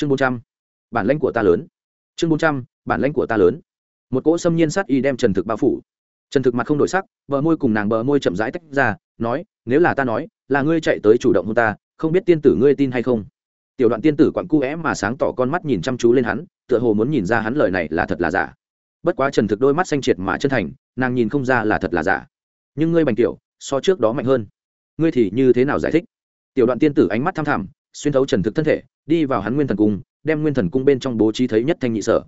chương bốn trăm, bản lãnh của ta lớn. Chương bốn trăm, bản lãnh của ta lớn. Một cỗ xâm nhiên sát y đem trần thực bao phủ. Trần thực mặt không đổi sắc, bờ môi cùng nàng bờ môi chậm rãi tách ra, nói, nếu là ta nói, là ngươi chạy tới chủ động hôn ta, không biết tiên tử ngươi tin hay không? Tiểu đoạn tiên tử quặn cu é mà sáng tỏ con mắt nhìn chăm chú lên hắn, tựa hồ muốn nhìn ra hắn lời này là thật là giả. Bất quá trần thực đôi mắt xanh triệt mà chân thành, nàng nhìn không ra là thật là giả. Nhưng ngươi bành tiểu, so trước đó mạnh hơn. Ngươi thì như thế nào giải thích? Tiểu đoạn tiên tử ánh mắt tham thẳm xuyên thấu trần thực thân thể, đi vào hắn nguyên thần cung, đem nguyên thần cung bên trong bố trí thấy nhất thanh nhị sở.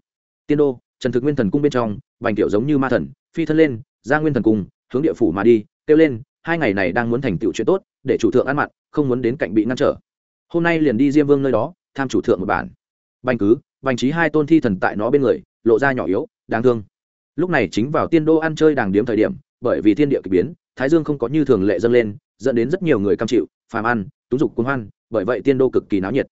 Tiên đô, trần thực nguyên thần cung bên trong, bành tiểu giống như ma thần, phi thân lên, ra nguyên thần cung, hướng địa phủ mà đi, kêu lên, hai ngày này đang muốn thành tựu chuyện tốt, để chủ thượng ăn mặn, không muốn đến cạnh bị ngăn trở. Hôm nay liền đi diêm vương nơi đó, tham chủ thượng một bản. Bành cứ, bành trí hai tôn thi thần tại nó bên người, lộ ra nhỏ yếu, đáng thương. Lúc này chính vào tiên đô ăn chơi đàng điếm thời điểm, bởi vì thiên địa k ỳ biến, thái dương không có như thường lệ dâng lên, dẫn đến rất nhiều người cam chịu, phàm ăn, túng dục cuốn hoan bởi vậy tiên đô cực kỳ náo nhiệt.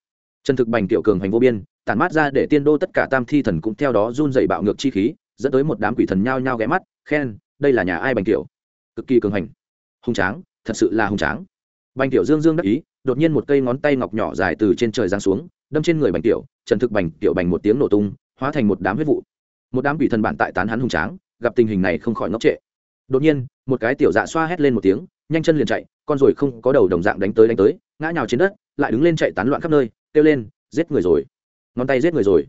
Trần thực bành tiểu cường hành vô biên, tản mát ra để tiên đô tất cả tam thi thần cũng theo đó run dày bạo ngược chi khí, dẫn tới một đám quỷ thần nhao nhao ghé mắt, khen, đây là nhà ai bành tiểu? Cực kỳ cường hành. Hùng tráng, thật sự là hùng tráng. Bành tiểu dương dương đắc ý, đột nhiên một cây ngón tay ngọc nhỏ dài từ trên trời giáng xuống, đâm trên người bành tiểu, trần thực bành tiểu bành một tiếng nổ tung, hóa thành một đám huyết vụ. Một đám quỷ thần bản tại tán hắn hùng tráng, gặp tình hình này không khỏi ngốc trệ. Đột nhiên, một cái tiểu dạ xoa hét lên một tiếng, nhanh chân liền chạy, con rồi không có đầu đồng dạng đánh tới đánh tới, ngã nhào trên đất lại đứng lên chạy tán loạn khắp nơi, kêu lên, giết người rồi. Ngón tay giết người rồi.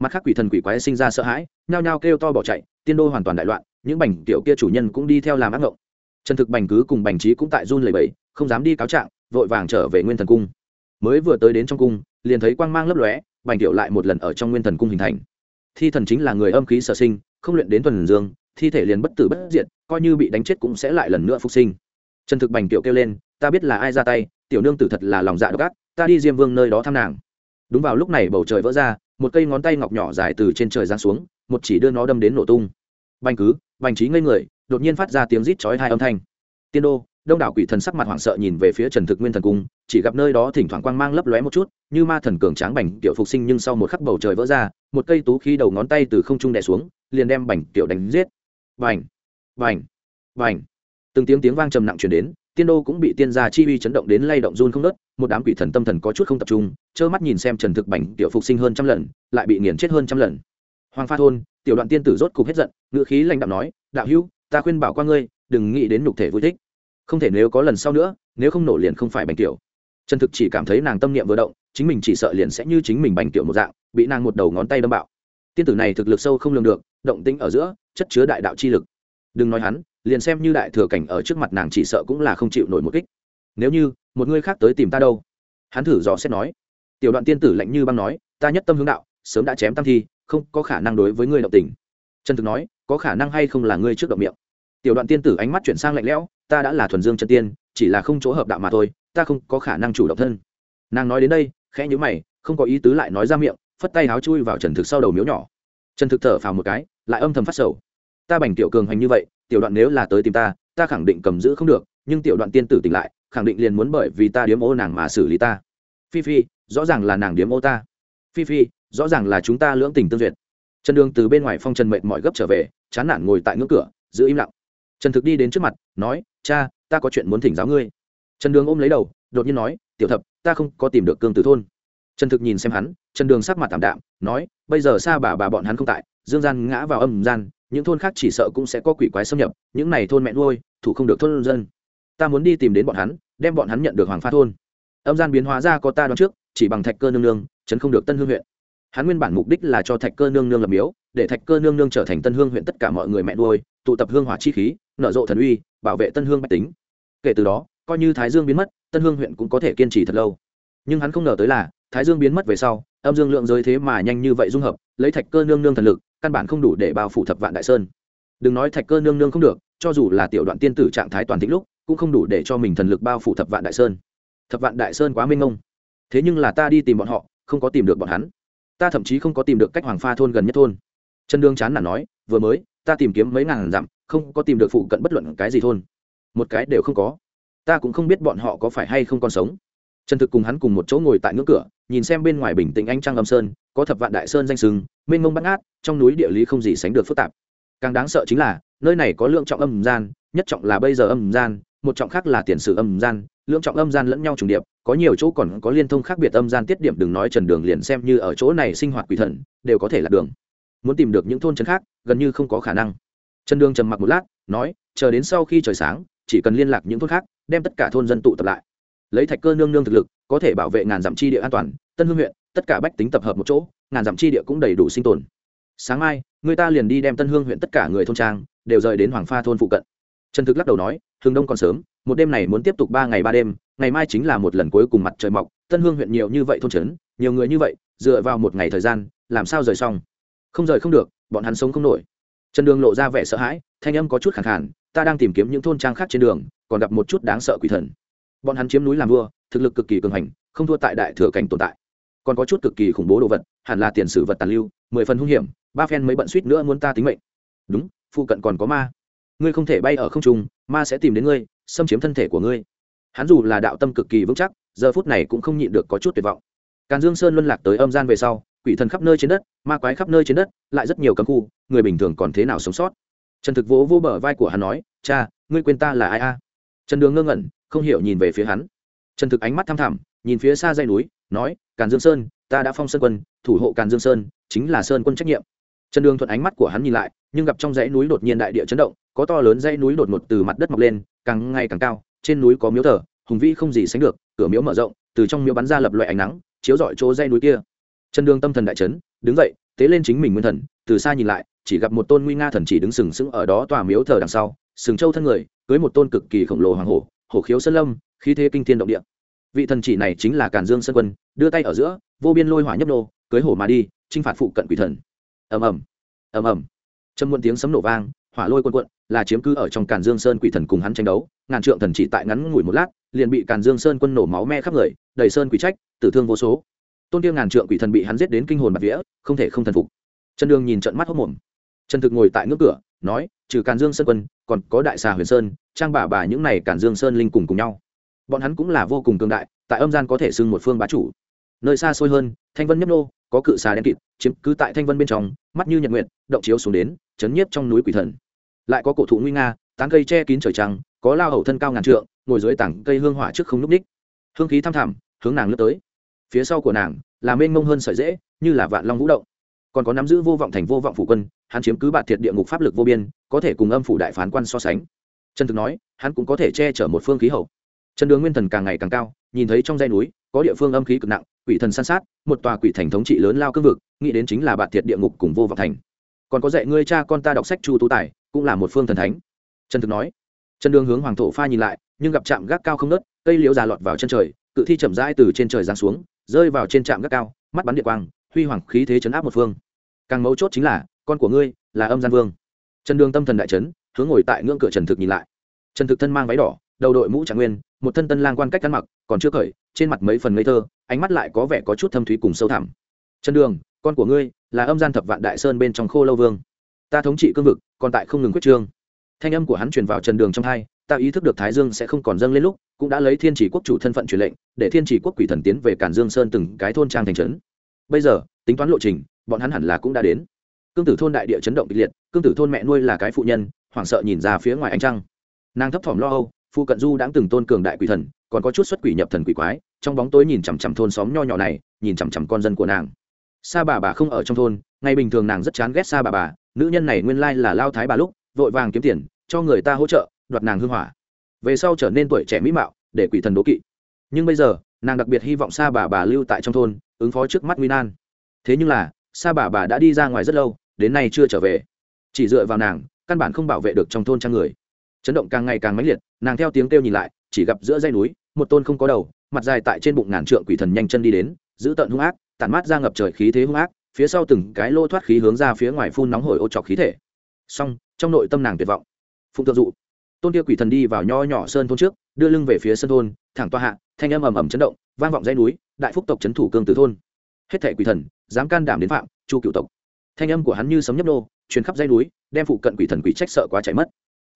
Mặt khác quỷ thần quỷ quái sinh ra sợ hãi, nhao nhao kêu to bỏ chạy, tiên đô hoàn toàn đại loạn, những bành tiểu kia chủ nhân cũng đi theo làm ác ngộng. Trần thực bành cứ cùng bành trí cũng tại run lầy bẫy không dám đi cáo trạng, vội vàng trở về nguyên thần cung. Mới vừa tới đến trong cung, liền thấy quang mang lấp lóe, bành tiểu lại một lần ở trong nguyên thần cung hình thành. Thi thần chính là người âm khí sở sinh, không luyện đến thuần dương, thi thể liền bất tử bất diệt, coi như bị đánh chết cũng sẽ lại lần nữa phục sinh. Trần thực bành tiểu kêu lên, ta biết là ai ra tay tiểu nương tử thật là lòng dạ độc ác, ta đi diêm vương nơi đó thăm nàng. Đúng vào lúc này bầu trời vỡ ra, một cây ngón tay ngọc nhỏ dài từ trên trời giáng xuống, một chỉ đưa nó đâm đến nổ tung. Bành cứ, bành trí ngây người, đột nhiên phát ra tiếng rít chói hai âm thanh. Tiên đô, đông đảo quỷ thần sắc mặt hoảng sợ nhìn về phía trần thực nguyên thần cung, chỉ gặp nơi đó thỉnh thoảng quang mang lấp lóe một chút, như ma thần cường tráng bành tiểu phục sinh nhưng sau một khắc bầu trời vỡ ra, một cây tú khí đầu ngón tay từ không trung đè xuống, liền đem bành tiểu đánh giết. Bành bành bành. Từng tiếng tiếng vang trầm nặng chuyển đến tiên đô cũng bị tiên gia chi uy chấn động đến lay động run không nớt, một đám quỷ thần tâm thần có chút không tập trung, trơ mắt nhìn xem trần thực bảnh tiểu phục sinh hơn trăm lần, lại bị nghiền chết hơn trăm lần. Hoàng pha thôn, tiểu đoạn tiên tử rốt cục hết giận ngựa khí lãnh đạo nói, đạo hữu, ta khuyên bảo qua ngươi, đừng nghĩ đến nhục thể vui thích. Không thể nếu có lần sau nữa, nếu không nổ liền không phải bành tiểu. Trần thực chỉ cảm thấy nàng tâm niệm vừa động, chính mình chỉ sợ liền sẽ như chính mình bành tiểu một dạng, bị nàng một đầu ngón tay đâm bạo. Tiên tử này thực lực sâu không lường được, động tĩnh ở giữa, chất chứa đại đạo chi lực. Đừng nói hắn liền xem như đại thừa cảnh ở trước mặt nàng chỉ sợ cũng là không chịu nổi một kích. Nếu như, một người khác tới tìm ta đâu? Hắn thử dò xét nói. Tiểu đoạn tiên tử lạnh như băng nói, ta nhất tâm hướng đạo, sớm đã chém tam thi, không có khả năng đối với ngươi động tình. Trần thực nói, có khả năng hay không là ngươi trước động miệng. Tiểu đoạn tiên tử ánh mắt chuyển sang lạnh lẽo, ta đã là thuần dương chân tiên, chỉ là không chỗ hợp đạo mà thôi, ta không có khả năng chủ động thân. Nàng nói đến đây, khẽ nhữ mày, không có ý tứ lại nói ra miệng, phất tay áo chui vào trần thực sau đầu miếu nhỏ. Trần thực thở phào một cái, lại âm thầm phát sầu ta bành tiểu cường hành như vậy, tiểu đoạn nếu là tới tìm ta ta khẳng định cầm giữ không được, nhưng tiểu đoạn tiên tử tỉnh lại, khẳng định liền muốn bởi vì ta điếm ô nàng mà xử lý ta. Phi phi, rõ ràng là nàng điếm ô ta. Phi phi, rõ ràng là chúng ta lưỡng tình tương duyệt. Trần đường từ bên ngoài phong trần mệnh mọi gấp trở về, chán nản ngồi tại ngưỡng cửa, giữ im lặng. Trần thực đi đến trước mặt, nói, cha, ta có chuyện muốn thỉnh giáo ngươi. Trần đường ôm lấy đầu, đột nhiên nói, tiểu thập, ta không có tìm được cương tử thôn. Trần thực nhìn xem hắn, trần đường sắc mặt tạm đạm, nói, bây giờ xa bà bà bọn hắn không tại, dương gian ngã vào âm gian những thôn khác chỉ sợ cũng sẽ có quỷ quái xâm nhập, những này thôn mẹ nuôi, thủ không được thôn dân. Ta muốn đi tìm đến bọn hắn, đem bọn hắn nhận được hoàng pha thôn. Âm gian biến hóa ra có ta đoán trước, chỉ bằng thạch cơ nương nương, chấn không được tân hương huyện. Hắn nguyên bản mục đích là cho thạch cơ nương nương lập miếu, để thạch cơ nương nương trở thành tân hương huyện tất cả mọi người mẹ nuôi, tụ tập hương hỏa chi khí, nở rộ thần uy, bảo vệ tân hương bách tính. Kể từ đó, coi như thái dương biến mất, tân hương huyện cũng có thể kiên trì thật lâu. Nhưng hắn không ngờ tới là, thái dương biến mất về sau, âm dương lượng giới thế mà nhanh như vậy dung hợp, lấy thạch cơ nương nương thần lực căn bản không đủ để bao phủ thập vạn đại sơn. Đừng nói thạch cơ nương nương không được, cho dù là tiểu đoạn tiên tử trạng thái toàn thịnh lúc, cũng không đủ để cho mình thần lực bao phủ thập vạn đại sơn. Thập vạn đại sơn quá mênh mông. Thế nhưng là ta đi tìm bọn họ, không có tìm được bọn hắn. Ta thậm chí không có tìm được cách hoàng pha thôn gần nhất thôn. Trần đương chán là nói, vừa mới, ta tìm kiếm mấy ngàn dặm, không có tìm được phụ cận bất luận cái gì thôn. Một cái đều không có. Ta cũng không biết bọn họ có phải hay không còn sống. Trần thực cùng hắn cùng một chỗ ngồi tại ngưỡng cửa, nhìn xem bên ngoài bình tĩnh anh trăng âm sơn có thập vạn đại sơn danh sừng, mênh mông bắt ngát, trong núi địa lý không gì sánh được phức tạp. Càng đáng sợ chính là, nơi này có lượng trọng âm gian, nhất trọng là bây giờ âm gian, một trọng khác là tiền sử âm gian, lượng trọng âm gian lẫn nhau trùng điệp, có nhiều chỗ còn có liên thông khác biệt âm gian tiết điểm đừng nói trần đường liền xem như ở chỗ này sinh hoạt quỷ thần, đều có thể là đường. Muốn tìm được những thôn trấn khác, gần như không có khả năng. Trần đường trầm mặc một lát, nói, chờ đến sau khi trời sáng, chỉ cần liên lạc những thôn khác, đem tất cả thôn dân tụ tập lại. Lấy thạch cơ nương nương thực lực, có thể bảo vệ ngàn dặm chi địa an toàn, tân hương huyện tất cả bách tính tập hợp một chỗ, ngàn dặm chi địa cũng đầy đủ sinh tồn. Sáng mai, người ta liền đi đem tân hương huyện tất cả người thôn trang, đều rời đến hoàng pha thôn phụ cận. Trần thực lắc đầu nói, hương đông còn sớm, một đêm này muốn tiếp tục ba ngày ba đêm, ngày mai chính là một lần cuối cùng mặt trời mọc, tân hương huyện nhiều như vậy thôn trấn, nhiều người như vậy, dựa vào một ngày thời gian, làm sao rời xong? Không rời không được, bọn hắn sống không nổi. Trần đường lộ ra vẻ sợ hãi, thanh âm có chút khẳng khản ta đang tìm kiếm những thôn trang khác trên đường, còn gặp một chút đáng sợ quỷ thần. Bọn hắn chiếm núi làm vua, thực lực cực kỳ cường hành, không thua tại đại thừa cảnh tồn tại còn có chút cực kỳ khủng bố đồ vật, hẳn là tiền sử vật tàn lưu, mười phần hung hiểm, ba phen mấy bận suýt nữa muốn ta tính mệnh. Đúng, phụ cận còn có ma. Ngươi không thể bay ở không trung, ma sẽ tìm đến ngươi, xâm chiếm thân thể của ngươi. Hắn dù là đạo tâm cực kỳ vững chắc, giờ phút này cũng không nhịn được có chút tuyệt vọng. Càn dương sơn luân lạc tới âm gian về sau, quỷ thần khắp nơi trên đất, ma quái khắp nơi trên đất, lại rất nhiều cấm khu, người bình thường còn thế nào sống sót? Trần thực vỗ vô bờ vai của hắn nói, cha, ngươi quên ta là ai a? Trần đường ngơ ngẩn, không hiểu nhìn về phía hắn. Trần thực ánh mắt thăm thẳm nhìn phía xa dây núi, nói, càn dương sơn, ta đã phong sơn quân, thủ hộ càn dương sơn, chính là sơn quân trách nhiệm. Trần đường thuận ánh mắt của hắn nhìn lại, nhưng gặp trong dãy núi đột nhiên đại địa chấn động, có to lớn dãy núi đột ngột từ mặt đất mọc lên, càng ngày càng cao, trên núi có miếu thờ, hùng vĩ không gì sánh được, cửa miếu mở rộng, từ trong miếu bắn ra lập loại ánh nắng, chiếu rọi chỗ dãy núi kia. Trần đường tâm thần đại chấn, đứng dậy, tế lên chính mình nguyên thần, từ xa nhìn lại, chỉ gặp một tôn nguy nga thần chỉ đứng sừng sững ở đó tòa miếu thờ đằng sau, sừng châu thân người, cưới một tôn cực kỳ khổng lồ hoàng hổ hổ khiếu sơn lâm, khí thế kinh thiên động địa vị thần chỉ này chính là càn dương sơn quân, đưa tay ở giữa, vô biên lôi hỏa nhấp nô, cưới hổ mà đi, chinh phạt phụ cận quỷ thần. Ầm ầm ầm ầm. Trầm muộn tiếng sấm nổ vang, hỏa lôi quân quận là chiếm cứ ở trong càn dương sơn quỷ thần cùng hắn tranh đấu, ngàn trượng thần chỉ tại ngắn ngủi một lát, liền bị càn dương sơn quân nổ máu me khắp người, đầy sơn quỷ trách, tử thương vô số. Tôn tiêu ngàn trượng quỷ thần bị hắn giết đến kinh hồn bạt vía, không thể không thần phục. Trần đường nhìn trận mắt hốc mồm trần thực ngồi tại ngưỡng cửa, nói, trừ càn dương sơn quân, còn có đại xà huyền sơn, trang bà bà những này càn dương sơn linh cùng cùng nhau bọn hắn cũng là vô cùng cường đại, tại âm gian có thể xưng một phương bá chủ. Nơi xa xôi hơn, thanh vân nhấp nô, có cự xà đen kịt, chiếm cứ tại thanh vân bên trong, mắt như nhật nguyện động chiếu xuống đến, chấn nhiếp trong núi quỷ thần. Lại có cổ thụ nguy nga, tán cây che kín trời trăng, có lao hậu thân cao ngàn trượng, ngồi dưới tảng cây hương hỏa trước không núp ních. Hương khí thăm thẳm, hướng nàng lướt tới. Phía sau của nàng, là mênh mông hơn sợi dễ như là vạn long vũ động. Còn có nắm giữ vô vọng thành vô vọng phủ quân, hắn chiếm cứ bạt thiệt địa ngục pháp lực vô biên, có thể cùng âm phủ đại phán quan so sánh. Trần thực nói, hắn cũng có thể che chở một phương khí hậu trần đường nguyên thần càng ngày càng cao, nhìn thấy trong dây núi, có địa phương âm khí cực nặng, quỷ thần san sát, một tòa quỷ thành thống trị lớn lao cương vực, nghĩ đến chính là bạn thiệt địa ngục cùng vô vọng thành. Còn có dạy ngươi cha con ta đọc sách chu tú tài, cũng là một phương thần thánh. Trần thực nói. Trần đường hướng hoàng thổ pha nhìn lại, nhưng gặp trạm gác cao không nớt cây liễu già lọt vào chân trời, cự thi chậm rãi từ trên trời giáng xuống, rơi vào trên trạm gác cao, mắt bắn địa quang, huy hoàng khí thế chấn áp một phương. Càng mấu chốt chính là, con của ngươi là âm gian vương. Trần đường tâm thần đại trấn hướng ngồi tại ngưỡng cửa trần thực nhìn lại. Trần thực thân mang váy đỏ đầu đội mũ trạng nguyên, một thân tân lang quan cách ăn mặc, còn chưa cởi, trên mặt mấy phần ngây thơ, ánh mắt lại có vẻ có chút thâm thúy cùng sâu thẳm. Trần đường, con của ngươi, là âm gian thập vạn đại sơn bên trong khô lâu vương. Ta thống trị cương vực, còn tại không ngừng quyết trương. Thanh âm của hắn truyền vào trần đường trong hai, ta ý thức được thái dương sẽ không còn dâng lên lúc, cũng đã lấy thiên chỉ quốc chủ thân phận truyền lệnh, để thiên chỉ quốc quỷ thần tiến về cản dương sơn từng cái thôn trang thành trấn. Bây giờ, tính toán lộ trình, bọn hắn hẳn là cũng đã đến. Cương tử thôn đại địa chấn động kịch liệt, cương tử thôn mẹ nuôi là cái phụ nhân, hoảng sợ nhìn ra phía ngoài ánh trăng. Nàng thấp thỏm lo âu phụ cận du đã từng tôn cường đại quỷ thần, còn có chút xuất quỷ nhập thần quỷ quái, trong bóng tối nhìn chằm chằm thôn xóm nho nhỏ này, nhìn chằm chằm con dân của nàng. Sa bà bà không ở trong thôn, ngày bình thường nàng rất chán ghét sa bà bà, nữ nhân này nguyên lai là lao thái bà lúc, vội vàng kiếm tiền, cho người ta hỗ trợ, đoạt nàng hương hỏa. Về sau trở nên tuổi trẻ mỹ mạo, để quỷ thần đố kỵ. Nhưng bây giờ, nàng đặc biệt hy vọng sa bà bà lưu tại trong thôn, ứng phó trước mắt nguy nan. Thế nhưng là, sa bà bà đã đi ra ngoài rất lâu, đến nay chưa trở về. Chỉ dựa vào nàng, căn bản không bảo vệ được trong thôn trang người chấn động càng ngày càng mãnh liệt, nàng theo tiếng kêu nhìn lại, chỉ gặp giữa dây núi, một tôn không có đầu, mặt dài tại trên bụng ngàn trượng quỷ thần nhanh chân đi đến, giữ tận hung ác, tản mát ra ngập trời khí thế hung ác, phía sau từng cái lô thoát khí hướng ra phía ngoài phun nóng hổi ô trọc khí thể. Song, trong nội tâm nàng tuyệt vọng. Phụng thượng dụ, tôn kia quỷ thần đi vào nho nhỏ sơn thôn trước, đưa lưng về phía sân thôn, thẳng toa hạ, thanh âm ầm ầm chấn động, vang vọng dây núi, đại phúc tộc trấn thủ cương tử thôn. Hết thệ quỷ thần, dám can đảm đến phạm, chu cựu tộc. Thanh âm của hắn như sấm nhấp nô, truyền khắp dây núi, đem phụ cận quỷ thần quỷ trách sợ quá chạy mất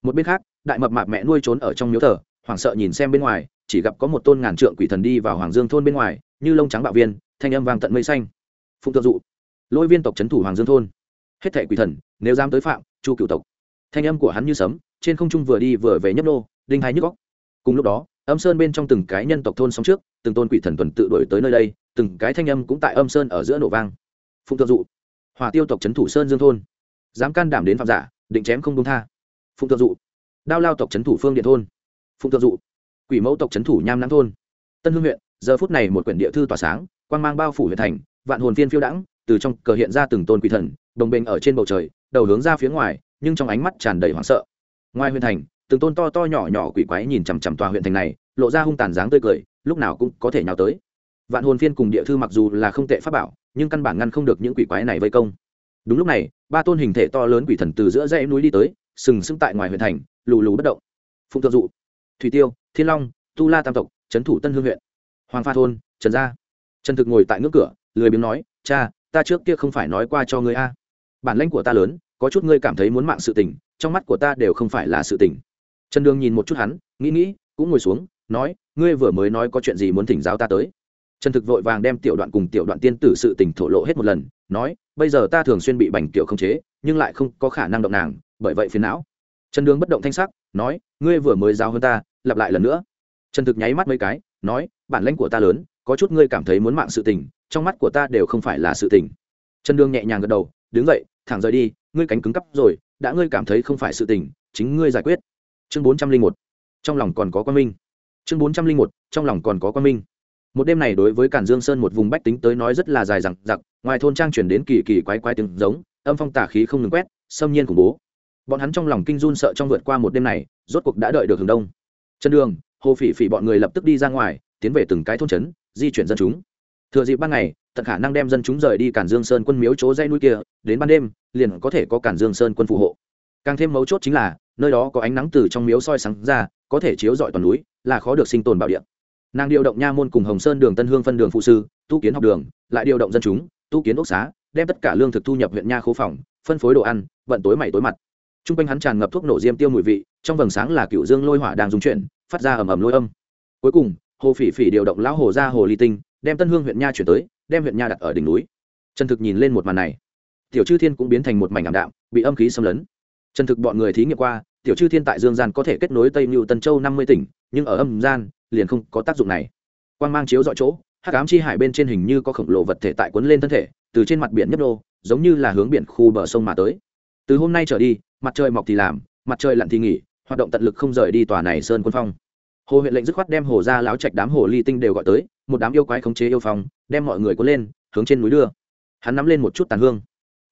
một bên khác, đại mập mạp mẹ nuôi trốn ở trong miếu thờ, hoảng sợ nhìn xem bên ngoài, chỉ gặp có một tôn ngàn trượng quỷ thần đi vào hoàng dương thôn bên ngoài, như lông trắng bạo viên, thanh âm vang tận mây xanh. Phụng thượng dụ, lôi viên tộc trấn thủ hoàng dương thôn. Hết thẻ quỷ thần, nếu dám tới phạm, chu cựu tộc. Thanh âm của hắn như sấm, trên không trung vừa đi vừa về nhấp nô, đinh hai nhức góc cùng lúc đó, âm sơn bên trong từng cái nhân tộc thôn sống trước, từng tôn quỷ thần tuần tự đổi tới nơi đây, từng cái thanh âm cũng tại âm sơn ở giữa nổ vang. Phụng thượng dụ, hòa tiêu tộc trấn thủ sơn dương thôn. Dám can đảm đến phạm giả, định chém không công tha phụng thượng dụ. Đao lao tộc trấn thủ phương điện thôn. Phụng thượng dụ. Quỷ mẫu tộc trấn thủ nham nắng thôn. Tân hương huyện, giờ phút này một quyển địa thư tỏa sáng, quang mang bao phủ huyện thành, vạn hồn phiên phiêu đãng, từ trong cờ hiện ra từng tôn quỷ thần, đồng bình ở trên bầu trời, đầu hướng ra phía ngoài, nhưng trong ánh mắt tràn đầy hoảng sợ. Ngoài huyện thành, từng tôn to to nhỏ nhỏ quỷ quái nhìn chằm chằm tòa huyện thành này, lộ ra hung tàn dáng tươi cười, lúc nào cũng có thể nhào tới. Vạn hồn phiên cùng địa thư mặc dù là không tệ pháp bảo, nhưng căn bản ngăn không được những quỷ quái này vây công. Đúng lúc này, ba tôn hình thể to lớn quỷ thần từ giữa dãy núi đi tới sừng sững tại ngoài huyện thành, lù lù bất động. Phụng thượng dụ, thủy tiêu, thiên long, tu la tam tộc, trấn thủ tân hương huyện, hoàng pha thôn, trần gia. Trần thực ngồi tại ngưỡng cửa, lười biếng nói, cha, ta trước kia không phải nói qua cho ngươi a. Bản lãnh của ta lớn, có chút ngươi cảm thấy muốn mạng sự tình, trong mắt của ta đều không phải là sự tình. Trần đường nhìn một chút hắn, nghĩ nghĩ, cũng ngồi xuống, nói, ngươi vừa mới nói có chuyện gì muốn thỉnh giáo ta tới. Trần thực vội vàng đem tiểu đoạn cùng tiểu đoạn tiên tử sự tình thổ lộ hết một lần, nói, bây giờ ta thường xuyên bị bành kiểu không chế, nhưng lại không có khả năng động nàng bởi vậy phiền não. Trần đường bất động thanh sắc, nói, ngươi vừa mới giao hơn ta, lặp lại lần nữa. Trần thực nháy mắt mấy cái, nói, bản lãnh của ta lớn, có chút ngươi cảm thấy muốn mạng sự tình, trong mắt của ta đều không phải là sự tình. Trần đường nhẹ nhàng gật đầu, đứng dậy, thẳng rời đi, ngươi cánh cứng cắp rồi, đã ngươi cảm thấy không phải sự tình, chính ngươi giải quyết. Chương bốn trăm linh một, trong lòng còn có quan minh. Chương bốn trăm linh một, trong lòng còn có quan minh. Một đêm này đối với cản dương sơn một vùng bách tính tới nói rất là dài dằng dặc, ngoài thôn trang chuyển đến kỳ kỳ quái quái tiếng giống, âm phong tả khí không ngừng quét, xâm nhiên khủng bố bọn hắn trong lòng kinh run sợ trong vượt qua một đêm này, rốt cuộc đã đợi được hướng đông. Chân đường, hồ phỉ phỉ bọn người lập tức đi ra ngoài, tiến về từng cái thôn trấn, di chuyển dân chúng. Thừa dịp ban ngày, tận khả năng đem dân chúng rời đi cản dương sơn quân miếu chỗ dây núi kia, đến ban đêm, liền có thể có cản dương sơn quân phù hộ. Càng thêm mấu chốt chính là, nơi đó có ánh nắng từ trong miếu soi sáng ra, có thể chiếu rọi toàn núi, là khó được sinh tồn bảo địa. Nàng điều động nha môn cùng hồng sơn đường tân hương phân đường phụ sư, tu kiến học đường, lại điều động dân chúng, tu kiến ốc xá, đem tất cả lương thực thu nhập huyện nha khố phòng, phân phối đồ ăn, vận tối mày tối mặt t r u n g quanh hắn tràn ngập thuốc nổ diêm tiêu mùi vị, trong vầng sáng là cựu dương lôi hỏa đang dùng chuyển, phát ra ầm ầm lôi âm. Cuối cùng, hồ phỉ phỉ điều động lão hồ ra hồ ly tinh, đem tân hương huyện nha chuyển tới, đem huyện nha đặt ở đỉnh núi. Trần thực nhìn lên một màn này. Tiểu chư thiên cũng biến thành một mảnh ảm đạm, bị âm khí xâm lấn. Trần thực bọn người thí nghiệm qua, tiểu chư thiên tại dương gian có thể kết nối tây mưu tân châu năm mươi tỉnh, nhưng ở âm gian, liền không có tác dụng này. Quan g mang chiếu dọi chỗ, hắc ám chi hải bên trên hình như có khổng lồ vật thể tại quấn lên thân thể, từ trên mặt biển nhấp đô giống như là hướng biển khu bờ sông mà tới. Từ hôm nay trở đi mặt trời mọc thì làm, mặt trời lặn thì nghỉ, hoạt động tận lực không rời đi tòa này sơn quân phong. Hồ huyện lệnh dứt khoát đem hồ ra láo trạch đám hồ ly tinh đều gọi tới, một đám yêu quái khống chế yêu phong, đem mọi người cuốn lên, hướng trên núi đưa. Hắn nắm lên một chút tàn hương.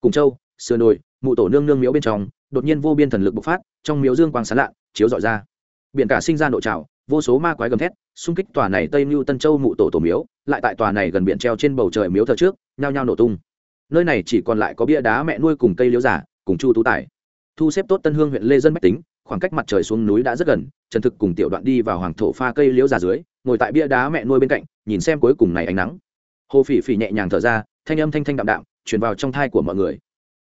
Cùng châu, sườn đồi, mụ tổ nương nương miếu bên trong, đột nhiên vô biên thần lực bộc phát, trong miếu dương quang sán lạ, chiếu dọi ra. Biển cả sinh ra nội trào vô số ma quái gầm thét, xung kích tòa này tây mưu tân châu mụ tổ tổ miếu, lại tại tòa này gần biển treo trên bầu trời miếu thờ trước, nhao nhao nổ tung. Nơi này chỉ còn lại có bia đá mẹ nuôi cùng cây liễu giả, cùng chu tú tài thu xếp tốt tân hương huyện lê dân bách tính, khoảng cách mặt trời xuống núi đã rất gần, trần thực cùng tiểu đoạn đi vào hoàng thổ pha cây liễu giả dưới, ngồi tại bia đá mẹ nuôi bên cạnh, nhìn xem cuối cùng này ánh nắng. Hồ phỉ phỉ nhẹ nhàng thở ra, thanh âm thanh thanh đạm đạm, truyền vào trong thai của mọi người.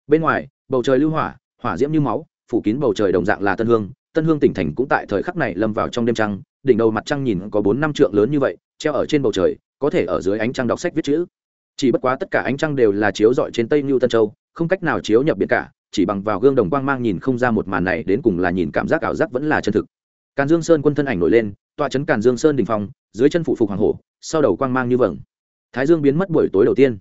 Bên ngoài, bầu trời lưu hỏa hỏa diễm như máu, phủ kín bầu trời đồng dạng là tân hương. Tân hương tỉnh thành cũng tại thời khắc này lâm vào trong đêm trăng, đỉnh đầu mặt trăng nhìn có bốn năm trượng lớn như vậy, treo ở trên bầu trời, có thể ở dưới ánh trăng đọc sách viết chữ. Chỉ bất quá tất cả ánh trăng đều là chiếu dọi trên tây như tân châu, không cách nào chiếu nhập biển cả chỉ bằng vào gương đồng quang mang nhìn không ra một màn này đến cùng là nhìn cảm giác ảo giác vẫn là chân thực. Càn dương sơn quân thân ảnh nổi lên, tọa trấn càn dương sơn đình phong, dưới chân phụ phục hoàng hổ, sau đầu quang mang như vầng. Thái dương biến mất buổi tối đầu tiên.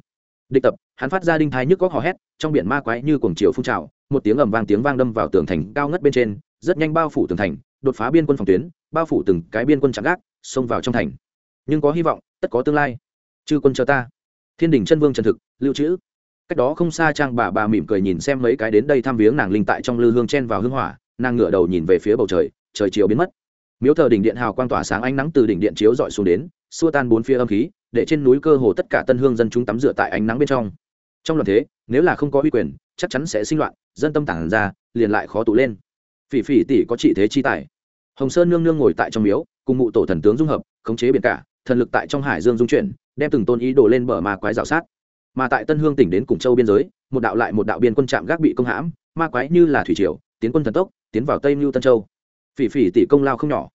Địch tập, hắn phát ra đinh thái nhức góc hò hét, trong biển ma quái như cuồng chiều phun trào, một tiếng ầm vang tiếng vang đâm vào tường thành cao ngất bên trên, rất nhanh bao phủ tường thành, đột phá biên quân phòng tuyến, bao phủ từng cái biên quân chặn gác, xông vào trong thành. Nhưng có hy vọng, tất có tương lai. Chư quân chờ ta. Thiên đình chân vương trần thực, lưu trữ cách đó không xa trang bà bà mỉm cười nhìn xem mấy cái đến đây thăm viếng nàng linh tại trong lư hương chen vào hương hỏa, nàng ngửa đầu nhìn về phía bầu trời trời chiều biến mất. Miếu thờ đỉnh điện hào quang tỏa sáng ánh nắng từ đỉnh điện chiếu dọi xuống đến, xua tan bốn phía âm khí, để trên núi cơ hồ tất cả tân hương dân chúng tắm rửa tại ánh nắng bên trong. Trong loạn thế, nếu là không có uy quyền, chắc chắn sẽ sinh loạn, dân tâm tản ra, liền lại khó tụ lên. Phỉ phỉ tỷ có trị thế chi tài. Hồng sơn nương nương ngồi tại trong miếu, cùng mụ tổ thần tướng dung hợp, khống chế biển cả, thần lực tại trong hải dương dung chuyển, đem từng tôn ý đồ lên bờ ma quái rào sát mà tại tân hương tỉnh đến cùng châu biên giới, một đạo lại một đạo biên quân trạm gác bị công hãm, ma quái như là thủy triều, tiến quân thần tốc, tiến vào tây mưu tân châu. Phỉ phỉ tỷ công lao không nhỏ.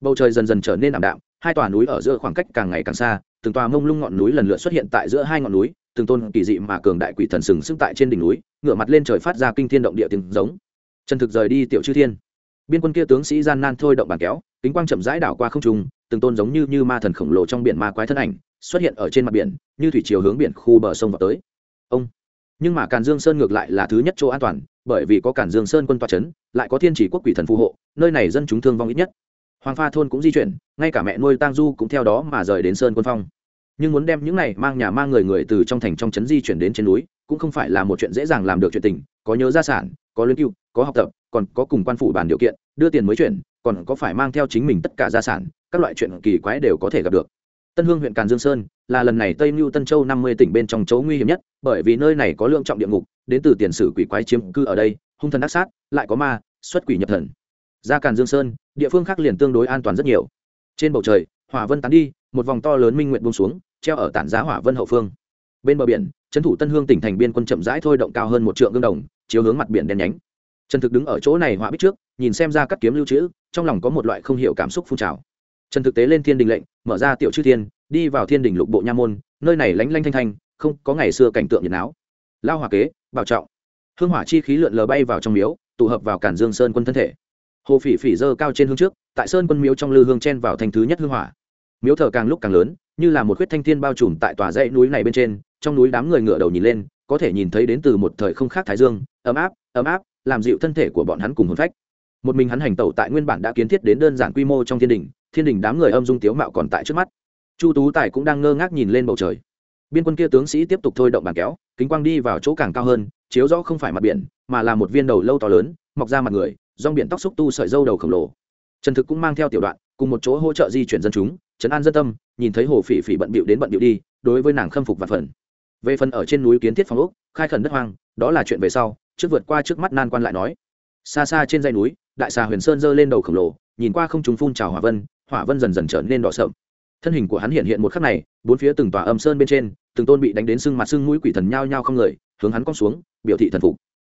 Bầu trời dần dần trở nên ảm đạm, hai tòa núi ở giữa khoảng cách càng ngày càng xa, từng tòa mông lung ngọn núi lần lượt xuất hiện tại giữa hai ngọn núi, từng tôn kỳ dị mà cường đại quỷ thần sừng sững tại trên đỉnh núi, ngửa mặt lên trời phát ra kinh thiên động địa tiếng giống. Chân thực rời đi tiểu chư thiên. Biên quân kia tướng sĩ gian nan thôi động bàn kéo, kính quang chậm rãi đảo qua không trung, từng tôn giống như như ma thần khổng lồ trong biển ma quái thân ảnh xuất hiện ở trên mặt biển, như thủy chiều hướng biển khu bờ sông vào tới. Ông. Nhưng mà càn dương sơn ngược lại là thứ nhất chỗ an toàn, bởi vì có càn dương sơn quân toa c h ấ n lại có thiên chỉ quốc quỷ thần phù hộ, nơi này dân chúng thương vong ít nhất. Hoàng pha thôn cũng di chuyển, ngay cả mẹ nuôi tang du cũng theo đó mà rời đến sơn quân phong. Nhưng muốn đem những này mang nhà mang người người từ trong thành trong trấn di chuyển đến trên núi, cũng không phải là một chuyện dễ dàng làm được chuyện tình, có nhớ gia sản, có lương cưu, có học tập, còn có cùng quan phủ bàn điều kiện, đưa tiền mới chuyển, còn có phải mang theo chính mình tất cả gia sản, các loại chuyện kỳ quái đều có thể gặp được tân hương huyện càn dương sơn là lần này tây mưu tân châu năm mươi tỉnh bên trong chỗ nguy hiểm nhất, bởi vì nơi này có lượng trọng địa ngục, đến từ tiền sử quỷ quái chiếm cư ở đây, hung thần ác sát, lại có ma, xuất quỷ nhập thần. Ra càn dương sơn, địa phương khác liền tương đối an toàn rất nhiều. Trên bầu trời, hỏa vân tán đi, một vòng to lớn minh nguyện buông xuống, treo ở tản giá hỏa vân hậu phương. Bên bờ biển, trấn thủ tân hương tỉnh thành biên quân chậm rãi thôi động cao hơn một trượng gương đồng, chiếu hướng mặt biển đen nhánh. Trần thực đứng ở chỗ này hỏa bích trước, nhìn xem ra cắt kiếm lưu trữ, trong lòng có một loại không hiểu cảm xúc phun trào. Trần thực tế lên thiên đình lệnh mở ra tiểu chư thiên, đi vào thiên đình lục bộ nha môn, nơi này lánh lanh thanh thanh, không có ngày xưa cảnh tượng nhiệt áo lao hòa kế, bảo trọng. Hương hỏa chi khí lượn lờ bay vào trong miếu, tụ hợp vào cản dương sơn quân thân thể. Hồ phỉ phỉ dơ cao trên hương trước, tại sơn quân miếu trong lư hương chen vào thành thứ nhất hương hỏa. Miếu thờ càng lúc càng lớn, như là một huyết thanh thiên bao trùm tại tòa dãy núi này bên trên, trong núi đám người ngựa đầu nhìn lên, có thể nhìn thấy đến từ một thời không khác thái dương, ấm áp ấm áp, làm dịu thân thể của bọn hắn cùng hồn phách. Một mình hắn hành tẩu tại nguyên bản đã kiến thiết đến đơn giản quy mô trong thiên đình thiên đình đám người âm dung tiếu mạo còn tại trước mắt. Chu tú tài cũng đang ngơ ngác nhìn lên bầu trời. Biên quân kia tướng sĩ tiếp tục thôi động bàn kéo, kính quang đi vào chỗ càng cao hơn, chiếu rõ không phải mặt biển, mà là một viên đầu lâu to lớn, mọc ra mặt người, rong biển tóc xúc tu sợi dâu đầu khổng lồ. Trần thực cũng mang theo tiểu đoạn, cùng một chỗ hỗ trợ di chuyển dân chúng, trấn an dân tâm, nhìn thấy hồ phỉ phỉ bận bịu đến bận bịu đi, đối với nàng khâm phục và phần. Về phần ở trên núi kiến thiết phòng ốc, khai khẩn đất hoang, đó là chuyện về sau, trước vượt qua trước mắt nan quan lại nói. Xa xa trên dãy núi, đại xà huyền sơn giơ lên đầu khổng lồ, nhìn qua không trùng phun trào hỏa vân hỏa vân dần dần trở nên đỏ sậm. Thân hình của hắn hiện hiện một khắc này, bốn phía từng tòa âm sơn bên trên, từng tôn bị đánh đến sưng mặt sưng mũi quỷ thần nhao nhao không người hướng hắn cong xuống, biểu thị thần phục.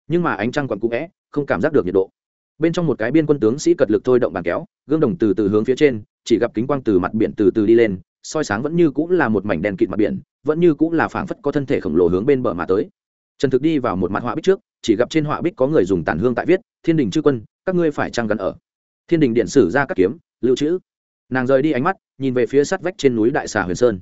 Nhưng mà ánh trăng còn cũ vẽ không cảm giác được nhiệt độ. Bên trong một cái biên quân tướng sĩ cật lực thôi động bàn kéo, gương đồng từ từ hướng phía trên, chỉ gặp kính quang từ mặt biển từ từ đi lên, soi sáng vẫn như cũng là một mảnh đèn kịt mặt biển, vẫn như cũng là phảng phất có thân thể khổng lồ hướng bên bờ mà tới. Trần thực đi vào một mặt họa bích trước, chỉ gặp trên họa bích có người dùng tàn hương tại viết, thiên đình chư quân, các ngươi phải trăng gần ở? Thiên đình điện sử ra các kiếm, lưu trữ nàng rời đi ánh mắt, nhìn về phía sát vách trên núi đại xà huyền sơn.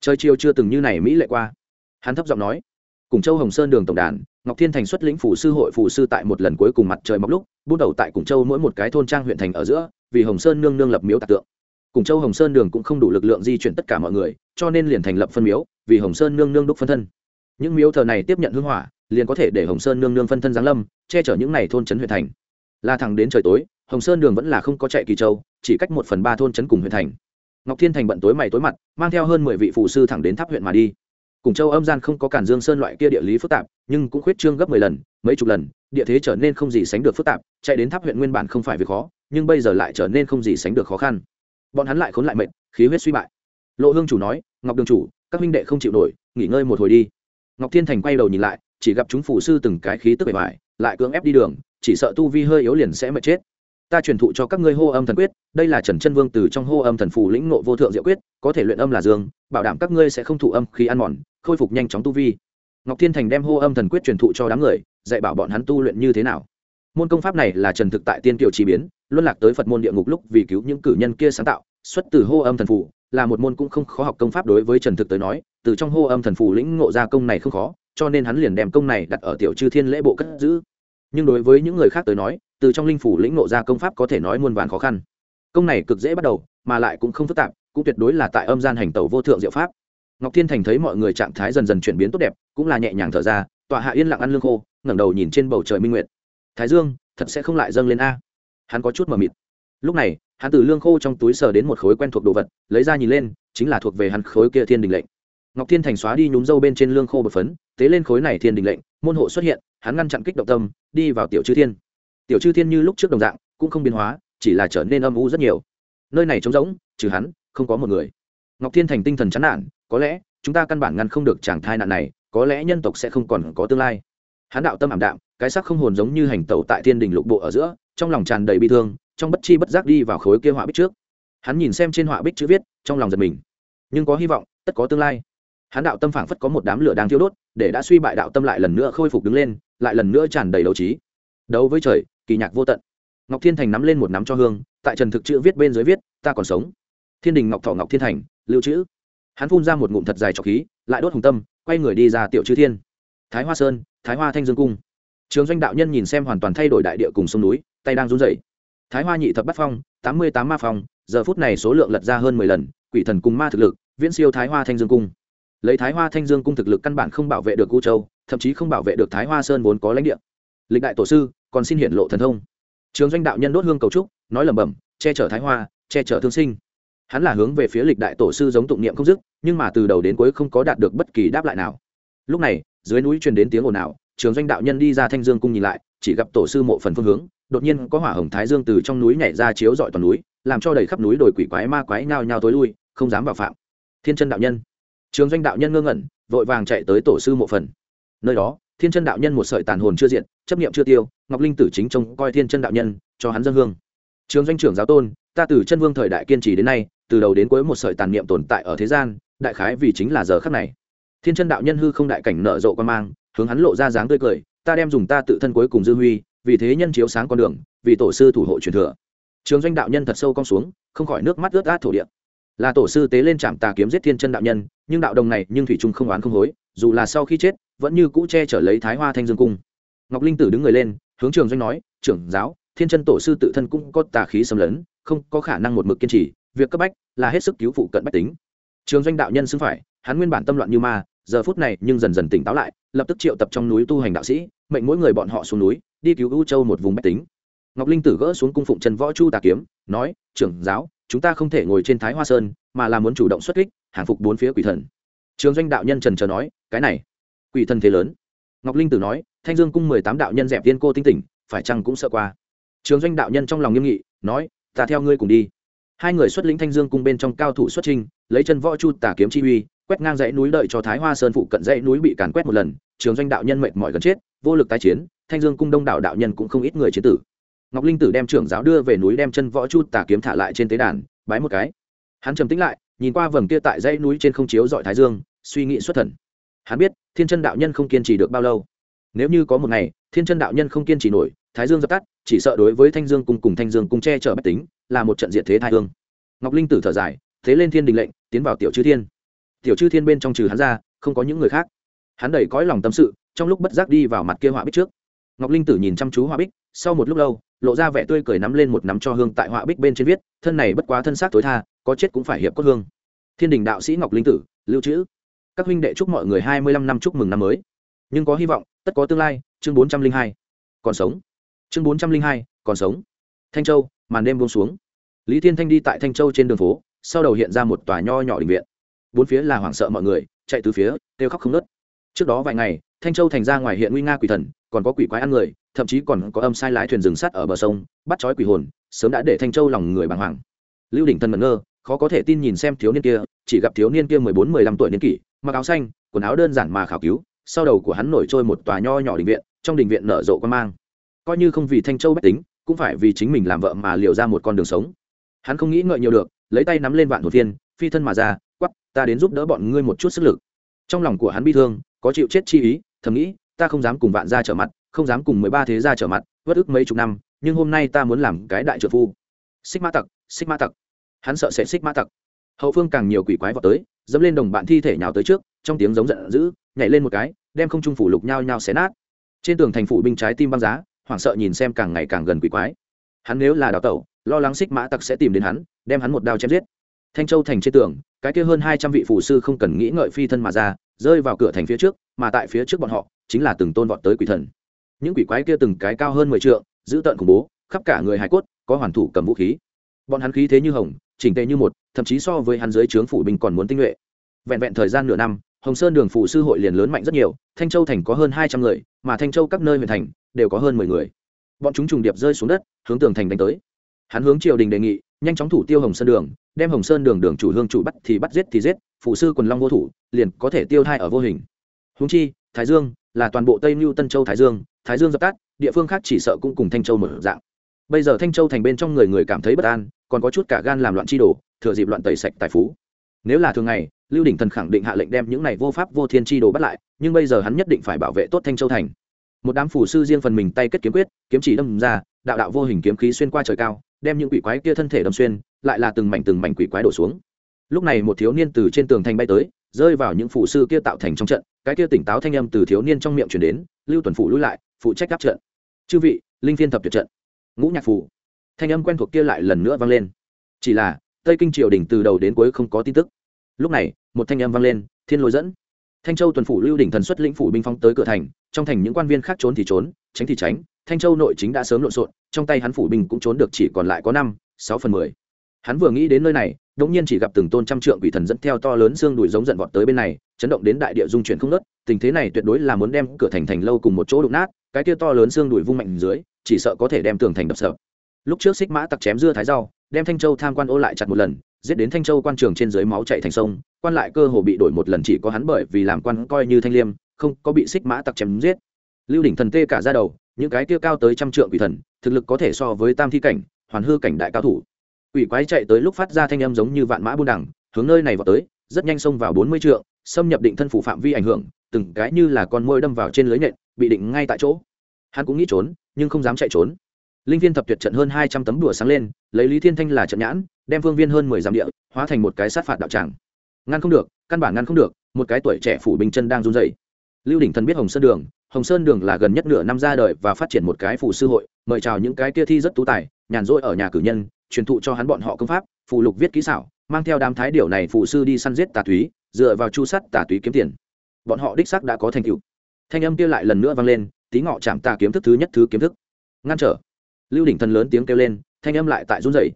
Trời chiều chưa từng như này mỹ lệ qua. Hắn thấp giọng nói, cùng châu hồng sơn đường tổng đàn, ngọc thiên thành xuất lĩnh phủ sư hội phủ sư tại một lần cuối cùng mặt trời mọc lúc bút đầu tại cùng châu mỗi một cái thôn trang huyện thành ở giữa, vì hồng sơn nương nương lập miếu tạc tượng. Cùng châu hồng sơn đường cũng không đủ lực lượng di chuyển tất cả mọi người, cho nên liền thành lập phân miếu, vì hồng sơn nương nương đúc phân thân. Những miếu thờ này tiếp nhận hưng hỏa, liền có thể để hồng sơn nương nương phân thân giáng lâm, che chở những n à y thôn trấn huyện thành. Là thẳng đến trời tối, hồng sơn đường vẫn là không có chạy kỳ châu chỉ cách một phần ba thôn trấn cùng huyện thành. Ngọc thiên thành bận tối mày tối mặt mang theo hơn mười vị phụ sư thẳng đến tháp huyện mà đi. Cùng châu âm gian không có cản dương sơn loại kia địa lý phức tạp nhưng cũng khuyết trương gấp mười lần mấy chục lần địa thế trở nên không gì sánh được phức tạp chạy đến tháp huyện nguyên bản không phải việc khó nhưng bây giờ lại trở nên không gì sánh được khó khăn. Bọn hắn lại khốn lại mệt, khí huyết suy bại. Lộ hương chủ nói ngọc đường chủ các huynh đệ không chịu nổi nghỉ ngơi một hồi đi. Ngọc thiên thành quay đầu nhìn lại chỉ gặp chúng phụ sư từng cái khí tức bề bài lại cưỡng ép đi đường chỉ sợ tu vi hơi yếu liền sẽ mệt chết ta truyền thụ cho các ngươi hô âm thần quyết, đây là trần chân vương từ trong hô âm thần phù lĩnh nộ vô thượng diệu quyết, có thể luyện âm là dương, bảo đảm các ngươi sẽ không thụ âm khi ăn mòn, khôi phục nhanh chóng tu vi. Ngọc thiên thành đem hô âm thần quyết truyền thụ cho đám người, dạy bảo bọn hắn tu luyện như thế nào. Môn công pháp này là trần thực tại tiên kiều chi biến, luân lạc tới phật môn địa ngục lúc vì cứu những cử nhân kia sáng tạo, xuất từ hô âm thần phù, là một môn cũng không khó học công pháp đối với trần thực tới nói, từ trong hô âm thần phù lĩnh ngộ ra công này không khó, cho nên hắn liền đem công này đặt ở tiểu chư thiên lễ bộ cất giữ nhưng đối với những người khác tới nói, từ trong linh phủ lĩnh ngộ ra công pháp có thể nói muôn vàn khó khăn. Công này cực dễ bắt đầu, mà lại cũng không phức tạp, cũng tuyệt đối là tại âm gian hành tẩu vô thượng diệu pháp. Ngọc thiên thành thấy mọi người trạng thái dần dần chuyển biến tốt đẹp, cũng là nhẹ nhàng thở ra, tọa hạ yên lặng ăn lương khô, ngẩng đầu nhìn trên bầu trời minh nguyệt. Thái dương, thật sẽ không lại dâng lên a. Hắn có chút mờ mịt. Lúc này, hắn từ lương khô trong túi sờ đến một khối quen thuộc đồ vật, lấy ra nhìn lên, chính là thuộc về hắn khối kia thiên đình lệnh. Ngọc thiên thành xóa đi nhúm dâu bên trên lương khô bột phấn, tế lên khối này thiên đình lệnh, môn hộ xuất hiện hắn ngăn chặn kích động tâm, đi vào tiểu chư thiên. Tiểu chư thiên như lúc trước đồng dạng, cũng không biến hóa, chỉ là trở nên âm u rất nhiều. Nơi này trống rỗng, trừ hắn, không có một người. Ngọc thiên thành tinh thần chán nản, có lẽ, chúng ta căn bản ngăn không được chàng thai nạn này, có lẽ nhân tộc sẽ không còn có tương lai. Hắn đạo tâm ảm đạm, cái sắc không hồn giống như hành tẩu tại thiên đình lục bộ ở giữa, trong lòng tràn đầy bi thương, trong bất chi bất giác đi vào khối kia họa bích trước. Hắn nhìn xem trên họa bích chữ viết, trong lòng giật mình. Nhưng có hy vọng, tất có tương lai. Hắn đạo tâm phảng phất có một đám lửa đang thiêu đốt, để đã suy bại đạo tâm lại lần nữa khôi phục đứng lên lại lần nữa tràn đầy đấu trí. Đấu với trời, kỳ nhạc vô tận. Ngọc thiên thành nắm lên một nắm cho hương, tại trần thực chữ viết bên dưới viết, ta còn sống. Thiên đình ngọc thọ ngọc thiên thành, lưu trữ. Hắn phun ra một ngụm thật dài trọc khí, lại đốt hùng tâm, quay người đi ra tiểu chư thiên. Thái hoa sơn, thái hoa thanh dương cung. Trường doanh đạo nhân nhìn xem hoàn toàn thay đổi đại địa cùng sông núi, tay đang run rẩy. Thái hoa nhị thập bắt phong, tám mươi tám ma phong, giờ phút này số lượng lật ra hơn mười lần, quỷ thần cùng ma thực lực, viễn siêu thái hoa thanh dương cung. Lấy thái hoa thanh dương cung thực lực căn bản không bảo vệ được u châu thậm chí không bảo vệ được thái hoa sơn vốn có lãnh địa. Lịch đại tổ sư, còn xin hiển lộ thần thông. Trường doanh đạo nhân đốt hương cầu trúc, nói lẩm bẩm, che chở thái hoa, che chở thương sinh. Hắn là hướng về phía lịch đại tổ sư giống tụng niệm không dứt, nhưng mà từ đầu đến cuối không có đạt được bất kỳ đáp lại nào. Lúc này, dưới núi truyền đến tiếng ồn ào, trường doanh đạo nhân đi ra thanh dương cung nhìn lại, chỉ gặp tổ sư mộ phần phương hướng, đột nhiên có hỏa hồng thái dương từ trong núi nhảy ra chiếu dọi toàn núi, làm cho đầy khắp núi đồi quỷ quái ma quái nhao nhao tối lui, không dám vào phạm. Thiên chân đạo nhân. Trường doanh đạo nhân ngơ ngẩn, vội vàng chạy tới tổ sư mộ phần nơi đó, thiên chân đạo nhân một sợi tàn hồn chưa diện chấp niệm chưa tiêu, ngọc linh tử chính trông coi thiên chân đạo nhân, cho hắn dân hương. Trường doanh trưởng giáo tôn, ta từ chân vương thời đại kiên trì đến nay, từ đầu đến cuối một sợi tàn niệm tồn tại ở thế gian, đại khái vì chính là giờ khắc này. Thiên chân đạo nhân hư không đại cảnh nợ rộ quan mang, hướng hắn lộ ra dáng tươi cười, ta đem dùng ta tự thân cuối cùng dư huy, vì thế nhân chiếu sáng con đường, vì tổ sư thủ hộ truyền thừa. Trường doanh đạo nhân thật sâu cong xuống, không khỏi nước mắt ướt át thổ địa. Là tổ sư tế lên trạm tà kiếm giết thiên chân đạo nhân, nhưng đạo đồng này nhưng thủy trung không oán không hối dù là sau khi chết, vẫn như cũ che chở lấy thái hoa thanh dương cung. Ngọc linh tử đứng người lên, hướng trường doanh nói, trưởng giáo, thiên chân tổ sư tự thân cũng có tà khí xâm lấn, không có khả năng một mực kiên trì, việc cấp bách là hết sức cứu phụ cận bách tính. Trường doanh đạo nhân xưng phải, hắn nguyên bản tâm loạn như ma, giờ phút này nhưng dần dần tỉnh táo lại, lập tức triệu tập trong núi tu hành đạo sĩ, mệnh mỗi người bọn họ xuống núi, đi cứu u châu một vùng bách tính. Ngọc linh tử gỡ xuống cung phụng trần võ chu tà kiếm, nói, trưởng giáo, chúng ta không thể ngồi trên thái hoa sơn, mà là muốn chủ động xuất kích, hàng phục bốn phía quỷ thần trường doanh đạo nhân trần chờ nói, cái này, quỷ thần thế lớn. Ngọc linh tử nói, thanh dương cung mười tám đạo nhân dẹp tiên cô tinh tỉnh, phải chăng cũng sợ qua? Trường doanh đạo nhân trong lòng nghiêm nghị, nói, ta theo ngươi cùng đi. Hai người xuất lĩnh thanh dương cung bên trong cao thủ xuất trinh lấy chân võ chu tả kiếm chi uy, quét ngang dãy núi đợi cho thái hoa sơn phụ cận dãy núi bị càn quét một lần, trường doanh đạo nhân mệt mỏi gần chết, vô lực tái chiến, thanh dương cung đông đảo đạo nhân cũng không ít người chiến tử. Ngọc linh tử đem trưởng giáo đưa về núi đem chân võ chu tả kiếm thả lại trên tế đàn, bái một cái. Hắn trầm tĩnh lại, nhìn qua vầng kia tại dãy núi trên không chiếu dọi thái dương suy nghĩ xuất thần. Hắn biết, thiên chân đạo nhân không kiên trì được bao lâu. Nếu như có một ngày, thiên chân đạo nhân không kiên trì nổi, thái dương dập tắt, chỉ sợ đối với thanh dương cung cùng thanh dương cung che chở bách tính, là một trận diện thế thái hương. Ngọc linh tử thở dài, thế lên thiên đình lệnh, tiến vào tiểu chư thiên. Tiểu chư thiên bên trong trừ hắn ra, không có những người khác. Hắn đẩy cõi lòng tâm sự, trong lúc bất giác đi vào mặt kia họa bích trước. Ngọc linh tử nhìn chăm chú họa bích, sau một lúc lâu, lộ ra vẻ tươi cười nắm lên một nắm cho hương tại họa bích bên trên viết, thân này bất quá thân xác tối tha, có chết cũng phải hiệp cốt hương. Thiên đình đạo sĩ ngọc linh tử, lưu trữ các huynh đệ chúc mọi người hai mươi lăm năm chúc mừng năm mới. Nhưng có hy vọng, tất có tương lai, chương bốn trăm linh hai, còn sống. Chương bốn trăm linh hai, còn sống. Thanh châu, màn đêm buông xuống. Lý thiên thanh đi tại thanh châu trên đường phố, sau đầu hiện ra một tòa nho nhỏ định viện. Bốn phía là hoảng sợ mọi người, chạy từ phía, kêu khóc không nớt trước đó vài ngày, thanh châu thành ra ngoài hiện nguy nga quỷ thần, còn có quỷ quái ăn người, thậm chí còn có âm sai lái thuyền rừng sắt ở bờ sông, bắt chói quỷ hồn, sớm đã để thanh châu lòng người bàng hoàng. Lưu đỉnh thân mẫn ngơ, khó có thể tin nhìn xem thiếu niên kia chỉ gặp thiếu niên kia mười bốn, mười lăm tuổi niên kỷ, mặc áo xanh, quần áo đơn giản mà khảo cứu, sau đầu của hắn nổi trôi một tòa nho nhỏ đình viện, trong đình viện nở rộ quan mang. Coi như không vì thanh châu bách tính, cũng phải vì chính mình làm vợ mà liều ra một con đường sống. Hắn không nghĩ ngợi nhiều được, lấy tay nắm lên vạn hồn viên phi thân mà ra quắp ta đến giúp đỡ bọn ngươi một chút sức lực. Trong lòng của hắn bi thương, có chịu chết chi ý, thầm nghĩ, ta không dám cùng vạn gia trở mặt, không dám cùng mười ba thế gia trở mặt, vất ức mấy chục năm, nhưng hôm nay ta muốn làm cái đại trợ phu. Xích mã tặc, xích mã tặc. Hắn sợ sẽ xích mã tặc hậu phương càng nhiều quỷ quái vào tới, dẫm lên đồng bạn thi thể nhào tới trước, trong tiếng giống giận dữ, nhảy lên một cái, đem không trung phủ lục nhao nhao xé nát. Trên tường thành phủ binh trái tim băng giá, hoảng sợ nhìn xem càng ngày càng gần quỷ quái. Hắn nếu là đào tẩu, lo lắng xích mã tặc sẽ tìm đến hắn, đem hắn một đao chém giết. Thanh châu thành trên tường, cái kia hơn hai trăm vị phù sư không cần nghĩ ngợi phi thân mà ra, rơi vào cửa thành phía trước, mà tại phía trước bọn họ, chính là từng tôn vọt tới quỷ thần. Những quỷ quái kia từng cái cao hơn mười trượng giữ tợn khủng bố, khắp cả người hải cốt, có hoàn thủ cầm vũ khí. Bọn hắn khí thế như hồng chỉnh tề như một, thậm chí so với hắn dưới trướng phủ binh còn muốn tinh nhuệ. Vẹn vẹn thời gian nửa năm, hồng sơn đường phủ sư hội liền lớn mạnh rất nhiều, thanh châu thành có hơn hai trăm người, mà thanh châu các nơi huyện thành đều có hơn mười người. Bọn chúng trùng điệp rơi xuống đất, hướng tường thành đánh tới. Hắn hướng triều đình đề nghị, nhanh chóng thủ tiêu hồng sơn đường, đem hồng sơn đường đường chủ hương chủ bắt thì bắt giết thì giết phụ sư quần long vô thủ, liền có thể tiêu thai ở vô hình. Húng chi, thái dương là toàn bộ tây mưu tân châu thái dương thái dương dập tắt, địa phương khác chỉ sợ cũng cùng thanh châu một dạng. Bây giờ thanh châu thành bên trong người người cảm thấy bất an còn có chút cả gan làm loạn chi đồ, thừa dịp loạn tẩy sạch tài phú. Nếu là thường ngày, lưu đỉnh thần khẳng định hạ lệnh đem những này vô pháp vô thiên chi đồ bắt lại, nhưng bây giờ hắn nhất định phải bảo vệ tốt thanh châu thành. Một đám phủ sư riêng phần mình tay kết kiếm quyết, kiếm chỉ đâm ra, đạo đạo vô hình kiếm khí xuyên qua trời cao, đem những quỷ quái kia thân thể đâm xuyên, lại là từng mảnh từng mảnh quỷ quái đổ xuống. Lúc này một thiếu niên từ trên tường thành bay tới, rơi vào những phủ sư kia tạo thành trong trận, cái kia tỉnh táo thanh âm từ thiếu niên trong miệng chuyển đến, lưu tuần phủ lui lại, phụ trách đáp trận. Chư vị, linh thiên thập tuyệt trận. Ngũ nhạc phủ thanh âm quen thuộc kia lại lần nữa vang lên. Chỉ là, tây kinh triều đình từ đầu đến cuối không có tin tức. Lúc này, một thanh âm vang lên, thiên lôi dẫn. Thanh châu tuần phủ lưu đỉnh thần xuất lĩnh phủ binh phong tới cửa thành, trong thành những quan viên khác trốn thì trốn, tránh thì tránh, thanh châu nội chính đã sớm lộn xộn, trong tay hắn phủ binh cũng trốn được chỉ còn lại có năm, sáu phần mười. Hắn vừa nghĩ đến nơi này đống nhiên chỉ gặp từng tôn trăm trượng quỷ thần dẫn theo to lớn xương đùi giống giận vọt tới bên này, chấn động đến đại địa dung chuyển không nớt tình thế này tuyệt đối là muốn đem cửa thành thành lâu cùng một chỗ đụng nát, cái kia to lớn xương đùi vung mạnh dưới, chỉ sợ có thể đem tường thành đập sợ lúc trước xích mã tặc chém dưa thái rau, đem thanh châu tham quan ô lại chặt một lần, giết đến thanh châu quan trường trên dưới máu chạy thành sông, quan lại cơ hồ bị đổi một lần chỉ có hắn bởi vì làm quan coi như thanh liêm, không có bị xích mã tặc chém giết. Lưu đỉnh thần tê cả ra đầu, những cái kia cao tới trăm trượng quỷ thần, thực lực có thể so với tam thi cảnh, hoàn hư cảnh đại cao thủ. Quỷ quái chạy tới lúc phát ra thanh âm giống như vạn mã buôn đẳng hướng nơi này vào tới, rất nhanh xông vào bốn mươi trượng, xâm nhập định thân phủ phạm vi ảnh hưởng, từng cái như là con môi đâm vào trên lưới nện, bị định ngay tại chỗ. Hắn cũng nghĩ trốn, nhưng không dám chạy trốn linh viên thập tuyệt trận hơn hai trăm tấm đùa sáng lên, lấy lý thiên thanh là trận nhãn, đem phương viên hơn mười dặm địa, hóa thành một cái sát phạt đạo tràng. Ngăn không được, căn bản ngăn không được, một cái tuổi trẻ phủ binh chân đang run dậy lưu đỉnh thần biết hồng sơn đường, hồng sơn đường là gần nhất nửa năm ra đời và phát triển một cái phủ sư hội, mời chào những cái kia thi rất tú tài, nhàn rỗi ở nhà cử nhân, truyền thụ cho hắn bọn họ công pháp phụ lục viết kỹ xảo, mang theo đám thái điều này phụ sư đi săn giết tà túy, dựa vào chu sắt tà túy kiếm tiền. Bọn họ đích sắc đã có thành tựu. Thanh âm kia lại lần nữa vang lên, tí ngọ chạm tà kiếm thức thứ nhất thứ kiếm thức. Ngăn trở lưu đỉnh thần lớn tiếng kêu lên, thanh âm lại tại run rẩy.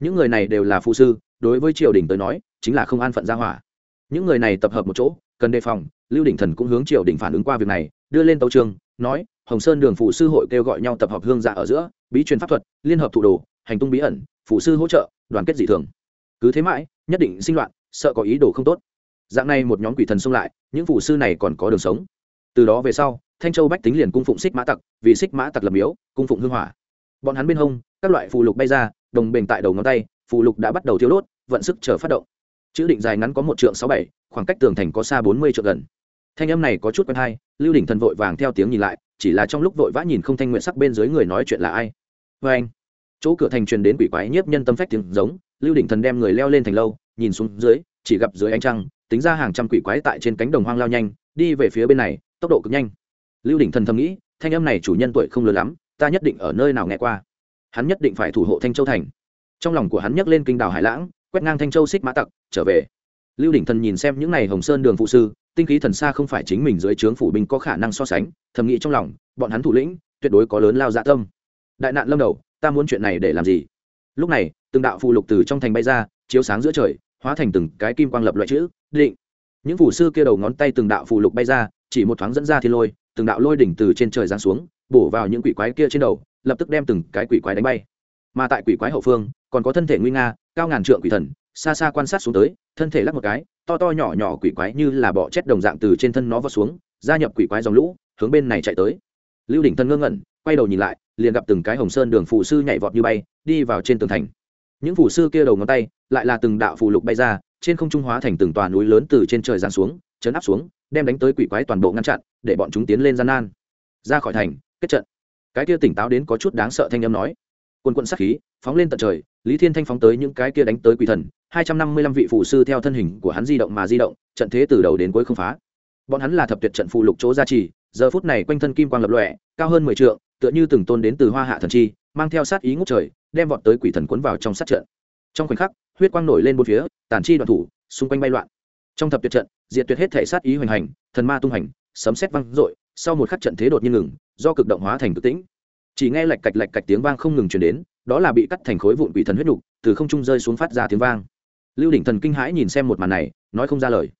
Những người này đều là phụ sư, đối với triều đình tới nói, chính là không an phận gia hỏa. Những người này tập hợp một chỗ, cần đề phòng, lưu đỉnh thần cũng hướng triều đình phản ứng qua việc này, đưa lên tấu trường, nói, hồng sơn đường phụ sư hội kêu gọi nhau tập hợp hương dạ ở giữa, bí truyền pháp thuật, liên hợp thủ đồ, hành tung bí ẩn, phụ sư hỗ trợ, đoàn kết dị thường. Cứ thế mãi, nhất định sinh loạn, sợ có ý đồ không tốt. Dạng này một nhóm quỷ thần xông lại, những phụ sư này còn có đường sống. Từ đó về sau, thanh châu bách tính liền cung phụng xích mã tặc, vì xích mã tặc lập miếu, cung phụng hương hỏa bọn hắn bên hông, các loại phù lục bay ra, đồng bền tại đầu ngón tay, phù lục đã bắt đầu thiếu đốt, vận sức chờ phát động. Chữ định dài ngắn có một trượng sáu bảy, khoảng cách tường thành có xa bốn mươi trượng gần. Thanh âm này có chút quen hay, lưu đỉnh thần vội vàng theo tiếng nhìn lại, chỉ là trong lúc vội vã nhìn không thanh nguyện sắc bên dưới người nói chuyện là ai. Vê anh, chỗ cửa thành truyền đến quỷ quái nhiếp nhân tâm phách tiếng giống, lưu đỉnh thần đem người leo lên thành lâu, nhìn xuống dưới, chỉ gặp dưới ánh trăng, tính ra hàng trăm quỷ quái tại trên cánh đồng hoang lao nhanh, đi về phía bên này, tốc độ cực nhanh. Lưu đỉnh thần thầm nghĩ, thanh âm này chủ nhân tuổi không lớn lắm ta nhất định ở nơi nào nghe qua. Hắn nhất định phải thủ hộ thanh châu thành. Trong lòng của hắn nhấc lên kinh đảo hải lãng, quét ngang thanh châu xích mã tặc, trở về. Lưu đỉnh thần nhìn xem những n à y hồng sơn đường phụ sư, tinh khí thần xa không phải chính mình dưới trướng phủ binh có khả năng so sánh, thầm nghĩ trong lòng, bọn hắn thủ lĩnh, tuyệt đối có lớn lao dạ tâm. Đại nạn lâm đầu, ta muốn chuyện này để làm gì? Lúc này, từng đạo phù lục từ trong thành bay ra, chiếu sáng giữa trời, hóa thành từng cái kim quang lập loại chữ, định. Những phủ sư kia đầu ngón tay từng đạo phù lục bay ra, chỉ một thoáng dẫn ra thiên lôi, từng đạo lôi đỉnh từ trên trời giáng xuống bổ vào những quỷ quái kia trên đầu, lập tức đem từng cái quỷ quái đánh bay. Mà tại quỷ quái hậu phương, còn có thân thể nguy nga, cao ngàn trượng quỷ thần, xa xa quan sát xuống tới, thân thể lắc một cái, to to nhỏ nhỏ quỷ quái như là bọ chết đồng dạng từ trên thân nó vọt xuống, gia nhập quỷ quái dòng lũ, hướng bên này chạy tới. Lưu đỉnh thân ngơ ngẩn, quay đầu nhìn lại, liền gặp từng cái hồng sơn đường phù sư nhảy vọt như bay, đi vào trên tường thành. Những phù sư kia đầu ngón tay, lại là từng đạo phù lục bay ra, trên không trung hóa thành từng tòa núi lớn từ trên trời giáng xuống, chấn áp xuống, đem đánh tới quỷ quái toàn bộ ngăn chặn, để bọn chúng tiến lên gian nan. Ra khỏi thành kết trận. Cái kia tỉnh táo đến có chút đáng sợ thanh âm nói. Quân quận sát khí, phóng lên tận trời, lý thiên thanh phóng tới những cái kia đánh tới quỷ thần, hai trăm năm mươi lăm vị phụ sư theo thân hình của hắn di động mà di động, trận thế từ đầu đến cuối không phá. Bọn hắn là thập tuyệt trận phụ lục chỗ gia trì, giờ phút này quanh thân kim quang lập lọe cao hơn mười t tựa như từng tôn đến từ hoa hạ thần chi, mang theo sát ý ngút trời, đem vọt tới quỷ thần cuốn vào trong sát trận. Trong khoảnh khắc, huyết quang nổi lên bốn phía tản chi đoạn thủ, xung quanh bay loạn. Trong thập tuyệt trận, diệt tuyệt hết thể sát ý hoành hành, thần ma tung hành, sấm xét văng dội, sau một khắc trận thế đột nhiên ngừng do cực động hóa thành cực tĩnh. Chỉ nghe lạch cạch lạch cạch tiếng vang không ngừng chuyển đến, đó là bị cắt thành khối vụn quỷ thần huyết nhục từ không trung rơi xuống phát ra tiếng vang. Lưu đỉnh thần kinh hãi nhìn xem một màn này, nói không ra lời.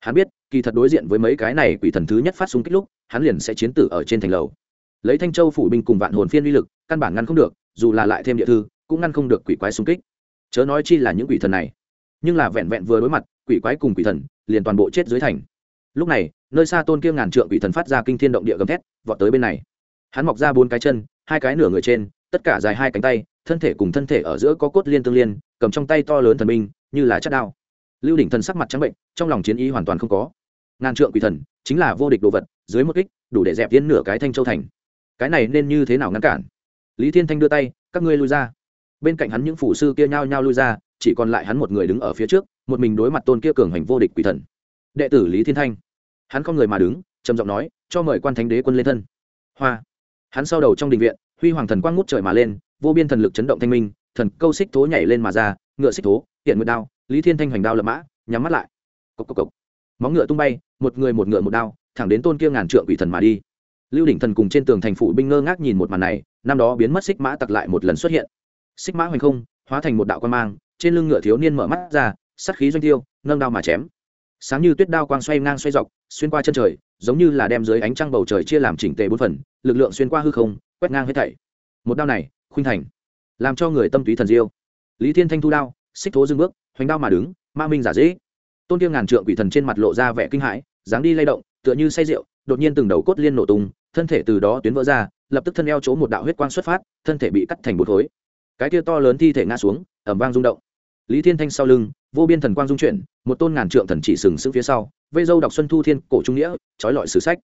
Hắn biết, kỳ thật đối diện với mấy cái này quỷ thần thứ nhất phát súng kích lúc, hắn liền sẽ chiến tử ở trên thành lầu. Lấy thanh châu phủ binh cùng vạn hồn phiên uy lực, căn bản ngăn không được, dù là lại thêm địa thư, cũng ngăn không được quỷ quái xung kích. Chớ nói chi là những quỷ thần này. Nhưng là vẹn vẹn vừa đối mặt, quỷ quái cùng quỷ thần, liền toàn bộ chết dưới thành. Lúc này nơi xa tôn kia ngàn trượng quỷ thần phát ra kinh thiên động địa gầm thét, vọt tới bên này. Hắn mọc ra bốn cái chân, hai cái nửa người trên, tất cả dài hai cánh tay, thân thể cùng thân thể ở giữa có cốt liên tương liên, cầm trong tay to lớn thần minh như là chất đao. Lưu đỉnh thần sắc mặt trắng bệnh, trong lòng chiến ý hoàn toàn không có. Ngàn trượng quỷ thần chính là vô địch đồ vật, dưới một kích, đủ để dẹp tiến nửa cái thanh châu thành. Cái này nên như thế nào ngăn cản? Lý thiên thanh đưa tay, các ngươi lui ra. Bên cạnh hắn những phủ sư kia nhao nhao lui ra, chỉ còn lại hắn một người đứng ở phía trước, một mình đối mặt tôn kia cường hành vô địch quỷ thần. Đệ tử lý thiên thanh hắn không người mà đứng, trầm giọng nói, cho mời quan thánh đế quân lên thân. Hoa. Hắn sau đầu trong đình viện, huy hoàng thần quang ngút trời mà lên, vô biên thần lực chấn động thanh minh, thần câu xích thố nhảy lên mà ra, ngựa xích thố hiện nguyệt đao, lý thiên thanh hoành đao lập mã, nhắm mắt lại. Cộc cộc cộc. Móng ngựa tung bay, một người một ngựa một đao, thẳng đến tôn kia ngàn trượng quỷ thần mà đi. Lưu đỉnh thần cùng trên tường thành phủ binh ngơ ngác nhìn một màn này, năm đó biến mất xích mã tặc lại một lần xuất hiện. Xích mã hoành không, hóa thành một đạo quan mang, trên lưng ngựa thiếu niên mở mắt ra sắt khí doanh tiêu, nâng đao mà chém sáng như tuyết đao quang xoay ngang xoay dọc, xuyên qua chân trời, giống như là đem dưới ánh trăng bầu trời chia làm chỉnh tề bốn phần, lực lượng xuyên qua hư không, quét ngang hết thảy. Một đao này, khuynh thành, làm cho người tâm túy thần diêu. Lý thiên thanh thu đao, xích thố dưng bước, hoành đao mà đứng, ma minh giả dễ tôn tiêu ngàn trượng quỷ thần trên mặt lộ ra vẻ kinh hãi, dáng đi lay động, tựa như say rượu, đột nhiên từng đầu cốt liên nổ tung, thân thể từ đó tuyến vỡ ra, lập tức thân eo chỗ một đạo huyết quang xuất phát, thân thể bị cắt thành bột khối. Cái kia to lớn thi thể ngã xuống ẩm vang rung động lý thiên thanh sau lưng, vô biên thần quang dung chuyển, một tôn ngàn trượng thần chỉ sừng sững phía sau, vây dâu đọc xuân thu thiên cổ trung nghĩa, trói lọi sử sách.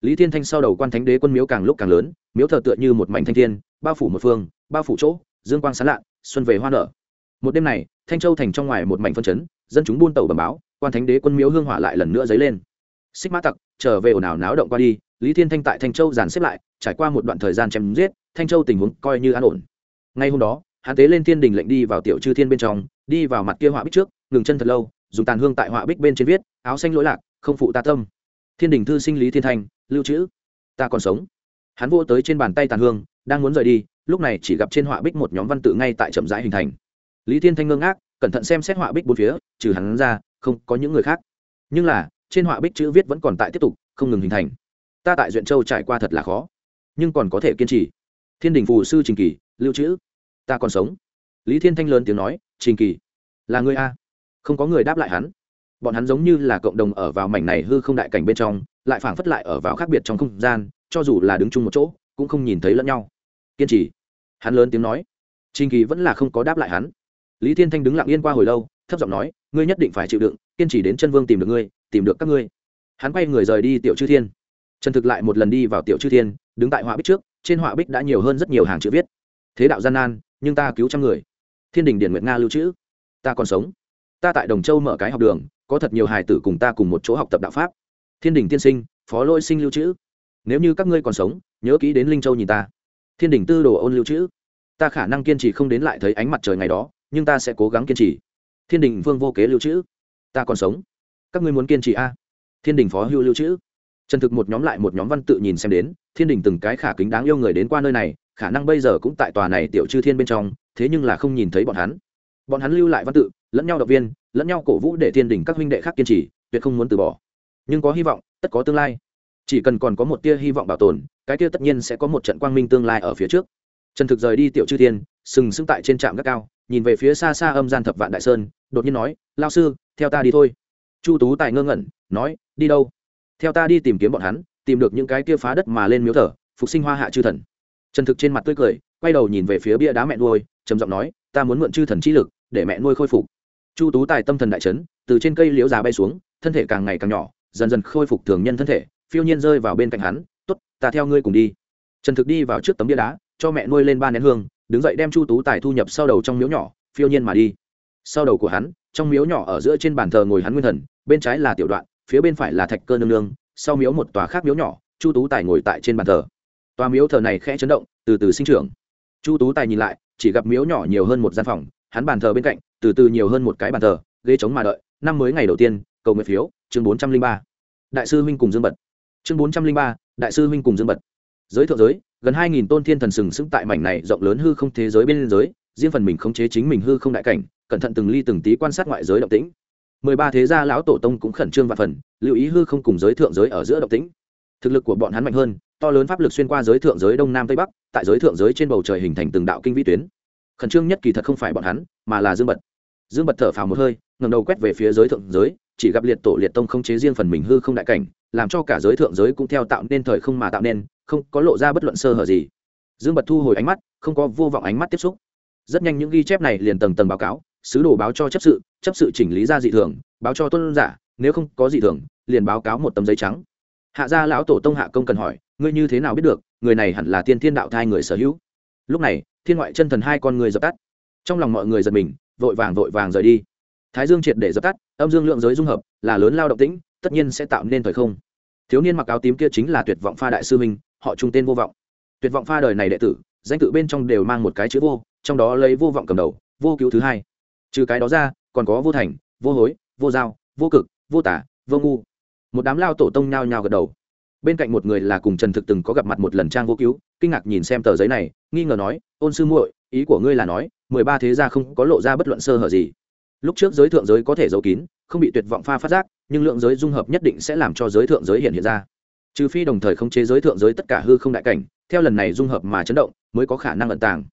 Lý thiên thanh sau đầu quan thánh đế quân miếu càng lúc càng lớn, miếu thờ tựa như một mảnh thanh thiên, bao phủ một phương, bao phủ chỗ, dương quang sán lạ, xuân về hoa nở. Một đêm này, thanh châu thành trong ngoài một mảnh phân chấn, dân chúng buôn tàu bầm báo, quan thánh đế quân miếu hương hỏa lại lần nữa dấy lên. Xích mã tặc, trở về ồn ào náo động qua đi, lý thiên thanh tại thanh châu dàn xếp lại, trải qua một đoạn thời gian chém giết, thanh châu tình huống coi như an ổn. Ngay hôm đó hắn tế lên thiên đình lệnh đi vào tiểu chư thiên bên trong, đi vào mặt kia họa bích trước, ngừng chân thật lâu, dùng tàn hương tại họa bích bên trên viết, áo xanh lỗi lạc, không phụ ta tâm. Thiên đình thư sinh lý thiên thanh lưu trữ. Ta còn sống. Hắn vô tới trên bàn tay tàn hương, đang muốn rời đi, lúc này chỉ gặp trên họa bích một nhóm văn tự ngay tại chậm rãi hình thành. Lý thiên thanh ngơ ngác, cẩn thận xem xét họa bích bốn phía, trừ hắn ra, không có những người khác. Nhưng là, trên họa bích chữ viết vẫn còn tại tiếp tục, không ngừng hình thành. Ta tại duyện châu trải qua thật là khó, nhưng còn có thể kiên trì. Thiên đình phù sư trình kỳ, lưu trữ ta còn sống. Lý thiên thanh lớn tiếng nói, trình kỳ, là người a? Không có người đáp lại hắn. Bọn hắn giống như là cộng đồng ở vào mảnh này hư không đại cảnh bên trong, lại phảng phất lại ở vào khác biệt trong không gian, cho dù là đứng chung một chỗ, cũng không nhìn thấy lẫn nhau. Kiên trì, hắn lớn tiếng nói. Trình kỳ vẫn là không có đáp lại hắn. Lý thiên thanh đứng lặng yên qua hồi lâu, thấp giọng nói, ngươi nhất định phải chịu đựng, kiên trì đến chân vương tìm được ngươi, tìm được các ngươi. Hắn quay người rời đi tiểu chư thiên. Trần thực lại một lần đi vào tiểu chư thiên, đứng tại họa bích trước, trên họa bích đã nhiều hơn rất nhiều hàng chữ viết. Thế đạo gian nan nhưng ta cứu trăm người. Thiên đình điện nguyệt nga lưu trữ. Ta còn sống. Ta tại đồng châu mở cái học đường, có thật nhiều hài tử cùng ta cùng một chỗ học tập đạo pháp. Thiên đình tiên sinh, phó lôi sinh lưu trữ. Nếu như các ngươi còn sống, nhớ kỹ đến linh châu nhìn ta. Thiên đình tư đồ ôn lưu trữ. Ta khả năng kiên trì không đến lại thấy ánh mặt trời ngày đó, nhưng ta sẽ cố gắng kiên trì. Thiên đình vương vô kế lưu trữ. Ta còn sống. Các ngươi muốn kiên trì a thiên đình phó hưu lưu trữ. Trần thực một nhóm lại một nhóm văn tự nhìn xem đến, thiên đình từng cái khả kính đáng yêu người đến qua nơi này khả năng bây giờ cũng tại tòa này tiểu chư thiên bên trong, thế nhưng là không nhìn thấy bọn hắn. Bọn hắn lưu lại văn tự, lẫn nhau động viên, lẫn nhau cổ vũ để thiên đình các huynh đệ khác kiên trì, tuyệt không muốn từ bỏ. Nhưng có hy vọng, tất có tương lai. Chỉ cần còn có một tia hy vọng bảo tồn, cái tia tất nhiên sẽ có một trận quang minh tương lai ở phía trước. Trần thực rời đi tiểu chư thiên, sừng sững tại trên trạm gác cao, nhìn về phía xa xa âm gian thập vạn đại sơn, đột nhiên nói, lao sư, theo ta đi thôi. Chu tú tài ngơ ngẩn, nói, đi đâu? Theo ta đi tìm kiếm bọn hắn, tìm được những cái kia phá đất mà lên miếu thờ, phục sinh hoa hạ chư thần trần thực trên mặt tươi cười, quay đầu nhìn về phía bia đá mẹ nuôi, trầm giọng nói, ta muốn mượn chư thần trí lực để mẹ nuôi khôi phục. Chu tú tài tâm thần đại trấn từ trên cây liễu già bay xuống, thân thể càng ngày càng nhỏ, dần dần khôi phục thường nhân thân thể, phiêu nhiên rơi vào bên cạnh hắn t ố t ta theo ngươi cùng đi. Trần thực đi vào trước tấm bia đá, cho mẹ nuôi lên ba nén hương, đứng dậy đem chu tú tài thu nhập sau đầu trong miếu nhỏ, phiêu nhiên mà đi. Sau đầu của hắn, trong miếu nhỏ ở giữa trên bàn thờ ngồi hắn nguyên thần, bên trái là tiểu đoạn, phía bên phải là thạch cơ nương nương, sau miếu một tòa khác miếu nhỏ, chu tú tài ngồi tại trên bàn thờ tòa miếu thờ này khẽ chấn động, từ từ sinh trưởng. Chu tú tài nhìn lại, chỉ gặp miếu nhỏ nhiều hơn một gian phòng, hắn bàn thờ bên cạnh, từ từ nhiều hơn một cái bàn thờ, ghế chống mà đợi, năm mới ngày đầu tiên, cầu nguyện phiếu, chương bốn trăm linh ba. Đại sư huynh cùng dương bật. Chương bốn trăm linh ba, đại sư huynh cùng dương bật. Giới thượng giới, gần hai nghìn tôn thiên thần sừng sững tại mảnh này rộng lớn hư không thế giới bên giới, riêng phần mình khống chế chính mình hư không đại cảnh, cẩn thận từng ly từng tí quan sát ngoại giới động tĩnh. Mười ba thế gia lão tổ tông cũng khẩn trương và phần, lưu ý hư không cùng giới thượng giới ở giữa động tĩnh. Thực lực của bọn hắn mạnh hơn to lớn pháp lực xuyên qua giới thượng giới đông nam tây bắc, tại giới thượng giới trên bầu trời hình thành từng đạo kinh vĩ tuyến. Khẩn trương nhất kỳ thật không phải bọn hắn, mà là dương bật. Dương bật thở phào một hơi ngầm đầu quét về phía giới thượng giới, chỉ gặp liệt tổ liệt tông không chế riêng phần mình hư không đại cảnh, làm cho cả giới thượng giới cũng theo tạo nên thời không mà tạo nên, không có lộ ra bất luận sơ hở gì. Dương bật thu hồi ánh mắt, không có vô vọng ánh mắt tiếp xúc. Rất nhanh những ghi chép này liền tầng tầng báo cáo, sứ đồ báo cho chấp sự chấp sự chỉnh lý ra dị thường, báo cho tôn giả, nếu không có dị thường, liền báo cáo một tấm giấy trắng. Hạ gia lão tổ tông hạ công cần hỏi ngươi như thế nào biết được, người này hẳn là tiên thiên đạo thai người sở hữu. Lúc này, thiên ngoại chân thần hai con người dập tắt. Trong lòng mọi người giật mình, vội vàng vội vàng rời đi. Thái dương triệt để dập tắt, âm dương lượng giới dung hợp, là lớn lao động tĩnh, tất nhiên sẽ tạo nên thời không. Thiếu niên mặc áo tím kia chính là tuyệt vọng pha đại sư minh họ trung tên vô vọng. Tuyệt vọng pha đời này đệ tử, danh tự bên trong đều mang một cái chữ vô, trong đó lấy vô vọng cầm đầu, vô cứu thứ hai. Trừ cái đó ra, còn có vô thành, vô hối, vô giao, vô cực, vô tả, vô ngu. Một đám lao tổ tông nhao nhao gật đầu bên cạnh một người là cùng trần thực từng có gặp mặt một lần trang vô cứu, kinh ngạc nhìn xem tờ giấy này, nghi ngờ nói, ôn sư muội, ý của ngươi là nói, mười ba thế gia không có lộ ra bất luận sơ hở gì. Lúc trước giới thượng giới có thể giấu kín, không bị tuyệt vọng pha phát giác, nhưng lượng giới dung hợp nhất định sẽ làm cho giới thượng giới hiện hiện ra. Trừ phi đồng thời không chế giới thượng giới tất cả hư không đại cảnh, theo lần này dung hợp mà chấn động, mới có khả năng ẩn tàng.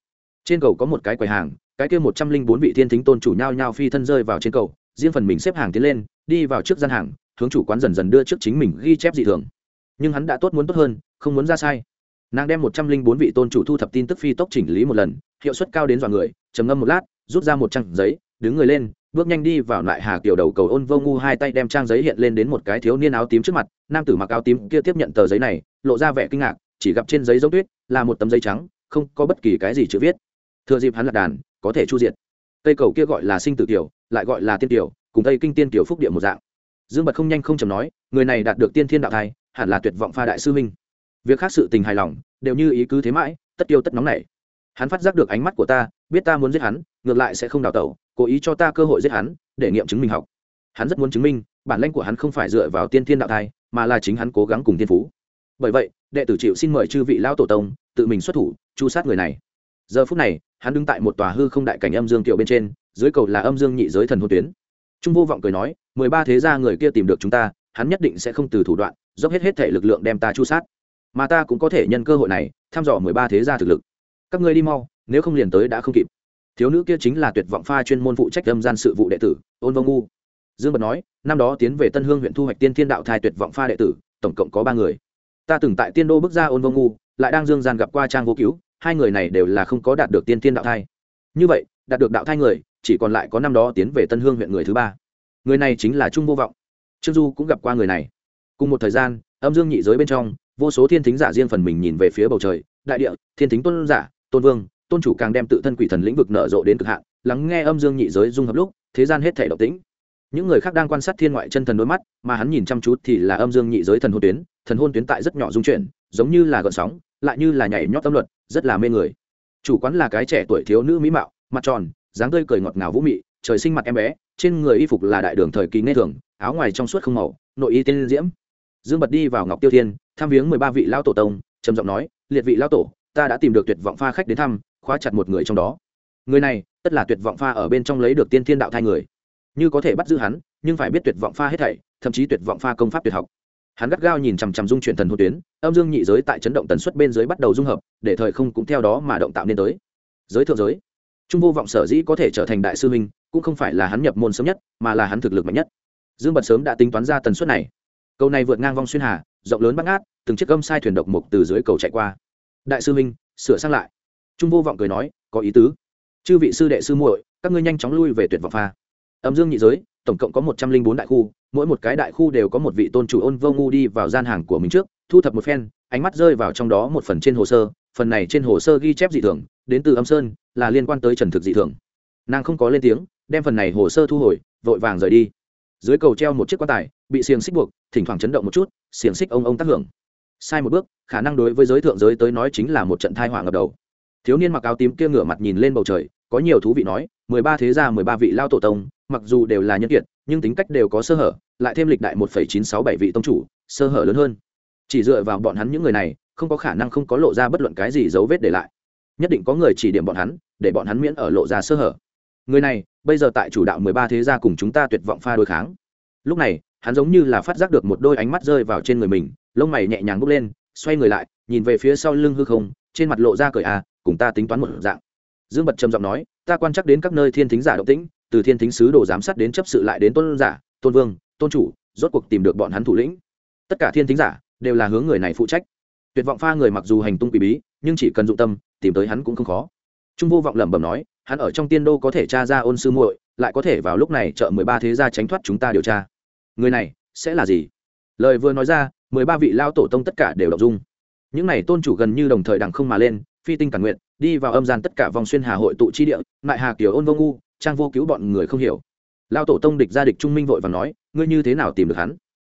Trên cầu có một cái quầy hàng, cái kia một trăm linh bốn vị thiên thính tôn chủ nhao nhau phi thân rơi vào trên cầu, riêng phần mình xếp hàng tiến lên, đi vào trước gian hàng, hướng chủ quán dần dần đưa trước chính mình ghi chép dị thường nhưng hắn đã tốt muốn tốt hơn, không muốn ra sai. Nàng đem một trăm linh bốn vị tôn chủ thu thập tin tức phi tốc chỉnh lý một lần, hiệu suất cao đến dọa người, trầm ngâm một lát, rút ra một trang giấy, đứng người lên, bước nhanh đi vào lại hà kiểu đầu cầu ôn vô ngu hai tay đem trang giấy hiện lên đến một cái thiếu niên áo tím trước mặt, nam tử mặc áo tím kia tiếp nhận tờ giấy này, lộ ra vẻ kinh ngạc, chỉ gặp trên giấy giống tuyết là một tấm giấy trắng, không có bất kỳ cái gì chữ viết. Thừa dịp hắn lạc đàn, có thể chu diệt. Cây cầu kia gọi là sinh tử tiểu, lại gọi là tiên tiểu, cùng tây kinh tiên tiểu phúc địa một dạng. Dương bật không nhanh không chầm nói, người này đạt được tiên thiên đạo thai hẳn là tuyệt vọng pha đại sư minh việc khác sự tình hài lòng, đều như ý cứ thế mãi, tất tiêu tất nóng này hắn phát giác được ánh mắt của ta, biết ta muốn giết hắn, ngược lại sẽ không đào tẩu, cố ý cho ta cơ hội giết hắn, để nghiệm chứng minh học. Hắn rất muốn chứng minh, bản lãnh của hắn không phải dựa vào tiên thiên đạo thai, mà là chính hắn cố gắng cùng tiên phú. Bởi vậy, đệ tử chịu xin mời chư vị lão tổ tông, tự mình xuất thủ, chu sát người này. Giờ phút này, hắn đứng tại một tòa hư không đại cảnh âm dương tiểu bên trên, dưới cầu là âm dương nhị giới thần hôn tuyến. Trung vô vọng cười nói, mười ba thế gia người kia tìm được chúng ta, hắn nhất định sẽ không từ thủ đoạn dốc hết hết thể lực lượng đem ta chu sát. Mà ta cũng có thể nhân cơ hội này, thăm dò mười ba thế gia thực lực. Các ngươi đi mau, nếu không liền tới đã không kịp. Thiếu nữ kia chính là tuyệt vọng pha chuyên môn phụ trách âm gian sự vụ đệ tử, ôn vông ngu. Dương bật nói, năm đó tiến về tân hương huyện thu hoạch tiên thiên đạo thai tuyệt vọng pha đệ tử, tổng cộng có ba người. Ta từng tại tiên đô bước ra ôn vông ngu, lại đang dương gian gặp qua trang vô cứu, hai người này đều là không có đạt được tiên thiên đạo thai. Như vậy, đạt được đạo thai người, chỉ còn lại có năm đó tiến về tân hương huyện người thứ ba. Người này chính là trung vô vọng. Trương du cũng gặp qua người này cùng một thời gian, âm dương nhị giới bên trong, vô số thiên thính giả riêng phần mình nhìn về phía bầu trời, đại địa, thiên thính tôn giả, tôn vương, tôn chủ càng đem tự thân quỷ thần lĩnh vực nở rộ đến cực hạn, lắng nghe âm dương nhị giới dung hợp lúc, thế gian hết thể độc tĩnh. Những người khác đang quan sát thiên ngoại chân thần đôi mắt, mà hắn nhìn chăm chút thì là âm dương nhị giới thần hôn tuyến, thần hôn tuyến tại rất nhỏ dung chuyển, giống như là gợn sóng, lại như là nhảy nhót tâm luật, rất là mê người. Chủ quán là cái trẻ tuổi thiếu nữ mỹ mạo, mặt tròn, dáng tươi cười ngọt ngào vũ mị, trời sinh mặt em bé, trên người y phục là đại đường thời kỳ nghe thường, áo ngoài trong suốt không màu, nội y tiên diễm dương bật đi vào ngọc tiêu thiên tham viếng mười ba vị lao tổ tông, trầm giọng nói, liệt vị lao tổ, ta đã tìm được tuyệt vọng pha khách đến thăm, khóa chặt một người trong đó. Người này, tất là tuyệt vọng pha ở bên trong lấy được tiên thiên đạo thai người. Như có thể bắt giữ hắn, nhưng phải biết tuyệt vọng pha hết thảy, thậm chí tuyệt vọng pha công pháp tuyệt học. Hắn gắt gao nhìn chằm chằm dung chuyển thần hồn tuyến, âm dương nhị giới tại chấn động tần suất bên dưới bắt đầu dung hợp, để thời không cũng theo đó mà động tạo nên tới. Giới thượng giới, trung vô vọng sở dĩ có thể trở thành đại sư huynh, cũng không phải là hắn nhập môn sớm nhất, mà là hắn thực lực mạnh nhất. Dương bật sớm đã tính toán ra tần suất này cầu này vượt ngang vong xuyên hà, rộng lớn bắt ngát, từng chiếc âm sai thuyền độc mục từ dưới cầu chạy qua. Đại sư minh, sửa sang lại. Trung vô vọng cười nói, có ý tứ. Chư vị sư đệ sư muội, các ngươi nhanh chóng lui về tuyệt vọng pha. Âm dương nhị giới, tổng cộng có một trăm linh bốn đại khu, mỗi một cái đại khu đều có một vị tôn chủ ôn vô ngu đi vào gian hàng của mình trước, thu thập một phen, ánh mắt rơi vào trong đó một phần trên hồ sơ, phần này trên hồ sơ ghi chép dị thường, đến từ âm sơn, là liên quan tới trần thực dị thường. Nàng không có lên tiếng, đem phần này hồ sơ thu hồi, vội vàng rời đi dưới cầu treo một chiếc quan tài, bị xiềng xích buộc, thỉnh thoảng chấn động một chút, xiềng xích ông ông tác hưởng. Sai một bước, khả năng đối với giới thượng giới tới nói chính là một trận thai hỏa ngập đầu. Thiếu niên mặc áo tím kia ngửa mặt nhìn lên bầu trời, có nhiều thú vị nói, mười ba thế gia, mười ba vị lao tổ tông, mặc dù đều là nhân kiệt, nhưng tính cách đều có sơ hở, lại thêm lịch đại một phẩy chín sáu bảy vị tông chủ, sơ hở lớn hơn. Chỉ dựa vào bọn hắn những người này, không có khả năng không có lộ ra bất luận cái gì dấu vết để lại. Nhất định có người chỉ điểm bọn hắn, để bọn hắn miễn ở lộ ra sơ hở người này, bây giờ tại chủ đạo mười ba thế gia cùng chúng ta tuyệt vọng pha đối kháng. Lúc này, hắn giống như là phát giác được một đôi ánh mắt rơi vào trên người mình, lông mày nhẹ nhàng bốc lên, xoay người lại, nhìn về phía sau lưng hư không, trên mặt lộ ra cười à cùng ta tính toán một dạng. Dương bật trầm giọng nói, ta quan chắc đến các nơi thiên thính giả động tĩnh, từ thiên thính sứ đồ giám sát đến chấp sự lại đến tôn giả, tôn vương, tôn chủ, rốt cuộc tìm được bọn hắn thủ lĩnh. Tất cả thiên thính giả đều là hướng người này phụ trách. Tuyệt vọng pha người mặc dù hành tung quỷ bí, nhưng chỉ cần dụng tâm, tìm tới hắn cũng không khó. Trung vô vọng lẩm bẩm nói hắn ở trong tiên đô có thể tra ra ôn sư muội, lại có thể vào lúc này chợ mười ba thế gia tránh thoát chúng ta điều tra. Người này sẽ là gì? Lời vừa nói ra, mười ba vị lao tổ tông tất cả đều đọc dung. Những này tôn chủ gần như đồng thời đằng không mà lên, phi tinh cản nguyện, đi vào âm gian tất cả vòng xuyên hà hội tụ chi địa mại hà kiều ôn vô ngu, trang vô cứu bọn người không hiểu. Lao tổ tông địch gia địch trung minh vội và nói, ngươi như thế nào tìm được hắn?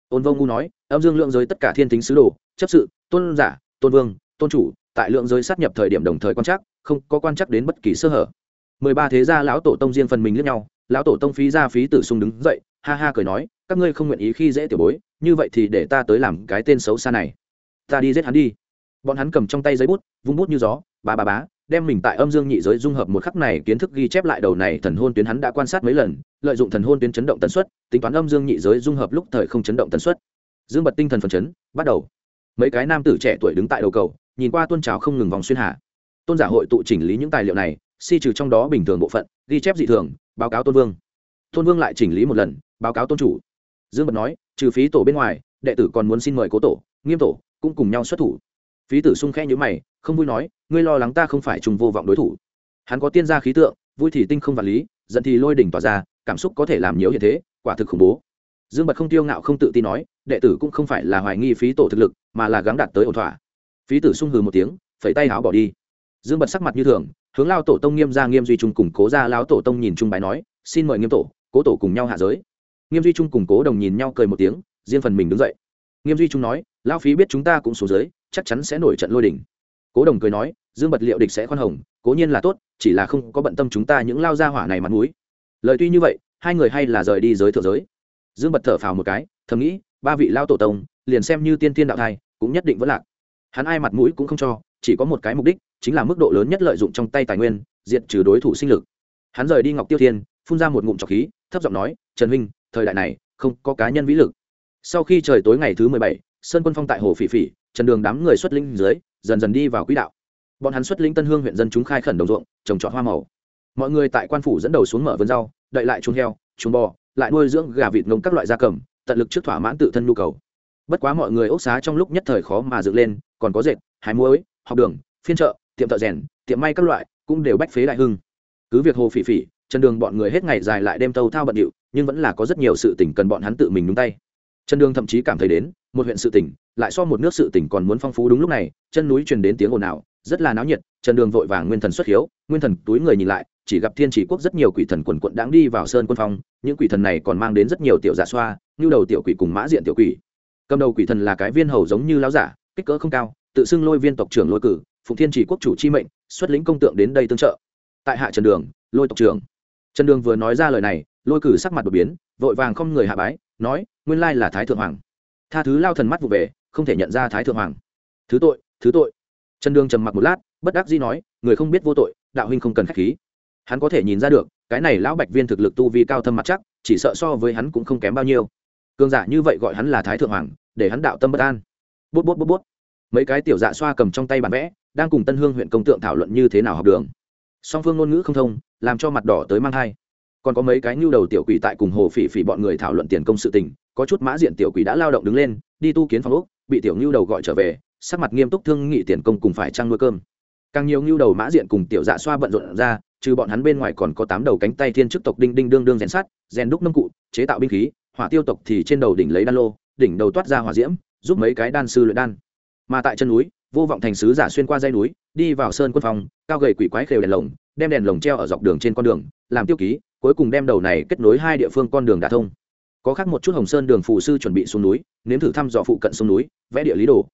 Ôn vô ngu nói, âm dương lượng giới tất cả thiên tính sứ đồ, chấp sự, tôn giả, tôn vương, tôn chủ, tại lượng giới sát nhập thời điểm đồng thời quan trắc, không có quan trắc đến bất kỳ sơ hở mười ba thế gia lão tổ tông riêng phần mình lẫn nhau lão tổ tông phí ra phí tử sung đứng dậy ha ha cười nói các ngươi không nguyện ý khi dễ tiểu bối như vậy thì để ta tới làm cái tên xấu xa này. Ta đi giết hắn đi. Bọn hắn cầm trong tay giấy bút vung bút như gió ba ba bá đem mình tại âm dương nhị giới dung hợp một khắc này kiến thức ghi chép lại đầu này thần hôn tuyến hắn đã quan sát mấy lần lợi dụng thần hôn tuyến chấn động tần suất tính toán âm dương nhị giới dung hợp lúc thời không chấn động tần suất. Dương bật tinh thần phần chấn bắt đầu. Mấy cái nam tử trẻ tuổi đứng tại đầu cầu nhìn qua tôn trào không ngừng vòng xuyên hạ, tôn giả hội tụ chỉnh lý những tài liệu này si trừ trong đó bình thường bộ phận, ghi chép dị thường, báo cáo tôn vương. Tôn vương lại chỉnh lý một lần, báo cáo tôn chủ. Dương bật nói, trừ phí tổ bên ngoài, đệ tử còn muốn xin mời cố tổ, nghiêm tổ, cũng cùng nhau xuất thủ. Phí tử sung khẽ nhữ mày, không vui nói, ngươi lo lắng ta không phải trùng vô vọng đối thủ. Hắn có tiên gia khí tượng, vui thì tinh không vật lý, giận thì lôi đỉnh tỏa ra, cảm xúc có thể làm nhiều hiện thế, quả thực khủng bố. Dương bật không tiêu ngạo không tự tin nói, đệ tử cũng không phải là hoài nghi phí tổ thực lực, mà là gắng đạt tới ổn thỏa. Phí tử sung hừ một tiếng, phẩy tay áo bỏ đi. Dương bật sắc mặt như thường hướng lao tổ tông nghiêm ra nghiêm duy trung củng cố ra lao tổ tông nhìn trung bái nói, xin mời nghiêm tổ, cố tổ cùng nhau hạ giới. Nghiêm duy trung cùng cố đồng nhìn nhau cười một tiếng, riêng phần mình đứng dậy. Nghiêm duy trung nói lao phí biết chúng ta cũng xuống dưới, chắc chắn sẽ nổi trận lôi đỉnh cố đồng cười nói, dương bật liệu địch sẽ khoan hồng, cố nhiên là tốt, chỉ là không có bận tâm chúng ta những lao gia hỏa này mặt mũi. Lời tuy như vậy, hai người hay là rời đi giới thượng giới. Dương bật thở phào một cái, thầm nghĩ, ba vị lao tổ tông, liền xem như tiên tiên đạo thai, cũng nhất định vẫn lạc. Hắn ai mặt mũi cũng không cho, chỉ có một cái mục đích chính là mức độ lớn nhất lợi dụng trong tay tài nguyên, diệt trừ đối thủ sinh lực. Hắn rời đi ngọc tiêu thiên, phun ra một ngụm trọc khí, thấp giọng nói, trần huynh, thời đại này, không có cá nhân vĩ lực. Sau khi trời tối ngày thứ mười bảy, sơn quân phong tại hồ phỉ phỉ, trần đường đám người xuất linh dưới, dần dần đi vào quỹ đạo. Bọn hắn xuất linh tân hương huyện dân chúng khai khẩn đồng ruộng, trồng trọt hoa màu. Mọi người tại quan phủ dẫn đầu xuống mở vườn rau, đậy lại chuồng heo chuồng bò, lại nuôi dưỡng gà vịt ngông các loại gia cầm, tận lực trước thỏa mãn tự thân nhu cầu. Bất quá mọi người ốc xá trong lúc nhất thời khó mà dựng lên, còn có dệt, hái muối, học đường, phiên chợ tiệm thợ rèn, tiệm may các loại, cũng đều bách phế đại hưng. Cứ việc hồ phỉ phỉ, trần đường bọn người hết ngày dài lại đêm tâu thao bận điệu, nhưng vẫn là có rất nhiều sự tỉnh cần bọn hắn tự mình nhúng tay. Trần đường thậm chí cảm thấy đến, một huyện sự tỉnh lại so một nước sự tỉnh còn muốn phong phú đúng lúc này, chân núi truyền đến tiếng ồn ào, rất là náo nhiệt, trần đường vội vàng nguyên thần xuất hiếu, nguyên thần túi người nhìn lại, chỉ gặp thiên chỉ quốc rất nhiều quỷ thần quần quận đáng đi vào sơn quân phong, những quỷ thần này còn mang đến rất nhiều tiểu giả xoa, như đầu tiểu quỷ cùng mã diện tiểu quỷ. Cầm đầu quỷ thần là cái viên hầu giống như láo giả, kích cỡ không cao, tự xưng lôi viên tộc trưởng lôi cử phụng thiên chỉ quốc chủ chi mệnh, xuất lĩnh công tượng đến đây tương trợ. Tại hạ trần đường, lôi tộc trưởng. Trần đường vừa nói ra lời này, lôi cử sắc mặt đột biến, vội vàng không người hạ bái, nói, nguyên lai là thái thượng hoàng. Tha thứ lao thần mắt vụ về, không thể nhận ra thái thượng hoàng. Thứ tội thứ tội. Trần đường trầm mặc một lát, bất đắc dĩ nói, người không biết vô tội, đạo huynh không cần k h á c h khí. Hắn có thể nhìn ra được, cái này lão bạch viên thực lực tu vi cao thâm mặt chắc, chỉ sợ so với hắn cũng không kém bao nhiêu. Cường giả như vậy gọi hắn là thái thượng hoàng, để hắn đạo tâm bất an. Bút bút bút bút. Mấy cái tiểu dạ xoa cầm trong tay bản vẽ đang cùng tân hương huyện công tượng thảo luận như thế nào học đường song phương ngôn ngữ không thông làm cho mặt đỏ tới mang thai còn có mấy cái nhu đầu tiểu quỷ tại cùng hồ phỉ phỉ bọn người thảo luận tiền công sự tình có chút mã diện tiểu quỷ đã lao động đứng lên đi tu kiến phòng úc bị tiểu nhu đầu gọi trở về sắc mặt nghiêm túc thương nghị tiền công cùng phải trăng nuôi cơm càng nhiều nhu đầu mã diện cùng tiểu dạ xoa bận rộn ra trừ bọn hắn bên ngoài còn có tám đầu cánh tay thiên chức tộc đinh đinh đương đương rèn sắt rèn đúc nông cụ chế tạo binh khí hỏa tiêu tộc thì trên đầu đỉnh lấy đan lô đỉnh đầu toát ra hỏa diễm giúp mấy cái đan sư luyện đan mà tại chân núi vô vọng thành sứ giả xuyên qua dây núi, đi vào sơn quân phòng, cao gầy quỷ quái khều đèn lồng, đem đèn lồng treo ở dọc đường trên con đường, làm tiêu ký, cuối cùng đem đầu này kết nối hai địa phương con đường đã thông. Có khác một chút hồng sơn đường phù sư chuẩn bị xuống núi, nếm thử thăm dò phụ cận sông núi, vẽ địa lý đồ.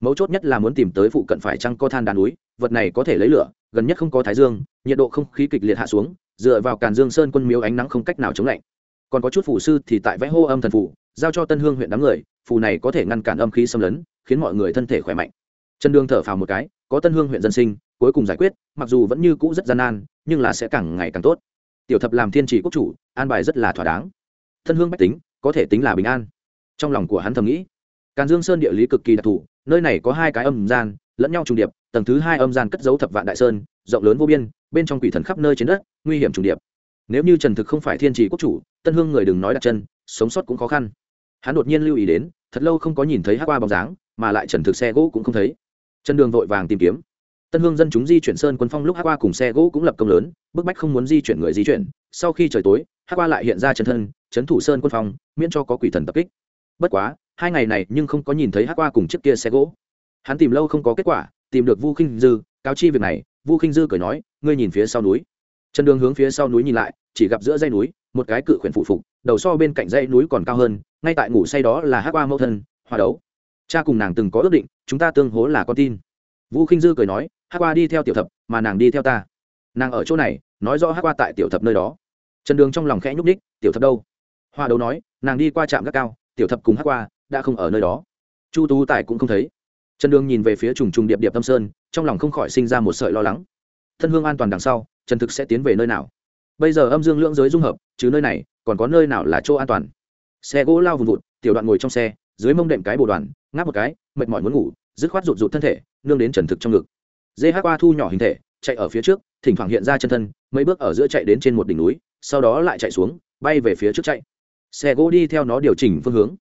Mấu chốt nhất là muốn tìm tới phụ cận phải chăng có than đá núi, vật này có thể lấy lửa, gần nhất không có thái dương, nhiệt độ không khí kịch liệt hạ xuống, dựa vào càn dương sơn quân miếu ánh nắng không cách nào chống lạnh. Còn có chút phù sư thì tại vẽ hô âm thần phù, giao cho tân hương huyện đám người, phù này có thể ngăn cản âm khí xâm lấn, khiến mọi người thân thể khỏe mạnh trần đường thở phào một cái, có tân hương huyện dân sinh, cuối cùng giải quyết, mặc dù vẫn như cũ rất gian nan, nhưng là sẽ càng ngày càng tốt. Tiểu thập làm thiên trì quốc chủ, an bài rất là thỏa đáng. Thân hương bách tính, có thể tính là bình an. Trong lòng của hắn thầm nghĩ, càn dương sơn địa lý cực kỳ đặc thù, nơi này có hai cái âm gian, lẫn nhau trùng điệp, tầng thứ hai âm gian cất dấu thập vạn đại sơn, rộng lớn vô biên, bên trong quỷ thần khắp nơi trên đất, nguy hiểm trùng điệp. Nếu như trần thực không phải thiên trì quốc chủ, tân hương người đừng nói đặt chân, sống sót cũng khó khăn. Hắn đột nhiên lưu ý đến, thật lâu không có nhìn thấy hát qua bóng dáng, mà lại trần thực xe gỗ cũng không thấy chân đường vội vàng tìm kiếm. Tân hương dân chúng di chuyển sơn quân phong lúc hát qua cùng xe gỗ cũng lập công lớn, bức bách không muốn di chuyển người di chuyển. Sau khi trời tối hát qua lại hiện ra chân thân, chấn thủ sơn quân phong, miễn cho có quỷ thần tập kích. Bất quá, hai ngày này nhưng không có nhìn thấy hát qua cùng chiếc kia xe gỗ. Hắn tìm lâu không có kết quả, tìm được vu khinh dư, cáo chi việc này, vu khinh dư cười nói, ngươi nhìn phía sau núi. Trần đường hướng phía sau núi nhìn lại, chỉ gặp giữa dây núi, một cái cự khuyển phụ phục, đầu so bên cạnh dây núi còn cao hơn, ngay tại ngủ say đó là hát qua mẫu thân, hoa đấu cha cùng nàng từng có ước định, chúng ta tương hố là con tin. Vũ khinh dư cười nói, hát qua đi theo tiểu thập, mà nàng đi theo ta. Nàng ở chỗ này, nói rõ hát qua tại tiểu thập nơi đó. Trần đường trong lòng khẽ nhúc ních tiểu thập đâu? Hoa đấu nói, nàng đi qua trạm gác cao, tiểu thập cùng hát qua đã không ở nơi đó. Chu tú tài cũng không thấy. Trần đường nhìn về phía trùng trùng điệp điệp tâm sơn, trong lòng không khỏi sinh ra một sợi lo lắng. Thân hương an toàn đằng sau, trần thực sẽ tiến về nơi nào? Bây giờ âm dương lưỡng giới dung hợp, chứ nơi này, còn có nơi nào là chỗ an toàn? Xe gỗ lao vùng vụt, tiểu đoạn ngồi trong xe, dưới mông đệm cái bồ đoàn ngáp một cái, mệt mỏi muốn ngủ, dứt khoát rụt rụt thân thể, nương đến trần thực trong ngực. Dê hát qua thu nhỏ hình thể, chạy ở phía trước, thỉnh thoảng hiện ra chân thân, mấy bước ở giữa chạy đến trên một đỉnh núi, sau đó lại chạy xuống, bay về phía trước chạy. Xe gỗ đi theo nó điều chỉnh phương hướng.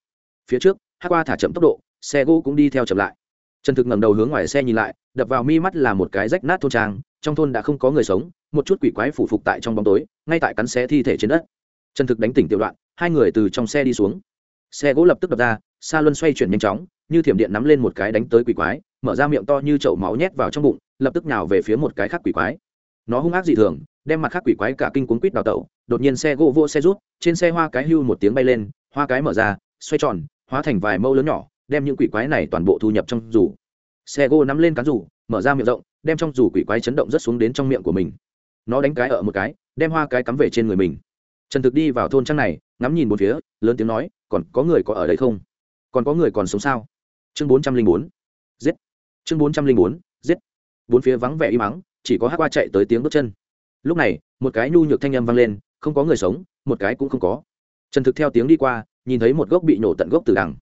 Phía trước hát qua thả chậm tốc độ, xe gỗ cũng đi theo chậm lại. Trần thực ngẩng đầu hướng ngoài xe nhìn lại, đập vào mi mắt là một cái rách nát thôn trang, trong thôn đã không có người sống, một chút quỷ quái phủ phục tại trong bóng tối, ngay tại cắn xé thi thể trên đất. Trần thực đánh tỉnh tiểu đoạn, hai người từ trong xe đi xuống xe gỗ lập tức đập ra xa luân xoay chuyển nhanh chóng, như thiểm điện nắm lên một cái đánh tới quỷ quái, mở ra miệng to như chậu máu nhét vào trong bụng, lập tức nào về phía một cái khác quỷ quái. Nó hung ác dị thường, đem mặt khác quỷ quái cả kinh cuốn quýt đào tẩu, đột nhiên xe gỗ vô xe rút, trên xe hoa cái hưu một tiếng bay lên, hoa cái mở ra, xoay tròn, hóa thành vài mâu lớn nhỏ, đem những quỷ quái này toàn bộ thu nhập trong rủ xe gỗ nắm lên cán rủ mở ra miệng rộng, đem trong rủ quỷ quái chấn động rất xuống đến trong miệng của mình. Nó đánh cái ở một cái, đem hoa cái cắm về trên người mình. Trần thực đi vào thôn trang này, ngắm nhìn một phía, lớn tiếng nói còn có người có ở đây không? Còn có người còn sống sao? Chương bốn trăm linh bốn, giết. Chương bốn trăm linh bốn, giết. Bốn phía vắng vẻ im mắng chỉ có hát qua chạy tới tiếng bước chân. Lúc này, một cái nhu nhược thanh â m vang lên, không có người sống, một cái cũng không có. Trần thực theo tiếng đi qua, nhìn thấy một gốc bị nổ tận gốc từ đằng.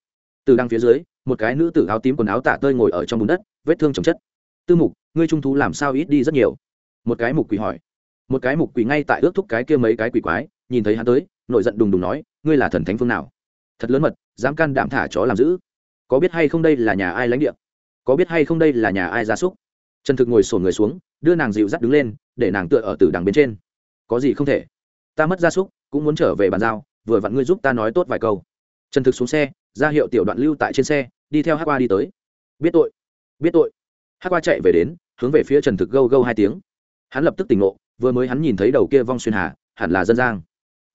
Từ đằng phía dưới, một cái nữ tử áo tím quần áo tả tơi ngồi ở trong bùn đất, vết thương chồng chất. Tư mục, ngươi trung thú làm sao ít đi rất nhiều? Một cái mục quỷ hỏi. Một cái mục quỷ ngay tại ước thúc cái kia mấy cái quỷ quái, nhìn thấy hắn tới, nổi giận đùng đùng nói, ngươi là thần thánh phương nào? Thật lớn mật, dám can đảm thả chó làm giữ có biết hay không đây là nhà ai lãnh địa? Có biết hay không đây là nhà ai gia súc? Trần thực ngồi sổn người xuống, đưa nàng dịu dắt đứng lên, để nàng tựa ở tử đằng bên trên. Có gì không thể? Ta mất gia súc, cũng muốn trở về bàn giao, vừa vặn ngươi giúp ta nói tốt vài câu. Trần thực xuống xe, ra hiệu tiểu đoạn lưu tại trên xe, đi theo hát qua đi tới. Biết tội biết tội. Hát qua chạy về đến, hướng về phía trần thực gâu gâu hai tiếng. Hắn lập tức tỉnh ngộ, vừa mới hắn nhìn thấy đầu kia vong xuyên hà, hẳn là dân giang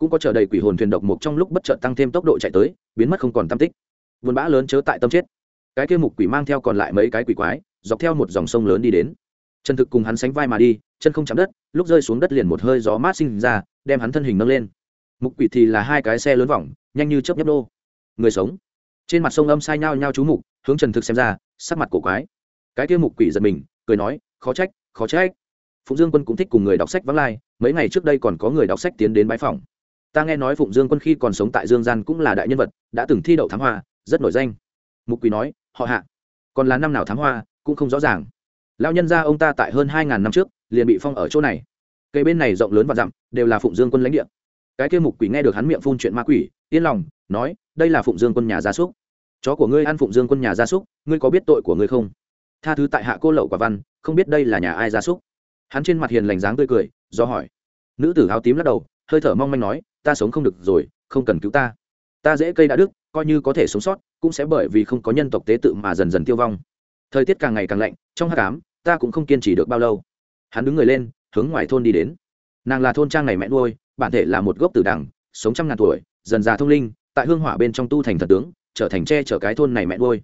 cũng có chờ đầy quỷ hồn thuyền độc mục trong lúc bất chợt tăng thêm tốc độ chạy tới, biến mất không còn tam tích. Vườn bã lớn chớ tại tâm chết. Cái kia mục quỷ mang theo còn lại mấy cái quỷ quái, dọc theo một dòng sông lớn đi đến. Trần thực cùng hắn sánh vai mà đi, chân không chạm đất, lúc rơi xuống đất liền một hơi gió mát sinh ra, đem hắn thân hình nâng lên. Mục quỷ thì là hai cái xe lớn vòng, nhanh như chớp nhấp đô người sống. Trên mặt sông âm sai nhao nhao chú mục, hướng trần thực xem ra, sắc mặt cổ quái. Cái kia mục quỷ giật mình, cười nói, khó trách khó trách. Phụng dương quân cũng thích cùng người đọc sách vắng lai, mấy ngày trước đây còn có người đọc sách tiến đến bãi phòng ta nghe nói phụng dương quân khi còn sống tại dương gian cũng là đại nhân vật, đã từng thi đậu thám hoa, rất nổi danh. Mục quỷ nói, họ hạ, còn là năm nào thám hoa, cũng không rõ ràng. Lao nhân ra ông ta tại hơn hai ngàn năm trước, liền bị phong ở chỗ này. Cây bên này rộng lớn và dặm, đều là phụng dương quân lãnh địa. Cái kia mục quỷ nghe được hắn miệng phun chuyện ma quỷ, yên lòng, nói, đây là phụng dương quân nhà gia súc. Chó của ngươi ăn phụng dương quân nhà gia súc, ngươi có biết tội của ngươi không? Tha thứ tại hạ cô lậu quả văn, không biết đây là nhà ai gia súc. Hắn trên mặt hiền lành dáng tươi cười, do hỏi. Nữ tử áo tím lắc đầu, hơi thở mong manh nói ta sống không được rồi, không cần cứu ta. Ta dễ cây đã đức coi như có thể sống sót, cũng sẽ bởi vì không có nhân tộc tế tự mà dần dần tiêu vong. Thời tiết càng ngày càng lạnh, trong hát cám ta cũng không kiên trì được bao lâu. Hắn đứng người lên, hướng ngoài thôn đi đến. Nàng là thôn trang này mẹ nuôi, bản thể là một gốc tử đằng, sống trăm ngàn tuổi, dần già thông linh, tại hương hỏa bên trong tu thành thần tướng, trở thành tre chở cái thôn này mẹ nuôi.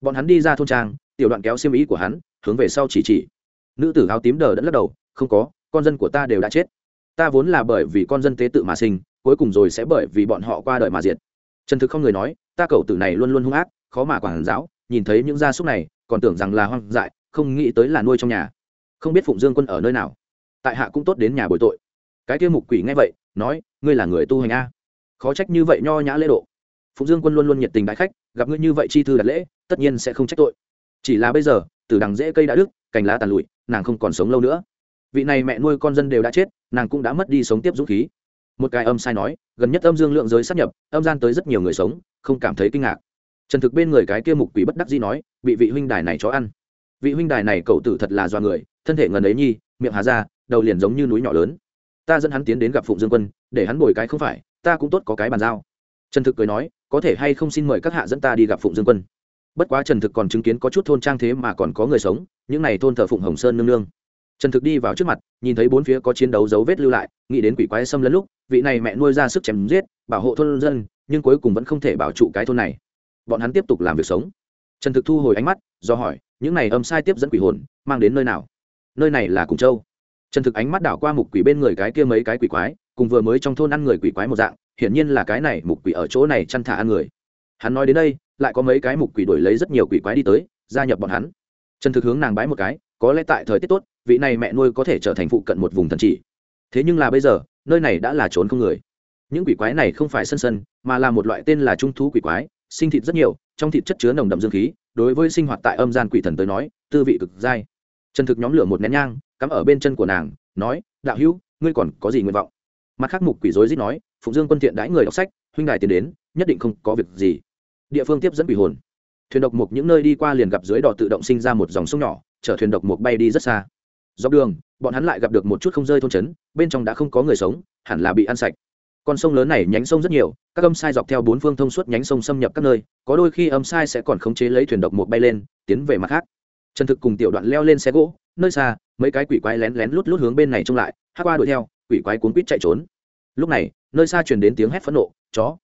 Bọn hắn đi ra thôn trang, tiểu đoạn kéo xiêm ý của hắn, hướng về sau chỉ chỉ. Nữ tử áo tím đờ đẫn lắc đầu, không có, con dân của ta đều đã chết. Ta vốn là bởi vì con dân tế tự mà sinh cuối cùng rồi sẽ bởi vì bọn họ qua đời mà diệt. Trần thực không người nói, ta cầu tử này luôn luôn hung ác, khó mà quản giáo, nhìn thấy những gia súc này, còn tưởng rằng là hoang dại, không nghĩ tới là nuôi trong nhà. Không biết phụng dương quân ở nơi nào. Tại hạ cũng tốt đến nhà bồi tội. Cái kia mục quỷ nghe vậy, nói, ngươi là người tu hành a. Khó trách như vậy nho nhã lễ độ. Phụng dương quân luôn luôn nhiệt tình đại khách, gặp ngươi như vậy chi thư đặt lễ, tất nhiên sẽ không trách tội. Chỉ là bây giờ, từ đằng dễ cây đã đứt, cành lá tàn lụi, nàng không còn sống lâu nữa. Vị này mẹ nuôi con dân đều đã chết, nàng cũng đã mất đi sống tiếp dũng khí một cái âm sai nói, gần nhất âm dương lượng giới sắp nhập, âm gian tới rất nhiều người sống, không cảm thấy kinh ngạc. Trần thực bên người cái kia mục quỷ bất đắc dĩ nói, bị vị huynh đài này cho ăn. Vị huynh đài này cậu tử thật là do người, thân thể ngần ấy nhi, miệng hà ra, đầu liền giống như núi nhỏ lớn. Ta dẫn hắn tiến đến gặp phụng dương quân, để hắn bồi cái không phải, ta cũng tốt có cái bàn giao. Trần thực cười nói, có thể hay không xin mời các hạ dẫn ta đi gặp phụng dương quân. Bất quá trần thực còn chứng kiến có chút thôn trang thế mà còn có người sống, những này thôn thờ phụng hồng sơn nương nương trần thực đi vào trước mặt, nhìn thấy bốn phía có chiến đấu dấu vết lưu lại, nghĩ đến quỷ quái xâm lấn lúc, vị này mẹ nuôi ra sức chém giết, bảo hộ thôn dân, nhưng cuối cùng vẫn không thể bảo trụ cái thôn này. Bọn hắn tiếp tục làm việc sống. Trần thực thu hồi ánh mắt, do hỏi, những này âm sai tiếp dẫn quỷ hồn, mang đến nơi nào? Nơi này là cùng châu. Trần thực ánh mắt đảo qua mục quỷ bên người cái kia mấy cái quỷ quái, cùng vừa mới trong thôn ăn người quỷ quái một dạng, hiển nhiên là cái này mục quỷ ở chỗ này chăn thả ăn người. Hắn nói đến đây, lại có mấy cái mục quỷ đổi lấy rất nhiều quỷ quái đi tới, gia nhập bọn hắn. Trần thực hướng nàng bái một cái có lẽ tại thời tiết tốt, vị này mẹ nuôi có thể trở thành phụ cận một vùng thần trị thế nhưng là bây giờ, nơi này đã là trốn không người. Những quỷ quái này không phải sân sân, mà là một loại tên là trung thú quỷ quái, sinh thịt rất nhiều, trong thịt chất chứa nồng đậm dương khí, đối với sinh hoạt tại âm gian quỷ thần tới nói, tư vị cực dai. Chân thực nhóm lửa một nén nhang, cắm ở bên chân của nàng, nói, đạo hữu, ngươi còn có gì nguyện vọng? Mặt khác mục quỷ dối dít nói phụng dương quân thiện đãi người đọc sách, huynh đài tiến đến, nhất định không có việc gì. Địa phương tiếp dẫn quỷ hồn. Thuyền độc mục những nơi đi qua liền gặp dưới đò tự động sinh ra một dòng sông nhỏ chở thuyền độc mục bay đi rất xa. Dọc đường, bọn hắn lại gặp được một chút không rơi thôn trấn, bên trong đã không có người sống, hẳn là bị ăn sạch. Con sông lớn này nhánh sông rất nhiều, các âm sai dọc theo bốn phương thông suốt nhánh sông xâm nhập các nơi, có đôi khi âm sai sẽ còn khống chế lấy thuyền độc mục bay lên, tiến về mặt khác. Trần thực cùng tiểu đoạn leo lên xe gỗ, nơi xa, mấy cái quỷ quái lén lén lút lút hướng bên này trông lại, hát qua đuổi theo, quỷ quái cuốn quýt chạy trốn. Lúc này, nơi xa truyền đến tiếng hét phẫn nộ, chó!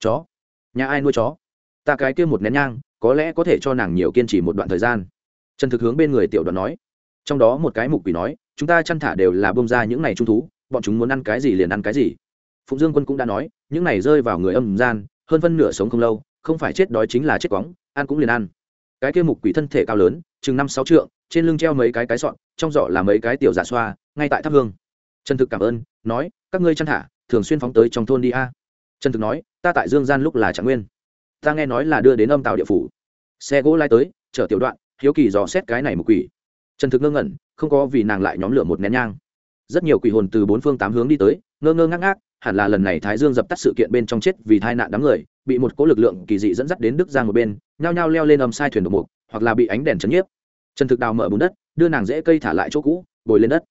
Chó! Nhà ai nuôi chó? Ta cái kia một nén nhang, có lẽ có thể cho nàng nhiều kiên trì một đoạn thời gian trần thực hướng bên người tiểu đoạn nói, trong đó một cái mục quỷ nói, chúng ta chăn thả đều là bông ra những này trung thú, bọn chúng muốn ăn cái gì liền ăn cái gì. Phụng dương quân cũng đã nói, những này rơi vào người âm gian, hơn phân nửa sống không lâu, không phải chết đói chính là chết quóng, ăn cũng liền ăn. Cái kia mục quỷ thân thể cao lớn, chừng năm sáu trượng, trên lưng treo mấy cái cái sọn, trong giỏ là mấy cái tiểu giả xoa, ngay tại tháp hương. Trần thực cảm ơn, nói, các ngươi chăn thả, thường xuyên phóng tới trong thôn đi a. Trần thực nói, ta tại dương gian lúc là trạng nguyên. Ta nghe nói là đưa đến âm tàu địa phủ. Xe gỗ lai tới, chở tiểu đoạn hiếu kỳ dò xét cái này một quỷ. Trần thực ngơ ngẩn, không có vì nàng lại nhóm lửa một nén nhang. Rất nhiều quỷ hồn từ bốn phương tám hướng đi tới, ngơ ngơ ngác ngác, hẳn là lần này thái dương dập tắt sự kiện bên trong chết vì tai nạn đám người, bị một cỗ lực lượng kỳ dị dẫn dắt đến đức giang một bên, nhao nhao leo lên âm sai thuyền độc mục, hoặc là bị ánh đèn chấn nhiếp. Trần thực đào mở bùn đất, đưa nàng dễ cây thả lại chỗ cũ, bồi lên đất.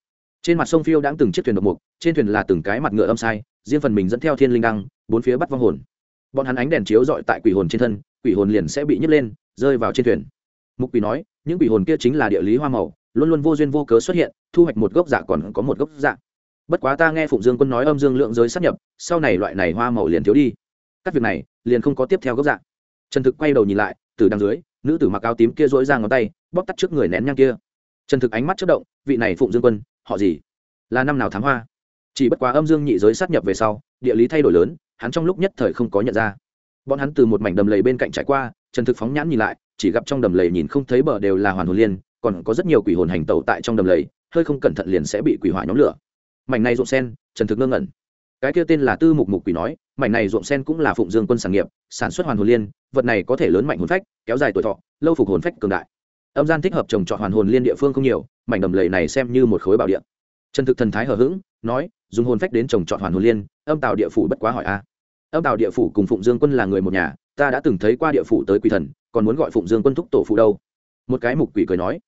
Trên mặt sông phiêu đang từng chiếc thuyền độc mục, trên thuyền là từng cái mặt ngựa âm sai, riêng phần mình dẫn theo thiên linh đăng, bốn phía bắt vong hồn. Bọn hắn ánh đèn chiếu dọi tại quỷ hồn trên thân, quỷ hồn liền sẽ bị nhấc lên, rơi vào trên thuyền mục quỷ nói, những quỷ hồn kia chính là địa lý hoa màu, luôn luôn vô duyên vô cớ xuất hiện, thu hoạch một gốc dạ còn có một gốc dạ. Bất quá ta nghe phụng dương quân nói âm dương lượng giới sắp nhập, sau này loại này hoa màu liền thiếu đi. Các việc này, liền không có tiếp theo gốc dạ. Trần thực quay đầu nhìn lại, từ đằng dưới, nữ tử mặc áo tím kia dỗi ra ngón tay, bóp tắt trước người nén nhang kia. Trần thực ánh mắt chất động, vị này phụng dương quân, họ gì? Là năm nào thám hoa? Chỉ bất quá âm dương nhị giới sát nhập về sau, địa lý thay đổi lớn, hắn trong lúc nhất thời không có nhận ra. Bọn hắn từ một mảnh đầm lầy bên cạnh trải qua, trần thực phóng nhãn nhìn lại chỉ gặp trong đầm lầy nhìn không thấy bờ đều là hoàn hồn liên, còn có rất nhiều quỷ hồn hành tẩu tại trong đầm lầy, hơi không cẩn thận liền sẽ bị quỷ hỏa nhóm lửa. Mảnh này ruộng sen, trần thực ngơ ngẩn. Cái kia tên là tư mục mục quỷ nói, mảnh này ruộng sen cũng là phụng dương quân sản nghiệp, sản xuất hoàn hồn liên, vật này có thể lớn mạnh hồn phách, kéo dài tuổi thọ, lâu phục hồn phách cường đại. Âm gian thích hợp trồng trọt hoàn hồn liên địa phương không nhiều, mảnh đầm lầy này xem như một khối bảo địa. Trần thực thần thái hờ hững, nói, dùng hồn phách đến trồng trọt hoàn hồn liên, âm tào địa phủ bất quá hỏi a. Âm tào địa phủ cùng phụng dương quân là người một nhà, ta đã từng thấy qua địa phủ tới quỷ thần còn muốn gọi phụng dương quân thúc tổ phụ đâu một cái mục quỷ cười nói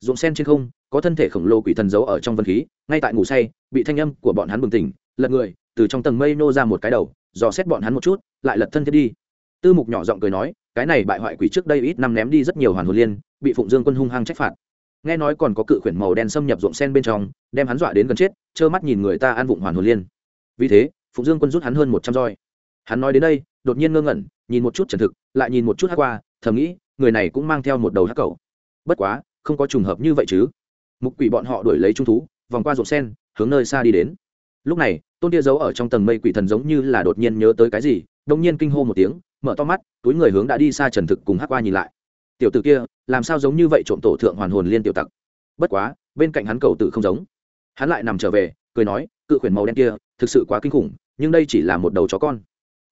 ruộng sen trên không có thân thể khổng lồ quỷ thần giấu ở trong vân khí ngay tại ngủ say bị thanh âm của bọn hắn bừng tỉnh lật người từ trong tầng mây nô ra một cái đầu dò xét bọn hắn một chút lại lật thân thiết đi tư mục nhỏ giọng cười nói cái này bại hoại quỷ trước đây ít năm ném đi rất nhiều hoàn hồn liên bị phụng dương quân hung hăng trách phạt nghe nói còn có cự khuyển màu đen xâm nhập ruộng sen bên trong đem hắn dọa đến gần chết trơ mắt nhìn người ta ăn vụng hoàn hồn liên vì thế phụng dương quân rút hắn hơn một trăm roi hắn nói đến đây đột nhiên ngơ ngẩn nhìn một chút trần thực lại nhìn một chút hát qua thầm nghĩ, người này cũng mang theo một đầu hắc cầu. Bất quá, không có trùng hợp như vậy chứ. Mục quỷ bọn họ đuổi lấy trung thú, vòng qua ruộng sen, hướng nơi xa đi đến. Lúc này, tôn tia giấu ở trong tầng mây quỷ thần giống như là đột nhiên nhớ tới cái gì, đông nhiên kinh hô một tiếng, mở to mắt, túi người hướng đã đi xa trần thực cùng hắc qua nhìn lại. Tiểu tử kia, làm sao giống như vậy trộm tổ thượng hoàn hồn liên tiểu tặc? Bất quá, bên cạnh hắn cầu tử không giống. Hắn lại nằm trở về, cười nói, cự khuyển màu đen kia, thực sự quá kinh khủng, nhưng đây chỉ là một đầu chó con.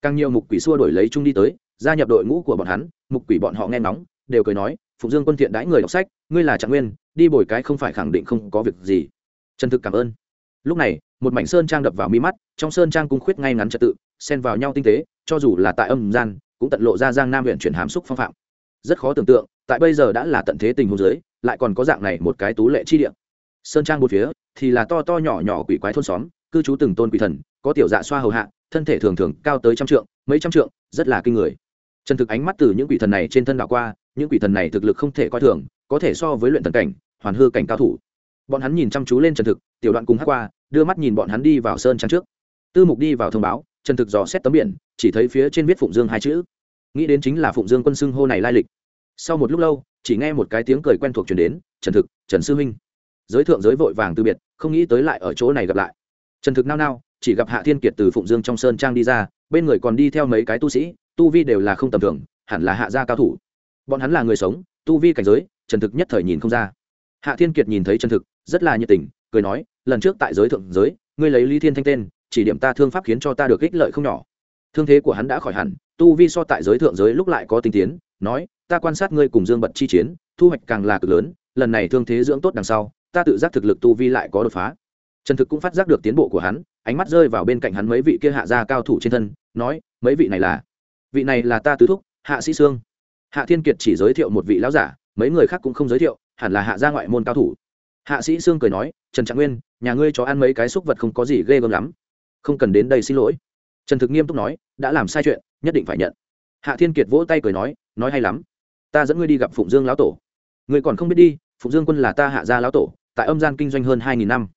Càng nhiều mục quỷ xua đổi lấy trung đi tới gia nhập đội ngũ của bọn hắn, mục quỷ bọn họ nghe nóng đều cười nói, phụng dương quân thiện đãi người đọc sách, ngươi là trạng nguyên, đi bồi cái không phải khẳng định không có việc gì. Chân thực cảm ơn. Lúc này, một mảnh sơn trang đập vào mi mắt, trong sơn trang cung khuyết ngay ngắn trật tự, xen vào nhau tinh tế, cho dù là tại âm gian, cũng tận lộ ra giang nam huyện chuyển hàm xúc phong phạm. Rất khó tưởng tượng, tại bây giờ đã là tận thế tình huống giới lại còn có dạng này một cái tú lệ chi địa. Sơn trang một phía, thì là to to nhỏ nhỏ quỷ quái thôn xóm, cư trú từng tôn quỷ thần, có tiểu dạ xoa hầu hạ, thân thể thường thường cao tới trăm trượng, mấy trăm trượng, rất là kinh người trần thực ánh mắt từ những quỷ thần này trên thân đảo qua, những quỷ thần này thực lực không thể coi thường, có thể so với luyện thần cảnh, hoàn hư cảnh cao thủ. Bọn hắn nhìn chăm chú lên trần thực, tiểu đoạn cùng hát qua, đưa mắt nhìn bọn hắn đi vào sơn trang trước. Tư mục đi vào thông báo trần thực dò xét tấm biển, chỉ thấy phía trên viết phụng dương hai chữ. Nghĩ đến chính là phụng dương quân xưng hô này lai lịch. Sau một lúc lâu, chỉ nghe một cái tiếng cười quen thuộc chuyển đến, trần thực, trần sư huynh giới thượng giới vội vàng từ biệt, không nghĩ tới lại ở chỗ này gặp lại. Trần thực nao nao, chỉ gặp hạ thiên kiệt từ phụng dương trong sơn trang đi ra, bên người còn đi theo mấy cái tu sĩ tu vi đều là không tầm thường, hẳn là hạ gia cao thủ. Bọn hắn là người sống, tu vi cảnh giới trần thực nhất thời nhìn không ra. Hạ thiên kiệt nhìn thấy trần thực, rất là nhiệt tình, cười nói, lần trước tại giới thượng giới, ngươi lấy lý thiên thanh tên, chỉ điểm ta thương pháp khiến cho ta được ích lợi không nhỏ. Thương thế của hắn đã khỏi hẳn, tu vi so tại giới thượng giới lúc lại có tinh tiến, nói, ta quan sát ngươi cùng dương bật chi chiến, thu hoạch càng là cực lớn, lần này thương thế dưỡng tốt đằng sau, ta tự giác thực lực tu vi lại có đột phá. Trần thực cũng phát giác được tiến bộ của hắn, ánh mắt rơi vào bên cạnh hắn mấy vị kia hạ gia cao thủ trên thân, nói, mấy vị này là vị này là ta tứ thúc, hạ sĩ sương. Hạ thiên kiệt chỉ giới thiệu một vị lão giả, mấy người khác cũng không giới thiệu, hẳn là hạ gia ngoại môn cao thủ. Hạ sĩ sương cười nói, trần trạng nguyên, nhà ngươi cho ăn mấy cái xúc vật không có gì ghê gớm lắm. Không cần đến đây xin lỗi. Trần thực nghiêm túc nói, đã làm sai chuyện, nhất định phải nhận. Hạ thiên kiệt vỗ tay cười nói nói hay lắm. Ta dẫn ngươi đi gặp phụng dương lão tổ. Ngươi còn không biết đi, phụng dương quân là ta hạ gia lão tổ, tại âm gian kinh doanh hơn hai nghìn năm.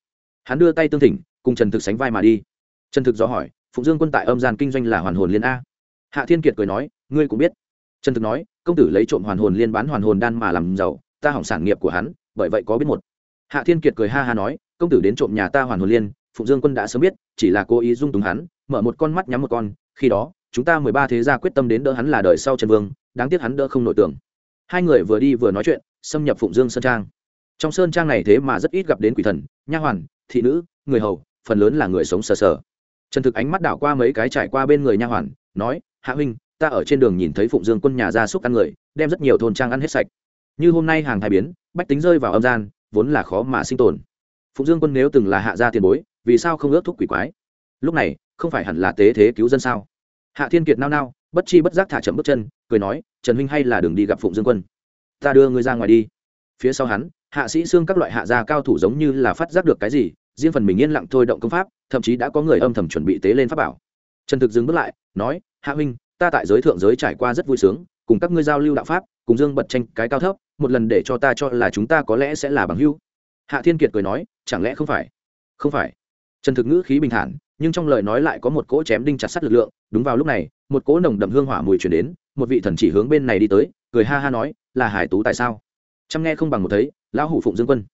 Hắn đưa tay tương thỉnh, cùng trần thực sánh vai mà đi. Trần thực dò hỏi, phụng dương quân tại âm gian kinh doanh là hoàn hồn liên a? Hạ thiên kiệt cười nói, ngươi cũng biết. Trần thực nói, công tử lấy trộm hoàn hồn liên bán hoàn hồn đan mà làm giàu, ta hỏng sản nghiệp của hắn, bởi vậy có biết một. Hạ thiên kiệt cười ha ha nói, công tử đến trộm nhà ta hoàn hồn liên, phụng dương quân đã sớm biết, chỉ là cố ý dung túng hắn, mở một con mắt nhắm một con, khi đó, chúng ta mười ba thế gia quyết tâm đến đỡ hắn là đời sau trần vương, đáng tiếc hắn đỡ không nổi tưởng. Hai người vừa đi vừa nói chuyện, xâm nhập phụng dương sơn trang. Trong sơn trang này thế mà rất ít gặp đến quỷ thần, nha hoàn, thị nữ, người hầu, phần lớn là người sống sờ sờ. Trần thực ánh mắt đảo qua mấy cái trải qua bên người nha hoàn, nói hạ huynh, ta ở trên đường nhìn thấy phụng dương quân nhà gia súc ăn người, đem rất nhiều thôn trang ăn hết sạch. Như hôm nay hàng thái biến, bách tính rơi vào âm gian, vốn là khó mà sinh tồn. Phụng dương quân nếu từng là hạ gia tiền bối, vì sao không ước thúc quỷ quái? Lúc này, không phải hẳn là tế thế cứu dân sao? Hạ thiên kiệt nao nao, bất chi bất giác thả chậm bước chân, cười nói, trần huynh hay là đường đi gặp phụng dương quân. Ta đưa ngươi ra ngoài đi. Phía sau hắn, hạ sĩ xương các loại hạ gia cao thủ giống như là phát giác được cái gì, riêng phần mình yên lặng thôi động công pháp, thậm chí đã có người âm thầm chuẩn bị tế lên pháp bảo trần thực dừng bước lại, nói, hạ huynh, ta tại giới thượng giới trải qua rất vui sướng, cùng các ngươi giao lưu đạo pháp, cùng dương bật tranh cái cao thấp, một lần để cho ta cho là chúng ta có lẽ sẽ là bằng hữu. Hạ thiên kiệt cười nói, chẳng lẽ không phải? Không phải. Trần thực ngữ khí bình thản, nhưng trong lời nói lại có một cỗ chém đinh chặt sắt lực lượng, đúng vào lúc này, một cỗ nồng đậm hương hỏa mùi chuyển đến, một vị thần chỉ hướng bên này đi tới, cười ha ha nói, là hải tú tại sao? Chăm nghe không bằng một thấy, lão hủ phụng dương quân.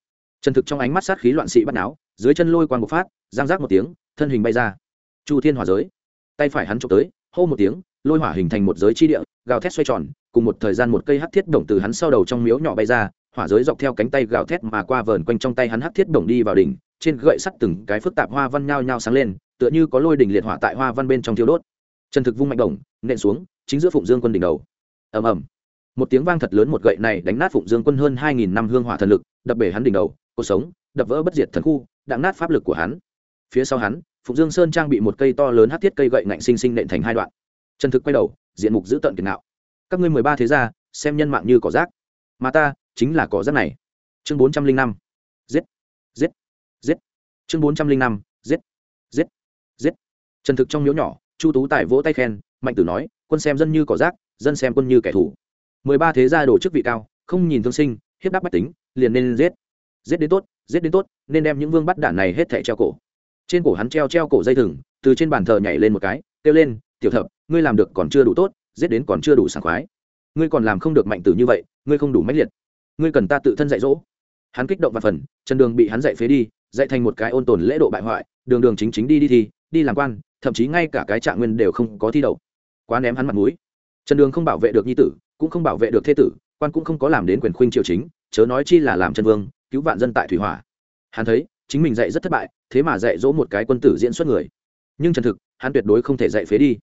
Trần thực trong ánh mắt sát khí loạn sĩ bắt náo dưới chân lôi quang bộc phát, giang giác một tiếng, thân hình bay ra. Chu thiên hỏa giới tay phải hắn trộm tới, hô một tiếng, lôi hỏa hình thành một giới chi địa, gào thét xoay tròn, cùng một thời gian một cây hắc thiết đồng từ hắn sau đầu trong miếu nhỏ bay ra, hỏa giới dọc theo cánh tay gào thét mà qua vờn quanh trong tay hắn hắc thiết đồng đi vào đỉnh, trên gậy sắt từng cái phức tạp hoa văn nhao nhao sáng lên, tựa như có lôi đỉnh liệt hỏa tại hoa văn bên trong thiêu đốt. Trần thực vung mạnh đồng, nện xuống, chính giữa phụng dương quân đỉnh đầu. Ầm ầm. Một tiếng vang thật lớn một gậy này đánh nát phụng dương quân hơn hai nghìn năm hương hỏa thần lực, đập bể hắn đỉnh đầu, cuộc sống, đập vỡ bất diệt thần khu, đặng nát pháp lực của hắn. Phía sau hắn phụng dương sơn trang bị một cây to lớn hát thiết cây gậy ngạnh sinh sinh nện thành hai đoạn. Trần thực quay đầu, diện mục giữ tận kiệt nạo các ngươi mười ba thế gia, xem nhân mạng như cỏ rác. Mà ta, chính là cỏ rác này. Chương bốn trăm linh năm. Giết. Giết. Giết. Chương bốn trăm linh năm. Giết. Giết. Giết. Trần thực trong miếu nhỏ, chu tú tài vỗ tay khen, mạnh tử nói, quân xem dân như cỏ rác, dân xem quân như kẻ thù. Mười ba thế gia đổ chức vị cao, không nhìn thương sinh, hiếp đáp bách tính, liền nên giết. Giết đến tốt, giết đến tốt, nên đem những vương bắt đản này hết thảy treo cổ trên cổ hắn treo treo cổ dây thừng, từ trên bàn thờ nhảy lên một cái, kêu lên, tiểu thập, ngươi làm được còn chưa đủ tốt, giết đến còn chưa đủ sảng khoái. Ngươi còn làm không được mạnh tử như vậy, ngươi không đủ mãnh liệt. Ngươi cần ta tự thân dạy dỗ. Hắn kích động và phần, chân đường bị hắn dạy phế đi, dạy thành một cái ôn tồn lễ độ bại hoại, đường đường chính chính đi đi thi đi làm quan, thậm chí ngay cả cái trạng nguyên đều không có thi đậu. Quá ném hắn mặt mũi. Trần đường không bảo vệ được nhi tử, cũng không bảo vệ được thế tử, quan cũng không có làm đến quyền khuynh triều chính, chớ nói chi là làm chân vương, cứu vạn dân tại thủy hỏa. Hắn thấy chính mình dạy rất thất bại, thế mà dạy dỗ một cái quân tử diễn xuất người. Nhưng trần thực, hắn tuyệt đối không thể dạy phế đi.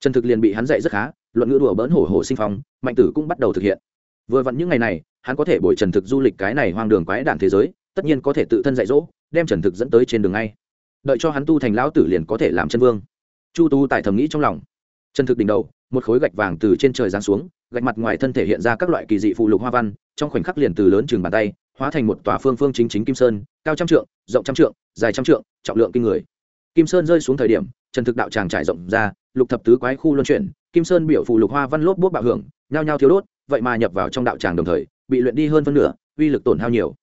Trần thực liền bị hắn dạy rất khá, luận ngữ đùa bỡn hổ hổ sinh phong, mạnh tử cũng bắt đầu thực hiện. Vừa vặn những ngày này, hắn có thể bồi trần thực du lịch cái này hoang đường quái đản thế giới, tất nhiên có thể tự thân dạy dỗ, đem trần thực dẫn tới trên đường ngay. Đợi cho hắn tu thành lão tử liền có thể làm chân vương. Chu tu tại thầm nghĩ trong lòng. Trần thực đỉnh đầu, một khối gạch vàng từ trên trời giáng xuống, gạch mặt ngoài thân thể hiện ra các loại kỳ dị phụ lục hoa văn, trong khoảnh khắc liền từ lớn chừng bàn tay, hóa thành một tòa phương phương chính chính kim sơn, cao trăm trượng rộng trăm trượng, dài trăm trượng, trọng lượng kinh người. Kim sơn rơi xuống thời điểm, trần thực đạo tràng trải rộng ra, lục thập tứ quái khu luân chuyển, kim sơn biểu phù lục hoa văn lốp bút bạo hưởng, nhao nhao thiếu đốt, vậy mà nhập vào trong đạo tràng đồng thời, bị luyện đi hơn phân nửa, uy lực tổn hao nhiều.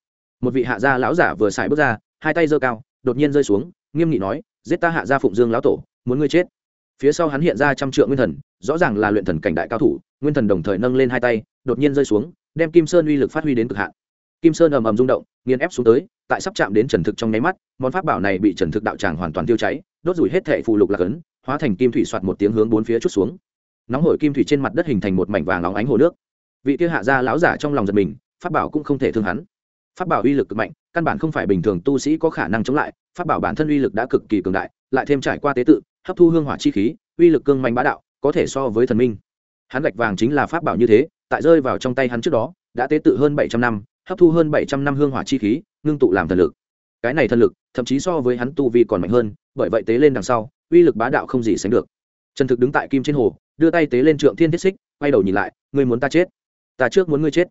Một vị hạ gia lão giả vừa xài bước ra, hai tay giơ cao, đột nhiên rơi xuống, nghiêm nghị nói, giết ta hạ gia phụng dương lão tổ, muốn ngươi chết. Phía sau hắn hiện ra trăm trượng nguyên thần, rõ ràng là luyện thần cảnh đại cao thủ, nguyên thần đồng thời nâng lên hai tay, đột nhiên rơi xuống, đem kim sơn uy lực phát huy đến cực hạn kim sơn ầm ầm rung động, nghiền ép xuống tới, tại sắp chạm đến trần thực trong nháy mắt, món pháp bảo này bị trần thực đạo tràng hoàn toàn tiêu cháy, đốt rủi hết thệ phụ lục lạc ấn, hóa thành kim thủy soạt một tiếng hướng bốn phía chút xuống. Nóng hổi kim thủy trên mặt đất hình thành một mảnh vàng óng ánh hồ nước. Vị kia hạ gia lão giả trong lòng giật mình, pháp bảo cũng không thể thương hắn. Pháp bảo uy lực cực mạnh, căn bản không phải bình thường tu sĩ có khả năng chống lại, pháp bảo bản thân uy lực đã cực kỳ cường đại, lại thêm trải qua tế tự, hấp thu hương hỏa chi khí, uy lực cương mạnh bá đạo, có thể so với thần minh. Hắn gạch vàng chính là pháp bảo như thế, tại rơi vào trong tay hắn trước đó, đã tế tự hơn bảy trăm năm hấp thu hơn bảy trăm năm hương hỏa chi khí, ngưng tụ làm thần lực. Cái này thần lực, thậm chí so với hắn tu vi còn mạnh hơn, bởi vậy tế lên đằng sau, uy lực bá đạo không gì sánh được. Trần thực đứng tại kim trên hồ, đưa tay tế lên trượng thiên thiết xích, quay đầu nhìn lại, ngươi muốn ta chết? Ta trước muốn ngươi chết.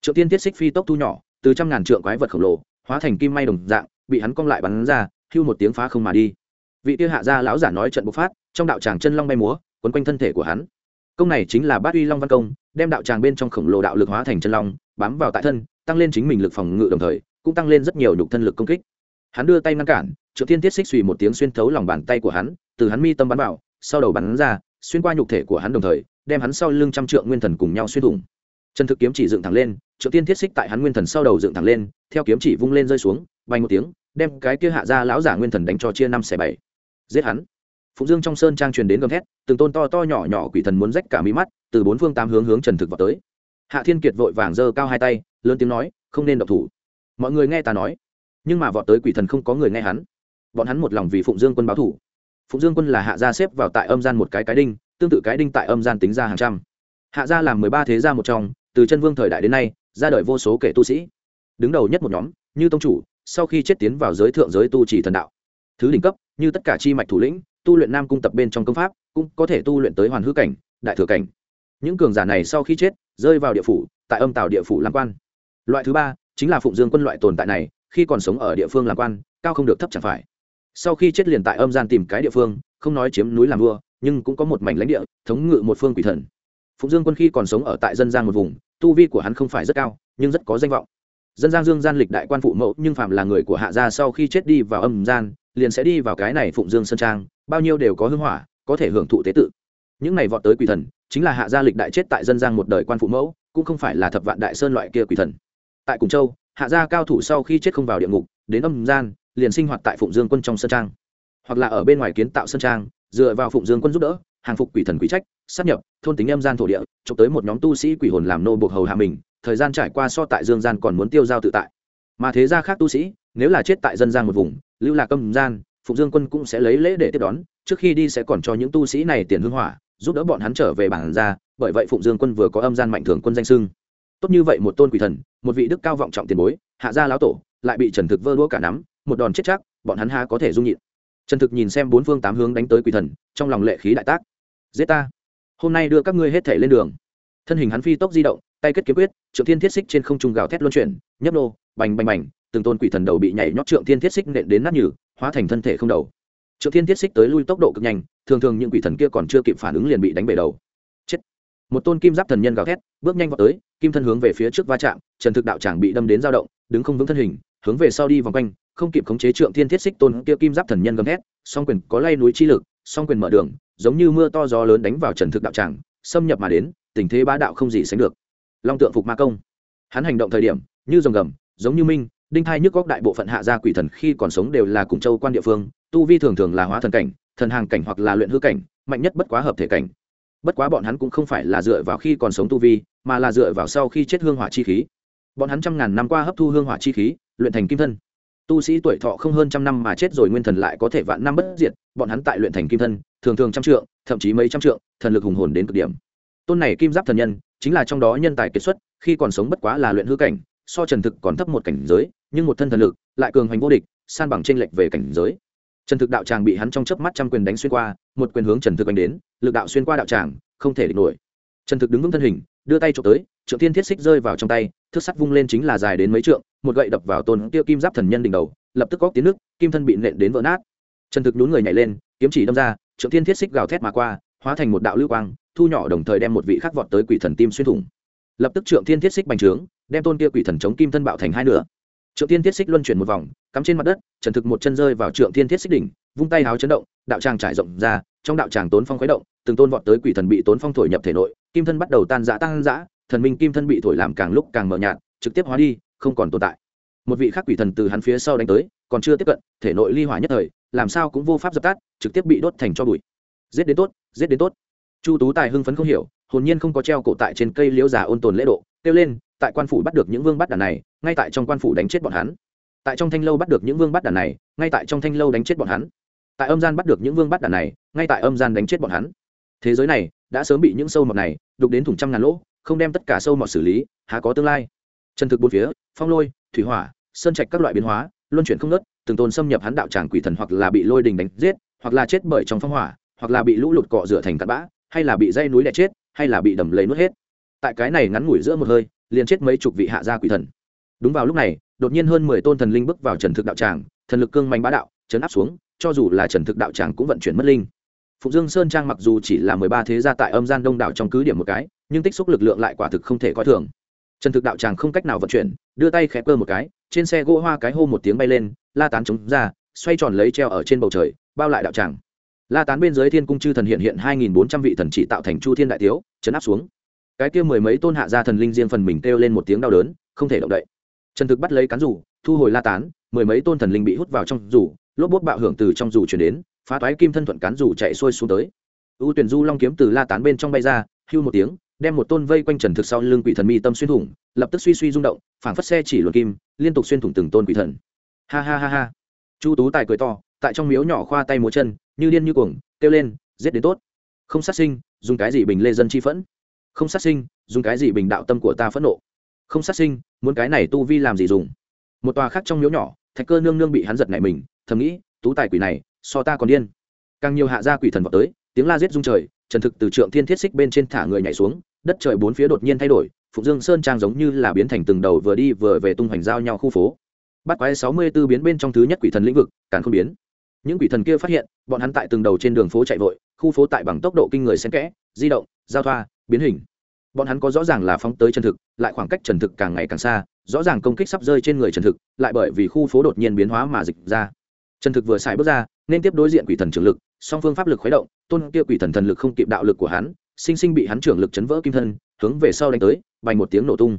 Trượng thiên thiết xích phi tốc thu nhỏ, từ trăm ngàn trượng quái vật khổng lồ, hóa thành kim may đồng dạng, bị hắn cong lại bắn ra, hưu một tiếng phá không mà đi. Vị kia hạ gia lão giả nói trận bộc phát, trong đạo tràng chân long bay múa, quấn quanh thân thể của hắn. Công này chính là bát uy long văn công, đem đạo tràng bên trong khổng lồ đạo lực hóa thành chân long, bám vào tại thân tăng lên chính mình lực phòng ngự đồng thời, cũng tăng lên rất nhiều nhục thân lực công kích. Hắn đưa tay ngăn cản triệu thiên tiết xích suy một tiếng xuyên thấu lòng bàn tay của hắn, từ hắn mi tâm bắn vào, sau đầu bắn ra, xuyên qua nhục thể của hắn đồng thời, đem hắn sau lưng trăm trượng nguyên thần cùng nhau xuyên thủng. Trần thực kiếm chỉ dựng thẳng lên triệu tiên thiết xích tại hắn nguyên thần sau đầu dựng thẳng lên, theo kiếm chỉ vung lên rơi xuống, bay một tiếng, đem cái kia hạ ra lão giả nguyên thần đánh cho chia năm xẻ bảy. Giết hắn. Phụng dương trong sơn trang truyền đến gầm thét, từng tôn to to nhỏ nhỏ quỷ thần muốn rách cả mí mắt, từ bốn phương tám hướng hướng trần thực vào tới. Hạ thiên kiệt vội vàng giơ cao hai tay lớn tiếng nói, không nên độc thủ. Mọi người nghe ta nói, nhưng mà vọt tới quỷ thần không có người nghe hắn. Bọn hắn một lòng vì phụng dương quân báo thủ. Phụng dương quân là hạ gia xếp vào tại âm gian một cái cái đinh, tương tự cái đinh tại âm gian tính ra hàng trăm. Hạ gia làm mười ba thế gia một trong, từ chân vương thời đại đến nay, ra đời vô số kể tu sĩ. Đứng đầu nhất một nhóm, như tông chủ, sau khi chết tiến vào giới thượng giới tu chỉ thần đạo. Thứ đỉnh cấp, như tất cả chi mạch thủ lĩnh, tu luyện nam cung tập bên trong công pháp, cũng có thể tu luyện tới hoàn hư cảnh, đại thừa cảnh. Những cường giả này sau khi chết, rơi vào địa phủ, tại âm tào địa phủ làm quan loại thứ ba chính là phụng dương quân loại tồn tại này, khi còn sống ở địa phương làm quan, cao không được thấp chẳng phải. Sau khi chết liền tại âm gian tìm cái địa phương, không nói chiếm núi làm vua, nhưng cũng có một mảnh lãnh địa, thống ngự một phương quỷ thần. Phụng dương quân khi còn sống ở tại dân gian một vùng, tu vi của hắn không phải rất cao, nhưng rất có danh vọng. Dân gian dương gian lịch đại quan phụ mẫu, nhưng phạm là người của hạ gia sau khi chết đi vào âm gian, liền sẽ đi vào cái này phụng dương sơn trang, bao nhiêu đều có hưng hỏa, có thể hưởng thụ tế tự. Những này vọt tới quỷ thần, chính là hạ gia lịch đại chết tại dân gian một đời quan phụ mẫu, cũng không phải là thập vạn đại sơn loại kia quỷ thần tại cùng châu, hạ gia cao thủ sau khi chết không vào địa ngục, đến âm gian, liền sinh hoạt tại phụng dương quân trong sơn trang. Hoặc là ở bên ngoài kiến tạo sơn trang, dựa vào phụng dương quân giúp đỡ, hàng phục quỷ thần quỷ trách sắp nhập, thôn tính âm gian thổ địa, chụp tới một nhóm tu sĩ quỷ hồn làm nô buộc hầu hạ mình, thời gian trải qua so tại dương gian còn muốn tiêu giao tự tại. Mà thế gia khác tu sĩ, nếu là chết tại dân gian một vùng, lưu lạc âm gian, phụng dương quân cũng sẽ lấy lễ để tiếp đón, trước khi đi sẽ còn cho những tu sĩ này tiền hương hỏa, giúp đỡ bọn hắn trở về bản ra bởi vậy phụng dương quân vừa có âm gian mạnh thường quân danh sưng tốt như vậy một tôn quỷ thần, một vị đức cao vọng trọng tiền bối, hạ gia lão tổ, lại bị trần thực vơ đũa cả nắm, một đòn chết chắc, bọn hắn ha có thể dung nhịn. Trần thực nhìn xem bốn phương tám hướng đánh tới quỷ thần, trong lòng lệ khí đại tác. Giết ta. Hôm nay đưa các ngươi hết thể lên đường. Thân hình hắn phi tốc di động, tay kết kiếm quyết, trượng thiên thiết xích trên không trung gào thét luân chuyển, nhấp nô, bành bành bành, từng tôn quỷ thần đầu bị nhảy nhót trượng thiên thiết xích nện đến nát nhừ, hóa thành thân thể không đầu. Trượng thiên thiết xích tới lui tốc độ cực nhanh, thường thường những quỷ thần kia còn chưa kịp phản ứng liền bị đánh bể đầu một tôn kim giáp thần nhân gào thét, bước nhanh vào tới, kim thân hướng về phía trước va chạm, trần thực đạo tràng bị đâm đến dao động, đứng không vững thân hình, hướng về sau đi vòng quanh, không kịp khống chế trượng thiên thiết xích tôn kia kim giáp thần nhân gầm thét, song quyền có lay núi chi lực, song quyền mở đường, giống như mưa to gió lớn đánh vào trần thực đạo tràng xâm nhập mà đến, tình thế bá đạo không gì sánh được. Long tượng phục ma công. Hắn hành động thời điểm, như dòng gầm, giống như minh, đinh thai nhức góc đại bộ phận hạ gia quỷ thần khi còn sống đều là cùng châu quan địa phương, tu vi thường thường là hóa thần cảnh, thần hàng cảnh hoặc là luyện hư cảnh, mạnh nhất bất quá hợp thể cảnh bất quá bọn hắn cũng không phải là dựa vào khi còn sống tu vi, mà là dựa vào sau khi chết hương hỏa chi khí. Bọn hắn trăm ngàn năm qua hấp thu hương hỏa chi khí, luyện thành kim thân. Tu sĩ tuổi thọ không hơn trăm năm mà chết rồi nguyên thần lại có thể vạn năm bất diệt, bọn hắn tại luyện thành kim thân, thường thường trăm trượng, thậm chí mấy trăm trượng, thần lực hùng hồn đến cực điểm. Tôn này kim giáp thần nhân, chính là trong đó nhân tài kiệt xuất, khi còn sống bất quá là luyện hư cảnh, so trần thực còn thấp một cảnh giới, nhưng một thân thần lực, lại cường hoành vô địch, san bằng tranh lệch về cảnh giới trần thực đạo tràng bị hắn trong chớp mắt trăm quyền đánh xuyên qua, một quyền hướng trần thực đánh đến, lực đạo xuyên qua đạo tràng, không thể địch nổi. Trần thực đứng vững thân hình, đưa tay trộm tới, trượng thiên thiết xích rơi vào trong tay, thước sắt vung lên chính là dài đến mấy trượng, một gậy đập vào tôn tiêu kim giáp thần nhân đỉnh đầu, lập tức góc tiến nước, kim thân bị nện đến vỡ nát. Trần thực nhún người nhảy lên, kiếm chỉ đâm ra, trượng thiên thiết xích gào thét mà qua, hóa thành một đạo lưu quang, thu nhỏ đồng thời đem một vị khắc vọt tới quỷ thần tim xuyên thủng. Lập tức trượng thiên thiết xích bành trướng, đem tôn kia quỷ thần chống kim thân bạo thành hai nửa trượng Thiên thiết xích luân chuyển một vòng, cắm trên mặt đất, trần thực một chân rơi vào trượng Thiên thiết xích đỉnh, vung tay háo chấn động, đạo tràng trải rộng ra, trong đạo tràng tốn phong khuấy động, từng tôn vọt tới quỷ thần bị tốn phong thổi nhập thể nội, kim thân bắt đầu tan rã tan rã, thần minh kim thân bị thổi làm càng lúc càng mờ nhạt, trực tiếp hóa đi, không còn tồn tại. Một vị khác quỷ thần từ hắn phía sau đánh tới, còn chưa tiếp cận, thể nội ly hỏa nhất thời, làm sao cũng vô pháp dập tắt, trực tiếp bị đốt thành cho bụi. Giết đến tốt, giết đến tốt. Chu tú tài hưng phấn không hiểu, hồn nhiên không có treo cổ tại trên cây liễu già ôn tồn lễ độ, kêu lên tại quan phủ bắt được những vương bắt đàn này, ngay tại trong quan phủ đánh chết bọn hắn. Tại trong thanh lâu bắt được những vương bắt đàn này, ngay tại trong thanh lâu đánh chết bọn hắn. Tại âm gian bắt được những vương bắt đàn này, ngay tại âm gian đánh chết bọn hắn. Thế giới này đã sớm bị những sâu mọt này đục đến thủng trăm ngàn lỗ, không đem tất cả sâu mọt xử lý, há có tương lai. Chân thực bốn phía, phong lôi, thủy hỏa, sơn trạch các loại biến hóa, luân chuyển không ngớt, từng tôn xâm nhập hắn đạo tràng quỷ thần hoặc là bị lôi đình đánh giết, hoặc là chết bởi trong phong hỏa, hoặc là bị lũ lụt cọ rửa thành cặn bã, hay là bị dây núi đè chết, hay là bị đầm lấy nuốt hết. Tại cái này ngắn ngủi giữa một hơi liền chết mấy chục vị hạ gia quỷ thần. Đúng vào lúc này, đột nhiên hơn mười tôn thần linh bước vào trần thực đạo tràng, thần lực cương mạnh bá đạo, chấn áp xuống, cho dù là trần thực đạo tràng cũng vận chuyển mất linh. Phụng dương sơn trang mặc dù chỉ là mười ba thế gia tại âm gian đông đảo trong cứ điểm một cái, nhưng tích xúc lực lượng lại quả thực không thể coi thường. Trần thực đạo tràng không cách nào vận chuyển, đưa tay khẽ cơ một cái, trên xe gỗ hoa cái hô một tiếng bay lên, la tán chống ra, xoay tròn lấy treo ở trên bầu trời, bao lại đạo tràng. La tán bên dưới thiên cung chư thần hiện hiện hai nghìn bốn trăm vị thần chỉ tạo thành chu thiên đại tiếu, chấn áp xuống cái kia mười mấy tôn hạ gia thần linh riêng phần mình kêu lên một tiếng đau đớn, không thể động đậy. Trần thực bắt lấy cán rủ, thu hồi la tán, mười mấy tôn thần linh bị hút vào trong rủ, lốp bốt bạo hưởng từ trong rủ chuyển đến, phá toái kim thân thuận cán rủ chạy xuôi xuống tới. Ưu tuyển du long kiếm từ la tán bên trong bay ra, hưu một tiếng, đem một tôn vây quanh trần thực sau lưng quỷ thần mi tâm xuyên thủng, lập tức suy suy rung động, phảng phất xe chỉ luận kim, liên tục xuyên thủng từng tôn quỷ thần. Ha ha ha ha. Chu tú tài cười to, tại trong miếu nhỏ khoa tay múa chân, như điên như cuồng, kêu lên, giết đến tốt. Không sát sinh, dùng cái gì bình lê dân chi phẫn? Không sát sinh, dùng cái gì bình đạo tâm của ta phẫn nộ? Không sát sinh, muốn cái này tu vi làm gì dùng? Một tòa khác trong miếu nhỏ, thạch cơ nương nương bị hắn giật nảy mình, thầm nghĩ, tú tài quỷ này, so ta còn điên. Càng nhiều hạ gia quỷ thần vào tới, tiếng la giết rung trời, trần thực từ trượng thiên thiết xích bên trên thả người nhảy xuống, đất trời bốn phía đột nhiên thay đổi, phụng dương sơn trang giống như là biến thành từng đầu vừa đi vừa về tung hoành giao nhau khu phố. Bắt quái sáu mươi b ố biến bên trong thứ nhất quỷ thần lĩnh vực, càng không biến. Những quỷ thần kia phát hiện, bọn hắn tại từng đầu trên đường phố chạy vội, khu phố tại bằng tốc độ kinh người xen kẽ, di động, giao thoa biến hình. Bọn hắn có rõ ràng là phóng tới chân thực, lại khoảng cách trần thực càng ngày càng xa, rõ ràng công kích sắp rơi trên người trần thực, lại bởi vì khu phố đột nhiên biến hóa mà dịch ra. Trần thực vừa xài bước ra, nên tiếp đối diện quỷ thần trường lực, song phương pháp lực khuấy động, tôn kia quỷ thần thần lực không kịp đạo lực của hắn, sinh sinh bị hắn trưởng lực chấn vỡ kim thân, hướng về sau đánh tới, bành một tiếng nổ tung.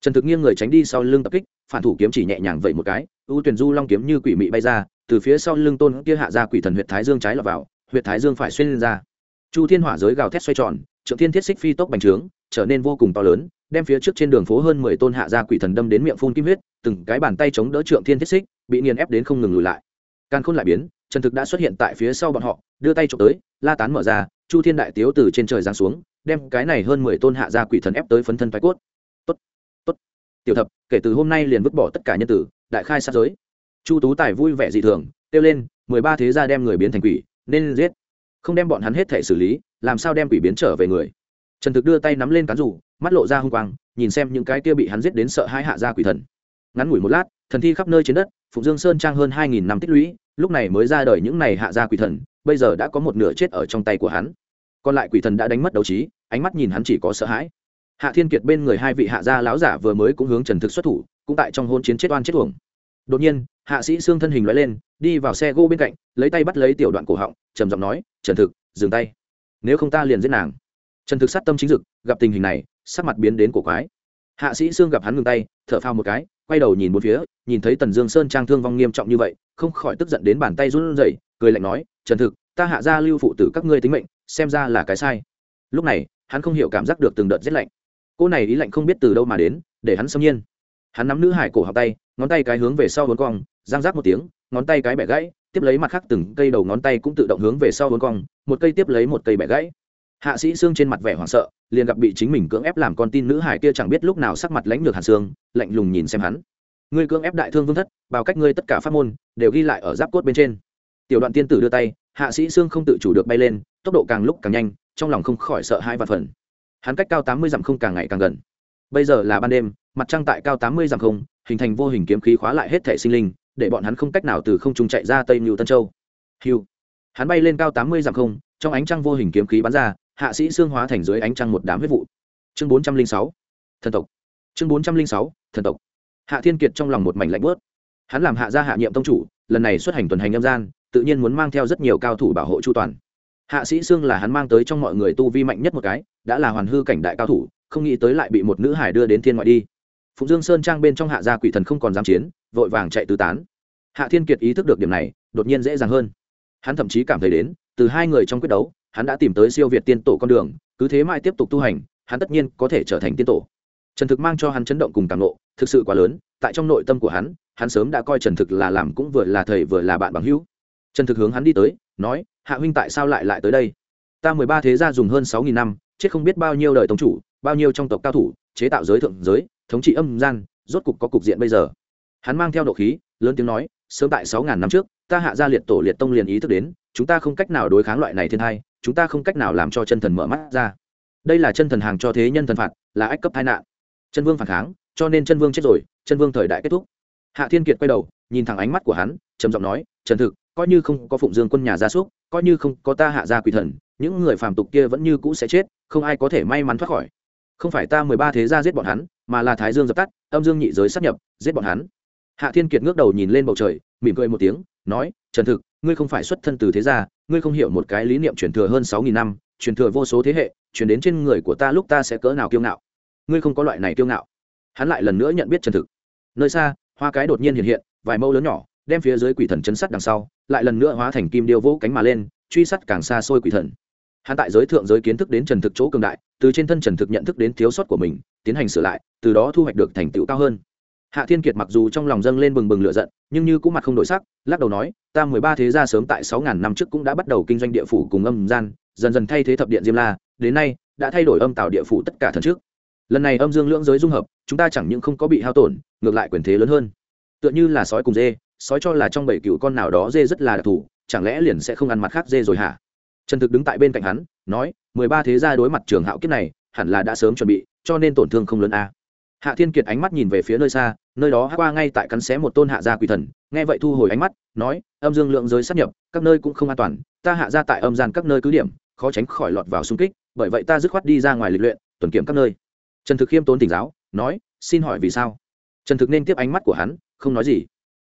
Trần thực nghiêng người tránh đi sau lưng tập kích, phản thủ kiếm chỉ nhẹ nhàng vậy một cái, ưu tuyển du long kiếm như quỷ mị bay ra, từ phía sau lưng tôn kia hạ ra quỷ thần huyệt thái dương trái lọt vào, huyệt thái dương phải xuyên lên ra. Chu thiên hỏa giới gào thét xoay tròn trượng thiên thiết xích phi tốc bành trướng, trở nên vô cùng to lớn, đem phía trước trên đường phố hơn mười tôn hạ gia quỷ thần đâm đến miệng phun kim huyết, từng cái bàn tay chống đỡ trượng thiên thiết xích, bị nghiền ép đến không ngừng lùi lại. Càng khôn lại biến, trần thực đã xuất hiện tại phía sau bọn họ, đưa tay trộm tới, la tán mở ra, chu thiên đại tiếu từ trên trời giáng xuống, đem cái này hơn mười tôn hạ gia quỷ thần ép tới phấn thân thoái cốt. Tốt tốt. Tiểu thập, kể từ hôm nay liền vứt bỏ tất cả nhân tử, đại khai sát giới. Chu tú tài vui vẻ dị thường, kêu lên, mười ba thế gia đem người biến thành quỷ, nên giết. Không đem bọn hắn hết thể xử lý làm sao đem quỷ biến trở về người? Trần thực đưa tay nắm lên cán rủ, mắt lộ ra h u n g quang, nhìn xem những cái kia bị hắn giết đến sợ hai hạ gia quỷ thần. Ngắn ngủi một lát, thần thi khắp nơi trên đất, phụng dương sơn trang hơn hai nghìn năm tích lũy, lúc này mới ra đời những này hạ gia quỷ thần, bây giờ đã có một nửa chết ở trong tay của hắn. Còn lại quỷ thần đã đánh mất đấu trí, ánh mắt nhìn hắn chỉ có sợ hãi. Hạ thiên kiệt bên người hai vị hạ gia lão giả vừa mới cũng hướng trần thực xuất thủ, cũng tại trong hôn chiến chết oan chết tuồng đột nhiên, hạ sĩ xương thân hình loại lên, đi vào xe gỗ bên cạnh, lấy tay bắt lấy tiểu đoạn cổ họng, trầm giọng nói, trần thực, dừng tay nếu không ta liền giết nàng. Trần thực sát tâm chính dực gặp tình hình này, sắc mặt biến đến cổ quái. Hạ sĩ sương gặp hắn ngừng tay, thở phao một cái, quay đầu nhìn một phía, nhìn thấy tần dương sơn trang thương vong nghiêm trọng như vậy, không khỏi tức giận đến bàn tay run rẩy, cười lạnh nói, trần thực, ta hạ ra lưu phụ tử các ngươi tính mệnh, xem ra là cái sai. Lúc này, hắn không hiểu cảm giác được từng đợt rét lạnh. Cô này ý lạnh không biết từ đâu mà đến, để hắn xâm nhiên. Hắn nắm nữ hải cổ học tay, ngón tay cái hướng về sau hướng cong giang rác một tiếng, ngón tay cái bẻ gãy, tiếp lấy mặt khác từng cây đầu ngón tay cũng tự động hướng về sau hướng cong một cây tiếp lấy một cây bẻ gãy. Hạ sĩ xương trên mặt vẻ hoảng sợ, liền gặp bị chính mình cưỡng ép làm con tin nữ hải kia chẳng biết lúc nào sắc mặt lãnh lược hàn xương lạnh lùng nhìn xem hắn. Ngươi cưỡng ép đại thương vương thất, bao cách ngươi tất cả pháp môn, đều ghi lại ở giáp cốt bên trên. Tiểu đoạn tiên tử đưa tay, hạ sĩ xương không tự chủ được bay lên, tốc độ càng lúc càng nhanh, trong lòng không khỏi sợ hai vạn phần. Hắn cách cao tám mươi dặm không càng ngày càng gần. Bây giờ là ban đêm, mặt trăng tại cao tám mươi dặm không, hình thành vô hình kiếm khí khóa lại hết thể sinh linh, để bọn hắn không cách nào từ không trung chạy ra tây mưu tân châu. Hiu hắn bay lên cao tám mươi dặm không, trong ánh trăng vô hình kiếm khí bắn ra, hạ sĩ xương hóa thành dưới ánh trăng một đám huyết vụ. Chương bốn trăm linh sáu, thần tộc. Chương bốn trăm linh sáu, thần tộc. Hạ thiên kiệt trong lòng một mảnh lạnh bớt hắn làm hạ gia hạ nhiệm tông chủ, lần này xuất hành tuần hành âm gian, tự nhiên muốn mang theo rất nhiều cao thủ bảo hộ chu toàn. Hạ sĩ xương là hắn mang tới trong mọi người tu vi mạnh nhất một cái, đã là hoàn hư cảnh đại cao thủ, không nghĩ tới lại bị một nữ hải đưa đến thiên ngoại đi. Phụng dương sơn trang bên trong hạ gia quỷ thần không còn dám chiến, vội vàng chạy tứ tán. Hạ thiên kiệt ý thức được điểm này, đột nhiên dễ dàng hơn hắn thậm chí cảm thấy đến, từ hai người trong quyết đấu, hắn đã tìm tới siêu việt tiên tổ con đường, cứ thế mãi tiếp tục tu hành, hắn tất nhiên có thể trở thành tiên tổ. Trần thực mang cho hắn chấn động cùng càng nộ, thực sự quá lớn, tại trong nội tâm của hắn hắn sớm đã coi trần thực là làm cũng vừa là thầy vừa là bạn bằng hữu. Trần thực hướng hắn đi tới, nói, hạ huynh tại sao lại lại tới đây? Ta mười ba thế gia dùng hơn sáu nghìn năm, chết không biết bao nhiêu đời tống chủ, bao nhiêu trong tộc cao thủ, chế tạo giới thượng giới, thống trị âm gian, rốt cục có cục diện bây giờ. Hắn mang theo độ khí, lớn tiếng nói, sớm tại sáu ngàn năm trước ta hạ gia liệt tổ liệt tông liền ý thức đến, chúng ta không cách nào đối kháng loại này thiên hai chúng ta không cách nào làm cho chân thần mở mắt ra. Đây là chân thần hàng cho thế nhân thần phạt, là ách cấp tai nạn. Chân vương phản kháng, cho nên chân vương chết rồi, chân vương thời đại kết thúc. Hạ thiên kiệt quay đầu, nhìn thẳng ánh mắt của hắn, trầm giọng nói, trần thực, coi như không có phụng dương quân nhà gia súc, coi như không có ta hạ gia quỷ thần, những người phàm tục kia vẫn như cũ sẽ chết, không ai có thể may mắn thoát khỏi. Không phải ta mười ba thế gia giết bọn hắn, mà là thái dương dập tắt, âm dương nhị giới sắp nhập, giết bọn hắn. Hạ thiên kiệt ngước đầu nhìn lên bầu trời, mỉm cười một tiếng nói, trần thực, ngươi không phải xuất thân từ thế gia, ngươi không hiểu một cái lý niệm truyền thừa hơn sáu nghìn năm, truyền thừa vô số thế hệ, truyền đến trên người của ta lúc ta sẽ cỡ nào kiêu ngạo. Ngươi không có loại này kiêu ngạo. Hắn lại lần nữa nhận biết trần thực. Nơi xa, hoa cái đột nhiên hiện hiện, vài mẫu lớn nhỏ, đem phía dưới quỷ thần chấn sắt đằng sau, lại lần nữa hóa thành kim điêu vỗ cánh mà lên, truy sát càng xa xôi quỷ thần. Hắn tại giới thượng giới kiến thức đến trần thực chỗ cường đại, từ trên thân trần thực nhận thức đến thiếu sót của mình, tiến hành sửa lại, từ đó thu hoạch được thành tựu cao hơn hạ thiên kiệt mặc dù trong lòng dâng lên bừng bừng lửa giận, nhưng như cũng mặt không đổi sắc, lắc đầu nói, ta mười ba thế gia sớm tại sáu ngàn năm trước cũng đã bắt đầu kinh doanh địa phủ cùng âm gian, dần dần thay thế thập điện diêm la, đến nay đã thay đổi âm tạo địa phủ tất cả thần trước. Lần này âm dương lưỡng giới dung hợp, chúng ta chẳng những không có bị hao tổn, ngược lại quyền thế lớn hơn. Tựa như là sói cùng dê, sói cho là trong bảy cựu con nào đó dê rất là đặc thù, chẳng lẽ liền sẽ không ăn mặt khác dê rồi hả? Trần thực đứng tại bên cạnh hắn, nói, mười ba thế gia đối mặt trường hạo kiếp này, hẳn là đã sớm chuẩn bị, cho nên tổn thương không lớn a hạ thiên kiệt ánh mắt nhìn về phía nơi xa, nơi đó hát qua ngay tại cắn xé một tôn hạ gia quỷ thần, nghe vậy thu hồi ánh mắt, nói, âm dương lượng giới sắp nhập, các nơi cũng không an toàn, ta hạ ra tại âm gian các nơi cứ điểm, khó tránh khỏi lọt vào xung kích, bởi vậy ta dứt khoát đi ra ngoài lịch luyện, tuần kiểm các nơi. Trần thực khiêm tốn tỉnh giáo, nói, xin hỏi vì sao? Trần thực nên tiếp ánh mắt của hắn, không nói gì.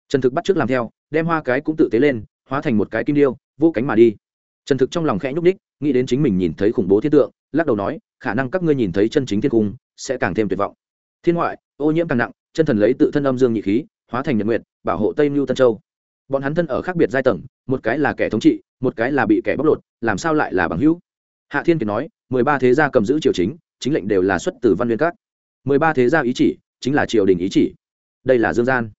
Trần thực bắt t làm theo, đem hoa cái cũng tự tế lên, hóa thành một cái kim điêu, vô cánh mà đi. Trần thực trong lòng khẽ nhúc ních nghĩ đến chính mình nhìn thấy khủng bố thiết tượng, lắc đầu nói, khả năng các ngươi nhìn thấy chân chính thiên cung, sẽ càng thêm tuyệt vọng thiên ngoại, ô nhiễm càng nặng, chân thần lấy tự thân âm dương nhị khí, hóa thành nhật nguyện bảo hộ tây mưu tân châu. Bọn hắn thân ở khác biệt giai tầng, một cái là kẻ thống trị, một cái là bị kẻ bóc lột, làm sao lại là bằng hữu? Hạ thiên kiệt nói, mười ba thế gia cầm giữ triều chính chính lệnh đều là xuất từ văn nguyên các. Mười ba thế gia ý chỉ, chính là triều đình ý chỉ. Đây là dương gian.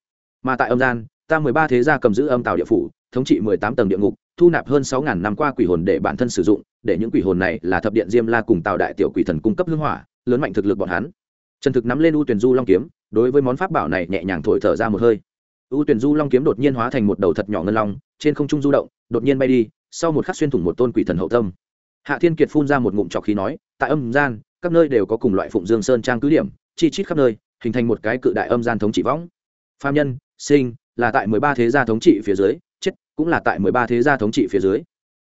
Mà tại âm gian, ta mười ba thế gia cầm giữ âm tàu địa phủ, thống trị mười tám tầng địa ngục, thu nạp hơn sáu ngàn năm qua quỷ hồn để bản thân sử dụng, để những quỷ hồn này là thập điện diêm la cùng tàu đại tiểu quỷ thần cung cấp hương hỏa, lớn mạnh thực lực bọn hắn trần thực nắm lên u tuyển du long kiếm, đối với món pháp bảo này nhẹ nhàng thổi thở ra một hơi. U tuyển du long kiếm đột nhiên hóa thành một đầu thật nhỏ ngân long, trên không trung du động, đột nhiên bay đi, sau một khắc xuyên thủng một tôn quỷ thần hậu tâm. Hạ thiên kiệt phun ra một ngụm trọc khí nói, tại âm gian, các nơi đều có cùng loại phụng dương sơn trang cứ điểm, chi chít khắp nơi, hình thành một cái cự đại âm gian thống trị võng. Pham nhân, sinh, là tại mười ba thế gia thống trị phía dưới, chết, cũng là tại mười ba thế gia thống trị phía dưới.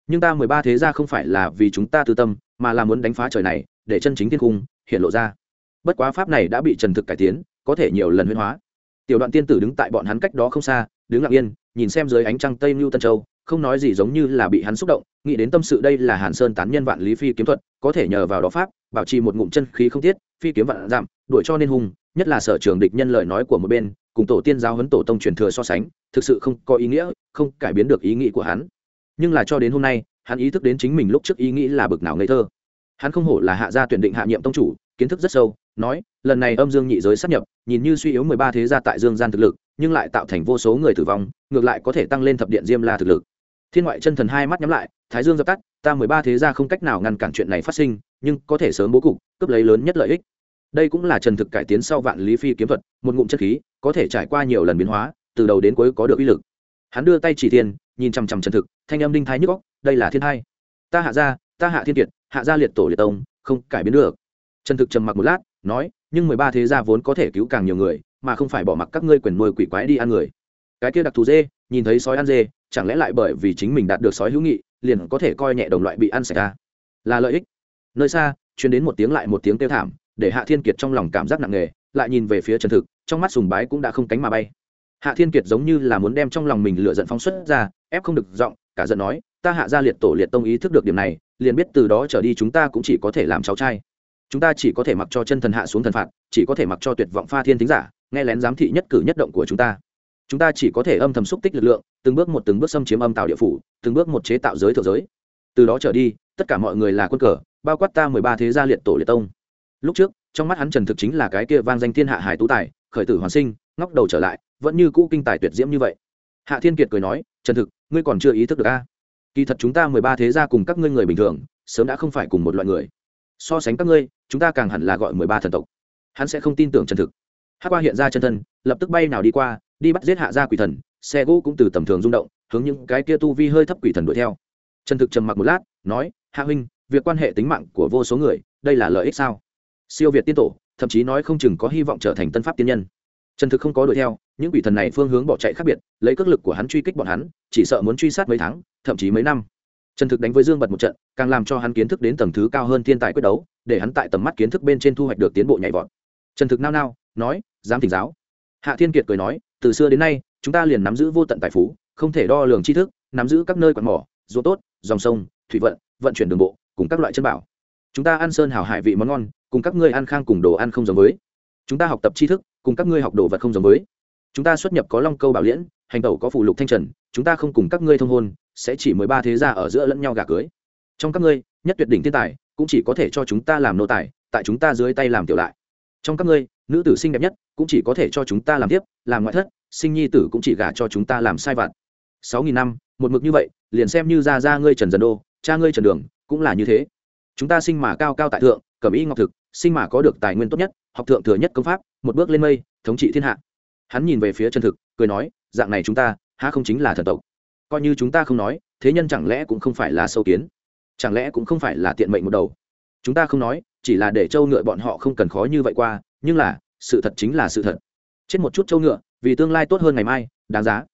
Nhưng ta mười ba thế gia không phải là vì chúng ta tư tâm, mà là muốn đánh phá trời này, để chân chính thiên cung, hiện lộ ra bất quá pháp này đã bị trần thực cải tiến, có thể nhiều lần huyên hóa. Tiểu đoạn tiên tử đứng tại bọn hắn cách đó không xa, đứng lặng yên, nhìn xem dưới ánh trăng tây mưu tân châu, không nói gì giống như là bị hắn xúc động, nghĩ đến tâm sự đây là hàn sơn tán nhân vạn lý phi kiếm thuật, có thể nhờ vào đó pháp, bảo trì một ngụm chân khí không tiết, phi kiếm vạn giảm, đuổi cho nên hùng, nhất là sở trường địch nhân lời nói của một bên, cùng tổ tiên giáo huấn tổ tông truyền thừa so sánh, thực sự không có ý nghĩa, không cải biến được ý nghĩ của hắn. Nhưng là cho đến hôm nay, hắn ý thức đến chính mình lúc trước ý nghĩ là bực nào ngây thơ. Hắn không hổ là hạ gia tuyển định hạ nhiệm tông chủ, kiến thức rất sâu nói, lần này âm dương nhị giới sắp nhập, nhìn như suy yếu mười ba thế gia tại dương gian thực lực, nhưng lại tạo thành vô số người tử vong, ngược lại có thể tăng lên thập điện diêm la thực lực. Thiên ngoại chân thần hai mắt nhắm lại, thái dương dập tắt, ta mười ba thế gia không cách nào ngăn cản chuyện này phát sinh, nhưng có thể sớm bố cục, cướp lấy lớn nhất lợi ích. Đây cũng là trần thực cải tiến sau vạn lý phi kiếm thuật, một ngụm chất khí, có thể trải qua nhiều lần biến hóa, từ đầu đến cuối có được uy lực. Hắn đưa tay chỉ thiên, nhìn chằm chằm trần thực, thanh âm đinh thái nhức góc đây là thiên hai ta hạ gia, ta hạ thiên kiệt, hạ gia liệt tổ liệt tông, không cải biến được. Trần thực trầm mặc một lát nói, nhưng mười ba thế gia vốn có thể cứu càng nhiều người, mà không phải bỏ mặc các ngươi quyền nuôi quỷ quái đi ăn người. Cái kia đặc thù dê, nhìn thấy sói ăn dê, chẳng lẽ lại bởi vì chính mình đạt được sói hữu nghị, liền có thể coi nhẹ đồng loại bị ăn sạch ra là lợi ích. Nơi xa chuyến đến một tiếng lại một tiếng kêu thảm, để hạ thiên kiệt trong lòng cảm giác nặng nề, lại nhìn về phía trần thực, trong mắt sùng bái cũng đã không cánh mà bay. Hạ thiên kiệt giống như là muốn đem trong lòng mình lựa giận phóng xuất ra, ép không được giọng, cả giận nói, ta hạ ra liệt tổ liệt tông ý thức được điểm này, liền biết từ đó trở đi chúng ta cũng chỉ có thể làm cháu trai chúng ta chỉ có thể mặc cho chân thần hạ xuống thần phạt, chỉ có thể mặc cho tuyệt vọng pha thiên tính giả, nghe lén giám thị nhất cử nhất động của chúng ta. Chúng ta chỉ có thể âm thầm xúc tích lực lượng, từng bước một từng bước xâm chiếm âm tạo địa phủ, từng bước một chế tạo giới thượng giới. Từ đó trở đi, tất cả mọi người là quân cờ, bao quát ta mười ba thế gia liệt tổ liệt tông. Lúc trước, trong mắt hắn trần thực chính là cái kia vang danh thiên hạ hải tú tài, khởi tử hoàn sinh, ngóc đầu trở lại, vẫn như cũ kinh tài tuyệt diễm như vậy. Hạ thiên kiệt cười nói, trần thực, ngươi còn chưa ý thức được a? Kỳ thật chúng ta mười ba thế gia cùng các ngươi người bình thường, sớm đã không phải cùng một loại người. So sánh các ngươi chúng ta càng hẳn là gọi mười ba thần tộc. Hắn sẽ không tin tưởng chân thực. Hát qua hiện ra chân thân, lập tức bay nào đi qua, đi bắt giết hạ gia quỷ thần, xe gỗ cũng từ tầm thường rung động, hướng những cái kia tu vi hơi thấp quỷ thần đuổi theo. Chân thực trầm mặc một lát, nói, hạ huynh, việc quan hệ tính mạng của vô số người, đây là lợi ích sao? Siêu việt tiên tổ, thậm chí nói không chừng có hy vọng trở thành tân pháp tiên nhân. Chân thực không có đuổi theo, những quỷ thần này phương hướng bỏ chạy khác biệt, lấy cước lực của hắn truy kích bọn hắn, chỉ sợ muốn truy sát mấy tháng, thậm chí mấy năm trần thực đánh với dương bật một trận, càng làm cho hắn kiến thức đến tầng thứ cao hơn thiên tài quyết đấu, để hắn tại tầm mắt kiến thức bên trên thu hoạch được tiến bộ nhảy vọt. Trần thực nao nao, nói dám thỉnh giáo. Hạ thiên kiệt cười nói, từ xưa đến nay, chúng ta liền nắm giữ vô tận tài phú, không thể đo lường tri thức, nắm giữ các nơi quan mỏ, ruộng tốt, dòng sông, thủy vận vận chuyển đường bộ, cùng các loại chân bảo. Chúng ta ăn sơn hào hải vị món ngon, cùng các ngươi ăn khang cùng đồ ăn không giống với. Chúng ta học tập tri thức, cùng các ngươi học đồ vật không giống với. Chúng ta xuất nhập có long câu bảo liễn, hành tẩu có phủ lục thanh trần, chúng ta không cùng các ngươi thông hôn sẽ chỉ mười ba thế gia ở giữa lẫn nhau gà cưới. Trong các ngươi, nhất tuyệt đỉnh thiên tài, cũng chỉ có thể cho chúng ta làm nô tài, tại chúng ta dưới tay làm tiểu lại. Trong các ngươi, nữ tử xinh đẹp nhất, cũng chỉ có thể cho chúng ta làm tiếp, làm ngoại thất, sinh nhi tử cũng chỉ gả cho chúng ta làm sai vặt. Sáu nghìn năm, một mực như vậy, liền xem như ra ra ngươi trần dần đô, cha ngươi trần đường, cũng là như thế. Chúng ta sinh mà cao cao tại thượng cẩm y ngọc thực, sinh mà có được tài nguyên tốt nhất, học thượng thừa nhất công pháp, một bước lên mây, thống trị thiên hạ. Hắn nhìn về phía chân thực, cười nói, dạng này chúng ta, há không chính là thần tộc? Coi như chúng ta không nói, thế nhân chẳng lẽ cũng không phải là sâu kiến? Chẳng lẽ cũng không phải là tiện mệnh một đầu? Chúng ta không nói, chỉ là để trâu ngựa bọn họ không cần khó như vậy qua, nhưng là, sự thật chính là sự thật. Chết một chút trâu ngựa, vì tương lai tốt hơn ngày mai, đáng giá.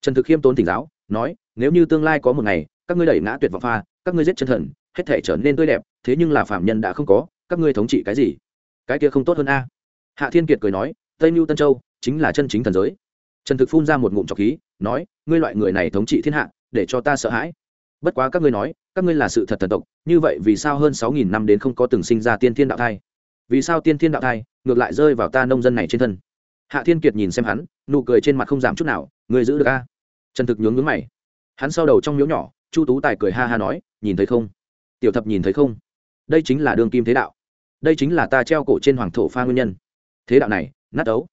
Trần thực khiêm tốn thỉnh giáo, nói, nếu như tương lai có một ngày, các ngươi đẩy ngã tuyệt vọng pha, các ngươi giết chân thần, hết thể trở nên tươi đẹp, thế nhưng là phạm nhân đã không có, các ngươi thống trị cái gì? Cái kia không tốt hơn a. Hạ thiên kiệt cười nói, tây mưu tân châu, chính là chân chính thần giới. Trần thực phun ra một ngụm trọc khí nói, ngươi loại người này thống trị thiên hạ, để cho ta sợ hãi. Bất quá các ngươi nói, các ngươi là sự thật thần tộc, như vậy vì sao hơn sáu nghìn năm đến không có từng sinh ra tiên thiên đạo thai? Vì sao tiên thiên đạo thai ngược lại rơi vào ta nông dân này trên thân? Hạ thiên kiệt nhìn xem hắn, nụ cười trên mặt không giảm chút nào, Ngươi giữ được a? Trần thực nhướng nhướng mày. Hắn sau đầu trong miếu nhỏ, chu tú tài cười ha ha nói, nhìn thấy không? Tiểu thập nhìn thấy không? Đây chính là đương kim thế đạo. Đây chính là ta treo cổ trên hoàng thổ pha nguyên nhân. Thế đạo này, nát ấu.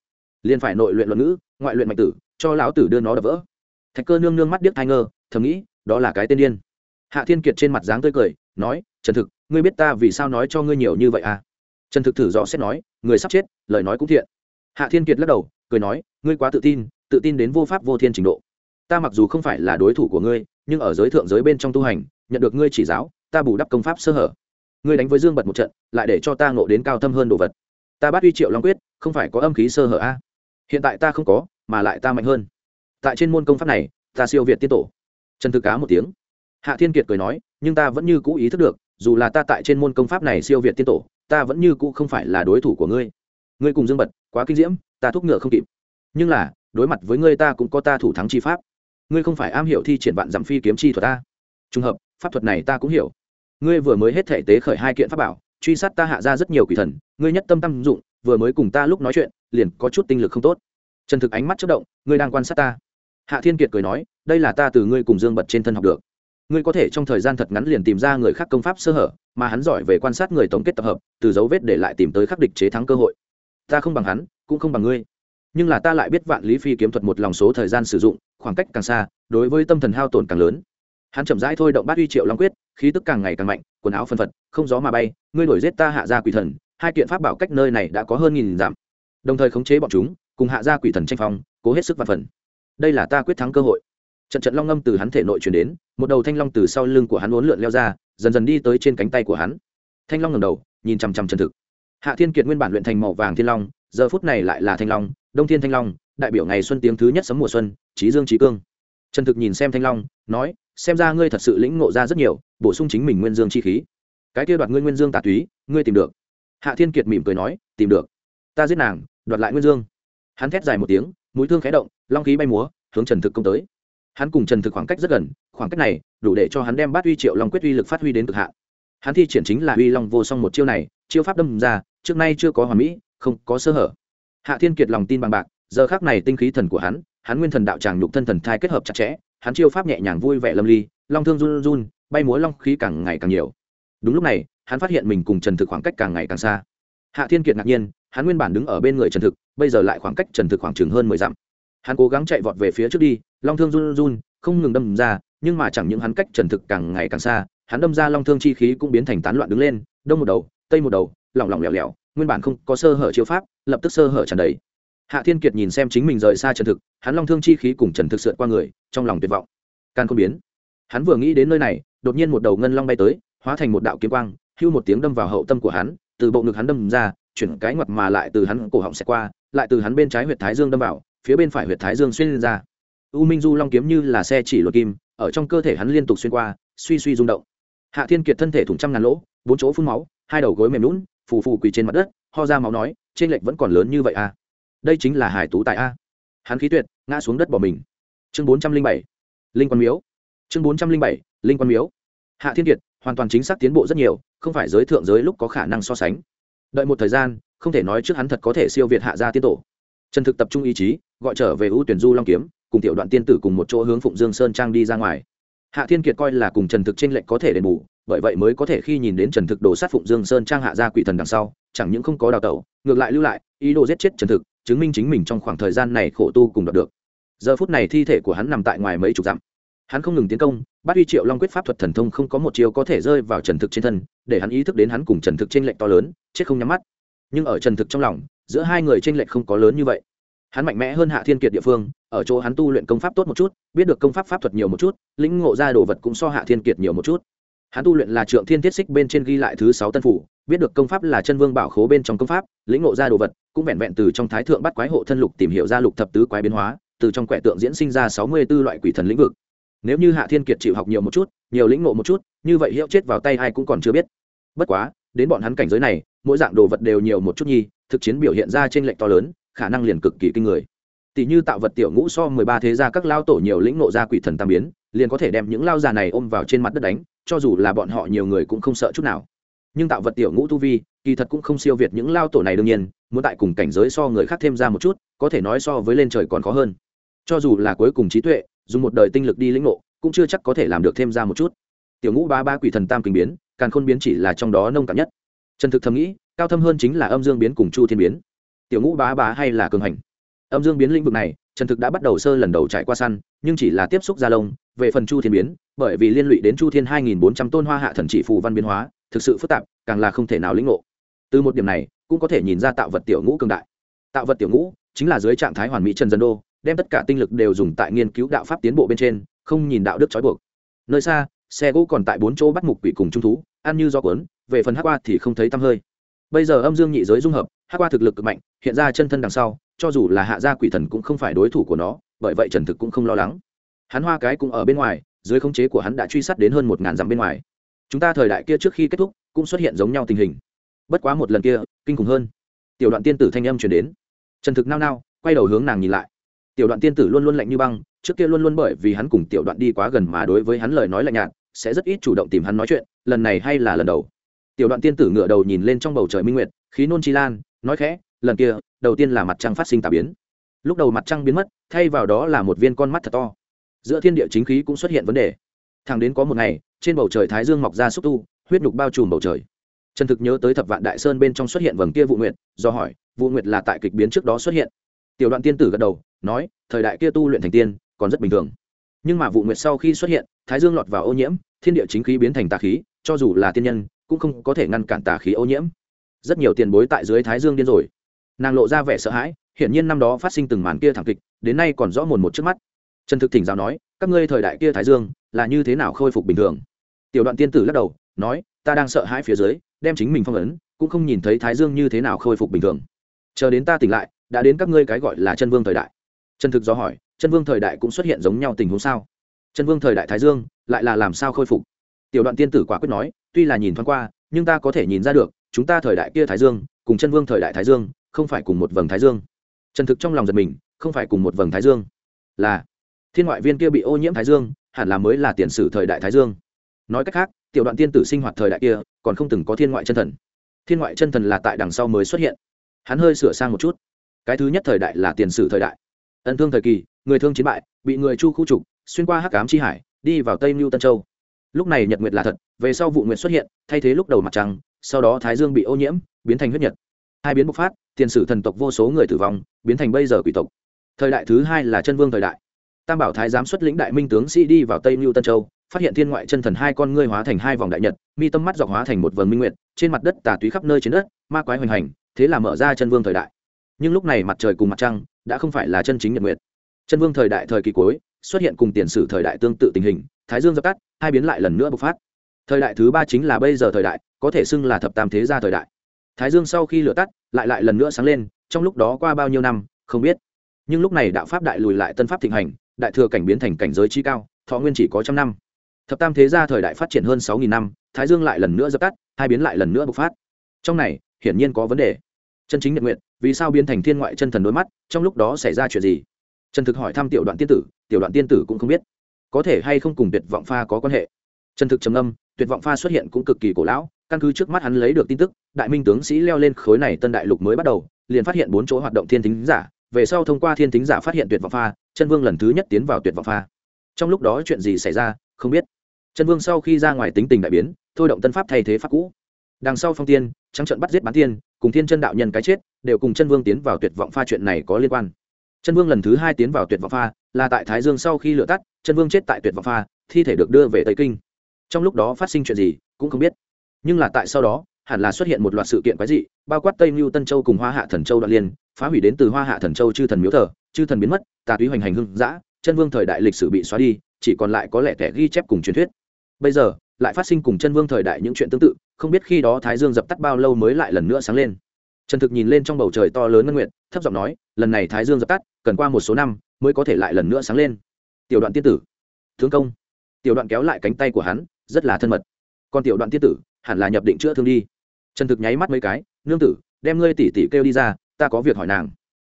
Liền phải nội luyện luận ngữ, ngoại luyện mạch tử cho lão tử đưa nó đập vỡ. Thạch cơ nương nương mắt điếc thai ngơ, thầm nghĩ, đó là cái tên điên. Hạ thiên kiệt trên mặt dáng tươi cười, nói, trần thực, ngươi biết ta vì sao nói cho ngươi nhiều như vậy à? Trần thực thử rõ xét nói, người sắp chết, lời nói cũng thiện. Hạ thiên kiệt lắc đầu, cười nói, ngươi quá tự tin tự tin đến vô pháp vô thiên trình độ. Ta mặc dù không phải là đối thủ của ngươi, nhưng ở giới thượng giới bên trong tu hành, nhận được ngươi chỉ giáo, ta bù đắp công pháp sơ hở. Ngươi đánh với dương bật một trận, lại để cho ta ngộ đến cao thâm hơn đồ vật. Ta bắt uy triệu long quyết, không phải có âm khí sơ hở a à? hiện tại ta không có mà lại ta mạnh hơn. Tại trên môn công pháp này, ta siêu việt tiên tổ. Trần thực cá một tiếng. Hạ thiên kiệt cười nói, nhưng ta vẫn như cũ ý thức được, dù là ta tại trên môn công pháp này siêu việt tiên tổ, ta vẫn như cũ không phải là đối thủ của ngươi. Ngươi cùng dương bật, quá kinh diễm, ta thúc ngựa không kịp. Nhưng là, đối mặt với ngươi ta cũng có ta thủ thắng chi pháp. Ngươi không phải am hiểu thi triển vạn dặm phi kiếm chi thuật ta. Trùng hợp, pháp thuật này ta cũng hiểu. Ngươi vừa mới hết thể tế khởi hai kiện pháp bảo, truy sát ta hạ ra rất nhiều quỷ thần, ngươi nhất tâm tâm dụng, vừa mới cùng ta lúc nói chuyện, liền có chút tinh lực không tốt trần thực ánh mắt chất động, ngươi đang quan sát ta? Hạ thiên kiệt cười nói, đây là ta từ ngươi cùng dương bật trên thân học được. Ngươi có thể trong thời gian thật ngắn liền tìm ra người khác công pháp sơ hở, mà hắn giỏi về quan sát người tổng kết tập hợp, từ dấu vết để lại tìm tới khắc địch chế thắng cơ hội. Ta không bằng hắn, cũng không bằng ngươi. Nhưng là ta lại biết vạn lý phi kiếm thuật một lòng số thời gian sử dụng, khoảng cách càng xa, đối với tâm thần hao tổn càng lớn. Hắn chậm rãi thôi động bát uy triệu long quyết, khí tức càng ngày càng mạnh, quần áo phân phật, không gió mà bay, ngươi đuổi giết ta hạ ra quỷ thần, hai kiện pháp bảo cách nơi này đã có hơn nghìn dặm. Đồng thời khống chế bọn chúng cùng hạ ra quỷ thần tranh phong, cố hết sức và phần. Đây là ta quyết thắng cơ hội. Trận trận long ngâm từ hắn thể nội truyền đến, một đầu thanh long từ sau lưng của hắn uốn lượn leo ra, dần dần đi tới trên cánh tay của hắn. Thanh long ngầm đầu, nhìn chằm chằm chân thực. Hạ thiên kiệt nguyên bản luyện thành màu vàng thiên long, giờ phút này lại là thanh long, đông thiên thanh long, đại biểu ngày xuân tiếng thứ nhất sấm mùa xuân trí dương trí cương. Trần thực nhìn xem thanh long, nói, xem ra ngươi thật sự lĩnh ngộ ra rất nhiều, bổ sung chính mình nguyên dương chi khí. Cái kia đoạt ngươi nguyên dương tà túy, ngươi tìm được. Hạ thiên kiệt mỉm cười nói, tìm được. Ta giết nàng, đoạt lại nguyên dương hắn thét dài một tiếng, mũi thương khé động, long khí bay múa, hướng trần thực công tới. Hắn cùng trần thực khoảng cách rất gần, khoảng cách này đủ để cho hắn đem bát uy triệu long quyết uy lực phát huy đến cực hạn. Hắn thi triển chính là uy long vô song một chiêu này, chiêu pháp đâm ra, trước nay chưa có hoàn mỹ, không có sơ hở. Hạ thiên kiệt lòng tin bằng bạc, giờ khác này tinh khí thần của hắn hắn nguyên thần đạo tràng nhục thân thần thai kết hợp chặt chẽ, hắn chiêu pháp nhẹ nhàng vui vẻ lâm ly, long thương run run, bay múa long khí càng ngày càng nhiều. Đúng lúc này, hắn phát hiện mình cùng trần thực khoảng cách càng ngày càng xa. Hạ thiên kiệt ngạc nhiên, hắn nguyên bản đứng ở bên người trần thực bây giờ lại khoảng cách trần thực khoảng chừng hơn mười dặm. Hắn cố gắng chạy vọt về phía trước đi, long thương run run không ngừng đâm ra, nhưng mà chẳng những hắn cách trần thực càng ngày càng xa, hắn đâm ra long thương chi khí cũng biến thành tán loạn đứng lên, đông một đầu, tây một đầu, lỏng lỏng lẻo lẻo, nguyên bản không có sơ hở chiêu pháp, lập tức sơ hở tràn đầy. Hạ thiên kiệt nhìn xem chính mình rời xa trần thực, hắn long thương chi khí cùng trần thực sượt qua người, trong lòng tuyệt vọng. Can không biến, hắn vừa nghĩ đến nơi này, đột nhiên một đầu ngân long bay tới, hóa thành một đạo kiếm quang, hưu một tiếng đâm vào hậu tâm của hắn, từ bộ ngực hắn đâm ra, chuyển cái ngoặt mà lại từ hắn cổ họng xẹt qua lại từ hắn bên trái huyệt thái dương đâm vào, phía bên phải huyệt thái dương xuyên lên ra. U minh du long kiếm như là xe chỉ luật kim, ở trong cơ thể hắn liên tục xuyên qua, suy suy rung động. Hạ thiên kiệt thân thể thủng trăm ngàn lỗ, bốn chỗ phun máu, hai đầu gối mềm lún phù phù quỳ trên mặt đất, ho ra máu nói, trên lệch vẫn còn lớn như vậy à? Đây chính là hải tú tại a. Hắn khí tuyệt, ngã xuống đất bỏ mình. Chương bốn trăm linh bảy, linh quan miếu. Chương bốn trăm linh bảy, linh quan miếu. Hạ thiên kiệt, hoàn toàn chính xác tiến bộ rất nhiều, không phải giới thượng giới lúc có khả năng so sánh. Đợi một thời gian không thể nói trước hắn thật có thể siêu việt hạ gia tiên tổ. Trần thực tập trung ý chí, gọi trở về ưu tuyển du long kiếm, cùng tiểu đoạn tiên tử cùng một chỗ hướng phụng dương sơn trang đi ra ngoài. Hạ thiên kiệt coi là cùng trần thực trên lệnh có thể đền bù, bởi vậy mới có thể khi nhìn đến trần thực đổ sát phụng dương sơn trang hạ gia quỷ thần đằng sau, chẳng những không có đào tẩu, ngược lại lưu lại, ý đồ giết chết trần thực, chứng minh chính mình trong khoảng thời gian này khổ tu cùng đạt được. Giờ phút này thi thể của hắn nằm tại ngoài mấy chục dặm. Hắn không ngừng tiến công bát uy triệu long quyết pháp thuật thần thông không có một chiều có thể rơi vào trần thực trên thân, để hắn ý thức đến hắn cùng trần thực trên lệnh to lớn, chết không nhắm mắt nhưng ở trần thực trong lòng, giữa hai người tranh lệch không có lớn như vậy. Hắn mạnh mẽ hơn hạ thiên kiệt địa phương, ở chỗ hắn tu luyện công pháp tốt một chút, biết được công pháp pháp thuật nhiều một chút, lĩnh ngộ ra đồ vật cũng so hạ thiên kiệt nhiều một chút. Hắn tu luyện là trượng thiên thiết xích bên trên ghi lại thứ sáu tân phủ, biết được công pháp là chân vương bảo khố bên trong công pháp, lĩnh ngộ ra đồ vật, cũng vẹn vẹn từ trong thái thượng bắt quái hộ thân lục tìm hiểu ra lục thập tứ quái biến hóa, từ trong quẻ tượng diễn sinh ra sáu mươi b ố loại quỷ thần lĩnh vực. Nếu như hạ thiên kiệt chịu học nhiều một chút, nhiều lĩnh ngộ một chút, như vậy hiệu chết vào tay ai cũng còn chưa biết. Bất quá đến bọn hắn cảnh giới này, mỗi dạng đồ vật đều nhiều một chút nhi, thực chiến biểu hiện ra trên lệnh to lớn, khả năng liền cực kỳ kinh người. Tỷ như tạo vật tiểu ngũ so mười ba thế gia các lao tổ nhiều lĩnh nộ ra quỷ thần tam biến, liền có thể đem những lao già này ôm vào trên mặt đất đánh, cho dù là bọn họ nhiều người cũng không sợ chút nào. Nhưng tạo vật tiểu ngũ tu vi, kỳ thật cũng không siêu việt những lao tổ này đương nhiên, muốn tại cùng cảnh giới so người khác thêm ra một chút, có thể nói so với lên trời còn khó hơn. Cho dù là cuối cùng trí tuệ, dùng một đời tinh lực đi lĩnh nộ cũng chưa chắc có thể làm được thêm ra một chút. Tiểu ngũ ba ba quỷ thần tam kinh biến Càn khôn biến chỉ là trong đó nông cạn nhất. Trần thực thầm nghĩ, cao thâm hơn chính là âm dương biến cùng chu thiên biến. Tiểu ngũ bá bá hay là cường hành? Âm dương biến lĩnh vực này, trần thực đã bắt đầu sơ lần đầu trải qua săn, nhưng chỉ là tiếp xúc gia lông, về phần chu thiên biến, bởi vì liên lụy đến chu thiên hai nghìn bốn trăm tôn hoa hạ thần chỉ phù văn biến hóa, thực sự phức tạp, càng là không thể nào lĩnh ngộ. Từ một điểm này, cũng có thể nhìn ra tạo vật tiểu ngũ cường đại. Tạo vật tiểu ngũ chính là dưới trạng thái hoàn mỹ trần dân đô, đem tất cả tinh lực đều dùng tại nghiên cứu đạo pháp tiến bộ bên trên, không nhìn đạo đức trói buộc. Nơi xa xe gỗ còn tại bốn chỗ bắt mục quỷ cùng trung thú, ăn như do cuốn, về phần Hắc qua thì không thấy tăm hơi. Bây giờ âm dương nhị giới dung hợp, Hắc qua thực lực cực mạnh, hiện ra chân thân đằng sau, cho dù là hạ gia quỷ thần cũng không phải đối thủ của nó, bởi vậy trần thực cũng không lo lắng. Hắn hoa cái cũng ở bên ngoài, dưới khống chế của hắn đã truy sát đến hơn một ngàn dặm bên ngoài. Chúng ta thời đại kia trước khi kết thúc, cũng xuất hiện giống nhau tình hình. Bất quá một lần kia, kinh khủng hơn. Tiểu đoạn tiên tử thanh âm chuyển đến. Trần thực nao nao, quay đầu hướng nàng nhìn lại tiểu đoạn tiên tử luôn luôn lạnh như băng, trước kia luôn luôn bởi vì hắn cùng tiểu đoạn đi quá gần mà đối với hắn lời nói lạnh nhạt, sẽ rất ít chủ động tìm hắn nói chuyện, lần này hay là lần đầu. Tiểu đoạn tiên tử ngựa đầu nhìn lên trong bầu trời minh nguyệt, khí nôn chi lan, nói khẽ, lần kia, đầu tiên là mặt trăng phát sinh tà biến. Lúc đầu mặt trăng biến mất, thay vào đó là một viên con mắt thật to. Giữa thiên địa chính khí cũng xuất hiện vấn đề. Thẳng đến có một ngày, trên bầu trời thái dương mọc ra xúc tu, huyết nhục bao trùm bầu trời. Trần thực nhớ tới thập vạn đại sơn bên trong xuất hiện vầng kia vụ nguyệt, do hỏi, vụ nguyệt là tại kịch biến trước đó xuất hiện? Tiểu đoạn tiên tử gật đầu nói, thời đại kia tu luyện thành tiên, còn rất bình thường. Nhưng mà vụ nguyệt sau khi xuất hiện, thái dương lọt vào ô nhiễm, thiên địa chính khí biến thành tà khí, cho dù là tiên nhân, cũng không có thể ngăn cản tà khí ô nhiễm. Rất nhiều tiền bối tại dưới thái dương điên rồi. Nàng lộ ra vẻ sợ hãi, hiển nhiên năm đó phát sinh từng màn kia thảm kịch, đến nay còn rõ mồn một trước mắt. Trần thực thỉnh giáo nói, các ngươi thời đại kia thái dương, là như thế nào khôi phục bình thường? Tiểu đoạn tiên tử lắc đầu, nói, ta đang sợ hãi phía dưới, đem chính mình phong ấn, cũng không nhìn thấy thái dương như thế nào khôi phục bình thường. Chờ đến ta tỉnh lại, đã đến các ngươi cái gọi là chân vương thời đại trần thực do hỏi chân vương thời đại cũng xuất hiện giống nhau tình huống sao? Chân vương thời đại thái dương, lại là làm sao khôi phục? Tiểu đoạn tiên tử quả quyết nói, tuy là nhìn thoáng qua, nhưng ta có thể nhìn ra được, chúng ta thời đại kia thái dương, cùng chân vương thời đại thái dương, không phải cùng một vầng thái dương. Trần thực trong lòng giật mình, không phải cùng một vầng thái dương. Là, thiên ngoại viên kia bị ô nhiễm thái dương, hẳn là mới là tiền sử thời đại thái dương. Nói cách khác, tiểu đoạn tiên tử sinh hoạt thời đại kia, còn không từng có thiên ngoại chân thần. Thiên ngoại chân thần là tại đằng sau mới xuất hiện. Hắn hơi sửa sang một chút. Cái thứ nhất thời đại là tiền sử thời đại ân thương thời kỳ, người thương chiến bại, bị người chu khu trục, xuyên qua hắc cám chi hải, đi vào tây mưu tân châu. Lúc này nhật nguyệt là thật, về sau vụ nguyệt xuất hiện, thay thế lúc đầu mặt trăng, sau đó thái dương bị ô nhiễm, biến thành huyết nhật. Hai biến bộc phát, tiền sử thần tộc vô số người tử vong, biến thành bây giờ quỷ tộc. Thời đại thứ hai là chân vương thời đại. Tam bảo thái giám xuất lĩnh đại minh tướng sĩ đi vào tây mưu tân châu, phát hiện thiên ngoại chân thần hai con ngươi hóa thành hai vòng đại nhật, mi tâm mắt dọc hóa thành một vầng minh nguyệt, trên mặt đất tà túy khắp nơi trên đất, ma quái hoành hành, thế là mở ra chân vương thời đại nhưng lúc này mặt trời cùng mặt trăng đã không phải là chân chính nhật nguyệt. Chân vương thời đại thời kỳ cuối, xuất hiện cùng tiền sử thời đại tương tự tình hình, thái dương dập tắt, hai biến lại lần nữa bộc phát. Thời đại thứ ba chính là bây giờ thời đại, có thể xưng là thập tam thế gia thời đại. Thái dương sau khi lửa tắt, lại lại lần nữa sáng lên, trong lúc đó qua bao nhiêu năm, không biết. Nhưng lúc này đạo pháp đại lùi lại tân pháp thịnh hành, đại thừa cảnh biến thành cảnh giới chi cao, thọ nguyên chỉ có trăm năm. Thập tam thế gia thời đại phát triển hơn sáu nghìn năm, thái dương lại lần nữa dập tắt, hai biến lại lần nữa bộc phát. Trong này, hiển nhiên có vấn đề. Chân chính nhật nguyện vì sao biến thành thiên ngoại chân thần đôi mắt, trong lúc đó xảy ra chuyện gì? Trần thực hỏi thăm tiểu đoạn tiên tử, tiểu đoạn tiên tử cũng không biết. Có thể hay không cùng tuyệt vọng pha có quan hệ? Trần thực trầm âm tuyệt vọng pha xuất hiện cũng cực kỳ cổ lão, căn cứ trước mắt hắn lấy được tin tức, đại minh tướng sĩ leo lên khối này tân đại lục mới bắt đầu, liền phát hiện bốn chỗ hoạt động thiên thính giả, về sau thông qua thiên thính giả phát hiện tuyệt vọng pha, chân vương lần thứ nhất tiến vào tuyệt vọng pha. Trong lúc đó chuyện gì xảy ra, không biết. Chân vương sau khi ra ngoài tính tình đại biến, thôi động tân pháp thay thế pháp cũ. Đằng sau phong tiên, trắng trận bắt giết bán tiên, cùng thiên chân đạo nhân cái chết đều cùng chân vương tiến vào tuyệt vọng pha chuyện này có liên quan. Chân vương lần thứ hai tiến vào tuyệt vọng pha là tại thái dương sau khi lửa tắt chân vương chết tại tuyệt vọng pha thi thể được đưa về tây kinh. Trong lúc đó phát sinh chuyện gì cũng không biết. Nhưng là tại sau đó hẳn là xuất hiện một loạt sự kiện quái dị bao quát tây mưu tân châu cùng hoa hạ thần châu đoạn liên phá hủy đến từ hoa hạ thần châu chư thần miếu thờ chư thần biến mất tà túy hoành hành hưng Dã, chân vương thời đại lịch sử bị xóa đi chỉ còn lại có lẽ kẻ ghi chép cùng truyền thuyết. Bây giờ lại phát sinh cùng chân vương thời đại những chuyện tương tự không biết khi đó thái dương dập tắt bao lâu mới lại lần nữa sáng lên trần thực nhìn lên trong bầu trời to lớn ngân nguyện thấp giọng nói, lần này thái dương dập tắt, cần qua một số năm mới có thể lại lần nữa sáng lên. Tiểu đoạn tiên tử thương công. Tiểu đoạn kéo lại cánh tay của hắn, rất là thân mật. Còn tiểu đoạn tiên tử, hẳn là nhập định chữa thương đi. Trần thực nháy mắt mấy cái, nương tử, đem ngươi tỉ tỉ kêu đi ra, ta có việc hỏi nàng.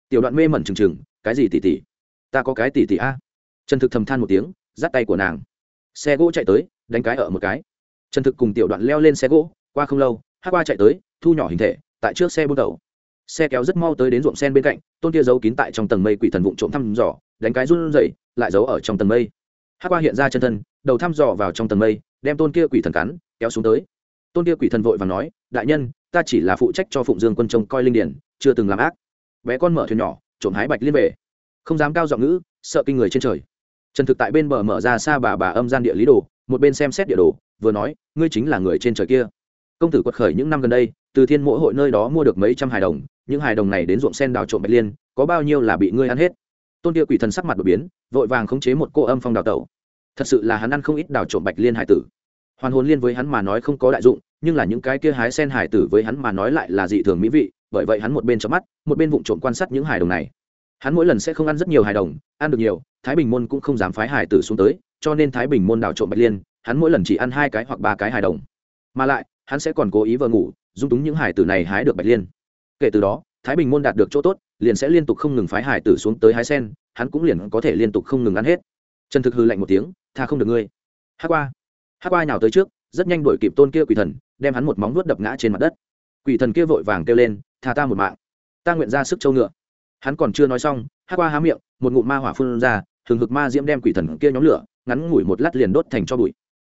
Tiểu đoạn mê mẩn trừng trừng, cái gì tỉ tỉ ta có cái tỉ tỉ a? Trần thực thầm than một tiếng, dắt tay của nàng. Xe gỗ chạy tới, đánh cái ở một cái. Trần thực cùng tiểu đoạn leo lên xe gỗ, qua không lâu, hát qua chạy tới, thu nhỏ hình thể tại trước xe buôn đầu xe kéo rất mau tới đến ruộng sen bên cạnh, tôn kia giấu kín tại trong tầng mây quỷ thần vụn trộm thăm dò, đánh cái run rẩy, lại giấu ở trong tầng mây. Hát qua hiện ra chân thân, đầu thăm dò vào trong tầng mây, đem tôn kia quỷ thần cắn, kéo xuống tới. Tôn kia quỷ thần vội và nói, đại nhân, ta chỉ là phụ trách cho phụng dương quân trông coi linh điển, chưa từng làm ác. Bé con mở thuyền nhỏ, trộm hái bạch liên về. Không dám cao giọng ngữ, sợ kinh người trên trời. Trần thực tại bên bờ mở ra xa bà bà âm gian địa lý đồ, một bên xem xét địa đồ, vừa nói, ngươi chính là người trên trời kia công tử quật khởi những năm gần đây, từ thiên mỗi hội nơi đó mua được mấy trăm hài đồng, những hài đồng này đến ruộng sen đào trộm bạch liên, có bao nhiêu là bị ngươi ăn hết? Tôn địa quỷ thần sắc mặt đột biến, vội vàng khống chế một cô âm phong đào tẩu. Thật sự là hắn ăn không ít đào trộm bạch liên hải tử. Hoàn hồn liên với hắn mà nói không có đại dụng, nhưng là những cái kia hái sen hải tử với hắn mà nói lại là dị thường mỹ vị, bởi vậy hắn một bên chớp mắt, một bên vụng trộm quan sát những hài đồng này. Hắn mỗi lần sẽ không ăn rất nhiều hài đồng, ăn được nhiều, thái bình môn cũng không dám phái hải tử xuống tới, cho nên thái bình môn đào trộm bạch liên, hắn mỗi lần chỉ ăn hai cái hoặc ba cái hài đồng. Mà lại hắn sẽ còn cố ý vờ ngủ, dung túng những hải tử này hái được bạch liên. Kể từ đó, thái bình môn đạt được chỗ tốt, liền sẽ liên tục không ngừng phái hải tử xuống tới hái sen, hắn cũng liền có thể liên tục không ngừng ăn hết. Trần thực hư lạnh một tiếng, tha không được ngươi. Hát qua. Hát qua nhào tới trước, rất nhanh đuổi kịp tôn kia quỷ thần, đem hắn một móng vuốt đập ngã trên mặt đất. Quỷ thần kia vội vàng kêu lên, tha ta một mạng. Ta nguyện ra sức châu ngựa. Hắn còn chưa nói xong hát qua há miệng, một ngụm ma hỏa phun ra thường hực ma diễm đem quỷ thần kia nhóm lửa, ngắn ngủi một lát liền đốt thành cho bụi.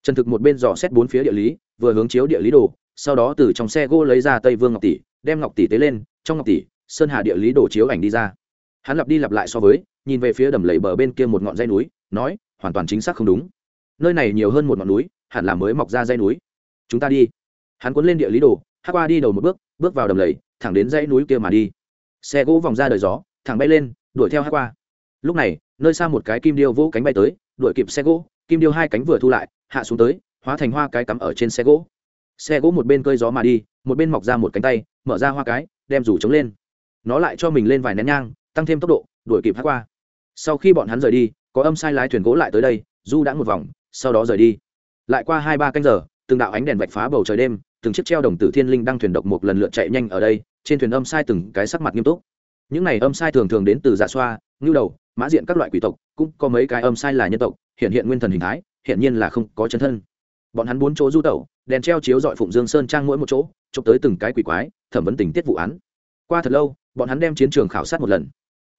Trần thực một bên dò xét bốn phía địa lý vừa hướng chiếu địa lý đồ, sau đó từ trong xe gỗ lấy ra tây vương ngọc tỷ, đem ngọc tỷ tế lên, trong ngọc tỷ, sơn hà địa lý đồ chiếu ảnh đi ra. Hắn lặp đi lặp lại so với, nhìn về phía đầm lầy bờ bên kia một ngọn dây núi, nói, hoàn toàn chính xác không đúng. Nơi này nhiều hơn một ngọn núi, hẳn là mới mọc ra dây núi. Chúng ta đi. Hắn cuốn lên địa lý đồ, hát qua đi đầu một bước bước vào đầm lầy, thẳng đến dãy núi kia mà đi. Xe gỗ vòng ra đời gió, thẳng bay lên, đuổi theo hát qua. Lúc này, nơi xa một cái kim điêu vỗ cánh bay tới, đuổi kịp xe gỗ, kim điêu hai cánh vừa thu lại, hạ xuống tới hóa thành hoa cái cắm ở trên xe gỗ. Xe gỗ một bên cơi gió mà đi, một bên mọc ra một cánh tay, mở ra hoa cái, đem rủ trống lên. Nó lại cho mình lên vài nén nhang, tăng thêm tốc độ, đuổi kịp hát qua. Sau khi bọn hắn rời đi, có âm sai lái thuyền gỗ lại tới đây, du đã một vòng, sau đó rời đi. Lại qua hai ba canh giờ, từng đạo ánh đèn vạch phá bầu trời đêm, từng chiếc treo đồng tử thiên linh đang thuyền độc một lần lượt chạy nhanh ở đây, trên thuyền âm sai từng cái sắc mặt nghiêm túc. Những này âm sai thường thường đến từ dạ xoa, ngưu đầu, mã diện các loại quỷ tộc, cũng có mấy cái âm sai là nhân tộc, hiện hiện nguyên thần hình thái, hiện nhiên là không có chân thân bọn hắn bốn chỗ du tẩu, đèn treo chiếu dọi phụng dương sơn trang mỗi một chỗ, chụp tới từng cái quỷ quái, thẩm vấn tình tiết vụ án. Qua thật lâu, bọn hắn đem chiến trường khảo sát một lần.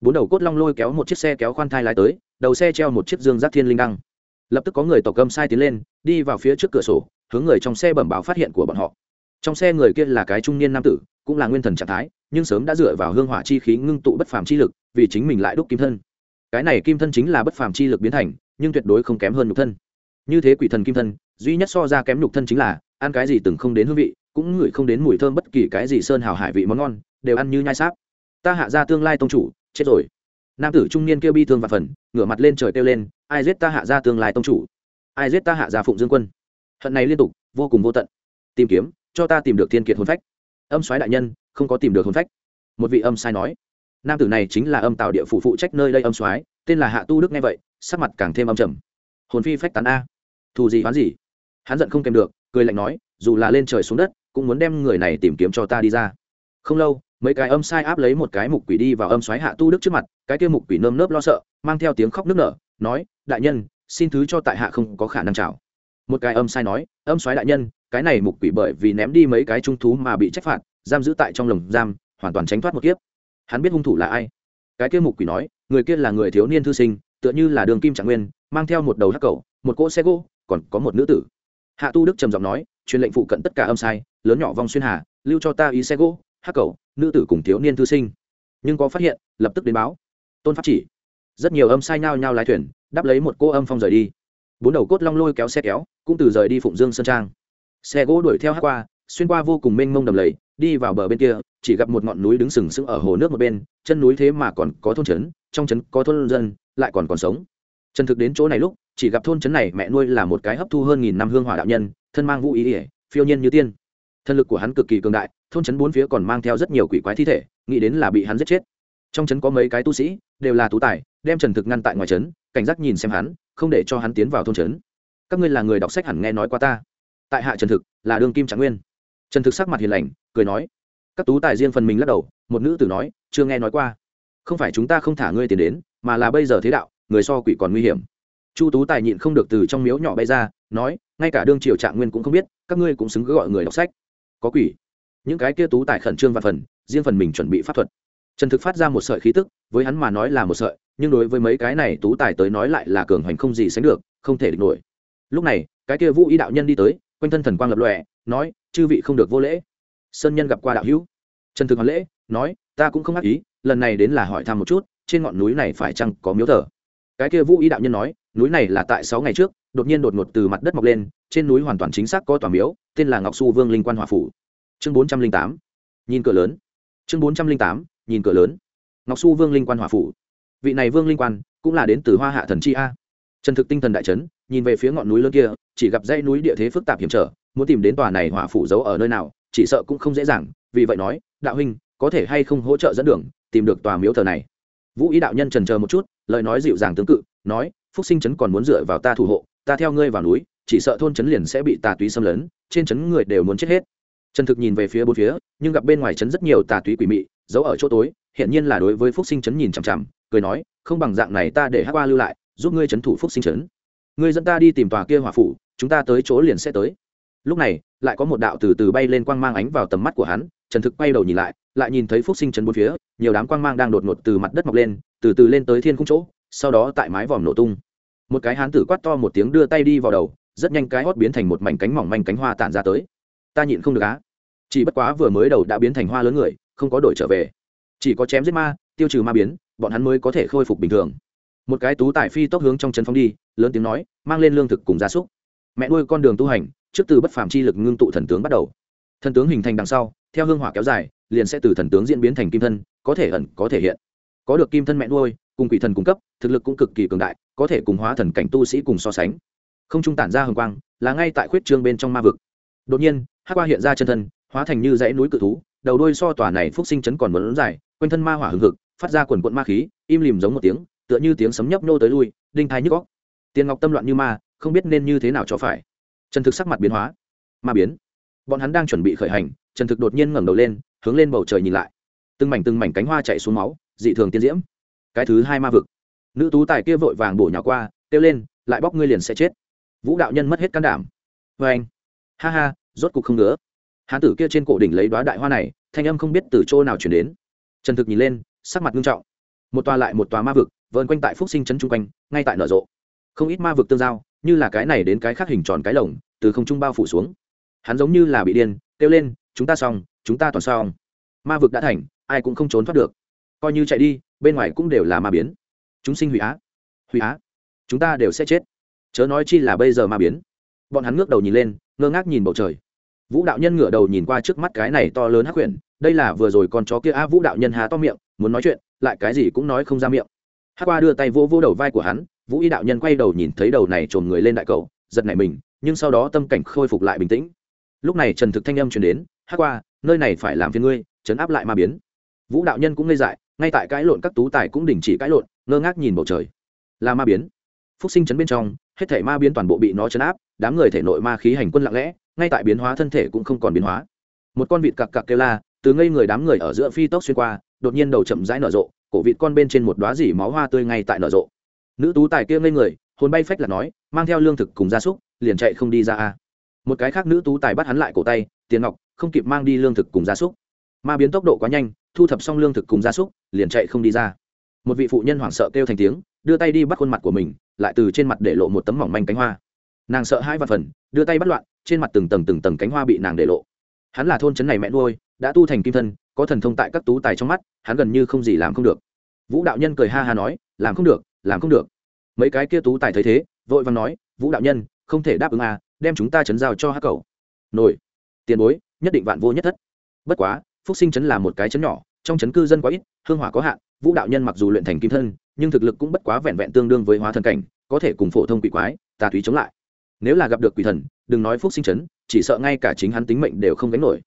Bốn đầu cốt long lôi kéo một chiếc xe kéo khoan thai lái tới, đầu xe treo một chiếc dương giác thiên linh đăng. Lập tức có người tộc gâm sai tiến lên, đi vào phía trước cửa sổ, hướng người trong xe bẩm báo phát hiện của bọn họ. Trong xe người kia là cái trung niên nam tử, cũng là nguyên thần trạng thái, nhưng sớm đã dựa vào hương hỏa chi khí ngưng tụ bất phàm chi lực, vì chính mình lại đúc kim thân. Cái này kim thân chính là bất phàm chi lực biến thành, nhưng tuyệt đối không kém hơn nhục thân như thế quỷ thần kim thân, duy nhất so ra kém nhục thân chính là, ăn cái gì từng không đến hương vị, cũng ngửi không đến mùi thơm bất kỳ cái gì sơn hào hải vị món ngon, đều ăn như nhai sáp. Ta hạ ra tương lai tông chủ, chết rồi. Nam tử trung niên kêu bi thương và phần, ngửa mặt lên trời kêu lên, ai giết ta hạ ra tương lai tông chủ? Ai giết ta hạ ra phụng dương quân? Hận này liên tục, vô cùng vô tận. Tìm kiếm, cho ta tìm được thiên kiệt hồn phách. Âm soái đại nhân, không có tìm được hồn phách. Một vị âm sai nói. Nam tử này chính là âm tạo địa phủ phụ trách nơi đây âm soái, tên là hạ tu đức nghe vậy, sắc mặt càng thêm âm trầm. Hồn phi phách tán a thù gì hoán gì? Hắn giận không kèm được, cười lạnh nói, dù là lên trời xuống đất, cũng muốn đem người này tìm kiếm cho ta đi ra. Không lâu, mấy cái âm sai áp lấy một cái mục quỷ đi vào âm xoáy hạ tu đức trước mặt, cái kia mục quỷ nơm nớp lo sợ, mang theo tiếng khóc nức nở, nói, đại nhân, xin thứ cho tại hạ không có khả năng chào. Một cái âm sai nói, âm xoáy đại nhân, cái này mục quỷ bởi vì ném đi mấy cái trung thú mà bị trách phạt, giam giữ tại trong lồng giam, hoàn toàn tránh thoát một kiếp. Hắn biết hung thủ là ai. Cái kia mục quỷ nói, người kia là người thiếu niên thư sinh, tựa như là đường kim trạng nguyên, mang theo một đầu hắc cầu, một cỗ xe gỗ còn có một nữ tử. Hạ tu đức trầm giọng nói, truyền lệnh phụ cận tất cả âm sai, lớn nhỏ vong xuyên hà, lưu cho ta ý xe gỗ hắc cầu, nữ tử cùng thiếu niên thư sinh. Nhưng có phát hiện, lập tức đến báo. Tôn pháp chỉ. Rất nhiều âm sai nhao nhao lái thuyền, đáp lấy một cô âm phong rời đi. Bốn đầu cốt long lôi kéo xe kéo, cũng từ rời đi phụng dương sơn trang. Xe gỗ đuổi theo hát qua, xuyên qua vô cùng mênh mông đầm lầy, đi vào bờ bên kia, chỉ gặp một ngọn núi đứng sừng sững ở hồ nước một bên, chân núi thế mà còn có thôn trấn, trong trấn có thôn dân, lại còn còn sống. Chân thực đến chỗ này lúc chỉ gặp thôn trấn này mẹ nuôi là một cái hấp thu hơn nghìn năm hương hỏa đạo nhân, thân mang vũ ý ỉa, phiêu nhiên như tiên. Thân lực của hắn cực kỳ cường đại, thôn trấn bốn phía còn mang theo rất nhiều quỷ quái thi thể, nghĩ đến là bị hắn giết chết. Trong trấn có mấy cái tu sĩ, đều là tú tài, đem trần thực ngăn tại ngoài trấn, cảnh giác nhìn xem hắn, không để cho hắn tiến vào thôn trấn. Các ngươi là người đọc sách hẳn nghe nói qua ta. Tại hạ trần thực, là đương kim trạng nguyên. Trần thực sắc mặt hiền lành, cười nói. Các tú tài riêng phần mình lắc đầu, một nữ tử nói, chưa nghe nói qua. Không phải chúng ta không thả ngươi tiền đến, mà là bây giờ thế đạo, người so quỷ còn nguy hiểm chu tú tài nhịn không được từ trong miếu nhỏ bay ra, nói, ngay cả đương triều trạng nguyên cũng không biết, các ngươi cũng xứng gọi người đọc sách. Có quỷ. Những cái kia tú tài khẩn trương và phần, riêng phần mình chuẩn bị pháp thuật. Trần thực phát ra một sợi khí tức, với hắn mà nói là một sợi, nhưng đối với mấy cái này tú tài tới nói lại là cường hoành không gì sánh được, không thể địch nổi. Lúc này, cái kia vũ ý đạo nhân đi tới, quanh thân thần quang lập lòe, nói, chư vị không được vô lễ. Sơn nhân gặp qua đạo hữu. Trần thực hoàn lễ, nói, ta cũng không ác ý, lần này đến là hỏi thăm một chút, trên ngọn núi này phải chăng có miếu thờ? Cái kia vũ ý đạo nhân nói núi này là tại sáu ngày trước, đột nhiên đột ngột từ mặt đất mọc lên, trên núi hoàn toàn chính xác có tòa miếu, tên là ngọc su vương linh quan hòa phủ. Chương bốn trăm linh tám, nhìn cửa lớn. Chương bốn trăm linh tám, nhìn cửa lớn. Ngọc su vương linh quan hòa phủ. Vị này vương linh quan cũng là đến từ hoa hạ thần chi a. Trần thực tinh thần đại trấn nhìn về phía ngọn núi lớn kia, chỉ gặp dãy núi địa thế phức tạp hiểm trở, muốn tìm đến tòa này hỏa phủ giấu ở nơi nào, chỉ sợ cũng không dễ dàng, vì vậy nói, đạo huynh, có thể hay không hỗ trợ dẫn đường, tìm được tòa miếu thờ này? Vũ ý đạo nhân trần chờ một chút, lời nói dịu dàng tương cự nói phúc sinh trấn còn muốn dựa vào ta thủ hộ, ta theo ngươi vào núi, chỉ sợ thôn trấn liền sẽ bị tà túy xâm lấn, trên trấn người đều muốn chết hết. Trần thực nhìn về phía bốn phía, nhưng gặp bên ngoài trấn rất nhiều tà túy quỷ mị, giấu ở chỗ tối hiện nhiên là đối với phúc sinh trấn nhìn chằm chằm, cười nói, không bằng dạng này ta để hát qua lưu lại, giúp ngươi trấn thủ phúc sinh trấn. Ngươi dẫn ta đi tìm tòa kia hỏa phủ, chúng ta tới chỗ liền sẽ tới. Lúc này, lại có một đạo từ từ bay lên quang mang ánh vào tầm mắt của hắn, trần thực quay đầu nhìn lại lại nhìn thấy phúc sinh trấn bốn phía, nhiều đám quang mang đang đột ngột từ mặt đất mọc lên, từ từ lên tới thiên khung chỗ, sau đó tại mái vòm nổ tung một cái hán tử quát to một tiếng đưa tay đi vào đầu, rất nhanh cái hót biến thành một mảnh cánh mỏng manh cánh hoa tản ra tới. Ta nhịn không được á. Chỉ bất quá vừa mới đầu đã biến thành hoa lớn người, không có đổi trở về. Chỉ có chém giết ma, tiêu trừ ma biến, bọn hắn mới có thể khôi phục bình thường. Một cái tú tài phi tốc hướng trong chân phóng đi, lớn tiếng nói, mang lên lương thực cùng gia súc. Mẹ nuôi con đường tu hành, trước từ bất phàm chi lực ngưng tụ thần tướng bắt đầu. Thần tướng hình thành đằng sau, theo hương hỏa kéo dài, liền sẽ từ thần tướng diễn biến thành kim thân, có thể ẩn, có thể hiện. Có được kim thân mẹ nuôi cùng quỷ thần cung cấp, thực lực cũng cực kỳ cường đại, có thể cùng hóa thần cảnh tu sĩ cùng so sánh. Không trung tản ra hồng quang, là ngay tại khuyết trương bên trong ma vực. Đột nhiên hát qua hiện ra chân thân, hóa thành như dãy núi cự thú, đầu đôi so tòa này phúc sinh chấn còn lớn dài, quanh thân ma hỏa hừng hực, phát ra quần quận ma khí, im lìm giống một tiếng, tựa như tiếng sấm nhấp nô tới lui, đinh thái nhức góc tiền ngọc tâm loạn như ma, không biết nên như thế nào cho phải. Trần thực sắc mặt biến hóa, ma biến. Bọn hắn đang chuẩn bị khởi hành trần thực đột nhiên ngẩng đầu lên, hướng lên bầu trời nhìn lại. Từng mảnh từng mảnh cánh hoa chạy xuống máu, dị thường tiên diễm cái thứ hai ma vực. Nữ tú tài kia vội vàng bổ nhỏ qua, kêu lên, lại bóc ngươi liền sẽ chết. Vũ đạo nhân mất hết can đảm. Vê anh. Ha ha, rốt cục không nữa hán tử kia trên cổ đỉnh lấy đoá đại hoa này, thanh âm không biết từ chỗ nào chuyển đến. Trần thực nhìn lên, sắc mặt nghiêm trọng. Một tòa lại một tòa ma vực, vờn quanh tại phúc sinh trấn chung quanh, ngay tại nở rộ. Không ít ma vực tương giao, như là cái này đến cái khác hình tròn cái lồng, từ không trung bao phủ xuống. Hắn giống như là bị điên, kêu lên, chúng ta xong, chúng ta toàn xong. Ma vực đã thành, ai cũng không trốn thoát được coi như chạy đi, bên ngoài cũng đều là ma biến. Chúng sinh hủy á hủy á, chúng ta đều sẽ chết. Chớ nói chi là bây giờ ma biến. Bọn hắn ngước đầu nhìn lên, ngơ ngác nhìn bầu trời. Vũ đạo nhân ngửa đầu nhìn qua trước mắt cái này to lớn hắc quyển đây là vừa rồi con chó kia a vũ đạo nhân há to miệng, muốn nói chuyện, lại cái gì cũng nói không ra miệng. Hắc qua đưa tay vô vô đầu vai của hắn, vũ y đạo nhân quay đầu nhìn thấy đầu này trồn người lên đại cầu, giật nảy mình, nhưng sau đó tâm cảnh khôi phục lại bình tĩnh. Lúc này trần thực thanh âm chuyển đến, hắc qua, nơi này phải làm phiền ngươi, chấn áp lại ma biến. Vũ đạo nhân cũng ngây dại ngay tại cãi lộn các tú tài cũng đình chỉ cãi lộn, ngơ ngác nhìn bầu trời. Là ma biến. Phúc sinh chấn bên trong, hết thể ma biến toàn bộ bị nó chấn áp, đám người thể nội ma khí hành quân lặng lẽ, ngay tại biến hóa thân thể cũng không còn biến hóa. Một con vịt cặc cặc kêu la, từ ngây người đám người ở giữa phi tốc xuyên qua, đột nhiên đầu chậm rãi nở rộ, cổ vịt con bên trên một đoá dỉ máu hoa tươi ngay tại nở rộ. Nữ tú tài kia ngây người, hồn bay phách là nói, mang theo lương thực cùng gia súc, liền chạy không đi ra a. Một cái khác nữ tú tài bắt hắn lại cổ tay, tiền ngọc, không kịp mang đi lương thực cùng gia súc. Ma biến tốc độ quá nhanh thu thập xong lương thực cùng gia súc, liền chạy không đi ra. Một vị phụ nhân hoảng sợ kêu thành tiếng, đưa tay đi bắt khuôn mặt của mình, lại từ trên mặt để lộ một tấm mỏng manh cánh hoa. Nàng sợ hai vạn phần, đưa tay bắt loạn, trên mặt từng tầng từng tầng cánh hoa bị nàng để lộ. Hắn là thôn trấn này mẹ nuôi, đã tu thành kim thân, có thần thông tại các tú tài trong mắt, hắn gần như không gì làm không được. Vũ đạo nhân cười ha ha nói, làm không được, làm không được. Mấy cái kia tú tài thấy thế, vội vàng nói, vũ đạo nhân, không thể đáp ứng à đem chúng ta chấn giao cho hắc cầu. Nổi. Tiền bối, nhất định vạn vô nhất thất. Bất quá phúc sinh chấn là một cái chấn nhỏ, trong chấn cư dân quá ít, hương hỏa có hạn, vũ đạo nhân mặc dù luyện thành kim thân, nhưng thực lực cũng bất quá vẹn vẹn tương đương với hóa thần cảnh, có thể cùng phổ thông quỷ quái, tà túy chống lại. Nếu là gặp được quỷ thần, đừng nói phúc sinh chấn, chỉ sợ ngay cả chính hắn tính mệnh đều không gánh nổi.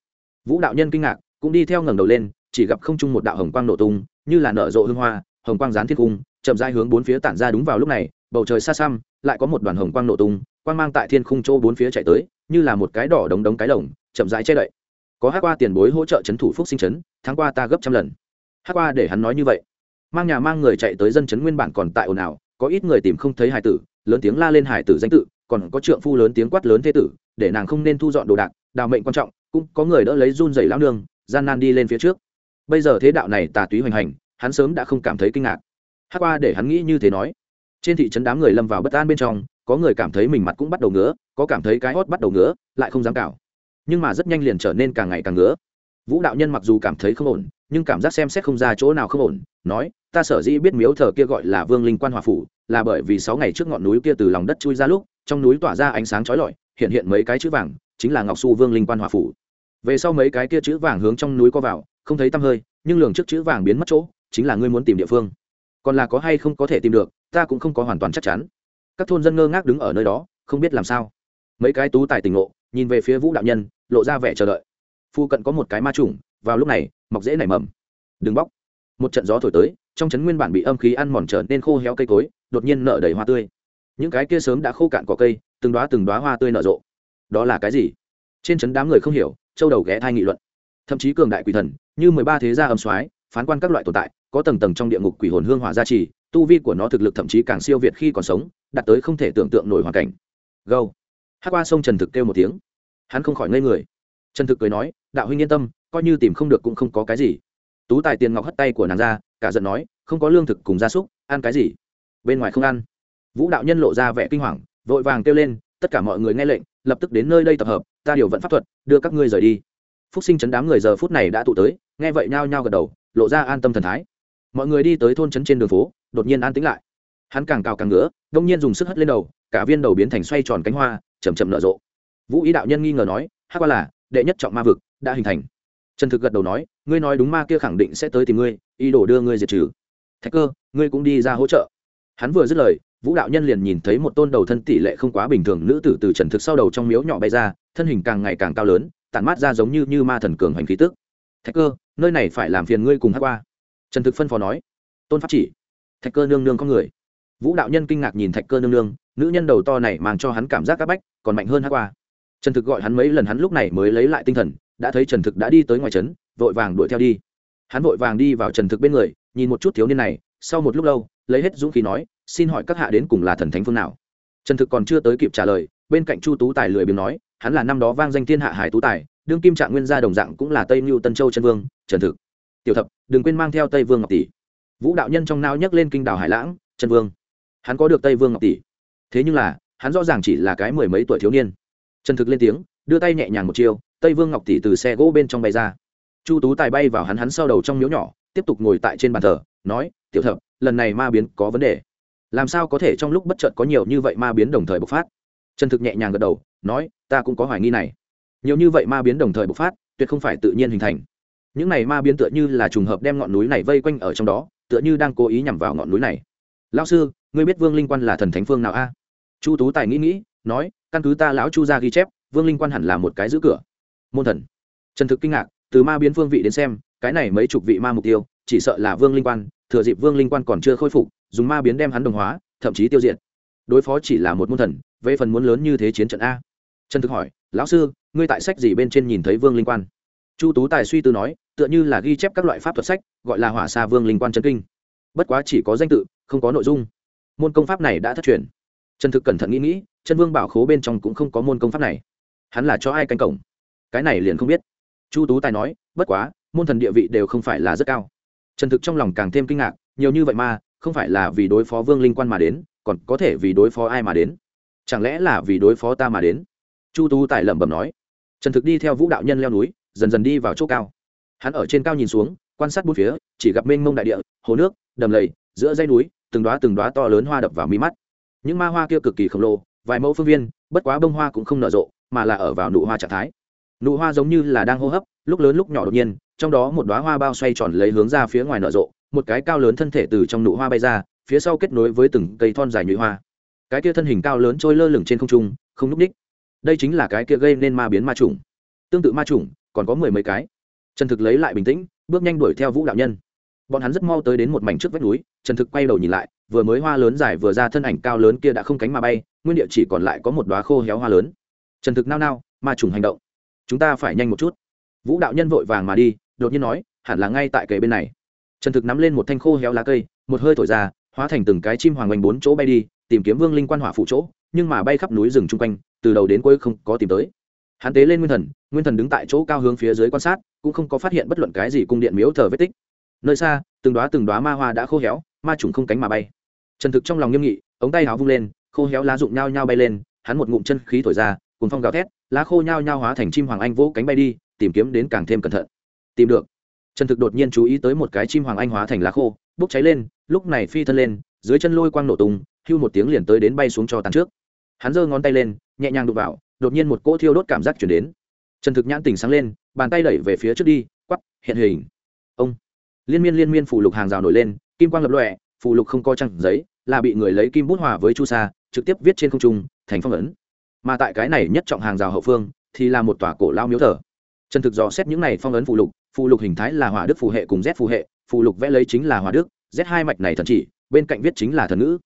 Vũ đạo nhân kinh ngạc, cũng đi theo ngẩng đầu lên, chỉ gặp không trung một đạo hồng quang nổ tung, như là nở rộ hương hoa, hồng quang gián thiên cung, chậm rãi hướng bốn phía tản ra đúng vào lúc này, bầu trời xa xăm, lại có một đoàn hồng quang nổ tung, quang mang tại thiên khung chỗ bốn phía chạy tới, như là một cái đỏ đống đống cái lồng, chậm rãi che đậy có hát qua tiền bối hỗ trợ chấn thủ phúc sinh chấn, tháng qua ta gấp trăm lần. Hát qua để hắn nói như vậy. Mang nhà mang người chạy tới dân chấn nguyên bản còn tại ồn ào, có ít người tìm không thấy hải tử, lớn tiếng la lên hải tử danh tự, còn có trượng phu lớn tiếng quát lớn thế tử, để nàng không nên thu dọn đồ đạc, đào mệnh quan trọng, cũng có người đỡ lấy run dày lão nương, gian nan đi lên phía trước. Bây giờ thế đạo này tà túy hoành hành, hắn sớm đã không cảm thấy kinh ngạc. Hát qua để hắn nghĩ như thế nói. Trên thị trấn đám người lâm vào bất an bên trong, có người cảm thấy mình mặt cũng bắt đầu ngứa, có cảm thấy cái hót bắt đầu ngứa, lại không dám cào nhưng mà rất nhanh liền trở nên càng ngày càng ngứa. Vũ đạo nhân mặc dù cảm thấy không ổn, nhưng cảm giác xem xét không ra chỗ nào không ổn, nói, ta sở dĩ biết miếu thờ kia gọi là vương linh quan hòa phủ, là bởi vì sáu ngày trước ngọn núi kia từ lòng đất chui ra lúc, trong núi tỏa ra ánh sáng chói lọi, hiện hiện mấy cái chữ vàng, chính là ngọc su vương linh quan hòa phủ. Về sau mấy cái kia chữ vàng hướng trong núi co vào, không thấy tăm hơi, nhưng lường trước chữ vàng biến mất chỗ, chính là ngươi muốn tìm địa phương. Còn là có hay không có thể tìm được, ta cũng không có hoàn toàn chắc chắn. Các thôn dân ngơ ngác đứng ở nơi đó, không biết làm sao. Mấy cái tú tài tình ngộ, nhìn về phía vũ đạo nhân lộ ra vẻ chờ đợi. Phu cận có một cái ma trùng, vào lúc này, mọc dễ nảy mầm. Đừng bóc. Một trận gió thổi tới, trong trấn nguyên bản bị âm khí ăn mòn trở nên khô héo cây cối, đột nhiên nở đầy hoa tươi. Những cái kia sớm đã khô cạn cỏ cây, từng đoá từng đoá hoa tươi nở rộ. Đó là cái gì? Trên trấn đám người không hiểu, châu đầu ghé thai nghị luận. Thậm chí cường đại quỷ thần, như mười ba thế gia âm soái, phán quan các loại tồn tại, có tầng tầng trong địa ngục quỷ hồn hương hỏa gia trì, tu vi của nó thực lực thậm chí càng siêu việt khi còn sống, đạt tới không thể tưởng tượng nổi hoàn cảnh. Gâu. Hát qua sông trần thực kêu một tiếng hắn không khỏi ngây người. Trần thực cười nói, đạo huynh yên tâm, coi như tìm không được cũng không có cái gì. Tú tài tiền ngọc hất tay của nàng ra, cả giận nói, không có lương thực cùng gia súc, ăn cái gì? Bên ngoài không ăn. Vũ đạo nhân lộ ra vẻ kinh hoàng, vội vàng kêu lên, tất cả mọi người nghe lệnh, lập tức đến nơi đây tập hợp, ta điều vận pháp thuật, đưa các ngươi rời đi. Phúc sinh chấn đám người giờ phút này đã tụ tới, nghe vậy nhao nhao gật đầu, lộ ra an tâm thần thái. Mọi người đi tới thôn trấn trên đường phố, đột nhiên an tĩnh lại. Hắn càng cào càng ngứa, đông nhiên dùng sức hất lên đầu, cả viên đầu biến thành xoay tròn cánh hoa chầm chậm nở rộ vũ ý đạo nhân nghi ngờ nói hát qua là, đệ nhất trọng ma vực, đã hình thành. Trần thực gật đầu nói, ngươi nói đúng ma kia khẳng định sẽ tới tìm ngươi, ý đồ đưa ngươi diệt trừ. Thạch cơ, ngươi cũng đi ra hỗ trợ. Hắn vừa dứt lời, vũ đạo nhân liền nhìn thấy một tôn đầu thân tỷ lệ không quá bình thường nữ tử từ trần thực sau đầu trong miếu nhỏ bay ra, thân hình càng ngày càng cao lớn, tản mát ra giống như như ma thần cường hành khí tức. Thạch cơ, nơi này phải làm phiền ngươi cùng hát qua trần thực phân phó nói. Tôn pháp chỉ. Thạch cơ nương nương có người. Vũ đạo nhân kinh ngạc nhìn thạch cơ nương nương, nữ nhân đầu to này mang cho hắn cảm giác c áp bách, còn mạnh hơn hát qua trần thực gọi hắn mấy lần hắn lúc này mới lấy lại tinh thần, đã thấy trần thực đã đi tới ngoài trấn, vội vàng đuổi theo đi. Hắn vội vàng đi vào trần thực bên người, nhìn một chút thiếu niên này, sau một lúc lâu, lấy hết dũng khí nói, xin hỏi các hạ đến cùng là thần thánh phương nào? Trần thực còn chưa tới kịp trả lời, bên cạnh chu tú tài lười biếng nói, hắn là năm đó vang danh thiên hạ hải tú tài, đương kim trạng nguyên gia đồng dạng cũng là tây mưu tân châu chân vương, trần thực. Tiểu thập, đừng quên mang theo tây vương ngọc tỷ. Vũ đạo nhân trong nao nhấc lên kinh đảo hải lãng, chân vương, hắn có được tây vương ngọc tỷ. Thế nhưng là, hắn rõ ràng chỉ là cái mười mấy tuổi thiếu niên trần thực lên tiếng đưa tay nhẹ nhàng một chiều, tây vương ngọc tỷ từ xe gỗ bên trong bay ra. Chu tú tài bay vào hắn hắn sau đầu trong miếu nhỏ tiếp tục ngồi tại trên bàn thờ nói tiểu thập lần này ma biến có vấn đề. Làm sao có thể trong lúc bất chợt có nhiều như vậy ma biến đồng thời bộc phát? Trần thực nhẹ nhàng gật đầu nói ta cũng có hoài nghi này. Nhiều như vậy ma biến đồng thời bộc phát tuyệt không phải tự nhiên hình thành. Những này ma biến tựa như là trùng hợp đem ngọn núi này vây quanh ở trong đó tựa như đang cố ý nhằm vào ngọn núi này. Lão sư ngươi biết vương linh quan là thần thánh phương nào a? Chu tú tài nghĩ nghĩ nói căn cứ ta lão chu ra ghi chép, vương linh quan hẳn là một cái giữ cửa. Môn thần. Trần thực kinh ngạc, từ ma biến phương vị đến xem, cái này mấy chục vị ma mục tiêu, chỉ sợ là vương linh quan, thừa dịp vương linh quan còn chưa khôi phục, dùng ma biến đem hắn đồng hóa, thậm chí tiêu diệt. Đối phó chỉ là một môn thần, về phần muốn lớn như thế chiến trận a. Trần thực hỏi, lão sư, ngươi tại sách gì bên trên nhìn thấy vương linh quan? Chu tú tài suy tư nói, tựa như là ghi chép các loại pháp thuật sách, gọi là hỏa xa vương linh quan chân kinh. Bất quá chỉ có danh tự, không có nội dung. Môn công pháp này đã thất truyền. Trần thực cẩn thận nghĩ nghĩ chân vương bảo khố bên trong cũng không có môn công pháp này. Hắn là cho ai canh cổng? Cái này liền không biết. Chu tú tài nói, bất quá, môn thần địa vị đều không phải là rất cao. Trần thực trong lòng càng thêm kinh ngạc, nhiều như vậy mà, không phải là vì đối phó vương linh quan mà đến, còn có thể vì đối phó ai mà đến? Chẳng lẽ là vì đối phó ta mà đến? Chu tú tài lẩm bẩm nói. Trần thực đi theo vũ đạo nhân leo núi, dần dần đi vào chỗ cao. Hắn ở trên cao nhìn xuống, quan sát bốn phía, chỉ gặp mênh mông đại địa, hồ nước, đầm lầy, giữa dây núi, từng đoá từng đoá to lớn hoa đập vào mi mắt. Những ma hoa kia cực kỳ khổng lồ vài mẫu phương viên, bất quá bông hoa cũng không nở rộ, mà là ở vào nụ hoa trạng thái. Nụ hoa giống như là đang hô hấp, lúc lớn lúc nhỏ đột nhiên, trong đó một đoá hoa bao xoay tròn lấy hướng ra phía ngoài nở rộ, một cái cao lớn thân thể từ trong nụ hoa bay ra, phía sau kết nối với từng cây thon dài nhụy hoa. Cái kia thân hình cao lớn trôi lơ lửng trên không trung, không núp ních. Đây chính là cái kia gây nên ma biến ma trùng tương tự ma trùng còn có mười mấy cái. Trần thực lấy lại bình tĩnh, bước nhanh đuổi theo vũ đạo nhân. Bọn hắn rất mau tới đến một mảnh trước vách núi, trần thực quay đầu nhìn lại vừa mới hoa lớn dài vừa ra thân ảnh cao lớn kia đã không cánh mà bay, nguyên địa chỉ còn lại có một đoá khô héo hoa lớn. Trần thực nao nao, ma trùng hành động. Chúng ta phải nhanh một chút. Vũ đạo nhân vội vàng mà đi, đột nhiên nói, hẳn là ngay tại kề bên này. Trần thực nắm lên một thanh khô héo lá cây, một hơi thổi ra, hóa thành từng cái chim hoàng oanh bốn chỗ bay đi, tìm kiếm vương linh quan hỏa phụ chỗ, nhưng mà bay khắp núi rừng chung quanh, từ đầu đến cuối không có tìm tới. Hắn tế lên nguyên thần nguyên thần đứng tại chỗ cao hướng phía dưới quan sát, cũng không có phát hiện bất luận cái gì cung điện miếu thờ vết tích. Nơi xa, từng đoá từng đoá ma hoa đã khô héo, ma trùng không cánh mà bay trần thực trong lòng nghiêm nghị, ống tay áo vung lên, khô héo lá rụng nhao nhao bay lên, hắn một ngụm chân khí thổi ra cùng phong gào thét, lá khô nhao nhao hóa thành chim hoàng anh vỗ cánh bay đi, tìm kiếm đến càng thêm cẩn thận. Tìm được. Trần thực đột nhiên chú ý tới một cái chim hoàng anh hóa thành lá khô, bốc cháy lên, lúc này phi thân lên, dưới chân lôi quang nổ tung, hưu một tiếng liền tới đến bay xuống cho tàn trước. Hắn giơ ngón tay lên, nhẹ nhàng đụng vào, đột nhiên một cỗ thiêu đốt cảm giác chuyển đến. Trần thực nhãn tỉnh sáng lên, bàn tay đẩy về phía trước đi quắp hiện hình. Ông. Liên miên liên miên phủ lục hàng rào nổi lên, kim quang lập lọe phủ lục không có trăng giấy là bị người lấy kim bút hòa với chu sa, trực tiếp viết trên không trung, thành phong ấn. Mà tại cái này nhất trọng hàng rào hậu phương, thì là một tòa cổ lao miếu thờ. Trần thực dò xét những này phong ấn phụ lục phụ lục hình thái là hỏa đức phù hệ cùng z phù hệ phụ lục vẽ lấy chính là hỏa đức, z hai mạch này thần chỉ, bên cạnh viết chính là thần ngữ.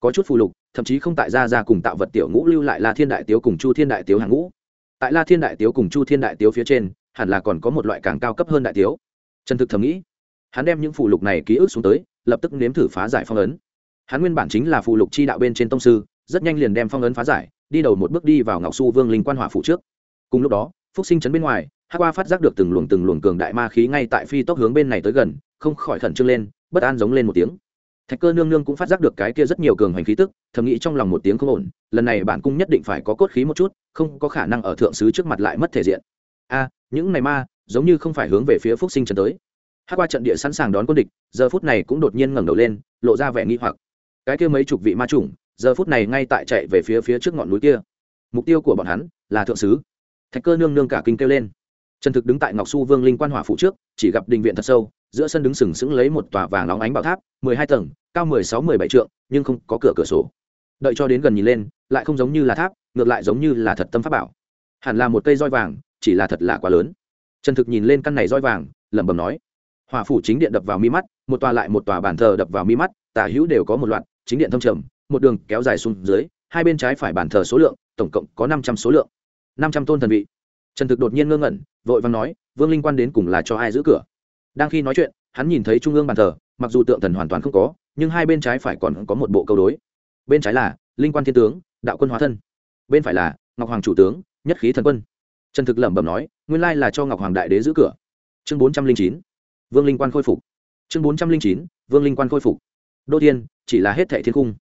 Có chút phụ lục, thậm chí không tại ra ra cùng tạo vật tiểu ngũ lưu lại la thiên đại tiếu cùng chu thiên đại tiếu hàng ngũ. Tại la thiên đại tiếu cùng chu thiên đại tiếu phía trên, hẳn là còn có một loại càng cao cấp hơn đại tiếu. Trần thực thầm nghĩ, hắn đem những phụ lục này ký ức xuống tới, lập tức nếm thử phá giải phong ấn hắn nguyên bản chính là phụ lục chi đạo bên trên tông sư, rất nhanh liền đem phong ấn phá giải, đi đầu một bước đi vào ngọc su vương linh quan hỏa phủ trước. Cùng lúc đó, phúc sinh chấn bên ngoài hát qua phát giác được từng luồng từng luồng cường đại ma khí ngay tại phi tốc hướng bên này tới gần, không khỏi khẩn trương lên, bất an giống lên một tiếng. Thạch cơ nương nương cũng phát giác được cái kia rất nhiều cường hành khí tức, thầm nghĩ trong lòng một tiếng không ổn, lần này bản cung nhất định phải có cốt khí một chút, không có khả năng ở thượng sứ trước mặt lại mất thể diện. A, những này ma, giống như không phải hướng về phía phúc sinh trấn tới. Hát qua trận địa sẵn sàng đón quân địch, giờ phút này cũng đột nhiên ngẩng đầu lên, lộ ra vẻ nghi hoặc cái kia mấy chục vị ma chủng, giờ phút này ngay tại chạy về phía phía trước ngọn núi kia. Mục tiêu của bọn hắn là thượng sứ. Thạch cơ nương nương cả kinh kêu lên. Trần thực đứng tại ngọc su vương linh quan hỏa phụ trước, chỉ gặp đình viện thật sâu, giữa sân đứng sừng sững lấy một tòa vàng nóng ánh bảo tháp, mười hai tầng, cao mười sáu, mười bảy trượng, nhưng không có cửa cửa sổ. Đợi cho đến gần nhìn lên, lại không giống như là tháp, ngược lại giống như là thật tâm pháp bảo. Hẳn là một cây roi vàng, chỉ là thật lạ quá lớn. Trần thực nhìn lên căn này roi vàng, lẩm bẩm nói. Hỏa phủ chính điện đập vào mi mắt, một tòa lại một tòa bàn thờ đập vào mi mắt tả hữu đều có một loạt chính điện thông trầm, một đường kéo dài xuống dưới, hai bên trái phải bàn thờ số lượng, tổng cộng có năm trăm số lượng. Năm trăm tôn thần vị. Trần thực đột nhiên ngơ ngẩn, vội vàng nói, vương linh quan đến cùng là cho ai giữ cửa? Đang khi nói chuyện, hắn nhìn thấy trung ương bàn thờ, mặc dù tượng thần hoàn toàn không có, nhưng hai bên trái phải còn có một bộ câu đối. Bên trái là linh quan thiên tướng, đạo quân hóa thân. Bên phải là ngọc hoàng chủ tướng, nhất khí thần quân. Trần thực lẩm bẩm nói, nguyên lai là cho ngọc hoàng đại đế giữ cửa. Chương bốn trăm linh chín. Vương linh quan khôi phục. Chương bốn trăm linh chín. Vương linh quan khôi phục đô thiên, chỉ là hết thệ thiên cung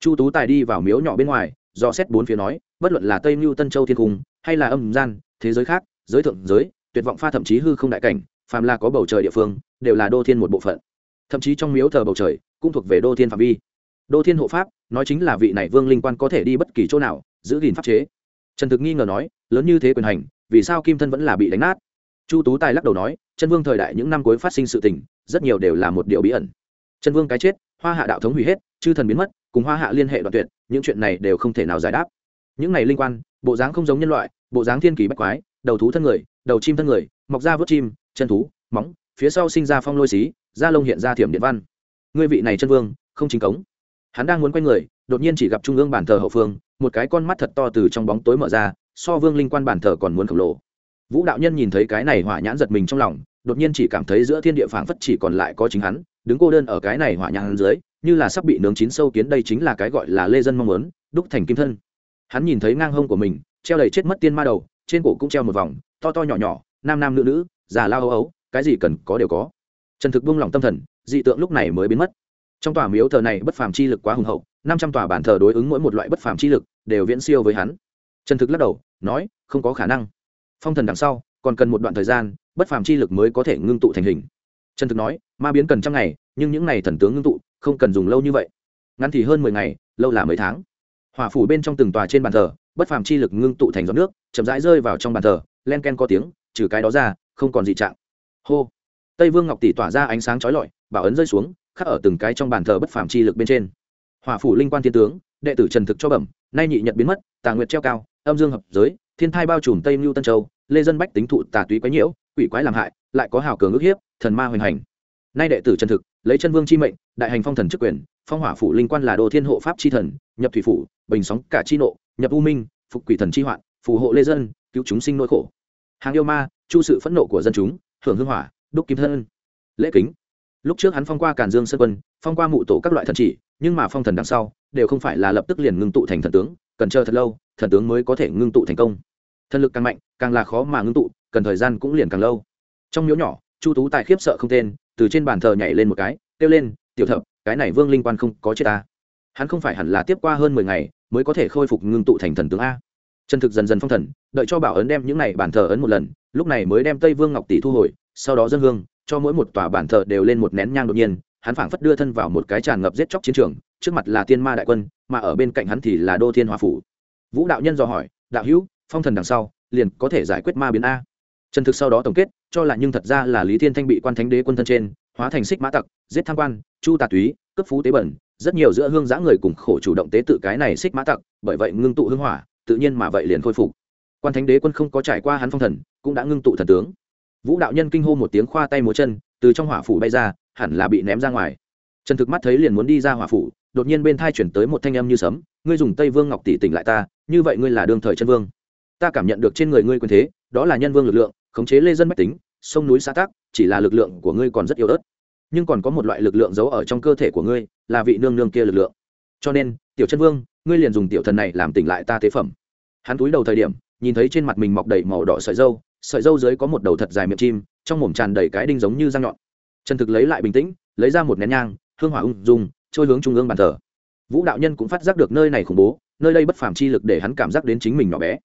chu tú tài đi vào miếu nhỏ bên ngoài do xét bốn phía nói, bất luận là tây mưu tân châu thiên cung hay là âm gian, thế giới khác, giới thượng giới, tuyệt vọng pha thậm chí hư không đại cảnh, phàm là có bầu trời địa phương, đều là đô thiên một bộ phận. Thậm chí trong miếu thờ bầu trời, cũng thuộc về đô thiên phạm vi. Đô thiên hộ pháp, nói chính là vị này vương linh quan có thể đi bất kỳ chỗ nào, giữ gìn pháp chế. Trần thực nghi ngờ nói, lớn như thế quyền hành, vì sao kim thân vẫn là bị đánh nát? Chu tú tài lắc đầu nói, chân vương thời đại những năm cuối phát sinh sự tình, rất nhiều đều là một điều bí ẩn. Chân vương cái chết hoa hạ đạo thống hủy hết, chư thần biến mất, cùng hoa hạ liên hệ đoạn tuyệt, những chuyện này đều không thể nào giải đáp. Những này linh quan, bộ dáng không giống nhân loại, bộ dáng thiên kỳ bách quái, đầu thú thân người, đầu chim thân người, mọc ra vớt chim, chân thú, móng, phía sau sinh ra phong lôi xí, da lông hiện ra thiểm điện văn. Ngươi vị này chân vương, không chính cống. Hắn đang muốn quay người, đột nhiên chỉ gặp trung ương bản thờ hậu phương, một cái con mắt thật to từ trong bóng tối mở ra, so vương linh quan bản thờ còn muốn khổng lồ. Vũ đạo nhân nhìn thấy cái này hỏa nhãn giật mình trong lòng, đột nhiên chỉ cảm thấy giữa thiên địa phảng phất chỉ còn lại có chính hắn đứng cô đơn ở cái này hỏa nhãn dưới, như là sắp bị nướng chín sâu kiến đây chính là cái gọi là lê dân mong muốn, đúc thành kim thân. Hắn nhìn thấy ngang hông của mình, treo đầy chết mất tiên ma đầu, trên cổ cũng treo một vòng, to to nhỏ nhỏ, nam nam nữ nữ, già lao âu ấu, cái gì cần có đều có. Trần thực buông lỏng tâm thần, dị tượng lúc này mới biến mất. Trong tòa miếu thờ này bất phàm chi lực quá hùng hậu, năm trăm tòa bản thờ đối ứng mỗi một loại bất phàm chi lực, đều viễn siêu với hắn. Trần thực lắc đầu, nói, không có khả năng. Phong thần đằng sau, còn cần một đoạn thời gian, bất phàm chi lực mới có thể ngưng tụ thành hình trần thực nói, ma biến cần trăm ngày, nhưng những ngày thần tướng ngưng tụ, không cần dùng lâu như vậy. Ngắn thì hơn mười ngày, lâu là mấy tháng. Hỏa phủ bên trong từng tòa trên bàn thờ, bất phàm chi lực ngưng tụ thành giọt nước, chậm rãi rơi vào trong bàn thờ, len ken có tiếng, trừ cái đó ra, không còn gì trạng. Hô. Tây vương ngọc tỷ tỏa ra ánh sáng chói lọi, bảo ấn rơi xuống, khắc ở từng cái trong bàn thờ bất phàm chi lực bên trên. Hỏa phủ linh quan thiên tướng, đệ tử trần thực cho bẩm, nay nhị nhật biến mất, tà nguyệt treo cao, âm dương hợp giới, thiên thai bao trùm tây mưu tân châu, lê dân bách tính thụ tà túy quái nhiễu, quỷ quái làm hại, lại có hào cường ức hiếp thần ma hoành hành. Nay đệ tử trần thực, lấy chân vương chi mệnh, đại hành phong thần chức quyền, phong hỏa phủ linh quan là đô thiên hộ pháp chi thần, nhập thủy phủ, bình sóng cả chi nộ, nhập u minh, phục quỷ thần chi hoạn, phù hộ lê dân, cứu chúng sinh nỗi khổ. Hàng yêu ma, chu sự phẫn nộ của dân chúng, hưởng hương hỏa, đúc kim thân lễ kính. Lúc trước hắn phong qua càn dương sơn quân, phong qua mụ tổ các loại thần chỉ, nhưng mà phong thần đằng sau, đều không phải là lập tức liền ngưng tụ thành thần tướng, cần chờ thật lâu, thần tướng mới có thể ngưng tụ thành công. Thần lực càng mạnh, càng là khó mà ngưng tụ, cần thời gian cũng liền càng lâu. Trong miếu nhỏ chu tú tài khiếp sợ không tên, từ trên bàn thờ nhảy lên một cái, kêu lên, tiểu thập, cái này vương linh quan không có chết ta. Hắn không phải hẳn là tiếp qua hơn mười ngày mới có thể khôi phục ngưng tụ thành thần tướng a. Chân thực dần dần phong thần, đợi cho bảo ấn đem những này bàn thờ ấn một lần, lúc này mới đem tây vương ngọc tỷ thu hồi, sau đó dân hương, cho mỗi một tòa bàn thờ đều lên một nén nhang đột nhiên, hắn phảng phất đưa thân vào một cái tràn ngập giết chóc chiến trường, trước mặt là tiên ma đại quân, mà ở bên cạnh hắn thì là đô thiên hòa phủ. Vũ đạo nhân dò hỏi, đạo hữu, phong thần đằng sau, liền có thể giải quyết ma biến a? Trần thực sau đó tổng kết, cho là nhưng thật ra là lý thiên thanh bị quan thánh đế quân thân trên, hóa thành xích mã tặc, giết tham quan, chu tà túy cấp phú tế bẩn, rất nhiều giữa hương giã người cùng khổ chủ động tế tự cái này xích mã tặc, bởi vậy ngưng tụ hương hỏa, tự nhiên mà vậy liền khôi phục. Quan thánh đế quân không có trải qua hắn phong thần, cũng đã ngưng tụ thần tướng. Vũ đạo nhân kinh hô một tiếng khoa tay múa chân, từ trong hỏa phủ bay ra, hẳn là bị ném ra ngoài. Trần thực mắt thấy liền muốn đi ra hỏa phủ, đột nhiên bên thai chuyển tới một thanh âm như sấm, ngươi dùng tây vương ngọc tỷ tỉnh lại ta, như vậy ngươi là đương thời chân vương. Ta cảm nhận được trên người ngươi quyền thế, đó là nhân vương lực lượng khống chế lê dân mách tính, sông núi xã tác chỉ là lực lượng của ngươi còn rất yếu ớt. Nhưng còn có một loại lực lượng giấu ở trong cơ thể của ngươi, là vị nương nương kia lực lượng. Cho nên, tiểu chân vương, ngươi liền dùng tiểu thần này làm tỉnh lại ta tế phẩm. Hắn túi đầu thời điểm, nhìn thấy trên mặt mình mọc đầy màu đỏ sợi dâu sợi dâu dưới có một đầu thật dài miệng chim, trong mồm tràn đầy cái đinh giống như răng nhọn. Trần thực lấy lại bình tĩnh, lấy ra một nén nhang, hương hỏa ung dung, trôi hướng trung ương bàn thờ. Vũ đạo nhân cũng phát giác được nơi này khủng bố, nơi đây bất phàm chi lực để hắn cảm giác đến chính mình nhỏ bé.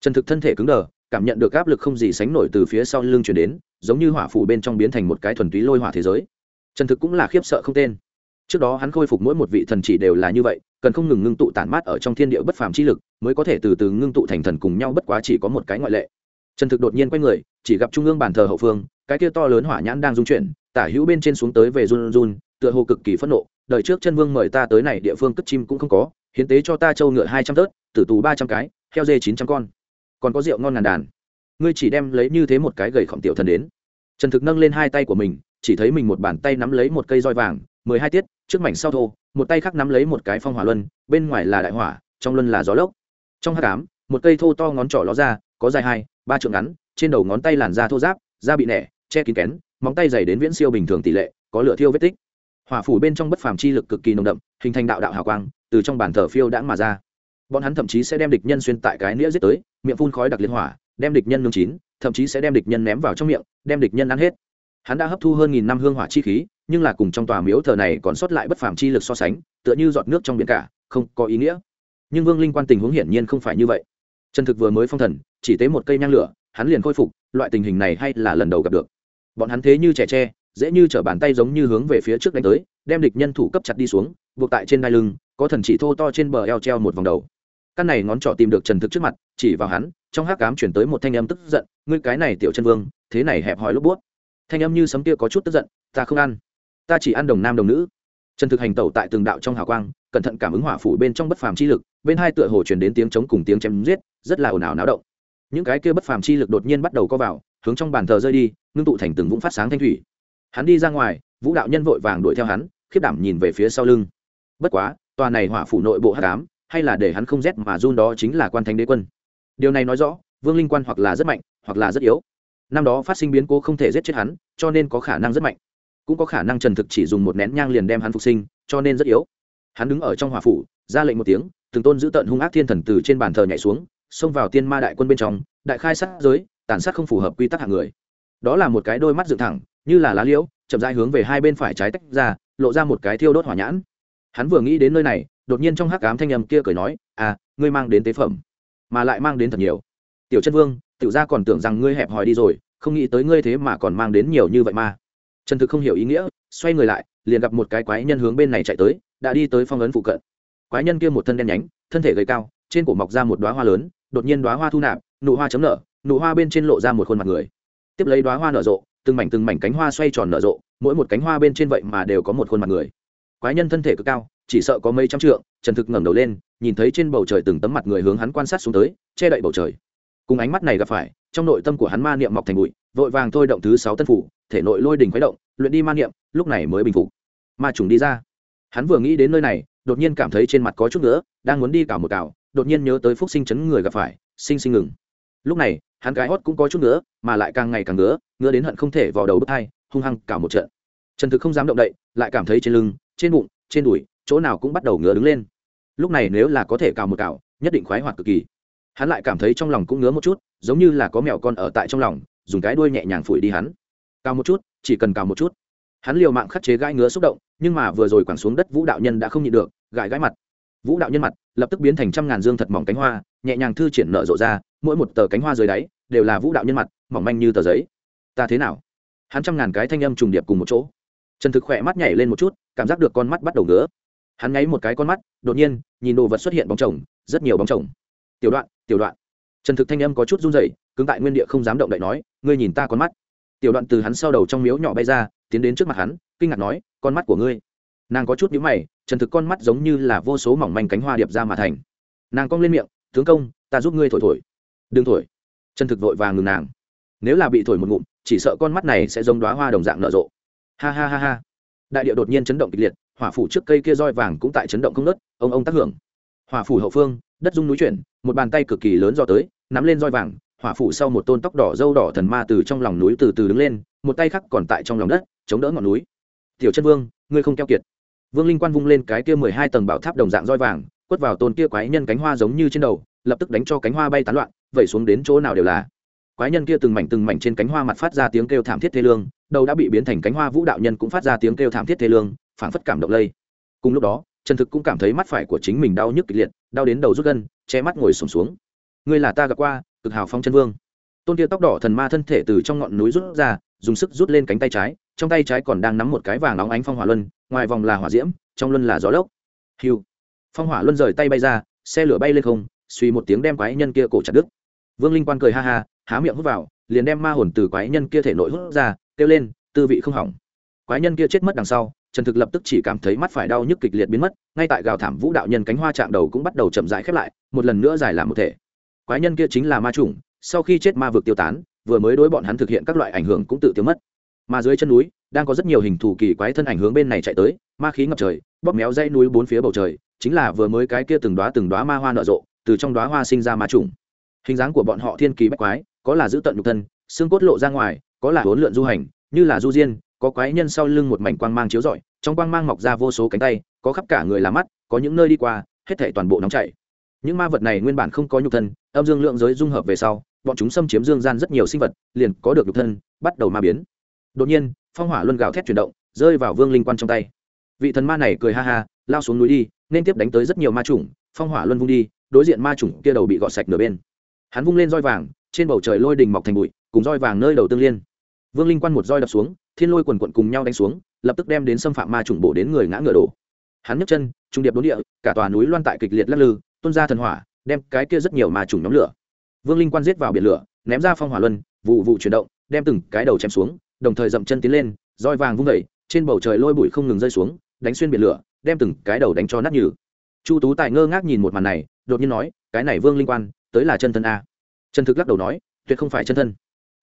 Trần thực thân thể cứng đờ cảm nhận được áp lực không gì sánh nổi từ phía sau lưng chuyển đến, giống như hỏa phủ bên trong biến thành một cái thuần túy lôi hỏa thế giới. Trần thực cũng là khiếp sợ không tên. Trước đó hắn khôi phục mỗi một vị thần chỉ đều là như vậy, cần không ngừng ngưng tụ tản mát ở trong thiên địa bất phàm chi lực, mới có thể từ từ ngưng tụ thành thần cùng nhau bất quá chỉ có một cái ngoại lệ. Trần thực đột nhiên quay người, chỉ gặp trung ương bàn thờ hậu phương, cái kia to lớn hỏa nhãn đang dung chuyển, tả hữu bên trên xuống tới về run run, tựa hồ cực kỳ phẫn nộ đợi trước chân vương mời ta tới này địa phương cất chim cũng không có, hiến tế cho ta trâu ngựa hai trăm tớt, tử tù ba trăm cái, heo dê chín trăm con còn có rượu ngon ngàn đàn. Ngươi chỉ đem lấy như thế một cái gầy khổng tiểu thần đến. Trần thực nâng lên hai tay của mình, chỉ thấy mình một bàn tay nắm lấy một cây roi vàng, mười hai tiết, trước mảnh sau thô, một tay khác nắm lấy một cái phong hỏa luân, bên ngoài là đại hỏa, trong luân là gió lốc. Trong hát cám một cây thô to ngón trỏ ló ra, có dài hai, ba trượng ngắn, trên đầu ngón tay làn da thô giáp da bị nẻ, che kín kén, móng tay dày đến viễn siêu bình thường tỷ lệ, có lửa thiêu vết tích. Hỏa phủ bên trong bất phàm chi lực cực kỳ nồng đậm, hình thành đạo đạo hào quang, từ trong bàn thờ phiêu đãng mà ra bọn hắn thậm chí sẽ đem địch nhân xuyên tại cái nĩa giết tới, miệng phun khói đặc liên hỏa, đem địch nhân nương chín, thậm chí sẽ đem địch nhân ném vào trong miệng, đem địch nhân ăn hết. Hắn đã hấp thu hơn nghìn năm hương hỏa chi khí, nhưng là cùng trong tòa miếu thờ này còn sót lại bất phàm chi lực so sánh, tựa như giọt nước trong biển cả, không có ý nghĩa. Nhưng vương linh quan tình huống hiển nhiên không phải như vậy. Trần thực vừa mới phong thần, chỉ tế một cây nhang lửa, hắn liền khôi phục, loại tình hình này hay là lần đầu gặp được. Bọn hắn thế như trẻ tre, dễ như t bàn tay giống như hướng về phía trước đánh tới, đem địch nhân thủ cấp chặt đi xuống, buộc tại trên đai lưng, có thần chỉ thô to trên bờ eo treo một vòng đầu căn này ngón trỏ tìm được trần thực trước mặt, chỉ vào hắn, trong hát cám chuyển tới một thanh âm tức giận, ngươi cái này tiểu chân vương, thế này hẹp hòi lúc buốt. Thanh âm như sấm kia có chút tức giận, ta không ăn, ta chỉ ăn đồng nam đồng nữ. Trần thực hành tẩu tại từng đạo trong hào quang, cẩn thận cảm ứng hỏa phủ bên trong bất phàm chi lực, bên hai tựa hồ truyền đến tiếng trống cùng tiếng chém giết, rất là ồn ào náo động. Những cái kia bất phàm chi lực đột nhiên bắt đầu co vào, hướng trong bàn thờ rơi đi, ngưng tụ thành từng vũng phát sáng thanh thủy. Hắn đi ra ngoài, vũ đạo nhân vội vàng đuổi theo hắn, khiếp đảm nhìn về phía sau lưng. Bất quá, tòa này hỏa phủ nội bộ hát cám hay là để hắn không rét mà run đó chính là quan thánh đế quân. Điều này nói rõ, vương linh quan hoặc là rất mạnh, hoặc là rất yếu. Năm đó phát sinh biến cố không thể giết chết hắn, cho nên có khả năng rất mạnh. Cũng có khả năng trần thực chỉ dùng một nén nhang liền đem hắn phục sinh, cho nên rất yếu. Hắn đứng ở trong hỏa phủ, ra lệnh một tiếng, từng tôn giữ tận hung ác thiên thần từ trên bàn thờ nhảy xuống, xông vào tiên ma đại quân bên trong, đại khai sát giới, tàn sát không phù hợp quy tắc hạng người. Đó là một cái đôi mắt dựng thẳng, như là lá liễu, chậm rãi hướng về hai bên phải trái tách ra, lộ ra một cái thiêu đốt hỏa nhãn hắn vừa nghĩ đến nơi này, đột nhiên trong hắc ám thanh âm kia cười nói à ngươi mang đến tế phẩm, mà lại mang đến thật nhiều. Tiểu chân vương, tiểu gia còn tưởng rằng ngươi hẹp hòi đi rồi, không nghĩ tới ngươi thế mà còn mang đến nhiều như vậy mà. Trần thực không hiểu ý nghĩa, xoay người lại, liền gặp một cái quái nhân hướng bên này chạy tới, đã đi tới phong ấn phụ cận. Quái nhân kia một thân đen nhánh, thân thể gầy cao, trên cổ mọc ra một đoá hoa lớn, đột nhiên đoá hoa thu nạp, nụ hoa chấm nở, nụ hoa bên trên lộ ra một khuôn mặt người. Tiếp lấy đoá hoa nở rộ, từng mảnh từng mảnh cánh hoa xoay tròn nở rộ, mỗi một cánh hoa bên trên vậy mà đều có một khuôn mặt người quái nhân thân thể cực cao, chỉ sợ có mấy trăm trượng, trần thực ngẩng đầu lên, nhìn thấy trên bầu trời từng tấm mặt người hướng hắn quan sát xuống tới, che đậy bầu trời. Cùng ánh mắt này gặp phải, trong nội tâm của hắn ma niệm mọc thành bụi, vội vàng thôi động thứ sáu tân phủ, thể nội lôi đình khuấy động, luyện đi ma niệm, lúc này mới bình phục. Ma trùng đi ra. Hắn vừa nghĩ đến nơi này, đột nhiên cảm thấy trên mặt có chút nữa đang muốn đi cào một cào, đột nhiên nhớ tới phúc sinh chấn người gặp phải, sinh sinh ngừng. Lúc này, hắn gái hót cũng có chút nữa mà lại càng ngày càng ngứa ngứa đến hận không thể vào đầu bước hai, hung hăng cào một trận. Trần thực không dám động đậy, lại cảm thấy trên lưng trên bụng, trên đùi, chỗ nào cũng bắt đầu ngứa đứng lên. Lúc này nếu là có thể cào một cào, nhất định khoái hoạt cực kỳ. Hắn lại cảm thấy trong lòng cũng ngứa một chút, giống như là có mèo con ở tại trong lòng, dùng cái đuôi nhẹ nhàng phủi đi hắn. Cào một chút, chỉ cần cào một chút. Hắn liều mạng khắc chế gãi ngứa xúc động, nhưng mà vừa rồi quẳng xuống đất vũ đạo nhân đã không nhịn được, gãi gãi mặt. Vũ đạo nhân mặt lập tức biến thành trăm ngàn dương thật mỏng cánh hoa, nhẹ nhàng thư triển nở rộ ra, mỗi một tờ cánh hoa dưới đáy đều là vũ đạo nhân mặt, mỏng manh như tờ giấy. Ta thế nào? Hắn trăm ngàn cái thanh âm trùng điệp cùng một chỗ. Trần thực khỏe mắt nhảy lên một chút cảm giác được con mắt bắt đầu ngứa. Hắn nháy một cái con mắt, đột nhiên, nhìn đồ vật xuất hiện bóng chồng, rất nhiều bóng chồng. Tiểu đoạn tiểu đoạn. Trần thực thanh âm có chút run rẩy, cứng tại nguyên địa không dám động đậy nói, ngươi nhìn ta con mắt. Tiểu đoạn từ hắn sau đầu trong miếu nhỏ bay ra, tiến đến trước mặt hắn, kinh ngạc nói, con mắt của ngươi. Nàng có chút nhíu mày, trần thực con mắt giống như là vô số mỏng manh cánh hoa điệp ra mà thành. Nàng cong lên miệng, tướng công, ta giúp ngươi thổi thổi. Đừng thổi. Trần thực vội vàng ngừng nàng. Nếu là bị thổi một ngụm, chỉ sợ con mắt này sẽ giống đoá hoa đồng dạng nở rộ. Ha ha ha ha đại địa đột nhiên chấn động kịch liệt, hỏa phủ trước cây kia roi vàng cũng tại chấn động không nớt ông ông tác hưởng. Hỏa phủ hậu phương, đất dung núi chuyển, một bàn tay cực kỳ lớn do tới, nắm lên roi vàng, hỏa phủ sau một tôn tóc đỏ dâu đỏ thần ma từ trong lòng núi từ từ đứng lên, một tay khác còn tại trong lòng đất, chống đỡ ngọn núi. Tiểu chân vương, ngươi không keo kiệt. Vương linh quan vung lên cái kia mười hai tầng bảo tháp đồng dạng roi vàng, quất vào tôn kia quái nhân cánh hoa giống như trên đầu, lập tức đánh cho cánh hoa bay tán loạn, vẩy xuống đến chỗ nào đều là quái nhân kia từng mảnh từng mảnh trên cánh hoa mặt phát ra tiếng kêu thảm thiết thê lương đầu đã bị biến thành cánh hoa vũ đạo nhân cũng phát ra tiếng kêu thảm thiết thê lương phảng phất cảm động lây. Cùng lúc đó trần thực cũng cảm thấy mắt phải của chính mình đau nhức kịch liệt đau đến đầu rút gân che mắt ngồi sùng xuống, xuống. Ngươi là ta gặp qua cực hào phong chân vương. Tôn kia tóc đỏ thần ma thân thể từ trong ngọn núi rút ra dùng sức rút lên cánh tay trái trong tay trái còn đang nắm một cái vàng óng ánh phong hỏa luân ngoài vòng là hỏa diễm trong luân là gió lốc. Hiu. Phong hỏa luân rời tay bay ra xe lửa bay lên không suy một tiếng đem quái nhân kia cổ chặt đứt. Vương linh quan cười ha ha há miệng hút vào, liền đem ma hồn từ quái nhân kia thể nội hút ra, kêu lên, tư vị không hỏng. Quái nhân kia chết mất đằng sau, trần thực lập tức chỉ cảm thấy mắt phải đau nhức kịch liệt biến mất, ngay tại gào thảm vũ đạo nhân cánh hoa chạm đầu cũng bắt đầu chậm rãi khép lại, một lần nữa giải làm một thể. Quái nhân kia chính là ma chủng, sau khi chết ma vực tiêu tán, vừa mới đối bọn hắn thực hiện các loại ảnh hưởng cũng tự tiêu mất. Mà dưới chân núi, đang có rất nhiều hình thù kỳ quái thân ảnh hướng bên này chạy tới, ma khí ngập trời, bóp méo dãy núi bốn phía bầu trời, chính là vừa mới cái kia từng đoá từng đoá ma hoa nở rộ, từ trong đoá hoa sinh ra ma trùng hình dáng của bọn họ thiên kỳ bách quái, có là giữ tận nhục thân, xương cốt lộ ra ngoài, có là huấn lượn du hành, như là du diên, có quái nhân sau lưng một mảnh quang mang chiếu rọi, trong quang mang mọc ra vô số cánh tay, có khắp cả người là mắt, có những nơi đi qua, hết thể toàn bộ nóng chảy. Những ma vật này nguyên bản không có nhục thân, âm dương lượng giới dung hợp về sau, bọn chúng xâm chiếm dương gian rất nhiều sinh vật, liền có được nhục thân, bắt đầu ma biến. Đột nhiên, phong hỏa luân gào thét chuyển động, rơi vào vương linh quan trong tay. Vị thần ma này cười ha ha, lao xuống núi đi, nên tiếp đánh tới rất nhiều ma chủng, phong hỏa luân vung đi, đối diện ma chủng kia đầu bị gọt sạch nửa bên hắn vung lên roi vàng, trên bầu trời lôi đình mọc thành bụi, cùng roi vàng nơi đầu tương liên. Vương linh quan một roi đập xuống, thiên lôi quần quận cùng nhau đánh xuống, lập tức đem đến xâm phạm ma chủng bổ đến người ngã ngựa đổ. Hắn nhấc chân, trung điệp đốn địa, cả tòa núi loan tại kịch liệt lắc lư, tuôn ra thần hỏa, đem cái kia rất nhiều ma chủng nhóm lửa. Vương linh quan giết vào biển lửa, ném ra phong hỏa luân, vụ vụ chuyển động, đem từng cái đầu chém xuống, đồng thời dậm chân tiến lên, roi vàng vung vẩy trên bầu trời lôi bụi không ngừng rơi xuống, đánh xuyên biển lửa, đem từng cái đầu đánh cho nát nhừ. Chu tú tài ngơ ngác nhìn một màn này, đột nhiên nói, cái này vương linh quan tới là chân thân a. Chân thực lắc đầu nói, tuyệt không phải chân thân.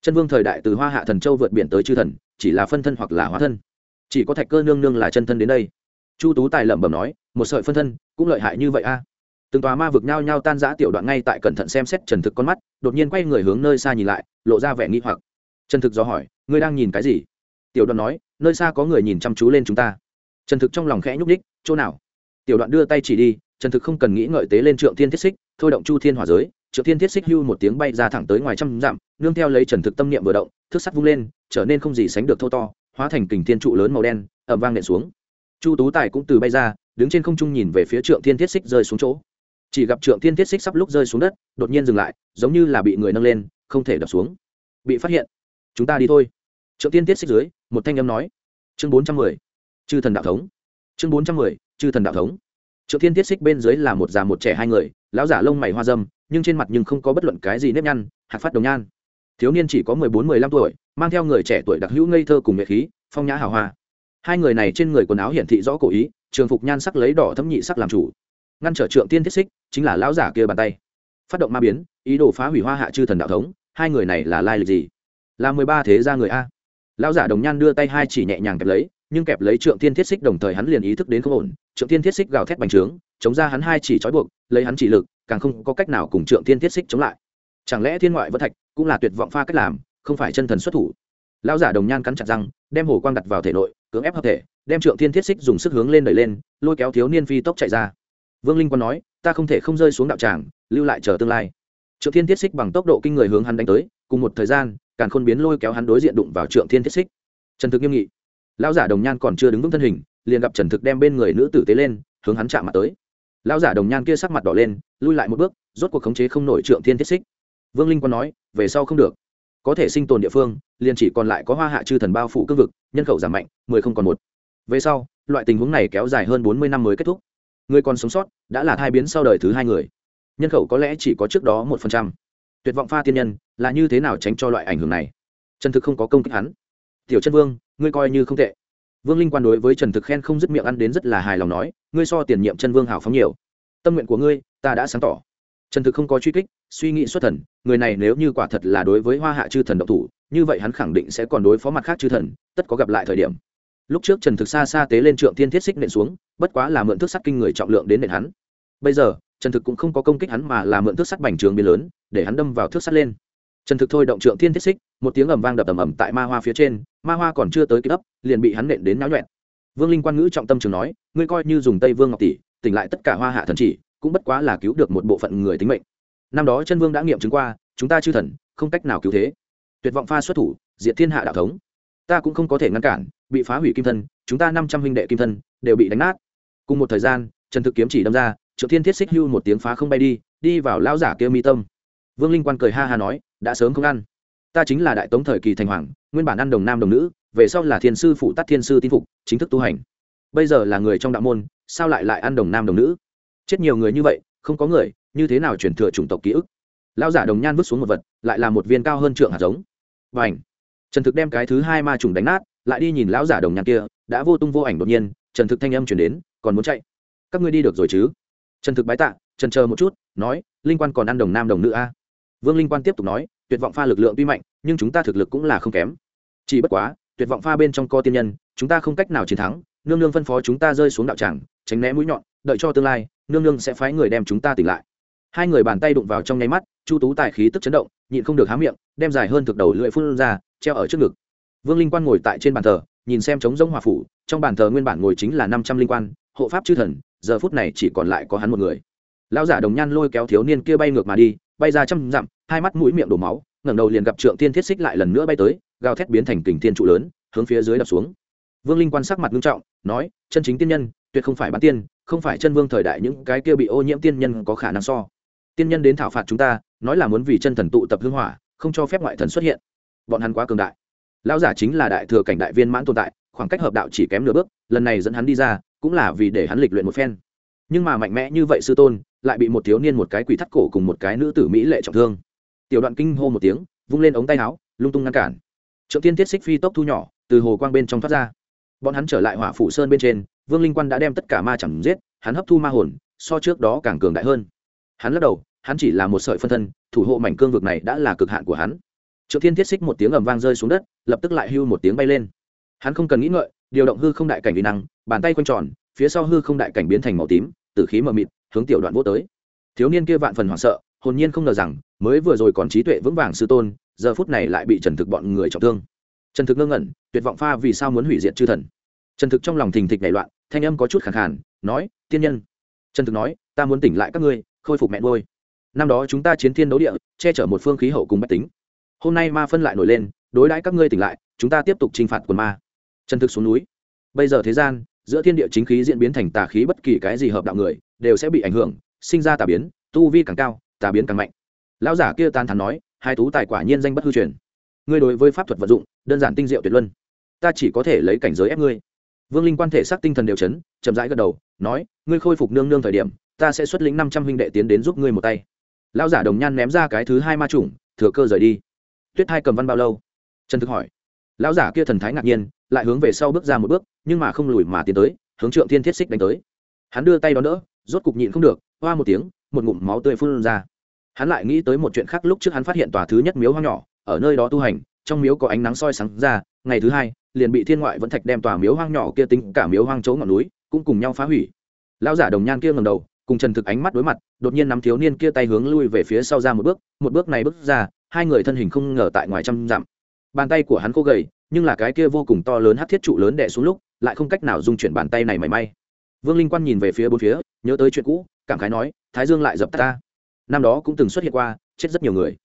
Chân vương thời đại từ hoa hạ thần châu vượt biển tới chư thần, chỉ là phân thân hoặc là hóa thân. Chỉ có thạch cơ nương nương là chân thân đến đây. Chu tú tài lẩm bẩm nói, một sợi phân thân, cũng lợi hại như vậy a. Từng tòa ma vực nhao nhao tan giã tiểu đoạn ngay tại cẩn thận xem xét trần thực con mắt, đột nhiên quay người hướng nơi xa nhìn lại, lộ ra vẻ nghi hoặc. Trần thực do hỏi, ngươi đang nhìn cái gì? Tiểu đoạn nói, nơi xa có người nhìn chăm chú lên chúng ta. Trần thực trong lòng khẽ nhúc ních chỗ nào? Tiểu đoạn đưa tay chỉ đi trần thực không cần nghĩ ngợi tế lên trượng thiên thiết xích, thôi động chu thiên Hòa giới trượng thiên thiết xích hưu một tiếng bay ra thẳng tới ngoài trăm dặm, nương theo lấy trần thực tâm niệm vừa động, thức sắt vung lên, trở nên không gì sánh được thô to, hóa thành kình thiên trụ lớn màu đen, ầm vang nện xuống. Chu tú tài cũng từ bay ra, đứng trên không trung nhìn về phía trượng thiên thiết xích rơi xuống chỗ. Chỉ gặp trượng thiên thiết xích sắp lúc rơi xuống đất, đột nhiên dừng lại, giống như là bị người nâng lên, không thể đập xuống. Bị phát hiện. Chúng ta đi thôi. Trượng thiên thiết xích dưới, một thanh âm nói. Chương bốn trăm mười. Chư thần đạo thống. Chương bốn trăm mười, chư thần đạo thống. Trượng thiên thiết xích bên dưới là một già một trẻ hai người lão giả lông mày hoa dâm, nhưng trên mặt nhưng không có bất luận cái gì nếp nhăn, hạc phát đồng nhan. Thiếu niên chỉ có mười bốn, mười lăm tuổi, mang theo người trẻ tuổi đặc hữu ngây thơ cùng nghệ khí, phong nhã hào hoa. Hai người này trên người quần áo hiển thị rõ cổ ý, trường phục nhan sắc lấy đỏ thấm nhị sắc làm chủ. Ngăn trở trượng tiên thiết xích, chính là lão giả kia bàn tay. Phát động ma biến, ý đồ phá hủy hoa hạ chư thần đạo thống, hai người này là lai lịch gì? Là mười ba thế gia người a. Lão giả đồng nhan đưa tay hai chỉ nhẹ nhàng kẹp lấy, nhưng kẹp lấy trượng tiên thiết xích đồng thời hắn liền ý thức đến không ổn, trượng tiên thiết xích gào thét bành trướng chống ra hắn hai chỉ trói buộc, lấy hắn chỉ lực, càng không có cách nào cùng trượng Thiên thiết xích chống lại. Chẳng lẽ thiên ngoại vân thạch cũng là tuyệt vọng pha cách làm, không phải chân thần xuất thủ? Lão giả đồng nhan cắn chặt răng, đem hồ quang đặt vào thể nội, cưỡng ép hợp thể, đem trượng thiên thiết xích dùng sức hướng lên đẩy lên, lôi kéo thiếu niên phi tốc chạy ra. Vương linh quan nói, ta không thể không rơi xuống đạo tràng, lưu lại chờ tương lai. Trượng thiên thiết xích bằng tốc độ kinh người hướng hắn đánh tới, cùng một thời gian càng khôn biến lôi kéo hắn đối diện đụng vào trượng thiên thiết xích. Trần thực nghiêm nghị. Lão giả đồng nhan còn chưa đứng vững thân hình, liền gặp trần thực đem bên người nữ tử tế lên, hướng hắn chạm mặt tới lão giả đồng nhan kia sắc mặt đỏ lên, lui lại một bước, rốt cuộc khống chế không nổi trượng thiên thiết xích. Vương linh quan nói, về sau không được. Có thể sinh tồn địa phương, liền chỉ còn lại có hoa hạ chư thần bao phủ cương vực, nhân khẩu giảm mạnh, mười không còn một. Về sau, loại tình huống này kéo dài hơn bốn mươi năm mới kết thúc. Người còn sống sót, đã là thai biến sau đời thứ hai người. Nhân khẩu có lẽ chỉ có trước đó một phần trăm. Tuyệt vọng pha tiên nhân, là như thế nào tránh cho loại ảnh hưởng này? Chân thực không có công kích hắn. Tiểu chân vương, ngươi coi như không tệ vương linh quan đối với trần thực khen không dứt miệng ăn đến rất là hài lòng nói, ngươi so tiền nhiệm chân vương hào phóng nhiều. Tâm nguyện của ngươi, ta đã sáng tỏ. Trần thực không có truy kích, suy nghĩ xuất thần, người này nếu như quả thật là đối với hoa hạ chư thần độc thủ, như vậy hắn khẳng định sẽ còn đối phó mặt khác chư thần, tất có gặp lại thời điểm. Lúc trước trần thực xa xa tế lên trượng thiên thiết xích nện xuống, bất quá là mượn thước sắt kinh người trọng lượng đến nện hắn. Bây giờ, trần thực cũng không có công kích hắn mà là mượn thước sắt bành trường biến lớn, để hắn đâm vào thước sắt lên. Trần thực thôi động trượng thiên thiết xích, một tiếng ầm vang đập ầm ầm tại ma hoa phía trên ma hoa còn chưa tới kịp ấp, liền bị hắn nện đến náo nhuẹn. Vương linh quan ngữ trọng tâm trường nói, ngươi coi như dùng tây vương ngọc tỷ, tỉnh lại tất cả hoa hạ thần chỉ, cũng bất quá là cứu được một bộ phận người tính mệnh. Năm đó chân vương đã nghiệm chứng qua, chúng ta chư thần, không cách nào cứu thế. Tuyệt vọng pha xuất thủ, diệt thiên hạ đạo thống. Ta cũng không có thể ngăn cản, bị phá hủy kim thân, chúng ta năm trăm huynh đệ kim thân, đều bị đánh nát. Cùng một thời gian, trần thực kiếm chỉ đâm ra, triệu thiên thiết xích hưu một tiếng phá không bay đi đi vào lão giả kia mi tâm. Vương linh quan cười ha ha nói, đã sớm không ăn ta chính là đại tống thời kỳ thành hoàng, nguyên bản ăn đồng nam đồng nữ, về sau là thiên sư phụ tắt thiên sư tin phục, chính thức tu hành. Bây giờ là người trong đạo môn, sao lại lại ăn đồng nam đồng nữ? Chết nhiều người như vậy, không có người, như thế nào truyền thừa chủng tộc ký ức? Lao giả đồng nhan vứt xuống một vật, lại là một viên cao hơn trượng hạt giống. Và ảnh trần thực đem cái thứ hai ma trùng đánh nát, lại đi nhìn lão giả đồng nhan kia, đã vô tung vô ảnh đột nhiên, trần thực thanh âm chuyển đến, còn muốn chạy? Các ngươi đi được rồi chứ? Trần thực bái tạ, trần chờ một chút, nói, linh quan còn ăn đồng nam đồng nữ a? Vương linh quan tiếp tục nói tuyệt vọng pha lực lượng tuy mạnh, nhưng chúng ta thực lực cũng là không kém. Chỉ bất quá, tuyệt vọng pha bên trong co tiên nhân, chúng ta không cách nào chiến thắng, nương nương phân phó chúng ta rơi xuống đạo tràng, tránh né mũi nhọn, đợi cho tương lai, nương nương sẽ phái người đem chúng ta tỉnh lại. Hai người bàn tay đụng vào trong nháy mắt, chu tú tài khí tức chấn động, nhịn không được há miệng, đem dài hơn thực đầu lưỡi phun ra, treo ở trước ngực. Vương linh quan ngồi tại trên bàn thờ, nhìn xem trống rỗng hòa phủ, trong bàn thờ nguyên bản ngồi chính là năm trăm linh quan, hộ pháp chư thần, giờ phút này chỉ còn lại có hắn một người. Lão giả đồng nhan lôi kéo thiếu niên kia bay ngược mà đi bay ra trăm dặm, hai mắt mũi miệng đổ máu, ngẩng đầu liền gặp trượng Thiên thiết xích lại lần nữa bay tới, gào thét biến thành kình thiên trụ lớn, hướng phía dưới đập xuống. Vương linh quan sắc mặt nghiêm trọng, nói, chân chính tiên nhân, tuyệt không phải bán tiên, không phải chân vương thời đại những cái kia bị ô nhiễm tiên nhân có khả năng so. Tiên nhân đến thảo phạt chúng ta, nói là muốn vì chân thần tụ tập hương hỏa, không cho phép ngoại thần xuất hiện. Bọn hắn quá cường đại. Lão giả chính là đại thừa cảnh đại viên mãn tồn tại, khoảng cách hợp đạo chỉ kém nửa bước, lần này dẫn hắn đi ra, cũng là vì để hắn lịch luyện một phen. Nhưng mà mạnh mẽ như vậy sư tôn lại bị một thiếu niên một cái quỷ thắt cổ cùng một cái nữ tử mỹ lệ trọng thương. Tiểu đoạn kinh hô một tiếng, vung lên ống tay áo, lung tung ngăn cản. Trượng tiên thiết xích phi tốc thu nhỏ, từ hồ quang bên trong thoát ra. Bọn hắn trở lại hỏa phủ sơn bên trên, vương linh quan đã đem tất cả ma chẳng giết, hắn hấp thu ma hồn, so trước đó càng cường đại hơn. Hắn lắc đầu, hắn chỉ là một sợi phân thân, thủ hộ mảnh cương vực này đã là cực hạn của hắn. Trượng tiên thiết xích một tiếng ầm vang rơi xuống đất, lập tức lại hưu một tiếng bay lên. Hắn không cần nghĩ ngợi, điều động hư không đại cảnh vi năng, bàn tay quanh tròn, phía sau hư không đại cảnh biến thành màu tím, tử khí mờ mịt hướng tiểu đoạn vô tới. Thiếu niên kia vạn phần hoảng sợ, hồn nhiên không ngờ rằng, mới vừa rồi còn trí tuệ vững vàng sư tôn, giờ phút này lại bị trần thực bọn người trọng thương. Trần thực ngơ ngẩn, tuyệt vọng pha vì sao muốn hủy diệt chư thần. Trần thực trong lòng thình thịch nảy loạn, thanh âm có chút khẳng khàn, nói, tiên nhân. Trần thực nói, ta muốn tỉnh lại các ngươi, khôi phục mẹ ngôi năm đó chúng ta chiến thiên đấu địa, che chở một phương khí hậu cùng bách tính. Hôm nay ma phân lại nổi lên, đối đãi các ngươi tỉnh lại, chúng ta tiếp tục t r i n h phạt quần ma. Trần thực xuống núi. Bây giờ thế gian, giữa thiên địa chính khí diễn biến thành tà khí bất kỳ cái gì hợp đạo người đều sẽ bị ảnh hưởng, sinh ra tà biến, tu vi càng cao, tà biến càng mạnh. Lão giả kia tan thắn nói, hai tú tài quả nhiên danh bất hư truyền. Ngươi đối với pháp thuật vận dụng, đơn giản tinh diệu tuyệt luân. Ta chỉ có thể lấy cảnh giới ép ngươi. Vương linh quan thể xác tinh thần đều chấn, chậm rãi gật đầu, nói, ngươi khôi phục nương nương thời điểm, ta sẽ xuất lĩnh năm trăm huynh đệ tiến đến giúp ngươi một tay. Lão giả đồng nhan ném ra cái thứ hai ma chủng, thừa cơ rời đi. Tuyết hai cầm văn bao lâu? Trần thực hỏi. Lão giả kia thần thái ngạc nhiên, lại hướng về sau bước ra một bước, nhưng mà không lùi mà tiến tới, hướng trượng thiên thiết xích đánh tới. Hắn đưa tay đón đỡ rốt cục nhịn không được, hoa một tiếng, một ngụm máu tươi phun ra. Hắn lại nghĩ tới một chuyện khác lúc trước hắn phát hiện tòa thứ nhất miếu hoang nhỏ, ở nơi đó tu hành, trong miếu có ánh nắng soi sáng ra, ngày thứ hai, liền bị thiên ngoại vẫn thạch đem tòa miếu hoang nhỏ kia tính cả miếu hoang chỗ ngọn núi, cũng cùng nhau phá hủy. Lão giả đồng nhan kia ngầm đầu, cùng trần thực ánh mắt đối mặt, đột nhiên nắm thiếu niên kia tay hướng lui về phía sau ra một bước một bước này bước ra, hai người thân hình không ngờ tại ngoài trăm dặm. Bàn tay của hắn khô gầy, nhưng là cái kia vô cùng to lớn hát thiết trụ lớn đẻ xuống lúc, lại không cách nào dung chuyển bàn tay này mảy may vương linh quan nhìn về phía bốn phía, nhớ tới chuyện cũ, cảm khái nói, thái dương lại dập tắt ta. Năm đó cũng từng xuất hiện qua, chết rất nhiều người.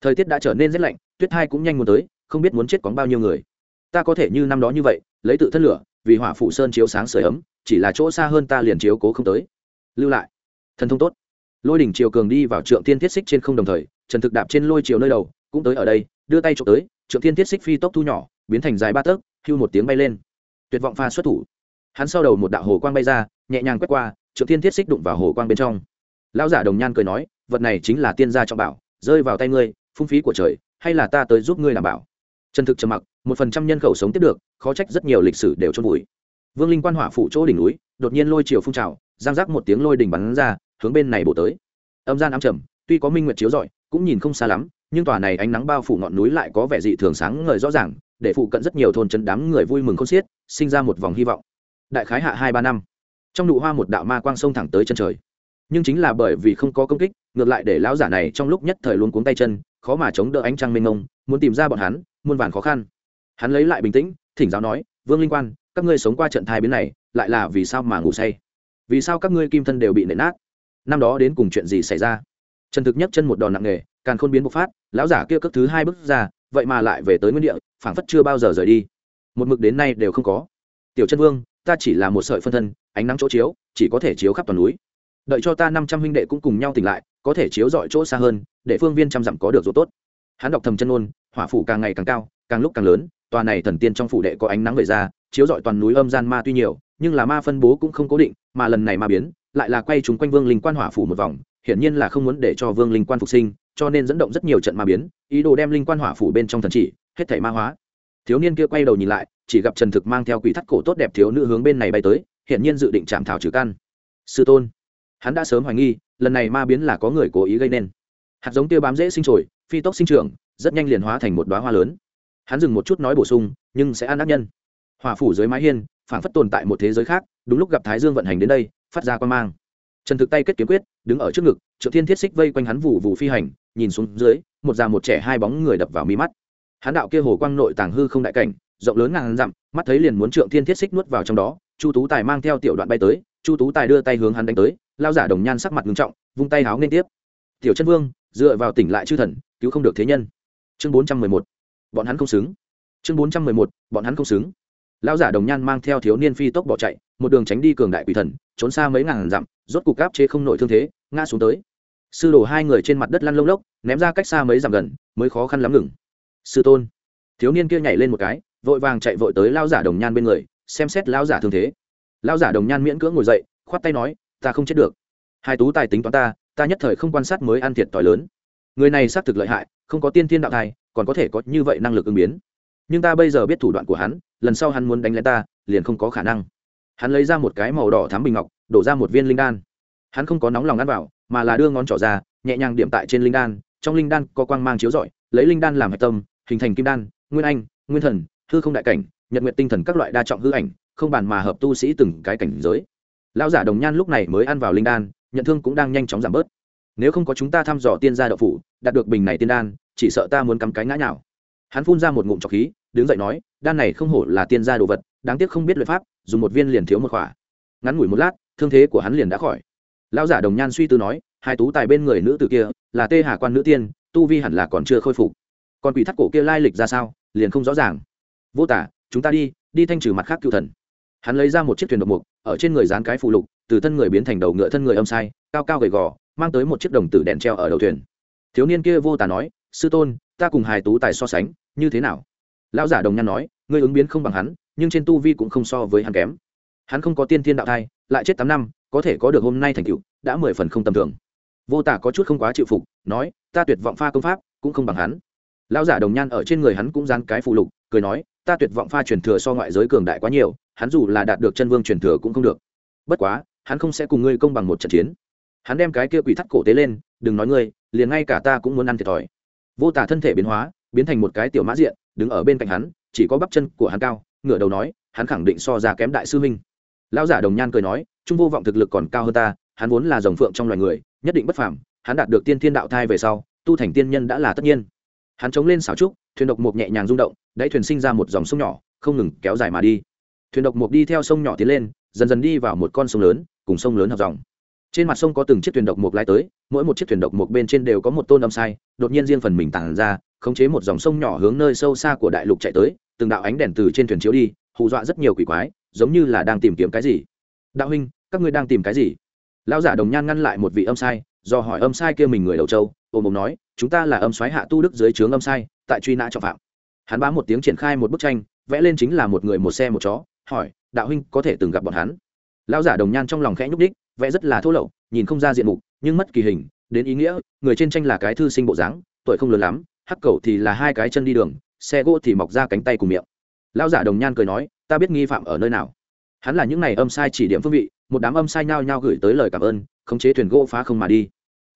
Thời tiết đã trở nên rét lạnh, tuyết hai cũng nhanh muốn tới, không biết muốn chết có bao nhiêu người. Ta có thể như năm đó như vậy, lấy tự thân lửa, vì hỏa phụ sơn chiếu sáng sửa ấm, chỉ là chỗ xa hơn ta liền chiếu cố không tới. Lưu lại. Thần thông tốt. Lôi đỉnh chiều cường đi vào trượng tiên thiết xích trên không đồng thời, trần thực đạp trên lôi chiều nơi đầu, cũng tới ở đây, đưa tay trộm tới, trượng tiên thiết xích phi tốc thu nhỏ, biến thành dài ba tấc, hưu một tiếng bay lên. Tuyệt vọng pha xuất thủ hắn sau đầu một đạo hồ quang bay ra, nhẹ nhàng quét qua, trượng thiên thiết xích đụng vào hồ quang bên trong. Lão giả đồng nhan cười nói, vật này chính là tiên gia trọng bảo, rơi vào tay ngươi, phung phí của trời, hay là ta tới giúp ngươi đảm bảo? Chân thực trầm mặc, một phần trăm nhân khẩu sống tiếp được, khó trách rất nhiều lịch sử đều trôn vùi. Vương linh quan hỏa phụ chỗ đỉnh núi, đột nhiên lôi chiều phun trào, giang rác một tiếng lôi đỉnh bắn ra, hướng bên này bổ tới. Âm gian ám trầm, tuy có minh nguyệt chiếu rọi, cũng nhìn không xa lắm, nhưng tòa này ánh nắng bao phủ ngọn núi lại có vẻ dị thường sáng ngời rõ ràng, để phụ cận rất nhiều thôn trấn đám người vui mừng không xiết, sinh ra một vòng hy vọng đại khái hạ hai ba năm. Trong nụ hoa một đạo ma quang sông thẳng tới chân trời. Nhưng chính là bởi vì không có công kích, ngược lại để lão giả này trong lúc nhất thời luôn cuống tay chân, khó mà chống đỡ ánh trăng mênh mông, muốn tìm ra bọn hắn, muôn vàn khó khăn. Hắn lấy lại bình tĩnh, thỉnh giáo nói, vương linh quan, các ngươi sống qua trận thai biến này, lại là vì sao mà ngủ say? Vì sao các ngươi kim thân đều bị nện nát? Năm đó đến cùng chuyện gì xảy ra? Trần thực nhấc chân một đòn nặng nề, càng khôn biến bộc phát, lão giả kia cất thứ hai bước ra, vậy mà lại về tới nguyên địa, phảng phất chưa bao giờ rời đi. Một mực đến nay đều không có. Tiểu chân vương ta chỉ là một sợi phân thân, ánh nắng chỗ chiếu, chỉ có thể chiếu khắp toàn núi. Đợi cho ta năm trăm huynh đệ cũng cùng nhau tỉnh lại, có thể chiếu dọi chỗ xa hơn, để phương viên trăm dặm có được chỗ tốt. Hắn đọc thầm chân ôn hỏa phủ càng ngày càng cao, càng lúc càng lớn, tòa này thần tiên trong phủ đệ có ánh nắng về ra, chiếu dọi toàn núi âm gian ma tuy nhiều, nhưng là ma phân bố cũng không cố định, mà lần này ma biến, lại là quay chúng quanh vương linh quan hỏa phủ một vòng, hiển nhiên là không muốn để cho vương linh quan phục sinh, cho nên dẫn động rất nhiều trận ma biến, ý đồ đem linh quan hỏa phủ bên trong thần chỉ, hết thảy ma hóa thiếu niên kia quay đầu nhìn lại, chỉ gặp trần thực mang theo quỷ thắt cổ tốt đẹp thiếu nữ hướng bên này bay tới hiện nhiên dự định chạm thảo trừ căn. Sư tôn, hắn đã sớm hoài nghi, lần này ma biến là có người cố ý gây nên. Hạt giống tiêu bám dễ sinh trồi, phi tốc sinh trưởng, rất nhanh liền hóa thành một đoá hoa lớn. Hắn dừng một chút nói bổ sung, nhưng sẽ ăn ác nhân. Hòa phủ dưới mái hiên phản phất tồn tại một thế giới khác, đúng lúc gặp thái dương vận hành đến đây, phát ra quan mang. Trần thực tay kết kiếm quyết, đứng ở trước ngực, triệu thiên thiết xích vây quanh hắn vụ vụ phi hành, nhìn xuống dưới, một già một trẻ hai bóng người đập vào mi mắt hán đạo kia hồ quang nội tàng hư không đại cảnh, rộng lớn ngàn dặm, mắt thấy liền muốn trượng thiên thiết xích nuốt vào trong đó, chu tú tài mang theo tiểu đoạn bay tới, chu tú tài đưa tay hướng hắn đánh tới lao giả đồng nhan sắc mặt ngưng trọng, vung tay háo nên tiếp. Tiểu chân vương, dựa vào tỉnh lại chư thần, cứu không được thế nhân. Chương bốn trăm mười một, bọn hắn không xứng. Chương bốn trăm mười một, bọn hắn không xứng. Lao giả đồng nhan mang theo thiếu niên phi tốc bỏ chạy, một đường tránh đi cường đại quỷ thần, trốn xa mấy ngàn dặm, rốt cục gáp chế không nổi thương thế, ngã xuống tới. Sư đổ hai người trên mặt đất lăn lông lốc, ném ra cách xa mấy dặm gần, mới khó khăn lắm ngừng sư tôn. Thiếu niên kia nhảy lên một cái, vội vàng chạy vội tới lao giả đồng nhan bên người, xem xét lao giả thương thế. Lao giả đồng nhan miễn cưỡng ngồi dậy, khoát tay nói, ta không chết được. Hai tú tài tính toán ta ta nhất thời không quan sát mới ăn thiệt t lớn. Người này xác thực lợi hại, không có tiên thiên đạo thai, còn có thể có như vậy năng lực ứng biến. Nhưng ta bây giờ biết thủ đoạn của hắn, lần sau hắn muốn đánh lên ta, liền không có khả năng. Hắn lấy ra một cái màu đỏ thám bình ngọc, đổ ra một viên linh đan. Hắn không có nóng lòng ăn vào, mà là đưa ngón trỏ ra, nhẹ nhàng điểm tại trên linh đan, trong linh đan có quang mang chiếu rọi, lấy linh đan làm hạch tâm hình thành kim đan, nguyên anh, nguyên thần, hư không đại cảnh, nhật nguyện tinh thần các loại đa trọng hư ảnh, không bàn mà hợp tu sĩ từng cái cảnh giới. Lão giả đồng nhan lúc này mới ăn vào linh đan, nhận thương cũng đang nhanh chóng giảm bớt. Nếu không có chúng ta thăm dò tiên gia đậu phủ, đạt được bình này tiên đan, chỉ sợ ta muốn cắm cái ngã nào hắn phun ra một ngụm trọc khí, đứng dậy nói, đan này không hổ là tiên gia đồ vật, đáng tiếc không biết luyện pháp, dùng một viên liền thiếu một khỏa. Ngắn ngủi một lát, thương thế của hắn liền đã khỏi. Lão giả đồng nhan suy tư nói, hai tú tài bên người nữ tử kia, là tê hà quan nữ tiên, tu vi hẳn là còn chưa khôi phục còn quỷ thắt cổ kia lai lịch ra sao, liền không rõ ràng. Vô tả, chúng ta đi đi thanh trừ mặt khác cựu thần. Hắn lấy ra một chiếc thuyền độc mục, ở trên người dán cái phụ lục, từ thân người biến thành đầu ngựa thân người âm sai, cao cao gầy gò, mang tới một chiếc đồng tử đèn treo ở đầu thuyền. Thiếu niên kia vô tả nói, sư tôn, ta cùng hài tú tài so sánh, như thế nào? Lão giả đồng nhan nói, ngươi ứng biến không bằng hắn, nhưng trên tu vi cũng không so với hắn kém. Hắn không có tiên thiên đạo thai, lại chết tám năm, có thể có được hôm nay thành tựu, đã mười phần không tầm thường. Vô tả có chút không quá chịu phục, nói, ta tuyệt vọng pha công pháp, cũng không bằng hắn lão giả đồng nhan ở trên người hắn cũng dán cái phụ lục, cười nói, ta tuyệt vọng pha truyền thừa so ngoại giới cường đại quá nhiều, hắn dù là đạt được chân vương truyền thừa cũng không được. Bất quá, hắn không sẽ cùng ngươi công bằng một trận chiến. Hắn đem cái kia quỷ thắt cổ tế lên, đừng nói ngươi, liền ngay cả ta cũng muốn ăn thiệt thòi. Vô tả thân thể biến hóa, biến thành một cái tiểu mã diện, đứng ở bên cạnh hắn, chỉ có bắp chân của hắn cao, ngửa đầu nói, hắn khẳng định so ra kém đại sư huynh. Lão giả đồng nhan cười nói, trung vô vọng thực lực còn cao hơn ta, hắn vốn là dòng phượng trong loài người, nhất định bất phàm, hắn đạt được tiên thiên đạo thai về sau, tu thành tiên nhân đã là tất nhiên hắn chống lên xảo trúc, thuyền độc mục nhẹ nhàng rung động, đáy thuyền sinh ra một dòng sông nhỏ, không ngừng kéo dài mà đi. Thuyền độc mục đi theo sông nhỏ tiến lên, dần dần đi vào một con sông lớn, cùng sông lớn hợp dòng. Trên mặt sông có từng chiếc thuyền độc mục lái tới, mỗi một chiếc thuyền độc mục bên trên đều có một tôn âm sai, đột nhiên riêng phần mình tản ra, khống chế một dòng sông nhỏ hướng nơi sâu xa của đại lục chạy tới, từng đạo ánh đèn từ trên thuyền chiếu đi, hù dọa rất nhiều quỷ quái, giống như là đang tìm kiếm cái gì. Đạo huynh, các ngươi đang tìm cái gì? Lão giả đồng nhan ngăn lại một vị âm sai, do hỏi âm sai kia mình người đầu châu, ôm ôm nói chúng ta là âm xoáy hạ tu đức dưới trướng âm sai, tại truy nã trọng phạm. Hắn bám một tiếng triển khai một bức tranh, vẽ lên chính là một người một xe một chó, hỏi, đạo huynh có thể từng gặp bọn hắn? Lão giả đồng nhan trong lòng khẽ nhúc đích vẽ rất là thô lậu, nhìn không ra diện mục, nhưng mất kỳ hình, đến ý nghĩa, người trên tranh là cái thư sinh bộ dáng, tuổi không lớn lắm, hắc cầu thì là hai cái chân đi đường, xe gỗ thì mọc ra cánh tay cùng miệng. Lão giả đồng nhan cười nói, ta biết nghi phạm ở nơi nào. Hắn là những này âm sai chỉ điểm phương vị, một đám âm sai nhao nhao gửi tới lời cảm ơn, khống chế thuyền gỗ phá không mà đi.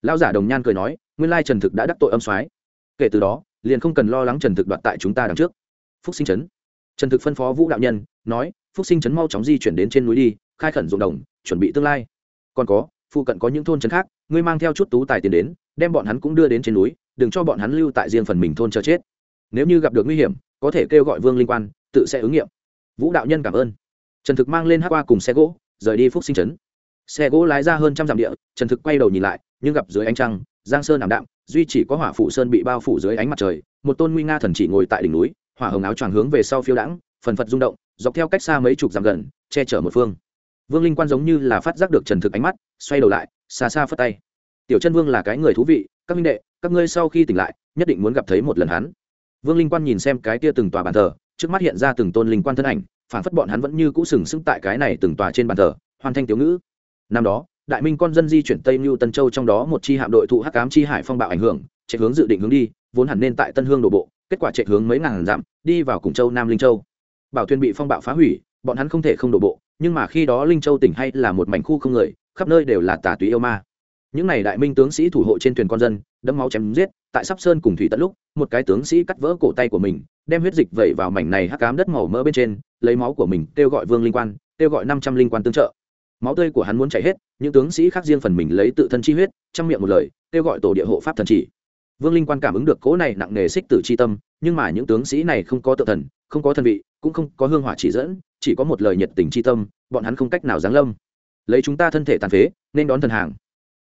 Lão giả đồng nhan cười nói nguyên lai trần thực đã đắc tội âm soái. Kể từ đó, liền không cần lo lắng trần thực đoạt tại chúng ta đằng trước. Phúc sinh trấn trần thực phân phó vũ đạo nhân, nói, phúc sinh trấn mau chóng di chuyển đến trên núi đi, khai khẩn ruộng đồng, chuẩn bị tương lai. Còn có, phụ cận có những thôn trấn khác, ngươi mang theo chút tú tài tiền đến, đem bọn hắn cũng đưa đến trên núi, đừng cho bọn hắn lưu tại riêng phần mình thôn chờ chết. Nếu như gặp được nguy hiểm, có thể kêu gọi vương linh quan, tự sẽ ứng nghiệm. Vũ đạo nhân cảm ơn. Trần thực mang lên hát qua cùng xe gỗ, rời đi phúc sinh trấn xe gỗ lái ra hơn trăm dặm địa, trần thực quay đầu nhìn lại, nhưng gặp dưới ánh trăng giang sơn ảm đạm, duy chỉ có hỏa phụ sơn bị bao phủ dưới ánh mặt trời, một tôn nguy nga thần chỉ ngồi tại đỉnh núi, hỏa hồng áo choàng hướng về sau phiêu đãng, phần phật rung động, dọc theo cách xa mấy chục dặm gần, che chở một phương. Vương linh quan giống như là phát giác được trần thực ánh mắt, xoay đầu lại, xa xa phất tay. Tiểu chân vương là cái người thú vị, các minh đệ, các ngươi sau khi tỉnh lại, nhất định muốn gặp thấy một lần hắn. Vương linh quan nhìn xem cái tia từng tòa bàn thờ, trước mắt hiện ra từng tôn linh quan thân ảnh phản phất bọn hắn vẫn như cũ sừng sững tại cái này từng tòa trên bàn thờ, hoàn thanh tiểu ngữ. Năm đó đại minh con dân di chuyển tây mưu tân châu trong đó một chi hạm đội thụ hắc cám chi hải phong bạo ảnh hưởng chạy hướng dự định hướng đi, vốn hẳn nên tại tân hương đổ bộ, kết quả chạy hướng mấy ngàn dặm, đi vào cùng châu, nam linh châu. Bảo thuyền bị phong bạo phá hủy, bọn hắn không thể không đổ bộ, nhưng mà khi đó linh châu tỉnh hay là một mảnh khu không người, khắp nơi đều là tà túy yêu ma. Những n à y đại minh tướng sĩ thủ hộ trên thuyền con dân, đẫm máu chém giết, tại sắp sơn cùng thủy tận lúc, một cái tướng sĩ cắt vỡ cổ tay của mình, đem huyết dịch vẩy vào mảnh này hắc cám đất màu mỡ bên trên, lấy máu của mình kêu gọi vương linh quan, kêu gọi năm trăm linh quan tương trợ máu tươi của hắn muốn chảy hết, những tướng sĩ khác riêng phần mình lấy tự thân chi huyết trong miệng một lời, kêu gọi tổ địa hộ pháp thần chỉ. Vương linh quan cảm ứng được cỗ này nặng nề xích tử c h i tâm, nhưng mà những tướng sĩ này không có tự thần, không có thân vị, cũng không có hương hỏa chỉ dẫn, chỉ có một lời nhiệt tình c h i tâm, bọn hắn không cách nào giáng lâm. Lấy chúng ta thân thể tàn phế, nên đón thần hàng.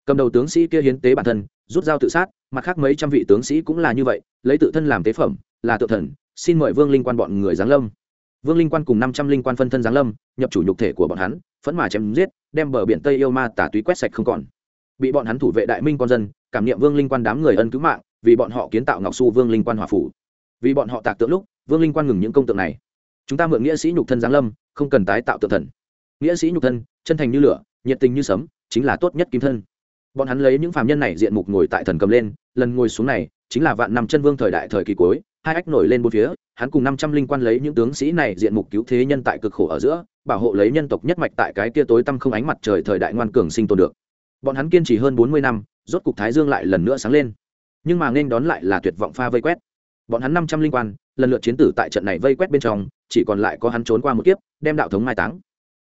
Cầm đầu tướng sĩ kia hiến tế bản thân, rút dao tự sát, mặt khác mấy trăm vị tướng sĩ cũng là như vậy, lấy tự thân làm tế phẩm, là tự thần, xin mời vương linh quan bọn người giáng lâm. Vương linh quan cùng năm trăm linh quan phân thân giáng lâm, nhập chủ nhục thể của bọn hắn phẫn mà chém giết, đem bờ biển tây yêu ma tả túy quét sạch không còn. Bị bọn hắn thủ vệ đại minh con dân, cảm niệm vương linh quan đám người ân cứu mạng, vì bọn họ kiến tạo ngọc su vương linh quan hòa phủ. Vì bọn họ tạc tượng lúc, vương linh quan ngừng những công tượng này. Chúng ta mượn nghĩa sĩ nhục thân giáng lâm, không cần tái tạo tượng thần. Nghĩa sĩ nhục thân, chân thành như lửa, nhiệt tình như sấm, chính là tốt nhất kim thân. Bọn hắn lấy những phạm nhân này diện mục ngồi tại thần cầm lên, lần ngồi xuống này, chính là vạn năm chân vương thời đại thời kỳ cuối hai ách nổi lên bốn phía, hắn cùng năm trăm linh quan lấy những tướng sĩ này diện mục cứu thế nhân tại cực khổ ở giữa, bảo hộ lấy nhân tộc nhất mạch tại cái kia tối tăm không ánh mặt trời thời đại ngoan cường sinh tồn được. Bọn hắn kiên trì hơn bốn mươi năm, rốt cục thái dương lại lần nữa sáng lên. Nhưng mà nên đón lại là tuyệt vọng pha vây quét. Bọn hắn năm trăm linh quan, lần lượt chiến tử tại trận này vây quét bên trong, chỉ còn lại có hắn trốn qua một kiếp, đem đạo thống mai táng.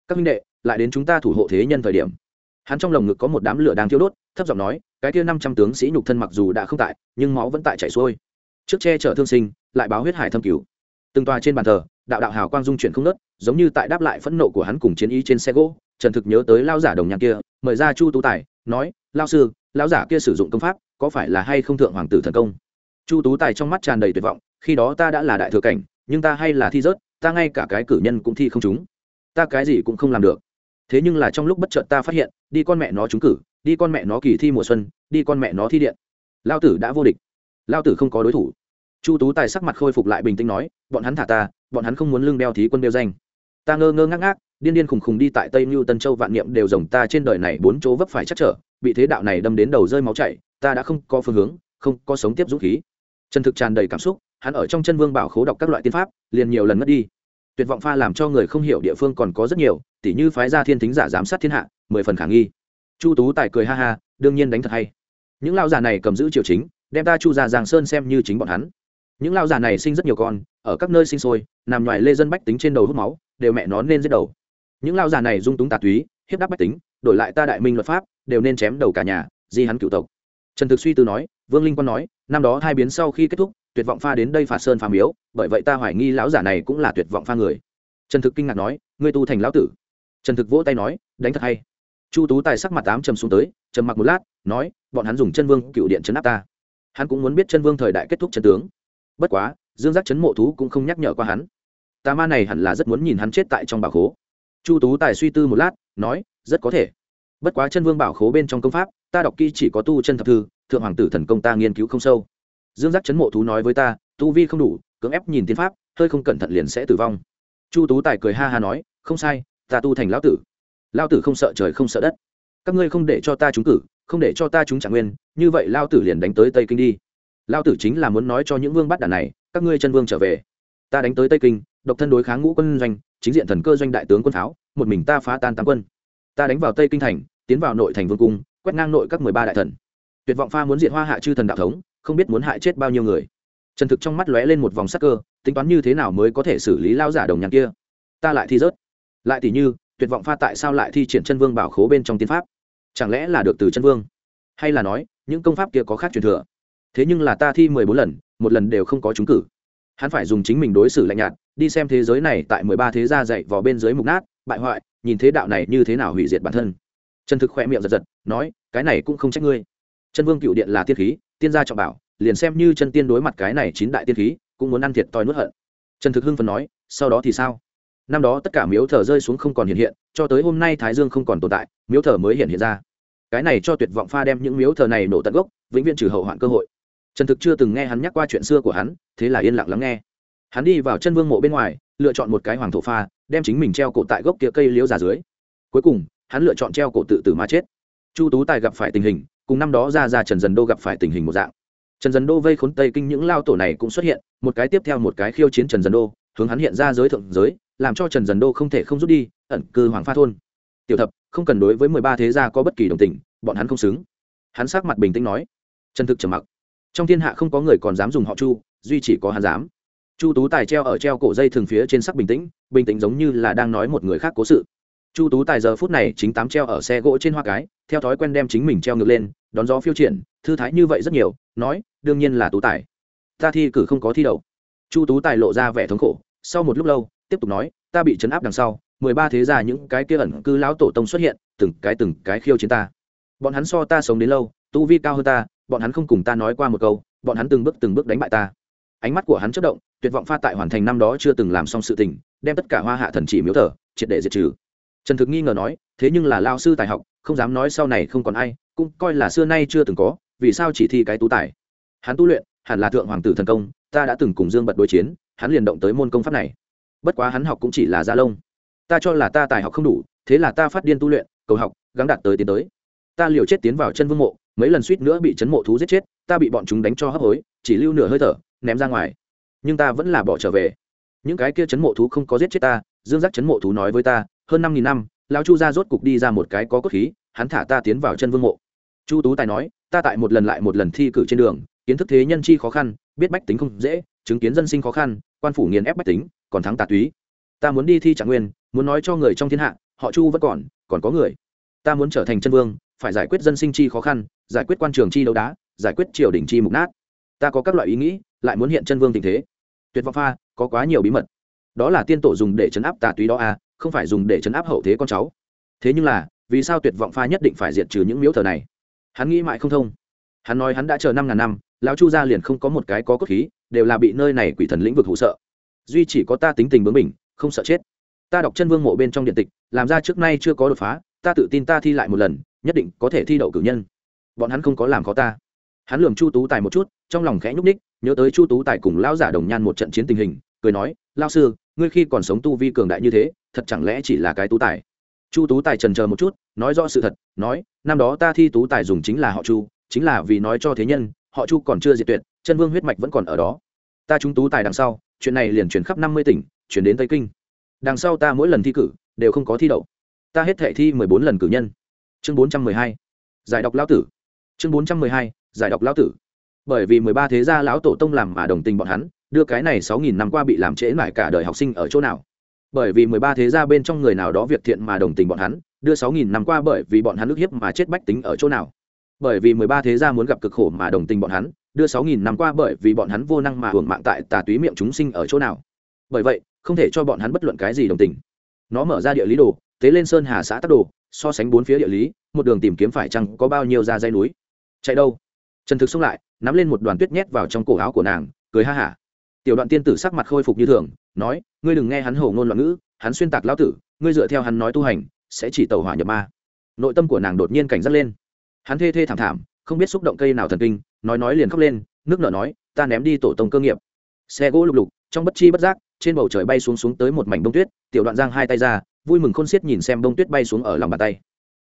Các minh đệ, lại đến chúng ta thủ hộ thế nhân thời điểm. Hắn trong lồng ngực có một đám lửa đang thiêu đốt, thấp giọng nói, cái kia năm trăm tướng sĩ nhục thân mặc dù đã không tại, nhưng máu vẫn tại chảy xuôi trước che chở thương sinh, lại báo huyết hải thâm cứu. Từng tòa trên bàn thờ, đạo đạo hào quang dung chuyển không nớt giống như tại đáp lại phẫn nộ của hắn cùng chiến ý trên xe gỗ. Trần thực nhớ tới lao giả đồng nhạc kia, mời ra chu tú tài, nói lao sư lao giả kia sử dụng công pháp, có phải là hay không thượng hoàng tử thần công? Chu tú tài trong mắt tràn đầy tuyệt vọng, khi đó ta đã là đại thừa cảnh, nhưng ta hay là thi rớt, ta ngay cả cái cử nhân cũng thi không trúng. Ta cái gì cũng không làm được. Thế nhưng là trong lúc bất chợt ta phát hiện, đi con mẹ nó trúng cử, đi con mẹ nó kỳ thi mùa xuân, đi con mẹ nó thi điện. Lao tử đã vô địch. Lao tử không có đối thủ chu tú tài sắc mặt khôi phục lại bình tĩnh nói, bọn hắn thả ta, bọn hắn không muốn lưng đeo thí quân đeo danh. Ta ngơ ngơ ngác ngác, điên điên khùng khùng đi tại tây mưu tân châu vạn niệm đều rồng ta trên đời này bốn chỗ vấp phải chắc trở, bị thế đạo này đâm đến đầu rơi máu chảy, ta đã không có phương hướng, không có sống tiếp dũng khí. Chân thực tràn đầy cảm xúc, hắn ở trong chân vương bảo khố đọc các loại tiên pháp, liền nhiều lần mất đi. Tuyệt vọng pha làm cho người không hiểu địa phương còn có rất nhiều, tỉ như phái gia thiên thính giả giám sát thiên hạ, mười phần khả nghi. Chu tú tài cười ha ha, đương nhiên đánh thật hay. Những lao giả này cầm giữ triều chính, đem ta chu ra giang sơn xem như chính bọn hắn những lao già này sinh rất nhiều con, ở các nơi sinh sôi, nằm ngoài lê dân bách tính trên đầu hút máu, đều mẹ nó nên giết đầu. Những lao già này dung túng tà túy, hiếp đáp bách tính, đổi lại ta đại minh luật pháp, đều nên chém đầu cả nhà, di hắn cựu tộc. Trần thực suy tư nói, vương linh quan nói, năm đó hai biến sau khi kết thúc, tuyệt vọng pha đến đây phạt sơn phá miếu, bởi vậy ta hoài nghi lão giả này cũng là tuyệt vọng pha người. Trần thực kinh ngạc nói, ngươi tu thành lão tử. Trần thực vỗ tay nói, đánh thật hay. Chu tú tài sắc mặt tám trầm xuống tới, trầm mặc một lát, nói, bọn hắn dùng chân vương cựu điện chấn áp ta. Hắn cũng muốn biết chân vương thời đại kết thúc chân tướng bất quá, dương giác chấn mộ thú cũng không nhắc nhở qua hắn. Tà ma này hẳn là rất muốn nhìn hắn chết tại trong bảo khố. Chu tú tài suy tư một lát, nói, rất có thể. Bất quá chân vương bảo khố bên trong công pháp, ta đọc kỹ chỉ có tu chân thập thư, thượng hoàng tử thần công ta nghiên cứu không sâu. Dương giác chấn mộ thú nói với ta, tu vi không đủ, cưỡng ép nhìn tiên pháp, hơi không cẩn thận liền sẽ tử vong. Chu tú tài cười ha ha nói, không sai, ta tu thành lão tử. Lao tử không sợ trời không sợ đất. Các ngươi không để cho ta trúng cử, không để cho ta trúng trạng nguyên, như vậy lao tử liền đánh tới tây kinh đi lao tử chính là muốn nói cho những vương bắt đàn này, các ngươi chân vương trở về. Ta đánh tới tây kinh, độc thân đối kháng ngũ quân doanh, chính diện thần cơ doanh đại tướng quân pháo, một mình ta phá tan tám quân. Ta đánh vào tây kinh thành, tiến vào nội thành vương cung, quét ngang nội các mười ba đại thần. Tuyệt vọng pha muốn diện hoa hạ chư thần đạo thống, không biết muốn hại chết bao nhiêu người. Trần thực trong mắt lóe lên một vòng sắc cơ, tính toán như thế nào mới có thể xử lý lao giả đồng nhàn kia. Ta lại thi rớt. Lại tỷ như, tuyệt vọng pha tại sao lại thi triển chân vương bảo khố bên trong tiên pháp? Chẳng lẽ là được từ chân vương? Hay là nói, những công pháp kia có khác truyền thừa? Thế nhưng là ta thi mười bốn lần, một lần đều không có trúng cử. Hắn phải dùng chính mình đối xử lạnh nhạt, đi xem thế giới này tại mười ba thế gia dạy vào bên dưới mục nát, bại hoại, nhìn thế đạo này như thế nào hủy diệt bản thân. Trần thực khỏe miệng giật giật, nói, cái này cũng không trách ngươi. Chân vương cựu điện là tiên khí, tiên gia trọng bảo, liền xem như chân tiên đối mặt cái này chín đại tiên khí, cũng muốn ăn thiệt toi nuốt hận. Trần thực hưng phần nói, sau đó thì sao? Năm đó tất cả miếu thờ rơi xuống không còn hiện hiện, cho tới hôm nay thái dương không còn tồn tại, miếu thờ mới hiện hiện ra. Cái này cho tuyệt vọng pha đem những miếu thờ này nổ tận gốc, vĩnh viễn trừ hậu hoạn cơ hội trần thực chưa từng nghe hắn nhắc qua chuyện xưa của hắn, thế là yên lặng lắng nghe. Hắn đi vào chân vương mộ bên ngoài, lựa chọn một cái hoàng thổ pha, đem chính mình treo cổ tại gốc kia cây liễu già dưới. Cuối cùng, hắn lựa chọn treo cổ tự tử mà chết. Chu tú tài gặp phải tình hình, cùng năm đó ra ra trần dần đô gặp phải tình hình một dạng. Trần dần đô vây khốn tây kinh những lao tổ này cũng xuất hiện, một cái tiếp theo một cái khiêu chiến trần dần đô, hướng hắn hiện ra giới thượng giới, làm cho trần dần đô không thể không rút đi, ẩn cư hoàng pha thôn. Tiểu thập, không cần đối với mười ba thế gia có bất kỳ đồng tình, bọn hắn không xứng. Hắn sắc mặt bình tĩnh nói. Trần thực trầm mặc trong thiên hạ không có người còn dám dùng họ chu, duy chỉ có hắn dám. Chu tú tài treo ở treo cổ dây thường phía trên sắc bình tĩnh bình tĩnh giống như là đang nói một người khác cố sự. Chu tú tài giờ phút này chính tám treo ở xe gỗ trên hoa cái, theo thói quen đem chính mình treo ngược lên, đón gió phiêu triển, thư thái như vậy rất nhiều, nói, đương nhiên là tú tài. Ta thi cử không có thi đậu. Chu tú tài lộ ra vẻ thống khổ, sau một lúc lâu, tiếp tục nói, ta bị chấn áp đằng sau, mười ba thế gia những cái kia ẩn cư lão tổ tông xuất hiện, từng cái từng cái khiêu chiến ta. Bọn hắn so ta sống đến lâu, tu vi cao hơn ta bọn hắn không cùng ta nói qua một câu, bọn hắn từng bước từng bước đánh bại ta. Ánh mắt của hắn chất động, tuyệt vọng pha tại hoàn thành năm đó chưa từng làm xong sự tình, đem tất cả hoa hạ thần chỉ miếu thờ, triệt để diệt trừ. Trần thực nghi ngờ nói, thế nhưng là lao sư tài học, không dám nói sau này không còn ai, cũng coi là xưa nay chưa từng có, vì sao chỉ thi cái tú tài? Hắn tu luyện, hẳn là thượng hoàng tử thần công, ta đã từng cùng dương bật đối chiến, hắn liền động tới môn công pháp này. Bất quá hắn học cũng chỉ là gia lông. Ta cho là ta tài học không đủ, thế là ta phát điên tu luyện, cầu học, gắng đạt tới tiến tới. Ta liều chết tiến vào chân vương mộ mấy lần suýt nữa bị chấn mộ thú giết chết, ta bị bọn chúng đánh cho hấp hối, chỉ lưu nửa hơi thở, ném ra ngoài. Nhưng ta vẫn là bỏ trở về. Những cái kia chấn mộ thú không có giết chết ta, dương giác chấn mộ thú nói với ta, hơn năm nghìn năm, lão chu ra rốt cục đi ra một cái có cốt khí, hắn thả ta tiến vào chân vương mộ. Chu tú tài nói, ta tại một lần lại một lần thi cử trên đường, kiến thức thế nhân chi khó khăn, biết bách tính không dễ, chứng kiến dân sinh khó khăn, quan phủ nghiền ép bách tính, còn thắng tà túy. Ta muốn đi thi trạng nguyên, muốn nói cho người trong thiên hạ, họ chu vẫn còn còn có người. Ta muốn trở thành chân vương, phải giải quyết dân sinh chi khó khăn giải quyết quan trường chi đấu đá, giải quyết triều đình chi mục nát. Ta có các loại ý nghĩ, lại muốn hiện chân vương tình thế. Tuyệt vọng pha, có quá nhiều bí mật. Đó là tiên tổ dùng để chấn áp tà túy đó à không phải dùng để chấn áp hậu thế con cháu. Thế nhưng là, vì sao tuyệt vọng pha nhất định phải diệt trừ những miếu thờ này? Hắn nghĩ mãi không thông. Hắn nói hắn đã chờ năm ngàn năm, lão chu gia liền không có một cái có cốt khí, đều là bị nơi này quỷ thần lĩnh vực hụ sợ. Duy chỉ có ta tính tình bướng mình không sợ chết. Ta đọc chân vương mộ bên trong điện tịch, làm ra trước nay chưa có đột phá, ta tự tin ta thi lại một lần, nhất định có thể thi đậu cử nhân bọn hắn không có làm khó ta. Hắn lường chu tú tài một chút, trong lòng khẽ nhúc ních nhớ tới chu tú tài cùng lão giả đồng nhan một trận chiến tình hình, cười nói lao sư, ngươi khi còn sống tu vi cường đại như thế, thật chẳng lẽ chỉ là cái tú tài? Chu tú tài trần chờ một chút, nói rõ sự thật, nói, năm đó ta thi tú tài dùng chính là họ chu, chính là vì nói cho thế nhân, họ chu còn chưa diệt tuyệt, chân vương huyết mạch vẫn còn ở đó. Ta chúng tú tài đằng sau, chuyện này liền chuyển khắp năm mươi tỉnh, chuyển đến tây kinh. Đằng sau ta mỗi lần thi cử, đều không có thi đậu. Ta hết thể thi mười bốn lần cử nhân. Chương bốn trăm mười hai. Giải đọc lão tử chương bốn trăm mười hai, giải đọc lão tử. Bởi vì mười ba thế gia lão tổ tông làm mà đồng tình bọn hắn, đưa cái này sáu nghìn năm qua bị làm trễ mãi cả đời học sinh ở chỗ nào? Bởi vì mười ba thế gia bên trong người nào đó việc thiện mà đồng tình bọn hắn, đưa sáu nghìn năm qua bởi vì bọn hắn ức hiếp mà chết bách tính ở chỗ nào? Bởi vì mười ba thế gia muốn gặp cực khổ mà đồng tình bọn hắn, đưa sáu nghìn năm qua bởi vì bọn hắn vô năng mà hưởng mạng tại tà túy miệng chúng sinh ở chỗ nào? Bởi vậy, không thể cho bọn hắn bất luận cái gì đồng tình. Nó mở ra địa lý đồ, tế lên sơn hà xã tắc đồ, so sánh bốn phía địa lý, một đường tìm kiếm phải chăng có bao nhiêu ra dây núi? Chạy đâu? Trần thực xông lại, nắm lên một đoàn tuyết nhét vào trong cổ áo của nàng, cười ha hả. Tiểu đoạn tiên tử sắc mặt khôi phục như thường, nói, ngươi đừng nghe hắn hổ ngôn loạn ngữ, hắn xuyên tạc lão tử, ngươi dựa theo hắn nói tu hành, sẽ chỉ tàu hỏa nhập ma. Nội tâm của nàng đột nhiên cảnh giác lên. Hắn thê thê thảm thảm, không biết xúc động cây nào thần kinh, nói nói liền khóc lên, nước nở nói, ta ném đi tổ tông cơ nghiệp. Xe gỗ lục lục, trong bất chi bất giác, trên bầu trời bay xuống xuống tới một mảnh bông tuyết, tiểu đoạn giang hai tay ra, vui mừng khôn xiết nhìn xem bông tuyết bay xuống ở lòng bàn tay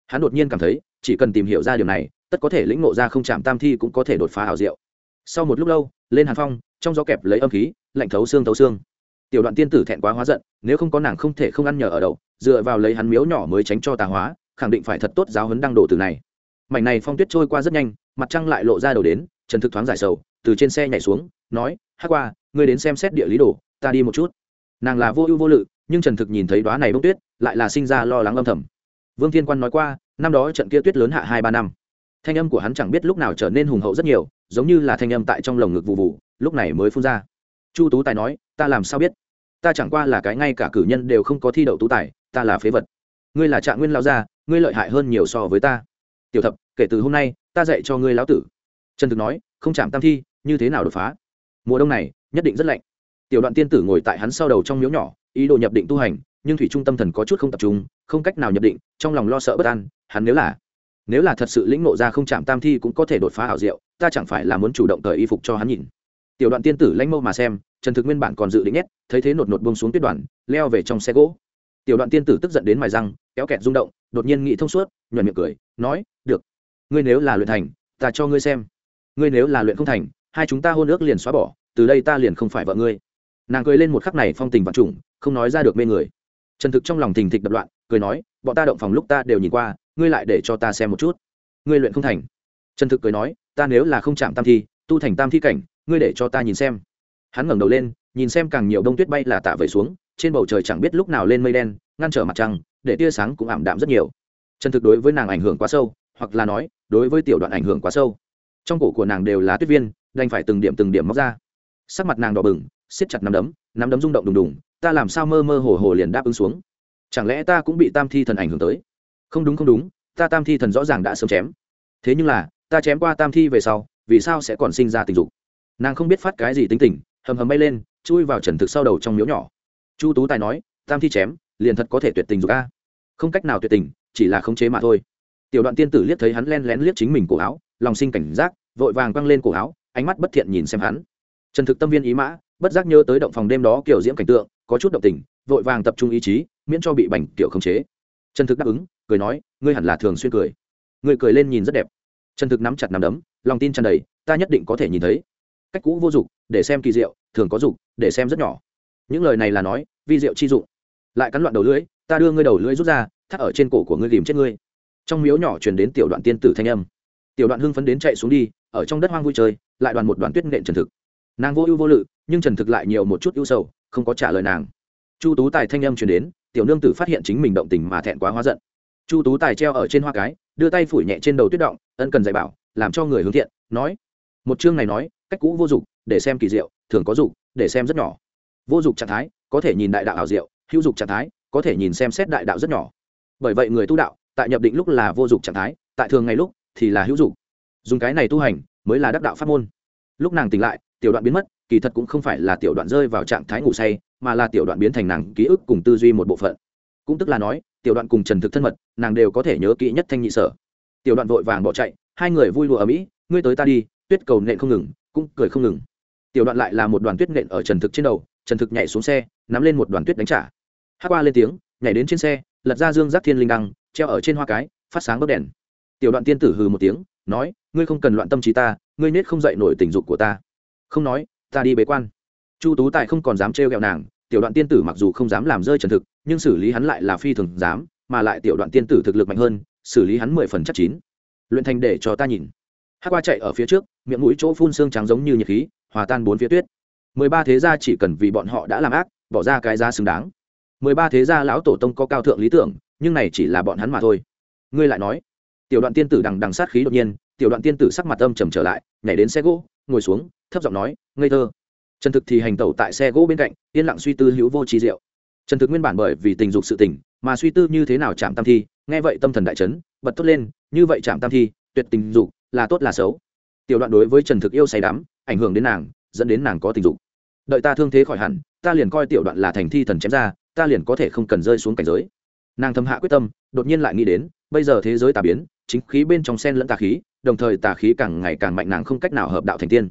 hắn đột nhiên cảm thấy, chỉ cần tìm hiểu ra điều này, tất có thể lĩnh ngộ ra không chạm tam thi cũng có thể đột phá hảo diệu. Sau một lúc lâu, lên hàn phong, trong gió kẹp lấy âm khí, lạnh thấu xương thấu xương. Tiểu đoạn tiên tử thẹn quá hóa giận, nếu không có nàng không thể không ăn nhờ ở đậu, dựa vào lấy hắn miếu nhỏ mới tránh cho tà hóa, khẳng định phải thật tốt giáo hấn đăng đổ từ này. Mảnh này phong tuyết trôi qua rất nhanh, mặt trăng lại lộ ra đầu đến, trần thực thoáng giải sầu, từ trên xe nhảy xuống, nói hát qua, ngươi đến xem xét địa lý đồ, ta đi một chút. Nàng là vô ưu vô lự, nhưng trần thực nhìn thấy đoá này bông tuyết, lại là sinh ra lo lắng âm thầm vương thiên quan nói qua, năm đó trận kia tuyết lớn hạ hai ba năm. Thanh âm của hắn chẳng biết lúc nào trở nên hùng hậu rất nhiều, giống như là thanh âm tại trong lồng ngực vụ vụ, lúc này mới phun ra. Chu tú tài nói, ta làm sao biết? Ta chẳng qua là cái ngay cả cử nhân đều không có thi đậu tú tài, ta là phế vật. Ngươi là trạng nguyên lao gia, ngươi lợi hại hơn nhiều so với ta. Tiểu thập, kể từ hôm nay, ta dạy cho ngươi lão tử. Trần thực nói, không chạm tam thi, như thế nào đột phá? Mùa đông này, nhất định rất lạnh. Tiểu đoạn tiên tử ngồi tại hắn sau đầu trong miếu nhỏ, ý đồ nhập định tu hành nhưng thủy trung tâm thần có chút không tập trung, không cách nào nhập định, trong lòng lo sợ bất an, hắn nếu là nếu là thật sự lĩnh nộ ra không chạm tam thi cũng có thể đột phá hảo diệu, ta chẳng phải là muốn chủ động thời y phục cho hắn nhìn. Tiểu đoạn tiên tử lãnh mâu mà xem, trần thực nguyên bản còn dự định nhét, thấy thế nột nột bông xuống tuyết đoàn, leo về trong xe gỗ. Tiểu đoạn tiên tử tức giận đến mài răng, kéo kẹt rung động, đột nhiên nghĩ thông suốt, nhuận miệng cười, nói, được, ngươi nếu là luyện thành, ta cho ngươi xem. Ngươi nếu là luyện không thành, hai chúng ta hôn ước liền xóa bỏ, từ đây ta liền không phải vợ ngươi. Nàng cười lên một khắc này phong tình vạn trùng, không nói ra được mê người trần thực trong lòng thình thịch đập loạn, cười nói, bọn ta động phòng lúc ta đều nhìn qua, ngươi lại để cho ta xem một chút. Ngươi luyện không thành. Trần thực cười nói, ta nếu là không chạm tam thi, tu thành tam thi cảnh, ngươi để cho ta nhìn xem. Hắn ngẩng đầu lên, nhìn xem càng nhiều đông tuyết bay là tạ vẩy xuống, trên bầu trời chẳng biết lúc nào lên mây đen, ngăn trở mặt trăng, để tia sáng cũng ảm đạm rất nhiều. Trần thực đối với nàng ảnh hưởng quá sâu, hoặc là nói, đối với tiểu đoạn ảnh hưởng quá sâu. Trong cổ của nàng đều là tuyết viên, đành phải từng điểm từng điểm móc ra. Sắc mặt nàng đỏ bừng, siết chặt nắm đấm nắm đấm rung động đùng đùng ta làm sao mơ mơ hồ hồ liền đáp ứng xuống? Chẳng lẽ ta cũng bị tam thi thần ảnh hưởng tới? Không đúng không đúng, ta tam thi thần rõ ràng đã sớm chém. Thế nhưng là, ta chém qua tam thi về sau, vì sao sẽ còn sinh ra tình dục? Nàng không biết phát cái gì tính tình, hầm hầm bay lên, chui vào trần thực sau đầu trong miếu nhỏ. Chu tú tài nói, tam thi chém, liền thật có thể tuyệt tình dục a. Không cách nào tuyệt tình, chỉ là khống chế mà thôi. Tiểu đoạn tiên tử liếc thấy hắn len lén liếc chính mình cổ áo, lòng sinh cảnh giác, vội vàng quăng lên cổ áo, ánh mắt bất thiện nhìn xem hắn. Trần thực tâm viên ý mã, bất giác nhớ tới động phòng đêm đó kiểu diễm cảnh tượng có chút động tình, vội vàng tập trung ý chí, miễn cho bị bành kiểu khống chế. Trần thực đáp ứng, cười nói, ngươi hẳn là thường xuyên cười. Ngươi cười lên nhìn rất đẹp. Trần thực nắm chặt nắm đấm, lòng tin tràn đầy, ta nhất định có thể nhìn thấy. Cách cũ vô dụng, để xem kỳ diệu, thường có dụng, để xem rất nhỏ. Những lời này là nói, vi diệu chi dụng. Lại cắn loạn đầu lưỡi, ta đưa ngươi đầu lưỡi rút ra, thắt ở trên cổ của ngươi tìm chết ngươi. Trong miếu nhỏ truyền đến tiểu đoạn tiên tử thanh âm. Tiểu đoạn hưng phấn đến chạy xuống đi, ở trong đất hoang vui chơi, lại đoàn một đoàn tuyết nện trần thực. Nàng vô ưu vô lự, nhưng trần thực lại nhiều một chút ưu sầu không có trả lời nàng. Chu tú tài thanh âm truyền đến, tiểu nương tử phát hiện chính mình động tình mà thẹn quá hóa giận. Chu tú tài treo ở trên hoa cái, đưa tay phủi nhẹ trên đầu tuyết động, ân cần dạy bảo, làm cho người hướng thiện, nói, một chương này nói, cách cũ vô dụng, để xem kỳ diệu, thường có dụng, để xem rất nhỏ. Vô dụng trạng thái, có thể nhìn đại đạo ảo diệu, hữu dụng trạng thái, có thể nhìn xem xét đại đạo rất nhỏ. Bởi vậy người tu đạo, tại nhập định lúc là vô dụng trạng thái, tại thường ngày lúc thì là hữu dụng. Dùng cái này tu hành, mới là đắc đạo pháp môn. Lúc nàng tỉnh lại, tiểu đoạn biến mất kỳ thật cũng không phải là tiểu đoạn rơi vào trạng thái ngủ say, mà là tiểu đoạn biến thành nàng ký ức cùng tư duy một bộ phận. Cũng tức là nói, tiểu đoạn cùng trần thực thân mật, nàng đều có thể nhớ kỹ nhất thanh nhị sở. Tiểu đoạn vội vàng bỏ chạy, hai người vui lụa ở mỹ, ngươi tới ta đi, tuyết cầu nện không ngừng, cũng cười không ngừng. Tiểu đoạn lại là một đoàn tuyết nện ở trần thực trên đầu, trần thực nhảy xuống xe, nắm lên một đoàn tuyết đánh trả. Hát qua lên tiếng, nhảy đến trên xe, lật ra dương giác thiên linh đăng, treo ở trên hoa cái, phát sáng bấc đèn. Tiểu đoạn tiên tử hừ một tiếng, nói, ngươi không cần loạn tâm trí ta, ngươi nết không dậy nổi tình dục của ta. Không nói ta đi bế quan. Chu tú tài không còn dám trêu ghẹo nàng, tiểu đoạn tiên tử mặc dù không dám làm rơi trần thực, nhưng xử lý hắn lại là phi thường dám, mà lại tiểu đoạn tiên tử thực lực mạnh hơn, xử lý hắn mười phần chắc chín. Luyện thành để cho ta nhìn. Hát qua chạy ở phía trước, miệng mũi chỗ phun xương trắng giống như nhiệt khí, hòa tan bốn phía tuyết. Mười ba thế gia chỉ cần vì bọn họ đã làm ác, bỏ ra cái giá xứng đáng. Mười ba thế gia lão tổ tông có cao thượng lý tưởng, nhưng này chỉ là bọn hắn mà thôi. Ngươi lại nói. Tiểu đoạn tiên tử đằng đằng sát khí đột nhiên, tiểu đoạn tiên tử sắc mặt âm trầm trở lại, nhảy đến xe gỗ, ngồi xuống thấp giọng nói, ngây thơ. Trần thực thì hành tẩu tại xe gỗ bên cạnh, yên lặng suy tư hữu vô trí diệu. Trần thực nguyên bản bởi vì tình dục sự tình, mà suy tư như thế nào chạm tam thi, nghe vậy tâm thần đại chấn, bật tốt lên, như vậy chạm tam thi, tuyệt tình dục, là tốt là xấu. Tiểu đoạn đối với trần thực yêu say đắm, ảnh hưởng đến nàng, dẫn đến nàng có tình dục. Đợi ta thương thế khỏi hẳn, ta liền coi tiểu đoạn là thành thi thần chém ra, ta liền có thể không cần rơi xuống cảnh giới. Nàng thâm hạ quyết tâm, đột nhiên lại nghĩ đến, bây giờ thế giới tà biến, chính khí bên trong sen lẫn tà khí, đồng thời tà khí càng ngày càng mạnh nàng không cách nào hợp đạo thành tiên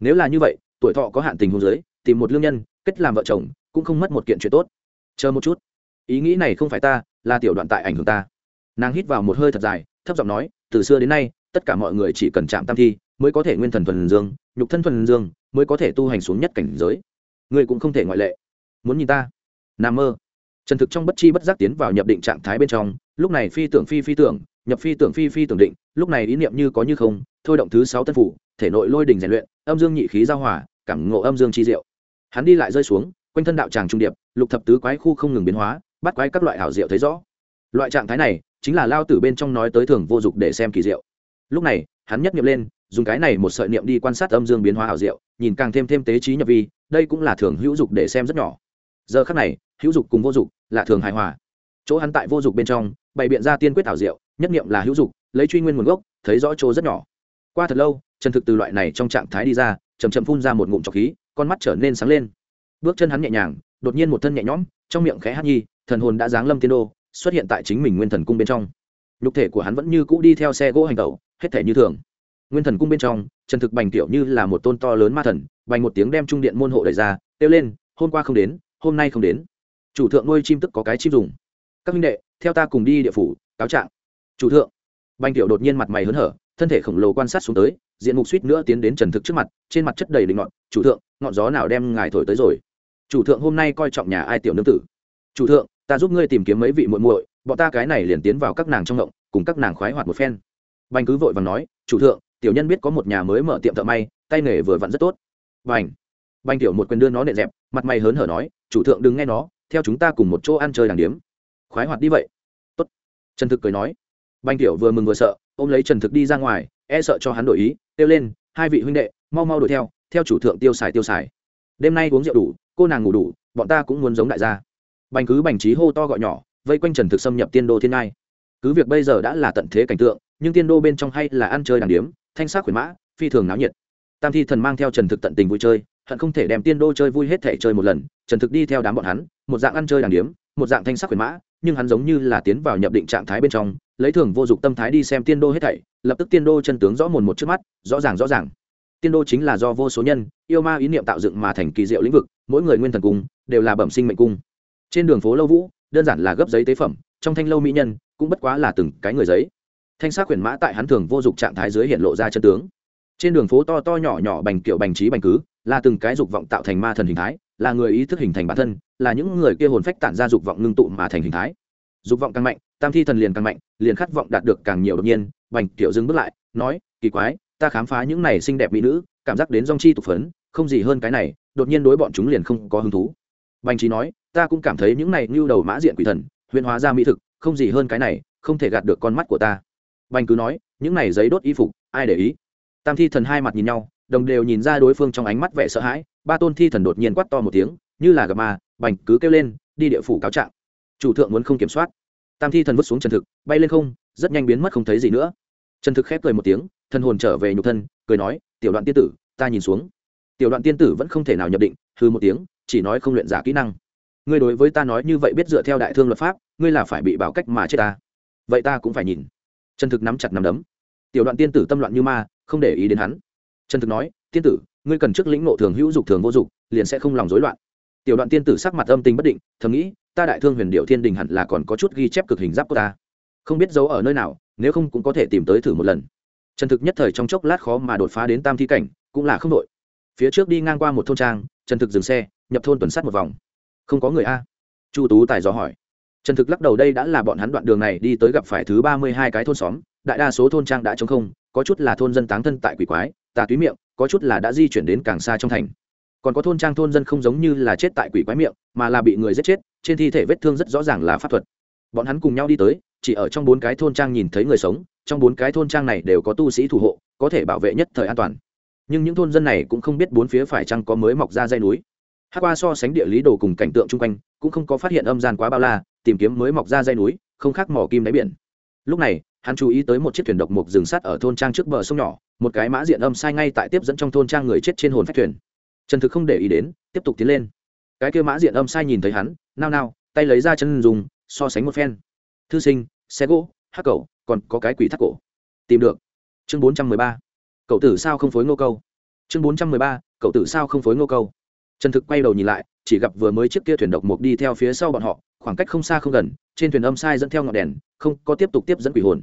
nếu là như vậy, tuổi thọ có hạn tình hôn giới tìm một lương nhân, kết làm vợ chồng, cũng không mất một kiện chuyện tốt. Chờ một chút. Ý nghĩ này không phải ta, là tiểu đoạn tại ảnh hưởng ta. Nàng hít vào một hơi thật dài, thấp giọng nói, từ xưa đến nay, tất cả mọi người chỉ cần chạm tam thi, mới có thể nguyên thần thuần dương, nhục thân thuần dương, mới có thể tu hành xuống nhất cảnh giới. Ngươi cũng không thể ngoại lệ. Muốn nhìn ta? N mơ. Trần thực trong bất chi bất giác tiến vào nhập định trạng thái bên trong, lúc này phi tưởng phi phi tưởng, nhập phi tưởng phi phi tưởng định, lúc này ý niệm như có như không thôi động thứ sáu tân phủ, thể nội lôi đình rèn luyện, âm dương nhị khí giao hòa, cảm ngộ âm dương chi diệu. Hắn đi lại rơi xuống, quanh thân đạo tràng trung điệp, lục thập tứ quái khu không ngừng biến hóa, bắt quái các loại hảo diệu thấy rõ. Loại trạng thái này chính là lao tử bên trong nói tới thường vô dụng để xem kỳ diệu. Lúc này, hắn nhất niệm lên, dùng cái này một sợi niệm đi quan sát âm dương biến hóa hảo diệu, nhìn càng thêm thêm tế trí nhập vi, đây cũng là thường hữu dục để xem rất nhỏ. Giờ khắc này, hữu dục cùng vô dục là thường hài hòa. Chỗ hắn tại vô dục bên trong, bày biện ra tiên quyết hảo diệu, nhất niệm là hữu dục, lấy truy nguyên nguồn gốc, thấy rõ chỗ rất nhỏ qua thật lâu trần thực từ loại này trong trạng thái đi ra chầm chậm phun ra một ngụm trọc khí, con mắt trở nên sáng lên. Bước chân hắn nhẹ nhàng, đột nhiên một thân nhẹ nhõm, trong miệng khẽ hát nhi, thần hồn đã giáng lâm tiên đô, xuất hiện tại chính mình nguyên thần cung bên trong. Nhục thể của hắn vẫn như cũ đi theo xe gỗ hành tẩu, hết thể như thường. Nguyên thần cung bên trong trần thực bành tiểu như là một tôn to lớn ma thần, bành một tiếng đem trung điện môn hộ đẩy ra, kêu lên, hôm qua không đến, hôm nay không đến. Chủ thượng nuôi chim tức có cái chim dùng. Các minh đệ, theo ta cùng đi địa phủ, cáo trạng. Chủ thượng. Bành tiểu đột nhiên mặt mày hớn hở thân thể khổng lồ quan sát xuống tới, diện mục suýt nữa tiến đến trần thực trước mặt, trên mặt chất đầy đỉnh ngọn chủ thượng, ngọn gió nào đem ngài thổi tới rồi? Chủ thượng, hôm nay coi trọng nhà ai tiểu nương tử? Chủ thượng, ta giúp ngươi tìm kiếm mấy vị muội muội, bọn ta cái này liền tiến vào các nàng trong ngộng cùng các nàng khoái hoạt một phen. Bành cứ vội và nói, chủ thượng, tiểu nhân biết có một nhà mới mở tiệm thợ may, tay nghề vừa vặn rất tốt. Bành. Bành tiểu một quyền đưa nó nệ dẹp, mặt mày hớn hở nói, chủ thượng đừng nghe nó, theo chúng ta cùng một chỗ ăn chơi đàng điếm. Khoái hoạt đi vậy. Tốt. Trần thực cười nói. Bành tiểu vừa mừng vừa sợ ôm lấy trần thực đi ra ngoài e sợ cho hắn đổi ý, kêu lên, hai vị huynh đệ, mau mau đuổi theo theo chủ thượng tiêu xài tiêu xài. Đêm nay uống rượu đủ, cô nàng ngủ đủ, bọn ta cũng muốn giống đại gia. Bành cứ bành trí hô to gọi nhỏ, vây quanh trần thực xâm nhập tiên đô thiên ngai. Cứ việc bây giờ đã là tận thế cảnh tượng, nhưng tiên đô bên trong hay là ăn chơi đàng điếm, thanh sát khuyến mã, phi thường náo nhiệt. Tam thi thần mang theo trần thực tận tình vui chơi, hận không thể đem tiên đô chơi vui hết thể chơi một lần, trần thực đi theo đám bọn hắn, một dạng ăn chơi đàng điếm, một dạng thanh sắc khuyến mã, nhưng hắn giống như là tiến vào nhập định trạng thái bên trong lấy thường vô dụng tâm thái đi xem tiên đô hết thảy, lập tức tiên đô chân tướng rõ mồn một trước mắt, rõ ràng rõ ràng. Tiên đô chính là do vô số nhân, yêu ma ý niệm tạo dựng mà thành kỳ diệu lĩnh vực, mỗi người nguyên thần cung, đều là bẩm sinh mệnh cung. Trên đường phố lâu vũ, đơn giản là gấp giấy tế phẩm, trong thanh lâu mỹ nhân, cũng bất quá là từng cái người giấy. Thanh sát quyển mã tại hắn thường vô dụng trạng thái dưới hiện lộ ra chân tướng. Trên đường phố to to nhỏ nhỏ bành kiểu bành trí bành cứ, là từng cái dục vọng tạo thành ma thần hình thái, là người ý thức hình thành bản thân, là những người kia hồn phách tản ra dục vọng ngưng tụ mà thành hình thái. Dục vọng càng mạnh tam thi thần liền càng mạnh, liền khát vọng đạt được càng nhiều đột nhiên, bành tiểu dừng bước lại, nói, kỳ quái, ta khám phá những này xinh đẹp mỹ nữ, cảm giác đến dong chi tục phấn, không gì hơn cái này, đột nhiên đối bọn chúng liền không có hứng thú. Bành trí nói, ta cũng cảm thấy những này như đầu mã diện quỷ thần, huyền hóa ra mỹ thực, không gì hơn cái này, không thể gạt được con mắt của ta. Bành cứ nói, những này giấy đốt y phục, ai để ý? Tam thi thần hai mặt nhìn nhau, đồng đều nhìn ra đối phương trong ánh mắt vẻ sợ hãi, ba tôn thi thần đột nhiên quát to một tiếng, như là gặp ma. Bành cứ kêu lên, đi địa phủ cáo trạng. Chủ thượng muốn không kiểm soát tam thi thần vứt xuống trần thực, bay lên không, rất nhanh biến mất không thấy gì nữa. Trần thực khép cười một tiếng, thần hồn trở về nhục thân, cười nói, tiểu đoạn tiên tử, ta nhìn xuống. Tiểu đoạn tiên tử vẫn không thể nào nhập định hư một tiếng, chỉ nói không luyện giả kỹ năng. Ngươi đối với ta nói như vậy biết dựa theo đại thương luật pháp, ngươi là phải bị bảo cách mà chết ta. Vậy ta cũng phải nhìn. Trần thực nắm chặt nắm đấm. Tiểu đoạn tiên tử tâm loạn như ma, không để ý đến hắn. Trần thực nói, tiên tử, ngươi cần trước lĩnh nộ thường hữu dục thường vô dục, liền sẽ không lòng rối loạn tiểu đoạn tiên tử sắc mặt âm tình bất định, thầm nghĩ, ta đại thương huyền điệu thiên đình hẳn là còn có chút ghi chép cực hình giáp của ta. Không biết giấu ở nơi nào, nếu không cũng có thể tìm tới thử một lần. Trần thực nhất thời trong chốc lát khó mà đột phá đến tam thi cảnh, cũng là không đội phía trước đi ngang qua một thôn trang, trần thực dừng xe, nhập thôn tuần sát một vòng. Không có người a? Chu tú tài dò hỏi. Trần thực lắc đầu, đây đã là bọn hắn đoạn đường này, đi tới gặp phải thứ ba mươi hai cái thôn xóm, đại đa số thôn trang đã chống không, có chút là thôn dân táng thân tại quỷ quái, tà túy miệng, có chút là đã di chuyển đến càng xa trong thành còn có thôn trang thôn dân không giống như là chết tại quỷ quái miệng, mà là bị người giết chết, trên thi thể vết thương rất rõ ràng là pháp thuật. Bọn hắn cùng nhau đi tới, chỉ ở trong bốn cái thôn trang nhìn thấy người sống, trong bốn cái thôn trang này đều có tu sĩ thủ hộ, có thể bảo vệ nhất thời an toàn. Nhưng những thôn dân này cũng không biết bốn phía phải chăng có mới mọc ra dây núi. Hát qua so sánh địa lý đồ cùng cảnh tượng chung quanh, cũng không có phát hiện âm gian quá bao la, tìm kiếm mới mọc ra dây núi, không khác mỏ kim đáy biển. Lúc này, hắn chú ý tới một chiếc thuyền độc mộc rừng sắt ở thôn trang trước bờ sông nhỏ, một cái mã diện âm sai ngay tại tiếp dẫn trong thôn trang người chết trên hồn phách thuyền trần thực không để ý đến, tiếp tục tiến lên. Cái kia mã diện âm sai nhìn thấy hắn, nao nao, tay lấy ra chân dùng, so sánh một phen. Thư sinh, xe gỗ hắc cậu còn có cái quỷ thắt cổ. Tìm được. Chương bốn trăm mười ba. Cậu tử sao không phối ngô câu? Chương bốn trăm mười ba. Cậu tử sao không phối ngô câu? Trần thực quay đầu nhìn lại, chỉ gặp vừa mới chiếc kia thuyền độc mục đi theo phía sau bọn họ, khoảng cách không xa không gần, trên thuyền âm sai dẫn theo ngọn đèn, không có tiếp tục tiếp dẫn quỷ hồn.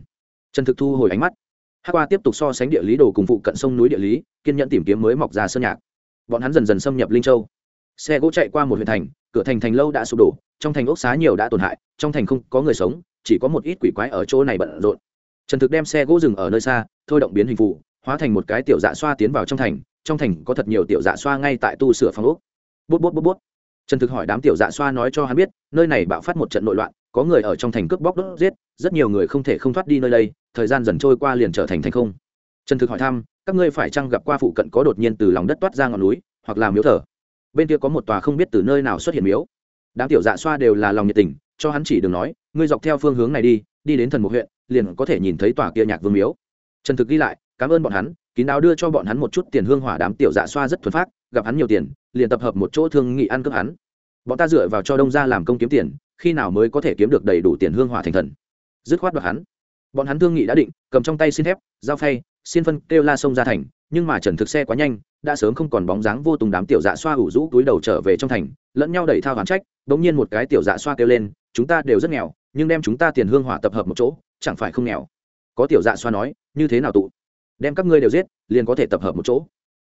Trần thực thu hồi ánh mắt. Hát qua tiếp tục so sánh địa lý đồ cùng phụ cận sông núi địa lý, kiên nhẫn tìm kiếm mới mọc ra sơn nhạc bọn hắn dần dần xâm nhập linh châu. Xe gỗ chạy qua một huyện thành, cửa thành thành lâu đã sụp đổ, trong thành ốc xá nhiều đã tổn hại, trong thành không có người sống, chỉ có một ít quỷ quái ở chỗ này bận rộn. Trần thực đem xe gỗ dừng ở nơi xa, thôi động biến hình phụ hóa thành một cái tiểu dạ xoa tiến vào trong thành trong thành có thật nhiều tiểu dạ xoa ngay tại tu sửa phòng ốc. Bút bút bút bút. Trần thực hỏi đám tiểu dạ xoa nói cho hắn biết, nơi này bạo phát một trận nội loạn, có người ở trong thành cướp bóc đốt giết, rất nhiều người không thể không thoát đi nơi đây, thời gian dần trôi qua liền trở thành thành không. Trần thực hỏi thăm các ngươi phải chăng gặp qua phụ cận có đột nhiên từ lòng đất toát ra ngọn núi, hoặc là miếu thờ? Bên kia có một tòa không biết từ nơi nào xuất hiện miếu. Đám tiểu dạ xoa đều là lòng nhiệt tình, cho hắn chỉ đường nói, ngươi dọc theo phương hướng này đi đi đến thần một huyện, liền có thể nhìn thấy tòa kia nhạc vương miếu. Trần thực ghi lại, cảm ơn bọn hắn, kín đáo đưa cho bọn hắn một chút tiền hương hỏa đám tiểu dạ xoa rất thuần phát gặp hắn nhiều tiền, liền tập hợp một chỗ thương nghị ăn cướp hắn. Bọn ta dựa vào cho đông ra làm công kiếm tiền, khi nào mới có thể kiếm được đầy đủ tiền hương hỏa thành thần? Dứt khoát đoạt hắn. Bọn hắn thương nghị đã định, cầm trong tay xin thép, dao phay xin phân kêu la sông ra thành, nhưng mà trần thực xe quá nhanh, đã sớm không còn bóng dáng vô tùng đám tiểu dạ xoa ủ rũ túi đầu trở về trong thành, lẫn nhau đẩy thao hán trách, bỗng nhiên một cái tiểu dạ xoa kêu lên, chúng ta đều rất nghèo, nhưng đem chúng ta tiền hương hỏa tập hợp một chỗ, chẳng phải không nghèo? Có tiểu dạ xoa nói, như thế nào tụ? Đem các ngươi đều giết, liền có thể tập hợp một chỗ.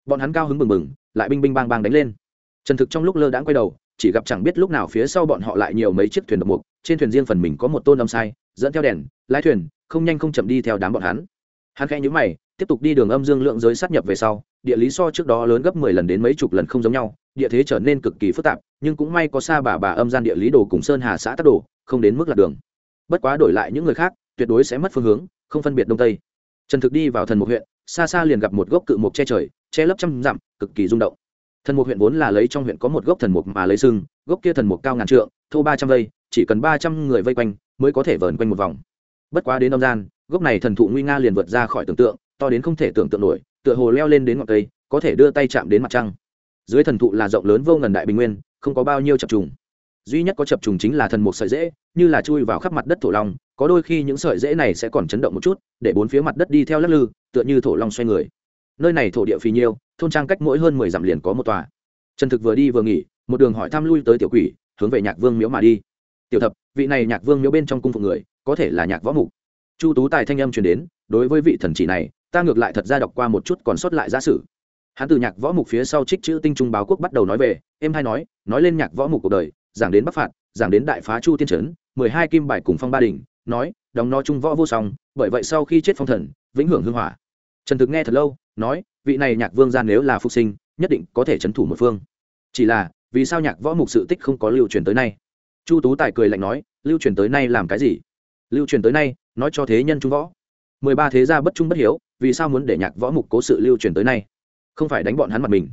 Bọn hắn cao hứng bừng bừng, lại binh binh bang bang đánh lên. Trần thực trong lúc lơ đãng quay đầu, chỉ gặp chẳng biết lúc nào phía sau bọn họ lại nhiều mấy chiếc thuyền độc mục, trên thuyền riêng phần mình có một tôn âm sai, dẫn theo đèn, lái thuyền, không nhanh không chậm đi theo đám bọn hắn hắn khẽ nhíu mày, tiếp tục đi đường âm dương lượng giới sát nhập về sau, địa lý so trước đó lớn gấp mười lần đến mấy chục lần không giống nhau, địa thế trở nên cực kỳ phức tạp, nhưng cũng may có xa bà bà âm gian địa lý đồ cùng sơn hà xã tắc đồ, không đến mức lạc đường. Bất quá đổi lại những người khác, tuyệt đối sẽ mất phương hướng, không phân biệt đông tây. Trần thực đi vào thần một huyện, xa xa liền gặp một gốc cự mục che trời, che lấp trăm dặm, cực kỳ rung động. Thần mục huyện vốn là lấy trong huyện có một gốc thần mục mà lấy sưng gốc kia thần mục cao ngàn trượng, thô ba trăm vây, chỉ cần ba trăm người vây quanh, mới có thể vờn quanh một vòng. Bất quá đến âm gian gốc này thần thụ nguy nga liền vượt ra khỏi tưởng tượng, to đến không thể tưởng tượng nổi, tựa hồ leo lên đến ngọn cây, có thể đưa tay chạm đến mặt trăng. Dưới thần thụ là rộng lớn vô ngần đại bình nguyên, không có bao nhiêu chập trùng. Duy nhất có chập trùng chính là thần mục sợi dễ như là chui vào khắp mặt đất thổ long, có đôi khi những sợi dễ này sẽ còn chấn động một chút, để bốn phía mặt đất đi theo lắc lư, tựa như thổ long xoay người. Nơi này thổ địa phì nhiêu, thôn trang cách mỗi hơn mười dặm liền có một tòa. Trần thực vừa đi vừa nghỉ, một đường hỏi thăm lui tới tiểu quỷ, hướng về nhạc vương miếu mà đi. Tiểu thập, vị này nhạc vương miếu bên trong cung phục người, có thể là nhạc võ mục? Chu tú tài thanh âm truyền đến, đối với vị thần chỉ này, ta ngược lại thật ra đọc qua một chút còn sót lại giả sử. Hắn từ nhạc võ mục phía sau trích chữ tinh trung báo quốc bắt đầu nói về em hay nói nói lên nhạc võ mục cuộc đời, giảng đến bắc phạt, giảng đến đại phá chu tiên trấn, mười hai kim bài cùng phong ba đình nói, đóng nó trung võ vô song, bởi vậy sau khi chết phong thần, vĩnh hưởng hưng hỏa. Trần thực nghe thật lâu, nói, vị này nhạc vương gian nếu là phục sinh, nhất định có thể trấn thủ một phương. Chỉ là, vì sao nhạc võ mục sự tích không có lưu truyền tới nay? Chu tú tài cười lạnh nói, lưu truyền tới nay làm cái gì? Lưu truyền tới nay nói cho thế nhân trung võ. Mười ba thế gia bất trung bất hiếu, vì sao muốn để nhạc võ mục cố sự lưu truyền tới nay? Không phải đánh bọn hắn mặt mình.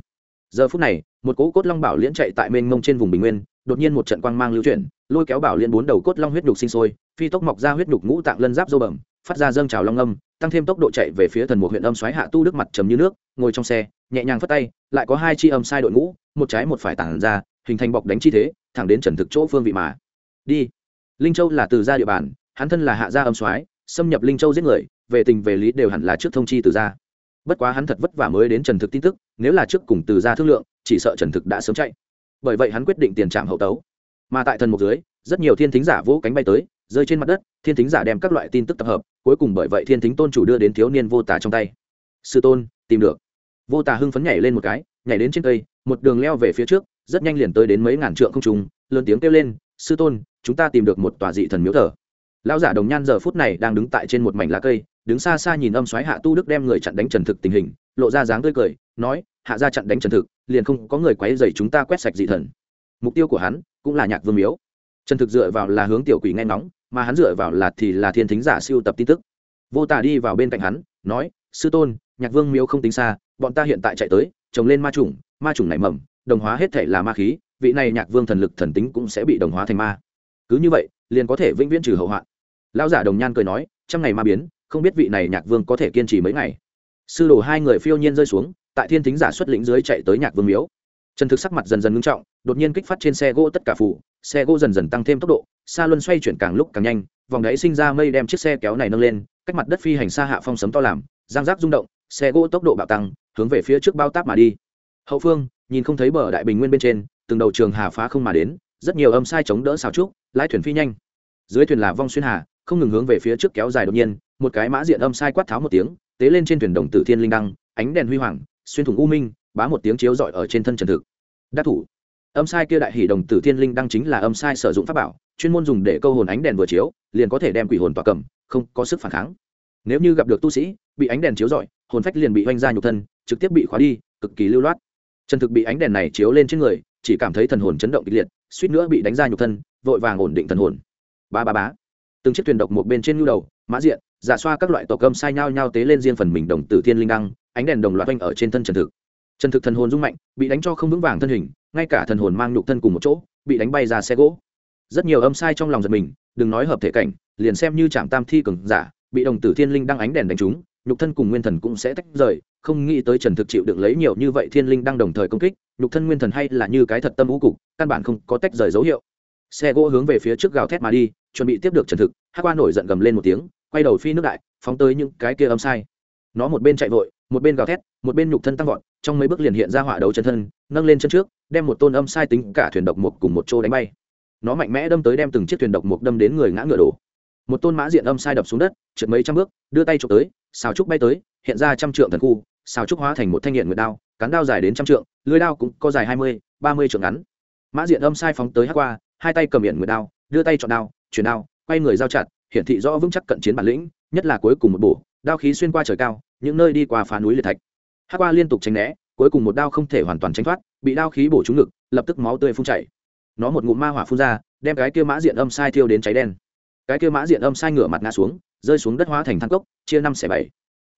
Giờ phút này, một cố cốt long bảo liễn chạy tại mênh mông trên vùng bình nguyên, đột nhiên một trận quang mang lưu chuyển, lôi kéo bảo liễn bốn đầu cốt long huyết nhục sinh sôi, phi tốc mọc ra huyết nhục ngũ tạng lân giáp dâu bẩm, phát ra dâng trào long âm, tăng thêm tốc độ chạy về phía thần một huyện âm xoáy hạ tu đức mặt trầm như nước, ngồi trong xe, nhẹ nhàng phất tay, lại có hai chi âm sai đội ngũ, một trái một phải tản ra, hình thành bọc đánh chi thế, thẳng đến trần thực chỗ phương vị mà. Đi. Linh châu là từ gia địa bàn hắn thân là hạ gia âm soái, xâm nhập linh châu giết người, về tình về lý đều hẳn là trước thông chi từ gia. Bất quá hắn thật vất vả mới đến trần thực tin tức, nếu là trước cùng từ gia thương lượng, chỉ sợ trần thực đã sớm chạy. Bởi vậy hắn quyết định tiền trạm hậu tấu. Mà tại thần mục dưới, rất nhiều thiên thính giả vỗ cánh bay tới, rơi trên mặt đất, thiên thính giả đem các loại tin tức tập hợp, cuối cùng bởi vậy thiên thính tôn chủ đưa đến thiếu niên vô tả trong tay. Sư tôn, tìm được. Vô tả hưng phấn nhảy lên một cái, nhảy đến trên cây, một đường leo về phía trước, rất nhanh liền tới đến mấy ngàn trượng không trùng lớn tiếng kêu lên, sư tôn, chúng ta tìm được một tòa dị thần miếu thờ lão giả đồng nhan giờ phút này đang đứng tại trên một mảnh lá cây, đứng xa xa nhìn âm xoáy hạ tu đức đem người chặn đánh trần thực tình hình, lộ ra dáng tươi cười, nói, hạ ra chặn đánh trần thực, liền không có người quấy dày chúng ta quét sạch dị thần. Mục tiêu của hắn cũng là nhạc vương miếu. Trần thực dựa vào là hướng tiểu quỷ nghe ngóng, mà hắn dựa vào là thì là thiên thính giả siêu tập tin tức. Vô tả đi vào bên cạnh hắn, nói, sư tôn, nhạc vương miếu không tính xa, bọn ta hiện tại chạy tới, trồng lên ma chủng ma chủng nảy mầm, đồng hóa hết thể là ma khí, vị này nhạc vương thần lực thần tính cũng sẽ bị đồng hóa thành ma. Cứ như vậy liền có thể vĩnh viễn trừ hậu hoạn. Lão giả đồng nhan cười nói, trăm ngày ma biến, không biết vị này nhạc vương có thể kiên trì mấy ngày. Sư đồ hai người phiêu nhiên rơi xuống, tại thiên thính giả xuất lĩnh dưới chạy tới nhạc vương miếu. Trần thực sắc mặt dần dần ngưng trọng, đột nhiên kích phát trên xe gỗ tất cả phủ xe gỗ dần dần tăng thêm tốc độ xa luân xoay chuyển càng lúc càng nhanh, vòng đáy sinh ra mây đem chiếc xe kéo này nâng lên, cách mặt đất phi hành xa hạ phong sấm to làm giang giác rung động, xe gỗ tốc độ bạo tăng, hướng về phía trước bao táp mà đi. Hậu phương, nhìn không thấy bờ đại bình nguyên bên trên, từng đầu trường hà phá không mà đến rất nhiều âm sai chống đỡ xào trúc, lái thuyền phi nhanh. Dưới thuyền là vong xuyên hà, không ngừng hướng về phía trước kéo dài đột nhiên, một cái mã diện âm sai quát tháo một tiếng, tế lên trên thuyền đồng tử thiên linh đăng, ánh đèn huy hoàng, xuyên thủng u minh, bá một tiếng chiếu rọi ở trên thân trần thực. Đắc thủ. Âm sai kia đại hỷ đồng tử thiên linh đăng chính là âm sai sử dụng pháp bảo, chuyên môn dùng để câu hồn ánh đèn vừa chiếu, liền có thể đem quỷ hồn tỏa cầm, không có sức phản kháng. Nếu như gặp được tu sĩ, bị ánh đèn chiếu rọi, hồn phách liền bị oanh ra nhục thân, trực tiếp bị khóa đi, cực kỳ lưu loát. Trần thực bị ánh đèn này chiếu lên trên người chỉ cảm thấy thần hồn chấn động kịch liệt, suýt nữa bị đánh ra nhục thân, vội vàng ổn định thần hồn. Ba ba bá từng chiếc thuyền độc một bên trên nhu đầu, mã diện, giả xoa các loại tộc âm sai nhau nhau tế lên riêng phần mình đồng tử thiên linh đăng, ánh đèn đồng loạt oanh ở trên thân trần thực. Trần thực thần hồn rung mạnh, bị đánh cho không vững vàng thân hình, ngay cả thần hồn mang nhục thân cùng một chỗ, bị đánh bay ra xe gỗ. Rất nhiều âm sai trong lòng giật mình, đừng nói hợp thể cảnh, liền xem như trạm tam thi cường giả, bị đồng tử thiên linh đăng ánh đèn đánh trúng nhục thân cùng nguyên thần cũng sẽ tách rời, không nghĩ tới trần thực chịu đựng lấy nhiều như vậy thiên linh đang đồng thời công kích, nhục thân nguyên thần hay là như cái thật tâm ngũ cục, căn bản không có tách rời dấu hiệu. Xe gỗ hướng về phía trước gào thét mà đi, chuẩn bị tiếp được trần thực hát qua nổi giận gầm lên một tiếng, quay đầu phi nước đại, phóng tới những cái kia âm sai. Nó một bên chạy vội, một bên gào thét, một bên nhục thân tăng vọt, trong mấy bước liền hiện ra hỏa đấu chân thân, nâng lên chân trước, đem một tôn âm sai tính cả thuyền độc mục cùng một chỗ đánh bay. Nó mạnh mẽ đâm tới đem từng chiếc thuyền độc mục đâm đến người ngã ngựa đổ một tôn mã diện âm sai đập xuống đất, trượt mấy trăm bước, đưa tay trộm tới, xào trúc bay tới, hiện ra trăm trượng thần khu, xào trúc hóa thành một thanh nghiện nguyệt đao, cán đao dài đến trăm trượng, lưới đao cũng có dài hai mươi, ba mươi trượng ngắn. Mã diện âm sai phóng tới hát qua, hai tay cầm nghiện nguyệt đao, đưa tay chọn đao, chuyển đao, quay người giao chặt, hiển thị rõ vững chắc cận chiến bản lĩnh, nhất là cuối cùng một bổ, đao khí xuyên qua trời cao, những nơi đi qua phá núi liệt thạch. Hát qua liên tục tránh né, cuối cùng một đao không thể hoàn toàn tránh thoát, bị đao khí bổ trúng ngực, lập tức máu tươi phun chảy. Nó một ngụm ma hỏa phun ra, đem cái kia mã diện âm sai thiêu đến cháy đen cái kia mã diện âm sai ngửa mặt ngã xuống, rơi xuống đất hóa thành thang cốc, chia năm xẻ bảy.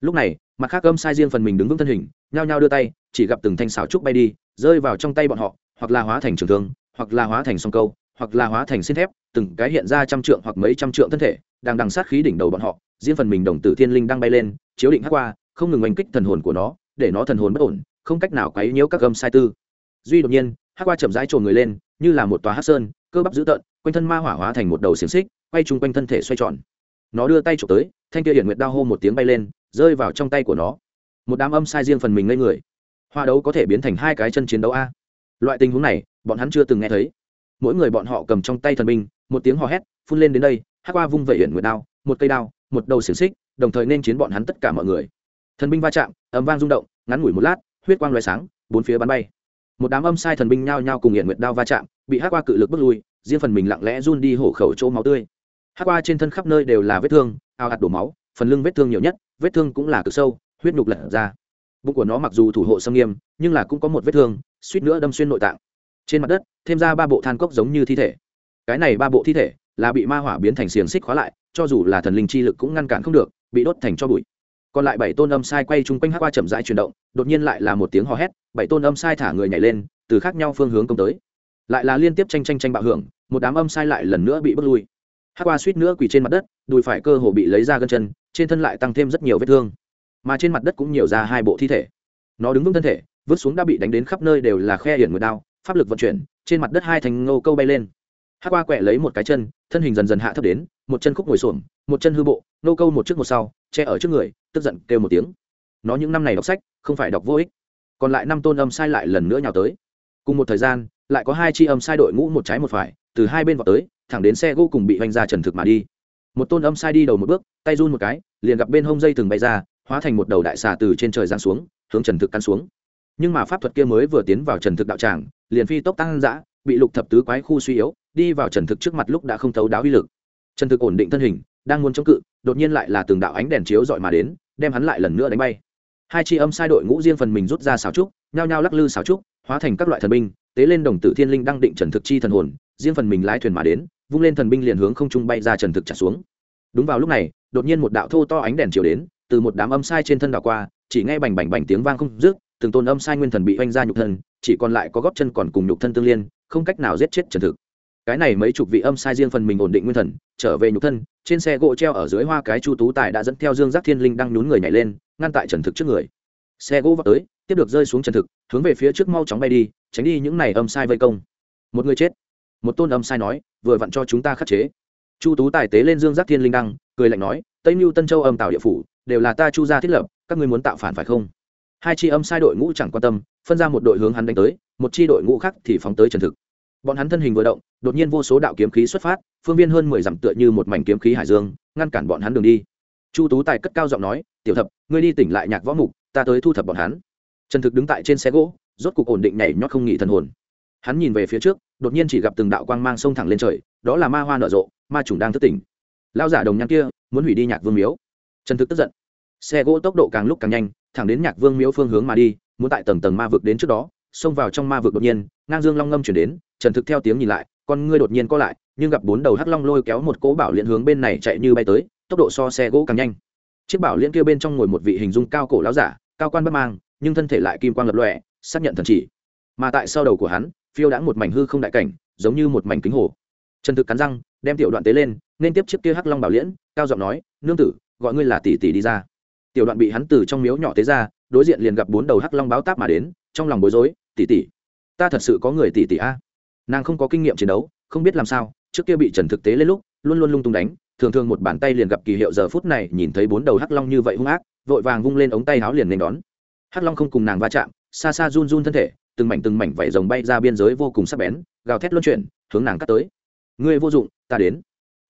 Lúc này, mặt khác âm sai riêng phần mình đứng vững thân hình, nhao nhao đưa tay, chỉ gặp từng thanh xào trúc bay đi, rơi vào trong tay bọn họ, hoặc là hóa thành trường thương, hoặc là hóa thành song câu, hoặc là hóa thành xin thép, từng cái hiện ra trăm trượng hoặc mấy trăm trượng thân thể, đang đằng sát khí đỉnh đầu bọn họ, riêng phần mình đồng tử thiên linh đang bay lên, chiếu định hát qua, không ngừng oanh kích thần hồn của nó, để nó thần hồn bất ổn, không cách nào quấy nhiễu các gâm sai tư. Duy đột nhiên hát qua chậm rãi trồn người lên, như là một tòa hát sơn, cơ bắp dữ tợn, quanh thân ma hỏa hóa thành một đầu xiềng xích quay chung quanh thân thể xoay tròn. Nó đưa tay trộm tới, thanh kia hiển nguyệt đao hô một tiếng bay lên, rơi vào trong tay của nó. Một đám âm sai riêng phần mình ngây người. Hoa đấu có thể biến thành hai cái chân chiến đấu a. Loại tình huống này, bọn hắn chưa từng nghe thấy. Mỗi người bọn họ cầm trong tay thần binh, một tiếng hò hét, phun lên đến đây, hát qua vung vẩy hiển nguyệt đao, một cây đao, một đầu xiềng xích, đồng thời nên chiến bọn hắn tất cả mọi người. Thần binh va chạm ấm vang rung động, ngắn ngủi một lát, huyết quang loài sáng, bốn phía bắn bay. Một đám âm sai thần binh nhao nhao cùng hiện nguyệt đao va chạm, bị hát qua cự lực bước lui, riêng phần mình lặng lẽ run đi hổ khẩu chỗ máu tươi hát qua trên thân khắp nơi đều là vết thương, ao hạt đổ máu, phần lưng vết thương nhiều nhất, vết thương cũng là cực sâu, huyết nhục lật ra. Bụng của nó mặc dù thủ hộ xâm nghiêm, nhưng là cũng có một vết thương, suýt nữa đâm xuyên nội tạng. Trên mặt đất, thêm ra ba bộ than cốc giống như thi thể. Cái này ba bộ thi thể là bị ma hỏa biến thành xiềng xích khóa lại, cho dù là thần linh chi lực cũng ngăn cản không được, bị đốt thành cho bụi. Còn lại bảy tôn âm sai quay chung quanh hát qua chậm rãi chuyển động, đột nhiên lại là một tiếng hò hét, bảy tôn âm sai thả người nhảy lên, từ khác nhau phương hướng công tới. Lại là liên tiếp tranh tranh tranh bạo hưởng, một đám âm sai lại lần nữa bị bước lui hát qua suýt nữa quỳ trên mặt đất, đùi phải cơ hồ bị lấy ra gân chân, trên thân lại tăng thêm rất nhiều vết thương. Mà trên mặt đất cũng nhiều ra hai bộ thi thể. Nó đứng vững thân thể, vứt xuống đã bị đánh đến khắp nơi đều là khe hiển người đao, pháp lực vận chuyển, trên mặt đất hai thành ngô câu bay lên. Hát qua quẹ lấy một cái chân, thân hình dần dần hạ thấp đến, một chân khúc ngồi xổm, một chân hư bộ nô câu một trước một sau, che ở trước người, tức giận kêu một tiếng. Nó những năm này đọc sách, không phải đọc vô ích. Còn lại năm tôn âm sai lại lần nữa nhào tới. Cùng một thời gian, lại có hai chi âm sai đội ngũ một trái một phải từ hai bên vào tới, thẳng đến xe gỗ cùng bị vanh ra trần thực mà đi. Một tôn âm sai đi đầu một bước, tay run một cái, liền gặp bên hông dây thừng bay ra, hóa thành một đầu đại xà từ trên trời giáng xuống, hướng trần thực căn xuống. Nhưng mà pháp thuật kia mới vừa tiến vào trần thực đạo tràng, liền phi tốc tăng dã, bị lục thập tứ quái khu suy yếu, đi vào trần thực trước mặt lúc đã không thấu đáo uy lực. Trần thực ổn định thân hình, đang muốn chống cự, đột nhiên lại là từng đạo ánh đèn chiếu dọi mà đến, đem hắn lại lần nữa đánh bay. Hai chi âm sai đội ngũ riêng phần mình rút ra xào trúc, nhao nhao lắc lư xào trúc, hóa thành các loại thần binh, tế lên đồng tử thiên linh đang định trần thực chi thần hồn riêng phần mình lái thuyền mà đến, vung lên thần binh liền hướng không trung bay ra trần thực trả xuống. Đúng vào lúc này, đột nhiên một đạo thô to ánh đèn chiều đến, từ một đám âm sai trên thân đảo qua, chỉ nghe bành bành bành tiếng vang không dứt, từng tôn âm sai nguyên thần bị oanh ra nhục thân, chỉ còn lại có góp chân còn cùng nhục thân tương liên, không cách nào giết chết trần thực. Cái này mấy chục vị âm sai riêng phần mình ổn định nguyên thần, trở về nhục thân, trên xe gỗ treo ở dưới hoa cái chu tú tài đã dẫn theo dương giác thiên linh đang nhún người nhảy lên, ngăn tại trần thực trước người. Xe gỗ vào tới, tiếp được rơi xuống trần thực, hướng về phía trước mau chóng bay đi, tránh đi những này âm sai vây công. Một người chết một tôn âm sai nói, vừa vặn cho chúng ta khắc chế. Chu tú tài tế lên dương giác thiên linh đăng, cười lạnh nói, tây mưu tân châu âm tạo địa phủ, đều là ta chu gia thiết lập, các ngươi muốn tạo phản phải không? Hai chi âm sai đội ngũ chẳng quan tâm, phân ra một đội hướng hắn đánh tới, một chi đội ngũ khác thì phóng tới trần thực. Bọn hắn thân hình vừa động, đột nhiên vô số đạo kiếm khí xuất phát, phương viên hơn mười dặm tựa như một mảnh kiếm khí hải dương, ngăn cản bọn hắn đường đi. Chu tú tài cất cao giọng nói, tiểu thập, ngươi đi tỉnh lại nhạc võ mục, ta tới thu thập bọn hắn. Trần thực đứng tại trên xe gỗ, rốt cục ổn định nhảy nhót không nghỉ thần hồn hắn nhìn về phía trước, đột nhiên chỉ gặp từng đạo quang mang sông thẳng lên trời, đó là ma hoa nở rộ, ma trùng đang thức tỉnh. Lao giả đồng nhang kia, muốn hủy đi nhạc vương miếu. Trần thực tức giận. Xe gỗ tốc độ càng lúc càng nhanh, thẳng đến nhạc vương miếu phương hướng mà đi, muốn tại tầng tầng ma vực đến trước đó, xông vào trong ma vực đột nhiên, ngang dương long ngâm chuyển đến, trần thực theo tiếng nhìn lại, con ngươi đột nhiên co lại, nhưng gặp bốn đầu hắc long lôi kéo một cỗ bảo liễn hướng bên này chạy như bay tới, tốc độ so xe gỗ càng nhanh. Chiếc bảo liễn kia bên trong ngồi một vị hình dung cao cổ lão giả, cao quan bất mang, nhưng thân thể lại kim quang lập lòe, xác nhận thần chỉ. Mà tại sau đầu của hắn phiêu đã một mảnh hư không đại cảnh, giống như một mảnh kính hồ. Trần thực cắn răng, đem tiểu đoạn tế lên, nên tiếp chiếc kia hắc long bảo liễn, cao giọng nói, nương tử, gọi ngươi là tỷ tỷ đi ra. Tiểu đoạn bị hắn từ trong miếu nhỏ tế ra, đối diện liền gặp bốn đầu hắc long báo táp mà đến, trong lòng bối rối, tỷ tỷ, ta thật sự có người tỷ tỷ a. Nàng không có kinh nghiệm chiến đấu, không biết làm sao, trước kia bị trần thực tế lên lúc, luôn luôn lung tung đánh, thường thường một bàn tay liền gặp kỳ hiệu giờ phút này, nhìn thấy bốn đầu hắc long như vậy hung ác, vội vàng vung lên ống tay áo liền nên đón. Hắc long không cùng nàng va chạm, xa xa run run thân thể từng mảnh từng mảnh vảy rồng bay ra biên giới vô cùng sắc bén, gào thét luân chuyển, hướng nàng cắt tới. Ngươi vô dụng, ta đến.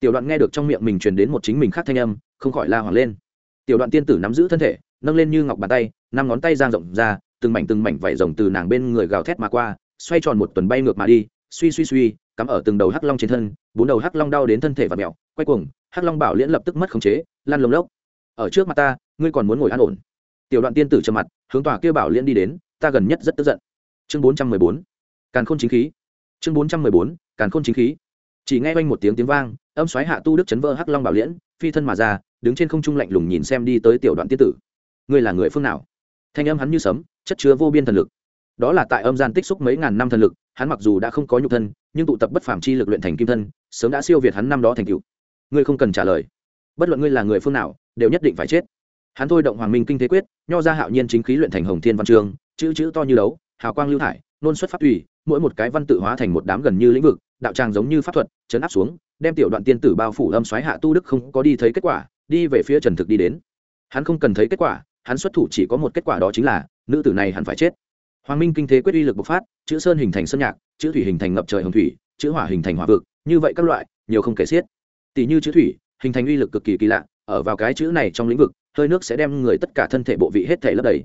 Tiểu đoạn nghe được trong miệng mình truyền đến một chính mình khác thanh âm, không khỏi la hoảng lên. Tiểu đoạn tiên tử nắm giữ thân thể, nâng lên như ngọc bàn tay, năm ngón tay giang rộng ra, từng mảnh từng mảnh vảy rồng từ nàng bên người gào thét mà qua, xoay tròn một tuần bay ngược mà đi, suy suy suy, cắm ở từng đầu hắc long trên thân, bốn đầu hắc long đau đến thân thể và mẹo, quay cuồng, hắc long bảo liễn lập tức mất khống chế lan lồng lốc. Ở trước mặt ta, ngươi còn muốn ngồi an ổn. Tiểu đoạn tiên tử trầm mặt, hướng tòa kia bảo liễn đi đến, ta gần nhất rất tức giận chương bốn trăm mười bốn. Càn khôn chính khí. Chương bốn trăm mười bốn, càn khôn chính khí. Chỉ nghe quanh một tiếng tiếng vang, âm xoáy hạ tu đức chấn vỡ hắc long bảo liễn, phi thân mà ra, đứng trên không trung lạnh lùng nhìn xem đi tới tiểu đoạn tiên tử. Ngươi là người phương nào? Thanh âm hắn như sấm, chất chứa vô biên thần lực. Đó là tại âm gian tích xúc mấy ngàn năm thần lực, hắn mặc dù đã không có nhục thân, nhưng tụ tập bất phàm chi lực luyện thành kim thân, sớm đã siêu việt hắn năm đó thành cựu ngươi không cần trả lời. Bất luận ngươi là người phương nào, đều nhất định phải chết. Hắn thôi động hoàng minh kinh thế quyết, nho ra hạo nhiên chính khí luyện thành hồng thiên văn trường, chữ chữ to như đấu hào quang lưu thải, nôn xuất phát tùy, mỗi một cái văn tự hóa thành một đám gần như lĩnh vực, đạo tràng giống như pháp thuật, chấn áp xuống, đem tiểu đoạn tiên tử bao phủ âm xoáy hạ tu đức không có đi thấy kết quả, đi về phía trần thực đi đến. Hắn không cần thấy kết quả, hắn xuất thủ chỉ có một kết quả đó chính là, nữ tử này hẳn phải chết. Hoàng minh kinh thế quyết uy lực bộc phát, chữ sơn hình thành sơn nhạc, chữ thủy hình thành ngập trời hồng thủy, chữ hỏa hình thành hỏa vực, như vậy các loại, nhiều không kể xiết. Tỷ như chữ thủy, hình thành uy lực cực kỳ kỳ lạ, ở vào cái chữ này trong lĩnh vực, hơi nước sẽ đem người tất cả thân thể bộ vị hết thể lấp đầy.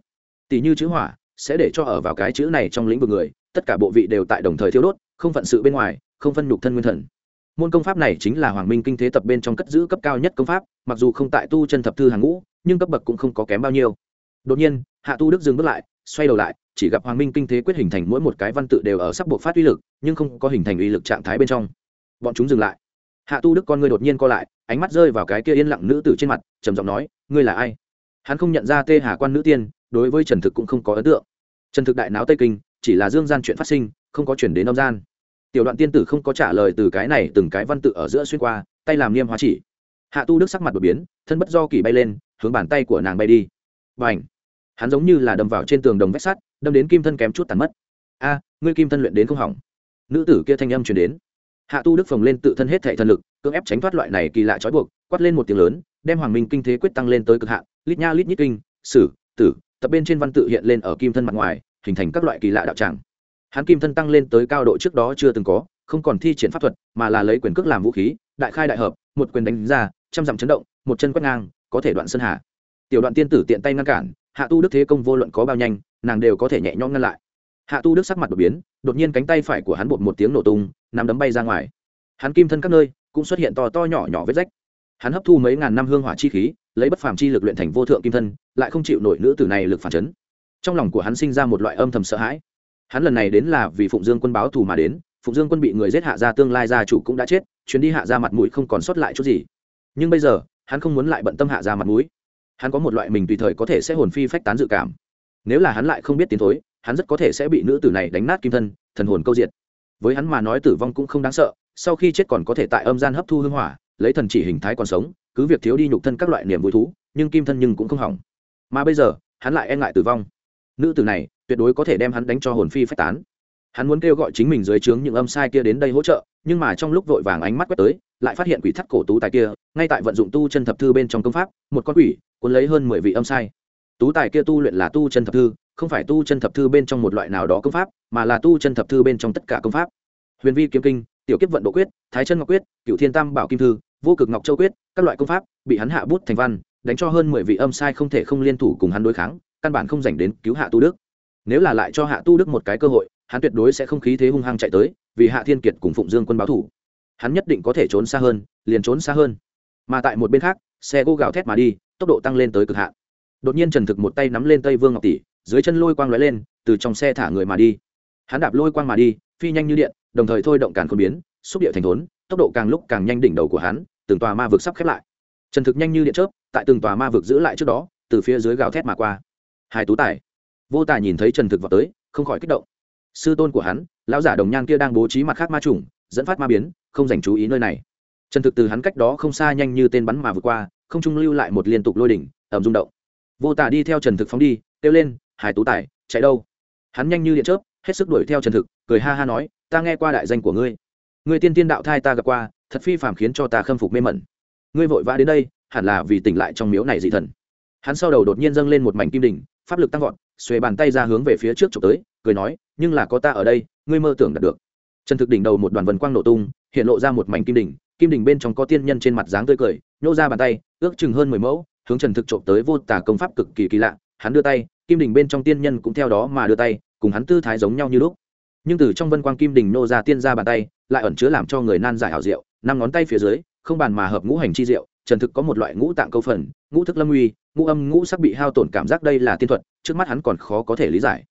Tỷ như chữ hỏa sẽ để cho ở vào cái chữ này trong lĩnh vực người, tất cả bộ vị đều tại đồng thời thiêu đốt, không phận sự bên ngoài, không phân nhục thân nguyên thần. Môn công pháp này chính là hoàng minh kinh thế tập bên trong cất giữ cấp cao nhất công pháp, mặc dù không tại tu chân thập thư hàng ngũ, nhưng cấp bậc cũng không có kém bao nhiêu. Đột nhiên, hạ tu đức dừng bước lại, xoay đầu lại, chỉ gặp hoàng minh kinh thế quyết hình thành mỗi một cái văn tự đều ở sắc buộc phát uy lực, nhưng không có hình thành uy lực trạng thái bên trong. Bọn chúng dừng lại. Hạ tu đức con ngươi đột nhiên co lại, ánh mắt rơi vào cái kia yên lặng nữ tử trên mặt, trầm giọng nói, ngươi là ai? Hắn không nhận ra tê hà quan nữ tiên đối với trần thực cũng không có ấn tượng. Trần thực đại náo tây kinh, chỉ là dương gian chuyện phát sinh, không có chuyển đến âm gian. Tiểu đoạn tiên tử không có trả lời từ cái này từng cái văn tự ở giữa xuyên qua, tay làm niêm hóa chỉ. Hạ tu đức sắc mặt đột biến, thân bất do kỳ bay lên, hướng bàn tay của nàng bay đi. Và ảnh hắn giống như là đâm vào trên tường đồng vách sắt, đâm đến kim thân kém chút tàn mất. A, ngươi kim thân luyện đến không hỏng. Nữ tử kia thanh âm truyền đến. Hạ tu đức phồng lên tự thân hết thệ thần lực, cưỡng ép tránh thoát loại này kỳ lạ trói buộc, quát lên một tiếng lớn, đem hoàng minh kinh thế quyết tăng lên tới cực hạn. Lít nha lít nhít kinh, sử, tử tập bên trên văn tự hiện lên ở kim thân mặt ngoài, hình thành các loại kỳ lạ đạo tràng. Hắn kim thân tăng lên tới cao độ trước đó chưa từng có, không còn thi triển pháp thuật, mà là lấy quyền cước làm vũ khí, đại khai đại hợp, một quyền đánh ra, trăm dặm chấn động, một chân quét ngang, có thể đoạn sơn hà. Tiểu đoạn tiên tử tiện tay ngăn cản, hạ tu đức thế công vô luận có bao nhanh, nàng đều có thể nhẹ nhõm ngăn lại. Hạ tu đức sắc mặt đột biến, đột nhiên cánh tay phải của hắn bột một tiếng nổ tung, nắm đấm bay ra ngoài. Hắn kim thân các nơi, cũng xuất hiện to to nhỏ nhỏ vết rách hắn hấp thu mấy ngàn năm hương hỏa chi khí, lấy bất phàm chi lực luyện thành vô thượng kim thân, lại không chịu nổi nữ tử này lực phản chấn. Trong lòng của hắn sinh ra một loại âm thầm sợ hãi. Hắn lần này đến là vì phụng dương quân báo thù mà đến, phụng dương quân bị người giết hạ gia tương lai gia chủ cũng đã chết, chuyến đi hạ gia mặt mũi không còn sót lại chút gì. Nhưng bây giờ, hắn không muốn lại bận tâm hạ gia mặt mũi. Hắn có một loại mình tùy thời có thể sẽ hồn phi phách tán dự cảm. Nếu là hắn lại không biết tiến thối, hắn rất có thể sẽ bị nữ tử này đánh nát kim thân, thần hồn câu diệt. Với hắn mà nói tử vong cũng không đáng sợ, sau khi chết còn có thể tại âm gian hấp thu hương hỏa lấy thần chỉ hình thái còn sống, cứ việc thiếu đi nhục thân các loại niềm vui thú, nhưng kim thân nhưng cũng không hỏng. Mà bây giờ, hắn lại e ngại tử vong. Nữ tử này, tuyệt đối có thể đem hắn đánh cho hồn phi phách tán. Hắn muốn kêu gọi chính mình dưới trướng những âm sai kia đến đây hỗ trợ, nhưng mà trong lúc vội vàng ánh mắt quét tới, lại phát hiện quỷ thắt cổ tú tài kia, ngay tại vận dụng tu chân thập thư bên trong công pháp, một con quỷ, cuốn lấy hơn mười vị âm sai. Tú tài kia tu luyện là tu chân thập thư, không phải tu chân thập thư bên trong một loại nào đó công pháp, mà là tu chân thập thư bên trong tất cả công pháp. Huyền vi kiếm kinh tiểu kiếp vận độ quyết, thái chân ngọc quyết cựu thiên tam bảo kim thư, vô cực ngọc châu quyết, các loại công pháp, bị hắn hạ bút thành văn, đánh cho hơn mười vị âm sai không thể không liên thủ cùng hắn đối kháng, căn bản không dành đến cứu hạ tu đức. Nếu là lại cho hạ tu đức một cái cơ hội, hắn tuyệt đối sẽ không khí thế hung hăng chạy tới, vì hạ thiên kiệt cùng phụng dương quân báo thủ. Hắn nhất định có thể trốn xa hơn, liền trốn xa hơn. Mà tại một bên khác, xe gỗ gào thét mà đi, tốc độ tăng lên tới cực hạn. Đột nhiên trần thực một tay nắm lên tây vương ngọc tỷ, dưới chân lôi quang lóe lên, từ trong xe thả người mà đi. Hắn đạp lôi quang mà đi, phi nhanh như điện đồng thời thôi động càn khôn biến, xúc địa thành thốn, tốc độ càng lúc càng nhanh đỉnh đầu của hắn, từng tòa ma vực sắp khép lại. Trần thực nhanh như điện chớp, tại từng tòa ma vực giữ lại trước đó, từ phía dưới gào thét mà qua. Hai tú tài. Vô tài nhìn thấy trần thực vào tới, không khỏi kích động. Sư tôn của hắn, lão giả đồng nhan kia đang bố trí mặt khác ma trùng dẫn phát ma biến, không dành chú ý nơi này. Trần thực từ hắn cách đó không xa nhanh như tên bắn mà vượt qua, không trung lưu lại một liên tục lôi đỉnh ẩm rung động. Vô tả đi theo trần thực phóng đi, kêu lên hải tú tài, chạy đâu? Hắn nhanh như điện chớp, hết sức đuổi theo trần thực, cười ha ha nói ta nghe qua đại danh của ngươi. Người tiên tiên đạo thai ta gặp qua, thật phi phàm khiến cho ta khâm phục mê mẩn. Ngươi vội vã đến đây, hẳn là vì tỉnh lại trong miếu này dị thần. Hắn sau đầu đột nhiên dâng lên một mảnh kim đỉnh, pháp lực tăng vọt, xuề bàn tay ra hướng về phía trước trục tới, cười nói, nhưng là có ta ở đây, ngươi mơ tưởng đạt được. Trần thực đỉnh đầu một đoàn vần quang nổ tung, hiện lộ ra một mảnh kim đỉnh kim đỉnh bên trong có tiên nhân trên mặt dáng tươi cười, nhô ra bàn tay, ước chừng hơn mười mẫu, hướng trần thực trộm tới vô tả công pháp cực kỳ kỳ lạ, hắn đưa tay, kim đỉnh bên trong tiên nhân cũng theo đó mà đưa tay, cùng hắn tư thái giống nhau như lúc nhưng từ trong vân quang kim đình nô ra tiên ra bàn tay, lại ẩn chứa làm cho người nan giải hảo diệu, năm ngón tay phía dưới, không bàn mà hợp ngũ hành chi diệu, trần thực có một loại ngũ tạng câu phần, ngũ thức lâm uy, ngũ âm ngũ sắc bị hao tổn cảm giác đây là tiên thuật, trước mắt hắn còn khó có thể lý giải.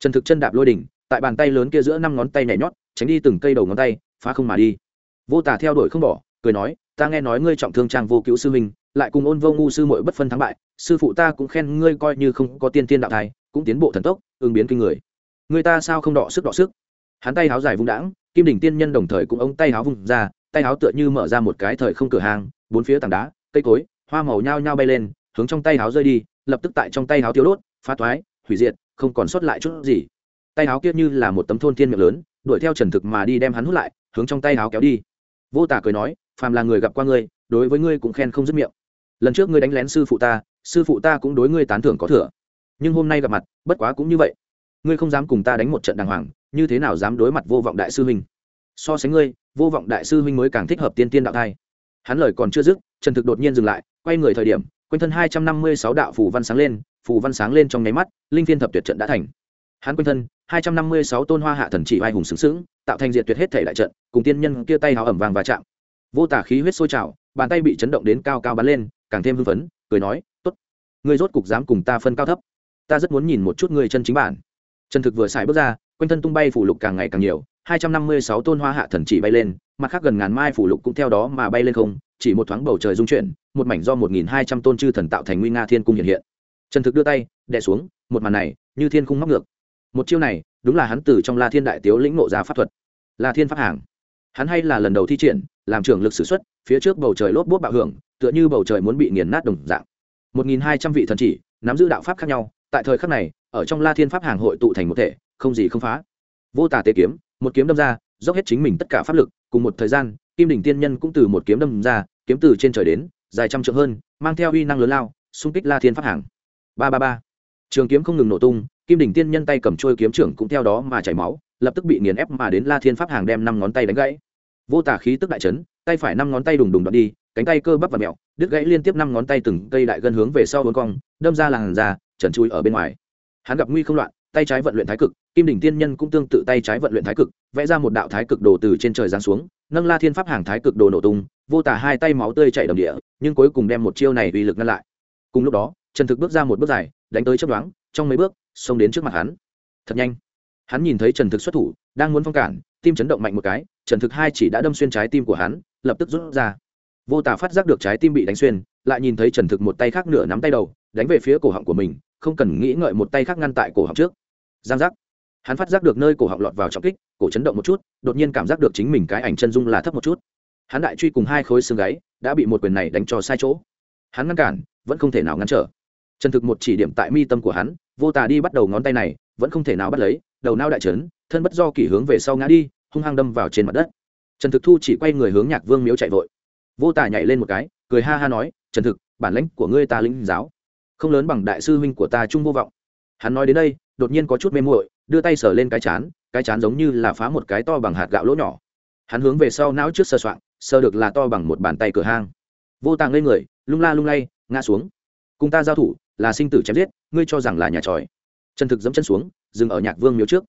Trần thực chân đạp lôi đỉnh, tại bàn tay lớn kia giữa năm ngón tay nhảy nhót, tránh đi từng cây đầu ngón tay, phá không mà đi. Vô tả theo đuổi không bỏ, cười nói, ta nghe nói ngươi trọng thương trang vô cứu sư minh lại cùng ôn vô ngu sư muội bất phân thắng bại, sư phụ ta cũng khen ngươi coi như không có tiên tiên đạo thai, cũng tiến bộ thần tốc, ứng biến kinh người. Người ta sao không đọ sức đọ sức? Hắn tay háo dài vung đãng kim đỉnh tiên nhân đồng thời cũng ống tay háo vung ra tay háo tựa như mở ra một cái thời không cửa hàng bốn phía tảng đá cây cối hoa màu nhao nhao bay lên hướng trong tay háo rơi đi lập tức tại trong tay háo thiếu đốt phá thoái, hủy diệt không còn sót lại chút gì. Tay háo kia như là một tấm thôn thiên miệng lớn đuổi theo trần thực mà đi đem hắn hút lại hướng trong tay háo kéo đi. Vô tả cười nói phàm là người gặp qua ngươi đối với ngươi cũng khen không dứt miệng. Lần trước ngươi đánh lén sư phụ ta sư phụ ta cũng đối ngươi tán thưởng có thừa. Nhưng hôm nay gặp mặt bất quá cũng như vậy. Ngươi không dám cùng ta đánh một trận đàng hoàng như thế nào dám đối mặt vô vọng đại sư huynh? So sánh ngươi, vô vọng đại sư huynh mới càng thích hợp tiên tiên đạo thai. Hắn lời còn chưa dứt, trần thực đột nhiên dừng lại, quay người thời điểm, quanh thân hai trăm năm mươi sáu đạo phù văn sáng lên, phù văn sáng lên trong nháy mắt, linh thiên thập tuyệt trận đã thành. Hắn quanh thân, hai trăm năm mươi sáu tôn hoa hạ thần chỉ vai hùng xứng xứng tạo thành diệt tuyệt hết thể đại trận, cùng tiên nhân kia tay hào ẩm vàng và chạm. Vô tả khí huyết sôi trào, bàn tay bị chấn động đến cao cao bắn lên, càng thêm hưng phấn, cười nói t ố t ngươi rốt cục dám cùng ta phân cao thấp. Ta rất muốn nhìn một chút ngươi chân chính bản. Trần thực vừa xài bước ra quanh thân tung bay phủ lục càng ngày càng nhiều, hai trăm năm mươi sáu tôn hoa hạ thần chỉ bay lên, mặt khác gần ngàn mai phủ lục cũng theo đó mà bay lên không, chỉ một thoáng bầu trời dung chuyển, một mảnh do một nghìn hai trăm tôn chư thần tạo thành nguy nga thiên cung hiện hiện. Trần thực đưa tay, đè xuống, một màn này, như thiên cung móc ngược. Một chiêu này, đúng là hắn từ trong la thiên đại tiếu lĩnh nộ ra pháp thuật. La thiên pháp hàng. Hắn hay là lần đầu thi triển, làm trưởng lực s ử x u ấ t phía trước bầu trời lốp bốt bạo hưởng, tựa như bầu trời muốn bị nghiền nát đồng dạng. Một nghìn hai trăm vị thần chỉ, nắm giữ đạo pháp khác nhau, tại thời khắc này, ở trong la thiên pháp hàng hội tụ thành một thể không gì không phá. Vô tả tế kiếm, một kiếm đâm ra, dốc hết chính mình tất cả pháp lực, cùng một thời gian, kim đỉnh tiên nhân cũng từ một kiếm đâm ra, kiếm từ trên trời đến, dài trăm trượng hơn, mang theo uy năng lớn lao, xung kích la thiên pháp hàng. Ba ba ba. Trường kiếm không ngừng nổ tung, kim đỉnh tiên nhân tay cầm trôi kiếm trưởng cũng theo đó mà chảy máu, lập tức bị nghiền ép mà đến la thiên pháp hàng đem năm ngón tay đánh gãy. Vô tả khí tức đại chấn, tay phải năm ngón tay đùng đùng đoạn đi, cánh tay cơ bắp và mẹo đứt gãy liên tiếp năm ngón tay từng cây đại gân hướng về sau bốn cong, đâm ra làn da, trần chui ở bên ngoài. Hắn gặp nguy không loạn tay trái vận luyện thái cực, kim đỉnh tiên nhân cũng tương tự tay trái vận luyện thái cực, vẽ ra một đạo thái cực đồ từ trên trời giáng xuống, nâng la thiên pháp hàng thái cực đồ nổ tung, vô tả hai tay máu tươi chảy đầm địa, nhưng cuối cùng đem một chiêu này uy lực ngăn lại. Cùng lúc đó, trần thực bước ra một bước dài, đánh tới chấp đoán trong mấy bước, xông đến trước mặt hắn. Thật nhanh. Hắn nhìn thấy trần thực xuất thủ, đang muốn phong cản, tim chấn động mạnh một cái, trần thực hai chỉ đã đâm xuyên trái tim của hắn, lập tức rút ra. Vô tả phát giác được trái tim bị đánh xuyên, lại nhìn thấy trần thực một tay khác nửa nắm tay đầu, đánh về phía cổ họng của mình, không cần nghĩ ngợi một tay khác ngăn tại cổ họng trước giang giác. Hắn phát giác được nơi cổ họng lọt vào trọng kích, cổ chấn động một chút, đột nhiên cảm giác được chính mình cái ảnh chân dung là thấp một chút. Hắn đại truy cùng hai khối xương gáy đã bị một quyền này đánh cho sai chỗ. Hắn ngăn cản, vẫn không thể nào ngăn trở. Chân thực một chỉ điểm tại mi tâm của hắn, vô tà đi bắt đầu ngón tay này, vẫn không thể nào bắt lấy, đầu nao đại trấn thân bất do kỷ hướng về sau ngã đi, hung hăng đâm vào trên mặt đất. Trần thực thu chỉ quay người hướng nhạc vương miếu chạy vội. Vô tà nhảy lên một cái, cười ha ha nói, trần thực, bản lãnh của ngươi ta lĩnh giáo. Không lớn bằng đại sư huynh của ta trung vô vọng hắn nói đến đây, đột nhiên có chút mê muội, đưa tay sờ lên cái chán cái chán giống như là phá một cái to bằng hạt gạo lỗ nhỏ. Hắn hướng về sau não trước sơ soạn sơ được là to bằng một bàn tay cửa hang. Vô tàng lên người, lung la lung lay, ngã xuống. Cùng ta giao thủ, là sinh tử chém giết, ngươi cho rằng là nhà tròi. Trần thực dẫm chân xuống, dừng ở nhạc vương miếu trước.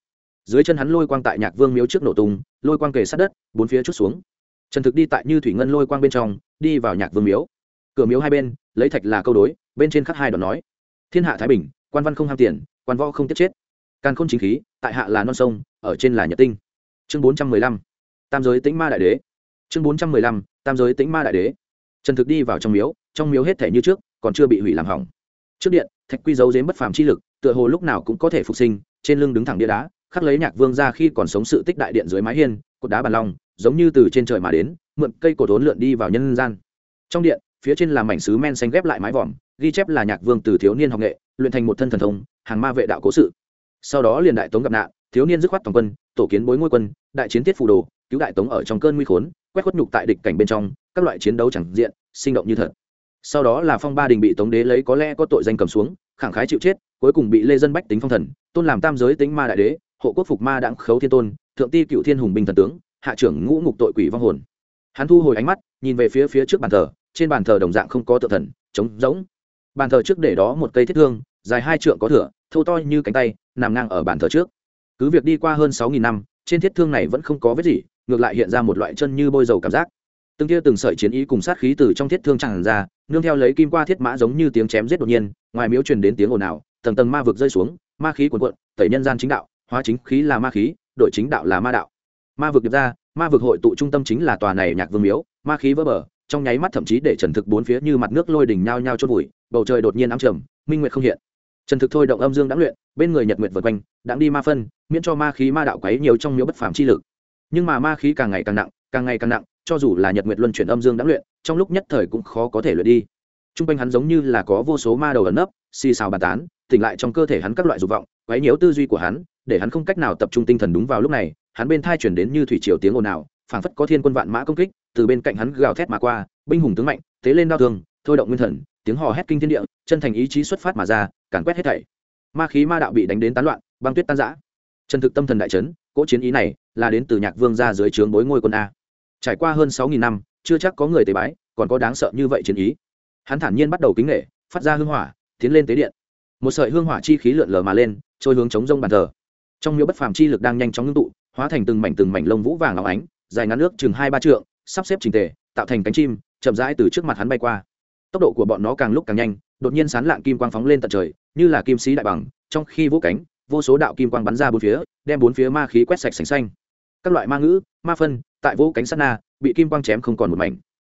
Dưới chân hắn lôi quang tại nhạc vương miếu trước nổ tung, lôi quang kề sát đất, bốn phía chút xuống. Trần thực đi tại như thủy ngân lôi quang bên trong, đi vào nhạc vương miếu. Cửa miếu hai bên, lấy thạch là câu đối, bên trên khắc hai đoạn nói. Thiên hạ thái bình quan văn không ham tiền, quan võ không tiếp chết. Càn khôn chính khí, tại hạ là non sông, ở trên là nhật tinh. Chương bốn trăm mười lăm, tam giới tĩnh ma đại đế. Chương bốn trăm mười lăm, tam giới tĩnh ma đại đế. Trần thực đi vào trong miếu trong miếu hết thể như trước, còn chưa bị hủy làm hỏng. Trước điện, thạch quy dấu dếm bất phàm chi lực, tựa hồ lúc nào cũng có thể phục sinh, trên lưng đứng thẳng địa đá, khắc lấy nhạc vương ra khi còn sống sự tích đại điện dưới mái hiên, cột đá bàn long, giống như từ trên trời mà đến, mượn cây cổ thốn lượn đi vào nhân gian. Trong điện phía trên là mảnh sứ men xanh ghép lại mái vòm, ghi chép là nhạc vương từ thiếu niên học nghệ, luyện thành một thân thần thông, hàng ma vệ đạo cố sự. Sau đó liền đại tống gặp nạn, thiếu niên dứt khoát toàn quân, tổ kiến bối ngôi quân, đại chiến tiết phù đồ, cứu đại tống ở trong cơn nguy khốn, quét khuất nhục tại địch cảnh bên trong, các loại chiến đấu chẳng diện, sinh động như thật. Sau đó là phong ba đình bị tống đế lấy có lẽ có tội danh cầm xuống, khẳng khái chịu chết, cuối cùng bị lê dân bách tính phong thần, tôn làm tam giới tính ma đại đế, hộ quốc phục ma đặng khấu thiên tôn, thượng ti cựu thiên hùng binh thần tướng, hạ trưởng ngũ ngục tội quỷ vong hồn. Hắn thu hồi ánh mắt, nhìn về phía phía trước bàn thờ trên bàn thờ đồng dạng không có tự thần, trống rỗng. Bàn thờ trước để đó một cây thiết thương, dài hai trượng có thửa, thô to như cánh tay, nằm ngang ở bàn thờ trước. Cứ việc đi qua hơn sáu nghìn năm, trên thiết thương này vẫn không có vết gì, ngược lại hiện ra một loại chân như bôi dầu cảm giác. Từng tia từng sợi chiến ý cùng sát khí từ trong thiết thương tràn ra, nương theo lấy kim qua thiết mã giống như tiếng chém giết đột nhiên, ngoài miếu truyền đến tiếng ồn ào, tầng tầng ma vực rơi xuống, ma khí cuồn cuộn, tẩy nhân gian chính đạo, hóa chính khí là ma khí đội chính đạo là ma đạo. Ma vực điệp ra, ma vực hội tụ trung tâm chính là tòa này nhạc vương miếu, ma khí vỡ bờ trong nháy mắt thậm chí để trần thực bốn phía như mặt nước lôi đỉnh nhao nhao chôn vùi, bầu trời đột nhiên ám trầm, minh nguyệt không hiện. Trần thực thôi động âm dương đã luyện, bên người nhật nguyệt vượt quanh đặng đi ma phân, miễn cho ma khí ma đạo quấy nhiều trong miếu bất phàm chi lực. Nhưng mà ma khí càng ngày càng nặng, càng ngày càng nặng, cho dù là nhật nguyệt luân chuyển âm dương đã luyện, trong lúc nhất thời cũng khó có thể luyện đi. T r u n g quanh hắn giống như là có vô số ma đầu ẩn nấp, xì xào bàn tán, tỉnh lại trong cơ thể hắn các loại dục vọng, quấy nhiễu tư duy của hắn, để hắn không cách nào tập trung tinh thần đúng vào lúc này, hắn bên thai chuyển đến như thủy triều tiếng ồn ào, phảng phất có thiên quân vạn mã công kích từ bên cạnh hắn gào thét mà qua, binh hùng tướng mạnh, thế lên đau thương, thôi động nguyên thần, tiếng hò hét kinh thiên địa, chân thành ý chí xuất phát mà ra, càn quét hết thảy. Ma khí ma đạo bị đánh đến tán loạn, băng tuyết tan giã chân thực tâm thần đại trấn cỗ chiến ý này là đến từ nhạc vương ra dưới trướng bối ngôi quân a. Trải qua hơn sáu nghìn năm, chưa chắc có người tế bái, còn có đáng sợ như vậy chiến ý. Hắn thản nhiên bắt đầu kính nghệ phát ra hương hỏa, tiến lên tế điện. Một sợi hương hỏa chi khí lượn lờ mà lên, trôi hướng chống rông bàn thờ. Trong miếu bất phàm chi lực đang nhanh chóng ngưng tụ, hóa thành từng mảnh từng mảnh lông vũ vàng óng ánh, dài ngắn nước chừng hai ba trượng sắp xếp trình tề, tạo thành cánh chim, chậm rãi từ trước mặt hắn bay qua. Tốc độ của bọn nó càng lúc càng nhanh, đột nhiên sán lạng kim quang phóng lên tận trời, như là kim sĩ đại bằng, trong khi vỗ cánh, vô số đạo kim quang bắn ra bốn phía, đem bốn phía ma khí quét sạch sành xanh. Các loại ma ngữ, ma phân, tại vỗ cánh sát na, bị kim quang chém không còn một mảnh.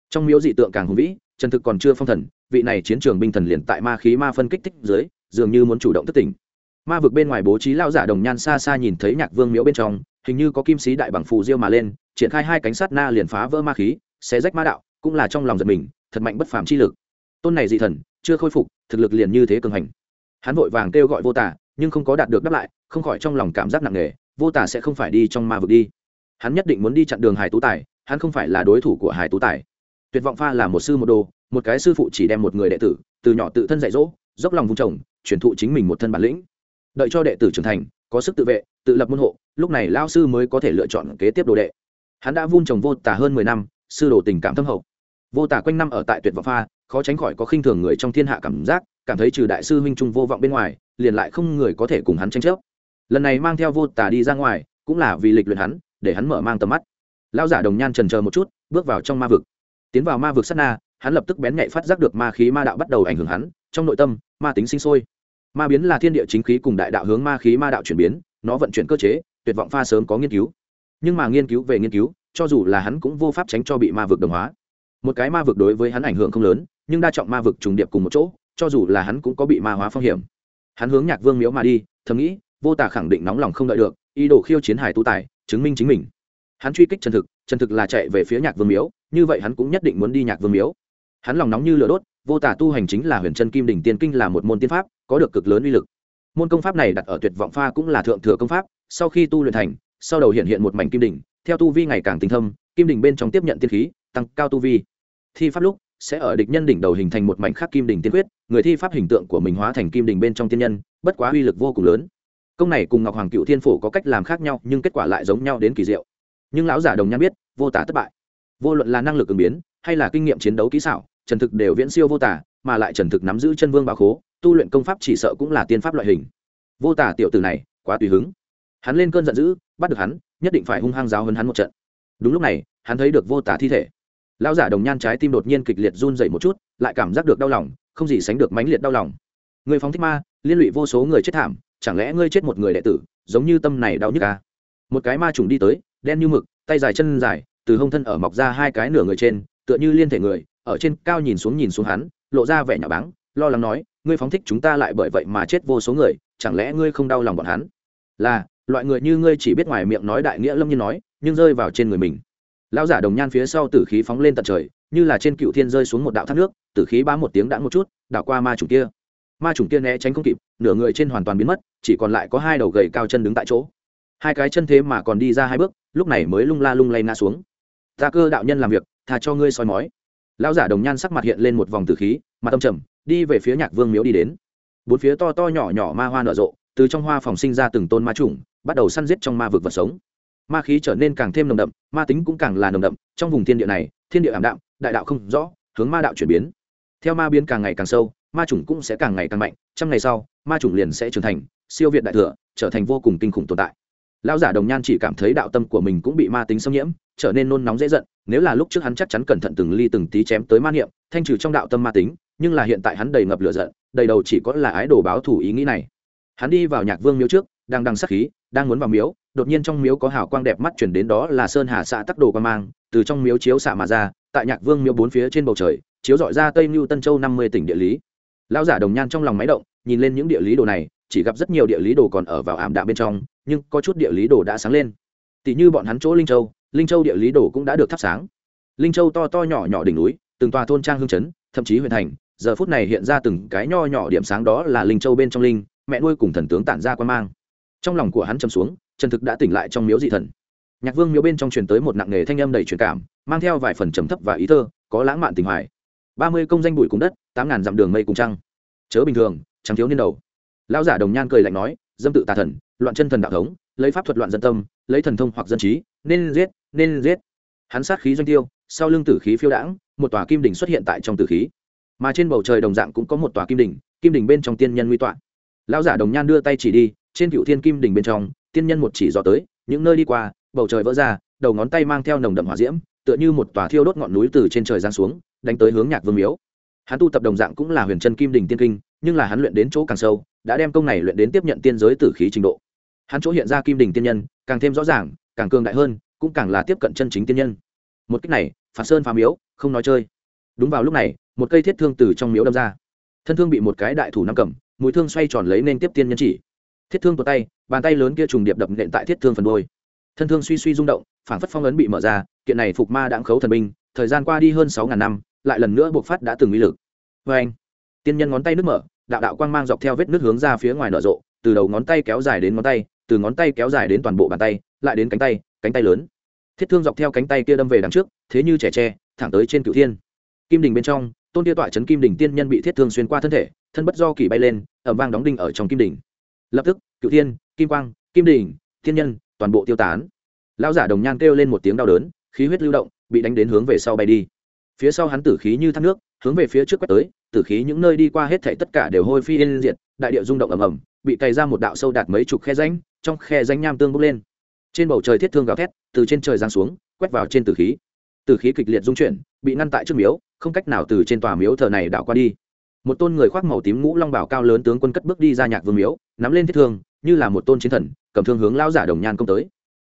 Trong miếu dị tượng càng hùng vĩ trần thực còn chưa phong thần, vị này chiến trường binh thần liền tại ma khí ma phân kích thích dưới, dường như muốn chủ động thất tỉnh. Ma vực bên ngoài bố trí lao giả đồng nhan xa xa nhìn thấy nhạc vương miếu bên trong, hình như có kim sĩ đại bằng phù diêu mà lên triển khai hai cánh sát na liền phá vỡ ma khí, xé rách ma đạo, cũng là trong lòng giật mình, thật mạnh bất phàm chi lực. Tôn này dị thần, chưa khôi phục, thực lực liền như thế cường hành. Hắn vội vàng kêu gọi vô tả nhưng không có đạt được đáp lại, không khỏi trong lòng cảm giác nặng nề, vô tả sẽ không phải đi trong ma vực đi. Hắn nhất định muốn đi chặn đường hải tú tài, hắn không phải là đối thủ của hải tú tài. Tuyệt vọng pha là một sư một đồ, một cái sư phụ chỉ đem một người đệ tử, từ nhỏ tự thân dạy dỗ, dốc lòng vùng trồng, truyền thụ chính mình một thân bản lĩnh. Đợi cho đệ tử trưởng thành, có sức tự vệ, tự lập môn hộ, lúc này lao sư mới có thể lựa chọn kế tiếp đồ đệ hắn đã vun trồng vô tả hơn mười năm, sư đồ tình cảm thâm hậu. Vô tả quanh năm ở tại tuyệt vọng pha, khó tránh khỏi có khinh thường người trong thiên hạ cảm giác, cảm thấy trừ đại sư huynh trung vô vọng bên ngoài, liền lại không người có thể cùng hắn tranh chấp. Lần này mang theo vô tả đi ra ngoài, cũng là vì lịch luyện hắn, để hắn mở mang tầm mắt. Lao giả đồng nhan trần chờ một chút, bước vào trong ma vực. Tiến vào ma vực sát na, hắn lập tức bén nhạy phát giác được ma khí ma đạo bắt đầu ảnh hưởng hắn, trong nội tâm, ma tính sinh sôi. Ma biến là thiên địa chính khí cùng đại đạo hướng ma khí ma đạo chuyển biến, nó vận chuyển cơ chế, tuyệt vọng pha sớm có nghiên cứu nhưng mà nghiên cứu về nghiên cứu, cho dù là hắn cũng vô pháp tránh cho bị ma vực đồng hóa. Một cái ma vực đối với hắn ảnh hưởng không lớn, nhưng đa trọng ma vực trùng điệp cùng một chỗ, cho dù là hắn cũng có bị ma hóa phong hiểm. Hắn hướng nhạc vương miếu mà đi, thầm nghĩ, vô tả khẳng định nóng lòng không đợi được, ý đồ khiêu chiến hải tu tài, chứng minh chính mình. Hắn truy kích trần thực trần thực là chạy về phía nhạc vương miếu, như vậy hắn cũng nhất định muốn đi nhạc vương miếu. Hắn lòng nóng như lửa đốt, vô tả tu hành chính là huyền chân kim đỉnh tiên kinh là một môn tiên pháp, có được cực lớn uy lực. Môn công pháp này đặt ở tuyệt vọng pha cũng là thượng thừa công pháp, sau khi tu luyện thành sau đầu hiện hiện một mảnh kim đỉnh, theo tu vi ngày càng tinh thâm, kim đỉnh bên trong tiếp nhận tiên khí, tăng cao tu vi. Thi pháp lúc sẽ ở địch nhân đỉnh đầu hình thành một mảnh khắc kim đỉnh tiên quyết, người thi pháp hình tượng của mình hóa thành kim đỉnh bên trong tiên nhân, bất quá uy lực vô cùng lớn. Công này cùng ngọc hoàng cựu thiên phổ có cách làm khác nhau, nhưng kết quả lại giống nhau đến kỳ diệu. Nhưng lão giả đồng nhan biết, vô tả thất bại. Vô luận là năng lực ứng biến, hay là kinh nghiệm chiến đấu kỹ xảo, trần thực đều viễn siêu vô tả, mà lại trần thực nắm giữ chân vương báo khố, tu luyện công pháp chỉ sợ cũng là tiên pháp loại hình. Vô tả tiểu tử này, quá tùy hứng. Hắn lên cơn giận dữ bắt được hắn, nhất định phải hung hăng giáo hơn hắn một trận. Đúng lúc này, hắn thấy được vô tả thi thể. Lão giả đồng nhan trái tim đột nhiên kịch liệt run dậy một chút, lại cảm giác được đau lòng, không gì sánh được mãnh liệt đau lòng. Người phóng thích ma, liên lụy vô số người chết thảm, chẳng lẽ ngươi chết một người đệ tử, giống như tâm này đau nhức à? một cái ma trùng đi tới, đen như mực, tay dài chân dài, từ hông thân ở mọc ra hai cái nửa người trên, tựa như liên thể người, ở trên cao nhìn xuống nhìn xuống hắn, lộ ra vẻ nhà báng, lo lắng nói, ngươi phóng thích chúng ta lại bởi vậy mà chết vô số người, chẳng lẽ ngươi không đau lòng bọn hắn? Là loại người như ngươi chỉ biết ngoài miệng nói đại nghĩa lâm nhiên nói, nhưng rơi vào trên người mình. Lão giả đồng nhan phía sau tử khí phóng lên tận trời, như là trên cựu thiên rơi xuống một đạo thác nước, tử khí bám một tiếng đã một chút, đảo qua ma trùng kia. Ma trùng kia né tránh không kịp, nửa người trên hoàn toàn biến mất, chỉ còn lại có hai đầu gầy cao chân đứng tại chỗ. Hai cái chân thế mà còn đi ra hai bước, lúc này mới lung la lung lay ngã xuống. Ta cơ đạo nhân làm việc thà cho ngươi soi mói. Lão giả đồng nhan sắc mặt hiện lên một vòng tử khí mà tâm trầm, đi về phía nhạc vương miếu đi đến. Bốn phía to to nhỏ nhỏ ma hoa nở rộ, từ trong hoa phòng sinh ra từng tôn ma trùng bắt đầu săn giết trong ma vực vật sống. Ma khí trở nên càng thêm nồng đậm, ma tính cũng càng là nồng đậm, trong vùng thiên địa này, thiên địa ảm đạm, đại đạo không rõ, hướng ma đạo chuyển biến. Theo ma biến càng ngày càng sâu, ma chủng cũng sẽ càng ngày càng mạnh, trăm ngày sau, ma chủng liền sẽ trưởng thành, siêu việt đại thừa, trở thành vô cùng kinh khủng tồn tại. Lão giả đồng nhan chỉ cảm thấy đạo tâm của mình cũng bị ma tính xâm nhiễm, trở nên nôn nóng dễ giận, nếu là lúc trước hắn chắc chắn cẩn thận từng ly từng tí chém tới ma niệm, thanh trừ trong đạo tâm ma tính, nhưng là hiện tại hắn đầy ngập lửa giận, đầy đầu chỉ có là ái đồ báo thủ ý nghĩ này. Hắn đi vào nhạc vương miếu trước, đang đằng sắc khí đang muốn vào miếu, đột nhiên trong miếu có hào quang đẹp mắt chuyển đến đó là sơn hà xã tắc đồ quan mang, từ trong miếu chiếu xạ mà ra, tại nhạc vương miếu bốn phía trên bầu trời, chiếu dọi ra tây mưu tân châu năm mươi tỉnh địa lý. Lão giả đồng nhan trong lòng máy động, nhìn lên những địa lý đồ này, chỉ gặp rất nhiều địa lý đồ còn ở vào ảm đạm bên trong, nhưng có chút địa lý đồ đã sáng lên. Tỷ như bọn hắn chỗ linh châu linh châu địa lý đồ cũng đã được thắp sáng. Linh châu to to nhỏ nhỏ đỉnh núi, từng tòa thôn trang hương chấn, thậm chí huyện thành, giờ phút này hiện ra từng cái nho nhỏ điểm sáng đó là linh châu bên trong linh, mẹ nuôi cùng thần tướng tản ra quan mang trong lòng của hắn chầm xuống trần thực đã tỉnh lại trong miếu dị thần. Nhạc vương miếu bên trong truyền tới một nặng nghề thanh âm đầy truyền cảm, mang theo vài phần trầm thấp và ý thơ, có lãng mạn tình hoài. Ba mươi công danh bụi cùng đất, tám ngàn dặm đường mây cùng trăng. Chớ bình thường chẳng thiếu niên đầu. Lão giả đồng nhan cười lạnh nói, dâm tự tà thần, loạn chân thần đạo thống, lấy pháp thuật loạn dân tâm, lấy thần thông hoặc dân trí, nên giết nên giết. Hắn sát khí doanh tiêu, sau lưng tử khí phiêu đãng, một tòa kim đỉnh xuất hiện tại trong tử khí. Mà trên bầu trời đồng dạng cũng có một tòa kim đỉnh kim đỉnh bên trong tiên nhân nguy tọa. Lão giả đồng nhan đưa tay chỉ đi trên cựu thiên kim đỉnh bên trong, tiên nhân một chỉ dò tới, những nơi đi qua, bầu trời vỡ ra, đầu ngón tay mang theo nồng đậm hỏa diễm, tựa như một tòa thiêu đốt ngọn núi từ trên trời giáng xuống, đánh tới hướng nhạc vương miếu. Hắn tu tập đồng dạng cũng là huyền chân kim đỉnh tiên kinh, nhưng là hắn luyện đến chỗ càng sâu, đã đem công này luyện đến tiếp nhận tiên giới tử khí trình độ. Hắn chỗ hiện ra kim đỉnh tiên nhân, càng thêm rõ ràng, càng cường đại hơn, cũng càng là tiếp cận chân chính tiên nhân. Một cách này phạt sơn phá miếu, không nói chơi. Đúng vào lúc này, một cây thiết thương từ trong miếu đâm ra. Thân thương bị một cái đại thủ nắm cầm, mũi thương xoay tròn lấy nên tiếp tiên nhân chỉ thiết thương tuột tay, bàn tay lớn kia trùng điệp đập nện tại thiết thương phần đôi thân thương suy suy rung động phản phất phong ấn bị mở ra, kiện này phục ma đãng khấu thần binh, thời gian qua đi hơn sáu ngàn năm, lại lần nữa buộc phát đã từng uy lực. Vê anh, tiên nhân ngón tay nước mở, đạo đạo quang mang dọc theo vết nước hướng ra phía ngoài nở rộ, từ đầu ngón tay kéo dài đến ngón tay, từ ngón tay kéo dài đến toàn bộ bàn tay, lại đến cánh tay cánh tay lớn. Thiết thương dọc theo cánh tay kia đâm về đằng trước, thế như trẻ tre, thẳng tới trên cựu thiên. Kim đình bên trong, tôn tia tọa chấn kim đình tiên nhân bị thiết thương xuyên qua thân thể, thân bất do kỳ bay lên ẩm vang đóng đinh ở trong kim đình lập tức cựu thiên, kim quang, kim đình thiên nhân, toàn bộ tiêu tán. Lão giả đồng nhan kêu lên một tiếng đau đớn, khí huyết lưu động, bị đánh đến hướng về sau bay đi. Phía sau hắn tử khí như thác nước, hướng về phía trước quét tới, tử khí những nơi đi qua hết thảy tất cả đều hôi phi yên diệt, đại địa rung động ầm ầm, bị cày ra một đạo sâu đạt mấy chục khe rãnh, trong khe rãnh nham tương bốc lên. Trên bầu trời thiết thương gào thét, từ trên trời giáng xuống, quét vào trên tử khí. Tử khí kịch liệt dung chuyển, bị ngăn tại trước miếu, không cách nào từ trên tòa miếu thờ này đảo qua đi một tôn người khoác màu tím ngũ long bảo cao lớn tướng quân cất bước đi ra nhạc vương miếu, nắm lên thiết thương, như là một tôn chiến thần, cầm thương hướng lao giả đồng nhan công tới.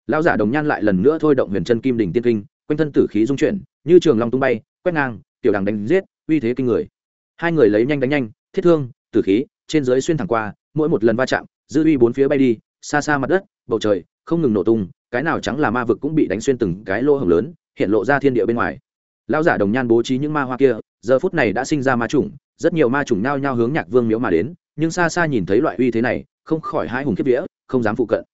Lao giả đồng nhan lại lần nữa thôi động huyền chân kim đỉnh tiên kinh, quanh thân tử khí dung chuyển, như trường long tung bay, quét ngang, tiểu đằng đánh giết, uy thế kinh người. Hai người lấy nhanh đánh nhanh, thiết thương, tử khí, trên dưới xuyên thẳng qua, mỗi một lần va chạm, dư uy bốn phía bay đi, xa xa mặt đất, bầu trời, không ngừng nổ tung, cái nào trắng là ma vực cũng bị đánh xuyên từng cái lỗ hồng lớn, hiện lộ ra thiên địa bên ngoài. Lão giả đồng nhan bố trí những ma hoa kia, giờ phút này đã sinh ra ma chủng rất nhiều ma trùng nhao nhao hướng nhạc vương miếu mà đến, nhưng xa xa nhìn thấy loại uy thế này, không khỏi hai hùng kiếp vía, không dám phụ cận.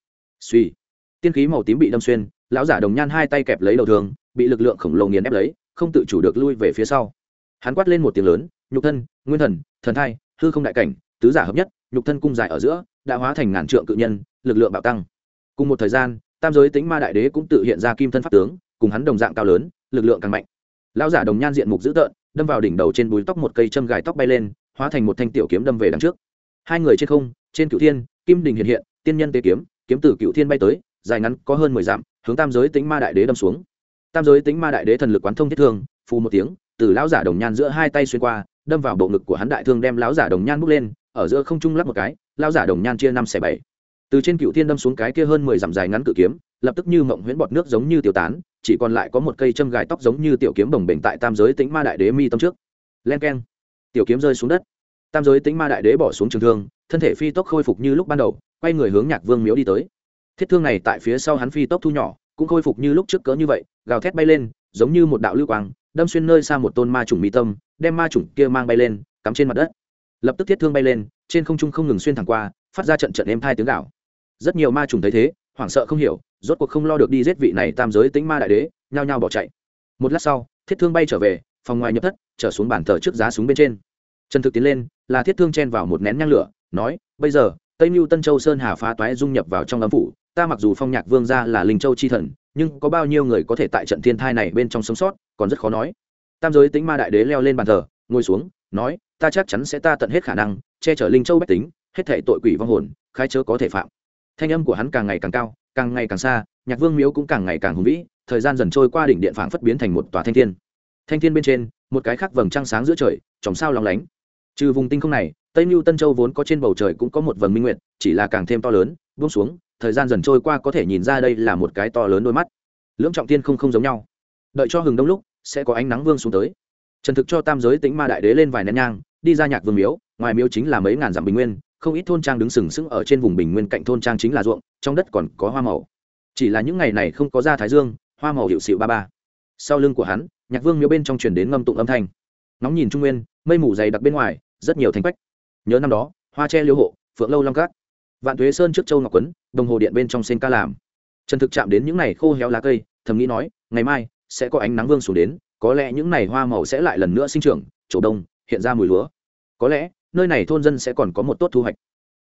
Suy tiên khí màu tím bị đâm xuyên, lão giả đồng nhan hai tay kẹp lấy đầu thường, bị lực lượng khổng lồ nghiền ép lấy, không tự chủ được lui về phía sau. Hắn quát lên một tiếng lớn, nhục thân, nguyên thần thần thai, hư không đại cảnh, tứ giả hợp nhất, nhục thân cung dài ở giữa, đã hóa thành ngàn trượng cự nhân, lực lượng bạo tăng. Cùng một thời gian, tam giới tính ma đại đế cũng tự hiện ra kim thân pháp tướng, cùng hắn đồng dạng cao lớn, lực lượng càng mạnh. Lão giả đồng nhan diện mục dữ tợn đâm vào đỉnh đầu trên búi tóc một cây châm gài tóc bay lên, hóa thành một thanh tiểu kiếm đâm về đằng trước. Hai người trên không, trên cựu thiên, kim đình hiện hiện, tiên nhân tế kiếm kiếm từ cựu thiên bay tới, dài ngắn có hơn mười dặm, hướng tam giới tính ma đại đế đâm xuống. Tam giới tính ma đại đế thần lực quán thông thiết thương, phù một tiếng, từ lão giả đồng nhan giữa hai tay xuyên qua, đâm vào bộ ngực của hắn đại thương đem lão giả đồng nhan bước lên, ở giữa không trung lắp một cái, lão giả đồng nhan chia năm xẻ bảy. Từ trên cựu thiên đâm xuống cái kia hơn mười dặm dài ngắn cự kiếm, lập tức như mộng huyễn bọt nước giống như tiêu tán chỉ còn lại có một cây châm gài tóc giống như tiểu kiếm bồng bềnh tại tam giới tính ma đại đế mi tâm trước. Len keng. Tiểu kiếm rơi xuống đất. Tam giới tính ma đại đế bỏ xuống trường thương, thân thể phi tốc khôi phục như lúc ban đầu, quay người hướng nhạc vương miếu đi tới. Thiết thương này tại phía sau hắn phi tốc thu nhỏ, cũng khôi phục như lúc trước cỡ như vậy, gào thét bay lên, giống như một đạo lưu quang, đâm xuyên nơi xa một tôn ma trùng mi tâm, đem ma trùng kia mang bay lên, cắm trên mặt đất. Lập tức thiết thương bay lên, trên không trung không ngừng xuyên thẳng qua, phát ra trận trận êm thai tiếng gạo rất nhiều ma trùng thấy thế, hoảng sợ không hiểu rốt cuộc không lo được đi giết vị này tam giới tính ma đại đế, nhao nhao bỏ chạy. Một lát sau, thiết thương bay trở về, phòng ngoài nhập thất, trở xuống bàn thờ trước giá súng bên trên. Trần thực tiến lên, là thiết thương chen vào một nén nhang lửa, nói, bây giờ, tây mưu tân châu sơn hà phá toái dung nhập vào trong âm phủ, ta mặc dù phong nhạc vương gia là linh châu chi thần, nhưng có bao nhiêu người có thể tại trận thiên thai này bên trong sống sót, còn rất khó nói. Tam giới tính ma đại đế leo lên bàn thờ, ngồi xuống, nói, ta chắc chắn sẽ ta tận hết khả năng, che chở linh châu bách tính, hết thể tội quỷ vong hồn, khai chớ có thể phạm. Thanh âm của hắn càng ngày càng cao càng ngày càng xa, nhạc vương miếu cũng càng ngày càng hùng vĩ, thời gian dần trôi qua đỉnh điện phảng phất biến thành một tòa thanh thiên. Thanh thiên bên trên, một cái khác vầng trăng sáng giữa trời, chòm sao lóng lánh. Trừ vùng tinh không này, tây mưu tân châu vốn có trên bầu trời cũng có một vầng minh nguyện chỉ là càng thêm to lớn, buông xuống, thời gian dần trôi qua có thể nhìn ra đây là một cái to lớn đôi mắt. Lưỡng trọng tiên không không giống nhau. Đợi cho hừng đông lúc, sẽ có ánh nắng vương xuống tới. Trần thực cho tam giới tĩnh ma đại đế lên vài nén nhang, đi ra nhạc vương miếu, ngoài miếu chính là mấy ngàn dặm bình nguyên không ít thôn trang đứng sừng sững ở trên vùng bình nguyên cạnh thôn trang chính là ruộng, trong đất còn có hoa màu. Chỉ là những ngày này không có ra thái dương, hoa màu hiệu xịu ba ba. Sau lưng của hắn, nhạc vương miếu bên trong truyền đến ngâm tụng âm thanh. Nóng nhìn trung nguyên, mây mù dày đặc bên ngoài, rất nhiều thành quách nhớ năm đó, hoa tre liêu hộ, phượng lâu long cát. Vạn thuế sơn trước châu ngọc quấn, đồng hồ điện bên trong sen ca làm. Trần thực chạm đến những này khô héo lá cây, thầm nghĩ nói, ngày mai sẽ có ánh nắng vương xuống đến, có lẽ những này hoa màu sẽ lại lần nữa sinh trưởng, chỗ đông, hiện ra mùi lúa. Có lẽ nơi này thôn dân sẽ còn có một tốt thu hoạch.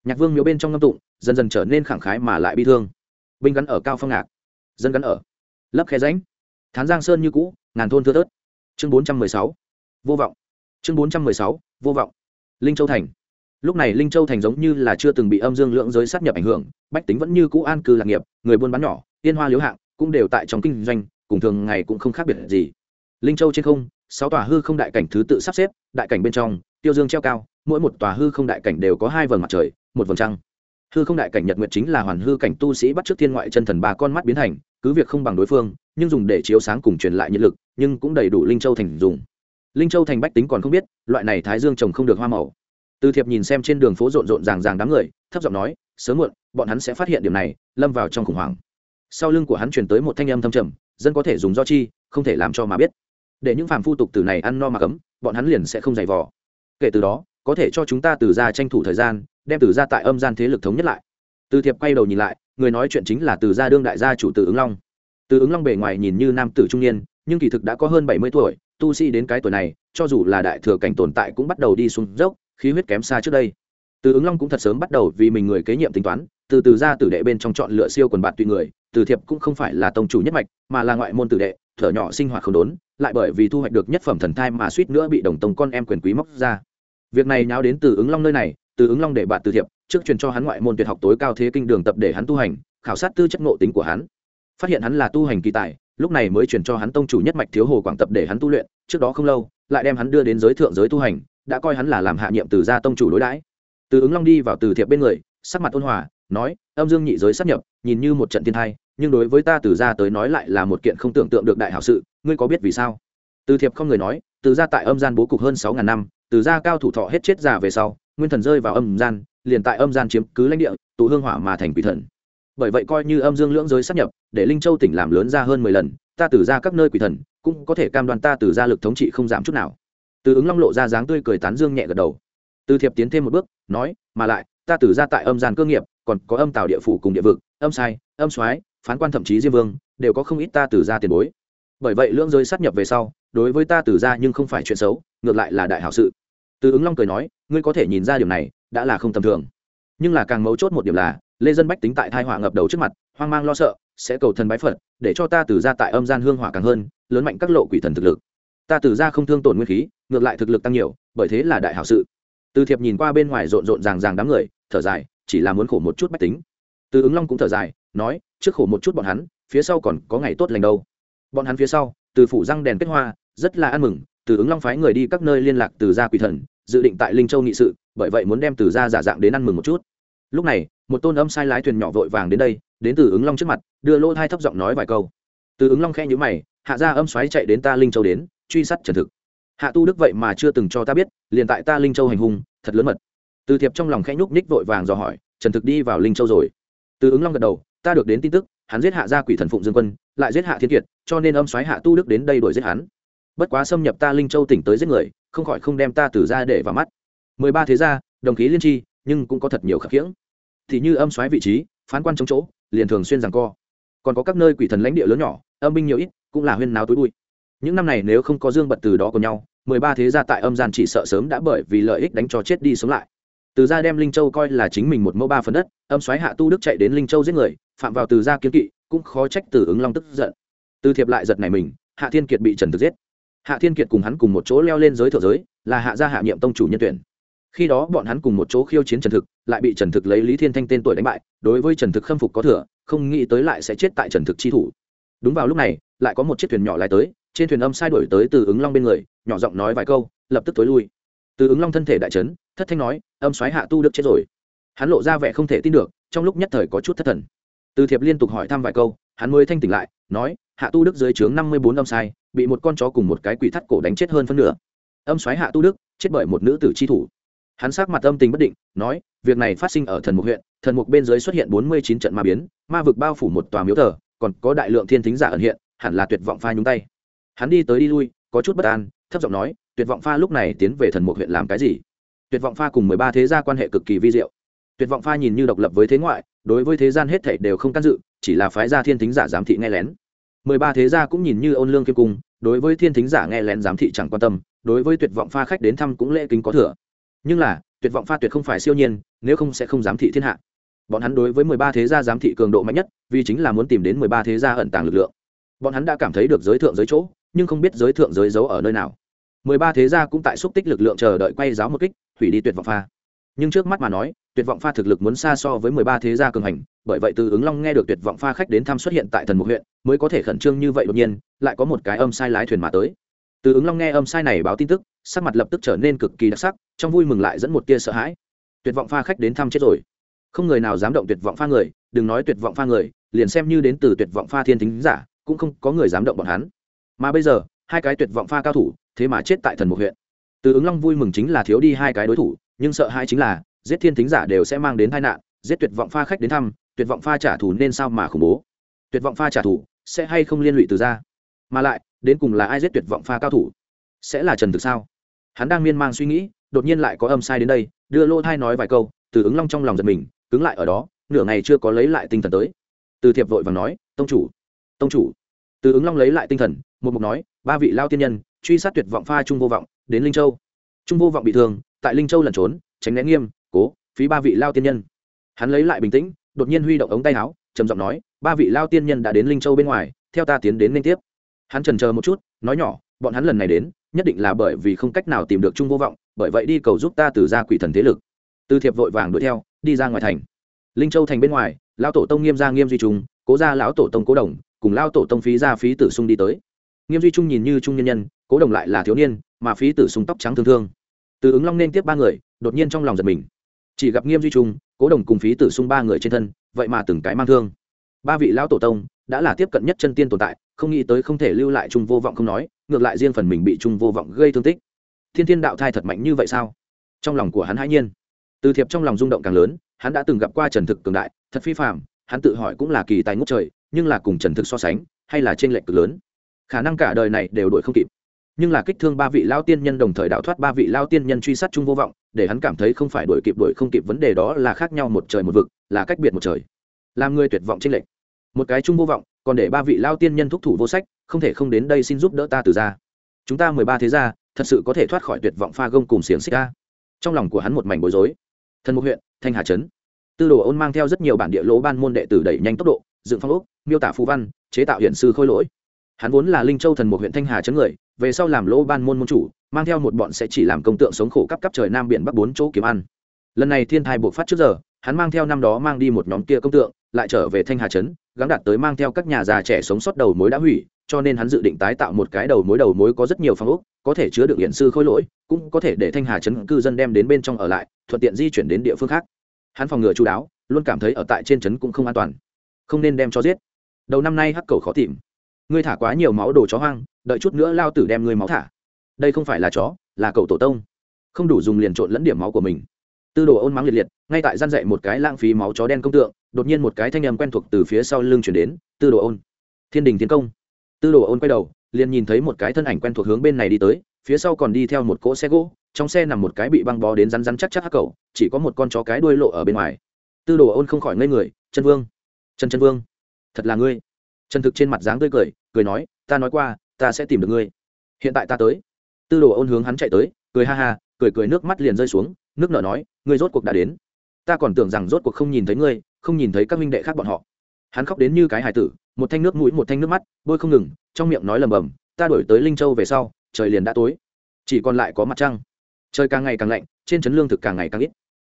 Nhạc vương miếu bên trong ngâm tụng, dần dần trở nên khẳng khái mà lại bi thương. Binh gắn ở cao phong ngạc, dân gắn ở, lấp khe ránh thán giang sơn như cũ, ngàn thôn thưa thớt. Chương bốn trăm mười sáu, vô vọng. Chương bốn trăm mười sáu, vô vọng. Linh châu thành. Lúc này linh châu thành giống như là chưa từng bị âm dương lượng giới sát nhập ảnh hưởng, bách tính vẫn như cũ an cư lạc nghiệp, người buôn bán nhỏ tiên hoa liếu hạng, cũng đều tại trong kinh doanh, cùng thường ngày cũng không khác biệt gì. Linh châu trên không, sáu tòa hư không đại cảnh thứ tự sắp xếp, đại cảnh bên trong, tiêu dương treo cao mỗi một tòa hư không đại cảnh đều có hai vầng mặt trời, một vầng trăng. Hư không đại cảnh nhật nguyệt chính là hoàn hư cảnh tu sĩ bắt trước thiên ngoại chân thần ba con mắt biến thành, cứ việc không bằng đối phương, nhưng dùng để chiếu sáng cùng truyền lại nhiệt lực, nhưng cũng đầy đủ linh châu thành dùng. Linh châu thành bách tính còn không biết, loại này thái dương trồng không được hoa màu. Từ thiệp nhìn xem trên đường phố rộn rộn ràng ràng đám người, thấp giọng nói, sớm muộn, bọn hắn sẽ phát hiện điểm này, lâm vào trong khủng hoảng. Sau lưng của hắn truyền tới một thanh âm thâm trầm, dân có thể dùng do chi, không thể làm cho mà biết. Để những phàm phu tục từ này ăn no mà cấm, bọn hắn liền sẽ không dày vò. Kể từ đó có thể cho chúng ta từ ra tranh thủ thời gian, đem từ ra tại âm gian thế lực thống nhất lại. Từ thiệp quay đầu nhìn lại, người nói chuyện chính là từ gia đương đại gia chủ từ ứng long. Từ ứng long bề ngoài nhìn như nam tử trung niên, nhưng kỳ thực đã có hơn bảy mươi tuổi, tu sĩ đến cái tuổi này, cho dù là đại thừa cảnh tồn tại cũng bắt đầu đi xuống dốc, khí huyết kém xa trước đây. Từ ứng long cũng thật sớm bắt đầu vì mình người kế nhiệm tính toán, từ từ ra tử đệ bên trong chọn lựa siêu quần bạn tùy người, từ thiệp cũng không phải là tông chủ nhất mạch, mà là ngoại môn tử đệ, thở nhỏ sinh hoạt không đốn, lại bởi vì thu hoạch được nhất phẩm thần thai mà suýt nữa bị đồng tông con em quyền quý móc ra việc này nháo đến từ ứng long nơi này, từ ứng long để bạn từ thiệp trước truyền cho hắn ngoại môn tuyệt học tối cao thế kinh đường tập để hắn tu hành, khảo sát tư chất ngộ tính của hắn. Phát hiện hắn là tu hành kỳ tài, lúc này mới truyền cho hắn tông chủ nhất mạch thiếu hồ quảng tập để hắn tu luyện, trước đó không lâu, lại đem hắn đưa đến giới thượng giới tu hành, đã coi hắn là làm hạ nhiệm từ gia tông chủ đối đãi. Từ ứng long đi vào từ thiệp bên người, sắc mặt ôn hòa, nói, âm dương nhị giới sắp nhập, nhìn như một trận thiên thai nhưng đối với ta từ gia tới nói lại là một kiện không tưởng tượng được đại hảo sự, ngươi có biết vì sao? Từ thiệp không người nói, từ gia tại âm gian bố cục hơn sáu ngàn năm từ gia cao thủ thọ hết chết già về sau, nguyên thần rơi vào âm gian, liền tại âm gian chiếm cứ lãnh địa, tụ hương hỏa mà thành quỷ thần. Bởi vậy coi như âm dương lưỡng giới sắp nhập, để linh châu tỉnh làm lớn ra hơn mười lần, ta từ ra các nơi quỷ thần, cũng có thể cam đoan ta từ ra lực thống trị không giảm chút nào. Từ ứng long lộ ra dáng tươi cười tán dương nhẹ gật đầu. Từ thiệp tiến thêm một bước, nói, mà lại, ta từ ra tại âm gian cơ nghiệp, còn có âm tào địa phủ cùng địa vực, âm sai, âm soái, phán quan thậm chí diêm vương, đều có không ít ta từ ra tiền bối bởi vậy lưỡng giới sát nhập về sau, đối với ta từ ra nhưng không phải chuyện xấu, ngược lại là đại hảo sự. Từ ứng long cười nói, ngươi có thể nhìn ra điều này, đã là không tầm thường. Nhưng là càng mấu chốt một điểm là, lê dân bách tính tại thai họa ngập đầu trước mặt, hoang mang lo sợ, sẽ cầu thần bái phật, để cho ta từ ra tại âm gian hương hỏa càng hơn, lớn mạnh các lộ quỷ thần thực lực. Ta từ ra không thương tổn nguyên khí, ngược lại thực lực tăng nhiều, bởi thế là đại hảo sự. Từ thiệp nhìn qua bên ngoài rộn rộn ràng ràng đám người, thở dài, chỉ là muốn khổ một chút bách tính. Từ ứng long cũng thở dài, nói, trước khổ một chút bọn hắn, phía sau còn có ngày tốt lành đâu bọn hắn phía sau, từ phủ răng đèn kết hoa, rất là ăn mừng, từ ứng long phái người đi các nơi liên lạc từ gia quỷ thần, dự định tại linh châu nghị sự, bởi vậy muốn đem từ gia giả dạng đến ăn mừng một chút. Lúc này, một tôn âm sai lái thuyền nhỏ vội vàng đến đây, đến từ ứng long trước mặt, đưa lỗ thai thấp giọng nói vài câu. Từ ứng long khe nhữ mày, hạ gia âm xoáy chạy đến ta linh châu đến, truy sát trần thực. Hạ tu đức vậy mà chưa từng cho ta biết, liền tại ta linh châu hành hung, thật lớn mật. Từ thiệp trong lòng khẽ nhúc nhích vội vàng dò hỏi, trần thực đi vào linh châu rồi? Từ ứng long gật đầu, ta được đến tin tức hắn giết hạ gia quỷ thần phụng dương quân, lại giết hạ thiên kiệt, cho nên âm xoáy hạ tu đức đến đây đuổi giết hắn. Bất quá xâm nhập ta linh châu tỉnh tới giết người, không khỏi không đem ta từ ra để vào mắt. Mười ba thế gia, đồng khí liên tri nhưng cũng có thật nhiều khắc khiễng. Thì như âm xoáy vị trí, phán quan chống chỗ, liền thường xuyên rằng co. Còn có các nơi quỷ thần lãnh địa lớn nhỏ, âm binh nhiều ít, cũng là huyên náo tối bụi. Những năm này nếu không có dương bật từ đó của nhau, mười ba thế gia tại âm gian chỉ sợ sớm đã bởi vì lợi ích đánh cho chết đi sống lại. Từ gia đem linh châu coi là chính mình một mẫu ba phần đất, âm xoáy hạ tu đức chạy đến linh châu giết người phạm vào từ gia kiến kỵ, cũng khó trách từ ứng long tức giận. Từ thiệp lại giật này mình, hạ thiên kiệt bị trần thực giết. Hạ thiên kiệt cùng hắn cùng một chỗ leo lên giới thượng giới, là hạ gia hạ nhiệm tông chủ nhân tuyển. Khi đó bọn hắn cùng một chỗ khiêu chiến trần thực, lại bị trần thực lấy lý thiên thanh tên tuổi đánh bại, đối với trần thực khâm phục có thừa, không nghĩ tới lại sẽ chết tại trần thực chi thủ. Đúng vào lúc này, lại có một chiếc thuyền nhỏ lại tới, trên thuyền âm sai đổi tới từ ứng long bên người, nhỏ giọng nói vài câu, lập tức tối lui. Từ ứng long thân thể đại trấn thất thanh nói, âm xoáy hạ tu đức chết rồi. Hắn lộ ra vẻ không thể tin được, trong lúc nhất thời có chút thất thần từ thiệp liên tục hỏi thăm vài câu, hắn mới thanh tỉnh lại, nói, hạ tu đức dưới trướng năm mươi bốn âm sai, bị một con chó cùng một cái quỷ thắt cổ đánh chết hơn phân nửa. Âm xoáy hạ tu đức, chết bởi một nữ tử chi thủ. Hắn sắc mặt âm tình bất định, nói, việc này phát sinh ở thần mục huyện, thần mục bên dưới xuất hiện bốn mươi chín trận ma biến, ma vực bao phủ một tòa miếu thờ, còn có đại lượng thiên thính giả ẩn hiện, hẳn là tuyệt vọng pha nhúng tay. Hắn đi tới đi lui, có chút bất an, thấp giọng nói, tuyệt vọng pha lúc này tiến về thần mục huyện làm cái gì? Tuyệt vọng pha cùng mười ba thế gia quan hệ cực kỳ vi diệu. Tuyệt vọng pha nhìn như độc lập với thế ngoại đối với thế gian hết thảy đều không can dự, chỉ là phái gia thiên thính giả giám thị nghe lén. Mười ba thế gia cũng nhìn như ôn lương kiêm cung, đối với thiên thính giả nghe lén giám thị chẳng quan tâm, đối với tuyệt vọng pha khách đến thăm cũng lễ kính có thừa. Nhưng là, tuyệt vọng pha tuyệt không phải siêu nhiên, nếu không sẽ không giám thị thiên hạ. Bọn hắn đối với mười ba thế gia giám thị cường độ mạnh nhất, vì chính là muốn tìm đến mười ba thế gia ẩn tàng lực lượng. Bọn hắn đã cảm thấy được giới thượng giới chỗ, nhưng không biết giới thượng giới giấu ở nơi nào. Mười ba thế gia cũng tại xúc tích lực lượng chờ đợi quay giáo một kích, hủy đi tuyệt vọng pha. Nhưng trước mắt mà nói tuyệt vọng pha thực lực muốn xa so với mười ba thế gia cường hành, bởi vậy từ ứng long nghe được tuyệt vọng pha khách đến thăm xuất hiện tại thần mục huyện, mới có thể khẩn trương như vậy đột nhiên, lại có một cái âm sai lái thuyền mà tới. Từ ứng long nghe âm sai này báo tin tức, sắc mặt lập tức trở nên cực kỳ đặc sắc, trong vui mừng lại dẫn một tia sợ hãi. Tuyệt vọng pha khách đến thăm chết rồi. Không người nào dám động tuyệt vọng pha người, đừng nói tuyệt vọng pha người, liền xem như đến từ tuyệt vọng pha thiên thính giả, cũng không có người dám động bọn hắn. Mà bây giờ, hai cái tuyệt vọng pha cao thủ, thế mà chết tại thần mục huyện. Từ ứng long vui mừng chính là thiếu đi hai cái đối thủ, nhưng sợ hai chính là giết thiên thính giả đều sẽ mang đến tai nạn, giết tuyệt vọng pha khách đến thăm, tuyệt vọng pha trả thù nên sao mà khủng bố? Tuyệt vọng pha trả thù, sẽ hay không liên lụy từ ra? Mà lại, đến cùng là ai giết tuyệt vọng pha cao thủ? Sẽ là trần thực sao? Hắn đang miên man suy nghĩ, đột nhiên lại có âm sai đến đây, đưa lô thai nói vài câu, từ ứng long trong lòng giật mình, cứng lại ở đó, nửa ngày chưa có lấy lại tinh thần tới. Từ thiệp vội và nói, tông chủ tông chủ. Từ ứng long lấy lại tinh thần, một mục nói, ba vị lao tiên nhân, truy sát tuyệt vọng pha trung vô vọng, đến linh châu. Trung vô vọng bị thương, tại linh châu lẩn trốn, tránh né nghiêm cố, phí ba vị lao tiên nhân. Hắn lấy lại bình tĩnh, đột nhiên huy động ống tay áo, trầm giọng nói, ba vị lao tiên nhân đã đến linh châu bên ngoài, theo ta tiến đến liên tiếp. Hắn trần chờ một chút, nói nhỏ, bọn hắn lần này đến, nhất định là bởi vì không cách nào tìm được trung vô vọng, bởi vậy đi cầu giúp ta từ ra quỷ thần thế lực. Tư thiệp vội vàng đuổi theo, đi ra ngoài thành. Linh châu thành bên ngoài lao tổ tông nghiêm ra nghiêm duy trung cố ra lão tổ tông cố đồng, cùng lao tổ tông phí ra phí tử sung đi tới. Nghiêm duy trung nhìn như trung nhân nhân, cố đồng lại là thiếu niên, mà phí tử sung tóc trắng thương thương. Từ ứng long nên tiếp ba người, đột nhiên trong lòng giật mình chỉ gặp nghiêm duy trung, cố đồng cùng phí tử sung ba người trên thân, vậy mà từng cái mang thương. Ba vị lão tổ tông đã là tiếp cận nhất chân tiên tồn tại, không nghĩ tới không thể lưu lại trung vô vọng không nói, ngược lại riêng phần mình bị trung vô vọng gây thương tích. Thiên thiên đạo thai thật mạnh như vậy sao? Trong lòng của hắn hãi nhiên. Từ thiệp trong lòng rung động càng lớn, hắn đã từng gặp qua trần thực cường đại, thật phi phạm hắn tự hỏi cũng là kỳ tài ngút trời, nhưng là cùng trần thực so sánh, hay là t r ê n lệch cực lớn. Khả năng cả đời này đều đổi không kịp nhưng là kích thương ba vị lao tiên nhân đồng thời đạo thoát ba vị lao tiên nhân truy sát chung vô vọng, để hắn cảm thấy không phải đuổi kịp đuổi không kịp vấn đề đó là khác nhau một trời một vực, là cách biệt một trời. Làm người tuyệt vọng trên lệnh lệch. Một cái chung vô vọng, còn để ba vị lao tiên nhân thúc thủ vô sách, không thể không đến đây xin giúp đỡ ta từ ra. Chúng ta mười ba thế gia, thật sự có thể thoát khỏi tuyệt vọng pha gông cùng xiềng xích ca trong lòng của hắn một mảnh bối rối. Thần mục huyện, thanh hà trấn. Tư đồ ôn mang theo rất nhiều bản địa lỗ ban môn đệ tử đẩy nhanh tốc độ, dựng phong ốc, miêu tả phú văn, chế tạo hiện sư khôi lỗi. Hắn vốn là linh châu thần mục huyện thanh hà trấn người về sau làm lỗ ban môn môn chủ, mang theo một bọn sẽ chỉ làm công tượng sống khổ cấp cấp trời nam biển bắc bốn chỗ kiếm ăn. Lần này thiên thai buộc phát trước giờ, hắn mang theo năm đó mang đi một nhóm kia công tượng, lại trở về thanh hà trấn gắn đặt tới mang theo các nhà già trẻ sống sót đầu mối đã hủy, cho nên hắn dự định tái tạo một cái đầu mối đầu mối có rất nhiều phong ốc, có thể chứa được hiện sư khôi lỗi, cũng có thể để thanh hà trấn cư dân đem đến bên trong ở lại, thuận tiện di chuyển đến địa phương khác. Hắn phòng ngừa chú đáo, luôn cảm thấy ở tại trên trấn cũng không an toàn. Không nên đem cho giết. Đầu năm nay hắc cầu khó tìm. Ngươi thả quá nhiều máu đồ chó hoang đợi chút nữa lao tử đem ngươi máu thả. Đây không phải là chó, là cậu tổ tông. Không đủ dùng liền trộn lẫn điểm máu của mình. Tư đồ ôn mắng liệt liệt, ngay tại gian dạy một cái lãng phí máu chó đen công tượng, đột nhiên một cái thanh âm quen thuộc từ phía sau lưng chuyển đến, tư đồ ôn. Thiên đình tiến công. Tư đồ ôn quay đầu, liền nhìn thấy một cái thân ảnh quen thuộc hướng bên này đi tới, phía sau còn đi theo một cỗ xe gỗ, trong xe nằm một cái bị băng bó đến rắn rắn chắc chắc hắc cầu chỉ có một con chó cái đuôi lộ ở bên ngoài. Tư đồ ôn không khỏi ngây người chân vương, trần chân vương, thật là ngươi. Trần thực trên mặt dáng tươi cười cười nói, ta nói qua ta sẽ tìm được ngươi. Hiện tại ta tới. Tư đồ ôn hướng hắn chạy tới, cười ha ha, cười cười nước mắt liền rơi xuống, nước nở nói, ngươi rốt cuộc đã đến. Ta còn tưởng rằng rốt cuộc không nhìn thấy ngươi, không nhìn thấy các minh đệ khác bọn họ. Hắn khóc đến như cái hài tử, một thanh nước mũi, một thanh nước mắt, bôi không ngừng, trong miệng nói lầm bầm, ta đổi tới linh châu về sau, trời liền đã tối. Chỉ còn lại có mặt trăng. Trời càng ngày càng lạnh, trên trấn lương thực càng ngày càng ít.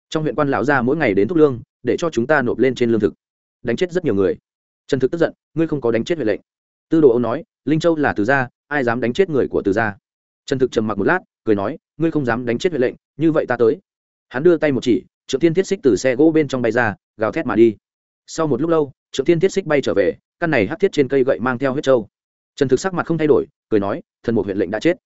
Trong huyện quan lão ra mỗi ngày đến thúc lương, để cho chúng ta nộp lên trên lương thực. Đánh chết rất nhiều người. Trần thực tức giận, ngươi không có đánh chết huệ lệnh tư đồ âu nói, linh châu là từ gia, ai dám đánh chết người của từ gia? Trần thực trầm mặc một lát, cười nói, ngươi không dám đánh chết huệ lệnh, như vậy ta tới. Hắn đưa tay một chỉ, trượng Thiên thiết xích từ xe gỗ bên trong bay ra, gào thét mà đi. Sau một lúc lâu, trượng thiên thiết xích bay trở về, căn này hắc thiết trên cây gậy mang theo huyết trâu trần thực sắc mặt không thay đổi, cười nói, thần một huyện lệnh đã chết.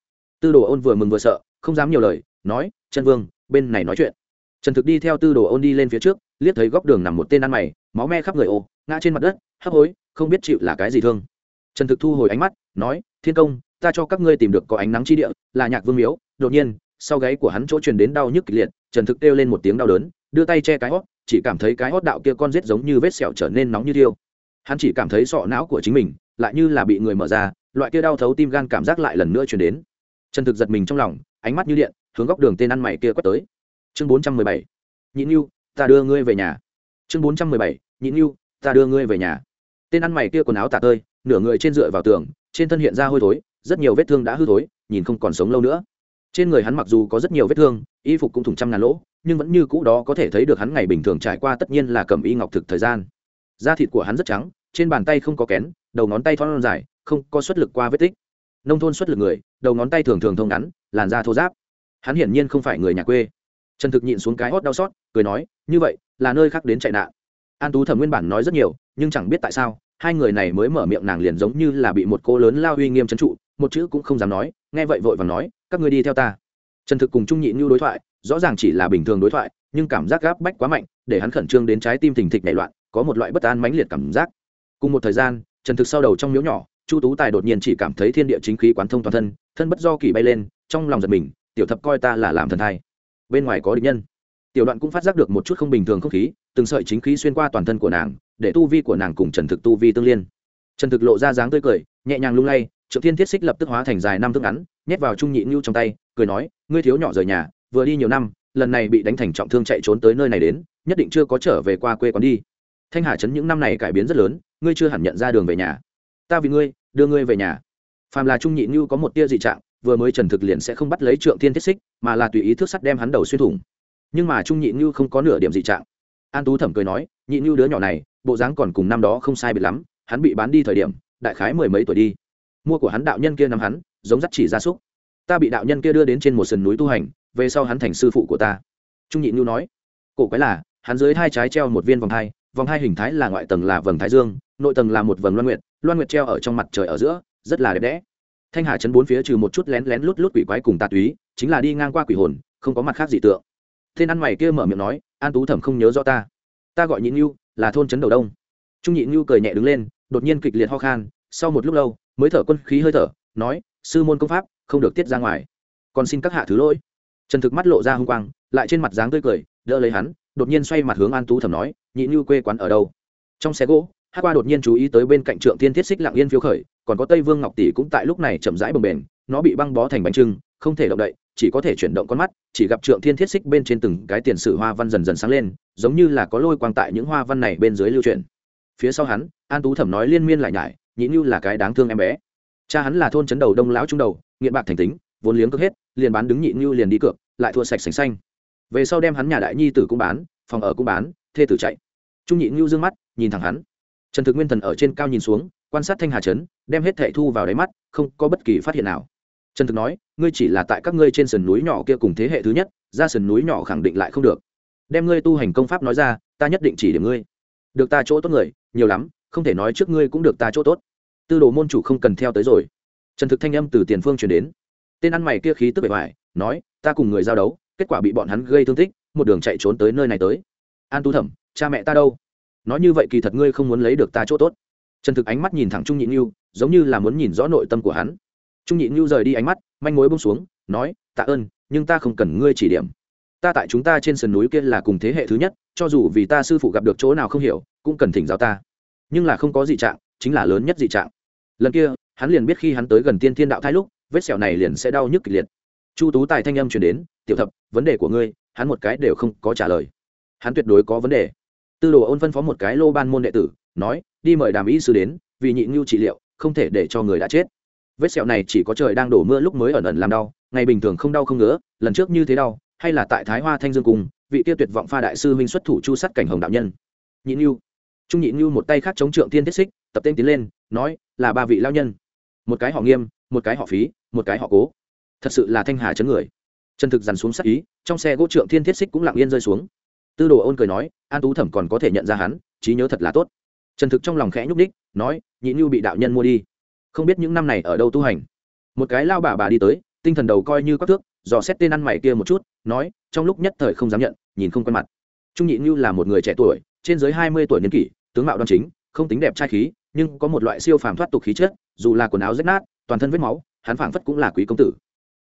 Tư đồ ôn vừa mừng vừa sợ, không dám nhiều lời, nói Trần vương, bên này nói chuyện. Trần thực đi theo tư đồ ôn đi lên phía trước, liếc thấy góc đường nằm một tên ăn mày, máu me khắp người ô, ngã trên mặt đất, hấp hối, không biết chịu là cái gì thương trần thực thu hồi ánh mắt, nói, thiên công, ta cho các ngươi tìm được có ánh nắng chi địa, là nhạc vương miếu. Đột nhiên, sau gáy của hắn chỗ truyền đến đau nhức kịch liệt, trần thực kêu lên một tiếng đau đớn, đưa tay che cái hót, chỉ cảm thấy cái hót đạo kia con rết giống như vết sẹo trở nên nóng như thiêu. Hắn chỉ cảm thấy sọ não của chính mình, lại như là bị người mở ra, loại kia đau thấu tim gan cảm giác lại lần nữa truyền đến. Trần thực giật mình trong lòng, ánh mắt như điện, hướng góc đường tên ăn mày kia quét tới. Chương bốn trăm mười bảy nhịn yêu ta đưa ngươi về nhà. Chương bốn trăm mười bảy nhịn yêu ta đưa ngươi về nhà tên ăn mày kia quần áo tả tơi, nửa người trên dựa vào tường, trên thân hiện ra hôi thối, rất nhiều vết thương đã hư thối, nhìn không còn sống lâu nữa. Trên người hắn mặc dù có rất nhiều vết thương, y phục cũng thủng trăm ngàn lỗ, nhưng vẫn như cũ đó có thể thấy được hắn ngày bình thường trải qua tất nhiên là cầm y ngọc thực thời gian. Da thịt của hắn rất trắng, trên bàn tay không có kén, đầu ngón tay thon dài, không có xuất lực qua vết tích. Nông thôn xuất lực người, đầu ngón tay thường thường thông ngắn, làn da thô giáp hắn hiển nhiên không phải người nhà quê. Trần thực nhịn xuống cái hót đau xót, cười nói, như vậy, là nơi khác đến chạy nạn. An tú thẩm nguyên bản nói rất nhiều nhưng chẳng biết tại sao, hai người này mới mở miệng nàng liền giống như là bị một cô lớn lao uy nghiêm trấn trụ, một chữ cũng không dám nói, nghe vậy vội và nói, các ngươi đi theo ta. Trần thực cùng trung nhị như đối thoại, rõ ràng chỉ là bình thường đối thoại, nhưng cảm giác gáp bách quá mạnh, để hắn khẩn trương đến trái tim thình thịch nảy loạn, có một loại bất an mãnh liệt cảm giác. Cùng một thời gian, trần thực sau đầu trong miếu nhỏ, chu tú tài đột nhiên chỉ cảm thấy thiên địa chính khí quán thông toàn thân thân bất do kỳ bay lên, trong lòng giật mình, tiểu thập coi ta là làm thần thai. Bên ngoài có địch nhân. Tiểu đoạn cũng phát giác được một chút không bình thường không khí từng sợi chính khí xuyên qua toàn thân của nàng, để tu vi của nàng cùng trần thực tu vi tương liên. Trần thực lộ ra dáng tươi cười, nhẹ nhàng lung lay, triệu thiên thiết xích lập tức hóa thành dài năm thước ngắn, nhét vào trung nhị ngưu trong tay, cười nói, ngươi thiếu nhỏ rời nhà, vừa đi nhiều năm, lần này bị đánh thành trọng thương chạy trốn tới nơi này đến, nhất định chưa có trở về qua quê quán đi. Thanh hà trấn những năm này cải biến rất lớn, ngươi chưa hẳn nhận ra đường về nhà. Ta vì ngươi, đưa ngươi về nhà. Phàm là trung nhị ngưu có một tia dị trạng, vừa mới trần thực liền sẽ không bắt lấy trượng thiên thiết xích, mà là tùy ý thước sắt đem hắn đầu xuyên thủng. Nhưng mà trung nhị ngưu không có nửa điểm dị trạng an tú thẩm cười nói, nhị như đứa nhỏ này, bộ dáng còn cùng năm đó không sai biệt lắm, hắn bị bán đi thời điểm, đại khái mười mấy tuổi đi. Mua của hắn đạo nhân kia nắm hắn, giống dắt chỉ gia súc. Ta bị đạo nhân kia đưa đến trên một sườn núi tu hành, về sau hắn thành sư phụ của ta. Trung nhị ngưu nói, cổ quái là, hắn dưới hai trái treo một viên vòng hai vòng hai hình thái là ngoại tầng là vầng thái dương, nội tầng là một vầng loan nguyệt loan nguyệt treo ở trong mặt trời ở giữa, rất là đẹp đẽ. Thanh hà chấn bốn phía trừ một chút lén lén lút lút quỷ quái cùng tà túy, chính là đi ngang qua quỷ hồn, không có mặt khác gì tượng. Tên ăn mày kia mở miệng nói an tú thẩm không nhớ rõ ta. Ta gọi nhị ngưu, là thôn trấn đầu đông. Trung nhị ngưu cười nhẹ đứng lên, đột nhiên kịch liệt ho khan, sau một lúc lâu, mới thở quân khí hơi thở, nói, sư môn công pháp, không được tiết ra ngoài. Còn xin các hạ thứ lỗi. Trần thực mắt lộ ra h u n g quang, lại trên mặt dáng tươi cười, đỡ lấy hắn, đột nhiên xoay mặt hướng an tú thẩm nói, nhị như quê quán ở đâu? Trong xe gỗ hát qua đột nhiên chú ý tới bên cạnh trượng tiên thiết xích lặng yên phiếu khởi, còn có tây vương ngọc tỷ cũng tại lúc này chậm rãi bồng bềnh, nó bị băng bó thành bánh trưng, không thể động đậy chỉ có thể chuyển động con mắt, chỉ gặp trượng thiên thiết xích bên trên từng cái tiền sử hoa văn dần dần sáng lên, giống như là có lôi quang tại những hoa văn này bên dưới lưu truyền phía sau hắn, an tú thẩm nói liên miên lại nhải nhĩ như là cái đáng thương em bé. Cha hắn là thôn chấn đầu đông lão trung đầu, nghiện bạc thành tính, vốn liếng cước hết, liền bán đứng nhị như liền đi cược, lại thua sạch sành xanh. Về sau đem hắn nhà đại nhi tử cũng bán, phòng ở cũng bán, thê tử chạy. Trung nhị như dương mắt, nhìn thẳng hắn. Trần thực nguyên thần ở trên cao nhìn xuống, quan sát thanh hà trấn, đem hết thệ thu vào đáy mắt, không có bất kỳ phát hiện nào. Trần thực nói ngươi chỉ là tại các ngươi trên sườn núi nhỏ kia cùng thế hệ thứ nhất, ra sườn núi nhỏ khẳng định lại không được. Đem ngươi tu hành công pháp nói ra, ta nhất định chỉ điểm ngươi. Được ta chỗ tốt người, nhiều lắm, không thể nói trước ngươi cũng được ta chỗ tốt. Tư đồ môn chủ không cần theo tới rồi. Trần thực thanh âm từ tiền phương truyền đến. Tên ăn mày kia khí tức bề ngoài nói, ta cùng người giao đấu, kết quả bị bọn hắn gây thương tích, một đường chạy trốn tới nơi này tới. An tu thẩm, cha mẹ ta đâu? Nói như vậy kỳ thật ngươi không muốn lấy được ta chỗ tốt. Trần thực ánh mắt nhìn thẳng trung nhị như giống như là muốn nhìn rõ nội tâm của hắn. Trung nhị như rời đi ánh mắt manh mối bông xuống, nói, tạ ơn, nhưng ta không cần ngươi chỉ điểm. Ta tại chúng ta trên sườn núi kia là cùng thế hệ thứ nhất, cho dù vì ta sư phụ gặp được chỗ nào không hiểu, cũng cần thỉnh giáo ta. Nhưng là không có gì trạng, chính là lớn nhất dị trạng. Lần kia, hắn liền biết khi hắn tới gần tiên thiên đạo thái lúc, vết sẹo này liền sẽ đau nhức kịch liệt. Chu tú tài thanh âm chuyển đến, tiểu thập, vấn đề của ngươi, hắn một cái đều không có trả lời. Hắn tuyệt đối có vấn đề. Tư đồ ôn phân phó một cái lô ban môn đệ tử, nói, đi mời đàm y sư đến, vì nhị ngưu trị liệu, không thể để cho người đã chết vết sẹo này chỉ có trời đang đổ mưa lúc mới ẩn ẩn làm đau, ngày bình thường không đau không ngứa, lần trước như thế đau, hay là tại thái hoa thanh dương cung vị kia tuyệt vọng pha đại sư minh xuất thủ chu sắt cảnh hồng đạo nhân. Nhị ngưu trung nhị ngưu một tay khác chống trượng tiên thiết xích, tập tên tiến lên, nói, là ba vị lao nhân. Một cái họ nghiêm, một cái họ phí, một cái họ cố. Thật sự là thanh hà chấn người. Chân thực dằn xuống sắc ý, trong xe gỗ trượng thiên thiết xích cũng lặng yên rơi xuống. Tư đồ ôn cười nói, an tú thẩm còn có thể nhận ra hắn, trí nhớ thật là tốt. Trần thực trong lòng khẽ nhúc ních nói, nhị như bị đạo nhân mua đi không biết những năm này ở đâu tu hành. Một cái lao bà bà đi tới, tinh thần đầu coi như các thước, dò xét tên ăn mày kia một chút, nói, trong lúc nhất thời không dám nhận, nhìn không quen mặt. Trung nhị như là một người trẻ tuổi, trên dưới hai mươi tuổi niên kỷ, tướng mạo đoan chính, không tính đẹp trai khí, nhưng có một loại siêu phàm thoát tục khí chất, dù là quần áo rách nát, toàn thân vết máu, hắn phảng phất cũng là quý công tử.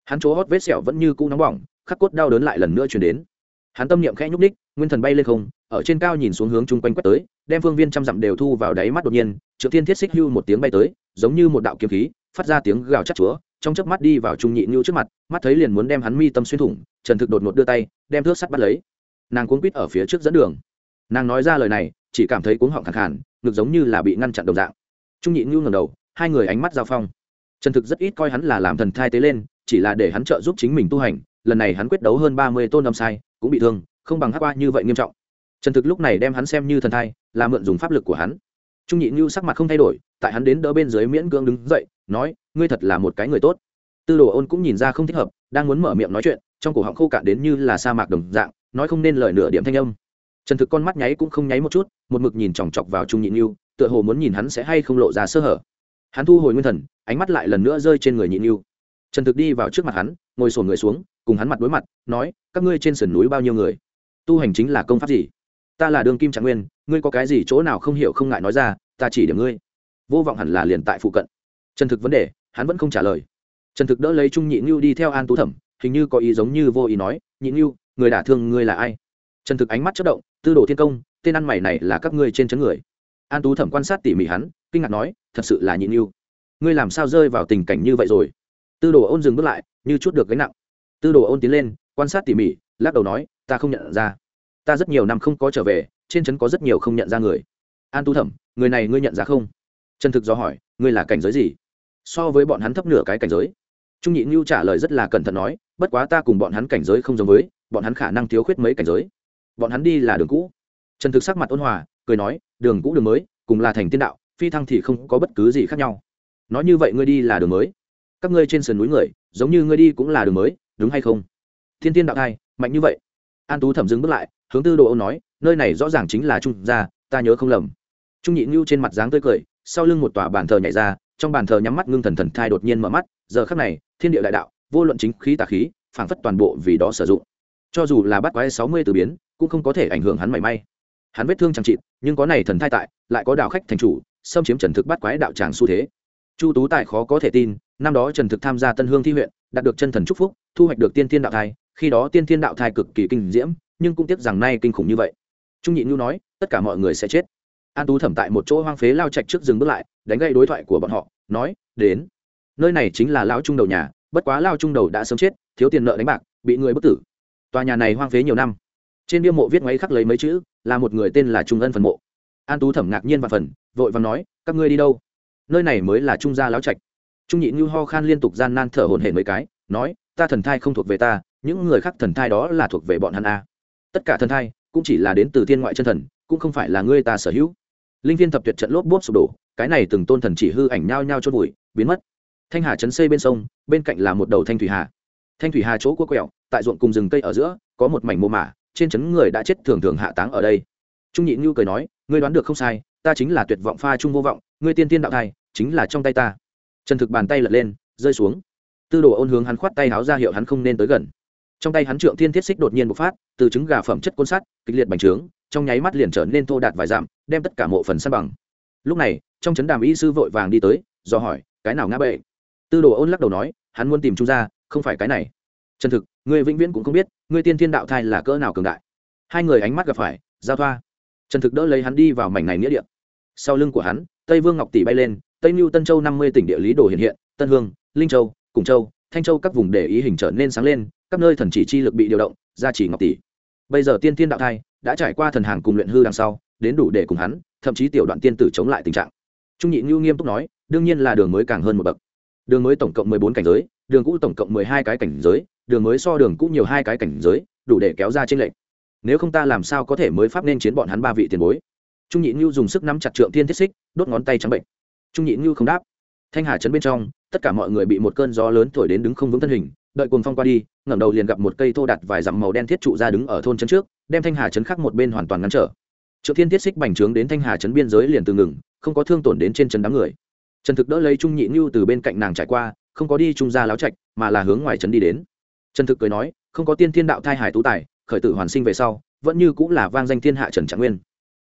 Hắn chỗ hót vết sẹo vẫn như cũ nóng bỏng, khắc cốt đau đớn lại lần nữa chuyển đến. Hắn tâm niệm khẽ nhúc ních nguyên thần bay lên không, ở trên cao nhìn xuống hướng chung quanh quét tới, đem phương viên trăm dặm đều thu vào đáy mắt đột nhiên, trượng thiên thiết xích hưu một tiếng bay tới giống như một đạo kiếm khí, phát ra tiếng gào chắc chúa, trong chớp mắt đi vào trung nhị nhu trước mặt, mắt thấy liền muốn đem hắn mi tâm xuyên thủng, trần thực đột ngột đưa tay, đem thước sắt bắt lấy. Nàng cuốn quýt ở phía trước dẫn đường. Nàng nói ra lời này, chỉ cảm thấy cuống họng khẳng hẳn ngực giống như là bị ngăn chặn đồng dạng. Trung nhị nhu ngầm đầu, hai người ánh mắt giao phong. Trần thực rất ít coi hắn là làm thần thai tế lên, chỉ là để hắn trợ giúp chính mình tu hành, lần này hắn quyết đấu hơn ba mươi tôn năm sai, cũng bị thương, không bằng hát qua như vậy nghiêm trọng. Trần thực lúc này đem hắn xem như thần thai, là mượn dùng pháp lực của hắn. Trung nhị như sắc mặt không thay đổi tại hắn đến đỡ bên dưới miễn cưỡng đứng dậy, nói, ngươi thật là một cái người tốt. Tư đồ ôn cũng nhìn ra không thích hợp, đang muốn mở miệng nói chuyện, trong cổ họng khô cạn đến như là sa mạc đồng dạng, nói không nên lời nửa điểm thanh âm. Trần thực con mắt nháy cũng không nháy một chút, một mực nhìn chòng chọc vào trung nhị như tựa hồ muốn nhìn hắn sẽ hay không lộ ra sơ hở. Hắn thu hồi nguyên thần, ánh mắt lại lần nữa rơi trên người nhị như trần thực đi vào trước mặt hắn, ngồi sổn người xuống, cùng hắn mặt đối mặt, nói, các ngươi trên sườn núi bao nhiêu người? Tu hành chính là công pháp gì? Ta là đường kim trạng nguyên, ngươi có cái gì chỗ nào không hiểu không ngại nói ra, ta chỉ điểm ngươi vô vọng hẳn là liền tại phụ cận. Trần thực vấn đề, hắn vẫn không trả lời. Trần thực đỡ lấy trung nhị ngưu đi theo an tú thẩm, hình như có ý giống như vô ý nói, nhị ngưu, người đả thương ngươi là ai? Trần thực ánh mắt chất động, tư đồ thiên công, tên ăn mày này là các ngươi trên chấn người. An tú thẩm quan sát tỉ mỉ hắn, kinh ngạc nói, thật sự là nhị ngưu. Ngươi làm sao rơi vào tình cảnh như vậy rồi? Tư đồ ôn dừng bước lại, như chút được gánh nặng. Tư đồ ôn tiến lên, quan sát tỉ mỉ, lắc đầu nói, ta không nhận ra. Ta rất nhiều năm không có trở về, trên trấn có rất nhiều không nhận ra người. An tu thẩm, người này ngươi nhận ra không? Trần thực do hỏi, ngươi là cảnh giới gì? So với bọn hắn thấp nửa cái cảnh giới. Trung nhị ngưu trả lời rất là cẩn thận nói, bất quá ta cùng bọn hắn cảnh giới không giống với, bọn hắn khả năng thiếu khuyết mấy cảnh giới. Bọn hắn đi là đường cũ. Trần thực sắc mặt ôn hòa, cười nói, đường cũ đường mới, cùng là thành tiên đạo, phi thăng thì không có bất cứ gì khác nhau. Nói như vậy ngươi đi là đường mới. Các ngươi trên sườn núi người, giống như ngươi đi cũng là đường mới, đúng hay không? Thiên tiên đạo thai, mạnh như vậy. An tú thẩm dừng bước lại, hướng tư đồ âu nói, nơi này rõ ràng chính là trung gia, ta nhớ không lầm. Trung nhị ngưu trên mặt dáng tươi cười sau lưng một tòa bàn thờ nhảy ra, trong bàn thờ nhắm mắt ngưng thần thần thai đột nhiên mở mắt, giờ khắc này, thiên địa đại đạo, vô luận chính khí tà khí, phảng phất toàn bộ vì đó sử dụng. Cho dù là bắt quái sáu mươi từ biến, cũng không có thể ảnh hưởng hắn mảy may. Hắn vết thương chẳng trị nhưng có này thần thai tại, lại có đạo khách thành chủ, xâm chiếm trần thực bắt quái đạo tràng xu thế. Chu tú tài khó có thể tin, năm đó trần thực tham gia tân hương thi huyện, đạt được chân thần chúc phúc, thu hoạch được tiên thiên đạo thai, khi đó tiên thiên đạo thai cực kỳ kinh diễm, nhưng cũng tiếc rằng nay kinh khủng như vậy. Trung nhị nhu nói, tất cả mọi người sẽ chết an tú thẩm tại một chỗ hoang phế lao trạch trước dừng bước lại, đánh gây đối thoại của bọn họ, nói, đến. Nơi này chính là lao trung đầu nhà, bất quá lao trung đầu đã sớm chết, thiếu tiền nợ đánh bạc, bị người bất tử. Tòa nhà này hoang phế nhiều năm. Trên bia mộ viết ngoáy khắc lấy mấy chữ, là một người tên là trung ân phần mộ. An tú thẩm ngạc nhiên và phần, vội và nói, các ngươi đi đâu? Nơi này mới là trung gia lão trạch. Trung nhị như ho khan liên tục gian nan thở hồn hển mấy cái, nói, ta thần thai không thuộc về ta, những người khác thần thai đó là thuộc về bọn hắn a. Tất cả thần thai cũng chỉ là đến từ thiên ngoại chân thần, cũng không phải là ngươi ta sở hữu linh viên thập tuyệt trận lốp bốp sụp đổ, cái này từng tôn thần chỉ hư ảnh nhao nhao chôn vùi, biến mất. Thanh hà chấn xây bên sông, bên cạnh là một đầu thanh thủy hà. Thanh thủy hà chỗ cua quẹo, tại ruộng cùng rừng cây ở giữa, có một mảnh mô mả, trên chấn người đã chết thường thường hạ táng ở đây. Trung nhị ngưu cười nói, ngươi đoán được không sai, ta chính là tuyệt vọng pha trung vô vọng, ngươi tiên tiên đạo thai, chính là trong tay ta. Trần thực bàn tay lật lên, rơi xuống. Tư đồ ôn hướng hắn khoát tay háo ra hiệu hắn không nên tới gần. Trong tay hắn trượng thiên thiết xích đột nhiên bộc phát, từ trứng gà phẩm chất côn sắt, kịch liệt bành trướng trong nháy mắt liền trở nên thô đạt vài dặm, đem tất cả mộ phần săn bằng. Lúc này, trong chấn đàm y sư vội vàng đi tới, do hỏi, cái nào ngã bệ? Tư đồ ôn lắc đầu nói, hắn muốn tìm trung gia, không phải cái này. Chân thực người vĩnh viễn cũng không biết người tiên thiên đạo thai là cỡ nào cường đại. Hai người ánh mắt gặp phải, giao thoa. Trần thực đỡ lấy hắn đi vào mảnh này nghĩa địa. Sau lưng của hắn, tây vương ngọc tỷ bay lên, tây mưu tân châu năm mươi tỉnh địa lý đồ hiện hiện, tân hương, linh châu, cùng châu, thanh châu các vùng để ý hình trở nên sáng lên, các nơi thần chỉ chi lực bị điều động ra chỉ ngọc tỷ bây giờ tiên tiên đạo thai đã trải qua thần hàng cùng luyện hư đằng sau, đến đủ để cùng hắn, thậm chí tiểu đoạn tiên tử chống lại tình trạng. Trung nhị ngưu nghiêm túc nói, đương nhiên là đường mới càng hơn một bậc. Đường mới tổng cộng mười bốn cảnh giới, đường cũ tổng cộng mười hai cái cảnh giới, đường mới so đường cũ nhiều hai cái cảnh giới, đủ để kéo ra trên lệnh nếu không ta làm sao có thể mới pháp nên chiến bọn hắn ba vị tiền bối? Trung nhị ngưu dùng sức nắm chặt trượng thiên thiết xích, đốt ngón tay trắng bệnh. Trung nhị ngưu không đáp. Thanh hà trấn bên trong, tất cả mọi người bị một cơn gió lớn thổi đến đứng không vững thân hình đợi cuồng phong qua đi, ngẩng đầu liền gặp một cây thô đặt vài dặm màu đen thiết trụ ra đứng ở thôn trấn trước, đem thanh hà trấn khác một bên hoàn toàn ngăn trở. Triệu thiên thiết xích bành trướng đến thanh hà trấn biên giới liền từ ngừng, không có thương tổn đến trên trấn đám người. Trần thực đỡ lấy trung nhị ngưu từ bên cạnh nàng trải qua, không có đi trung gia láo trạch, mà là hướng ngoài trấn đi đến. Trần thực cười nói, không có tiên thiên đạo thai hải tú tài, khởi tử hoàn sinh về sau, vẫn như cũng là vang danh thiên hạ trần trạng nguyên.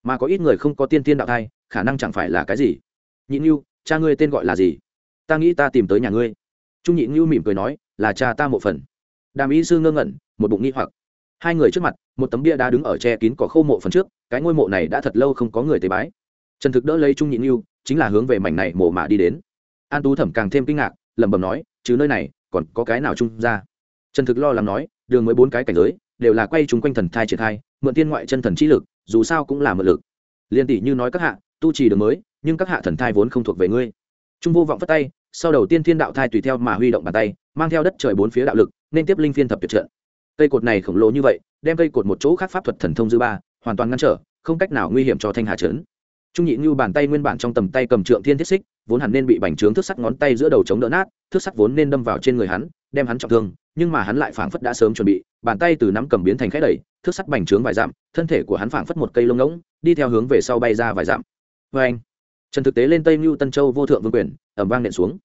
Mà có ít người không có tiên thiên đạo thai, khả năng chẳng phải là cái gì. Nhị ngưu, cha ngươi tên gọi là gì? Ta nghĩ ta tìm tới nhà ngươi. Trung nhị ngưu mỉm cười nói là cha ta một phần. Đàm y sư ngơ ngẩn một bụng nghi hoặc. Hai người trước mặt một tấm bia đá đứng ở che kín cỏ khô mộ phần trước cái ngôi mộ này đã thật lâu không có người tế bái. Trần thực đỡ lấy trung nhị yêu, chính là hướng về mảnh này mộ mà đi đến. An tú thẩm càng thêm kinh ngạc lẩm bẩm nói chứ nơi này còn có cái nào trung ra? Trần thực lo lắng nói đường mới bốn cái cảnh giới đều là quay chúng quanh thần thai triển thai mượn tiên ngoại chân thần trí lực dù sao cũng là mượn lực. Liên tỷ như nói các hạ tu trì đường mới nhưng các hạ thần thai vốn không thuộc về ngươi. Trung vô vọng phất tay sau đầu tiên thiên đạo thai tùy theo mà huy động bàn tay, mang theo đất trời bốn phía đạo lực, nên tiếp linh phiên thập tuyệt trận. Cây cột này khổng lồ như vậy, đem cây cột một chỗ khác pháp thuật thần thông dư ba, hoàn toàn ngăn trở, không cách nào nguy hiểm cho thanh hà trấn. Trung nhị như bàn tay nguyên bản trong tầm tay cầm trượng thiên thiết xích, vốn hẳn nên bị bành trướng thước sắt ngón tay giữa đầu chống đỡ nát, thước sắt vốn nên đâm vào trên người hắn, đem hắn trọng thương, nhưng mà hắn lại phảng phất đã sớm chuẩn bị, bàn tay từ nắm cầm biến thành khẽ đẩy, thước sắt bành trướng vài dặm, thân thể của hắn phảng phất một cây lông ngỗng, đi theo hướng về sau bay ra vài dặm. Vê anh trần thực tế lên tây mưu tân châu vô thượng vương quyền ẩm vang nện xuống.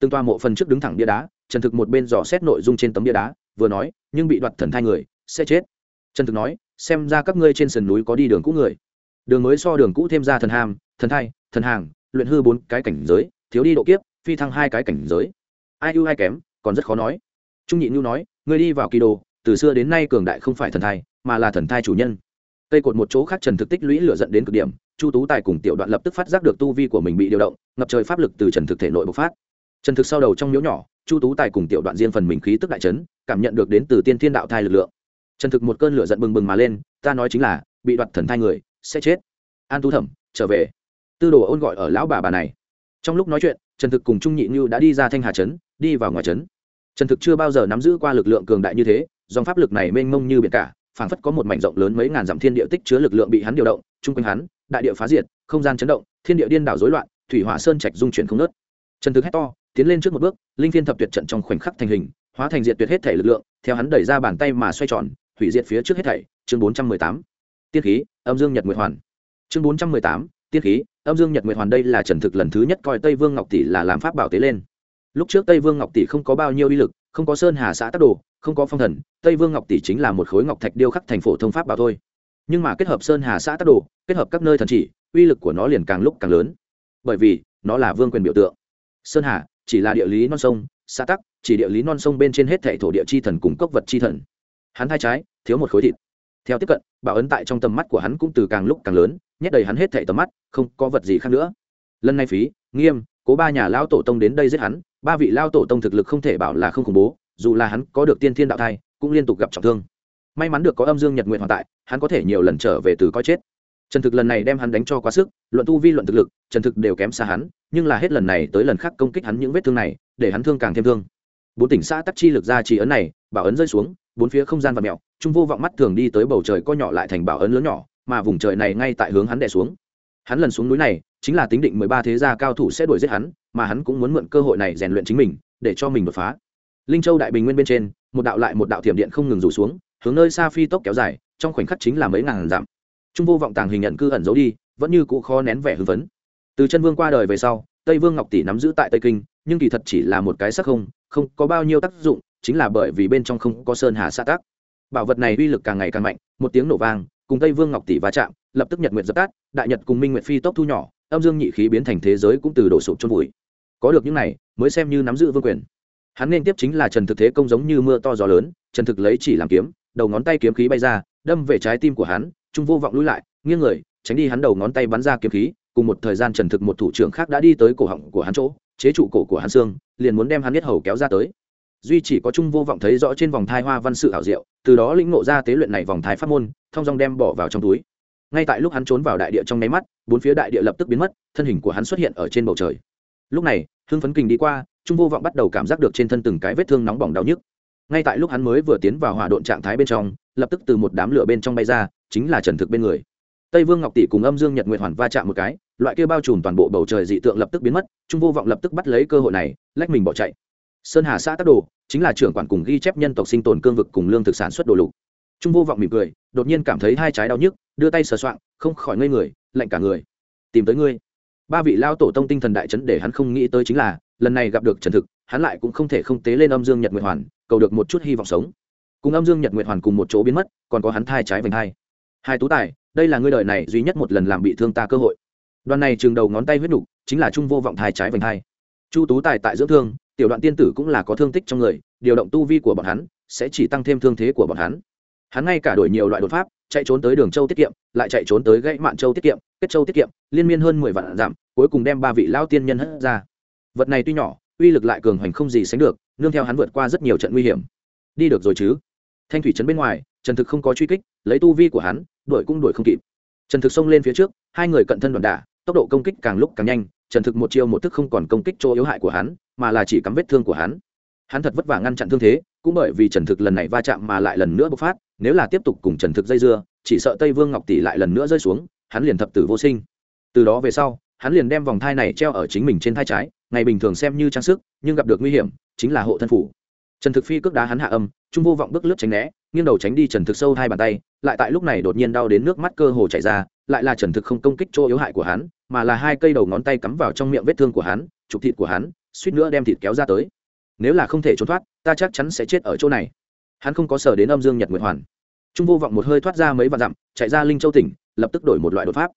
Từng toa mộ phần trước đứng thẳng bia đá, trần thực một bên dò xét nội dung trên tấm bia đá, vừa nói, nhưng bị đoạt thần thai người, sẽ chết. Trần thực nói, xem ra các ngươi trên sườn núi có đi đường cũ người. Đường mới so đường cũ thêm ra thần hàm, thần thai, thần hàng, luyện hư bốn cái cảnh giới, thiếu đi độ kiếp, phi thăng hai cái cảnh giới. Ai ưu ai kém, còn rất khó nói. Trung nhị nhu nói người đi vào kỳ đồ, từ xưa đến nay cường đại không phải thần thai, mà là thần thai chủ nhân. Cây cột một chỗ khác trần thực tích lũy lửa dẫn đến cực điểm chu tú tài cùng tiểu đoạn lập tức phát giác được tu vi của mình bị điều động, ngập trời pháp lực từ trần thực thể nội bộc phát. Trần thực sau đầu trong miếu nhỏ, chu tú tài cùng tiểu đoạn riêng phần mình khí tức đại trấn cảm nhận được đến từ tiên thiên đạo thai lực lượng. Trần thực một cơn lửa giận bừng bừng mà lên, ta nói chính là, bị đoạt thần thai người, sẽ chết. An tu thẩm, trở về. Tư đồ ôn gọi ở lão bà bà này. Trong lúc nói chuyện, trần thực cùng trung nhị như đã đi ra thanh hà trấn, đi vào ngoài trấn. Trần thực chưa bao giờ nắm giữ qua lực lượng cường đại như thế, dòng pháp lực này mênh mông như biển cả, phảng phất có một mảnh rộng lớn mấy ngàn dặm thiên địa tích chứa lực lượng bị hắn điều động, chung quanh hắn đại địa phá diệt, không gian chấn động, thiên địa điên đảo rối loạn, thủy hỏa sơn trạch dung chuyển không nớt trần thực hét to, tiến lên trước một bước, linh thiên thập tuyệt trận trong khoảnh khắc thành hình, hóa thành diệt tuyệt hết thể lực lượng, theo hắn đẩy ra bàn tay mà xoay tròn, hủy diệt phía trước hết thảy, chương bốn trăm mười tám. Tiết khí, âm dương nhật nguyệt hoàn. Chương bốn trăm mười tám tiết khí, âm dương nhật nguyệt hoàn đây là trần thực lần thứ nhất coi tây vương ngọc tỷ là làm pháp bảo tế lên. Lúc trước tây vương ngọc tỷ không có bao nhiêu uy lực, không có sơn hà xã tác đồ, không có phong thần, tây vương ngọc tỷ chính là một khối ngọc thạch điêu khắc thành phổ thông pháp bảo thôi. Nhưng mà kết hợp sơn hà xã tác đồ kết hợp các nơi thần chỉ, uy lực của nó liền càng lúc càng lớn. Bởi vì, nó là vương quyền biểu tượng. Sơn hà, chỉ là địa lý non sông, xã tắc, chỉ địa lý non sông bên trên hết thảy thổ địa chi thần cùng cốc vật chi thần. Hắn hai trái, thiếu một khối thịt. Theo tiếp cận, bảo ấn tại trong tầm mắt của hắn cũng từ càng lúc càng lớn, nhét đầy hắn hết thảy tầm mắt, không có vật gì khác nữa. Lần này phí, nghiêm, cố ba nhà lao tổ tông đến đây giết hắn, ba vị lao tổ tông thực lực không thể bảo là không khủng bố, dù là hắn có được tiên thiên đạo thai, cũng liên tục gặp trọng thương. May mắn được có âm dương nhật nguyện hoàn tại, hắn có thể nhiều lần trở về từ coi chết trần thực lần này đem hắn đánh cho quá sức luận tu vi luận thực lực trần thực đều kém xa hắn nhưng là hết lần này tới lần khác công kích hắn những vết thương này để hắn thương càng thêm thương. Bốn tỉnh xã tắc chi lực ra chỉ ấn này bảo ấn rơi xuống bốn phía không gian vặn mèo, trung vô vọng mắt thường đi tới bầu trời co nhỏ lại thành bảo ấn lớn nhỏ mà vùng trời này ngay tại hướng hắn đè xuống. Hắn lần xuống núi này chính là tính định mười ba thế gia cao thủ sẽ đuổi giết hắn mà hắn cũng muốn mượn cơ hội này rèn luyện chính mình để cho mình đột phá. Linh châu đại bình nguyên bên trên một đạo lại một đạo thiểm điện không ngừng rủ xuống hướng nơi xa phi tốc kéo dài trong khoảnh khắc chính là mấy ngàn dặm trung vô vọng tàng hình nhận cư ẩn giấu đi, vẫn như cũ khó nén vẻ hưng phấn. Từ chân vương qua đời về sau, tây vương ngọc tỷ nắm giữ tại tây kinh, nhưng kỳ thật chỉ là một cái sắc không không có bao nhiêu tác dụng, chính là bởi vì bên trong không có sơn hà xã tác bảo vật này uy lực càng ngày càng mạnh, một tiếng nổ vang, cùng tây vương ngọc tỷ va chạm, lập tức nhật nguyện dập tắt, đại nhật cùng minh nguyện phi tốc thu nhỏ, âm dương nhị khí biến thành thế giới cũng từ đổ sụp chôn vùi. Có được những này, mới xem như nắm giữ vương quyền. Hắn nên tiếp chính là trần thực thế công giống như mưa to gió lớn, trần thực lấy chỉ làm kiếm, đầu ngón tay kiếm khí bay ra, đâm về trái tim của hắn trung vô vọng lui lại, nghiêng người, tránh đi hắn đầu ngón tay bắn ra kiếm khí, cùng một thời gian trần thực một thủ trưởng khác đã đi tới cổ họng của hắn chỗ, chế trụ cổ của hắn xương, liền muốn đem hắn nhất hầu kéo ra tới. Duy chỉ có trung vô vọng thấy rõ trên vòng thai hoa văn sự ảo diệu, từ đó lĩnh ngộ ra tế luyện này vòng thai pháp môn, thong dong đem bỏ vào trong túi. Ngay tại lúc hắn trốn vào đại địa trong nháy mắt, bốn phía đại địa lập tức biến mất, thân hình của hắn xuất hiện ở trên bầu trời. Lúc này, hưng phấn kình đi qua, trung vô vọng bắt đầu cảm giác được trên thân từng cái vết thương nóng bỏng đau nhức. Ngay tại lúc hắn mới vừa tiến vào hỏa độn trạng thái bên trong lập tức từ một đám lửa bên trong bay ra, chính là trần thực bên người. Tây vương ngọc tỷ cùng âm dương nhật nguyệt hoàn va chạm một cái, loại kia bao trùm toàn bộ bầu trời dị tượng lập tức biến mất, trung vô vọng lập tức bắt lấy cơ hội này, lách mình bỏ chạy. Sơn hà xã tắc đồ, chính là trưởng quản cùng ghi chép nhân tộc sinh tồn cương vực cùng lương thực sản xuất đồ lục. Trung vô vọng mỉm cười, đột nhiên cảm thấy hai trái đau nhức, đưa tay sờ soạng, không khỏi ngây người, lạnh cả người. Tìm tới ngươi. Ba vị lao tổ tông tinh thần đại chấn để hắn không nghĩ tới chính là, lần này gặp được trần thực, hắn lại cũng không thể không tế lên âm dương nhật nguyệt hoàn, cầu được một chút hy vọng sống cùng âm dương nhật nguyệt hoàn cùng một chỗ biến mất, còn có hắn thai trái vành hai hai tú tài, đây là ngươi đời này duy nhất một lần làm bị thương ta cơ hội. Đoàn này trường đầu ngón tay huyết nục chính là trung vô vọng thai trái vành hai chu tú tài tại dưỡng thương, tiểu đoạn tiên tử cũng là có thương tích trong người, điều động tu vi của bọn hắn, sẽ chỉ tăng thêm thương thế của bọn hắn. Hắn ngay cả đổi nhiều loại đột pháp, chạy trốn tới đường châu tiết kiệm, lại chạy trốn tới gãy mạn châu tiết kiệm, kết châu tiết kiệm, liên miên hơn mười vạn giảm, cuối cùng đem ba vị lao tiên nhân hất ra. Vật này tuy nhỏ, uy lực lại cường hoành không gì sánh được, nương theo hắn vượt qua rất nhiều trận nguy hiểm. Đi được rồi chứ? Thanh thủy trấn bên ngoài, trần thực không có truy kích, lấy tu vi của hắn, đuổi cũng đuổi không kịp. Trần thực xông lên phía trước, hai người cận thân đoạn đả, tốc độ công kích càng lúc càng nhanh, trần thực một chiêu một thức không còn công kích chỗ yếu hại của hắn, mà là chỉ cắm vết thương của hắn. Hắn thật vất vả ngăn chặn thương thế, cũng bởi vì trần thực lần này va chạm mà lại lần nữa bộc phát, nếu là tiếp tục cùng trần thực dây dưa, chỉ sợ tây vương ngọc tỷ lại lần nữa rơi xuống, hắn liền thập tử vô sinh. Từ đó về sau, hắn liền đem vòng thai này treo ở chính mình trên thai trái, ngày bình thường xem như trang sức, nhưng gặp được nguy hiểm, chính là hộ thân phủ trần thực phi cước đá hắn hạ âm, trung vô vọng bước lướt tránh né, nghiêng đầu tránh đi trần thực sâu hai bàn tay, lại tại lúc này đột nhiên đau đến nước mắt cơ hồ chảy ra, lại là trần thực không công kích chỗ yếu hại của hắn, mà là hai cây đầu ngón tay cắm vào trong miệng vết thương của hắn, chụp thịt của hắn, suýt nữa đem thịt kéo ra tới. Nếu là không thể trốn thoát, ta chắc chắn sẽ chết ở chỗ này. Hắn không có sở đến âm dương nhật nguyệt hoàn. Trung vô vọng một hơi thoát ra mấy vạn dặm, chạy ra linh châu tỉnh, lập tức đổi một loại đột pháp.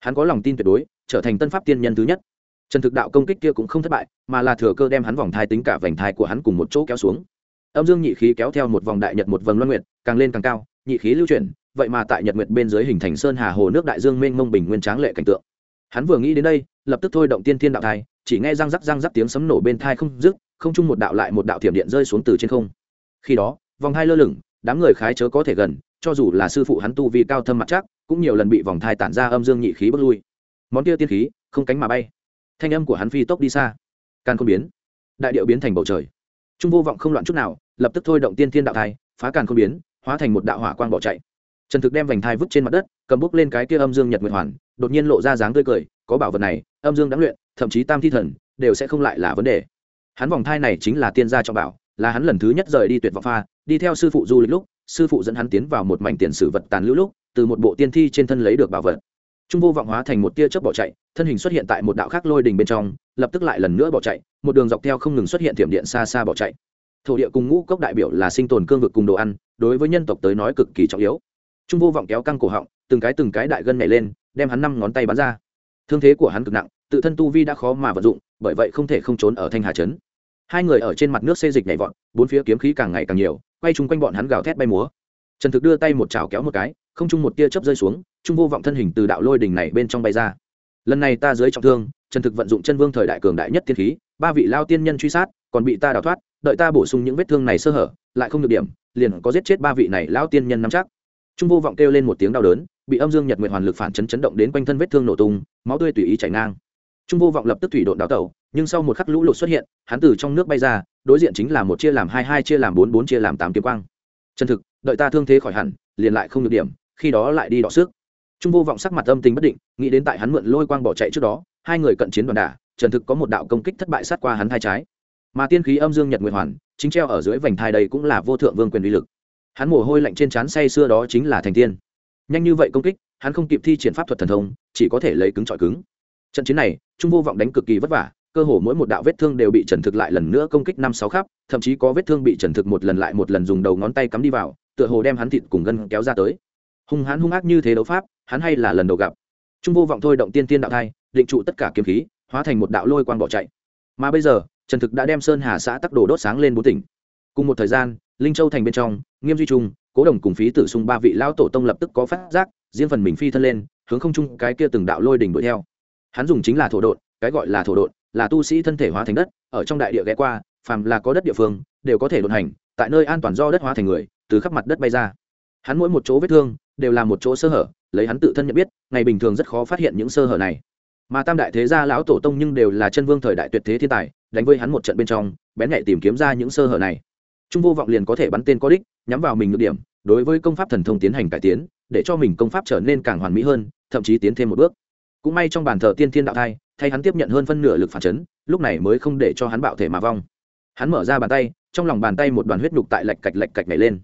Hắn có lòng tin tuyệt đối, trở thành tân pháp tiên nhân thứ nhất. Trần thực đạo công kích kia cũng không thất bại, mà là thừa cơ đem hắn vòng thai tính cả vành thai của hắn cùng một chỗ kéo xuống âm dương nhị khí kéo theo một vòng đại nhật một vầng loan nguyệt, càng lên càng cao, nhị khí lưu chuyển, vậy mà tại nhật nguyệt bên dưới hình thành sơn hà hồ nước đại dương mênh mông bình nguyên tráng lệ cảnh tượng. Hắn vừa nghĩ đến đây, lập tức thôi động tiên thiên đạo thai, chỉ nghe răng rắc răng rắc tiếng sấm nổ bên thai không dứt, không chung một đạo lại một đạo thiểm điện rơi xuống từ trên không. Khi đó, vòng thai lơ lửng, đám người khái chớ có thể gần, cho dù là sư phụ hắn tu vi cao thâm mặt chắc, cũng nhiều lần bị vòng thai tản ra âm dương nhị khí bước lui. Món kia tiên khí, không cánh mà bay. Thanh âm của hắn phi tốc đi xa. Càng không biến, đại điệu biến thành bầu trời. Trung vô vọng không loạn chút nào lập tức thôi động tiên thiên đạo thai, phá càn không biến, hóa thành một đạo hỏa quang bỏ chạy. Trần thực đem vành thai vứt trên mặt đất, cầm bút lên cái kia âm dương nhật nguyệt hoàn, đột nhiên lộ ra dáng tươi cười, có bảo vật này, âm dương đáng luyện, thậm chí tam thi thần, đều sẽ không lại là vấn đề. Hắn vòng thai này chính là tiên gia trọng bảo, là hắn lần thứ nhất rời đi tuyệt vọng pha, đi theo sư phụ du lịch lúc, sư phụ dẫn hắn tiến vào một mảnh tiền sử vật tàn lưu lúc, từ một bộ tiên thi trên thân lấy được bảo vật. Trung vô vọng hóa thành một tia chớp bỏ chạy, thân hình xuất hiện tại một đạo khác lôi đình bên trong, lập tức lại lần nữa bỏ chạy, một đường dọc theo không ngừng xuất hiện thiểm điện xa xa bỏ chạy thổ địa cùng ngũ cốc đại biểu là sinh tồn cương vực cùng đồ ăn, đối với nhân tộc tới nói cực kỳ trọng yếu. Trung vô vọng kéo căng cổ họng, từng cái từng cái đại gân nhảy lên, đem hắn năm ngón tay bắn ra. Thương thế của hắn cực nặng, tự thân tu vi đã khó mà vận dụng, bởi vậy không thể không trốn ở thanh hà trấn. Hai người ở trên mặt nước xê dịch nhảy vọt, bốn phía kiếm khí càng ngày càng nhiều, quay chung quanh bọn hắn gào thét bay múa. Trần thực đưa tay một chảo kéo một cái, không chung một tia chớp rơi xuống, trung vô vọng thân hình từ đạo lôi đỉnh này bên trong bay ra. Lần này ta dưới trọng thương, trần thực vận dụng chân vương thời đại cường đại nhất thiên khí, ba vị lao tiên nhân truy sát, còn bị ta đào thoát đợi ta bổ sung những vết thương này sơ hở, lại không được điểm, liền có giết chết ba vị này lao tiên nhân nắm chắc. Trung vô vọng kêu lên một tiếng đau đớn, bị âm dương nhật nguyện hoàn lực phản chấn chấn động đến quanh thân vết thương nổ tung, máu tươi tùy ý chảy ngang. Trung vô vọng lập tức thủy độn đào tẩu, nhưng sau một khắc lũ lụt xuất hiện, hắn từ trong nước bay ra, đối diện chính là một chia làm hai hai chia làm bốn bốn chia làm tám kiếm quang. Chân thực, đợi ta thương thế khỏi hẳn, liền lại không được điểm, khi đó lại đi đọ xước. trung vô vọng sắc mặt âm tình bất định, nghĩ đến tại hắn mượn lôi quang bỏ chạy trước đó, hai người cận chiến đoàn đả trần thực có một đạo công kích thất bại sát qua hắn thai trái mà tiên khí âm dương nhật nguyệt hoàn, chính treo ở dưới vành thai đây cũng là vô thượng vương quyền uy lực. Hắn mồ hôi lạnh trên trán say xưa đó chính là thành tiên. Nhanh như vậy công kích, hắn không kịp thi triển pháp thuật thần thông, chỉ có thể lấy cứng trọi cứng. Trận chiến này, trung vô vọng đánh cực kỳ vất vả, cơ hồ mỗi một đạo vết thương đều bị trần thực lại lần nữa công kích năm sáu khắp, thậm chí có vết thương bị trần thực một lần lại một lần dùng đầu ngón tay cắm đi vào, tựa hồ đem hắn thịt cùng gân kéo ra tới. Hung hãn hung ác như thế đấu pháp, hắn hay là lần đầu gặp. Trung vô vọng thôi động tiên tiên đạo thai, định trụ tất cả kiếm khí, hóa thành một đạo lôi quang bỏ chạy. Mà bây giờ trần thực đã đem sơn hà xã tắc đồ đốt sáng lên bốn tỉnh. Cùng một thời gian linh châu thành bên trong nghiêm duy trung cố đồng cùng phí tử sung ba vị lão tổ tông lập tức có phát giác diễn phần mình phi thân lên hướng không trung cái kia từng đạo lôi đỉnh đuổi theo. Hắn dùng chính là thổ đột, cái gọi là thổ đột là tu sĩ thân thể hóa thành đất ở trong đại địa ghé qua phàm là có đất địa phương đều có thể đột hành tại nơi an toàn do đất hóa thành người từ khắp mặt đất bay ra. Hắn mỗi một chỗ vết thương đều là một chỗ sơ hở lấy hắn tự thân nhận biết ngày bình thường rất khó phát hiện những sơ hở này mà tam đại thế gia lão tổ tông nhưng đều là chân vương thời đại tuyệt thế thiên tài, đánh với hắn một trận bên trong, bén nhạy tìm kiếm ra những sơ hở này. Trung vô vọng liền có thể bắn tên có đích, nhắm vào mình ngược điểm, đối với công pháp thần thông tiến hành cải tiến, để cho mình công pháp trở nên càng hoàn mỹ hơn, thậm chí tiến thêm một bước. Cũng may trong bàn thờ tiên thiên đạo thai, thay hắn tiếp nhận hơn phân nửa lực phản chấn, lúc này mới không để cho hắn bạo thể mà vong. Hắn mở ra bàn tay, trong lòng bàn tay một đoàn huyết nhục tại lạch cạch lạch cạch nhảy lên.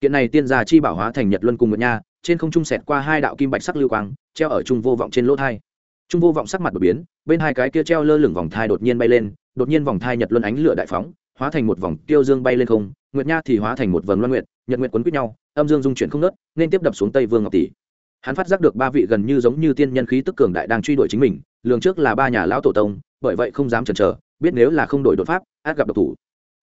Kiện này tiên gia chi bảo hóa thành nhật luân cùng nguyệt nha, trên không trung sẹt qua hai đạo kim bạch sắc lưu quang, treo ở trung vô vọng trên lỗ thai trung vô vọng sắc mặt đột biến, bên hai cái kia treo lơ lửng vòng thai đột nhiên bay lên, đột nhiên vòng thai nhật luân ánh lửa đại phóng, hóa thành một vòng tiêu dương bay lên không, nguyệt nha thì hóa thành một vầng loan nguyệt, nhật nguyệt quấn quýt nhau, âm dương dung chuyển không nớt nên tiếp đập xuống tây vương ngọc tỷ. Hắn phát giác được ba vị gần như giống như tiên nhân khí tức cường đại đang truy đuổi chính mình, lường trước là ba nhà lão tổ tông, bởi vậy không dám chần chờ, biết nếu là không đổi đột pháp, át gặp độc thủ.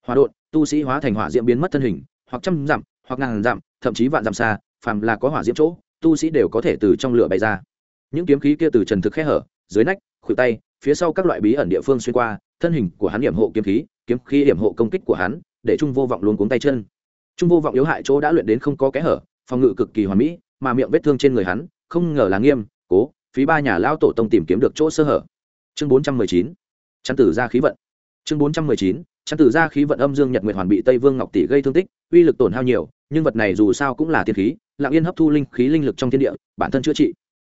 Hòa đột tu sĩ hóa thành hỏa diễm biến mất thân hình, hoặc trăm dặm, hoặc ngàn dặm, thậm chí vạn dặm xa, phàm là có hỏa diễm chỗ, tu sĩ đều có thể từ trong lửa bay ra những kiếm khí kia từ trần thực khe hở, dưới nách, khuỷu tay, phía sau các loại bí ẩn địa phương xuyên qua, thân hình của hắn điểm hộ kiếm khí kiếm khí điểm hộ công kích của hắn, để trung vô vọng luôn cuống tay chân. Trung vô vọng yếu hại chỗ đã luyện đến không có kẽ hở, phòng ngự cực kỳ hoàn mỹ, mà miệng vết thương trên người hắn, không ngờ là nghiêm, cố, phí ba nhà lao tổ tông tìm kiếm được chỗ sơ hở. Chương bốn trăm mười chín chắn tử ra khí vận. Chương bốn trăm mười chín chắn tử ra khí vận âm dương nhật nguyệt hoàn bị tây vương ngọc tỷ gây thương tích, uy lực tổn hao nhiều, nhưng vật này dù sao cũng là tiên khí, lặng yên hấp thu linh khí linh lực trong thiên địa, bản thân chữa trị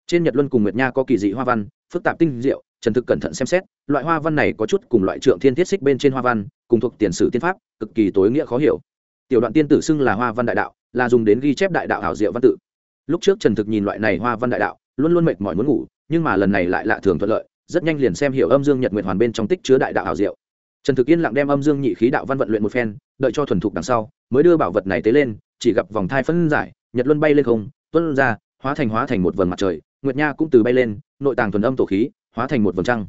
trên nhật luân cùng nguyệt nha có kỳ dị hoa văn, phức tạp tinh diệu, trần thực cẩn thận xem xét, loại hoa văn này có chút cùng loại trượng thiên thiết xích bên trên hoa văn, cùng thuộc tiền sử tiên pháp, cực kỳ tối nghĩa khó hiểu. Tiểu đoạn tiên tử xưng là hoa văn đại đạo, là dùng đến ghi chép đại đạo hảo diệu văn tự. Lúc trước trần thực nhìn loại này hoa văn đại đạo, luôn luôn mệt mỏi muốn ngủ, nhưng mà lần này lại lạ thường thuận lợi, rất nhanh liền xem hiểu âm dương nhật nguyệt hoàn bên trong tích chứa đại đạo hảo diệu. Trần thực yên lặng đem âm dương nhị khí đạo văn vận luyện một phen, đợi cho thuần thục đằng sau, mới đưa bảo vật này tế lên, chỉ gặp vòng thai phân giải, nhật luân bay lên không tuân ra, hóa thành hóa thành một vầng mặt trời nguyệt nha cũng từ bay lên, nội tàng thuần âm tổ khí, hóa thành một vầng trăng.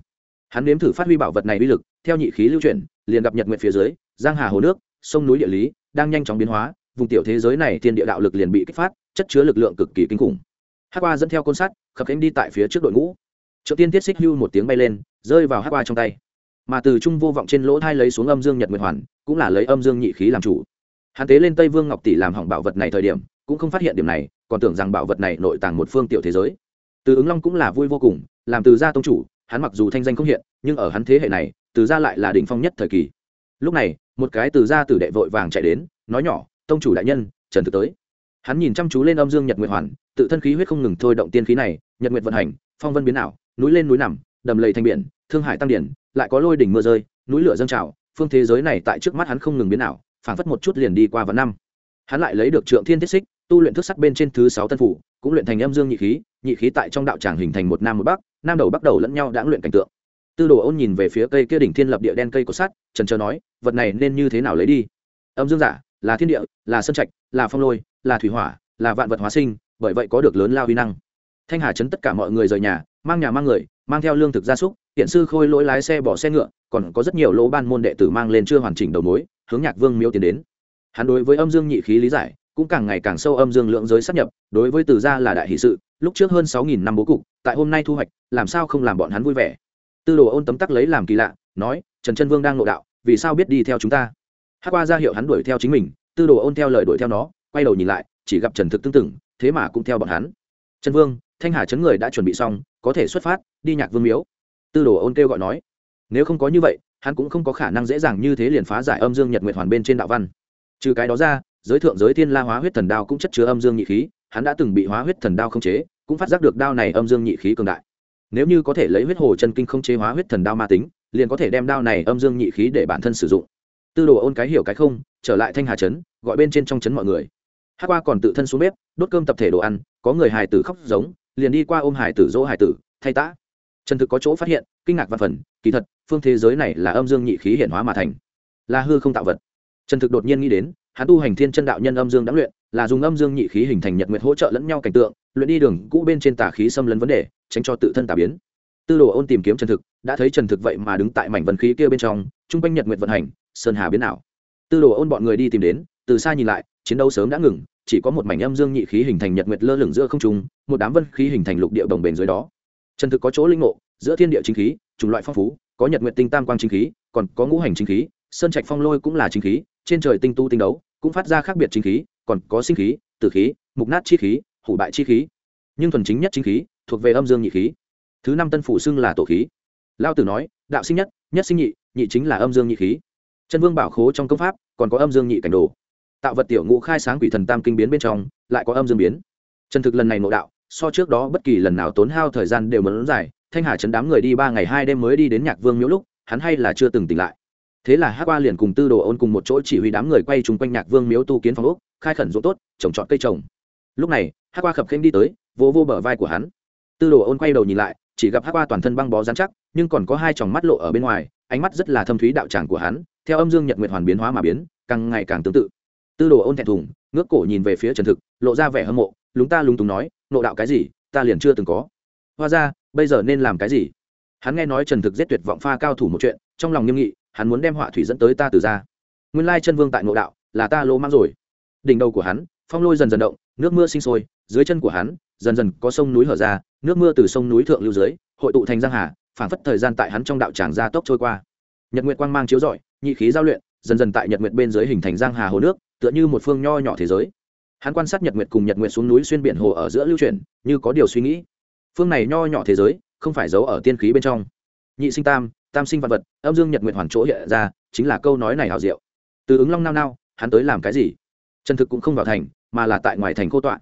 Hắn nếm thử phát huy bảo vật này uy lực, theo nhị khí lưu chuyển, liền gặp nhật nguyệt phía dưới, giang hà hồ nước, sông núi địa lý, đang nhanh chóng biến hóa, vùng tiểu thế giới này thiên địa đạo lực liền bị kích phát, chất chứa lực lượng cực kỳ kinh khủng. Hắc qua dẫn theo côn sắt, khập khánh đi tại phía trước đội ngũ. Trợ tiên tiết xích hưu một tiếng bay lên, rơi vào Hắc qua trong tay. Mà từ trung vô vọng trên lỗ thai lấy xuống âm dương nhật nguyệt hoàn, cũng là lấy âm dương nhị khí làm chủ. Hắn tế lên tây vương ngọc tỷ làm hỏng bảo vật này thời điểm, cũng không phát hiện điểm này, còn tưởng rằng bảo vật này nội tàng một phương tiểu thế giới từ ứng long cũng là vui vô cùng, làm từ gia tông chủ, hắn mặc dù thanh danh không hiện, nhưng ở hắn thế hệ này, từ gia lại là đỉnh phong nhất thời kỳ. Lúc này, một cái từ gia tử đệ vội vàng chạy đến, nói nhỏ, tông chủ đại nhân, trần thực tới. Hắn nhìn chăm chú lên âm dương nhật nguyệt hoàn, tự thân khí huyết không ngừng thôi động tiên khí này, nhật nguyệt vận hành, phong vân biến ảo, núi lên núi nằm, đầm lầy thành biển, thương hải tăng điển, lại có lôi đỉnh mưa rơi, núi lửa dâng trào, phương thế giới này tại trước mắt hắn không ngừng biến ảo, phảng phất một chút liền đi qua vạn năm. Hắn lại lấy được trượng thiên thiết xích, tu luyện thức sắt bên trên thứ sáu tân phủ cũng luyện thành âm dương nhị khí nhị khí tại trong đạo tràng hình thành một nam một bắc, nam đầu bắt đầu lẫn nhau đã luyện cảnh tượng. Tư đồ ôn nhìn về phía cây kia đỉnh thiên lập địa đen cây của sắt, trần trờ nói, vật này nên như thế nào lấy đi? Âm dương giả, là thiên địa, là sân trạch, là phong lôi, là thủy hỏa, là vạn vật hóa sinh, bởi vậy có được lớn lao huy năng. Thanh hà chấn tất cả mọi người rời nhà, mang nhà mang người, mang theo lương thực gia súc hiện sư khôi lỗi lái xe bỏ xe ngựa, còn có rất nhiều lỗ ban môn đệ tử mang lên chưa hoàn chỉnh đầu mối, hướng nhạc vương miêu tiến đến. Hắn đối với âm dương nhị khí lý giải cũng càng ngày càng sâu âm dương lượng giới sắp nhập, đối với từ gia là đại hỷ sự, lúc trước hơn sáu nghìn năm bố cục, tại hôm nay thu hoạch, làm sao không làm bọn hắn vui vẻ? Tư đồ ôn tấm tắc lấy làm kỳ lạ, nói, trần trân vương đang nội đạo, vì sao biết đi theo chúng ta? Hát qua ra hiệu hắn đuổi theo chính mình, tư đồ ôn theo lời đuổi theo nó, quay đầu nhìn lại, chỉ gặp trần thực tương tự, thế mà cũng theo bọn hắn. Trần vương, thanh hà chấn người đã chuẩn bị xong, có thể xuất phát, đi nhạc vương miếu. Tư đồ ôn kêu gọi nói, nếu không có như vậy, hắn cũng không có khả năng dễ dàng như thế liền phá giải âm dương nhật nguyệt hoàn bên trên đạo văn. Trừ cái đó ra giới thượng giới thiên la hóa huyết thần đao cũng chất chứa âm dương nhị khí, hắn đã từng bị hóa huyết thần đao không chế, cũng phát giác được đao này âm dương nhị khí cường đại. Nếu như có thể lấy huyết hồ chân kinh không chế hóa huyết thần đao ma tính, liền có thể đem đao này âm dương nhị khí để bản thân sử dụng. Tư đồ ôn cái hiểu cái không, trở lại thanh hà trấn, gọi bên trên trong trấn mọi người. Hát qua còn tự thân xuống bếp, đốt cơm tập thể đồ ăn, có người hài tử khóc giống, liền đi qua ôm hài tử dỗ hài tử, thay tã. Trần thực có chỗ phát hiện, kinh ngạc văn phần kỳ thật, phương thế giới này là âm dương nhị khí hiển hóa mà thành. Là hư không tạo vật. Trần thực đột nhiên nghĩ đến hắn tu hành thiên chân đạo nhân âm dương đã luyện, là dùng âm dương nhị khí hình thành nhật nguyệt hỗ trợ lẫn nhau cảnh tượng, luyện đi đường cũ bên trên tà khí xâm lấn vấn đề, tránh cho tự thân tà biến. Tư đồ ôn tìm kiếm trần thực, đã thấy trần thực vậy mà đứng tại mảnh vân khí kia bên trong, chung quanh nhật nguyệt vận hành, sơn hà biến ảo. Tư đồ ôn bọn người đi tìm đến, từ xa nhìn lại, chiến đấu sớm đã ngừng, chỉ có một mảnh âm dương nhị khí hình thành nhật nguyệt lơ lửng giữa không trung, một đám vân khí hình thành lục địa đồng bền dưới đó. Trần thực có chỗ linh ngộ, giữa thiên địa chính khí, chủng loại phong phú, có nhật nguyệt tinh tam quang chính khí, còn có ngũ hành chính khí sơn trạch phong lôi cũng là chính khí, trên trời tinh tu tinh đấu, cũng phát ra khác biệt chính khí, còn có sinh khí, tử khí, mục nát chi khí, hủ bại chi khí. Nhưng thuần chính nhất chính khí, thuộc về âm dương nhị khí. Thứ năm tân phủ xưng là tổ khí. Lao tử nói, đạo sinh nhất nhất sinh nhị nhị chính là âm dương nhị khí. Chân vương bảo khố trong công pháp, còn có âm dương nhị cảnh đồ. Tạo vật tiểu ngũ khai sáng quỷ thần tam kinh biến bên trong, lại có âm dương biến. Chân thực lần này nội đạo, so trước đó bất kỳ lần nào tốn hao thời gian đều mẫn dài. Thanh hà chấn đám người đi ba ngày hai đêm mới đi đến nhạc vương miếu lúc, hắn hay là chưa từng tỉnh lại thế là hát qua liền cùng tư đồ ôn cùng một chỗ chỉ huy đám người quay chung quanh nhạc vương miếu tu kiến phòng úc khai khẩn ruộng tốt, trồng trọt cây trồng. Lúc này hát qua khập khênh đi tới vô vô bờ vai của hắn. Tư đồ ôn quay đầu nhìn lại, chỉ gặp hát qua toàn thân băng bó dán chắc, nhưng còn có hai tròng mắt lộ ở bên ngoài, ánh mắt rất là thâm thúy đạo tràng của hắn, theo âm dương nhật nguyệt hoàn biến hóa mà biến, càng ngày càng tương tự. Tư đồ ôn thẹn thùng, ngước cổ nhìn về phía trần thực, lộ ra vẻ hâm mộ, lúng ta lúng túng nói, nộ đạo cái gì, ta liền chưa từng có. Hoa ra bây giờ nên làm cái gì? Hắn nghe nói trần thực giết tuyệt vọng pha cao thủ một chuyện, trong lòng nghiêm nghị hắn muốn đem họa thủy dẫn tới ta từ ra. Nguyên lai chân vương tại ngộ đạo, là ta lỗ mang rồi. Đỉnh đầu của hắn, phong lôi dần dần động, nước mưa sinh sôi, dưới chân của hắn, dần dần có sông núi hở ra, nước mưa từ sông núi thượng lưu dưới, hội tụ thành giang hà, phảng phất thời gian tại hắn trong đạo tràng gia tốc trôi qua. Nhật nguyệt quang mang chiếu rọi, nhị khí giao luyện, dần dần tại nhật nguyệt bên dưới hình thành giang hà hồ nước, tựa như một phương nho nhỏ thế giới. Hắn quan sát nhật nguyệt cùng nhật nguyệt xuống núi xuyên biển hồ ở giữa lưu chuyển, như có điều suy nghĩ. Phương này nho nhỏ thế giới, không phải giấu ở tiên khí bên trong. Nhị sinh tam tam sinh vật vật, âm dương nhật nguyện hoàn chỗ hiện ra, chính là câu nói này hào diệu. Từ ứng long nao nao, hắn tới làm cái gì? Chân thực cũng không vào thành, mà là tại ngoài thành cô tọa.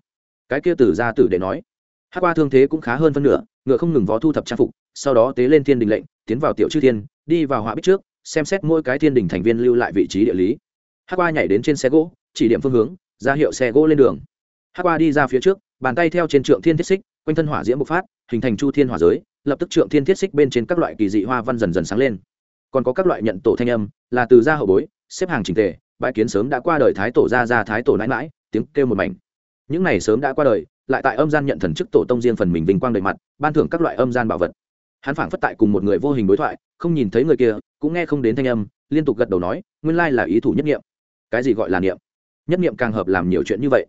Cái kia tử ra tử để nói. Hát qua thương thế cũng khá hơn phân nửa, ngựa không ngừng vó thu thập trang phục, sau đó tế lên thiên đình lệnh, tiến vào tiểu chư thiên, đi vào họa bích trước, xem xét mỗi cái thiên đình thành viên lưu lại vị trí địa lý. Hát qua nhảy đến trên xe gỗ, chỉ điểm phương hướng, ra hiệu xe gỗ lên đường. Hát qua đi ra phía trước, bàn tay theo trên trượng thiên thiết xích, quanh thân hỏa diễm bộc phát, hình thành chu thiên hỏa giới lập tức trượng thiên thiết xích bên trên các loại kỳ dị hoa văn dần dần sáng lên. Còn có các loại nhận tổ thanh âm là từ gia hậu bối xếp hàng trình tề bãi kiến sớm đã qua đời thái tổ gia gia thái tổ nãi mãi tiếng kêu một mảnh. Những này sớm đã qua đời lại tại âm gian nhận thần chức tổ tông riêng phần mình vinh quang đầy mặt ban thưởng các loại âm gian bảo vật. Hắn phảng phất tại cùng một người vô hình đối thoại không nhìn thấy người kia cũng nghe không đến thanh âm liên tục gật đầu nói nguyên lai là ý thủ nhất niệm, cái gì gọi là niệm? Nhất niệm càng hợp làm nhiều chuyện như vậy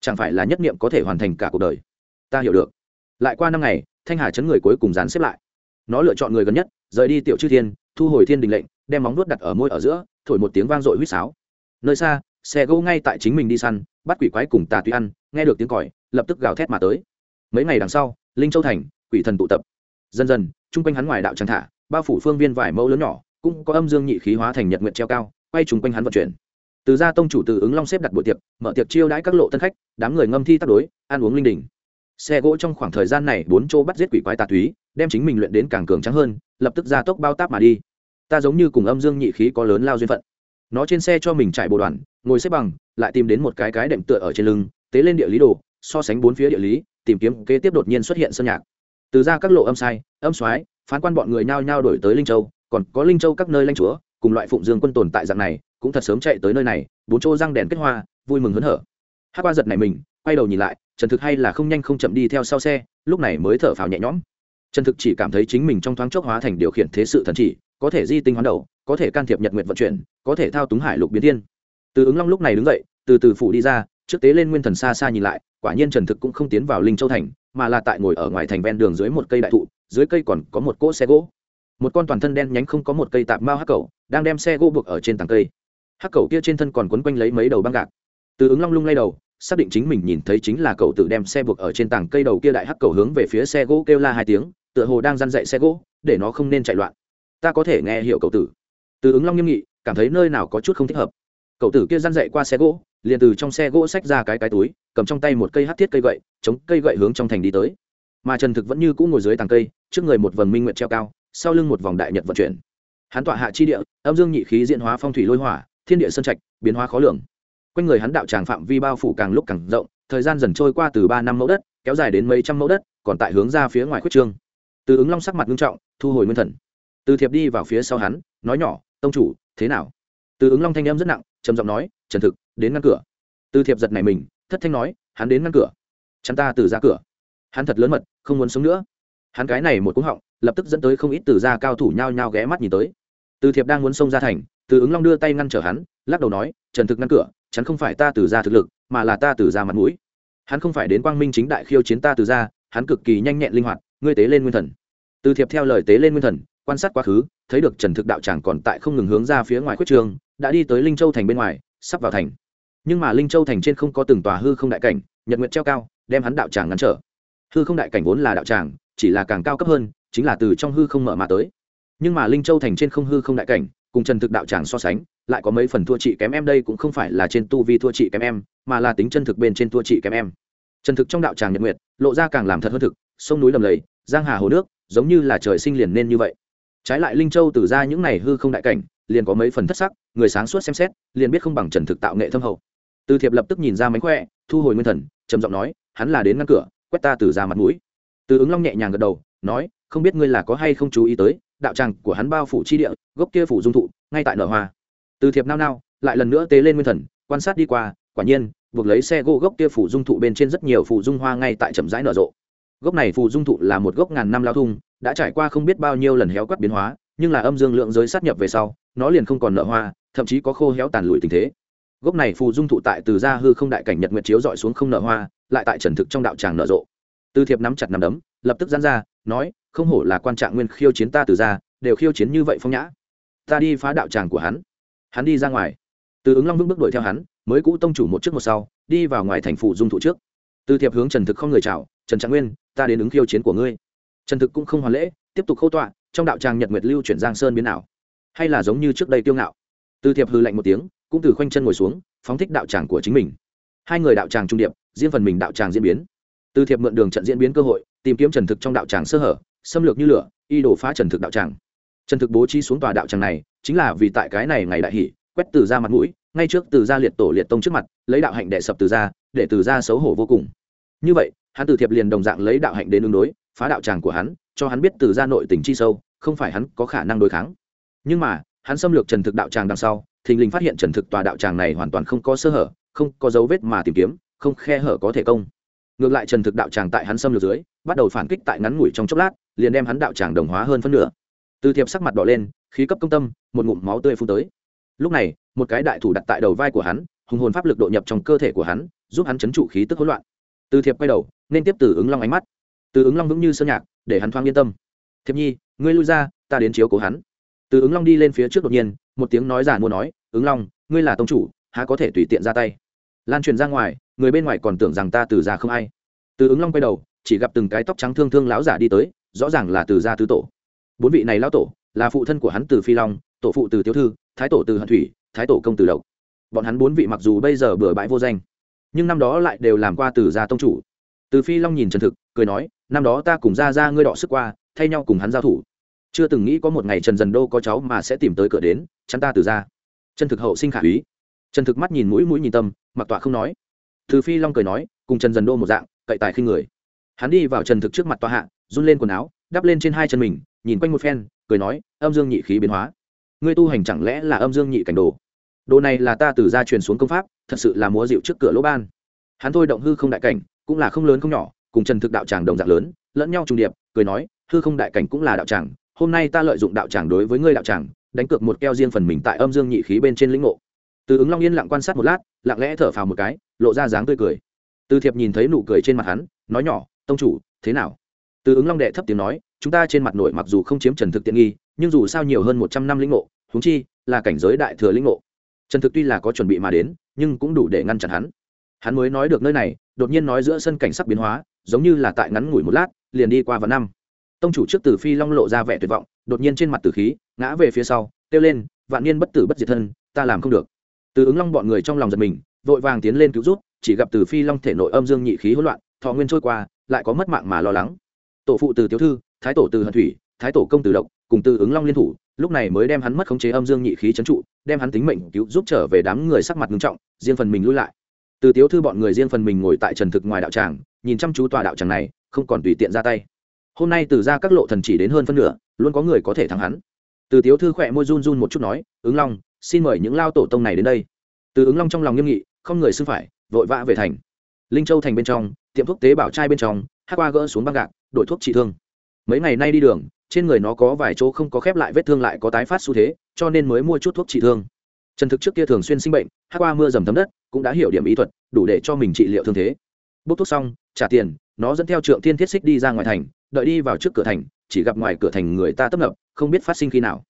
chẳng phải là nhất niệm có thể hoàn thành cả cuộc đời? Ta hiểu được. Lại qua năm ngày thanh hà chấn người cuối cùng dán xếp lại. Nó lựa chọn người gần nhất, rời đi tiểu chư thiên, thu hồi thiên đình lệnh, đem móng nuốt đặt ở môi ở giữa, thổi một tiếng vang dội huýt sáo. Nơi xa, xe gỗ ngay tại chính mình đi săn, bắt quỷ quái cùng tà tuy ăn, nghe được tiếng còi, lập tức gào thét mà tới. Mấy ngày đằng sau, linh châu thành, quỷ thần tụ tập. Dần dần, chung quanh hắn ngoài đạo trang thả, bao phủ phương viên vải mẫu lớn nhỏ, cũng có âm dương nhị khí hóa thành nhật nguyện treo cao, quay chung quanh hắn vận chuyển. Từ gia tông chủ từ ứng long xếp đặt buổi tiệc, mở tiệc chiêu đãi các lộ tân khách, đám người ngâm thi tác đối, ăn uống linh đình xe gỗ trong khoảng thời gian này bốn chỗ bắt giết quỷ quái tà túy, đem chính mình luyện đến càng cường trắng hơn, lập tức ra tốc bao táp mà đi. Ta giống như cùng âm dương nhị khí có lớn lao duyên phận. Nó trên xe cho mình trải bộ đoàn, ngồi xếp bằng, lại tìm đến một cái cái đệm tựa ở trên lưng, tế lên địa lý đồ, so sánh bốn phía địa lý, tìm kiếm kế tiếp đột nhiên xuất hiện sơn nhạc. Từ ra các lộ âm sai, âm soái, phán quan bọn người nhao nhao đổi tới linh châu, còn có linh châu các nơi lanh chúa, cùng loại phụng dương quân tồn tại dạng này, cũng thật sớm chạy tới nơi này, bốn chỗ răng đèn kết hoa, vui mừng hớn hở. Hát qua giật này mình quay đầu nhìn lại, trần thực hay là không nhanh không chậm đi theo sau xe, lúc này mới thở phào nhẹ nhõm. Trần thực chỉ cảm thấy chính mình trong thoáng chốc hóa thành điều khiển thế sự thần chỉ, có thể di tinh hoán đầu, có thể can thiệp nhật nguyện vận chuyển, có thể thao túng hải lục biến thiên. Từ ứng long lúc này đứng dậy, từ từ phủ đi ra, trước tế lên nguyên thần xa xa nhìn lại, quả nhiên trần thực cũng không tiến vào linh châu thành, mà là tại ngồi ở ngoài thành ven đường dưới một cây đại thụ, dưới cây còn có một cỗ xe gỗ. Một con toàn thân đen nhánh không có một cây tạp mao hắc cầu, đang đem xe gỗ buộc ở trên tàng cây. Hắc cầu kia trên thân còn quấn quanh lấy mấy đầu băng gạc. Từ ứng long lung lay đầu xác định chính mình nhìn thấy chính là cậu tự đem xe buộc ở trên tảng cây đầu kia đại hắc cầu hướng về phía xe gỗ kêu la hai tiếng, tựa hồ đang dăn dậy xe gỗ, để nó không nên chạy loạn. Ta có thể nghe hiểu cậu tử từ ứng long nghiêm nghị, cảm thấy nơi nào có chút không thích hợp. Cậu tử kia dăn dậy qua xe gỗ, liền từ trong xe gỗ xách ra cái cái túi, cầm trong tay một cây hát thiết cây gậy, chống cây gậy hướng trong thành đi tới. Mà trần thực vẫn như cũng ngồi dưới tàng cây, trước người một vầng minh nguyện treo cao, sau lưng một vòng đại nhật vận chuyển. Hắn tọa hạ chi địa, âm dương nhị khí diễn hóa phong thủy lôi hỏa, thiên địa sơn trạch, biến hóa khó lường quanh người hắn đạo tràng phạm vi bao phủ càng lúc càng rộng, thời gian dần trôi qua từ ba năm mẫu đất, kéo dài đến mấy trăm mẫu đất, còn tại hướng ra phía ngoài khuyết trương. Từ ứng long sắc mặt nghiêm trọng, thu hồi nguyên thần. Từ thiệp đi vào phía sau hắn, nói nhỏ, tông chủ, thế nào? Từ ứng long thanh em rất nặng, trầm giọng nói, trần thực, đến ngăn cửa. Từ thiệp giật này mình, thất thanh nói, hắn đến ngăn cửa. Chắn ta từ ra cửa. Hắn thật lớn mật, không muốn sống nữa. Hắn cái này một cú họng, lập tức dẫn tới không ít từ gia cao thủ nhao nhao ghé mắt nhìn tới. Từ thiệp đang muốn xông ra thành, từ ứng long đưa tay ngăn trở hắn, lắc đầu nói trần thực ngăn cửa, chắn không phải ta từ ra thực lực, mà là ta từ ra mặt mũi. Hắn không phải đến quang minh chính đại khiêu chiến ta từ ra, hắn cực kỳ nhanh nhẹn linh hoạt, ngươi tế lên nguyên thần. Từ thiệp theo lời tế lên nguyên thần, quan sát quá khứ, thấy được trần thực đạo tràng còn tại không ngừng hướng ra phía ngoài quyết trường, đã đi tới linh châu thành bên ngoài, sắp vào thành. Nhưng mà linh châu thành trên không có từng tòa hư không đại cảnh, nhật nguyện treo cao, đem hắn đạo tràng ngăn trở. Hư không đại cảnh vốn là đạo tràng, chỉ là càng cao cấp hơn, chính là từ trong hư không mở mà tới. Nhưng mà linh châu thành trên không hư không đại cảnh, cùng trần thực đạo tràng so sánh lại có mấy phần thua chị kém em đây cũng không phải là trên tu vi thua chị kém em, mà là tính chân thực bên trên thua chị kém em. Chân thực trong đạo tràng nhật nguyệt, lộ ra càng làm thật hơn thực, sông núi lầm lầy, giang hà hồ nước, giống như là trời sinh liền nên như vậy. Trái lại linh châu từ ra những này hư không đại cảnh, liền có mấy phần thất sắc, người sáng suốt xem xét, liền biết không bằng trần thực tạo nghệ thâm hậu. Từ thiệp lập tức nhìn ra mánh khỏe, thu hồi nguyên thần, trầm giọng nói, hắn là đến ngăn cửa, quét ta từ ra mặt mũi. Từ ứng long nhẹ nhàng gật đầu, nói, không biết ngươi là có hay không chú ý tới, đạo tràng của hắn bao phủ chi địa, gốc kia phủ dung thụ, ngay tại nở hoa từ thiệp nao nao, lại lần nữa tế lên nguyên thần, quan sát đi qua, quả nhiên, buộc lấy xe gỗ gốc kia phủ dung thụ bên trên rất nhiều phủ dung hoa ngay tại chậm rãi nở rộ. Gốc này phủ dung thụ là một gốc ngàn năm lao thung, đã trải qua không biết bao nhiêu lần héo quắt biến hóa, nhưng là âm dương lượng giới sát nhập về sau, nó liền không còn nở hoa, thậm chí có khô héo tàn lụi tình thế. Gốc này phù dung thụ tại từ gia hư không đại cảnh nhật nguyệt chiếu dọi xuống không nở hoa, lại tại trần thực trong đạo tràng nở rộ. Từ thiệp nắm chặt nắm đấm, lập tức giãn ra, nói, không hổ là quan trạng nguyên khiêu chiến ta từ gia, đều khiêu chiến như vậy phong nhã. Ta đi phá đạo tràng của hắn hắn đi ra ngoài. Từ ứng long vững bước đuổi theo hắn, mới cũ tông chủ một trước một sau, đi vào ngoài thành phủ dung thụ trước. Từ thiệp hướng trần thực không người chào, trần trạng nguyên, ta đến ứng khiêu chiến của ngươi. Trần thực cũng không hoàn lễ, tiếp tục khâu tọa, trong đạo tràng nhật nguyệt lưu chuyển giang sơn biến nào hay là giống như trước đây tiêu ngạo. Từ thiệp hư lạnh một tiếng, cũng từ khoanh chân ngồi xuống, phóng thích đạo tràng của chính mình. Hai người đạo tràng trung điệp, riêng phần mình đạo tràng diễn biến. Từ thiệp mượn đường trận diễn biến cơ hội, tìm kiếm trần thực trong đạo tràng sơ hở, xâm lược như lửa, y đổ phá trần thực đạo tràng. Trần thực bố trí xuống tòa đạo tràng này chính là vì tại cái này ngày đại hỷ, quét từ ra mặt mũi, ngay trước từ ra liệt tổ liệt tông trước mặt, lấy đạo hạnh đệ sập từ ra, để từ ra xấu hổ vô cùng. Như vậy, hắn từ thiệp liền đồng dạng lấy đạo hạnh đến ứng đối, phá đạo tràng của hắn, cho hắn biết từ ra nội tình chi sâu, không phải hắn có khả năng đối kháng. Nhưng mà, hắn xâm lược trần thực đạo tràng đằng sau, thình lình phát hiện trần thực tòa đạo tràng này hoàn toàn không có sơ hở, không có dấu vết mà tìm kiếm, không khe hở có thể công. Ngược lại trần thực đạo tràng tại hắn xâm lược dưới, bắt đầu phản kích tại ngắn ngủi trong chốc lát, liền đem hắn đạo tràng đồng hóa hơn phân nửa. Từ thiệp sắc mặt đỏ lên khí cấp công tâm, một ngụm máu tươi phun tới. Lúc này, một cái đại thủ đặt tại đầu vai của hắn, hùng hồn pháp lực độ nhập trong cơ thể của hắn, giúp hắn chấn trụ khí tức hỗn loạn. Từ thiệp quay đầu, nên tiếp từ ứng long ánh mắt. Từ ứng long vững như sơn nhạc, để hắn thoáng yên tâm. Thiệp nhi, ngươi lui ra, ta đến chiếu cố hắn. Từ ứng long đi lên phía trước đột nhiên, một tiếng nói giả mua nói, ứng long, ngươi là tông chủ, há có thể tùy tiện ra tay? Lan truyền ra ngoài, người bên ngoài còn tưởng rằng ta từ già không ai. Từ ứng long quay đầu, chỉ gặp từng cái tóc trắng thương thương lão giả đi tới, rõ ràng là từ gia tứ tổ. Bốn vị này lão tổ là phụ thân của hắn từ phi long, tổ phụ từ tiểu thư, thái tổ từ hận thủy, thái tổ công từ độc. Bọn hắn bốn vị mặc dù bây giờ bừa bãi vô danh, nhưng năm đó lại đều làm qua từ gia tông chủ. Từ phi long nhìn trần thực, cười nói, năm đó ta cùng ra ra ngươi đọ sức qua, thay nhau cùng hắn giao thủ. Chưa từng nghĩ có một ngày trần dần đô có cháu mà sẽ tìm tới cửa đến, chắn ta từ ra trần thực hậu sinh khả úy trần thực mắt nhìn mũi mũi nhìn tâm, mặc tọa không nói. Từ phi long cười nói, cùng trần dần đô một dạng, cậy tài khi người. Hắn đi vào trần thực trước mặt tọa hạ, run lên quần áo, đắp lên trên hai chân mình nhìn quanh một phen, cười nói, âm dương nhị khí biến hóa. Ngươi tu hành chẳng lẽ là âm dương nhị cảnh đồ? Đồ này là ta từ gia truyền xuống công pháp, thật sự là múa dịu trước cửa lỗ ban. Hắn thôi động hư không đại cảnh, cũng là không lớn không nhỏ, cùng trần thực đạo tràng đồng dạng lớn, lẫn nhau trùng điệp, cười nói, hư không đại cảnh cũng là đạo tràng, hôm nay ta lợi dụng đạo tràng đối với ngươi đạo tràng, đánh cược một keo riêng phần mình tại âm dương nhị khí bên trên lĩnh ngộ. Từ ứng long yên lặng quan sát một lát, lặng lẽ thở phào một cái, lộ ra dáng tươi cười. Từ thiệp nhìn thấy nụ cười trên mặt hắn, nói nhỏ, tông chủ, thế nào? Từ ứng long đệ thấp tiếng nói chúng ta trên mặt nội mặc dù không chiếm trần thực tiện nghi, nhưng dù sao nhiều hơn một trăm năm lĩnh ngộ húng chi là cảnh giới đại thừa lĩnh ngộ. Trần thực tuy là có chuẩn bị mà đến, nhưng cũng đủ để ngăn chặn hắn. Hắn mới nói được nơi này, đột nhiên nói giữa sân cảnh sắc biến hóa, giống như là tại ngắn ngủi một lát, liền đi qua vào năm. Tông chủ trước từ phi long lộ ra vẻ tuyệt vọng, đột nhiên trên mặt tử khí, ngã về phía sau, kêu lên, vạn niên bất tử bất diệt thân, ta làm không được. Từ ứng long bọn người trong lòng giật mình, vội vàng tiến lên cứu rút chỉ gặp từ phi long thể nội âm dương nhị khí hỗn loạn, thọ nguyên trôi qua, lại có mất mạng mà lo lắng. Tổ phụ từ tiểu thư thái tổ từ hận thủy, thái tổ công từ độc, cùng từ ứng long liên thủ, lúc này mới đem hắn mất khống chế âm dương nhị khí trấn trụ, đem hắn tính mệnh cứu giúp trở về đám người sắc mặt nghiêm trọng, riêng phần mình lui lại. Từ tiếu thư bọn người riêng phần mình ngồi tại trần thực ngoài đạo tràng, nhìn chăm chú tòa đạo tràng này, không còn tùy tiện ra tay. Hôm nay từ ra các lộ thần chỉ đến hơn phân nửa, luôn có người có thể thắng hắn. Từ tiếu thư khỏe môi run run một chút nói, ứng long, xin mời những lao tổ tông này đến đây. Từ ứng long trong lòng nghiêm nghị, không người xưng phải, vội vã về thành. Linh châu thành bên trong, tiệm thuốc tế bảo trai bên trong, hát qua gỡ xuống băng gạc, đổi thuốc trị thương mấy ngày nay đi đường, trên người nó có vài chỗ không có khép lại vết thương lại có tái phát xu thế, cho nên mới mua chút thuốc trị thương. Trần thực trước kia thường xuyên sinh bệnh, hát qua mưa dầm thấm đất, cũng đã hiểu điểm ý thuật, đủ để cho mình trị liệu thương thế. Bốc thuốc xong, trả tiền, nó dẫn theo trượng thiên thiết xích đi ra ngoài thành, đợi đi vào trước cửa thành, chỉ gặp ngoài cửa thành người ta tấp nập, không biết phát sinh khi nào.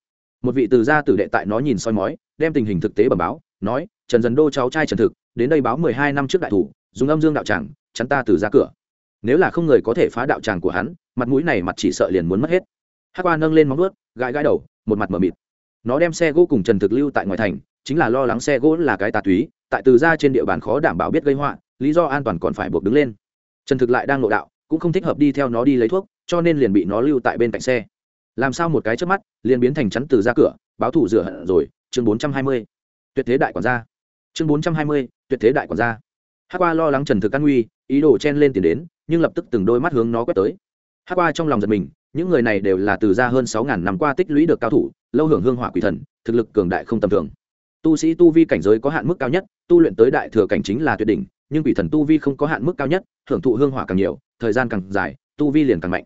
Một vị từ gia tử đệ tại nó nhìn soi mói, đem tình hình thực tế bẩm báo, nói, trần dần đô cháu trai trần thực, đến đây báo mười hai năm trước đại thủ, dùng âm dương đạo tràng, chắn ta từ ra cửa. Nếu là không người có thể phá đạo tràng của hắn mặt mũi này mặt chỉ sợ liền muốn mất hết. Hát qua nâng lên móng ướt gãi gãi đầu, một mặt m ở mịt. Nó đem xe gỗ cùng trần thực lưu tại ngoài thành, chính là lo lắng xe gỗ là cái tà túy, tại từ ra trên địa bàn khó đảm bảo biết gây họa, lý do an toàn còn phải buộc đứng lên. Trần thực lại đang nội đạo, cũng không thích hợp đi theo nó đi lấy thuốc, cho nên liền bị nó lưu tại bên cạnh xe. Làm sao một cái trước mắt, liền biến thành chắn từ ra cửa, báo thủ rửa hận rồi, chương bốn trăm hai mươi. Tuyệt thế đại quản gia. Chương bốn trăm hai mươi, tuyệt thế đại quản gia. Hát qua lo lắng trần thực căn nguy, ý đồ chen lên tiền đến, nhưng lập tức từng đôi mắt hướng nó quét tới hát qua trong lòng giật mình, những người này đều là từ ra hơn sáu ngàn năm qua tích lũy được cao thủ, lâu hưởng hương hỏa quỷ thần, thực lực cường đại không tầm thường. Tu sĩ tu vi cảnh giới có hạn mức cao nhất, tu luyện tới đại thừa cảnh chính là tuyệt đỉnh, nhưng quỷ thần tu vi không có hạn mức cao nhất, hưởng thụ hương hỏa càng nhiều, thời gian càng dài, tu vi liền càng mạnh.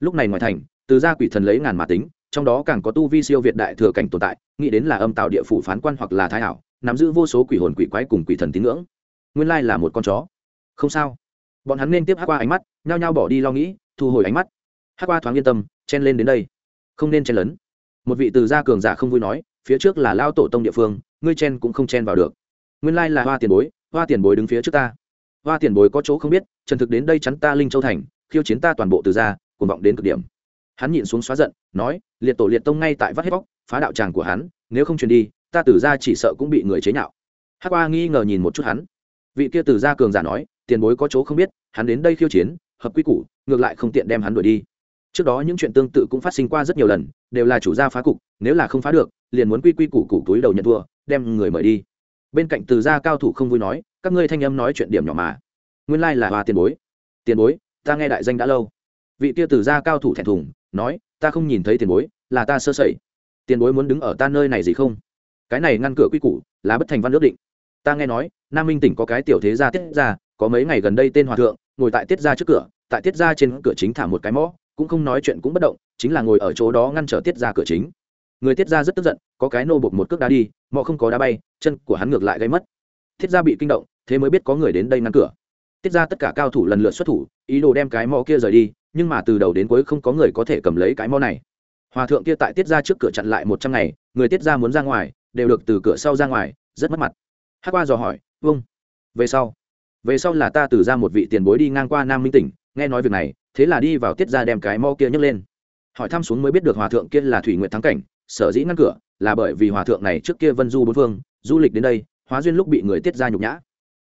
Lúc này ngoài thành, từ gia quỷ thần lấy ngàn mà tính, trong đó càng có tu vi siêu việt đại thừa cảnh tồn tại, nghĩ đến là âm tạo địa phủ phán quan hoặc là thái hảo nắm giữ vô số quỷ hồn quỷ quái cùng quỷ thần tín ngưỡng. Nguyên lai là một con chó. Không sao. Bọn hắn nên tiếp hát qua ánh mắt, nhao nhao bỏ đi lo nghĩ thu hồi ánh mắt. Hát qua thoáng yên tâm, chen lên đến đây. Không nên chen lấn. Một vị từ gia cường giả không vui nói, phía trước là lao tổ tông địa phương, ngươi chen cũng không chen vào được. Nguyên lai là hoa tiền bối, hoa tiền bối đứng phía trước ta. Hoa tiền bối có chỗ không biết trần thực đến đây chắn ta linh châu thành, khiêu chiến ta toàn bộ từ gia, cuồng vọng đến cực điểm. Hắn nhìn xuống xóa giận, nói, liệt tổ liệt tông ngay tại vắt hết bóc phá đạo tràng của hắn, nếu không truyền đi, ta từ gia chỉ sợ cũng bị người chế nhạo. Hắc qua nghi ngờ nhìn một chút hắn. Vị kia từ gia cường giả nói, tiền bối có chỗ không biết, hắn đến đây khiêu chiến hợp quy củ, ngược lại không tiện đem hắn đuổi đi. Trước đó những chuyện tương tự cũng phát sinh qua rất nhiều lần, đều là chủ gia phá cục, nếu là không phá được, liền muốn quy quy củ củ túi đầu nhận thua, đem người mời đi. Bên cạnh từ gia cao thủ không vui nói, các ngươi thanh âm nói chuyện điểm nhỏ mà. Nguyên lai là hoa tiền bối. Tiền bối, ta nghe đại danh đã lâu. Vị kia từ gia cao thủ thẹn thùng, nói, ta không nhìn thấy tiền bối, là ta sơ sẩy. Tiền bối muốn đứng ở ta nơi này gì không? Cái này ngăn cửa quy củ, là bất thành văn ước định. Ta nghe nói, nam minh tỉnh có cái tiểu thế gia tiết gia, có mấy ngày gần đây tên hòa thượng ngồi tại tiết gia trước cửa, tại tiết gia trên cửa chính thả một cái mõ, cũng không nói chuyện cũng bất động, chính là ngồi ở chỗ đó ngăn trở tiết gia cửa chính. Người tiết gia rất tức giận, có cái nô bột một cước đá đi mọ không có đá bay, chân của hắn ngược lại gây mất. Tiết gia bị kinh động, thế mới biết có người đến đây ngăn cửa. Tiết gia tất cả cao thủ lần lượt xuất thủ, ý đồ đem cái mõ kia rời đi, nhưng mà từ đầu đến cuối không có người có thể cầm lấy cái mõ này. Hòa thượng kia tại tiết gia trước cửa chặn lại một trăm ngày, người tiết gia muốn ra ngoài, đều được từ cửa sau ra ngoài, rất mất mặt. Hát qua dò hỏi vâng về sau về sau là ta từ ra một vị tiền bối đi ngang qua nam minh tỉnh, nghe nói việc này, thế là đi vào tiết ra đem cái mo kia nhấc lên. Hỏi thăm xuống mới biết được hòa thượng kia là thủy nguyện thắng cảnh, sở dĩ ngăn cửa, là bởi vì hòa thượng này trước kia vân du bốn phương, du lịch đến đây, hóa duyên lúc bị người tiết ra nhục nhã.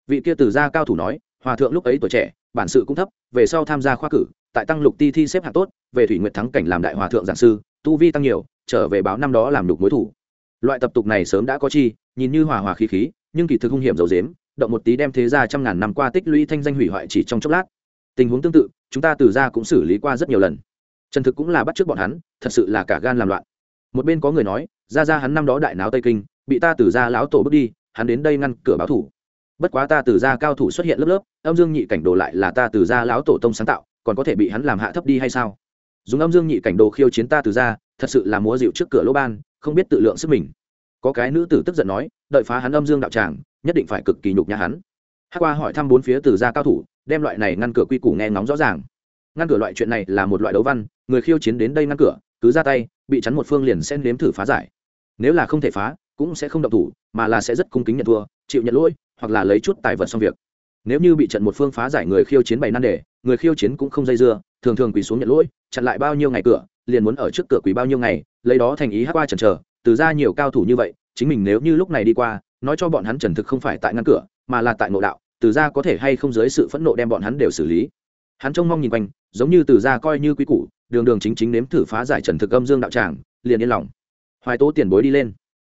Vị kia từ gia cao thủ nói, hòa thượng lúc ấy tuổi trẻ, bản sự cũng thấp, về sau tham gia khoa cử, tại tăng lục ti thi xếp hạng tốt, về thủy nguyện thắng cảnh làm đại hòa thượng giảng sư, tu vi tăng nhiều, trở về báo năm đó làm đục mối thủ. Loại tập tục này sớm đã có chi, nhìn như hòa hòa khí khí, nhưng kỳ thực hung hiểm dầu dếm động một tí đem thế ra trăm ngàn năm qua tích lũy thanh danh hủy hoại chỉ trong chốc lát. Tình huống tương tự, chúng ta từ ra cũng xử lý qua rất nhiều lần. Trần thực cũng là bắt trước bọn hắn, thật sự là cả gan làm loạn. Một bên có người nói, ra ra hắn năm đó đại náo tây kinh, bị ta từ ra lão tổ bước đi, hắn đến đây ngăn cửa báo thủ. Bất quá ta từ ra cao thủ xuất hiện lớp lớp, âm dương nhị cảnh đồ lại là ta từ ra lão tổ tông sáng tạo, còn có thể bị hắn làm hạ thấp đi hay sao? Dùng âm dương nhị cảnh đồ khiêu chiến ta từ ra, thật sự là múa dịu trước cửa lỗ ban, không biết tự lượng sức mình. Có cái nữ tử tức giận nói, đợi phá hắn âm dương đạo tràng nhất định phải cực kỳ nhục nhã hắn. Hát qua hỏi thăm bốn phía từ gia cao thủ, đem loại này ngăn cửa quy củ nghe ngóng rõ ràng. Ngăn cửa loại chuyện này là một loại đấu văn, người khiêu chiến đến đây ngăn cửa, cứ ra tay, bị chắn một phương liền sẽ nếm thử phá giải. Nếu là không thể phá, cũng sẽ không động thủ, mà là sẽ rất cung kính nhận thua, chịu nhận lỗi, hoặc là lấy chút tài vật xong việc. Nếu như bị trận một phương phá giải người khiêu chiến bày nan đề, người khiêu chiến cũng không dây dưa, thường thường quỳ xuống nhận lỗi, chặn lại bao nhiêu ngày cửa, liền muốn ở trước cửa quỳ bao nhiêu ngày, lấy đó thành ý hát qua chần chờ, từ ra nhiều cao thủ như vậy, chính mình nếu như lúc này đi qua nói cho bọn hắn trần thực không phải tại ngăn cửa, mà là tại ngộ đạo, từ ra có thể hay không dưới sự phẫn nộ đem bọn hắn đều xử lý. Hắn trông mong nhìn quanh, giống như từ ra coi như quý củ, đường đường chính chính nếm thử phá giải trần thực âm dương đạo tràng, liền yên lòng. Hoài tố tiền bối đi lên.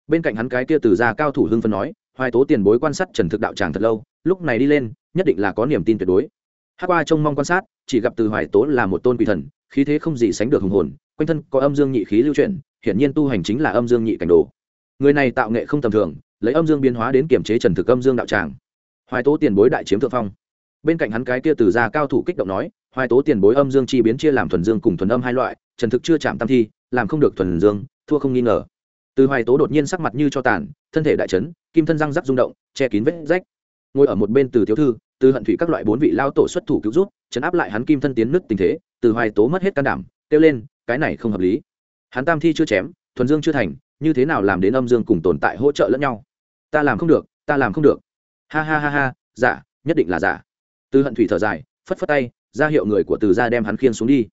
Bên cạnh hắn cái kia từ ra cao thủ hưng phân nói, hoài tố tiền bối quan sát trần thực đạo tràng thật lâu, lúc này đi lên, nhất định là có niềm tin tuyệt đối. Hát qua trông mong quan sát, chỉ gặp từ hoài tố là một tôn quỷ thần, khí thế không gì sánh được hùng hồn, quanh thân có âm dương nhị khí lưu chuyển, hiển nhiên tu hành chính là âm dương nhị cảnh đồ. Người này tạo nghệ không tầm thường lấy âm dương biến hóa đến kiểm chế trần thực âm dương đạo tràng. Hoài tố tiền bối đại chiếm thượng phong. Bên cạnh hắn cái kia từ gia cao thủ kích động nói, hoài tố tiền bối âm dương chi biến chia làm thuần dương cùng thuần âm hai loại, trần thực chưa chạm tam thi, làm không được thuần dương, thua không nghi ngờ. Từ hoài tố đột nhiên sắc mặt như cho tàn, thân thể đại chấn, kim thân răng rắc rung động, che kín vết rách. Ngồi ở một bên từ thiếu thư, từ hận thủy các loại bốn vị lao tổ xuất thủ cứu rút chấn áp lại hắn kim thân tiến nứt tình thế, từ hoài tố mất hết can đảm, kêu lên, cái này không hợp lý. Hắn tam thi chưa chém, thuần dương chưa thành, như thế nào làm đến âm dương cùng tồn tại hỗ trợ lẫn nhau? Ta làm không được, ta làm không được. Ha ha ha ha giả nhất định là dạ. giả từ hận thủy thở dài, phất phất tay, ra hiệu người của từ gia đem hắn khiên xuống đi.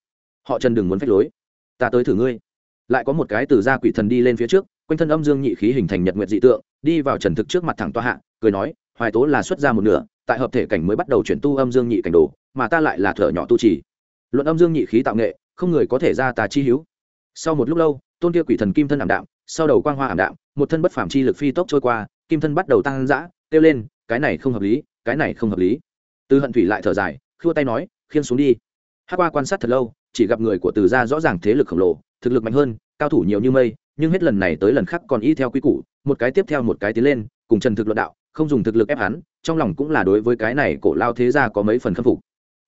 Họ trần đừng muốn phách lối. Ta tới thử ngươi. Lại có một cái từ gia quỷ thần đi lên phía trước, quanh thân âm dương nhị khí hình thành nhật nguyện dị tượng, đi vào trần thực trước mặt thẳng toa hạ, cười nói, hoài tố là xuất ra một nửa, tại hợp thể cảnh mới bắt đầu chuyển tu âm dương nhị cảnh đồ, mà ta lại là thở nhỏ tu trì. Luận âm dương nhị khí tạo nghệ, không người có thể ra tà chi hữu. Sau một lúc lâu, tôn kia quỷ thần kim thân ảm đạm, sau đầu quang hoa ảm đạm, một thân bất phàm chi lực phi tốc trôi qua kim thân bắt đầu tăng dã, kêu lên, cái này không hợp lý, cái này không hợp lý. Từ hận thủy lại thở dài, khua tay nói khiên xuống đi. Hát qua quan sát thật lâu, chỉ gặp người của từ gia rõ ràng thế lực khổng lồ, thực lực mạnh hơn, cao thủ nhiều như mây, nhưng hết lần này tới lần khác còn y theo quy củ, một cái tiếp theo một cái tiến lên, cùng trần thực luận đạo, không dùng thực lực ép hắn, trong lòng cũng là đối với cái này cổ lao thế gia có mấy phần khâm phục.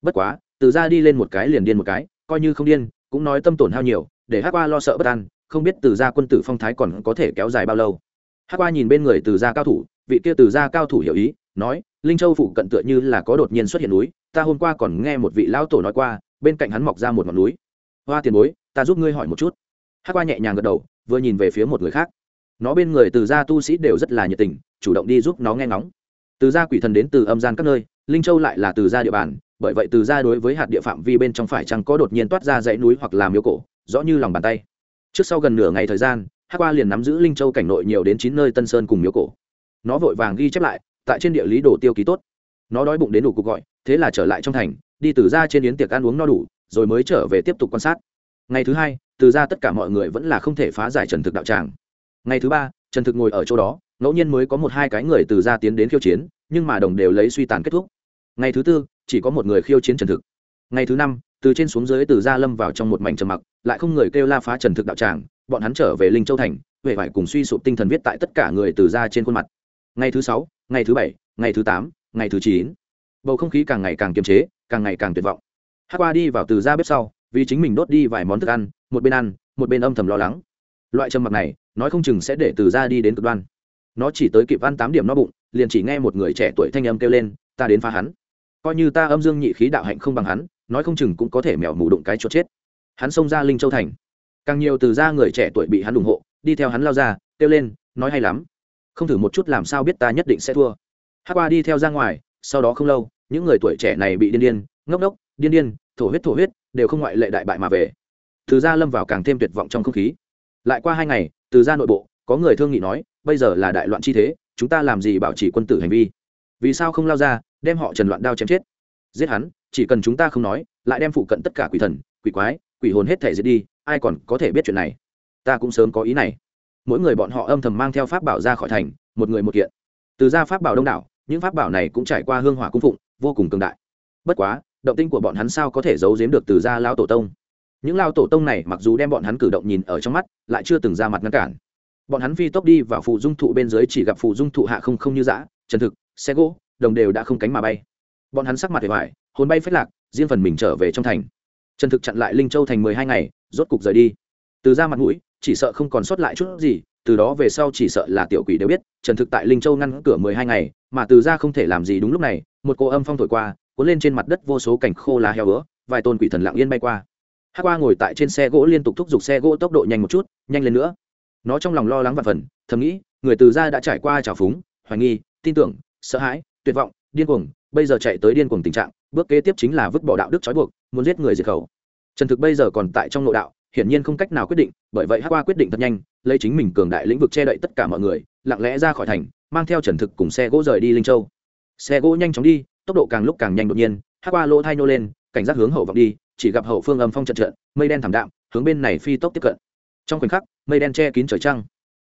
Bất quá, từ gia đi lên một cái liền điên một cái, coi như không điên, cũng nói tâm tổn hao nhiều, để hát qua lo sợ bất an, không biết từ gia quân tử phong thái còn có thể kéo dài bao lâu hát qua nhìn bên người từ gia cao thủ, vị kia từ gia cao thủ hiểu ý, nói, linh châu phụ cận tựa như là có đột nhiên xuất hiện núi, ta hôm qua còn nghe một vị lão tổ nói qua, bên cạnh hắn mọc ra một ngọn núi. Hoa tiền bối, ta giúp ngươi hỏi một chút. Hát qua nhẹ nhàng gật đầu, vừa nhìn về phía một người khác. Nó bên người từ gia tu sĩ đều rất là nhiệt tình, chủ động đi giúp nó nghe ngóng. Từ gia quỷ thần đến từ âm gian các nơi, linh châu lại là từ gia địa bàn, bởi vậy từ gia đối với hạt địa phạm vi bên trong phải chăng có đột nhiên toát ra dãy núi hoặc làm miếu cổ, rõ như lòng bàn tay. Trước sau gần nửa ngày thời gian hát qua liền nắm giữ linh châu cảnh nội nhiều đến chín nơi tân sơn cùng miếu cổ nó vội vàng ghi chép lại tại trên địa lý đồ tiêu ký tốt nó đói bụng đến đủ cuộc gọi thế là trở lại trong thành đi từ ra trên yến tiệc ăn uống no đủ rồi mới trở về tiếp tục quan sát ngày thứ hai từ ra tất cả mọi người vẫn là không thể phá giải trần thực đạo tràng ngày thứ ba trần thực ngồi ở chỗ đó ngẫu nhiên mới có một hai cái người từ ra tiến đến khiêu chiến nhưng mà đồng đều lấy suy tàn kết thúc ngày thứ tư chỉ có một người khiêu chiến trần thực ngày thứ năm từ trên xuống dưới từ ra lâm vào trong một mảnh trầm mặc lại không người kêu la phá trần thực đạo tràng bọn hắn trở về linh châu thành, huệ vải cùng suy sụp tinh thần viết tại tất cả người từ ra trên khuôn mặt. Ngày thứ sáu, ngày thứ bảy, ngày thứ tám, ngày thứ chín. Bầu không khí càng ngày càng kiềm chế, càng ngày càng tuyệt vọng. Hát qua đi vào từ ra bếp sau, vì chính mình đốt đi vài món thức ăn, một bên ăn, một bên âm thầm lo lắng. Loại trầm mặc này, nói không chừng sẽ để từ ra đi đến cực đoan. Nó chỉ tới kịp ăn tám điểm no bụng, liền chỉ nghe một người trẻ tuổi thanh âm kêu lên, ta đến phá hắn. Coi như ta âm dương nhị khí đạo hạnh không bằng hắn, nói không chừng cũng có thể mèo mù đụng cái chốt chết. Hắn xông ra linh châu thành càng nhiều từ ra người trẻ tuổi bị hắn ủng hộ, đi theo hắn lao ra, kêu lên, nói hay lắm. Không thử một chút làm sao biết ta nhất định sẽ thua. Hát qua đi theo ra ngoài, sau đó không lâu, những người tuổi trẻ này bị điên điên, ngốc ngốc, điên điên, thổ huyết thổ huyết, đều không ngoại lệ đại bại mà về. Từ ra lâm vào càng thêm tuyệt vọng trong không khí. Lại qua hai ngày, từ ra nội bộ, có người thương nghị nói, bây giờ là đại loạn chi thế, chúng ta làm gì bảo trì quân tử hành vi? Vì sao không lao ra, đem họ trần loạn đao chém chết? Giết hắn, chỉ cần chúng ta không nói, lại đem phụ cận tất cả quỷ thần, quỷ quái quỷ hồn hết thể diệt đi, ai còn có thể biết chuyện này? Ta cũng sớm có ý này. Mỗi người bọn họ âm thầm mang theo pháp bảo ra khỏi thành, một người một kiện. Từ ra pháp bảo đông đảo, những pháp bảo này cũng trải qua hương hỏa cung phụng, vô cùng cường đại. Bất quá, động tinh của bọn hắn sao có thể giấu giếm được từ gia lao tổ tông? Những lao tổ tông này mặc dù đem bọn hắn cử động nhìn ở trong mắt, lại chưa từng ra mặt ngăn cản. Bọn hắn phi tốc đi vào phù dung thụ bên dưới chỉ gặp phù dung thụ hạ không không như dã, chân thực, xe gỗ, đồng đều đã không cánh mà bay. Bọn hắn sắc mặt hề hoài, hồn bay phết lạc, riêng phần mình trở về trong thành trần thực chặn lại linh châu thành mười hai ngày, rốt cục rời đi. Từ ra mặt mũi, chỉ sợ không còn sót lại chút gì, từ đó về sau chỉ sợ là tiểu quỷ đều biết, trần thực tại linh châu ngăn cửa mười hai ngày, mà từ ra không thể làm gì đúng lúc này, một cô âm phong thổi qua, cuốn lên trên mặt đất vô số cảnh khô lá heo ứa, vài tôn quỷ thần lặng yên bay qua. Hát qua ngồi tại trên xe gỗ liên tục thúc giục xe gỗ tốc độ nhanh một chút, nhanh lên nữa. Nó trong lòng lo lắng và phần thầm nghĩ, người từ ra đã trải qua trào phúng, hoài nghi, tin tưởng, sợ hãi, tuyệt vọng, điên cuồng, bây giờ chạy tới điên cuồng tình trạng bước kế tiếp chính là vứt bỏ đạo đức trói buộc, muốn giết người diệt khẩu. Trần thực bây giờ còn tại trong nội đạo, hiển nhiên không cách nào quyết định, bởi vậy hát qua quyết định thật nhanh, lấy chính mình cường đại lĩnh vực che đậy tất cả mọi người, lặng lẽ ra khỏi thành, mang theo trần thực cùng xe gỗ rời đi linh châu. Xe gỗ nhanh chóng đi, tốc độ càng lúc càng nhanh đột nhiên hát qua lỗ thai nô lên, cảnh giác hướng hậu vọng đi, chỉ gặp hậu phương âm phong trận trận, mây đen thảm đạm, hướng bên này phi tốc tiếp cận. Trong khoảnh khắc, mây đen che kín trời trăng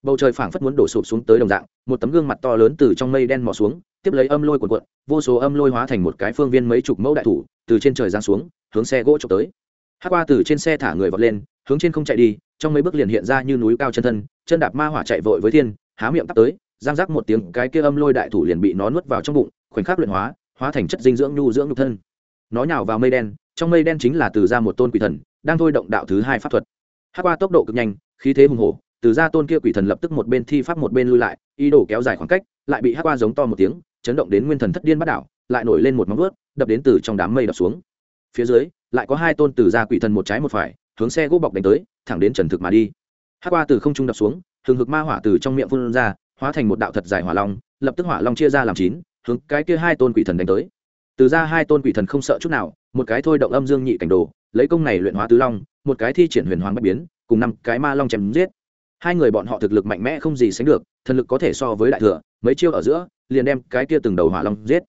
bầu trời phảng phất muốn đổ sụp xuống tới đồng dạng, một tấm gương mặt to lớn từ trong mây đen mò xuống, tiếp lấy âm lôi cuộn cuộn, vô số âm lôi hóa thành một cái phương viên mấy chục mẫu đại thủ, từ trên trời giáng xuống, hướng xe gỗ trộm tới. Hát qua từ trên xe thả người vọt lên, hướng trên không chạy đi, trong mấy bước liền hiện ra như núi cao chân thân, chân đạp ma hỏa chạy vội với thiên, há miệng tắt tới, giang rác một tiếng, cái kia âm lôi đại thủ liền bị nó nuốt vào trong bụng, khoảnh khắc luyện hóa hóa thành chất dinh dưỡng nhu dưỡng nhục thân. Nó nhào vào mây đen, trong mây đen chính là từ ra một tôn quỷ thần, đang thôi động đạo thứ hai pháp thuật. Hát qua tốc độ cực nhanh, khí thế hùng hổ từ ra tôn kia quỷ thần lập tức một bên thi pháp một bên lui lại, ý đồ kéo dài khoảng cách, lại bị hát qua giống to một tiếng, chấn động đến nguyên thần thất điên bắt đảo, lại nổi lên một móng vớt đập đến từ trong đám mây đập xuống. Phía dưới, lại có hai tôn từ ra quỷ thần một trái một phải, hướng xe gỗ bọc đánh tới, thẳng đến trần thực mà đi. Hát qua từ không trung đập xuống, hừng hực ma hỏa từ trong miệng phun ra, hóa thành một đạo thật dài hỏa long, lập tức hỏa long chia ra làm chín, hướng cái kia hai tôn quỷ thần đánh tới. Từ ra hai tôn quỷ thần không sợ chút nào, một cái thôi động âm dương nhị cảnh đồ, lấy công này luyện hóa tứ long, một cái thi triển huyền hoàng bất biến, cùng năm cái ma long chém giết hai người bọn họ thực lực mạnh mẽ không gì sánh được, thần lực có thể so với đại thừa, mấy chiêu ở giữa, liền đem cái kia từng đầu hỏa long giết.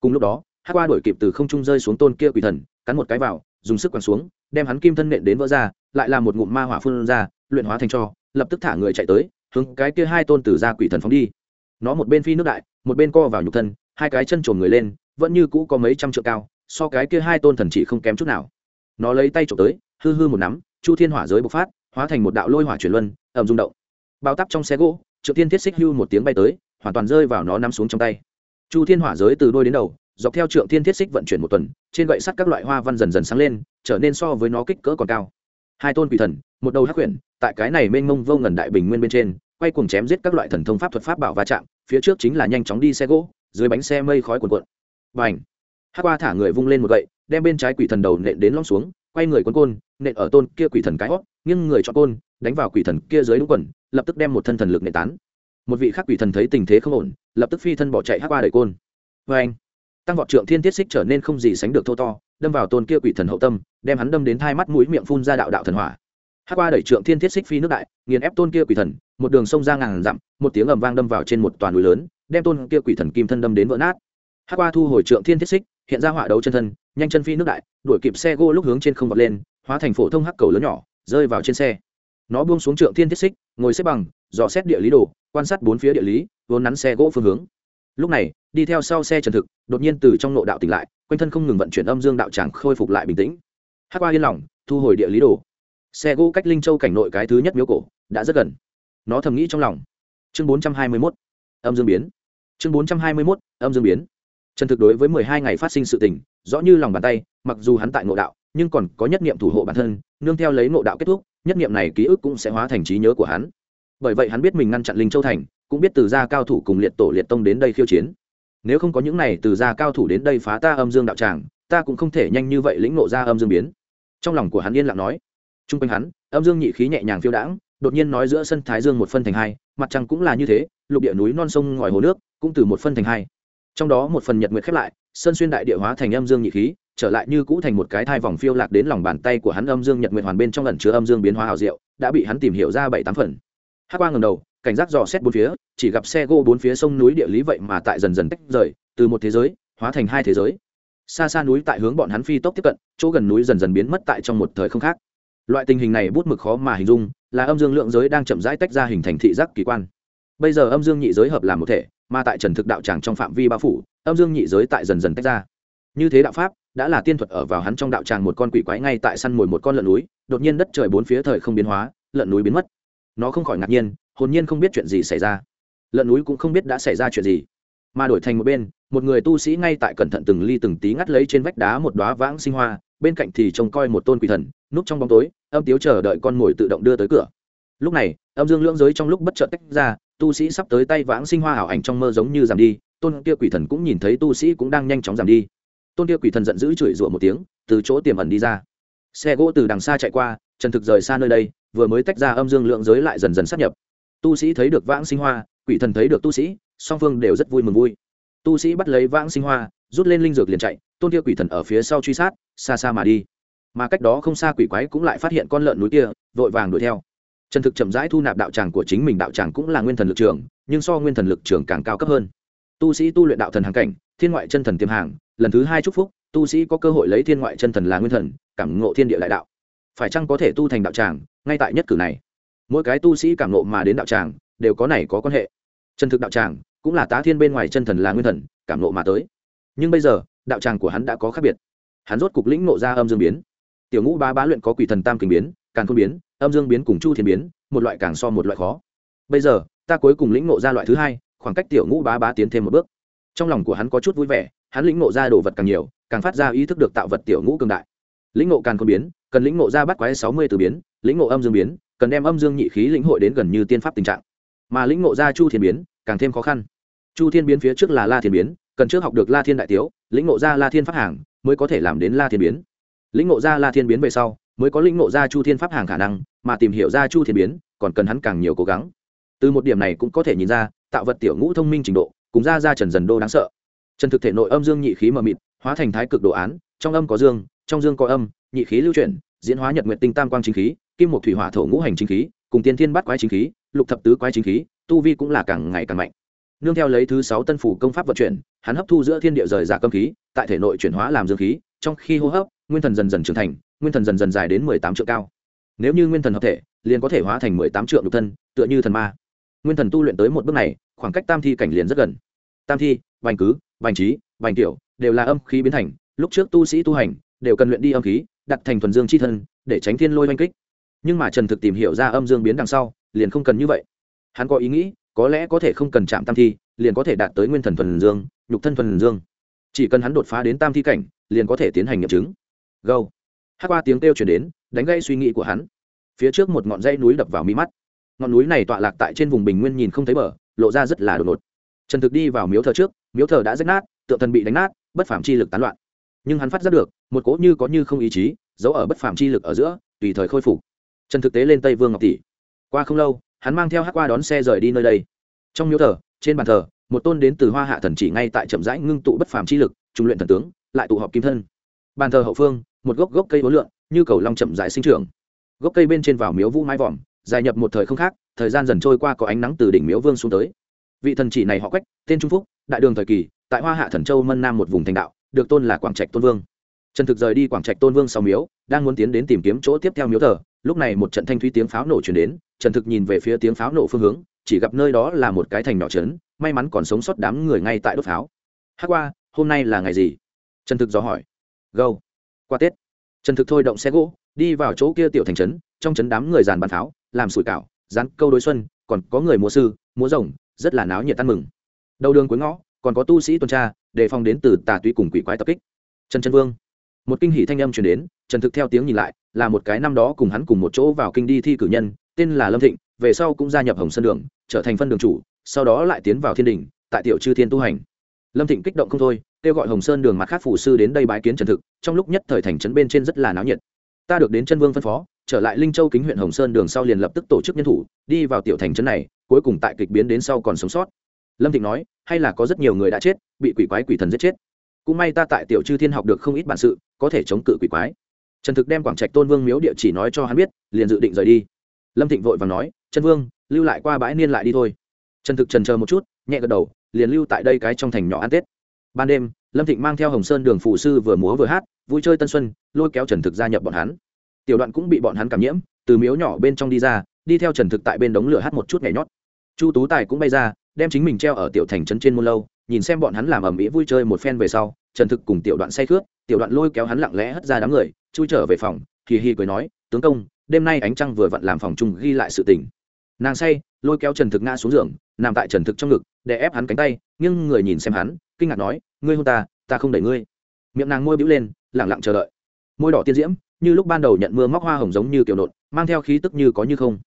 Cùng lúc đó hát qua đổi kịp từ không trung rơi xuống tôn kia quỷ thần, cắn một cái vào, dùng sức quẳng xuống, đem hắn kim thân nện đến vỡ ra, lại làm một ngụm ma hỏa phun ra, luyện hóa thành cho, lập tức thả người chạy tới, hướng cái kia hai tôn tử ra quỷ thần phóng đi. Nó một bên phi nước đại, một bên co vào nhục thân, hai cái chân trồn người lên, vẫn như cũ có mấy trăm trượng cao, so cái kia hai tôn thần chỉ không kém chút nào. Nó lấy tay trộm tới, hư hư một nắm, chu thiên hỏa giới bộc phát hóa thành một đạo lôi hỏa chuyển luân ẩm rung động. Bao tắp trong xe gỗ, triệu thiên thiết xích hưu một tiếng bay tới, hoàn toàn rơi vào nó nắm xuống trong tay. Chu thiên hỏa giới từ đôi đến đầu, dọc theo trượng thiên thiết xích vận chuyển một tuần, trên gậy sắt các loại hoa văn dần dần sáng lên, trở nên so với nó kích cỡ còn cao. Hai tôn quỷ thần, một đầu hắc quyển tại cái này mênh mông vô ngần đại bình nguyên bên trên, quay cuồng chém giết các loại thần thông pháp thuật pháp bảo va chạm, phía trước chính là nhanh chóng đi xe gỗ, dưới bánh xe mây khói cuồn cuộn. Và ảnh hắc qua thả người vung lên một gậy, đem bên trái quỷ thần đầu nện đến lõm xuống, quay người cuốn côn nện ở tôn kia quỷ thần cái hót, nghiêng người cho côn đánh vào quỷ thần kia dưới đúng quần, lập tức đem một thân thần lực nện tán. Một vị khác quỷ thần thấy tình thế không ổn, lập tức phi thân bỏ chạy hắc qua đẩy côn. Vê anh, tăng vọt trượng thiên tiết xích trở nên không gì sánh được thô to, đâm vào tôn kia quỷ thần hậu tâm, đem hắn đâm đến thai mắt mũi miệng phun ra đạo đạo thần hỏa. Hắc qua đẩy trượng thiên thiết xích phi nước đại, nghiền ép tôn kia quỷ thần, một đường sông ra ngàn dặm, một tiếng ầm vang đâm vào trên một toàn núi lớn, đem tôn kia quỷ thần kim thân đâm đến vỡ nát. Hắc qua thu hồi trượng thiên thiết xích, hiện ra họa đấu chân thân, nhanh chân phi nước đại, đuổi kịp xe gỗ lúc hướng trên không vọt lên hóa thành phổ thông hắc cầu lớn nhỏ, rơi vào trên xe. Nó buông xuống trượng thiên thiết xích, ngồi xếp bằng, dò xét địa lý đồ, quan sát bốn phía địa lý, vốn nắn xe gỗ phương hướng. Lúc này, đi theo sau xe trần thực, đột nhiên từ trong nội đạo tỉnh lại, quanh thân không ngừng vận chuyển âm dương đạo tràng khôi phục lại bình tĩnh. Hát qua yên lòng, thu hồi địa lý đồ. Xe gỗ cách linh châu cảnh nội cái thứ nhất miếu cổ, đã rất gần. Nó thầm nghĩ trong lòng. Chương bốn trăm hai mươi mốt, âm dương biến. Chương bốn trăm hai mươi mốt, âm dương biến. Trần thực đối với mười hai ngày phát sinh sự tình, rõ như lòng bàn tay, mặc dù hắn tại ngộ đạo nhưng còn có nhất niệm thủ hộ bản thân, nương theo lấy ngộ đạo kết thúc, nhất niệm này ký ức cũng sẽ hóa thành trí nhớ của hắn. Bởi vậy hắn biết mình ngăn chặn linh châu thành, cũng biết từ gia cao thủ cùng liệt tổ liệt tông đến đây khiêu chiến. Nếu không có những này từ gia cao thủ đến đây phá ta âm dương đạo tràng, ta cũng không thể nhanh như vậy lĩnh ngộ ra âm dương biến. Trong lòng của hắn yên lặng nói. T r u n g quanh hắn, âm dương nhị khí nhẹ nhàng phiêu đãng, đột nhiên nói giữa sân thái dương một phân thành hai, mặt trăng cũng là như thế, lục địa núi non sông ngòi hồ nước cũng từ một phân thành hai. Trong đó một phần nhật nguyệt khép lại, sơn xuyên đại địa hóa thành âm dương nhị khí trở lại như cũ thành một cái thai vòng phiêu lạc đến lòng bàn tay của hắn âm dương nhật nguyện hoàn bên trong lần chứa âm dương biến hóa hào diệu, đã bị hắn tìm hiểu ra bảy tám phần. Hát qua ngầm đầu, cảnh giác dò xét bốn phía, chỉ gặp xe gỗ bốn phía sông núi địa lý vậy mà tại dần dần tách rời, từ một thế giới, hóa thành hai thế giới. Xa xa núi tại hướng bọn hắn phi tốc tiếp cận, chỗ gần núi dần dần biến mất tại trong một thời không khác. Loại tình hình này bút mực khó mà hình dung, là âm dương lượng giới đang chậm rãi tách ra hình thành thị giác kỳ quan. Bây giờ âm dương nhị giới hợp làm một thể, mà tại trần thực đạo tràng trong phạm vi bao phủ, âm dương nhị giới tại dần dần tách ra như thế đạo pháp, đã là tiên thuật ở vào hắn trong đạo tràng một con quỷ quái ngay tại săn mồi một con lợn núi, đột nhiên đất trời bốn phía thời không biến hóa, lợn núi biến mất. Nó không khỏi ngạc nhiên, hồn nhiên không biết chuyện gì xảy ra. Lợn núi cũng không biết đã xảy ra chuyện gì. Mà đổi thành một bên, một người tu sĩ ngay tại cẩn thận từng ly từng tí ngắt lấy trên vách đá một đoá vãng sinh hoa, bên cạnh thì trông coi một tôn quỷ thần, núp trong bóng tối, âm tiếu chờ đợi con mồi tự động đưa tới cửa. Lúc này, âm dương lưỡng giới trong lúc bất chợt tách ra, tu sĩ sắp tới tay vãng sinh hoa ảo ảnh trong mơ giống như giảm đi, tôn kia quỷ thần cũng nhìn thấy tu sĩ cũng đang nhanh chóng giảm đi tôn kia quỷ thần giận dữ chửi rủa một tiếng, từ chỗ tiềm ẩn đi ra. Xe gỗ từ đằng xa chạy qua trần thực rời xa nơi đây, vừa mới tách ra âm dương lượng giới lại dần dần sát nhập. Tu sĩ thấy được vãng sinh hoa, quỷ thần thấy được tu sĩ, song phương đều rất vui mừng vui. Tu sĩ bắt lấy vãng sinh hoa, rút lên linh dược liền chạy, tôn kia quỷ thần ở phía sau truy sát, xa xa mà đi. Mà cách đó không xa quỷ quái cũng lại phát hiện con lợn núi kia, vội vàng đuổi theo. Trần thực chậm rãi thu nạp đạo tràng của chính mình, đạo tràng cũng là nguyên thần lực trường, nhưng so nguyên thần lực trường càng cao cấp hơn. Tu sĩ tu luyện đạo thần hàng cảnh, thiên ngoại chân thần tiềm hàng lần thứ hai chúc phúc, tu sĩ có cơ hội lấy thiên ngoại chân thần là nguyên thần, cảm ngộ thiên địa đại đạo. Phải chăng có thể tu thành đạo tràng, ngay tại nhất cử này? Mỗi cái tu sĩ cảm ngộ mà đến đạo tràng, đều có này có quan hệ. Chân thực đạo tràng, cũng là tá thiên bên ngoài chân thần là nguyên thần, cảm ngộ mà tới. Nhưng bây giờ, đạo tràng của hắn đã có khác biệt. Hắn rốt cục lĩnh ngộ ra âm dương biến. Tiểu ngũ ba bá luyện có quỷ thần tam kình biến càng không biến, âm dương biến cùng chu thiên biến, một loại càng so một loại khó. Bây giờ, ta cuối cùng lĩnh ngộ ra loại thứ hai, khoảng cách tiểu ngũ bá bá tiến thêm một bước. Trong lòng của hắn có chút vui vẻ hắn lĩnh ngộ ra đồ vật càng nhiều, càng phát ra ý thức được tạo vật tiểu ngũ cường đại. Lĩnh ngộ càng không biến, cần lĩnh ngộ ra bắt quái sáu mươi từ biến, lĩnh ngộ âm dương biến, cần đem âm dương nhị khí lĩnh hội đến gần như tiên pháp tình trạng. Mà lĩnh ngộ ra chu thiên biến, càng thêm khó khăn. Chu thiên biến phía trước là la thiên biến, cần trước học được la thiên đại tiếu, lĩnh ngộ ra la thiên pháp hàng, mới có thể làm đến la thiên biến. Lĩnh ngộ ra la thiên biến về sau, mới có lĩnh ngộ ra chu thiên pháp hàng khả năng, mà tìm hiểu ra chu thiên biến, còn cần hắn càng nhiều cố gắng. Từ một điểm này cũng có thể nhìn ra, tạo vật tiểu ngũ thông minh trình độ, cùng ra ra trần dần đô đáng sợ trần thực thể nội âm dương nhị khí mờ mịt, hóa thành thái cực đồ án, trong âm có dương, trong dương có âm, nhị khí lưu chuyển, diễn hóa nhật nguyện tinh tam quang chính khí, kim một thủy hỏa thổ ngũ hành chính khí, cùng tiên thiên bắt quái chính khí, lục thập tứ quái chính khí, tu vi cũng là càng ngày càng mạnh. Nương theo lấy thứ sáu tân phủ công pháp vận chuyển, hắn hấp thu giữa thiên địa rời giả cơm khí, tại thể nội chuyển hóa làm dương khí, trong khi hô hấp, nguyên thần dần dần trưởng thành, nguyên thần dần dần dài đến mười tám triệu cao. Nếu như nguyên thần hợp thể, liền có thể hóa thành mười tám triệu lục thân, tựa như thần ma. Nguyên thần tu luyện tới một bước này, khoảng cách tam thi cảnh liền rất gần. Tam thi, vành cứ vành trí vành tiểu đều là âm khí biến thành, lúc trước tu sĩ tu hành đều cần luyện đi âm khí, đặt thành thuần dương c h i thân để tránh thiên lôi oanh kích. Nhưng mà trần thực tìm hiểu ra âm dương biến đằng sau, liền không cần như vậy. Hắn có ý nghĩ, có lẽ có thể không cần chạm tam thi, liền có thể đạt tới nguyên thần thuần dương, nhục thân thuần dương. Chỉ cần hắn đột phá đến tam thi cảnh, liền có thể tiến hành nghiệm chứng. Gâu hát qua tiếng kêu chuyển đến, đánh gây suy nghĩ của hắn. Phía trước một ngọn dãy núi đập vào mi mắt. Ngọn núi này tọa lạc tại trên vùng bình nguyên nhìn không thấy bờ, lộ ra rất là đột ngột. Trần thực đi vào miếu thờ trước miếu thờ đã rách nát, tượng thần bị đánh nát, bất phạm chi lực tán loạn. Nhưng hắn phát giác được, một cỗ như có như không ý chí, giấu ở bất phạm chi lực ở giữa, tùy thời khôi phục. Trần thực tế lên tây vương ngọc tỷ. Qua không lâu, hắn mang theo hát qua đón xe rời đi nơi đây. Trong miếu thờ, trên bàn thờ, một tôn đến từ hoa hạ thần chỉ ngay tại chậm rãi ngưng tụ bất phàm chi lực, trung luyện thần tướng, lại tụ họp kim thân. Bàn thờ hậu phương, một gốc gốc cây bối lượng như cầu long chậm rãi sinh trưởng. Gốc cây bên trên vào miếu vũ mái vòm, dài nhập một thời không khác, thời gian dần trôi qua có ánh nắng từ đỉnh miếu vương xuống tới. Vị thần chỉ này họ quách, tên trung phúc đại đường thời kỳ, tại hoa hạ thần châu mân nam một vùng thành đạo, được tôn là quảng trạch tôn vương. Trần thực rời đi quảng trạch tôn vương sau miếu, đang muốn tiến đến tìm kiếm chỗ tiếp theo miếu thờ, lúc này một trận thanh thúy tiếng pháo nổ chuyển đến, trần thực nhìn về phía tiếng pháo nổ phương hướng, chỉ gặp nơi đó là một cái thành nhỏ trấn, may mắn còn sống sót đám người ngay tại đốt pháo. Hát qua, hôm nay là ngày gì? Trần thực dò hỏi. Gâu, qua tết. Trần thực thôi động xe gỗ, đi vào chỗ kia tiểu thành trấn, trong trấn đám người dàn bàn pháo, làm sủi cảo, dán câu đối xuân, còn có người múa sư, múa rồng, rất là náo nhiệt tan mừng đầu đường cuối ngõ, còn có tu sĩ tuần tra đề phòng đến từ tà túy cùng quỷ quái tập kích. Trần trân vương. Một kinh hỷ thanh âm truyền đến, trần thực theo tiếng nhìn lại, là một cái năm đó cùng hắn cùng một chỗ vào kinh đi thi cử nhân, tên là lâm thịnh, về sau cũng gia nhập hồng sơn đường, trở thành phân đường chủ, sau đó lại tiến vào thiên đình, tại tiểu chư thiên tu hành. Lâm thịnh kích động không thôi, kêu gọi hồng sơn đường mặt khác phủ sư đến đây bái kiến trần thực, trong lúc nhất thời thành trấn bên trên rất là náo nhiệt. Ta được đến chân vương phân phó, trở lại linh châu kính huyện hồng sơn đường sau liền lập tức tổ chức nhân thủ, đi vào tiểu thành trấn này, cuối cùng tại kịch biến đến sau còn sống sót lâm thịnh nói, hay là có rất nhiều người đã chết, bị quỷ quái quỷ thần giết chết. Cũng may ta tại tiểu chư thiên học được không ít bản sự, có thể chống cự quỷ quái. Trần thực đem quảng trạch tôn vương miếu địa chỉ nói cho hắn biết, liền dự định rời đi. Lâm thịnh vội và nói, trần vương, lưu lại qua bãi niên lại đi thôi. Trần thực trần chờ một chút, nhẹ gật đầu, liền lưu tại đây cái trong thành nhỏ ăn tết. Ban đêm, lâm thịnh mang theo hồng sơn đường phụ sư vừa múa vừa hát, vui chơi tân xuân, lôi kéo trần thực gia nhập bọn hắn. Tiểu đoạn cũng bị bọn hắn cảm nhiễm, từ miếu nhỏ bên trong đi ra, đi theo trần thực tại bên đống lửa hát một chút nhảy nhót. Chu tú tài cũng bay ra đem chính mình treo ở tiểu thành trấn trên môn lâu, nhìn xem bọn hắn làm ầm ĩ vui chơi một phen về sau, trần thực cùng tiểu đoạn say khướt, tiểu đoạn lôi kéo hắn lặng lẽ hất ra đám người, chui trở về phòng, hì hì cười nói, tướng công, đêm nay ánh trăng vừa vặn làm phòng chung ghi lại sự tình. Nàng say, lôi kéo trần thực ngã xuống giường, nằm tại trần thực trong ngực để ép hắn cánh tay nhưng người nhìn xem hắn, kinh ngạc nói, ngươi hôn ta ta không đẩy ngươi. Miệng nàng môi bĩu lên lẳng lặng chờ đợi. Môi đỏ tiên diễm, như lúc ban đầu nhận mưa móc hoa hồng giống như kiểu nộn, mang theo khí tức như có như không.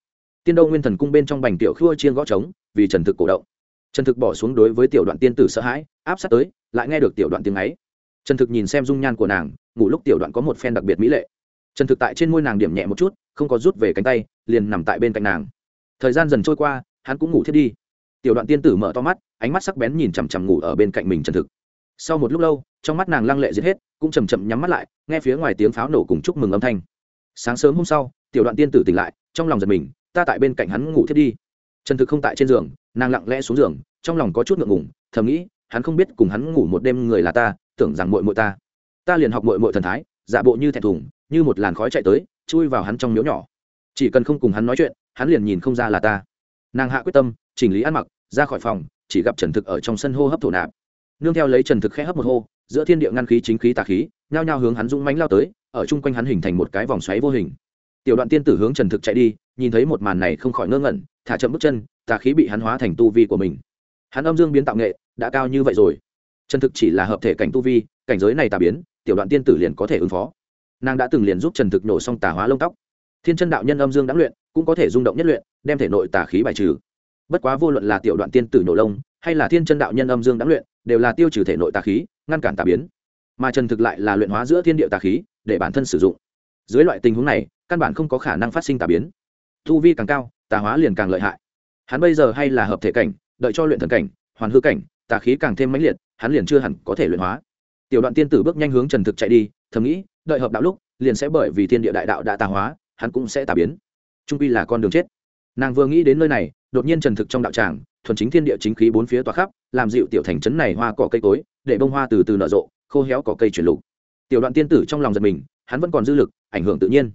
Tiên đâu nguyên thần cung bên trong bành tiểu khua chiên gõ trống, vì trần thực cổ động trần thực bỏ xuống đối với tiểu đoạn tiên tử sợ hãi, áp sát tới, lại nghe được tiểu đoạn tiếng ấy. Trần thực nhìn xem dung nhan của nàng, ngủ lúc tiểu đoạn có một phen đặc biệt mỹ lệ. Trần thực tại trên môi nàng điểm nhẹ một chút, không có rút về cánh tay, liền nằm tại bên cạnh nàng. Thời gian dần trôi qua, hắn cũng ngủ thiết đi. Tiểu đoạn tiên tử mở to mắt, ánh mắt sắc bén nhìn chằm chằm ngủ ở bên cạnh mình trần thực. Sau một lúc lâu, trong mắt nàng lăng lệ giết hết, cũng chầm chậm nhắm mắt lại, nghe phía ngoài tiếng pháo nổ cùng chúc mừng âm thanh. Sáng sớm hôm sau, tiểu đoạn tiên tử tỉnh lại, trong lòng giật mình, ta tại bên cạnh hắn ngủ thiết đi. Trần thực không tại trên giường nàng lặng lẽ xuống giường, trong lòng có chút ngượng ngùng, thầm nghĩ, hắn không biết cùng hắn ngủ một đêm người là ta, tưởng rằng mội mội ta. Ta liền học mội mội thần thái, giả bộ như thẹn thùng, như một làn khói chạy tới, chui vào hắn trong miếu nhỏ. Chỉ cần không cùng hắn nói chuyện, hắn liền nhìn không ra là ta. Nàng hạ quyết tâm, chỉnh lý ăn mặc, ra khỏi phòng, chỉ gặp trần thực ở trong sân hô hấp thổ nạp. Nương theo lấy trần thực khẽ hấp một hô, giữa thiên địa ngăn khí chính khí tà khí, nhao nhao hướng hắn dũng mánh lao tới, ở chung quanh hắn hình thành một cái vòng xoáy vô hình. Tiểu đoạn tiên tử hướng trần thực chạy đi, nhìn thấy một màn này không khỏi ngơ ngẩn, thả chậm bước chân tà khí bị hắn hóa thành tu vi của mình. Hắn âm dương biến tạo nghệ, đã cao như vậy rồi. Trần thực chỉ là hợp thể cảnh tu vi, cảnh giới này tà biến, tiểu đoạn tiên tử liền có thể ứng phó. Nàng đã từng liền giúp trần thực nổ xong tà hóa lông tóc. Thiên chân đạo nhân âm dương đã luyện, cũng có thể rung động nhất luyện, đem thể nội tà khí bài trừ. Bất quá vô luận là tiểu đoạn tiên tử nổ lông, hay là thiên chân đạo nhân âm dương đã luyện, đều là tiêu trừ thể nội tà khí, ngăn cản tà biến. Mà trần thực lại là luyện hóa giữa thiên địa tà khí, để bản thân sử dụng. Dưới loại tình huống này, căn bản không có khả năng phát sinh tà biến. Tu vi càng cao, tà hóa liền càng lợi hại hắn bây giờ hay là hợp thể cảnh, đợi cho luyện thần cảnh, hoàn hư cảnh, tà khí càng thêm mãnh liệt, hắn liền chưa hẳn có thể luyện hóa. Tiểu đoạn tiên tử bước nhanh hướng trần thực chạy đi, thầm nghĩ, đợi hợp đạo lúc, liền sẽ bởi vì thiên địa đại đạo đã tà hóa, hắn cũng sẽ tà biến. Trung pi là con đường chết. Nàng vừa nghĩ đến nơi này, đột nhiên trần thực trong đạo tràng, thuần chính thiên địa chính khí bốn phía tỏa khắp, làm dịu tiểu thành trấn này hoa cỏ cây cối, để bông hoa từ từ nở rộ, khô héo cỏ cây chuyển lục. Tiểu đoạn tiên tử trong lòng giật mình, hắn vẫn còn dư lực, ảnh hưởng tự nhiên.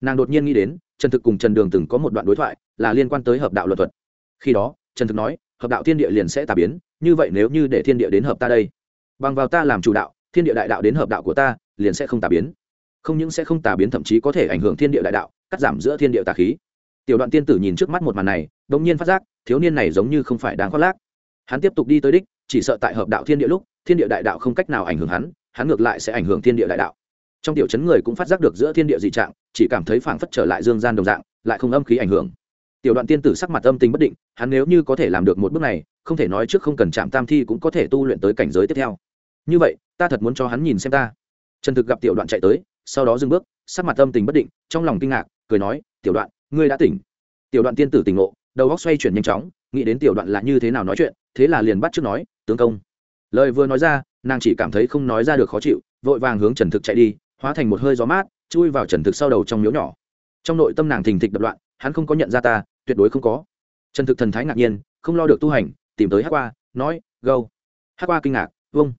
Nàng đột nhiên nghĩ đến, trần thực cùng trần đường từng có một đoạn đối thoại, là liên quan tới hợp đạo luật thuật khi đó, trần thực nói, hợp đạo thiên địa liền sẽ tà biến, như vậy nếu như để thiên địa đến hợp ta đây, bằng vào ta làm chủ đạo, thiên địa đại đạo đến hợp đạo của ta, liền sẽ không tà biến. Không những sẽ không tà biến, thậm chí có thể ảnh hưởng thiên địa đại đạo, cắt giảm giữa thiên địa tà khí. Tiểu đoạn tiên tử nhìn trước mắt một màn này đ ỗ n g nhiên phát giác, thiếu niên này giống như không phải đáng khoác lác. Hắn tiếp tục đi tới đích, chỉ sợ tại hợp đạo thiên địa lúc, thiên địa đại đạo không cách nào ảnh hưởng hắn hắn ngược lại sẽ ảnh hưởng thiên địa đại đạo. Trong tiểu chấn người cũng phát giác được giữa thiên địa dị trạng, chỉ cảm thấy phảng phất trở lại dương gian đồng dạng, lại không âm khí ảnh hưởng tiểu đoạn tiên tử sắc mặt âm tình bất định, hắn nếu như có thể làm được một bước này, không thể nói trước không cần chạm tam thi cũng có thể tu luyện tới cảnh giới tiếp theo. Như vậy, ta thật muốn cho hắn nhìn xem ta. Trần thực gặp tiểu đoạn chạy tới, sau đó dừng bước, sắc mặt âm tình bất định, trong lòng kinh ngạc, cười nói, tiểu đoạn, ngươi đã tỉnh. Tiểu đoạn tiên tử tỉnh ngộ, đầu góc xoay chuyển nhanh chóng, nghĩ đến tiểu đoạn là như thế nào nói chuyện, thế là liền bắt trước nói, tướng công. Lời vừa nói ra, nàng chỉ cảm thấy không nói ra được khó chịu, vội vàng hướng trần thực chạy đi, hóa thành một hơi gió mát, chui vào trần thực sau đầu trong miếu nhỏ. Trong nội tâm nàng thình thịch đập loạn, hắn không có nhận ra ta tuyệt đối không có. Trần thực thần thái ngạc nhiên, không lo được tu hành, tìm tới hát qua, nói, gâu. Hát qua kinh ngạc vâng.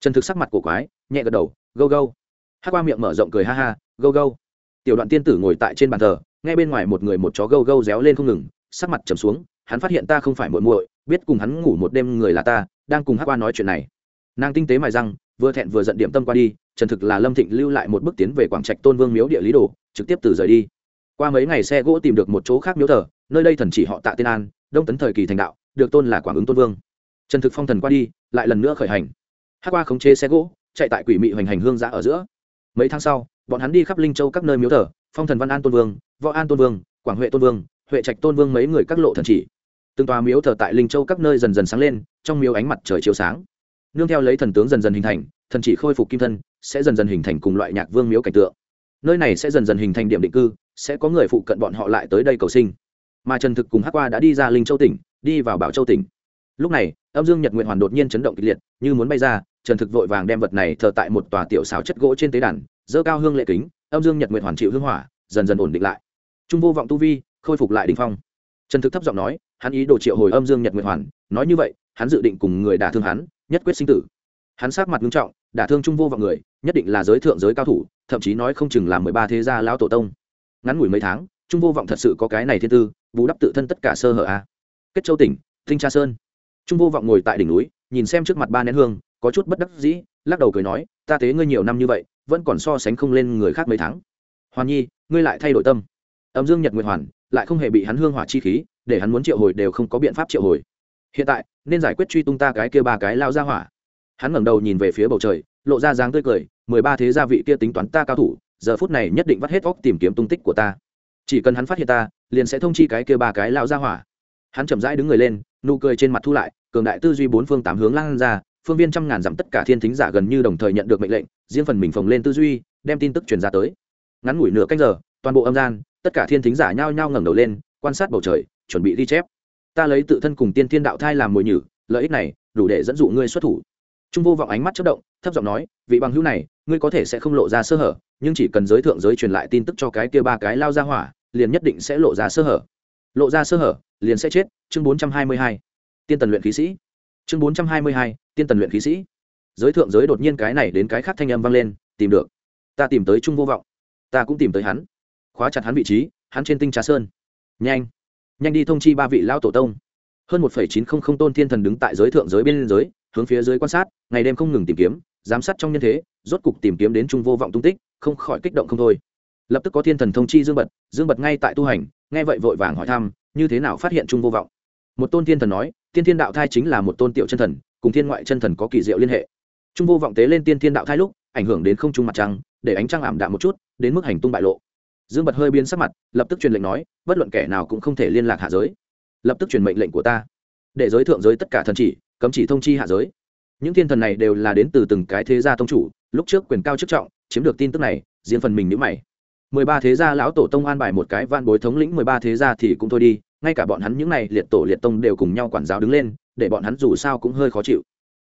Trần thực sắc mặt cổ quái, nhẹ gật đầu, gâu gâu. Hát qua miệng mở rộng cười ha ha, gâu gâu. Tiểu đoạn tiên tử ngồi tại trên bàn thờ, ngay bên ngoài một người một chó gâu gâu réo lên không ngừng, sắc mặt trầm xuống, hắn phát hiện ta không phải muội muội, biết cùng hắn ngủ một đêm người là ta, đang cùng hát qua nói chuyện này. Nàng tinh tế mài răng, vừa thẹn vừa giận điểm tâm qua đi, trần thực là lâm thịnh lưu lại một bước tiến về quảng trạch tôn vương miếu địa lý đồ, trực tiếp từ rời đi. Qua mấy ngày xe gỗ tìm được một chỗ khác miếu thờ nơi đây thần chỉ họ tạ tiên an, đông tấn thời kỳ thành đạo, được tôn là quảng ứng tôn vương. Trần thực phong thần qua đi, lại lần nữa khởi hành. Hát qua khống chế xe gỗ, chạy tại quỷ mị hoành hành hương giã ở giữa. Mấy tháng sau, bọn hắn đi khắp linh châu các nơi miếu thờ, phong thần văn an tôn vương, võ an tôn vương, quảng huệ tôn vương, huệ trạch tôn vương mấy người các lộ thần chỉ. Từng tòa miếu thờ tại linh châu các nơi dần dần sáng lên, trong miếu ánh mặt trời chiếu sáng. Nương theo lấy thần tướng dần dần hình thành, thần chỉ khôi phục kim thân, sẽ dần dần hình thành cùng loại nhạc vương miếu cảnh tượng. Nơi này sẽ dần dần hình thành điểm định cư, sẽ có người phụ cận bọn họ lại tới đây cầu sinh mà trần thực cùng hắc qua đã đi ra linh châu tỉnh, đi vào bảo châu tỉnh. Lúc này, âm dương nhật nguyện hoàn đột nhiên chấn động kịch liệt, như muốn bay ra, trần thực vội vàng đem vật này thờ tại một tòa tiểu xào chất gỗ trên tế đàn, dơ cao hương lệ kính, âm dương nhật nguyện hoàn chịu hương hỏa, dần dần ổn định lại. Trung vô vọng tu vi, khôi phục lại đình phong. Trần thực thấp giọng nói, hắn ý đồ triệu hồi âm dương nhật nguyện hoàn, nói như vậy, hắn dự định cùng người đả thương hắn, nhất quyết sinh tử. Hắn sát mặt nghiêm trọng, đả thương trung vô vọng người, nhất định là giới thượng giới cao thủ, thậm chí nói không chừng là mười ba thế gia lão tổ tông. Ngắn ngủi mấy tháng, trung vô vọng thật sự có cái này thiên tư bù đắp tự thân tất cả sơ hở a. Kết châu tỉnh tinh tra sơn. Trung vô vọng ngồi tại đỉnh núi, nhìn xem trước mặt ba nén hương, có chút bất đắc dĩ, lắc đầu cười nói, ta tế ngươi nhiều năm như vậy, vẫn còn so sánh không lên người khác mấy tháng. Hoàn nhi, ngươi lại thay đổi tâm. Âm dương nhật nguyệt hoàn, lại không hề bị hắn hương hỏa chi khí, để hắn muốn triệu hồi đều không có biện pháp triệu hồi. Hiện tại, nên giải quyết truy tung ta cái kia ba cái lao ra hỏa. Hắn ngẩng đầu nhìn về phía bầu trời, lộ ra dáng tươi cười, mười ba thế gia vị kia tính toán ta cao thủ, giờ phút này nhất định vắt hết óc tìm kiếm tung tích của ta chỉ cần hắn phát hiện ta, liền sẽ thông chi cái kia ba cái lao ra hỏa. Hắn chậm rãi đứng người lên, nụ cười trên mặt thu lại, cường đại tư duy bốn phương tám hướng lan ra, phương viên trăm ngàn dặm tất cả thiên thính giả gần như đồng thời nhận được mệnh lệnh, riêng phần mình phồng lên tư duy, đem tin tức truyền ra tới. Ngắn ngủi nửa cách giờ, toàn bộ âm gian, tất cả thiên thính giả nhao nhao ngẩng đầu lên, quan sát bầu trời, chuẩn bị ghi chép. Ta lấy tự thân cùng tiên thiên đạo thai làm mồi nhử, lợi ích này, đủ để dẫn dụ ngươi xuất thủ. Trung vô vọng ánh mắt chất động, thấp giọng nói, vị bằng hữu này, ngươi có thể sẽ không lộ ra sơ hở nhưng chỉ cần giới thượng giới truyền lại tin tức cho cái kia ba cái lao ra hỏa, liền nhất định sẽ lộ ra sơ hở. Lộ ra sơ hở, liền sẽ chết. Chương bốn trăm hai mươi hai. Tiên tần luyện khí sĩ. Chương bốn trăm hai mươi hai, tiên tần luyện khí sĩ. Giới thượng giới đột nhiên cái này đến cái khác thanh âm vang lên, tìm được. Ta tìm tới trung vô vọng. Ta cũng tìm tới hắn. Khóa chặt hắn vị trí, hắn trên tinh trà sơn. Nhanh. Nhanh đi thông chi ba vị lao tổ tông. Hơn một chín không không tôn thiên thần đứng tại giới thượng giới bên giới hướng phía dưới quan sát, ngày đêm không ngừng tìm kiếm giám sát trong nhân thế, rốt cục tìm kiếm đến trung vô vọng tung tích, không khỏi kích động không thôi. Lập tức có thiên thần thông chi dương bật dương bật ngay tại tu hành, nghe vậy vội vàng hỏi thăm, như thế nào phát hiện trung vô vọng? Một tôn thiên thần nói, tiên thiên đạo thai chính là một tôn tiểu chân thần, cùng thiên ngoại chân thần có kỳ diệu liên hệ. Trung vô vọng tế lên tiên thiên đạo thai lúc, ảnh hưởng đến không trung mặt trăng, để ánh trăng ảm đạm một chút, đến mức hành tung bại lộ. Dương bật hơi biến sắc mặt, lập tức truyền lệnh nói, bất luận kẻ nào cũng không thể liên lạc hạ giới. Lập tức truyền mệnh lệnh của ta. Để giới thượng giới tất cả thần chỉ, cấm chỉ thông chi hạ giới những thiên thần này đều là đến từ từng cái thế gia tông chủ, lúc trước quyền cao chức trọng, chiếm được tin tức này diễn phần mình nhữ mày. Mười ba thế gia lão tổ tông an bài một cái van bối thống lĩnh mười ba thế gia thì cũng thôi đi, ngay cả bọn hắn những này liệt tổ liệt tông đều cùng nhau quản giáo đứng lên, để bọn hắn dù sao cũng hơi khó chịu.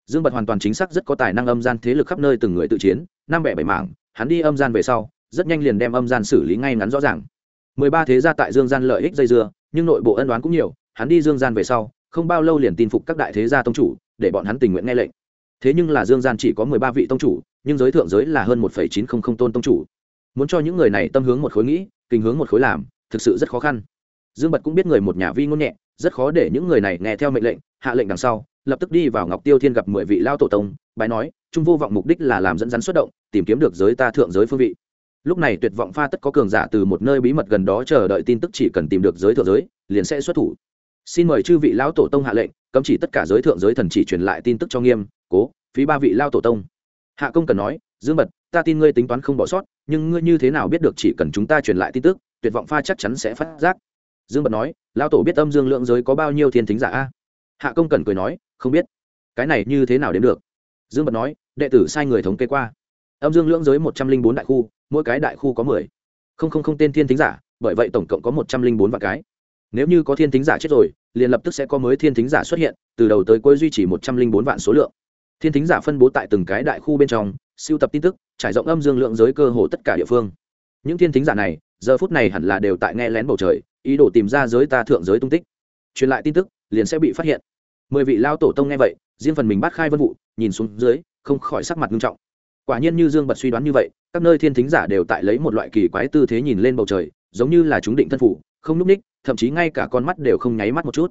Dương bật hoàn toàn chính xác rất có tài năng âm gian thế lực khắp nơi từng người tự chiến, năm bẻ bảy mảng, hắn đi âm gian về sau, rất nhanh liền đem âm gian xử lý ngay ngắn rõ ràng. Mười ba thế gia tại dương gian lợi ích dây dưa, nhưng nội bộ ân đoán cũng nhiều, hắn đi dương gian về sau, không bao lâu liền tin phục các đại thế gia tông chủ, để bọn hắn tình nguyện nghe lệnh thế nhưng là dương gian chỉ có mười ba vị tông chủ, nhưng giới thượng giới là hơn một phẩy chín không không tôn tông chủ. Muốn cho những người này tâm hướng một khối nghĩ, kinh hướng một khối làm, thực sự rất khó khăn. Dương bật cũng biết người một nhà vi ngôn nhẹ, rất khó để những người này nghe theo mệnh lệnh, hạ lệnh đằng sau, lập tức đi vào ngọc tiêu thiên gặp mười vị lao tổ tông bài nói, trung vô vọng mục đích là làm dẫn rắn xuất động, tìm kiếm được giới ta thượng giới phương vị. Lúc này tuyệt vọng pha tất có cường giả từ một nơi bí mật gần đó chờ đợi tin tức chỉ cần tìm được giới thượng giới, liền sẽ xuất thủ. Xin mời chư vị lão tổ tông hạ lệnh, cấm chỉ tất cả giới thượng giới thần chỉ truyền lại tin tức cho nghiêm cố, phí ba vị lao tổ tông. Hạ công cần nói, dương mật ta tin ngươi tính toán không bỏ sót, nhưng ngươi như thế nào biết được chỉ cần chúng ta truyền lại tin tức, tuyệt vọng pha chắc chắn sẽ phát giác. Dương mật nói lao tổ biết âm dương lượng giới có bao nhiêu thiên thính giả a? Hạ công cần cười nói, không biết. Cái này như thế nào đến được? Dương mật nói, đệ tử sai người thống kê qua. Âm dương lưỡng giới một trăm linh bốn đại khu, mỗi cái đại khu có mười. Không không không tên thiên thính giả, bởi vậy tổng cộng có một trăm linh bốn vạn cái. Nếu như có thiên thính giả chết rồi, liền lập tức sẽ có mới thiên thính giả xuất hiện, từ đầu tới cuối duy trì một trăm linh bốn vạn số lượng thiên thính giả phân bố tại từng cái đại khu bên trong siêu tập tin tức, trải rộng âm dương lượng giới cơ hồ tất cả địa phương. Những thiên thính giả này, giờ phút này hẳn là đều tại nghe lén bầu trời, ý đồ tìm ra giới ta thượng giới tung tích. Truyền lại tin tức, liền sẽ bị phát hiện. Mười vị lao tổ tông nghe vậy, riêng phần mình bắt khai vân vụ, nhìn xuống dưới, không khỏi sắc mặt nghiêm trọng. Quả nhiên như dương bật suy đoán như vậy, các nơi thiên thính giả đều tại lấy một loại kỳ quái tư thế nhìn lên bầu trời, giống như là chúng định thân phủ, không núp ních, thậm chí ngay cả con mắt đều không nháy mắt một chút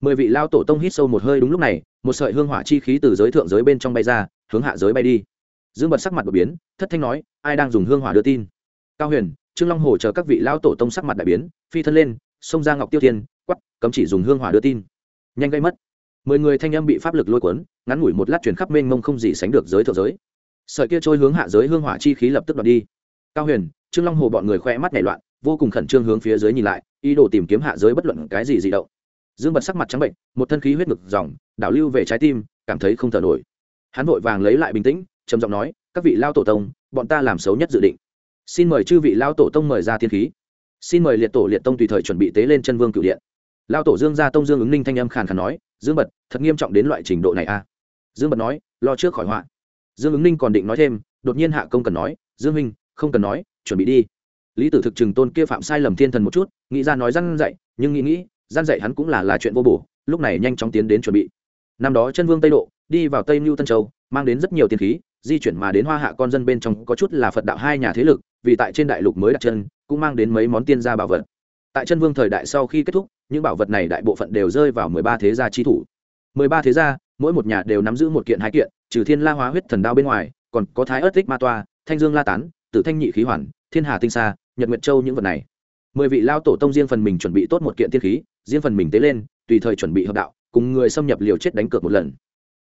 mười vị lao tổ tông hít sâu một hơi đúng lúc này, một sợi hương hỏa chi khí từ giới thượng giới bên trong bay ra, hướng hạ giới bay đi. Dương bật sắc mặt đột biến, thất thanh nói, ai đang dùng hương hỏa đưa tin? Cao huyền, trương long hồ chờ các vị lao tổ tông sắc mặt đại biến, phi thân lên, xông ra ngọc tiêu thiên quắp cấm chỉ dùng hương hỏa đưa tin. Nhanh gây mất. Mười người thanh âm bị pháp lực lôi cuốn, ngắn ngủi một lát chuyển khắp mênh mông không gì sánh được giới thượng giới. Sợi kia trôi hướng hạ giới hương hỏa chi khí lập tức đoạt đi. Cao huyền, trương long hồ bọn người khoe mắt nhảy loạn, vô cùng khẩn trương hướng phía dưới nhìn lại, ý đồ tìm kiếm hạ giới bất luận cái gì di động dương bật sắc mặt trắng bệnh, một thân khí huyết ngực dòng, đảo lưu về trái tim, cảm thấy không thở nổi. Hắn vội vàng lấy lại bình tĩnh, trầm giọng nói, các vị lao tổ tông, bọn ta làm xấu nhất dự định. Xin mời chư vị lao tổ tông mời ra thiên khí. Xin mời liệt tổ liệt tông tùy thời chuẩn bị tế lên chân vương cựu điện. Lao tổ dương gia tông dương ứng ninh thanh âm khàn khàn nói, dương bật, thật nghiêm trọng đến loại trình độ này à? Dương bật nói, lo trước khỏi họa. Dương ứng ninh còn định nói thêm, đột nhiên hạ công cần nói, dương minh không cần nói, chuẩn bị đi. Lý tử thực chừng tôn kia phạm sai lầm thiên thần một chút, nghĩ ra nói răn dạy, nhưng nghĩ nghĩ gian dạy hắn cũng là là chuyện vô bổ, lúc này nhanh chóng tiến đến chuẩn bị. Năm đó chân vương tây độ, đi vào tây mưu tân châu, mang đến rất nhiều tiền khí, di chuyển mà đến hoa hạ con dân bên trong có chút là phật đạo hai nhà thế lực, vì tại trên đại lục mới đặt chân, cũng mang đến mấy món tiên gia bảo vật. Tại chân vương thời đại sau khi kết thúc, những bảo vật này đại bộ phận đều rơi vào mười ba thế gia chi thủ. Mười ba thế gia, mỗi một nhà đều nắm giữ một kiện hai kiện, trừ thiên la hóa huyết thần đao bên ngoài, còn có thái ớt tích ma toa, thanh dương la tán, tử thanh nhị khí hoàn, thiên hà tinh sa, nhật nguyệt châu những vật này mười vị lao tổ tông riêng phần mình chuẩn bị tốt một kiện tiên khí, riêng phần mình tế lên, tùy thời chuẩn bị hợp đạo, cùng người xâm nhập liều chết đánh cược một lần.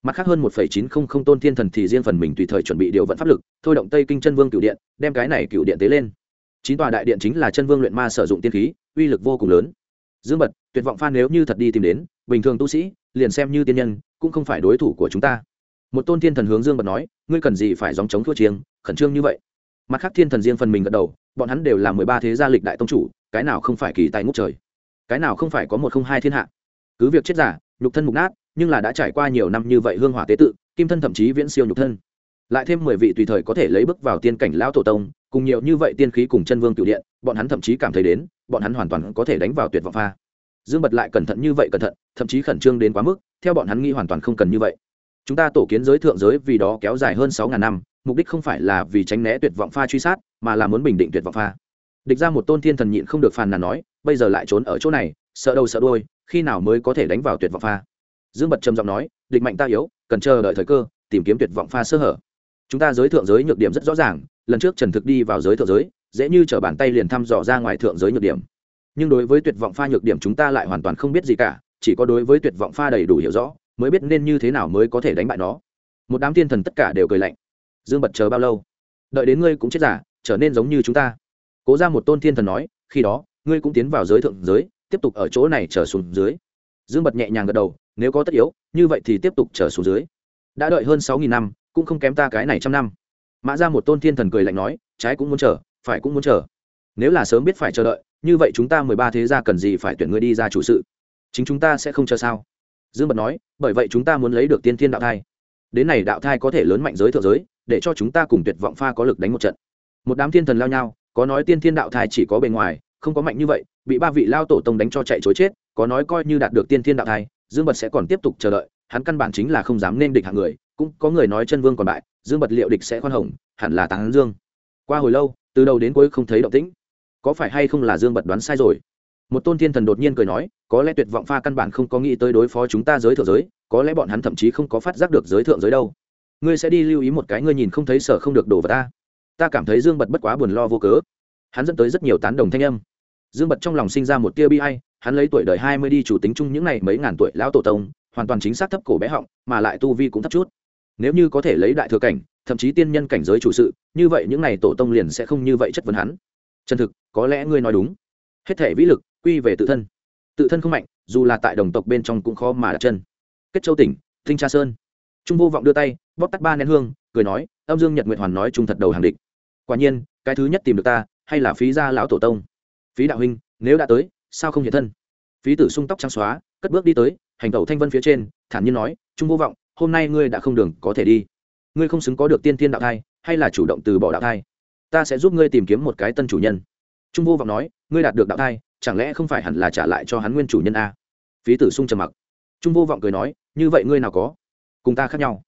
Mặt khác hơn một chín không không tôn thiên thần thì riêng phần mình tùy thời chuẩn bị điều vận pháp lực, thôi động tây kinh chân vương cựu điện, đem cái này cựu điện tế lên. Chín tòa đại điện chính là chân vương luyện ma sử dụng tiên khí, uy lực vô cùng lớn. Dương bật, tuyệt vọng phan nếu như thật đi tìm đến, bình thường tu sĩ, liền xem như tiên nhân, cũng không phải đối thủ của chúng ta. Một tôn thiên thần hướng dương bật nói, ngươi cần gì phải dòng chống thua chiêng, khẩn trương như vậy. Mặt khác thiên thần riêng phần mình gật đầu, bọn hắn đều là mười ba thế gia lịch đại tông chủ cái nào không phải kỳ tài ngút trời? Cái nào không phải có một không hai thiên hạ? Cứ việc chết giả, nhục thân mục nát, nhưng là đã trải qua nhiều năm như vậy hương hỏa tế tự, kim thân thậm chí viễn siêu nhục thân. Lại thêm mười vị tùy thời có thể lấy bước vào tiên cảnh lão tổ tông, cùng nhiều như vậy tiên khí cùng chân vương cựu điện, bọn hắn thậm chí cảm thấy đến, bọn hắn hoàn toàn có thể đánh vào tuyệt vọng pha. Dương bật lại cẩn thận như vậy cẩn thận, thậm chí khẩn trương đến quá mức, theo bọn hắn nghĩ hoàn toàn không cần như vậy. Chúng ta tổ kiến giới thượng giới vì đó kéo dài hơn sáu ngàn năm, mục đích không phải là vì tránh né tuyệt vọng pha truy sát, mà là muốn bình định tuyệt vọng pha địch ra một tôn thiên thần nhịn không được phàn nàn nói, bây giờ lại trốn ở chỗ này, sợ đầu sợ đôi khi nào mới có thể đánh vào tuyệt vọng pha? Dương bật trầm giọng nói, địch mạnh ta yếu, cần chờ đợi thời cơ, tìm kiếm tuyệt vọng pha sơ hở. Chúng ta giới thượng giới nhược điểm rất rõ ràng, lần trước trần thực đi vào giới thượng giới, dễ như t bàn tay liền thăm dò ra ngoài thượng giới nhược điểm. Nhưng đối với tuyệt vọng pha nhược điểm chúng ta lại hoàn toàn không biết gì cả, chỉ có đối với tuyệt vọng pha đầy đủ hiểu rõ, mới biết nên như thế nào mới có thể đánh bại nó. Một đám thiên thần tất cả đều cười lạnh. Dương bật chờ bao lâu? Đợi đến ngươi cũng chết giả, trở nên giống như chúng ta cố ra một tôn thiên thần nói, khi đó, ngươi cũng tiến vào giới thượng giới, tiếp tục ở chỗ này trở xuống dưới. Dương bật nhẹ nhàng gật đầu, nếu có tất yếu, như vậy thì tiếp tục trở xuống dưới. Đã đợi hơn sáu nghìn năm, cũng không kém ta cái này trăm năm. Mã ra một tôn thiên thần cười lạnh nói, trái cũng muốn chờ, phải cũng muốn chờ. Nếu là sớm biết phải chờ đợi, như vậy chúng ta mười ba thế gia cần gì phải tuyển ngươi đi ra chủ sự? Chính chúng ta sẽ không chờ sao? Dương bật nói, bởi vậy chúng ta muốn lấy được tiên thiên đạo thai. Đến này đạo thai có thể lớn mạnh giới thượng giới, để cho chúng ta cùng tuyệt vọng pha có lực đánh một trận. Một đám thiên thần lao nhau có nói tiên thiên đạo thai chỉ có bề ngoài, không có mạnh như vậy, bị ba vị lao tổ tông đánh cho chạy chối chết, có nói coi như đạt được tiên thiên đạo thai, dương bật sẽ còn tiếp tục chờ đợi, hắn căn bản chính là không dám nên địch hạng người, cũng có người nói chân vương còn bại, dương bật liệu địch sẽ khoan hồng, hẳn là tán dương. Qua hồi lâu, từ đầu đến cuối không thấy động tĩnh. Có phải hay không là dương bật đoán sai rồi? Một tôn thiên thần đột nhiên cười nói, có lẽ tuyệt vọng pha căn bản không có nghĩ tới đối phó chúng ta giới thượng giới, có lẽ bọn hắn thậm chí không có phát giác được giới thượng giới đâu. Ngươi sẽ đi lưu ý một cái ngươi nhìn không thấy sở không được đổ vào ta ta cảm thấy dương bật bất quá buồn lo vô cớ. Hắn dẫn tới rất nhiều tán đồng thanh âm. Dương bật trong lòng sinh ra một tia bi hay hắn lấy tuổi đời hai mươi đi chủ tính chung những n à y mấy ngàn tuổi lão tổ tông, hoàn toàn chính xác thấp cổ bé họng, mà lại tu vi cũng thấp chút. Nếu như có thể lấy đại thừa cảnh, thậm chí tiên nhân cảnh giới chủ sự, như vậy những n à y tổ tông liền sẽ không như vậy chất vấn hắn. Chân thực, có lẽ ngươi nói đúng. Hết thể vĩ lực, quy về tự thân. Tự thân không mạnh, dù là tại đồng tộc bên trong cũng khó mà đặt chân. Kết châu tỉnh thinh tra sơn. Trung vô vọng đưa tay, bóp tắt ba nén hương cười nói, âm dương nhật nguyệt hoàn nói trung thật đầu hàng địch. Quả nhiên, cái thứ nhất tìm được ta, hay là phí gia lão tổ tông? Phí đạo huynh, nếu đã tới, sao không hiện thân? Phí tử sung tóc trắng xóa, cất bước đi tới, hành tẩu thanh vân phía trên, thản nhiên nói, trung vô vọng, hôm nay ngươi đã không đường có thể đi. Ngươi không xứng có được tiên tiên đạo thai, hay là chủ động từ bỏ đạo thai? Ta sẽ giúp ngươi tìm kiếm một cái tân chủ nhân. Trung vô vọng nói, ngươi đạt được đạo thai, chẳng lẽ không phải hẳn là trả lại cho hắn nguyên chủ nhân a? Phí tử sung trầm mặc. Trung vô vọng cười nói, như vậy ngươi nào có? Cùng ta khác nhau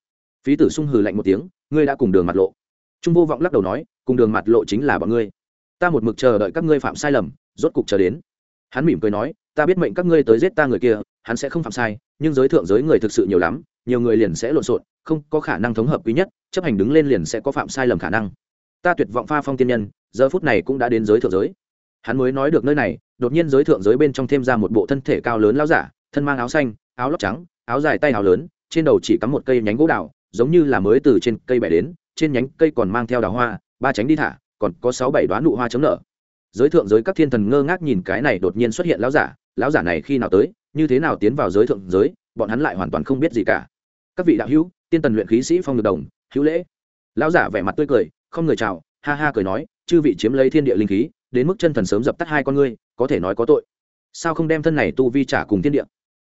phí tử sung hừ lạnh một tiếng, ngươi đã cùng đường mặt lộ. Trung vô vọng lắc đầu nói, cùng đường mặt lộ chính là bọn ngươi. Ta một mực chờ đợi các ngươi phạm sai lầm, rốt cục chờ đến. Hắn mỉm cười nói, ta biết mệnh các ngươi tới giết ta người kia, hắn sẽ không phạm sai, nhưng giới thượng giới người thực sự nhiều lắm, nhiều người liền sẽ lộn xộn, không có khả năng thống hợp quý nhất, chấp hành đứng lên liền sẽ có phạm sai lầm khả năng. Ta tuyệt vọng pha phong tiên nhân, giờ phút này cũng đã đến giới thượng giới. Hắn mới nói được nơi này, đột nhiên giới thượng giới bên trong thêm ra một bộ thân thể cao lớn lao giả, thân mang áo xanh, áo lóc trắng, áo dài tay áo lớn, trên đầu chỉ cắm một cây nhánh gỗ đào giống như là mới từ trên cây bẻ đến, trên nhánh cây còn mang theo đào hoa, ba tránh đi thả, còn có sáu bảy đoán nụ hoa chấm nở. Giới thượng giới các thiên thần ngơ ngác nhìn cái này đột nhiên xuất hiện lão giả lão giả này khi nào tới, như thế nào tiến vào giới thượng giới, bọn hắn lại hoàn toàn không biết gì cả. Các vị đạo hữu, tiên tần luyện khí sĩ phong được đồng, hữu lễ. Lão giả vẻ mặt tươi cười, không người chào, ha ha cười nói, chư vị chiếm lấy thiên địa linh khí, đến mức chân thần sớm dập tắt hai con ngươi, có thể nói có tội. Sao không đem thân này tu vi trả cùng thiên địa?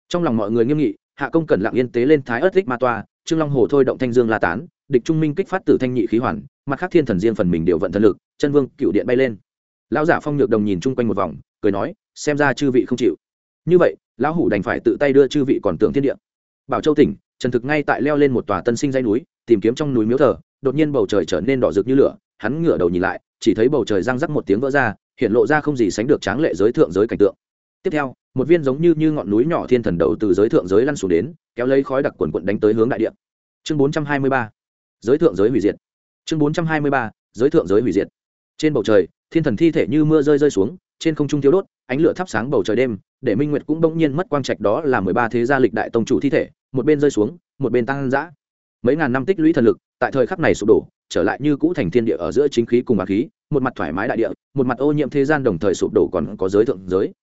Trong lòng mọi người nghiêm nghị, hạ công cẩn lặng yên tế lên thái ớt thích ma toa trương long hồ thôi động thanh dương la tán, địch trung minh kích phát tử thanh nhị khí hoàn, mặt khác thiên thần riêng phần mình điều vận thần lực, chân vương cựu điện bay lên. Lão giả phong nhược đồng nhìn chung quanh một vòng, cười nói, xem ra chư vị không chịu. Như vậy, lão hủ đành phải tự tay đưa chư vị còn tưởng thiên địa. Bảo châu tỉnh, trần thực ngay tại leo lên một tòa tân sinh dây núi, tìm kiếm trong núi miếu thờ, đột nhiên bầu trời trở nên đỏ rực như lửa, hắn ngửa đầu nhìn lại, chỉ thấy bầu trời răng rắc một tiếng vỡ ra, hiện lộ ra không gì sánh được tráng lệ giới thượng giới cảnh tượng tiếp theo, một viên giống như như ngọn núi nhỏ thiên thần đầu từ giới thượng giới lăn xuống đến, kéo lấy khói đặc quần quận đánh tới hướng đại địa. Chương bốn trăm hai mươi ba. Giới thượng giới hủy diệt. Chương bốn trăm hai mươi ba. Giới thượng giới hủy diệt. Trên bầu trời, thiên thần thi thể như mưa rơi rơi xuống, trên không trung thiếu đốt, ánh lửa thắp sáng bầu trời đêm, để minh nguyệt cũng bỗng nhiên mất quang trạch đó là mười ba thế gia lịch đại tông chủ thi thể, một bên rơi xuống, một bên tăng dã. Mấy ngàn năm tích lũy thần lực, tại thời khắc này sụp đổ, trở lại như cũ thành thiên địa ở giữa chính khí cùng bạc khí, một mặt thoải mái đại địa, một mặt ô nhiễm thế gian đồng thời sụp đổ còn có giới thượng giới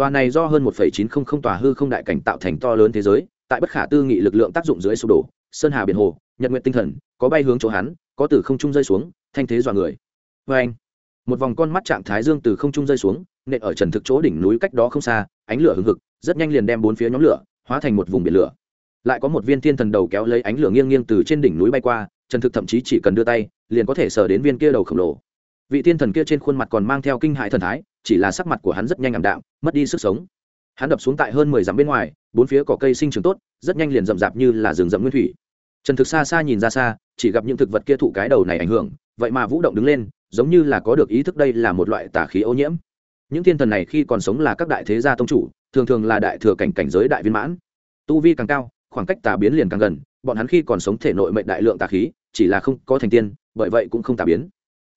tòa này do hơn một chín không không tòa hư không đại cảnh tạo thành to lớn thế giới, tại bất khả tư nghị lực lượng tác dụng dưới sụp đổ, sơn hà biển hồ, nhật nguyện tinh thần, có bay hướng chỗ hắn, có từ không trung rơi xuống, thanh thế dọa người. Vê anh, một vòng con mắt trạng thái dương từ không trung rơi xuống, nện ở trần thực chỗ đỉnh núi cách đó không xa, ánh lửa hừng hực, rất nhanh liền đem bốn phía nhóm lửa, hóa thành một vùng biển lửa. Lại có một viên thiên thần đầu kéo lấy ánh lửa nghiêng nghiêng từ trên đỉnh núi bay qua, trần thực thậm chí chỉ cần đưa tay, liền có thể sờ đến viên kia đầu khổng lồ vị tiên thần kia trên khuôn mặt còn mang theo kinh hại thần thái, chỉ là sắc mặt của hắn rất nhanh ảm đạm, mất đi sức sống. Hắn đập xuống tại hơn mười dặm bên ngoài, bốn phía cỏ cây sinh trưởng tốt, rất nhanh liền rậm rạp như là rừng rậm nguyên thủy. Trần thực xa xa nhìn ra xa, chỉ gặp những thực vật kia thụ cái đầu này ảnh hưởng, vậy mà vũ động đứng lên, giống như là có được ý thức đây là một loại tả khí ô nhiễm. Những thiên thần này khi còn sống là các đại thế gia tông chủ, thường thường là đại thừa cảnh cảnh giới đại viên mãn. Tu vi càng cao, khoảng cách tà biến liền càng gần, bọn hắn khi còn sống thể nội mệnh đại lượng tà khí, chỉ là không có thành tiên, bởi vậy cũng không tà biến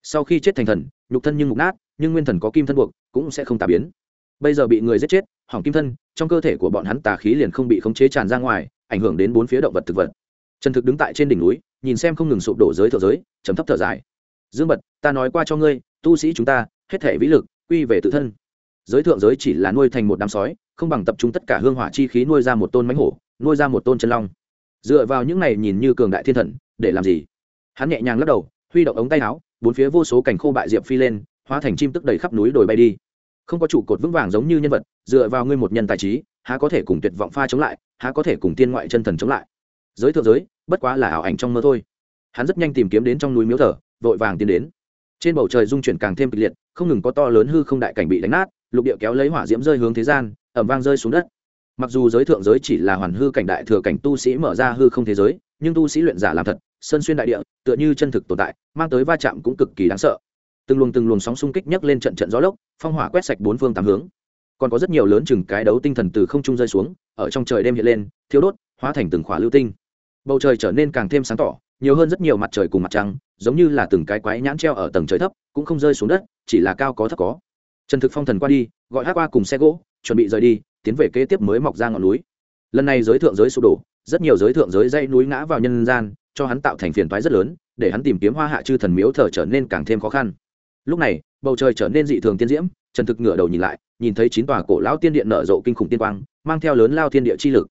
sau khi chết thành thần, nhục thân nhưng mục nát, nhưng nguyên thần có kim thân buộc, cũng sẽ không tà biến. Bây giờ bị người giết chết, hỏng kim thân, trong cơ thể của bọn hắn tà khí liền không bị khống chế tràn ra ngoài, ảnh hưởng đến bốn phía động vật thực vật. Trần thực đứng tại trên đỉnh núi, nhìn xem không ngừng sụp đổ giới thợ giới chấm thấp thở dài. Dương bật, ta nói qua cho ngươi, tu sĩ chúng ta, hết thể vĩ lực, quy về tự thân. Giới thượng giới chỉ là nuôi thành một đám sói, không bằng tập trung tất cả hương hỏa chi khí nuôi ra một tôn mánh hổ, nuôi ra một tôn chân long. Dựa vào những này nhìn như cường đại thiên thần, để làm gì? Hắn nhẹ nhàng lắc đầu, huy động ống tay áo bốn phía vô số cảnh khô bại diệp phi lên, hóa thành chim tức đầy khắp núi đồi bay đi. Không có trụ cột vững vàng giống như nhân vật, dựa vào ngươi một nhân tài trí, há có thể cùng tuyệt vọng pha chống lại, há có thể cùng tiên ngoại chân thần chống lại. Giới thượng giới, bất quá là ảo ảnh trong mơ thôi. Hắn rất nhanh tìm kiếm đến trong núi miếu thờ, vội vàng tiến đến. Trên bầu trời dung chuyển càng thêm kịch liệt, không ngừng có to lớn hư không đại cảnh bị đánh nát, lục địa kéo lấy hỏa diễm rơi hướng thế gian ẩm vang rơi xuống đất. Mặc dù giới thượng giới chỉ là hoàn hư cảnh đại thừa cảnh tu sĩ mở ra hư không thế giới, nhưng tu sĩ luyện giả làm thật sơn xuyên đại địa, tựa như chân thực tồn tại, mang tới va chạm cũng cực kỳ đáng sợ. Từng luồng từng luồng sóng xung kích nhấc lên trận trận gió lốc, phong hỏa quét sạch bốn phương tám hướng. Còn có rất nhiều lớn chừng cái đấu tinh thần từ không trung rơi xuống, ở trong trời đêm hiện lên thiếu đốt, hóa thành từng khỏa lưu tinh. Bầu trời trở nên càng thêm sáng tỏ, nhiều hơn rất nhiều mặt trời cùng mặt trăng, giống như là từng cái quái nhãn treo ở tầng trời thấp, cũng không rơi xuống đất, chỉ là cao có thấp có. Trần thực phong thần qua đi, gọi hát qua cùng xe gỗ, chuẩn bị rời đi, tiến về kế tiếp mới mọc ra ngọn núi. Lần này giới thượng giới sụp đổ, rất nhiều giới thượng giới dây núi ngã vào nhân gian cho hắn tạo thành phiền toái rất lớn, để hắn tìm kiếm hoa hạ chư thần miếu thờ trở nên càng thêm khó khăn. Lúc này, bầu trời trở nên dị thường tiên diễm, trần thực ngửa đầu nhìn lại, nhìn thấy chín tòa cổ lão tiên điện nở rộ kinh khủng tiên quang, mang theo lớn lao thiên địa chi lực,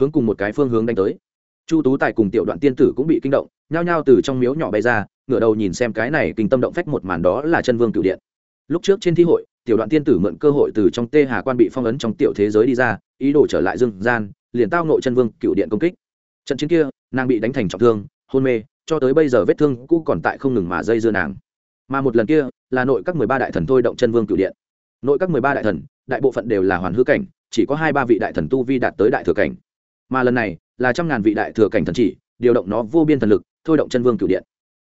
hướng cùng một cái phương hướng đánh tới. Chu tú tài cùng tiểu đoạn tiên tử cũng bị kinh động, nhao nhao từ trong miếu nhỏ bay ra, ngửa đầu nhìn xem cái này kinh tâm động phách một màn đó là chân vương cựu điện. Lúc trước trên thi hội, tiểu đoạn tiên tử mượn cơ hội từ trong tê hà quan bị phong ấn trong tiểu thế giới đi ra, ý đồ trở lại dương gian, liền tao nội chân vương cựu điện công kích trận chiến kia, nàng bị đánh thành trọng thương, hôn mê, cho tới bây giờ vết thương cũ còn tại không ngừng mà dây dưa nàng. Mà một lần kia, là nội các mười ba đại thần thôi động chân vương cựu điện. Nội các mười ba đại thần, đại bộ phận đều là hoàn hư cảnh, chỉ có hai ba vị đại thần tu vi đạt tới đại thừa cảnh. Mà lần này, là trăm ngàn vị đại thừa cảnh thần chỉ, điều động nó vô biên thần lực, thôi động chân vương cựu điện.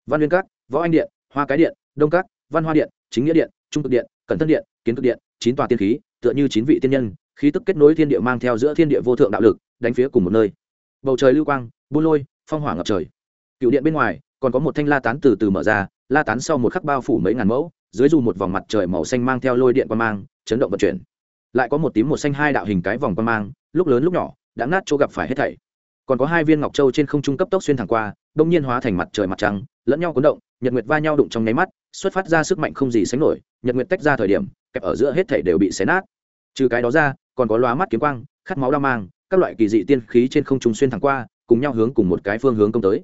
Văn liên các, võ anh điện, hoa cái điện, đông các, văn hoa điện, chính nghĩa điện, trung cực điện, cẩn thân điện, kiến cực điện, chín tòa tiên khí, tựa như chín vị tiên nhân, khí tức kết nối thiên địa mang theo giữa thiên địa vô thượng đạo lực, đánh phía cùng một nơi bầu trời lưu quang, buôn lôi, phong hỏa ngập trời. Cựu điện bên ngoài, còn có một thanh la tán từ từ mở ra, la tán sau một khắc bao phủ mấy ngàn mẫu, dưới dù một vòng mặt trời màu xanh mang theo lôi điện qua mang, chấn động vận chuyển. Lại có một tím một xanh hai đạo hình cái vòng qua mang, lúc lớn lúc nhỏ, đã nát chỗ gặp phải hết thảy. Còn có hai viên ngọc châu trên không trung cấp tốc xuyên thẳng qua, đông nhiên hóa thành mặt trời mặt trăng, lẫn nhau cuốn động, nhật nguyệt va nhau đụng trong nháy mắt, xuất phát ra sức mạnh không gì sánh nổi, nhật nguyệt tách ra thời điểm, kẹp ở giữa hết thảy đều bị xé nát. Trừ cái đó ra, còn có lóa mắt kiếm quang, khát máu đao mang các loại kỳ dị tiên khí trên không trung xuyên thẳng qua, cùng nhau hướng cùng một cái phương hướng công tới.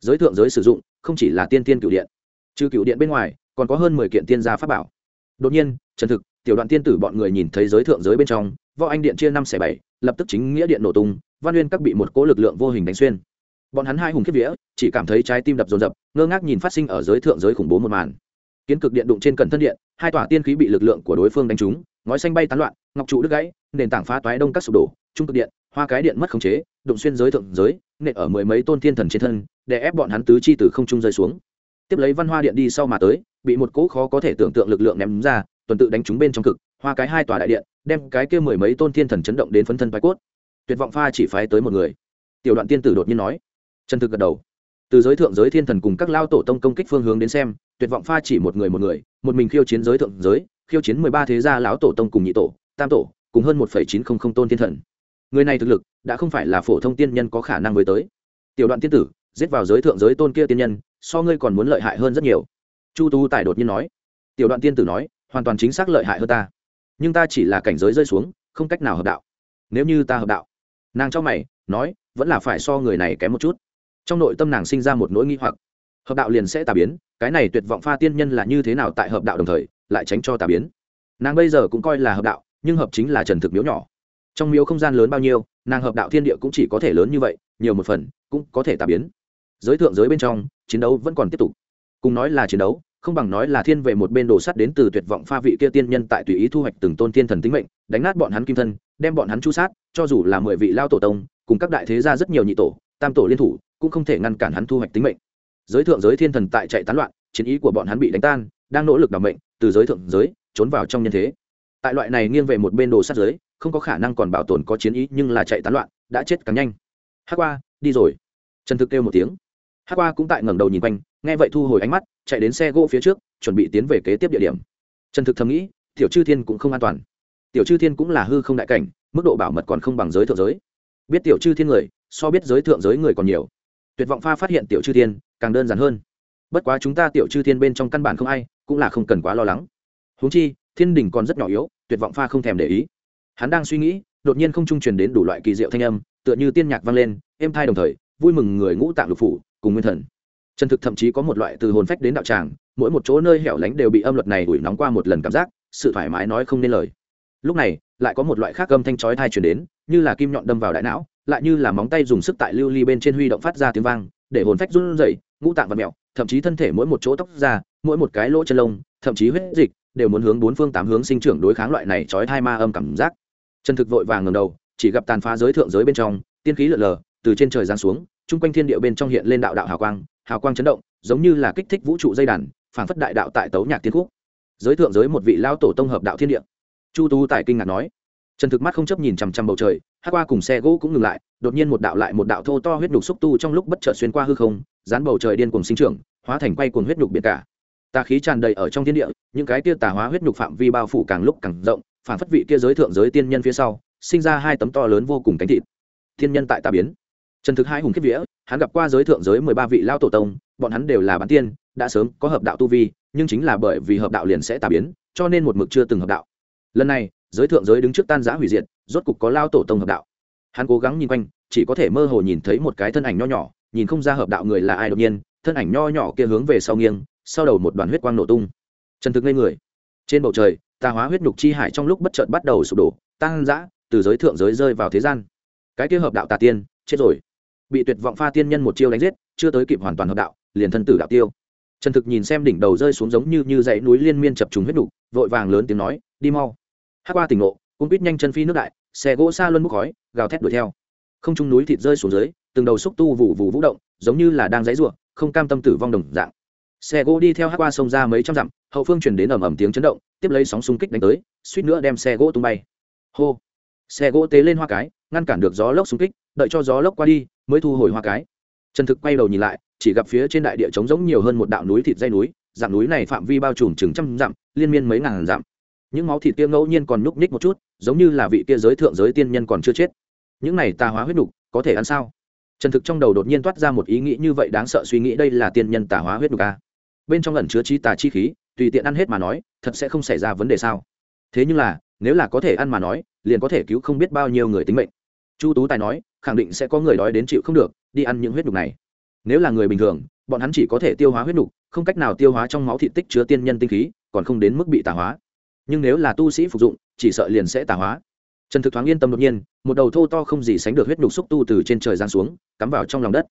Giới thượng giới sử dụng, không chỉ là tiên tiên cửu điện, trừ cửu điện bên ngoài, còn có hơn mười kiện tiên gia pháp bảo. Đột nhiên, trần thực, tiểu đoạn tiên tử bọn người nhìn thấy giới thượng giới bên trong, võ anh điện chia năm xẻ bảy, lập tức chính nghĩa điện nổ tung, văn uyên các bị một cỗ lực lượng vô hình đánh xuyên. Bọn hắn hai hùng kiếp vía, chỉ cảm thấy trái tim đập rồn rập ngơ ngác nhìn phát sinh ở giới thượng giới khủng bố một màn. Kiến cực điện đụng trên cẩn thân điện, hai tòa tiên khí bị lực lượng của đối phương đánh trúng, ngói xanh bay tán loạn, ngọc trụ đứt gãy, nền tảng phá toái đông các sụp đổ, trung cực điện hoa cái điện mất khống chế, đụng xuyên giới thượng giới, nện ở mười mấy tôn thiên thần trên thân, để ép bọn hắn tứ chi từ không trung rơi xuống. Tiếp lấy văn hoa điện đi sau mà tới, bị một cỗ khó có thể tưởng tượng lực lượng ném ra, tuần tự đánh trúng bên trong cực, hoa cái hai tòa đại điện, đem cái kia mười mấy tôn thiên thần chấn động đến phấn thân vai cốt. Tuyệt vọng pha chỉ phái tới một người. Tiểu đoạn tiên tử đột nhiên nói, chân thực gật đầu. Từ giới thượng giới thiên thần cùng các lao tổ tông công kích phương hướng đến xem, tuyệt vọng pha chỉ một người một người, một mình khiêu chiến giới thượng giới, khiêu chiến mười ba thế gia lão tổ tông cùng nhị tổ, tam tổ, cùng hơn một phẩy chín không không tôn thiên thần người này thực lực đã không phải là phổ thông tiên nhân có khả năng mới tới. Tiểu đoạn tiên tử, giết vào giới thượng giới tôn kia tiên nhân, so ngươi còn muốn lợi hại hơn rất nhiều. Chu tu tài đột nhiên nói. Tiểu đoạn tiên tử nói, hoàn toàn chính xác lợi hại hơn ta. Nhưng ta chỉ là cảnh giới rơi xuống, không cách nào hợp đạo. Nếu như ta hợp đạo, nàng cho mày, nói, vẫn là phải so người này kém một chút. Trong nội tâm nàng sinh ra một nỗi nghi hoặc. Hợp đạo liền sẽ tà biến, cái này tuyệt vọng pha tiên nhân là như thế nào tại hợp đạo đồng thời, lại tránh cho tà biến. Nàng bây giờ cũng coi là hợp đạo, nhưng hợp chính là trần thực miếu nhỏ trong miếu không gian lớn bao nhiêu, nàng hợp đạo thiên địa cũng chỉ có thể lớn như vậy, nhiều một phần cũng có thể tà biến. Giới thượng giới bên trong, chiến đấu vẫn còn tiếp tục. Cùng nói là chiến đấu, không bằng nói là thiên về một bên đồ sắt đến từ tuyệt vọng pha vị kia tiên nhân tại tùy ý thu hoạch từng tôn thiên thần tính mệnh, đánh nát bọn hắn kim thân, đem bọn hắn chu sát, cho dù là mười vị lao tổ tông, cùng các đại thế gia rất nhiều nhị tổ, tam tổ liên thủ, cũng không thể ngăn cản hắn thu hoạch tính mệnh. Giới thượng giới thiên thần tại chạy tán loạn, chiến ý của bọn hắn bị đánh tan, đang nỗ lực đảm mệnh, từ giới thượng giới trốn vào trong nhân thế. Tại loại này nghiêng về một bên đồ sát giới không có khả năng còn bảo tồn có chiến ý, nhưng là chạy tán loạn, đã chết càng nhanh. Hát qua, đi rồi. Trần thực kêu một tiếng. Hát qua cũng tại ngẩng đầu nhìn quanh, nghe vậy thu hồi ánh mắt, chạy đến xe gỗ phía trước, chuẩn bị tiến về kế tiếp địa điểm. Trần thực thầm nghĩ, tiểu chư thiên cũng không an toàn. Tiểu chư thiên cũng là hư không đại cảnh, mức độ bảo mật còn không bằng giới thượng giới. Biết tiểu chư thiên người, so biết giới thượng giới người còn nhiều. Tuyệt vọng pha phát hiện tiểu chư thiên, càng đơn giản hơn. Bất quá chúng ta tiểu chư thiên bên trong căn bản không ai, cũng là không cần quá lo lắng. Huống chi, thiên đình còn rất nhỏ yếu, tuyệt vọng pha không thèm để ý hắn đang suy nghĩ, đột nhiên không trung truyền đến đủ loại kỳ diệu thanh âm, tựa như tiên nhạc vang lên, êm thai đồng thời, vui mừng người ngũ tạng lục phủ, cùng nguyên thần. Chân thực thậm chí có một loại từ hồn phách đến đạo tràng, mỗi một chỗ nơi hẻo lánh đều bị âm luật này ủi nóng qua một lần cảm giác, sự thoải mái nói không nên lời. Lúc này, lại có một loại khác âm thanh chói thai truyền đến, như là kim nhọn đâm vào đại não, lại như là móng tay dùng sức tại lưu ly bên trên huy động phát ra tiếng vang, để hồn phách run rẩy, ngũ tạng và mẹo thậm chí thân thể mỗi một chỗ tóc ra, mỗi một cái lỗ chân lông, thậm chí huyết dịch, đều muốn hướng bốn phương tám hướng sinh trưởng đối kháng loại này chói thai ma âm cảm giác. Trần thực vội vàng ngầm đầu, chỉ gặp tàn phá giới thượng giới bên trong, tiên khí lượn lờ, từ trên trời giáng xuống, chung quanh thiên địa bên trong hiện lên đạo đạo hào quang hào quang chấn động, giống như là kích thích vũ trụ dây đàn, phảng phất đại đạo tại tấu nhạc tiên khúc. Giới thượng giới một vị lao tổ tông hợp đạo thiên địa. Chu tu tại kinh ngạc nói. Trần thực mắt không chấp nhìn chằm chằm bầu trời, hát qua cùng xe gỗ cũng ngừng lại, đột nhiên một đạo lại một đạo thô to huyết đục xúc tu trong lúc bất chợt xuyên qua hư không, dán bầu trời điên cùng sinh trưởng, hóa thành quay cuồng huyết nhục biển cả. Tà khí tràn đầy ở trong thiên địa, những cái kia tà hóa huyết nhục phạm vi bao phủ càng lúc càng rộng phản phất vị kia giới thượng giới tiên nhân phía sau, sinh ra hai tấm to lớn vô cùng cánh thịt. Thiên nhân tại tà biến. Trần thực hai hùng kiếp vĩa hắn gặp qua giới thượng giới mười ba vị lao tổ tông, bọn hắn đều là bán tiên, đã sớm có hợp đạo tu vi, nhưng chính là bởi vì hợp đạo liền sẽ tà biến, cho nên một mực chưa từng hợp đạo. Lần này, giới thượng giới đứng trước tan giã hủy diệt, rốt cục có lao tổ tông hợp đạo. Hắn cố gắng nhìn quanh, chỉ có thể mơ hồ nhìn thấy một cái thân ảnh nho nhỏ, nhìn không ra hợp đạo người là ai đột nhiên, thân ảnh nho nhỏ kia hướng về sau nghiêng, sau đầu một đoàn huyết quang nổ tung. Trần thực ngây người. Trên bầu trời Ta hóa huyết nhục chi hải trong lúc bất chợt bắt đầu sụp đổ tăng dã từ giới thượng giới rơi vào thế gian. Cái kia hợp đạo tà tiên chết rồi. Bị tuyệt vọng pha tiên nhân một chiêu đánh giết chưa tới kịp hoàn toàn hợp đạo liền thân tử đạo tiêu. Trần thực nhìn xem đỉnh đầu rơi xuống giống như như dãy núi liên miên chập trùng huyết nhục, vội vàng lớn tiếng nói đi mau. Hát qua tỉnh ngộ, cũng biết nhanh chân phi nước đại xe gỗ xa luân bốc khói gào thét đuổi theo. Không trung núi thịt rơi xuống dưới từng đầu xúc tu vụ vụ vũ động giống như là đang dãy ruộng không cam tâm tử vong đồng dạng xe gỗ đi theo hát qua sông ra mấy trăm dặm, hậu phương chuyển đến ầm ầm tiếng chấn động, tiếp lấy sóng xung kích đánh tới, suýt nữa đem xe gỗ tung bay. Hô! Xe gỗ tế lên hoa cái, ngăn cản được gió lốc xung kích, đợi cho gió lốc qua đi, mới thu hồi hoa cái. Trần thực quay đầu nhìn lại, chỉ gặp phía trên đại địa trống giống nhiều hơn một đạo núi thịt dây núi, dạng núi này phạm vi bao trùm chừng trăm dặm, liên miên mấy ngàn dặm. Những máu thịt kia ngẫu nhiên còn nhúc ních một chút, giống như là vị kia giới thượng giới tiên nhân còn chưa chết. Những này tà hóa huyết đục có thể ăn sao? Trần thực trong đầu đột nhiên toát ra một ý nghĩ như vậy, đáng sợ suy nghĩ đây là tiên nhân tà hóa huyết đục à? Bên trong ẩn chứa trí tà chi khí, tùy tiện ăn hết mà nói, thật sẽ không xảy ra vấn đề sao? Thế nhưng là, nếu là có thể ăn mà nói, liền có thể cứu không biết bao nhiêu người tính mệnh. Chu tú tài nói, khẳng định sẽ có người đói đến chịu không được, đi ăn những huyết đục này. Nếu là người bình thường, bọn hắn chỉ có thể tiêu hóa huyết đục không cách nào tiêu hóa trong máu thị tích chứa tiên nhân tinh khí, còn không đến mức bị tà hóa. Nhưng nếu là tu sĩ phục dụng, chỉ sợ liền sẽ tà hóa. Trần thực thoáng yên tâm đột nhiên, một đầu thô to không gì sánh được huyết đục xúc tu từ trên trời giáng xuống, cắm vào trong lòng đất.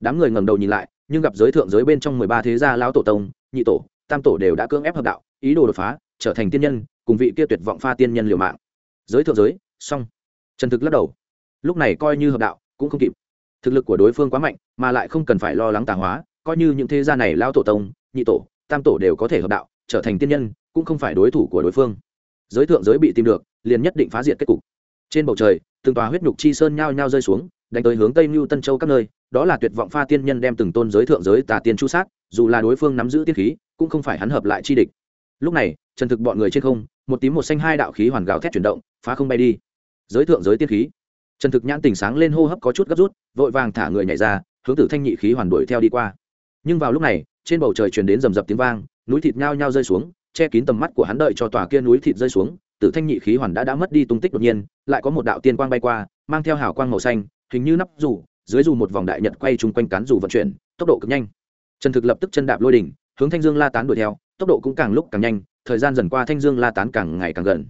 Đám người ngẩng đầu nhìn lại nhưng gặp giới thượng giới bên trong mười ba thế gia lão tổ tông, nhị tổ, tam tổ đều đã cưỡng ép hợp đạo, ý đồ đột phá, trở thành tiên nhân, cùng vị kia tuyệt vọng pha tiên nhân liều mạng. Giới thượng giới, xong. Trần thực lắc đầu. Lúc này coi như hợp đạo, cũng không kịp. Thực lực của đối phương quá mạnh, mà lại không cần phải lo lắng tà hóa, coi như những thế gia này lao tổ tông, nhị tổ, tam tổ đều có thể hợp đạo, trở thành tiên nhân, cũng không phải đối thủ của đối phương. Giới thượng giới bị tìm được, liền nhất định phá diệt kết cục. Trên bầu trời, từng tòa huyết nhục chi sơn nhao nhao rơi xuống, đánh tới hướng tây mưu tân châu các nơi đó là tuyệt vọng pha tiên nhân đem từng tôn giới thượng giới tà tiên chu sát, dù là đối phương nắm giữ tiên khí, cũng không phải hắn hợp lại chi địch. Lúc này, trần thực bọn người trên không, một tím một xanh hai đạo khí hoàn gào thét chuyển động, phá không bay đi. Giới thượng giới tiên khí. Trần thực nhãn tỉnh sáng lên hô hấp có chút gấp rút, vội vàng thả người nhảy ra, hướng tử thanh nhị khí hoàn đuổi theo đi qua. Nhưng vào lúc này, trên bầu trời truyền đến rầm rập tiếng vang, núi thịt nhao nhao rơi xuống, che kín tầm mắt của hắn đợi cho tòa kia núi thịt rơi xuống, tử thanh nhị khí hoàn đã đã mất đi tung tích đột nhiên, lại có một đạo tiên quang bay qua, mang theo hào quang màu xanh, hình như nắp rủ dưới dù một vòng đại nhật quay chung quanh cán dù vận chuyển, tốc độ cực nhanh. Trần thực lập tức chân đạp lôi đỉnh, hướng thanh dương la tán đuổi theo, tốc độ cũng càng lúc càng nhanh, thời gian dần qua thanh dương la tán càng ngày càng gần.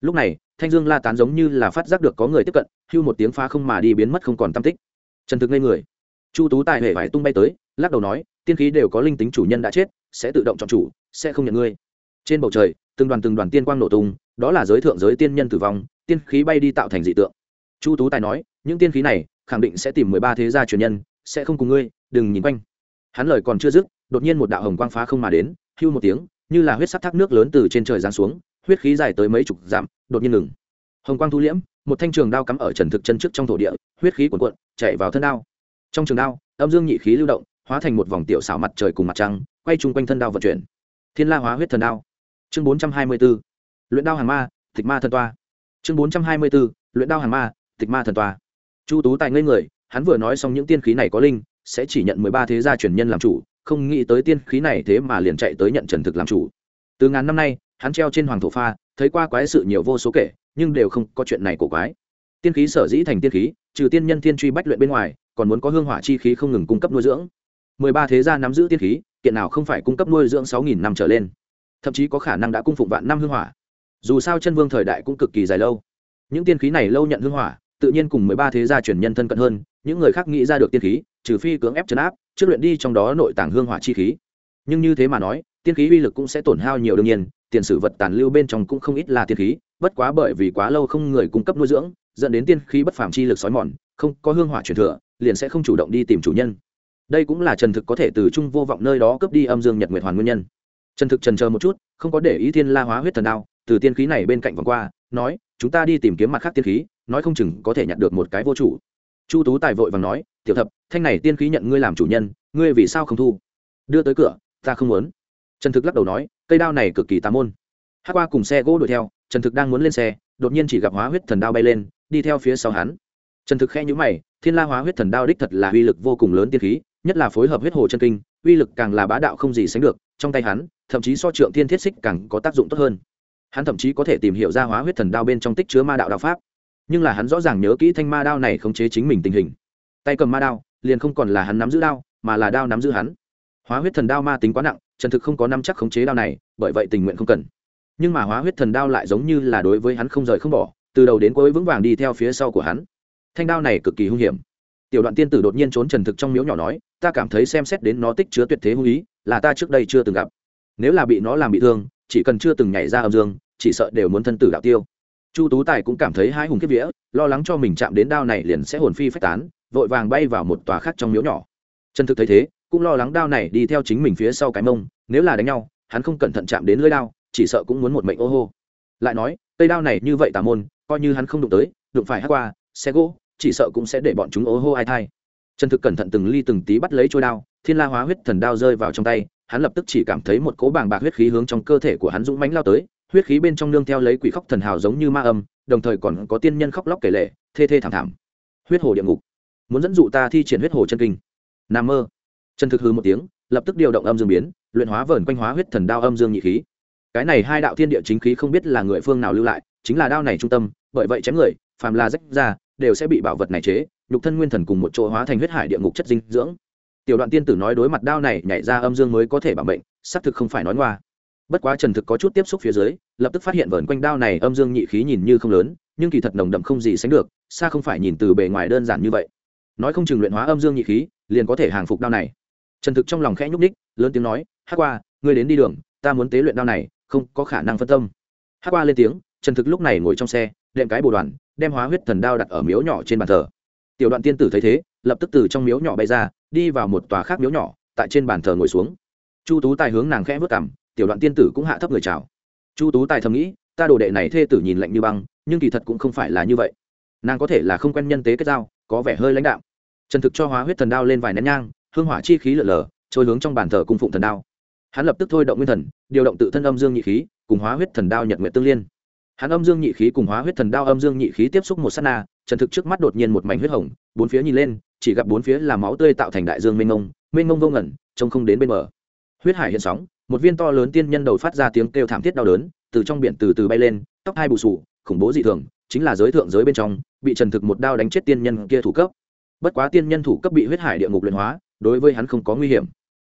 Lúc này, thanh dương la tán giống như là phát giác được có người tiếp cận, hưu một tiếng phá không mà đi biến mất không còn tam tích. Trần thực ngây người. Chu tú tài hệ vải tung bay tới, lắc đầu nói, tiên khí đều có linh tính chủ nhân đã chết, sẽ tự động chọn chủ, sẽ không nhận ngươi. Trên bầu trời, từng đoàn từng đoàn tiên quang nổ tung, đó là giới thượng giới tiên nhân tử vong, tiên khí bay đi tạo thành dị tượng. Chu tú tài nói, những tiên khí này khẳng định sẽ tìm mười ba thế gia truyền nhân, sẽ không cùng ngươi, đừng nhìn quanh. Hắn lời còn chưa dứt, đột nhiên một đạo hồng quang phá không mà đến, hưu một tiếng, như là huyết sắc thác nước lớn từ trên trời giáng xuống, huyết khí dài tới mấy chục dặm, đột nhiên ngừng. Hồng quang thu liễm, một thanh trường đao cắm ở trần thực chân trước trong thổ địa, huyết khí cuồn cuộn chạy vào thân đao. Trong trường đao, âm dương nhị khí lưu động, hóa thành một vòng tiểu xảo mặt trời cùng mặt trăng, quay chung quanh thân đao vận chuyển. Thiên la hóa huyết thần đao. Chương bốn trăm hai mươi b ố luyện đao hàng ma tịch ma thần toa. Chương bốn trăm hai mươi b ố luyện đao hàng ma tịch ma thần toa chu tú tài ngây người, hắn vừa nói xong những tiên khí này có linh, sẽ chỉ nhận mười ba thế gia truyền nhân làm chủ, không nghĩ tới tiên khí này thế mà liền chạy tới nhận trần thực làm chủ. Từ ngàn năm nay, hắn treo trên hoàng thổ pha, thấy qua quái sự nhiều vô số kể, nhưng đều không có chuyện này của quái. Tiên khí sở dĩ thành tiên khí, trừ tiên nhân tiên truy bách luyện bên ngoài, còn muốn có hương hỏa chi khí không ngừng cung cấp nuôi dưỡng. Mười ba thế gia nắm giữ tiên khí, kiện nào không phải cung cấp nuôi dưỡng sáu nghìn năm trở lên. Thậm chí có khả năng đã cung phụng vạn năm hương hỏa. Dù sao chân vương thời đại cũng cực kỳ dài lâu. Những tiên khí này lâu nhận hương hỏa tự nhiên cùng mười ba thế gia truyền nhân thân cận hơn, những người khác nghĩ ra được tiên khí, trừ phi cưỡng ép chấn áp, trước luyện đi trong đó nội tạng hương hỏa chi khí. Nhưng như thế mà nói, tiên khí uy lực cũng sẽ tổn hao nhiều đương nhiên, tiền sử vật tàn lưu bên trong cũng không ít là tiên khí, bất quá bởi vì quá lâu không người cung cấp nuôi dưỡng, dẫn đến tiên khí bất phàm chi lực sói mòn, không có hương hỏa truyền thừa, liền sẽ không chủ động đi tìm chủ nhân. Đây cũng là trần thực có thể từ trung vô vọng nơi đó cướp đi âm dương nhật nguyệt hoàn nguyên nhân. Trần thực trần chờ một chút, không có để ý thiên la hóa huyết thần đao, từ tiên khí này bên cạnh vòng qua, nói chúng ta đi tìm kiếm mặt khác tiên khí, nói không chừng có thể nhận được một cái vô chủ. Chu tú tài vội vàng nói, tiểu thập, thanh này tiên khí nhận ngươi làm chủ nhân, ngươi vì sao không thu? Đưa tới cửa, ta không muốn. Trần thực lắc đầu nói, cây đao này cực kỳ tà môn. Hát qua cùng xe gỗ đuổi theo, trần thực đang muốn lên xe, đột nhiên chỉ gặp hóa huyết thần đao bay lên, đi theo phía sau hắn. Trần thực khe nhữ mày, thiên la hóa huyết thần đao đích thật là uy lực vô cùng lớn tiên khí, nhất là phối hợp huyết hồ chân kinh, uy lực càng là bá đạo không gì sánh được, trong tay hắn, thậm chí so trượng thiên thiết xích càng có tác dụng tốt hơn hắn thậm chí có thể tìm hiểu ra hóa huyết thần đao bên trong tích chứa ma đạo đạo pháp. Nhưng là hắn rõ ràng nhớ kỹ thanh ma đao này khống chế chính mình tình hình. Tay cầm ma đao, liền không còn là hắn nắm giữ đao, mà là đao nắm giữ hắn. Hóa huyết thần đao ma tính quá nặng trần thực không có năm chắc khống chế đao này, bởi vậy tình nguyện không cần. Nhưng mà hóa huyết thần đao lại giống như là đối với hắn không rời không bỏ, từ đầu đến cuối vững vàng đi theo phía sau của hắn. Thanh đao này cực kỳ hung hiểm. Tiểu đoạn tiên tử đột nhiên trốn trần thực trong miếu nhỏ nói, ta cảm thấy xem xét đến nó tích chứa tuyệt thế hung ý, là ta trước đây chưa từng gặp. Nếu là bị nó làm bị thương chỉ cần chưa từng nhảy ra âm dương, chỉ sợ đều muốn thân tử đạo tiêu. Chu tú tài cũng cảm thấy hai hùng kiếp vía, lo lắng cho mình chạm đến đao này liền sẽ hồn phi phách tán, vội vàng bay vào một tòa khác trong miếu nhỏ. Trần thực thấy thế, cũng lo lắng đao này đi theo chính mình phía sau cái mông, nếu là đánh nhau, hắn không cẩn thận chạm đến lưỡi đao, chỉ sợ cũng muốn một mệnh ô hô. Lại nói, cây đao này như vậy tà môn, coi như hắn không đụng tới, đụng phải hát qua, xe gỗ, chỉ sợ cũng sẽ để bọn chúng ô hô ai thai. Trần thực cẩn thận từng ly từng tí bắt lấy trôi đao, thiên la hóa huyết thần đao rơi vào trong tay hắn lập tức chỉ cảm thấy một cỗ bàng bạc huyết khí hướng trong cơ thể của hắn dũng mãnh lao tới, huyết khí bên trong nương theo lấy quỷ khóc thần hào giống như ma âm, đồng thời còn có tiên nhân khóc lóc kể lệ thê thê thảm thảm. Huyết hồ địa ngục. Muốn dẫn dụ ta thi triển huyết hồ chân kinh. Nam mơ. Trần thực hư một tiếng, lập tức điều động âm dương biến, luyện hóa vờn quanh hóa huyết thần đao âm dương nhị khí. Cái này hai đạo thiên địa chính khí không biết là người phương nào lưu lại, chính là đao này trung tâm, bởi vậy chém người, phàm là rách ra, đều sẽ bị bảo vật này chế, nhục thân nguyên thần cùng một chỗ hóa thành huyết hải địa ngục chất dinh dưỡng tiểu đoạn tiên tử nói đối mặt đao này nhảy ra âm dương mới có thể bảo mệnh, xác thực không phải nói ngoa. Bất quá trần thực có chút tiếp xúc phía dưới, lập tức phát hiện vờn quanh đao này âm dương nhị khí nhìn như không lớn, nhưng kỳ thật nồng đậm không gì sánh được, xa không phải nhìn từ bề ngoài đơn giản như vậy. Nói không chừng luyện hóa âm dương nhị khí, liền có thể hàng phục đao này. Trần thực trong lòng khẽ nhúc ních lớn tiếng nói hát qua, ngươi đến đi đường, ta muốn tế luyện đao này, không có khả năng phân tâm. Hát qua lên tiếng, trần thực lúc này ngồi trong xe, đệm cái bồ đoàn, đem hóa huyết thần đao đặt ở miếu nhỏ trên bàn thờ. Tiểu đoạn tiên tử thấy thế, lập tức từ trong miếu nhỏ bay ra đi vào một tòa khác miếu nhỏ, tại trên bàn thờ ngồi xuống. Chu tú tài hướng nàng khẽ vớt cảm tiểu đoạn tiên tử cũng hạ thấp người chào. Chu tú tài thầm nghĩ, ta đồ đệ này thê tử nhìn lạnh như băng, nhưng kỳ thật cũng không phải là như vậy. Nàng có thể là không quen nhân tế kết giao, có vẻ hơi lãnh đạo trần thực cho hóa huyết thần đao lên vài nén nhang, hương hỏa chi khí lở lở, trôi hướng trong bàn thờ cung phụng thần đao. Hắn lập tức thôi động nguyên thần, điều động tự thân âm dương nhị khí, cùng hóa huyết thần đao nhật nguyện tương liên. Hắn âm dương nhị khí cùng hóa huyết thần đao âm dương nhị khí tiếp xúc một s á t na trần thực trước mắt đột nhiên một mảnh huyết hồng, bốn phía nhìn lên, chỉ gặp bốn phía là máu tươi tạo thành đại dương mênh mông mênh mông vô ngẩn trông không đến bên bờ. Huyết hải hiện sóng, một viên to lớn tiên nhân đầu phát ra tiếng kêu thảm thiết đau đớn, từ trong biển từ từ bay lên, tóc hai bù sù, khủng bố dị thường, chính là giới thượng giới bên trong, bị trần thực một đao đánh chết tiên nhân kia thủ cấp. Bất quá tiên nhân thủ cấp bị huyết hải địa ngục luyện hóa, đối với hắn không có nguy hiểm.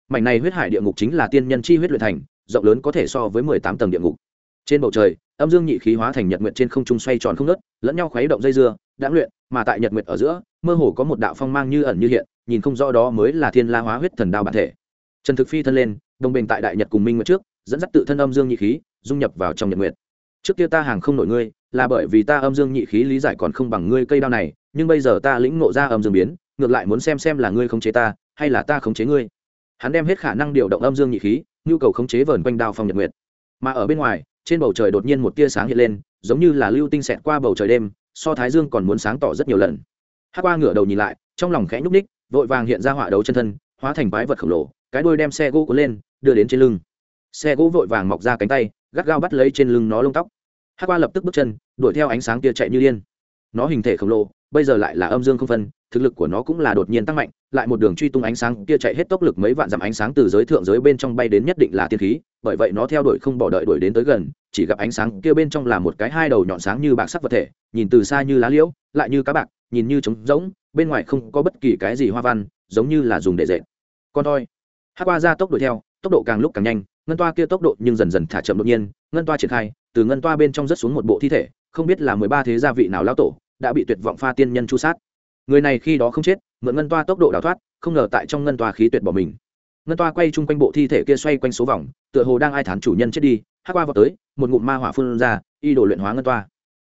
Mảnh này huyết hải địa ngục chính là tiên nhân chi huyết luyện thành, rộng lớn có thể so với mười tám tầng địa ngục. Trên bầu trời âm dương nhị khí hóa thành nhật nguyện trên không trung xoay tròn không ngớt, lẫn nhau khuấy động dây dưa đã luyện mà tại nhật nguyện ở giữa mơ hồ có một đạo phong mang như ẩn như hiện nhìn không rõ đó mới là thiên la hóa huyết thần đao bản thể. Trần thực phi thân lên đồng bình tại đại nhật cùng minh nguyệt trước dẫn dắt tự thân âm dương nhị khí dung nhập vào trong nhật nguyệt trước kia ta hàng không nổi ngươi là bởi vì ta âm dương nhị khí lý giải còn không bằng ngươi cây đao này nhưng bây giờ ta lĩnh ngộ ra âm dương biến ngược lại muốn xem xem là ngươi khống chế ta hay là ta khống chế ngươi. Hắn đem hết khả năng điều động âm dương nhị khí nhu cầu khống chế vờn quanh đao phong nhật nguyệt mà ở bên ngoài trên bầu trời đột nhiên một tia sáng hiện lên, giống như là lưu tinh xẹt qua bầu trời đêm, so thái dương còn muốn sáng tỏ rất nhiều lần. Hát qua ngửa đầu nhìn lại, trong lòng khẽ nhúc ních vội vàng hiện ra họa đấu chân thân, hóa thành quái vật khổng lồ, cái đuôi đem xe gỗ cuốn lên, đưa đến trên lưng. Xe gỗ vội vàng mọc ra cánh tay, gắt gao bắt lấy trên lưng nó lông tóc. Hát qua lập tức bước chân, đuổi theo ánh sáng tia chạy như điên. Nó hình thể khổng lồ, bây giờ lại là âm dương không phân thực lực của nó cũng là đột nhiên tăng mạnh, lại một đường truy tung ánh sáng kia chạy hết tốc lực mấy vạn dặm ánh sáng từ giới thượng giới bên trong bay đến nhất định là tiên khí, bởi vậy nó theo đuổi không bỏ đợi đuổi đến tới gần, chỉ gặp ánh sáng kia bên trong là một cái hai đầu nhọn sáng như bạc sắc vật thể, nhìn từ xa như lá liễu, lại như cá bạc, nhìn như trống rỗng, bên ngoài không có bất kỳ cái gì hoa văn, giống như là dùng để dệt. Con thôi hát qua ra tốc đuổi theo, tốc độ càng lúc càng nhanh, ngân toa kia tốc độ nhưng dần dần thả chậm đột nhiên, ngân toa triển khai, từ ngân toa bên trong rớt xuống một bộ thi thể, không biết là mười ba thế gia vị nào lao tổ, đã bị tuyệt vọng pha tiên nhân chu sát người này khi đó không chết, mượn ngân toa tốc độ đào thoát, không ngờ tại trong ngân toa khí tuyệt bỏ mình. Ngân toa quay chung quanh bộ thi thể kia xoay quanh số vòng, tựa hồ đang ai thán chủ nhân chết đi hát qua vào tới, một ngụm ma hỏa phun ra, y đồ luyện hóa ngân toa.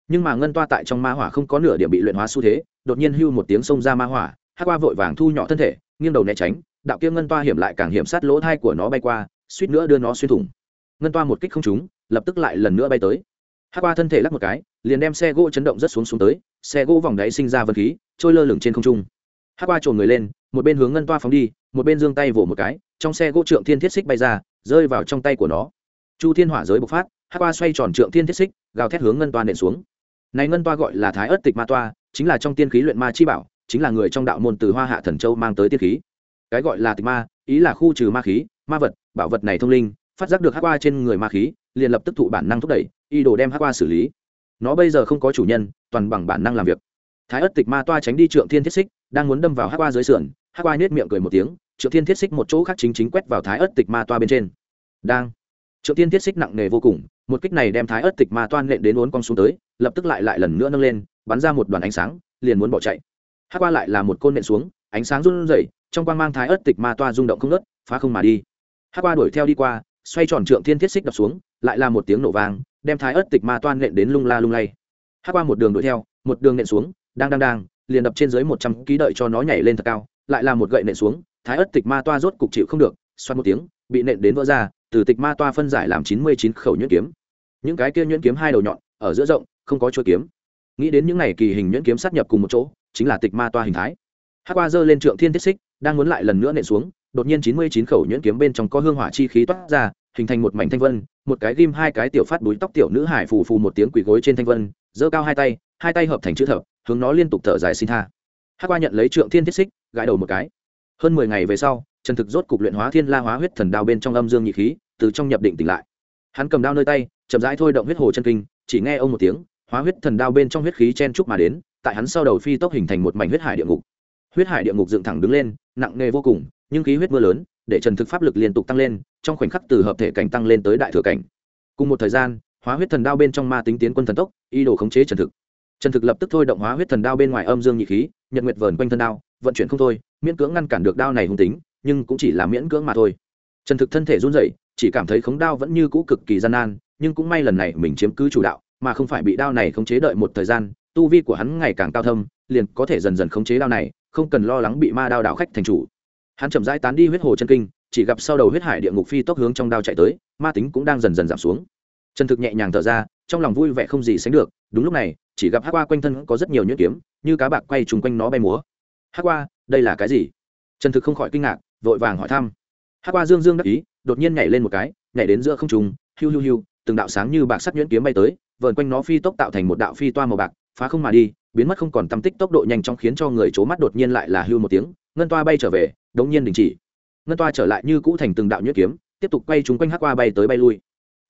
Nhưng mà ngân toa tại trong ma hỏa không có nửa điểm bị luyện hóa xu thế, đột nhiên hưu một tiếng xông ra ma hỏa hát qua vội vàng thu nhỏ thân thể, nghiêng đầu né tránh, đạo kia ngân toa hiểm lại càng hiểm sát lỗ thai của nó bay qua, suýt nữa đưa nó xuyên thủng. Ngân toa một kích không trúng, lập tức lại lần nữa bay tới. Hát qua thân thể lắc một cái, liền đem xe gỗ chấn động rất xuống xuống tới xe gỗ vòng đáy sinh ra vật khí, trôi lơ lửng trên không trung. Hát qua trồn người lên, một bên hướng ngân toa phóng đi, một bên giương tay vỗ một cái, trong xe gỗ trượng thiên thiết xích bay ra, rơi vào trong tay của nó. Chu thiên hỏa giới bộc phát hát qua xoay tròn trượng thiên thiết xích, gào thét hướng ngân toa nện xuống. Này ngân toa gọi là thái ớt tịch ma toa, chính là trong tiên khí luyện ma chi bảo, chính là người trong đạo môn từ hoa hạ thần châu mang tới tiên khí. Cái gọi là tịch ma, ý là khu trừ ma khí, ma vật, bảo vật này thông linh, phát giác được hát qua trên người ma khí, liền lập tức thụ bản năng thúc đẩy y đồ đem hát qua xử lý nó bây giờ không có chủ nhân, toàn bằng bản năng làm việc. Thái ất tịch ma toa tránh đi trượng thiên thiết xích, đang muốn đâm vào hát qua dưới sườn hát qua nhét miệng cười một tiếng, trượng thiên thiết xích một chỗ khác chính chính quét vào thái ất tịch ma toa bên trên. Đang. Trượng thiên thiết xích nặng nề vô cùng, một kích này đem thái ất tịch ma toan nện đến uốn cong xuống tới, lập tức lại lại lần nữa nâng lên, bắn ra một đoàn ánh sáng, liền muốn bỏ chạy. Hát qua lại là một côn nện xuống, ánh sáng run rẩy, trong quang mang thái ất tịch ma toa rung động không nớt phá không mà đi. Hát qua đuổi theo đi qua, xoay tròn trượng thiên thiết xích đập xuống, lại là một tiếng nổ vang đem thái ớt tịch ma toan nện đến lung la lung lay. Hát qua một đường đuổi theo, một đường nện xuống, đang đang đang, liền đập trên dưới một trăm ký đợi cho nó nhảy lên thật cao, lại là một gậy nện xuống, thái ớt tịch ma toa rốt cục chịu không được xoắn một tiếng, bị nện đến vỡ ra, từ tịch ma toa phân giải làm chín mươi chín khẩu nhuyễn kiếm. Những cái kia nhuyễn kiếm hai đầu nhọn, ở giữa rộng, không có chuỗi kiếm. Nghĩ đến những n à y kỳ hình nhuyễn kiếm sát nhập cùng một chỗ, chính là tịch ma toa hình thái. Hát qua giơ lên trượng thiên thiết xích, đang muốn lại lần nữa nện xuống, đột nhiên chín mươi chín khẩu nhuyễn kiếm bên trong có hương hỏa chi khí toát ra hình thành một mảnh thanh vân, một cái ghim, hai cái tiểu phát đuối tóc tiểu nữ hải phù phù một tiếng quỳ gối trên thanh vân, giơ cao hai tay hai tay hợp thành chữ thập, hướng nó liên tục thở dài xin tha. Hát qua nhận lấy trượng thiên thiết xích, gãi đầu một cái. Hơn mười ngày về sau, trần thực rốt cục luyện hóa thiên la hóa huyết thần đao bên trong âm dương nhị khí, từ trong nhập định tỉnh lại. Hắn cầm đao nơi tay, chậm rãi thôi động huyết hồ chân kinh, chỉ nghe ông một tiếng, hóa huyết thần đao bên trong huyết khí chen trúc mà đến, tại hắn sau đầu phi tốc hình thành một mảnh huyết hải địa ngục. Huyết hải địa ngục dựng thẳng đứng lên, nặng nề vô cùng, nhưng khí huyết mưa lớn để trần thực pháp lực liên tục tăng lên, trong khoảnh khắc từ hợp thể cảnh tăng lên tới đại thừa cảnh. Cùng một thời gian, hóa huyết thần đao bên trong ma tính tiến quân thần tốc, ý đồ khống chế trần thực. Trần thực lập tức thôi động hóa huyết thần đao bên ngoài âm dương nhị khí, nhật nguyệt vờn quanh thân đao, vận chuyển không thôi, miễn cưỡng ngăn cản được đao này hung tính, nhưng cũng chỉ là miễn cưỡng mà thôi. Trần thực thân thể run rẩy, chỉ cảm thấy khống đao vẫn như cũ cực kỳ gian nan, nhưng cũng may lần này mình chiếm cứ chủ đạo, mà không phải bị đao này khống chế đợi một thời gian, tu vi của hắn ngày càng cao thâm, liền có thể dần dần khống chế đao này, không cần lo lắng bị ma đao đảo khách thành chủ hắn chậm rãi tán đi huyết hồ chân kinh, chỉ gặp sau đầu huyết hải địa ngục phi tốc hướng trong đao chạy tới, ma tính cũng đang dần dần giảm xuống. Trần thực nhẹ nhàng thở ra, trong lòng vui vẻ không gì sánh được, đúng lúc này, chỉ gặp hát qua quanh thân có rất nhiều nhuyễn kiếm, như cá bạc quay trùng quanh nó bay múa. Hát qua, đây là cái gì? Trần thực không khỏi kinh ngạc, vội vàng hỏi thăm. Hát qua dương dương đắc ý, đột nhiên nhảy lên một cái, nhảy đến giữa không trùng hiu hiu hiu, từng đạo sáng như bạc sắt nhuyễn kiếm bay tới, vờn quanh nó phi tốc tạo thành một đạo phi toa màu bạc, phá không mà đi, biến mất không còn tâm tích tốc độ nhanh chóng khiến cho người c mắt đột nhiên lại là hưu một tiếng, ngân toa bay trở về đống nhiên đình chỉ. Ngân toa trở lại như cũ thành từng đạo nhuyễn kiếm, tiếp tục quay chúng quanh hắc qua bay tới bay lui.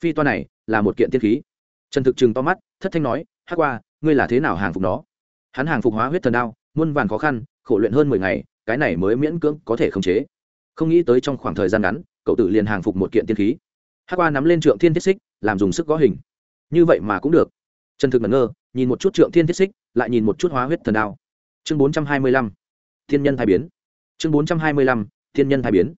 Phi toa này là một kiện tiên khí. Trần thực trừng to mắt, thất thanh nói, hắc qua, ngươi là thế nào hàng phục nó? Hắn hàng phục hóa huyết thần đao, muôn vàn khó khăn, khổ luyện hơn mười ngày, cái này mới miễn cưỡng có thể khống chế. Không nghĩ tới trong khoảng thời gian ngắn, cậu tự liền hàng phục một kiện tiên khí. Hắc qua nắm lên trượng thiên thiết xích, làm dùng sức gõ hình. Như vậy mà cũng được. Trần thực ngẩn ngơ, nhìn một chút trượng thiên thiết xích, lại nhìn một chút hóa huyết thần đao. Chương bốn trăm hai mươi lăm. Thiên nhân thai biến chương bốn trăm hai mươi lăm, thiên nhân thai biến.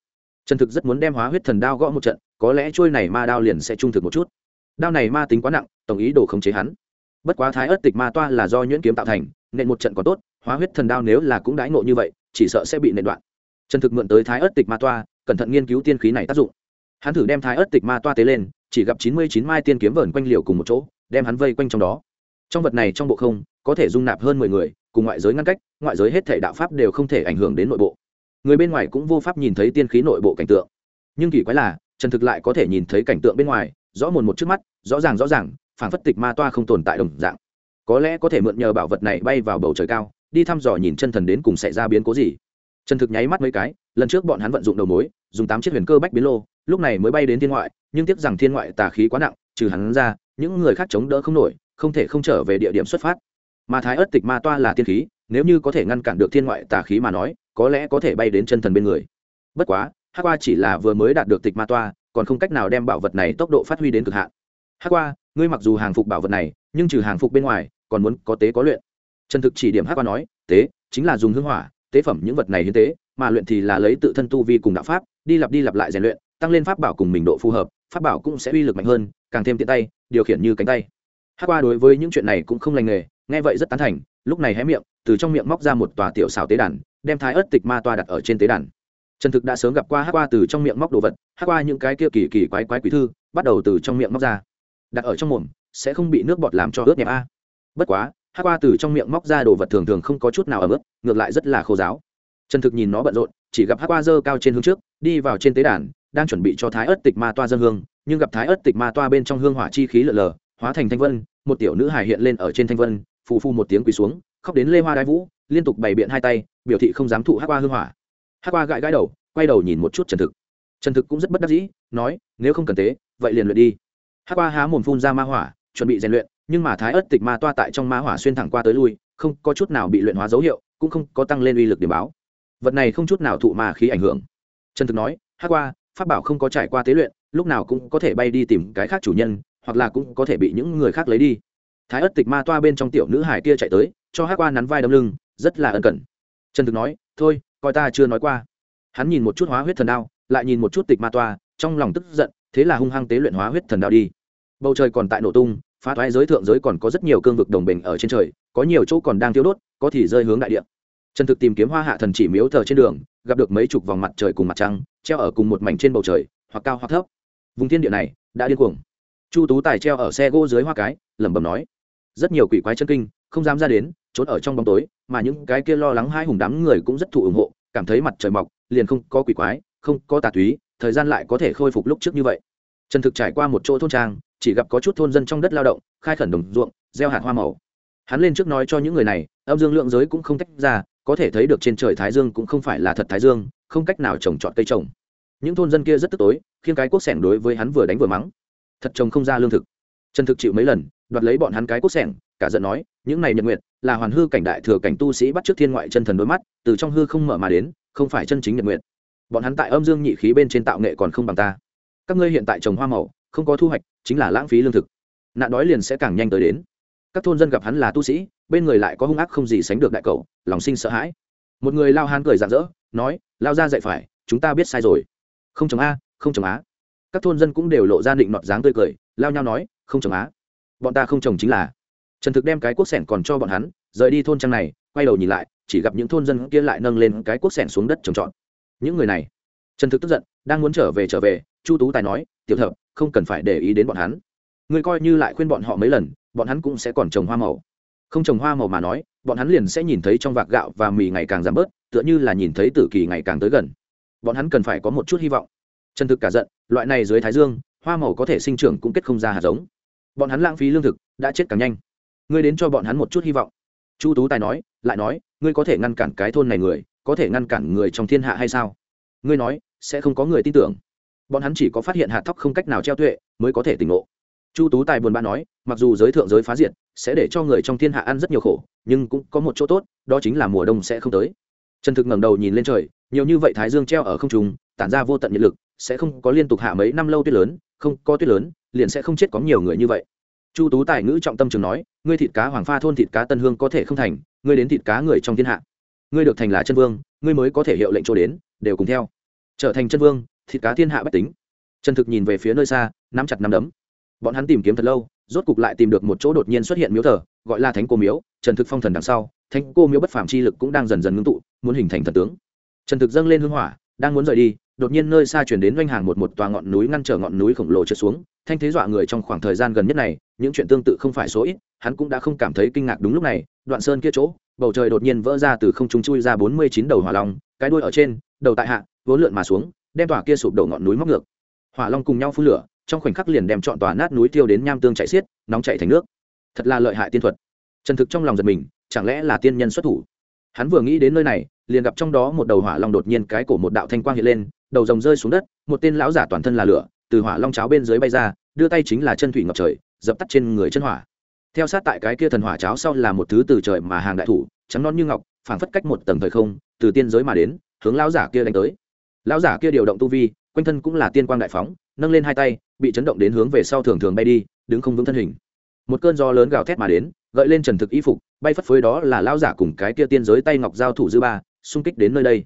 Trần thực rất muốn đem hóa huyết thần đao gõ một trận, có lẽ trôi này ma đao liền sẽ trung thực một chút. Đao này ma tính quá nặng, tổng ý đồ khống chế hắn. Bất quá thái ớt tịch ma toa là do nhuyễn kiếm tạo thành nên một trận còn tốt, hóa huyết thần đao nếu là cũng đãi ngộ như vậy, chỉ sợ sẽ bị nện đoạn. Trần thực mượn tới thái ớt tịch ma toa, cẩn thận nghiên cứu tiên khí này tác dụng. Hắn thử đem thái ớt tịch ma toa tế lên, chỉ gặp chín mươi chín mai tiên kiếm vờn quanh liều cùng một chỗ, đem hắn vây quanh trong đó. Trong vật này trong bộ không, có thể dung nạp hơn mười người, cùng ngoại giới ngăn cách, ngoại giới hết thể đạo pháp đều không thể ảnh hưởng đến nội bộ người bên ngoài cũng vô pháp nhìn thấy tiên khí nội bộ cảnh tượng. Nhưng kỳ quái là, trần thực lại có thể nhìn thấy cảnh tượng bên ngoài, rõ mồn một trước mắt, rõ ràng rõ ràng phản phất tịch ma toa không tồn tại đồng dạng. Có lẽ có thể mượn nhờ bảo vật này bay vào bầu trời cao, đi thăm dò nhìn chân thần đến cùng xảy ra biến cố gì. Trần thực nháy mắt mấy cái, lần trước bọn hắn vận dụng đầu mối, dùng tám chiếc huyền cơ bách biến lô, lúc này mới bay đến thiên ngoại, nhưng tiếc rằng thiên ngoại tà khí quá nặng, trừ hắn ra, những người khác chống đỡ không nổi, không thể không trở về địa điểm xuất phát. Mà thái ớt tịch ma toa là tiên khí, nếu như có thể ngăn cản được thiên ngoại tà khí mà nói có lẽ có thể bay đến chân thần bên người. Bất quá, hắc qua chỉ là vừa mới đạt được tịch ma toa, còn không cách nào đem bảo vật này tốc độ phát huy đến cực hạn. Hắc qua ngươi mặc dù hàng phục bảo vật này, nhưng trừ hàng phục bên ngoài, còn muốn có tế có luyện. Trần thực chỉ điểm hắc qua nói, tế, chính là dùng hương hỏa, tế phẩm những vật này hiến tế, mà luyện thì là lấy tự thân tu vi cùng đạo pháp, đi lặp đi lặp lại rèn luyện, tăng lên pháp bảo cùng mình độ phù hợp, pháp bảo cũng sẽ uy lực mạnh hơn, càng thêm tiện tay, điều khiển như cánh tay. Hát qua đối với những chuyện này cũng không lành nghề, nghe vậy rất tán thành, lúc này hé miệng, từ trong miệng móc ra một tòa tiểu xào tế đàn đem thái ớt tịch ma toa đặt ở trên tế đàn. Trần thực đã sớm gặp qua hát qua từ trong miệng móc đồ vật hát qua những cái kia kỳ kỳ quái quái quý thư, bắt đầu từ trong miệng móc ra. Đặt ở trong mồm, sẽ không bị nước bọt làm cho ướt nhẹp a. Bất quá hát qua từ trong miệng móc ra đồ vật thường thường không có chút nào ở ướt, ngược lại rất là khô giáo. Trần thực nhìn nó bận rộn, chỉ gặp hát qua dơ cao trên hướng trước, đi vào trên tế đàn, đang chuẩn bị cho thái ớt tịch ma toa dân hương, nhưng gặp thái ớt tịch ma toa bên trong hương hỏa chi khí lở lờ hóa thành thanh vân, một tiểu nữ hài hiện lên ở trên thanh vân, phù phu một tiếng quỳ xuống, khóc đến lê hoa đai vũ liên tục bày biện hai tay, biểu thị không dám thụ hát qua hương hỏa. Hát qua gãi gãi đầu, quay đầu nhìn một chút trần thực. Trần thực cũng rất bất đắc dĩ, nói, nếu không cần tế, vậy liền luyện đi. Hát qua há mồm phun ra ma hỏa, chuẩn bị rèn luyện, nhưng mà thái ớt tịch ma toa tại trong ma hỏa xuyên thẳng qua tới lui, không có chút nào bị luyện hóa dấu hiệu, cũng không có tăng lên uy lực điểm báo. Vật này không chút nào thụ ma khí ảnh hưởng. Trần thực nói hát qua, pháp bảo không có trải qua tế luyện, lúc nào cũng có thể bay đi tìm cái khác chủ nhân, hoặc là cũng có thể bị những người khác lấy đi. Thái ất tịch ma toa bên trong tiểu nữ hải kia chạy tới, cho hát qua nắn vai đâm lưng rất là ân cần. Trần thực nói, thôi, coi ta chưa nói qua. Hắn nhìn một chút hóa huyết thần đao, lại nhìn một chút tịch ma toa, trong lòng tức giận, thế là hung hăng tế luyện hóa huyết thần đao đi. Bầu trời còn tại nổ tung, phá thoái giới thượng giới còn có rất nhiều cương vực đồng bình ở trên trời, có nhiều chỗ còn đang tiêu đốt, có thì rơi hướng đại địa. Trần thực tìm kiếm hoa hạ thần chỉ miếu thờ trên đường, gặp được mấy chục vòng mặt trời cùng mặt trăng, treo ở cùng một mảnh trên bầu trời, hoặc cao hoặc thấp. Vùng thiên địa này, đã điên cuồng. Chu tú tài treo ở xe gỗ dưới hoa cái, lẩm bẩm nói, rất nhiều quỷ quái chân kinh, không dám ra đến trốn ở trong bóng tối, mà những cái kia lo lắng hai hùng đám người cũng rất thụ ủng hộ, cảm thấy mặt trời mọc, liền không có quỷ quái, không có tà túy, thời gian lại có thể khôi phục lúc trước như vậy. Trần thực trải qua một chỗ thôn trang, chỉ gặp có chút thôn dân trong đất lao động, khai khẩn đồng ruộng, gieo hạt hoa màu. Hắn lên trước nói cho những người này, âm dương lượng giới cũng không tách ra, có thể thấy được trên trời thái dương cũng không phải là thật thái dương, không cách nào trồng trọt cây trồng. Những thôn dân kia rất tức tối khiến cái quốc sẻng đối với hắn vừa đánh vừa mắng. Thật trồng không ra lương thực. Trần thực chịu mấy lần, đoạt lấy bọn hắn cái quốc sẻng cả giận nói, những này nhật nguyệt, là hoàn hư cảnh đại thừa cảnh tu sĩ bắt trước thiên ngoại chân thần đôi mắt, từ trong hư không mở mà đến, không phải chân chính nhật nguyệt. Bọn hắn tại âm dương nhị khí bên trên tạo nghệ còn không bằng ta. Các ngươi hiện tại trồng hoa màu, không có thu hoạch, chính là lãng phí lương thực. Nạn đói liền sẽ càng nhanh tới đến. Các thôn dân gặp hắn là tu sĩ, bên người lại có hung ác không gì sánh được đại cậu, lòng sinh sợ hãi. Một người lao hán cười rạng rỡ, nói, lao ra dạy phải, chúng ta biết sai rồi. Không trồng a, không trồng á. Các thôn dân cũng đều lộ ra định nọt dáng tươi cười, lao nhau nói, không trồng á. Bọn ta không trồng chính là trần thực đem cái cuốc sẻn còn cho bọn hắn rời đi thôn trang này quay đầu nhìn lại chỉ gặp những thôn dân kia lại nâng lên cái cuốc sẻn xuống đất trồng trọt. Những người này trần thực tức giận đang muốn trở về trở về chu tú tài nói tiểu thập, không cần phải để ý đến bọn hắn. Ngươi coi như lại khuyên bọn họ mấy lần bọn hắn cũng sẽ còn trồng hoa màu. Không trồng hoa màu mà nói bọn hắn liền sẽ nhìn thấy trong vạc gạo và mì ngày càng giảm bớt tựa như là nhìn thấy tử kỳ ngày càng tới gần. Bọn hắn cần phải có một chút hy vọng. Trần thực cả giận loại này dưới thái dương hoa màu có thể sinh trưởng cũng kết không ra hạt giống. Bọn hắn lãng phí lương thực đã chết càng nhanh ngươi đến cho bọn hắn một chút hy vọng. Chu tú tài nói, lại nói, ngươi có thể ngăn cản cái thôn này người, có thể ngăn cản người trong thiên hạ hay sao? Ngươi nói, sẽ không có người tin tưởng. Bọn hắn chỉ có phát hiện hạt thóc không cách nào treo tuệ, mới có thể tỉnh ngộ. Chu tú tài buồn bã nói, mặc dù giới thượng giới phá diệt, sẽ để cho người trong thiên hạ ăn rất nhiều khổ, nhưng cũng có một chỗ tốt, đó chính là mùa đông sẽ không tới. Trần thực ngẩng đầu nhìn lên trời, nhiều như vậy thái dương treo ở không trung, tản ra vô tận nhiệt lực, sẽ không có liên tục hạ mấy năm lâu tuyết lớn, không có tuyết lớn, liền sẽ không chết có nhiều người như vậy chu tú tài ngữ trọng tâm trường nói, ngươi thịt cá hoàng pha thôn thịt cá tân hương có thể không thành, ngươi đến thịt cá người trong thiên hạ. Ngươi được thành là chân vương, ngươi mới có thể hiệu lệnh chỗ đến, đều cùng theo. Trở thành chân vương, thịt cá thiên hạ bách tính. Trần thực nhìn về phía nơi xa, nắm chặt nắm đấm. Bọn hắn tìm kiếm thật lâu, rốt cục lại tìm được một chỗ đột nhiên xuất hiện miếu thờ, gọi là thánh cô miếu. Trần thực phong thần đằng sau, thánh cô miếu bất phàm chi lực cũng đang dần dần ngưng tụ, muốn hình thành thần tướng. Trần thực dâng lên hưng hỏa, đang muốn rời đi, đột nhiên nơi xa chuyển đến doanh hàng một một tòa ngọn núi ngăn trở ngọn núi khổng lồ trượt xuống thanh thế dọa người trong khoảng thời gian gần nhất này, những chuyện tương tự không phải số ít, hắn cũng đã không cảm thấy kinh ngạc đúng lúc này, đoạn sơn kia chỗ, bầu trời đột nhiên vỡ ra từ không trung chui ra bốn mươi chín đầu hỏa long, cái đuôi ở trên, đầu tại hạ, vốn lượn mà xuống, đem tòa kia sụp đổ ngọn núi móc ngược. Hỏa long cùng nhau phun lửa, trong khoảnh khắc liền đem chọn tòa nát núi tiêu đến nham tương chạy xiết, nóng chạy thành nước. Thật là lợi hại tiên thuật. Trần thực trong lòng giật mình, chẳng lẽ là tiên nhân xuất thủ? Hắn vừa nghĩ đến nơi này, liền gặp trong đó một đầu hỏa long đột nhiên cái cổ một đạo thanh quang hiện lên, đầu rồng rơi xuống đất, một tên lão giả toàn thân là lửa từ hỏa long cháo bên dưới bay ra, đưa tay chính là chân thủy ngập trời, dập tắt trên người chân hỏa. Theo sát tại cái kia thần hỏa cháo sau là một thứ từ trời mà hàng đại thủ, trắng non như ngọc, phảng phất cách một tầng thời không, từ tiên giới mà đến, hướng lão giả kia đánh tới. Lão giả kia điều động tu vi, quanh thân cũng là tiên quang đại phóng, nâng lên hai tay, bị chấn động đến hướng về sau thường thường bay đi, đứng không vững thân hình. Một cơn gió lớn gào thét mà đến, gợi lên trần thực y phục, bay phất phới đó là lão giả cùng cái kia tiên giới tay ngọc giao thủ dư ba, xung kích đến nơi đây.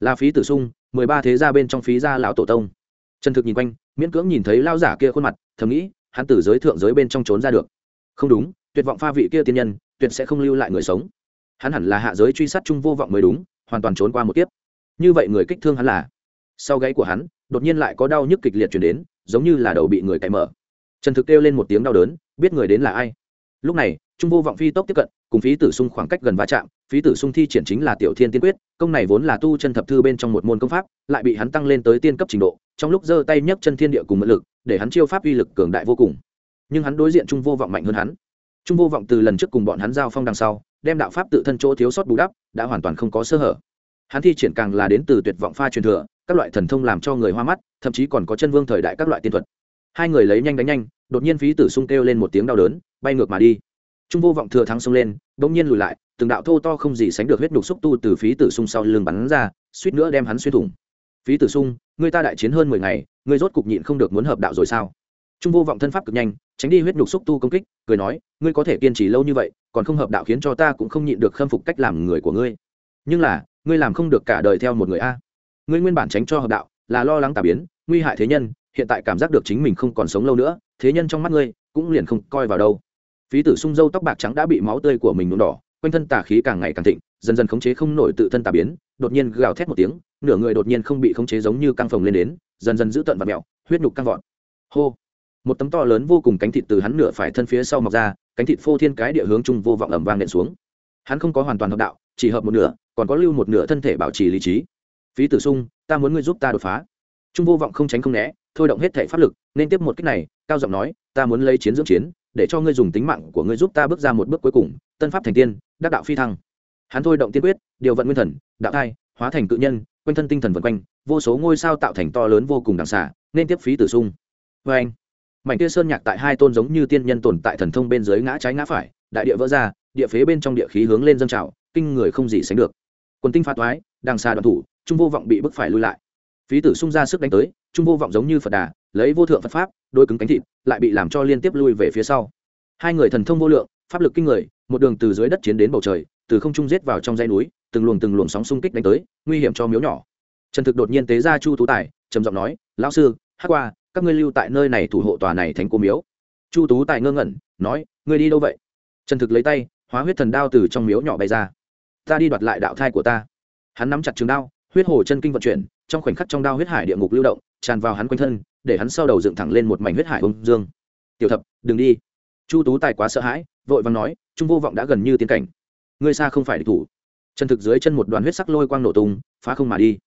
Là phí tử sung, mười ba thế gia bên trong phí gia lão tổ tông trần thực nhìn quanh, miễn cưỡng nhìn thấy lão giả kia khuôn mặt, thầm nghĩ, hắn từ giới thượng giới bên trong trốn ra được. Không đúng, tuyệt vọng pha vị kia tiên nhân, tuyệt sẽ không lưu lại người sống. Hắn hẳn là hạ giới truy sát chung vô vọng mới đúng, hoàn toàn trốn qua một kiếp. Như vậy người kích thương hắn là? Sau gáy của hắn, đột nhiên lại có đau nhức kịch liệt chuyển đến, giống như là đầu bị người cạy mở. Trần thực kêu lên một tiếng đau đớn, biết người đến là ai? Lúc này trung vô vọng phi tốc tiếp cận, cùng phí tử Xung khoảng cách gần va chạm phí tử sung thi triển chính là tiểu thiên tiên quyết, công này vốn là tu chân thập thư bên trong một môn công pháp, lại bị hắn tăng lên tới tiên cấp trình độ, trong lúc giơ tay nhấc chân thiên địa cùng mượn lực, để hắn chiêu pháp uy lực cường đại vô cùng. Nhưng hắn đối diện trung vô vọng mạnh hơn hắn. Trung vô vọng từ lần trước cùng bọn hắn giao phong đằng sau, đem đạo pháp tự thân chỗ thiếu sót bù đắp, đã hoàn toàn không có sơ hở. Hắn thi triển càng là đến từ tuyệt vọng pha truyền thừa, các loại thần thông làm cho người hoa mắt, thậm chí còn có chân vương thời đại các loại tiên thuật. Hai người lấy nhanh đánh nhanh, đột nhiên phí tử sung kêu lên một tiếng đau đớn, bay ngược mà đi trung vô vọng thừa thắng xông lên bỗng nhiên lùi lại, từng đạo thô to không gì sánh được huyết nhục xúc tu từ phí tử sung sau lưng bắn ra, suýt nữa đem hắn xuyên thủng. Phí tử sung, người ta đại chiến hơn mười ngày, người rốt cục nhịn không được muốn hợp đạo rồi sao? Trung vô vọng thân pháp cực nhanh, tránh đi huyết nhục xúc tu công kích, cười nói, ngươi có thể kiên trì lâu như vậy, còn không hợp đạo khiến cho ta cũng không nhịn được khâm phục cách làm người của ngươi. Nhưng là, ngươi làm không được cả đời theo một người a. Ngươi nguyên bản tránh cho hợp đạo, là lo lắng tà biến, nguy hại thế nhân, hiện tại cảm giác được chính mình không còn sống lâu nữa, thế nhân trong mắt ngươi cũng liền không coi vào đâu phí tử sung dâu tóc bạc trắng đã bị máu tươi của mình nhuộm đỏ, quanh thân tà khí càng ngày càng thịnh, dần dần khống chế không nổi tự thân tà biến, đột nhiên gào thét một tiếng, nửa người đột nhiên không bị khống chế giống như căng phồng lên đến, dần dần giữ tận và mẹo huyết nhục căng vọt. Hô! Một tấm to lớn vô cùng cánh thịt từ hắn nửa phải thân phía sau mọc ra, cánh thịt phô thiên cái địa hướng trung vô vọng ẩm vang nện xuống. Hắn không có hoàn toàn hợp đạo, chỉ hợp một nửa, còn có lưu một nửa thân thể bảo trì lý trí. Phí tử sung, ta muốn ngươi giúp ta đột phá. Trung vô vọng không tránh không né, thôi động hết thể pháp lực, nên tiếp một cách này, cao giọng nói, ta muốn lấy chiến dưỡng chiến để cho ngươi dùng tính mạng của ngươi giúp ta bước ra một bước cuối cùng, tân pháp thành tiên, đắc đạo phi thăng. Hắn thôi động tiên quyết, điều vận nguyên thần, đạo thai, hóa thành cự nhân, quanh thân tinh thần vân quanh, vô số ngôi sao tạo thành to lớn vô cùng đằng xả nên tiếp phí tử sung. Vê anh, mảnh kia sơn nhạc tại hai tôn giống như tiên nhân tồn tại thần thông bên dưới ngã trái ngã phải, đại địa vỡ ra, địa phế bên trong địa khí hướng lên dâng trào, kinh người không gì sánh được. Quần tinh phạt toái, đằng xà đoạn thủ, trung vô vọng bị bức phải lui lại. Phí tử sung ra sức đánh tới, trung vô vọng giống như phật đà, lấy vô thượng phật pháp đôi cứng cánh thịt, lại bị làm cho liên tiếp lui về phía sau. Hai người thần thông vô lượng, pháp lực kinh người, một đường từ dưới đất chiến đến bầu trời, từ không trung giết vào trong dãy núi, từng luồng từng luồng sóng xung kích đánh tới, nguy hiểm cho miếu nhỏ. Trần thực đột nhiên tế ra chu tú tài, trầm giọng nói, lão sư, hát qua, các ngươi lưu tại nơi này thủ hộ tòa này thành cô miếu. Chu tú tài ngơ ngẩn, nói, ngươi đi đâu vậy? Trần thực lấy tay, hóa huyết thần đao từ trong miếu nhỏ bay ra. Ta đi đoạt lại đạo thai của ta. Hắn nắm chặt trường đao huyết hồ chân kinh vận chuyển, trong khoảnh khắc trong đao huyết hải địa ngục lưu động, tràn vào hắn quanh thân, để hắn sau đầu dựng thẳng lên một mảnh huyết hải bông dương. Tiểu thập, đừng đi. Chu tú tài quá sợ hãi, vội vàng nói, trung vô vọng đã gần như tiến cảnh. Ngươi xa không phải địch thủ. Chân thực dưới chân một đoàn huyết sắc lôi quang nổ tung, phá không mà đi.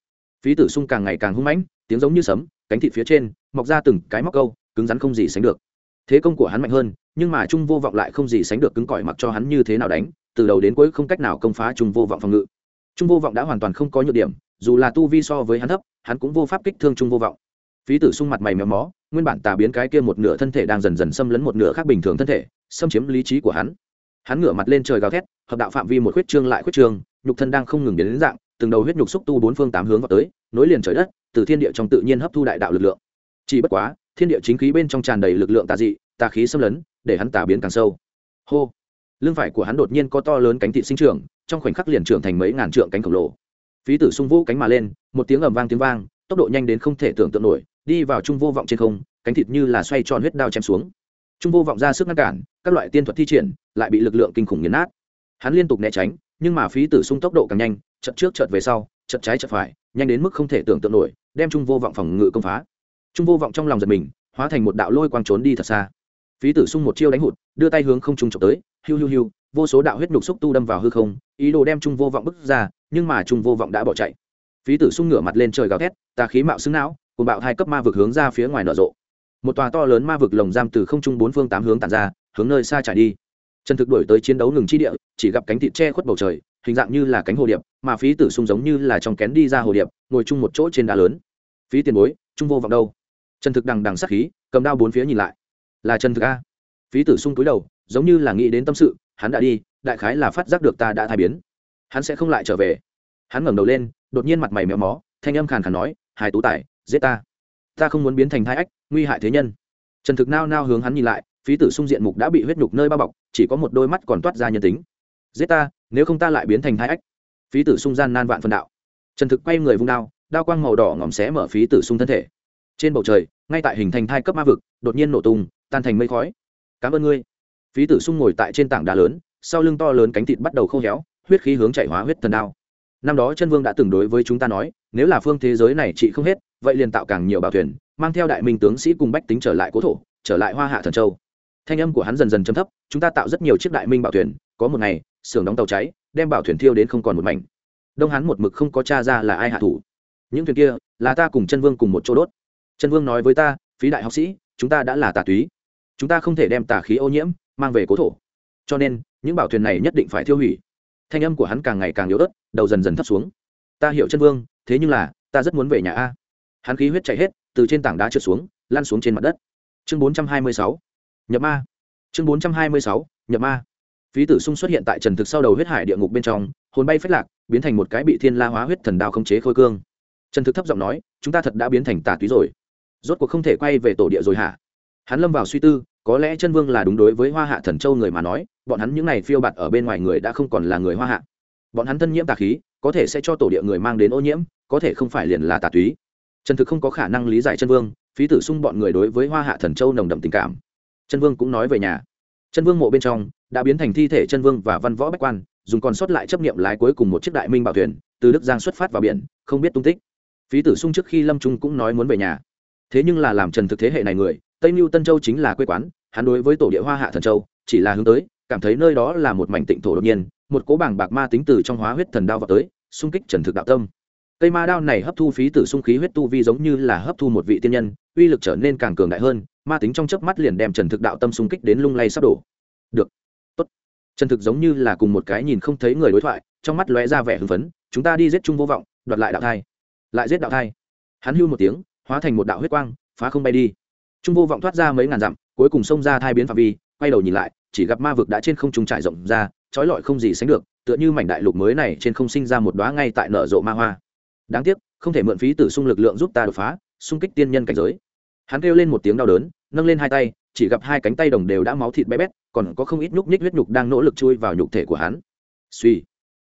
Phí tử sung càng ngày càng hung mãnh, tiếng giống như sấm, cánh thịt phía trên, mọc ra từng cái móc câu, cứng rắn không gì sánh được. Thế công của hắn mạnh hơn, nhưng mà trung vô vọng lại không gì sánh được cứng cỏi mặc cho hắn như thế nào đánh, từ đầu đến cuối không cách nào công phá trung vô vọng phòng ngự. Trung vô vọng đã hoàn toàn không có nhược điểm dù là tu vi so với hắn thấp, hắn cũng vô pháp kích thương trung vô vọng. Phí tử sung mặt mày méo mó, nguyên bản tà biến cái kia một nửa thân thể đang dần dần xâm lấn một nửa khác bình thường thân thể, xâm chiếm lý trí của hắn. Hắn ngửa mặt lên trời gào thét, hợp đạo phạm vi một khuyết trương lại khuyết trương, nhục thân đang không ngừng biến đến dạng, từng đầu huyết nhục xúc tu bốn phương tám hướng vào tới, nối liền trời đất, từ thiên địa trong tự nhiên hấp thu đại đạo lực lượng. Chỉ bất quá, thiên địa chính khí bên trong tràn đầy lực lượng tà dị, tà khí xâm lấn, để hắn tà biến càng sâu. Hô! Lưng phải của hắn đột nhiên có to lớn cánh thị sinh trưởng, trong khoảnh khắc liền trưởng thành mấy ngàn trượng cánh khổng lồ phí tử sung vũ cánh mà lên, một tiếng ầm vang tiếng vang, tốc độ nhanh đến không thể tưởng tượng nổi, đi vào trung vô vọng trên không, cánh thịt như là xoay tròn huyết đao chém xuống. Trung vô vọng ra sức ngăn cản, các loại tiên thuật thi triển, lại bị lực lượng kinh khủng nghiền nát. Hắn liên tục né tránh, nhưng mà phí tử sung tốc độ càng nhanh chật trước chật về sau chật trái chật phải, nhanh đến mức không thể tưởng tượng nổi, đem trung vô vọng phòng ngự công phá. Trung vô vọng trong lòng giật mình, hóa thành một đạo lôi quang trốn đi thật xa. Phí tử sung một chiêu đánh hụt, đưa tay hướng không trung trộm tới, hiu hiu hiu, vô số đạo huyết nhục xúc tu đâm vào hư không, ý đồ đem trung vô vọng bức ra nhưng mà trung vô vọng đã bỏ chạy. Phí tử sung ngửa mặt lên trời gào thét, tà khí mạo xứng não cùng bạo hai cấp ma vực hướng ra phía ngoài nở rộ. Một tòa to lớn ma vực lồng giam từ không trung bốn phương tám hướng tàn ra, hướng nơi xa trải đi. Trần thực đuổi tới chiến đấu ngừng chi địa, chỉ gặp cánh thịt che khuất bầu trời, hình dạng như là cánh hồ điệp, mà phí tử sung giống như là trong kén đi ra hồ điệp, ngồi chung một chỗ trên đá lớn. Phí tiền bối, trung vô vọng đâu? Trần thực đằng đằng sắc khí, cầm đao bốn phía nhìn lại. Là trần thực a. Phí tử sung túi đầu, giống như là nghĩ đến tâm sự, hắn đã đi, đại khái là phát giác được ta đã thai biến hắn sẽ không lại trở về. Hắn ngẩng đầu lên, đột nhiên mặt mày méo mó, thanh âm khàn khàn nói hai tú tài, giết ta. Ta không muốn biến thành thai ách, nguy hại thế nhân. Trần thực nao nao hướng hắn nhìn lại, phí tử sung diện mục đã bị huyết nhục nơi bao bọc, chỉ có một đôi mắt còn toát ra nhân tính. Giết ta, nếu không ta lại biến thành thai ách. Phí tử sung gian nan vạn phần đạo. Trần thực quay người vung đao đao quang màu đỏ ngòm xé mở phí tử sung thân thể. Trên bầu trời, ngay tại hình thành thai cấp ma vực, đột nhiên nổ tung, tan thành mây khói. Cảm ơn ngươi. Phí tử sung ngồi tại trên tảng đá lớn, sau lưng to lớn cánh thịt bắt đầu khô héo huyết khí hướng chạy hóa huyết thần đao. Năm đó chân vương đã từng đối với chúng ta nói, nếu là phương thế giới này trị không hết, vậy liền tạo càng nhiều bảo thuyền, mang theo đại minh tướng sĩ cùng bách tính trở lại cố thổ, trở lại hoa hạ thần châu. Thanh âm của hắn dần dần chấm thấp, chúng ta tạo rất nhiều chiếc đại minh bảo thuyền, có một ngày, xưởng đóng tàu cháy, đem bảo thuyền thiêu đến không còn một mảnh. Đông hắn một mực không có tra ra là ai hạ thủ. Những thuyền kia, là ta cùng chân vương cùng một chỗ đốt. Chân vương nói với ta, phí đại học sĩ, chúng ta đã là tà túy. Chúng ta không thể đem tà khí ô nhiễm mang về cố thổ. Cho nên, những bảo thuyền này nhất định phải thiêu hủy thanh âm của hắn càng ngày càng yếu ớt, đầu dần dần thấp xuống. Ta hiểu chân vương, thế nhưng là, ta rất muốn về nhà a. Hắn khí huyết chạy hết, từ trên tảng đá trượt xuống lan xuống trên mặt đất. Chương bốn trăm hai mươi sáu. Nhập ma. Chương bốn trăm hai mươi sáu. Nhập ma. Phí tử sung xuất hiện tại trần thực sau đầu huyết hải địa ngục bên trong, hồn bay phách lạc, biến thành một cái bị thiên la hóa huyết thần đao không chế khôi cương. Trần thực thấp giọng nói, chúng ta thật đã biến thành tà túy rồi. Rốt cuộc không thể quay về tổ địa rồi hả? Hắn lâm vào suy tư có lẽ chân vương là đúng đối với hoa hạ thần châu người mà nói, bọn hắn những n à y phiêu bạt ở bên ngoài người đã không còn là người hoa hạ. Bọn hắn thân nhiễm tà khí, có thể sẽ cho tổ địa người mang đến ô nhiễm, có thể không phải liền là tà túy. Trần thực không có khả năng lý giải chân vương, phí tử sung bọn người đối với hoa hạ thần châu nồng đậm tình cảm. Chân vương cũng nói về nhà. Chân vương mộ bên trong, đã biến thành thi thể chân vương và văn võ bách quan, dùng còn sót lại chấp nghiệm lái cuối cùng một chiếc đại minh bảo thuyền, từ đức giang xuất phát vào biển, không biết tung tích. Phí tử sung trước khi lâm trung cũng nói muốn về nhà. Thế nhưng là làm trần thực thế hệ này người, tây mưu tân châu chính là quê quán hắn đối với tổ địa hoa hạ thần châu chỉ là hướng tới, cảm thấy nơi đó là một mảnh tịnh thổ đột nhiên, một cố bảng bạc ma tính từ trong hóa huyết thần đao vào tới, xung kích trần thực đạo tâm. Cây ma đao này hấp thu phí tử sung khí huyết tu vi giống như là hấp thu một vị tiên nhân, uy lực trở nên càng cường đại hơn, ma tính trong chớp mắt liền đem trần thực đạo tâm xung kích đến lung lay sắp đổ. Được. Tốt. Trần thực giống như là cùng một cái nhìn không thấy người đối thoại, trong mắt lóe ra vẻ hưng phấn, chúng ta đi giết chung vô vọng, đoạt lại đạo thai. Lại giết đạo thai. Hắn hưu một tiếng, hóa thành một đạo huyết quang, phá không bay đi. Trung vô vọng thoát ra mấy ngàn dặm cuối cùng xông ra thai biến phạm vi, quay đầu nhìn lại, chỉ gặp ma vực đã trên không trung trải rộng ra, trói lọi không gì sánh được, tựa như mảnh đại lục mới này trên không sinh ra một đóa ngay tại nở rộ ma hoa. Đáng tiếc, không thể mượn phí tử sung lực lượng giúp ta đột phá, xung kích tiên nhân cảnh giới. Hắn kêu lên một tiếng đau đớn, nâng lên hai tay, chỉ gặp hai cánh tay đồng đều đã máu thịt bé bét, còn có không ít nhúc nhích huyết nhục đang nỗ lực chui vào nhục thể của hắn. Suy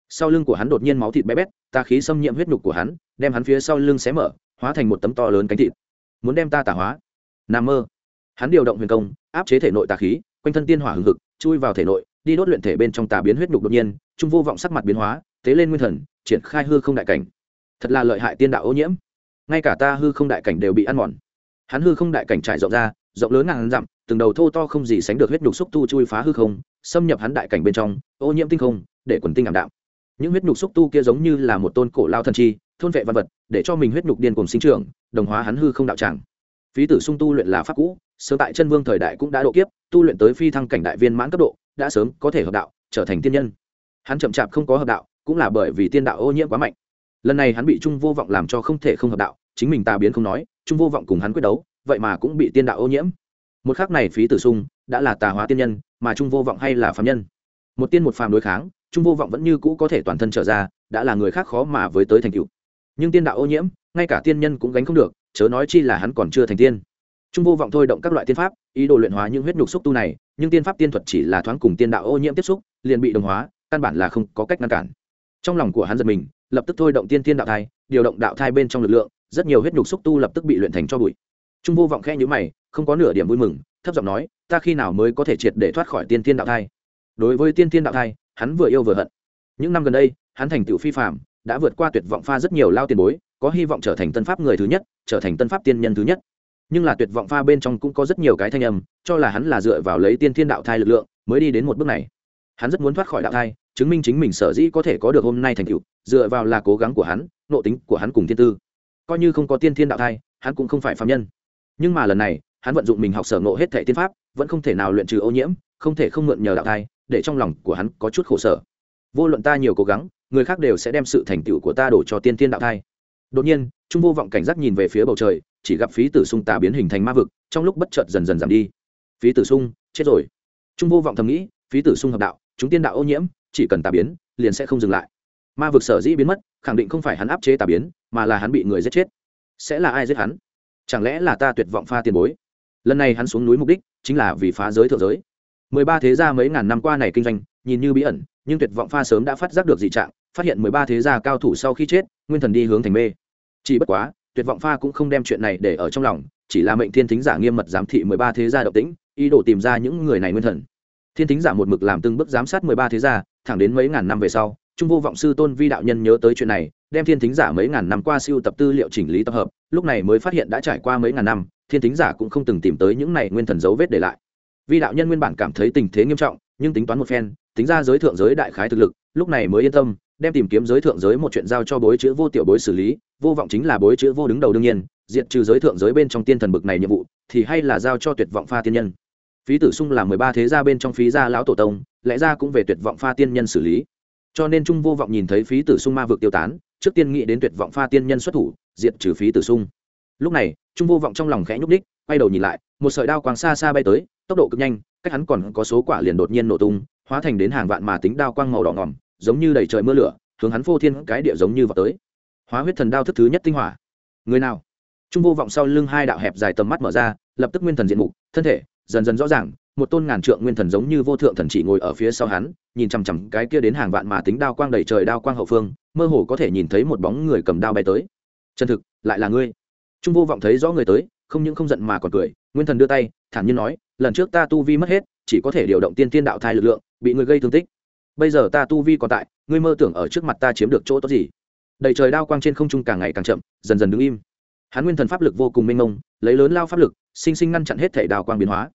sau lưng của hắn đột nhiên máu thịt bé bét, ta khí xâm nhiễm huyết nhục của hắn, đem hắn phía sau lưng xé mở, hóa thành một tấm to lớn cánh thịt. Muốn đem ta tả hóa. Nam mơ hắn điều động huyền công, áp chế thể nội tà khí, quanh thân tiên hỏa hừng hực, chui vào thể nội, đi đốt luyện thể bên trong tà biến huyết nhục đột nhiên, trung vô vọng sắc mặt biến hóa, tế lên nguyên thần, triển khai hư không đại cảnh. Thật là lợi hại tiên đạo ô nhiễm. Ngay cả ta hư không đại cảnh đều bị ăn mòn. Hắn hư không đại cảnh trải rộng ra, rộng lớn ngàn dặm, từng đầu thô to không gì sánh được huyết nhục xúc tu chui phá hư không, xâm nhập hắn đại cảnh bên trong, ô nhiễm tinh không, để quần tinh ảm đạm. Những huyết nhục xúc tu kia giống như là một tôn cổ lao thần chi, thôn vệ văn vật, để cho mình huyết nhục điên cùng sinh trưởng, đồng hóa hắn hư không đạo tràng phí tử sung tu luyện là pháp cũ, sớm tại chân vương thời đại cũng đã độ kiếp, tu luyện tới phi thăng cảnh đại viên mãn cấp độ, đã sớm có thể hợp đạo, trở thành tiên nhân. Hắn chậm chạp không có hợp đạo, cũng là bởi vì tiên đạo ô nhiễm quá mạnh. Lần này hắn bị trung vô vọng làm cho không thể không hợp đạo, chính mình tà biến không nói, trung vô vọng cùng hắn quyết đấu, vậy mà cũng bị tiên đạo ô nhiễm. Một khác này phí tử sung đã là tà hóa tiên nhân, mà trung vô vọng hay là phạm nhân. Một tiên một phàm đối kháng, trung vô vọng vẫn như cũ có thể toàn thân trở ra, đã là người khác khó mà với tới thành cựu nhưng tiên đạo ô nhiễm, ngay cả tiên nhân cũng gánh không được chớ nói chi là hắn còn chưa thành tiên. Trung vô vọng thôi động các loại tiên pháp, ý đồ luyện hóa những huyết nhục xúc tu này, nhưng tiên pháp tiên thuật chỉ là thoáng cùng tiên đạo ô nhiễm tiếp xúc, liền bị đồng hóa, căn bản là không có cách ngăn cản. Trong lòng của hắn giật mình, lập tức thôi động tiên tiên đạo thai, điều động đạo thai bên trong lực lượng, rất nhiều huyết nhục xúc tu lập tức bị luyện thành cho bụi. Trung vô vọng khe nhữ mày, không có nửa điểm vui mừng, thấp giọng nói, ta khi nào mới có thể triệt để thoát khỏi tiên tiên đạo thai? Đối với tiên tiên đạo thai, hắn vừa yêu vừa hận. Những năm gần đây, hắn thành tựu phi phạm đã vượt qua tuyệt vọng pha rất nhiều lao tiền bối có hy vọng trở thành tân pháp người thứ nhất, trở thành tân pháp tiên nhân thứ nhất. Nhưng là tuyệt vọng pha bên trong cũng có rất nhiều cái thanh âm, cho là hắn là dựa vào lấy tiên thiên đạo thai lực lượng mới đi đến một bước này. Hắn rất muốn thoát khỏi đạo thai, chứng minh chính mình sở dĩ có thể có được hôm nay thành tựu, dựa vào là cố gắng của hắn, nộ tính của hắn cùng thiên tư. Coi như không có tiên thiên đạo thai, hắn cũng không phải phạm nhân. Nhưng mà lần này, hắn vận dụng mình học sở nộ hết thể tiên pháp, vẫn không thể nào luyện trừ ô nhiễm, không thể không mượn nhờ đạo thai, để trong lòng của hắn có chút khổ sở. Vô luận ta nhiều cố gắng, người khác đều sẽ đem sự thành tựu của ta đổ cho tiên thiên đạo thai đột nhiên, trung vô vọng cảnh giác nhìn về phía bầu trời, chỉ gặp phí tử sung tà biến hình thành ma vực, trong lúc bất chợt dần dần giảm đi. Phí tử sung, chết rồi. Trung vô vọng thầm nghĩ, phí tử sung hợp đạo, chúng tiên đạo ô nhiễm, chỉ cần tà biến, liền sẽ không dừng lại. Ma vực sở dĩ biến mất, khẳng định không phải hắn áp chế tà biến, mà là hắn bị người giết chết. Sẽ là ai giết hắn? Chẳng lẽ là ta tuyệt vọng pha tiền bối? Lần này hắn xuống núi mục đích chính là vì phá giới thượng giới. Mười ba thế gia mấy ngàn năm qua này kinh doanh, nhìn như bí ẩn, nhưng tuyệt vọng pha sớm đã phát giác được dị trạng, phát hiện mười ba thế gia cao thủ sau khi chết, nguyên thần đi hướng thành mê chỉ bất quá, tuyệt vọng pha cũng không đem chuyện này để ở trong lòng, chỉ là mệnh thiên thính giả nghiêm mật giám thị mười ba thế gia động tĩnh, ý đồ tìm ra những người này nguyên thần. Thiên thính giả một mực làm từng bước giám sát mười ba thế gia, thẳng đến mấy ngàn năm về sau, trung vô vọng sư tôn vi đạo nhân nhớ tới chuyện này, đem thiên thính giả mấy ngàn năm qua siêu tập tư liệu chỉnh lý tập hợp, lúc này mới phát hiện đã trải qua mấy ngàn năm, thiên thính giả cũng không từng tìm tới những này nguyên thần dấu vết để lại. Vi đạo nhân nguyên bản cảm thấy tình thế nghiêm trọng, nhưng tính toán một phen, tính ra giới thượng giới đại khái thực lực, lúc này mới yên tâm, đem tìm kiếm giới thượng giới một chuyện giao cho bối chữ vô tiểu bối xử lý vô vọng chính là bối chữ vô đứng đầu đương nhiên, diệt trừ giới thượng giới bên trong tiên thần bực này nhiệm vụ, thì hay là giao cho tuyệt vọng pha tiên nhân. Phí tử sung là mười ba thế gia bên trong phí gia lão tổ tông, lẽ ra cũng về tuyệt vọng pha tiên nhân xử lý. Cho nên trung vô vọng nhìn thấy phí tử sung ma vực tiêu tán, trước tiên nghĩ đến tuyệt vọng pha tiên nhân xuất thủ, diệt trừ phí tử sung. Lúc này, trung vô vọng trong lòng khẽ nhúc đích quay đầu nhìn lại, một sợi đao quang xa xa bay tới, tốc độ cực nhanh, cách hắn còn có số quả liền đột nhiên nổ tung, hóa thành đến hàng vạn mà tính đao quang màu đỏ ngòm, giống như đầy trời mưa lửa, hướng hắn phô thiên cái địa giống như vào tới hóa huyết thần đao thức thứ nhất tinh hỏa. Người nào? Trung vô vọng sau lưng hai đạo hẹp dài tầm mắt mở ra, lập tức nguyên thần diện mục, thân thể dần dần rõ ràng, một tôn ngàn trượng nguyên thần giống như vô thượng thần chỉ ngồi ở phía sau hắn, nhìn chằm chằm cái kia đến hàng vạn mà tính đao quang đầy trời đao quang hậu phương, mơ hồ có thể nhìn thấy một bóng người cầm đao bay tới. Chân thực, lại là ngươi. Trung vô vọng thấy rõ người tới, không những không giận mà còn cười, nguyên thần đưa tay, thản nhiên nói, lần trước ta tu vi mất hết, chỉ có thể điều động tiên tiên đạo thai lực lượng, bị người gây thương tích. Bây giờ ta tu vi còn tại, ngươi mơ tưởng ở trước mặt ta chiếm được chỗ tốt gì? Đầy trời đao quang trên không trung càng ngày càng chậm, dần dần đứng im. Hắn nguyên thần pháp lực vô cùng mênh mông, lấy lớn lao pháp lực, sinh sinh ngăn chặn hết thể đao quang biến hóa.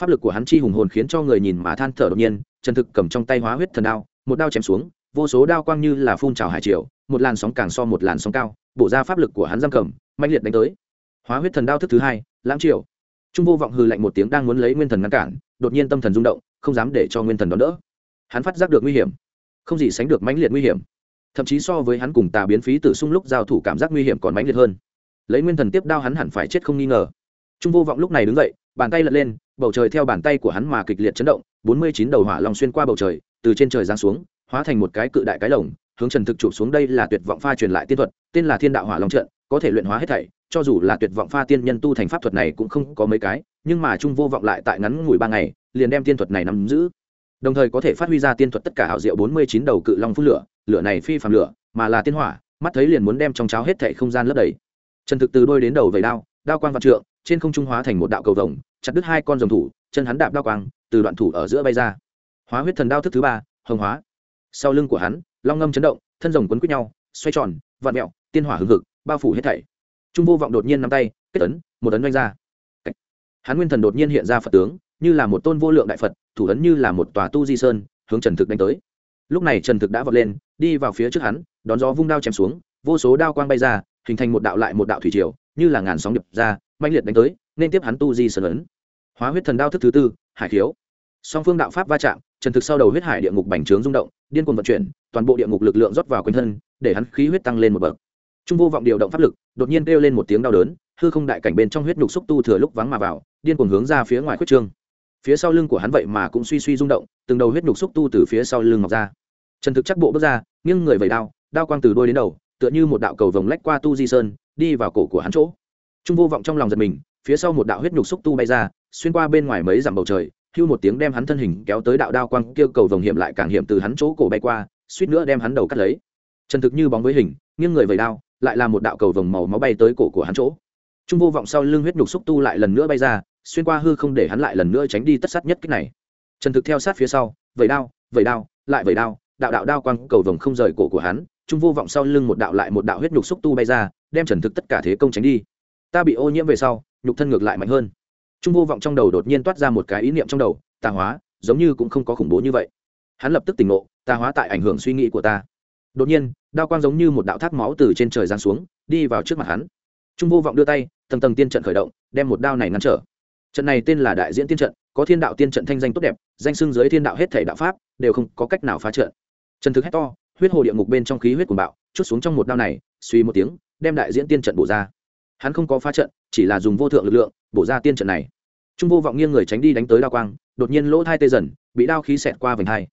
Pháp lực của hắn chi hùng hồn khiến cho người nhìn mà than thở đột nhiên trần thực cầm trong tay hóa huyết thần đao, một đao chém xuống, vô số đao quang như là phun trào hải triều, một làn sóng càng so một làn sóng cao, bổ ra pháp lực của hắn giam cầm mạnh liệt đánh tới. Hóa huyết thần đao thức thứ hai, lãng triều. Trung vô vọng hừ lạnh một tiếng đang muốn lấy nguyên thần ngăn cản, đột nhiên tâm thần rung động, không dám để cho nguyên thần đón đỡ. Hắn phát giác được nguy hiểm, không gì sánh được mãnh liệt nguy hiểm thậm chí so với hắn cùng tà biến phí tử sung lúc giao thủ cảm giác nguy hiểm còn mãnh liệt hơn. Lấy nguyên thần tiếp đao hắn hẳn phải chết không nghi ngờ. Trung vô vọng lúc này đứng dậy, bàn tay lật lên, bầu trời theo bàn tay của hắn mà kịch liệt chấn động, bốn mươi chín đầu hỏa long xuyên qua bầu trời, từ trên trời giáng xuống, hóa thành một cái cự đại cái lồng, hướng trần thực chụp xuống đây là tuyệt vọng pha truyền lại tiên thuật, tên là thiên đạo hỏa long trận, có thể luyện hóa hết thảy, cho dù là tuyệt vọng pha tiên nhân tu thành pháp thuật này cũng không có mấy cái, nhưng mà trung vô vọng lại tại ngắn ngủi ba ngày, liền đem tiên thuật này nắm giữ đồng thời có thể phát huy ra tiên thuật tất cả hảo diệu bốn mươi chín đầu cự long phun lửa lửa này phi phàm lửa, mà là tiên hỏa, mắt thấy liền muốn đem trong cháo hết thảy không gian lấp đầy. Trần thực từ đôi đến đầu vẩy đao đao quang vạn trượng, trên không trung hóa thành một đạo cầu vồng, chặt đứt hai con rồng thủ, chân hắn đạp đao quang, từ đoạn thủ ở giữa bay ra. Hóa huyết thần đao thức thứ ba, hồng hóa. Sau lưng của hắn, long ngâm chấn động, thân rồng quấn quýt nhau, xoay tròn vạn mẹo, tiên hỏa hừng hực, bao phủ hết thảy. Trung vô vọng đột nhiên nắm tay, kết ấn, một ấn doanh ra. Hắn nguyên thần đột nhiên hiện ra phật tướng như là một tôn vô lượng đại phật, thủ ấn như là một tòa tu di sơn, hướng trần thực đánh tới. Lúc này trần thực đã vọt lên, đi vào phía trước hắn, đón gió vung đao chém xuống, vô số đao quang bay ra, hình thành một đạo lại một đạo thủy triều, như là ngàn sóng điệp ra mạnh liệt đánh tới, nên tiếp hắn tu di sơn ấn. Hóa huyết thần đao thức thứ tư, hải khiếu. Song phương đạo pháp va chạm, trần thực sau đầu huyết hải địa ngục bành trướng rung động, điên cuồng vận chuyển, toàn bộ địa ngục lực lượng rót vào quanh thân, để hắn khí huyết tăng lên một bậc. Trung vô vọng điều động pháp lực, đột nhiên kêu lên một tiếng đau đớn, hư không đại cảnh bên trong huyết nhục xúc tu thừa lúc vắng mà vào, điên cuồng hướng ra phía ngoài khuyết trương phía sau lưng của hắn vậy mà cũng suy suy rung động, từng đầu huyết nhục xúc tu từ phía sau lưng mọc ra. Trần thực chắc bộ bước ra, nghiêng người vẩy đao đao quang từ đôi đến đầu, tựa như một đạo cầu vồng lách qua tu di sơn, đi vào cổ của hắn chỗ. Trung vô vọng trong lòng giật mình, phía sau một đạo huyết nhục xúc tu bay ra, xuyên qua bên ngoài mấy dặm bầu trời, hưu một tiếng đem hắn thân hình kéo tới đạo đao quang kêu cầu vồng hiểm lại càng hiểm từ hắn chỗ cổ bay qua, suýt nữa đem hắn đầu cắt lấy. Trần thực như bóng với hình, nghiêng người vẩy đao, lại là một đạo cầu vồng màu máu bay tới cổ của hắn chỗ. Trung vô vọng sau lưng huyết nhục xúc tu lại lần nữa bay ra xuyên qua hư không để hắn lại lần nữa tránh đi tất sát nhất kích này. Trần thực theo sát phía sau, vẩy đao vẩy đao, lại vẩy đao, đạo đạo đao quang cầu vồng không rời cổ của hắn, trung vô vọng sau lưng một đạo lại một đạo huyết nhục xúc tu bay ra, đem trần thực tất cả thế công tránh đi. Ta bị ô nhiễm về sau, nhục thân ngược lại mạnh hơn. Trung vô vọng trong đầu đột nhiên toát ra một cái ý niệm trong đầu, tà hóa, giống như cũng không có khủng bố như vậy. Hắn lập tức tỉnh ngộ, tà hóa tại ảnh hưởng suy nghĩ của ta. Đột nhiên, đao quang giống như một đạo thác máu từ trên trời giáng xuống, đi vào trước mặt hắn. Trung vô vọng đưa tay, tầng tầng tiên trận khởi động, đem một đao này ngăn trở trận này tên là đại diễn tiên trận, có thiên đạo tiên trận thanh danh tốt đẹp, danh xưng giới thiên đạo hết thể đạo pháp, đều không có cách nào phá trận. Trần thực hét to, huyết hồ địa ngục bên trong khí huyết của bạo, chút xuống trong một đao này, suy một tiếng, đem đại diễn tiên trận bổ ra. Hắn không có phá trận, chỉ là dùng vô thượng lực lượng, bổ ra tiên trận này. Trung vô vọng nghiêng người tránh đi đánh tới đao quang, đột nhiên lỗ thai tê dần, bị đao khí xẹt qua vành thai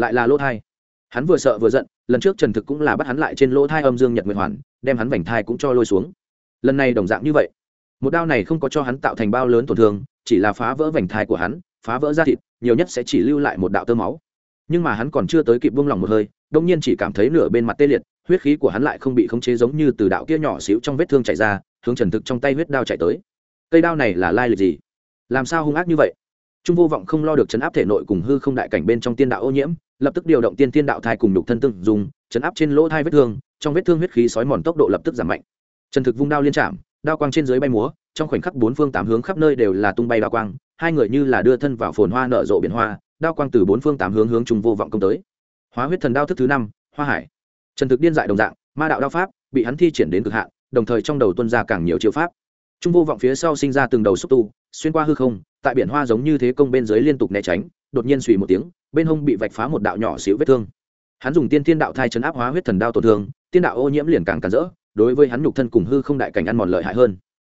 lại là lỗ thai. Hắn vừa sợ vừa giận, lần trước trần thực cũng là bắt hắn lại trên lỗ thai âm dương nhật nguyệt hoàn, đem hắn vành thai cũng cho lôi xuống. Lần này đồng dạng như vậy một đao này không có cho hắn tạo thành bao lớn tổn thương, chỉ là phá vỡ vành thai của hắn, phá vỡ da thịt, nhiều nhất sẽ chỉ lưu lại một đạo tơ máu. Nhưng mà hắn còn chưa tới kịp buông lỏng một hơi đông nhiên chỉ cảm thấy nửa bên mặt tê liệt, huyết khí của hắn lại không bị khống chế giống như từ đạo kia nhỏ xíu trong vết thương chảy ra, hướng trần thực trong tay huyết đao chạy tới. Cây đao này là lai lịch gì? Làm sao hung ác như vậy? Trung vô vọng không lo được chấn áp thể nội cùng hư không đại cảnh bên trong tiên đạo ô nhiễm, lập tức điều động tiên tiên đạo thai cùng đục thân tương dùng, chấn áp trên lỗ thai vết thương, trong vết thương huyết khí sói mòn tốc độ lập tức giảm mạnh. Trần thực vung đao liên chạm đao quang trên dưới bay múa, trong khoảnh khắc bốn phương tám hướng khắp nơi đều là tung bay đao quang, hai người như là đưa thân vào phồn hoa nở rộ biển hoa, đao quang từ bốn phương tám hướng hướng trung vô vọng công tới. Hóa huyết thần đao thức thứ năm, hoa hải. Trần thực điên dại đồng dạng, ma đạo đao pháp, bị hắn thi triển đến cực hạn, đồng thời trong đầu tuân ra càng nhiều chiêu pháp. Trung vô vọng phía sau sinh ra từng đầu xúc tu, xuyên qua hư không, tại biển hoa giống như thế công bên dưới liên tục né tránh, đột nhiên suy một tiếng, bên hông bị vạch phá một đạo nhỏ xíu vết thương. Hắn dùng tiên thiên đạo thai chấn áp hóa huyết thần đao tổn thương, tiên đạo ô nhiễm liền càng càn rỡ đối với hắn nhục thân cùng hư không đại cảnh ăn mòn lợi hại hơn.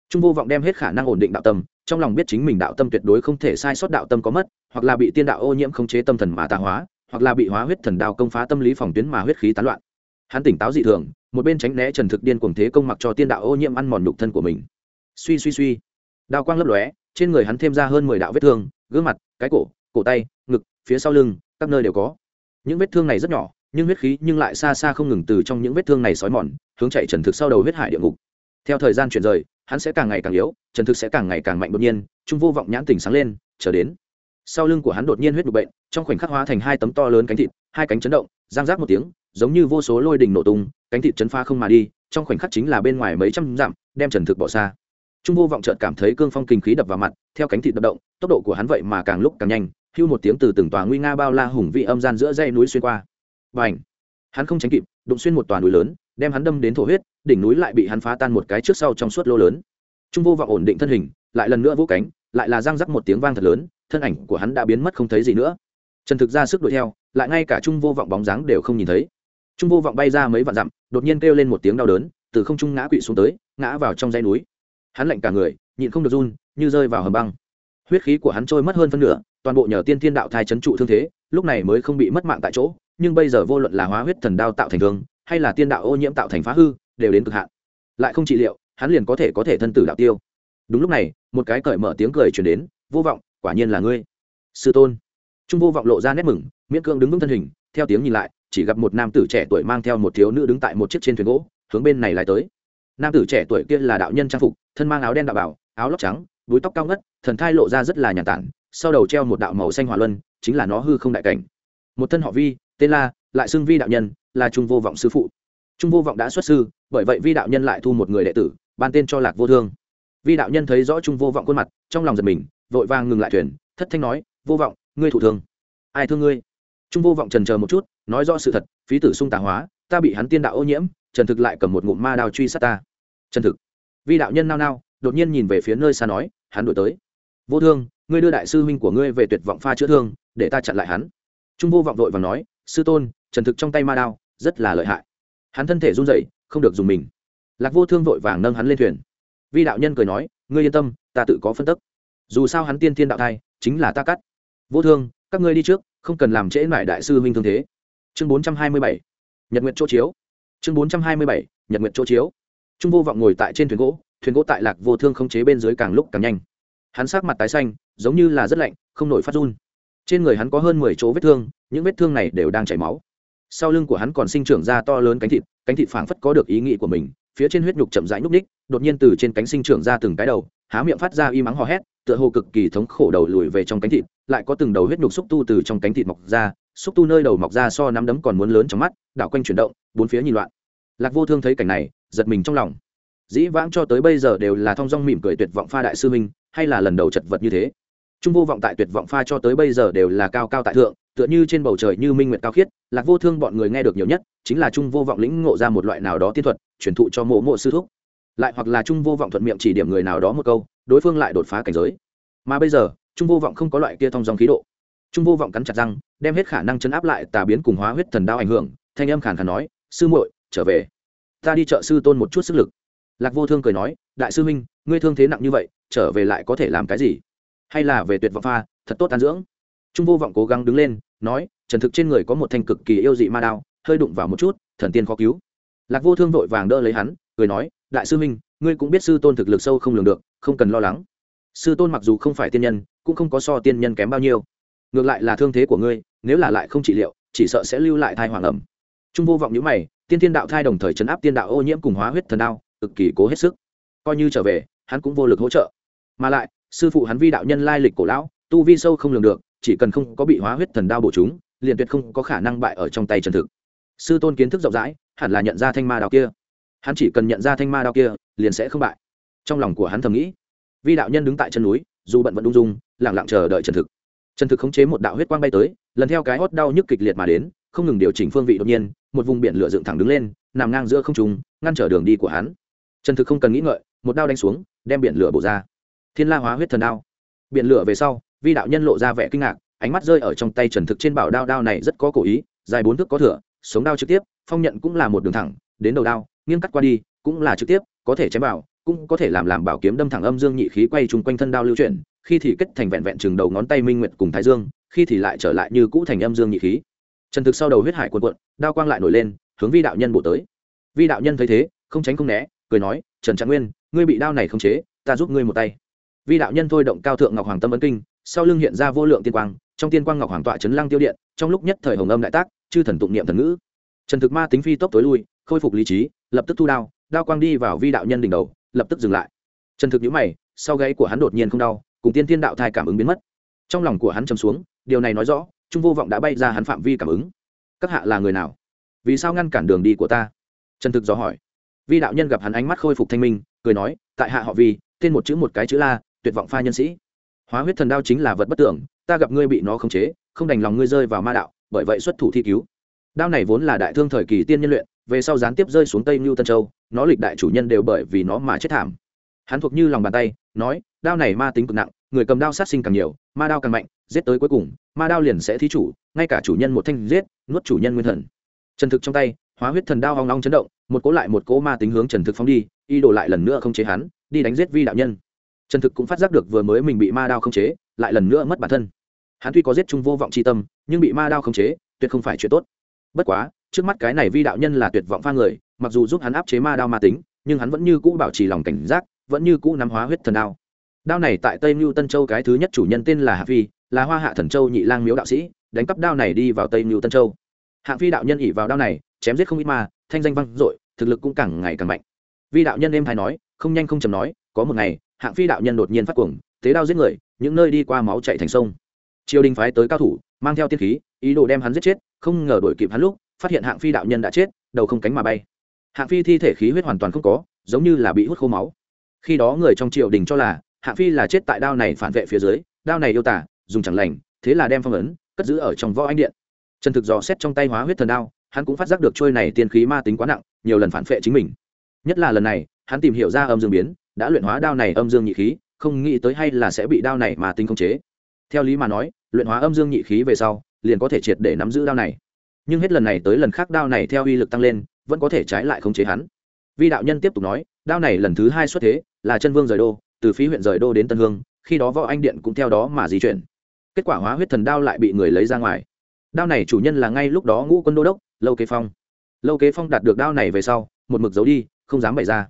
Trung vô vọng đem hết khả năng ổn định đạo tâm, trong lòng biết chính mình đạo tâm tuyệt đối không thể sai sót đạo tâm có mất, hoặc là bị tiên đạo ô nhiễm khống chế tâm thần mà tà hóa, hoặc là bị hóa huyết thần đao công phá tâm lý phòng tuyến mà huyết khí tán loạn. Hắn tỉnh táo dị thường, một bên tránh né trần thực điên cuồng thế công mặc cho tiên đạo ô nhiễm ăn mòn nhục thân của mình. Suy suy suy. Đao quang lấp lóe, trên người hắn thêm ra hơn mười đạo vết thương, gương mặt, cái cổ cổ tay, ngực, phía sau lưng, các nơi đều có. Những vết thương này rất nhỏ nhưng huyết khí nhưng lại xa xa không ngừng từ trong những vết thương này sói mòn, hướng chạy trần thực sau đầu huyết hải địa ngục. Theo thời gian chuyển rời, hắn sẽ càng ngày càng yếu, trần thực sẽ càng ngày càng mạnh đột nhiên, trung vô vọng nhãn tỉnh sáng lên, chờ đến. Sau lưng của hắn đột nhiên huyết đục bệnh, trong khoảnh khắc hóa thành hai tấm to lớn cánh thịt, hai cánh chấn động giang rác một tiếng, giống như vô số lôi đình nổ tung, cánh thịt chấn pha không mà đi, trong khoảnh khắc chính là bên ngoài mấy trăm dặm, đem trần thực bỏ xa. Trung vô vọng chợt cảm thấy cương phong kinh khí đập vào mặt, theo cánh thịt đập động, tốc độ của hắn vậy mà càng lúc càng nhanh, hưu một tiếng từ từng tòa nguy nga bao la hùng vị âm gian giữa dây núi xuyên qua và ảnh. Hắn không tránh kịp, đụng xuyên một toàn núi lớn, đem hắn đâm đến thổ huyết, đỉnh núi lại bị hắn phá tan một cái trước sau trong suốt lô lớn. Trung vô vọng ổn định thân hình, lại lần nữa vỗ cánh, lại là răng rắc một tiếng vang thật lớn, thân ảnh của hắn đã biến mất không thấy gì nữa. Trần thực ra sức đuổi theo, lại ngay cả trung vô vọng bóng dáng đều không nhìn thấy. Trung vô vọng bay ra mấy vạn dặm, đột nhiên kêu lên một tiếng đau đớn, từ không trung ngã quỵ xuống tới, ngã vào trong dãy núi. Hắn lạnh cả người, nhịn không được run, như rơi vào hầm băng. Huyết khí của hắn trôi mất hơn phân nửa, toàn bộ nhờ tiên thiên đạo thai chấn trụ thương thế, lúc này mới không bị mất mạng tại chỗ nhưng bây giờ vô luận là hóa huyết thần đao tạo thành thương, hay là tiên đạo ô nhiễm tạo thành phá hư, đều đến cực hạn. Lại không trị liệu, hắn liền có thể có thể thân tử đạo tiêu. Đúng lúc này, một cái cởi mở tiếng cười chuyển đến, vô vọng, quả nhiên là ngươi. Sư tôn. Trung vô vọng lộ ra nét mừng, miễn cưỡng đứng vững thân hình, theo tiếng nhìn lại, chỉ gặp một nam tử trẻ tuổi mang theo một thiếu nữ đứng tại một chiếc trên thuyền gỗ, hướng bên này lại tới. Nam tử trẻ tuổi kia là đạo nhân trang phục, thân mang áo đen đạo bảo, áo lóc trắng, búi tóc cao ngất, thần thai lộ ra rất là nhàn tản, sau đầu treo một đạo màu xanh hỏa luân, chính là nó hư không đại cảnh. Một thân họ vi tên la lại xưng vi đạo nhân, là trung vô vọng sư phụ. Trung vô vọng đã xuất sư, bởi vậy vi đạo nhân lại thu một người đệ tử, ban tên cho lạc vô thương. Vi đạo nhân thấy rõ trung vô vọng khuôn mặt, trong lòng giật mình, vội vàng ngừng lại thuyền, thất thanh nói, vô vọng, ngươi thủ thương. Ai thương ngươi? Trung vô vọng trần chờ một chút, nói rõ sự thật, phí tử sung tà hóa, ta bị hắn tiên đạo ô nhiễm, trần thực lại cầm một ngụm ma đao truy sát ta. Trần thực, vi đạo nhân nao nao, đột nhiên nhìn về phía nơi xa nói, hắn đổi tới. Vô thương, ngươi đưa đại sư huynh của ngươi về tuyệt vọng pha chữa thương, để ta chặn lại hắn. Trung vô vọng vội và nói sư tôn, trần thực trong tay ma đao, rất là lợi hại. Hắn thân thể run rẩy, không được dùng mình. Lạc vô thương vội vàng nâng hắn lên thuyền. Vi đạo nhân cười nói, ngươi yên tâm, ta tự có phân tức. Dù sao hắn tiên thiên đạo thai, chính là ta cắt. Vô thương, các ngươi đi trước, không cần làm trễ mãi đại sư huynh thương thế. Chương bốn trăm hai mươi bảy, nhật nguyện chỗ chiếu. Chương bốn trăm hai mươi bảy, nhật nguyện chỗ chiếu. Trung vô vọng ngồi tại trên thuyền gỗ thuyền gỗ tại lạc vô thương không chế bên dưới càng lúc càng nhanh. Hắn sát mặt tái xanh, giống như là rất lạnh, không nổi phát run trên người hắn có hơn mười chỗ vết thương, những vết thương này đều đang chảy máu. Sau lưng của hắn còn sinh trưởng ra to lớn cánh thịt cánh thịt phảng phất có được ý nghĩ của mình, phía trên huyết nhục chậm rãi nhúc ních đột nhiên từ trên cánh sinh trưởng ra từng cái đầu, há miệng phát ra y mắng hò hét, tựa hồ cực kỳ thống khổ đầu lùi về trong cánh thịt, lại có từng đầu huyết nhục xúc tu từ trong cánh thịt mọc ra, xúc tu nơi đầu mọc ra so nắm đấm còn muốn lớn trong mắt, đảo quanh chuyển động, bốn phía nhìn loạn. Lạc vô thương thấy cảnh này, giật mình trong lòng. Dĩ vãng cho tới bây giờ đều là thong dong mỉm cười tuyệt vọng pha đại sư minh, hay là lần đầu chật vật như thế? Trung vô vọng tại tuyệt vọng pha cho tới bây giờ đều là cao cao tại thượng, tựa như trên bầu trời như minh nguyệt cao khiết, lạc vô thương bọn người nghe được nhiều nhất chính là trung vô vọng lĩnh ngộ ra một loại nào đó tiên thuật, truyền thụ cho mộ mộ sư thúc. Lại hoặc là trung vô vọng thuận miệng chỉ điểm người nào đó một câu, đối phương lại đột phá cảnh giới. Mà bây giờ, trung vô vọng không có loại kia thong dòng khí độ. Trung vô vọng cắn chặt răng, đem hết khả năng chấn áp lại tà biến cùng hóa huyết thần đao ảnh hưởng, thanh âm khàn khàn nói, sư muội, trở về. Ta đi chợ sư tôn một chút sức lực. Lạc vô thương cười nói, đại sư huynh, ngươi thương thế nặng như vậy, trở về lại có thể làm cái gì? Hay là về tuyệt vọng pha, thật tốt tàn dưỡng. Trung vô vọng cố gắng đứng lên, nói, trần thực trên người có một thanh cực kỳ yêu dị ma đao, hơi đụng vào một chút, thần tiên khó cứu. Lạc vô thương vội vàng đỡ lấy hắn, cười nói, đại sư huynh, ngươi cũng biết sư tôn thực lực sâu không lường được, không cần lo lắng. Sư tôn mặc dù không phải tiên nhân, cũng không có so tiên nhân kém bao nhiêu. Ngược lại là thương thế của ngươi, nếu là lại không trị liệu, chỉ sợ sẽ lưu lại thai hoàng ẩm. Trung vô vọng nhữ mày, tiên thiên đạo thai đồng thời chấn áp tiên đạo ô nhiễm cùng hóa huyết thần đao, cực kỳ cố hết sức. Coi như trở về, hắn cũng vô lực hỗ trợ. Mà lại sư phụ hắn vi đạo nhân lai lịch cổ lão, tu vi sâu không lường được, chỉ cần không có bị hóa huyết thần đao bổ chúng, liền tuyệt không có khả năng bại ở trong tay trần thực. Sư tôn kiến thức rộng rãi, hẳn là nhận ra thanh ma đao kia. Hắn chỉ cần nhận ra thanh ma đao kia, liền sẽ không bại. Trong lòng của hắn thầm nghĩ, vi đạo nhân đứng tại chân núi, dù bận vẫn ung dung lẳng lặng chờ đợi trần thực. Trần thực khống chế một đạo huyết quang bay tới, lần theo cái hót đau nhức kịch liệt mà đến, không ngừng điều chỉnh phương vị đột nhiên, một vùng biển lửa dựng thẳng đứng lên, nằm ngang giữa không trùng ngăn trở đường đi của hắn. Trần thực không cần nghĩ ngợi, một đao đánh xuống, đem biển lửa bổ ra thiên la hóa huyết thần đao. Biện lửa về sau, vi đạo nhân lộ ra vẻ kinh ngạc, ánh mắt rơi ở trong tay trần thực trên bảo đao đao này rất có cổ ý, dài bốn thước có thửa, sống đao trực tiếp, phong nhận cũng là một đường thẳng, đến đầu đao, nghiêng cắt qua đi, cũng là trực tiếp, có thể chém vào, cũng có thể làm làm bảo kiếm đâm thẳng âm dương nhị khí quay chung quanh thân đao lưu chuyển, khi thì kết thành vẹn vẹn chừng đầu ngón tay minh nguyệt cùng thái dương, khi thì lại trở lại như cũ thành âm dương nhị khí. Trần thực sau đầu huyết hải cuộn cuộn, đao quang lại nổi lên, hướng vi đạo nhân bổ tới. Vi đạo nhân thấy thế, không tránh không né, cười nói, trần trạng nguyên, ngươi bị đao này không chế, ta giúp ngươi một tay vi đạo nhân thôi động cao thượng ngọc hoàng tâm ấn kinh, sau lưng hiện ra vô lượng tiên quang, trong tiên quang ngọc hoàng tọa chấn lăng tiêu điện, trong lúc nhất thời hồng âm đại tác, chư thần tụng niệm thần ngữ. Trần thực ma tính phi tốc tối lui, khôi phục lý trí, lập tức thu đao đao quang đi vào vi đạo nhân đỉnh đầu, lập tức dừng lại. Trần thực nhữ mày, sau gáy của hắn đột nhiên không đau, cùng tiên thiên đạo thai cảm ứng biến mất. Trong lòng của hắn chấm xuống, điều này nói rõ, trung vô vọng đã bay ra hắn phạm vi cảm ứng. Các hạ là người nào? Vì sao ngăn cản đường đi của ta? Trần thực dò hỏi. Vi đạo nhân gặp hắn ánh mắt khôi phục thanh minh, cười nói, tại hạ họ vi, tên một chữ một cái chữ la tuyệt vọng pha nhân sĩ. Hóa huyết thần đao chính là vật bất tưởng, ta gặp ngươi bị nó khống chế, không đành lòng ngươi rơi vào ma đạo, bởi vậy xuất thủ thi cứu. Đao này vốn là đại thương thời kỳ tiên nhân luyện, về sau gián tiếp rơi xuống tây mưu tân châu, nó lịch đại chủ nhân đều bởi vì nó mà chết thảm. Hắn thuộc như lòng bàn tay, nói, đao này ma tính cực nặng, người cầm đao sát sinh càng nhiều, ma đao càng mạnh, giết tới cuối cùng, ma đao liền sẽ thí chủ, ngay cả chủ nhân một thanh giết, nuốt chủ nhân nguyên thần. Trần thực trong tay, hóa huyết thần đao hoang long chấn động, một cố lại một cố ma tính hướng trần thực phóng đi, y đổ lại lần nữa không chế hắn, đi đánh giết vi đạo nhân trần thực cũng phát giác được vừa mới mình bị ma đao không chế, lại lần nữa mất bản thân. Hắn tuy có giết chung vô vọng c tâm, nhưng bị ma đao không chế, tuyệt không phải chuyện tốt. Bất quá, trước mắt cái này vi đạo nhân là tuyệt vọng pha người, mặc dù giúp hắn áp chế ma đao ma tính, nhưng hắn vẫn như cũ bảo trì lòng cảnh giác, vẫn như cũ nắm hóa huyết thần đao. Đao này tại tây mưu tân châu cái thứ nhất chủ nhân tên là hạ phi, là hoa hạ thần châu nhị lang miếu đạo sĩ, đánh cắp đao này đi vào tây mưu tân châu. Hạng phi đạo nhân ỉ vào đao này, chém giết không ít ma, thanh danh vang dội, thực lực cũng càng ngày càng mạnh. Vi đạo nhân êm hay nói, không nhanh không chầm nói, có một ngày hạng phi đạo nhân đột nhiên phát cuồng tế đao giết người, những nơi đi qua máu chạy thành sông. Triều đình phái tới cao thủ, mang theo tiên khí, ý đồ đem hắn giết chết, không ngờ đổi kịp hắn lúc, phát hiện hạng phi đạo nhân đã chết, đầu không cánh mà bay. Hạng phi thi thể khí huyết hoàn toàn không có, giống như là bị hút khô máu. Khi đó người trong triều đình cho là, hạng phi là chết tại đao này phản vệ phía dưới, đao này yêu tả, dùng chẳng lành, thế là đem phong ấn, cất giữ ở trong võ anh điện. Trần thực dò xét trong tay hóa huyết thần đao, hắn cũng phát giác được trôi này tiên khí ma tính quá nặng, nhiều lần phản vệ chính mình. Nhất là lần này, hắn tìm hiểu ra âm dương biến đã luyện hóa đao này âm dương nhị khí, không nghĩ tới hay là sẽ bị đao này mà tinh không chế. Theo lý mà nói, luyện hóa âm dương nhị khí về sau, liền có thể triệt để nắm giữ đao này. Nhưng hết lần này tới lần khác đao này theo uy lực tăng lên, vẫn có thể trái lại khống chế hắn. Vi đạo nhân tiếp tục nói, đao này lần thứ hai xuất thế, là chân vương rời đô, từ phí huyện rời đô đến tân hương, khi đó võ anh điện cũng theo đó mà di chuyển. Kết quả hóa huyết thần đao lại bị người lấy ra ngoài. Đao này chủ nhân là ngay lúc đó ngũ quân đô đốc, lâu kế phong. Lâu kế phong đạt được đao này về sau, một mực giấu đi, không dám bày ra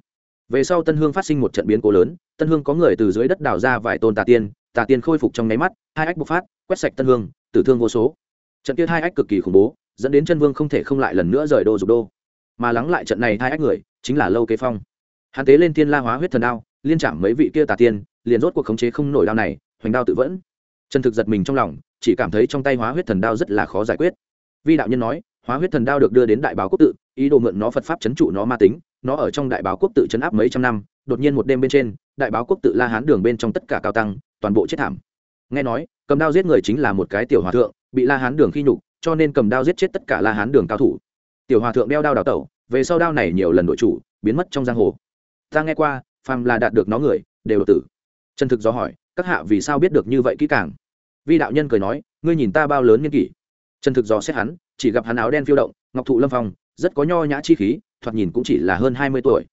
về sau tân hương phát sinh một trận biến cố lớn, tân hương có người từ dưới đất đào ra vài tôn tà tiên tà tiên khôi phục trong nháy mắt, hai ách bộc phát, quét sạch tân hương, tử thương vô số. Trận kia hai ách cực kỳ khủng bố, dẫn đến chân vương không thể không lại lần nữa rời đô dục đô. Mà lắng lại trận này hai ách người, chính là lâu kế phong. Hắn tế lên tiên la hóa huyết thần đao, liên chạm mấy vị kia tà tiên, liền rốt cuộc khống chế không nổi đao này, hoành đao tự vẫn. Trần thực giật mình trong lòng, chỉ cảm thấy trong tay hóa huyết thần đao rất là khó giải quyết. Vi đạo nhân nói hóa huyết thần đao được đưa đến đại báo quốc tự, ý đồ mượn nó phật pháp chấn trụ nó ma tính, nó ở trong đại báo quốc tự chấn áp mấy trăm năm, đột nhiên một đêm bên trên, đại báo quốc tự la hán đường bên trong tất cả cao tăng, toàn bộ chết thảm. Nghe nói, cầm đao giết người chính là một cái tiểu hòa thượng, bị la hán đường khi nhục, cho nên cầm đao giết chết tất cả la hán đường cao thủ. Tiểu hòa thượng đeo đao đào tẩu, về sau đao này nhiều lần đội chủ, biến mất trong giang hồ. Ta nghe qua, phàm là đạt được nó người, đều đột tử. Trần thực do hỏi, các hạ vì sao biết được như vậy kỹ càng? Vi đạo nhân cười nói, ngươi nhìn ta bao lớn nhân kỷ. Trần thực do xét hắn chỉ gặp hắn áo đen phiêu động, ngọc thụ lâm phong, rất có nho nhã chi khí, thoạt nhìn cũng chỉ là hơn hai mươi tuổi.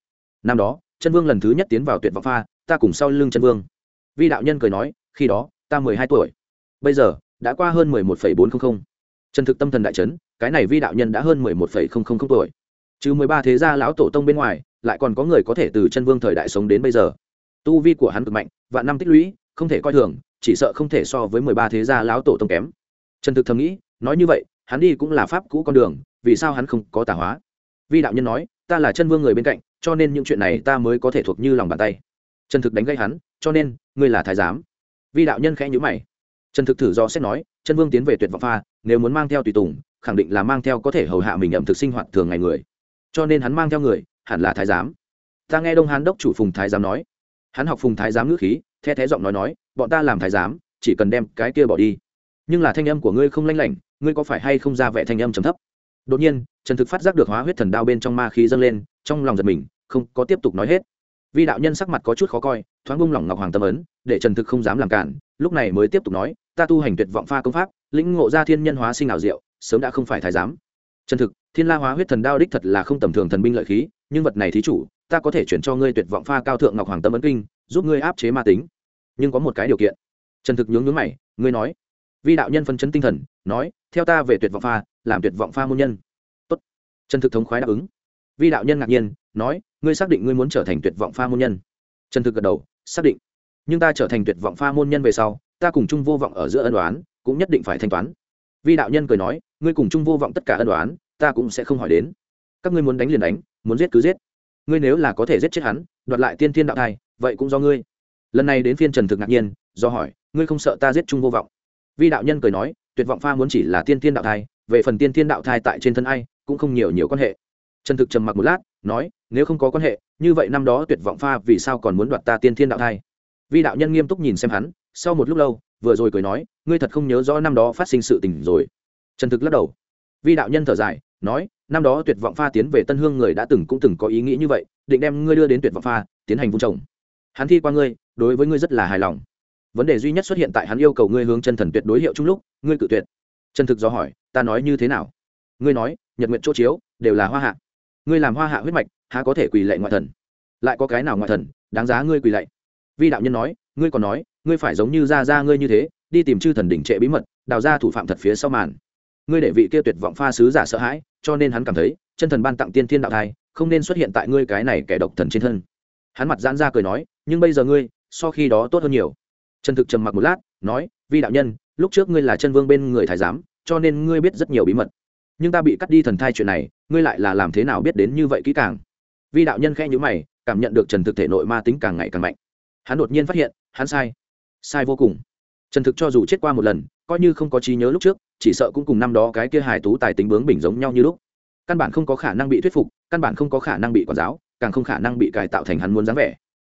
Năm đó, chân vương lần thứ nhất tiến vào tuyệt vọng pha, ta cùng sau lưng chân vương. Vi đạo nhân cười nói, khi đó, ta mười hai tuổi. Bây giờ, đã qua hơn mười một phẩy bốn trăm linh chân thực tâm thần đại trấn cái này vi đạo nhân đã hơn mười một phẩy không không không tuổi. Chứ mười ba thế gia lão tổ tông bên ngoài, lại còn có người có thể từ chân vương thời đại sống đến bây giờ. Tu vi của hắn cực mạnh, vạn năm tích lũy, không thể coi thường, chỉ sợ không thể so với mười ba thế gia lão tổ tông kém. Trần thực thầm nghĩ, nói như vậy hắn đi cũng là pháp cũ con đường, vì sao hắn không có tà hóa? Vi đạo nhân nói, ta là chân vương người bên cạnh, cho nên những chuyện này ta mới có thể thuộc như lòng bàn tay. Trần thực đánh gây hắn, cho nên, ngươi là thái giám. Vi đạo nhân khẽ nhữ mày. Trần thực thử do xét nói, chân vương tiến về tuyệt vọng pha, nếu muốn mang theo tùy tùng, khẳng định là mang theo có thể hầu hạ mình ẩm thực sinh hoạt thường ngày người. Cho nên hắn mang theo người, hẳn là thái giám. Ta nghe đông hán đốc chủ phùng thái giám nói. Hắn học phùng thái giám ngữ khí, the thé giọng nói nói, bọn ta làm thái giám, chỉ cần đem cái kia bỏ đi. Nhưng là thanh âm của ngươi không lanh lảnh ngươi có phải hay không ra vẻ thanh âm trầm thấp? Đột nhiên, trần thực phát giác được hóa huyết thần đao bên trong ma khí dâng lên, trong lòng giật mình, không có tiếp tục nói hết. Vi đạo nhân sắc mặt có chút khó coi, thoáng bung lỏng ngọc hoàng tâm ấn, để trần thực không dám làm cản, lúc này mới tiếp tục nói, ta tu hành tuyệt vọng pha công pháp, lĩnh ngộ ra thiên nhân hóa sinh ảo diệu, sớm đã không phải thái giám. Trần thực, thiên la hóa huyết thần đao đích thật là không tầm thường thần binh lợi khí, nhưng vật này thí chủ, ta có thể chuyển cho ngươi tuyệt vọng pha cao thượng ngọc hoàng tâm ấn kinh, giúp ngươi áp chế ma tính. Nhưng có một cái điều kiện. Trần thực nhướng nhướng mày, ngươi nói vi đạo nhân phân chấn tinh thần, nói, theo ta về tuyệt vọng pha, làm tuyệt vọng pha môn nhân. Tốt. trần thực thống khoái đáp ứng. Vi đạo nhân ngạc nhiên, nói, ngươi xác định ngươi muốn trở thành tuyệt vọng pha môn nhân? Trần thực gật đầu, xác định. Nhưng ta trở thành tuyệt vọng pha môn nhân về sau, ta cùng chung vô vọng ở giữa ân đoán cũng nhất định phải thanh toán. Vi đạo nhân cười nói, ngươi cùng chung vô vọng tất cả ân đoán ta cũng sẽ không hỏi đến. Các ngươi muốn đánh liền đánh, muốn giết cứ giết. Ngươi nếu là có thể giết chết hắn, đoạt lại tiên thiên đạo thai, vậy cũng do ngươi. Lần này đến phiên trần thực ngạc nhiên, do hỏi, ngươi không sợ ta giết chung vô vọng? Vi đạo nhân cười nói, tuyệt vọng pha muốn chỉ là tiên thiên đạo thai, về phần tiên thiên đạo thai tại trên thân ai, cũng không nhiều nhiều quan hệ. Trần thực trầm mặc một lát, nói, nếu không có quan hệ, như vậy năm đó tuyệt vọng pha vì sao còn muốn đoạt ta tiên thiên đạo thai? Vi đạo nhân nghiêm túc nhìn xem hắn, sau một lúc lâu, vừa rồi cười nói, ngươi thật không nhớ rõ năm đó phát sinh sự tình rồi. Trần thực lắc đầu. Vi đạo nhân thở dài, nói, năm đó tuyệt vọng pha tiến về tân hương người đã từng cũng từng có ý nghĩ như vậy, định đem ngươi đưa đến tuyệt vọng pha, tiến hành vung trồng. Hắn thi qua ngươi, đối với ngươi rất là hài lòng vấn đề duy nhất xuất hiện tại hắn yêu cầu ngươi hướng chân thần tuyệt đối hiệu chung lúc, ngươi cự tuyệt. Chân thực do hỏi, ta nói như thế nào? Ngươi nói, nhật nguyện chỗ chiếu, đều là hoa hạ. Ngươi làm hoa hạ huyết mạch, há có thể quỳ lệ ngoại thần? Lại có cái nào ngoại thần, đáng giá ngươi quỳ lệ vi đạo nhân nói, ngươi còn nói, ngươi phải giống như ra ra ngươi như thế, đi tìm chư thần đỉnh trệ bí mật, đào ra thủ phạm thật phía sau màn. Ngươi để vị kia tuyệt vọng pha sứ giả sợ hãi, cho nên hắn cảm thấy, chân thần ban tặng tiên thiên đạo thai, không nên xuất hiện tại ngươi cái này kẻ độc thần trên thân. Hắn mặt giãn ra cười nói, nhưng bây giờ ngươi, so khi đó tốt hơn nhiều trần thực trầm mặc một lát, nói, vi đạo nhân, lúc trước ngươi là chân vương bên người thái giám, cho nên ngươi biết rất nhiều bí mật. Nhưng ta bị cắt đi thần thai chuyện này, ngươi lại là làm thế nào biết đến như vậy kỹ càng? Vi đạo nhân khẽ nhữ mày, cảm nhận được trần thực thể nội ma tính càng ngày càng mạnh. Hắn đột nhiên phát hiện, hắn sai. Sai vô cùng. Trần thực cho dù chết qua một lần, coi như không có trí nhớ lúc trước, chỉ sợ cũng cùng năm đó cái kia hài tú tài tính bướng bình giống nhau như lúc. Căn bản không có khả năng bị thuyết phục, căn bản không có khả năng bị quản giáo, càng không khả năng bị cải tạo thành hắn muốn dáng vẻ.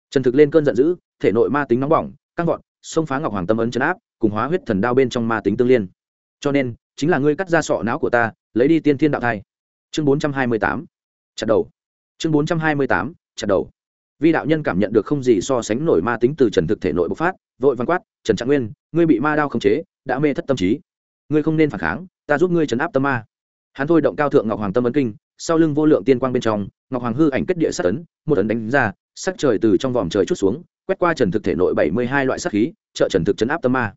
Trần thực lên cơn giận dữ, thể nội ma tính nóng bỏng, căng vọt xông phá ngọc hoàng tâm ấn chấn áp, cùng hóa huyết thần đao bên trong ma tính tương liên. Cho nên, chính là ngươi cắt ra sọ não của ta, lấy đi tiên thiên đạo thai. Chương bốn trăm hai mươi tám, chặt đầu. Chương bốn trăm hai mươi tám, chặt đầu. Vi đạo nhân cảm nhận được không gì so sánh nổi ma tính từ trần thực thể nội bộc phát, vội văn quát, trần trạng nguyên, ngươi bị ma đao khống chế, đã mê thất tâm trí. Ngươi không nên phản kháng, ta giúp ngươi chấn áp tâm ma. Hắn thôi động cao thượng ngọc hoàng tâm ấn kinh, sau lưng vô lượng tiên quang bên trong, ngọc hoàng hư ảnh kết địa sát ấn, một ấn đánh ra, sắc trời từ trong vòm trời chút xuống quét qua trần thực thể nội bảy mươi hai loại sắc khí, trợ trần thực chấn áp tâm ma.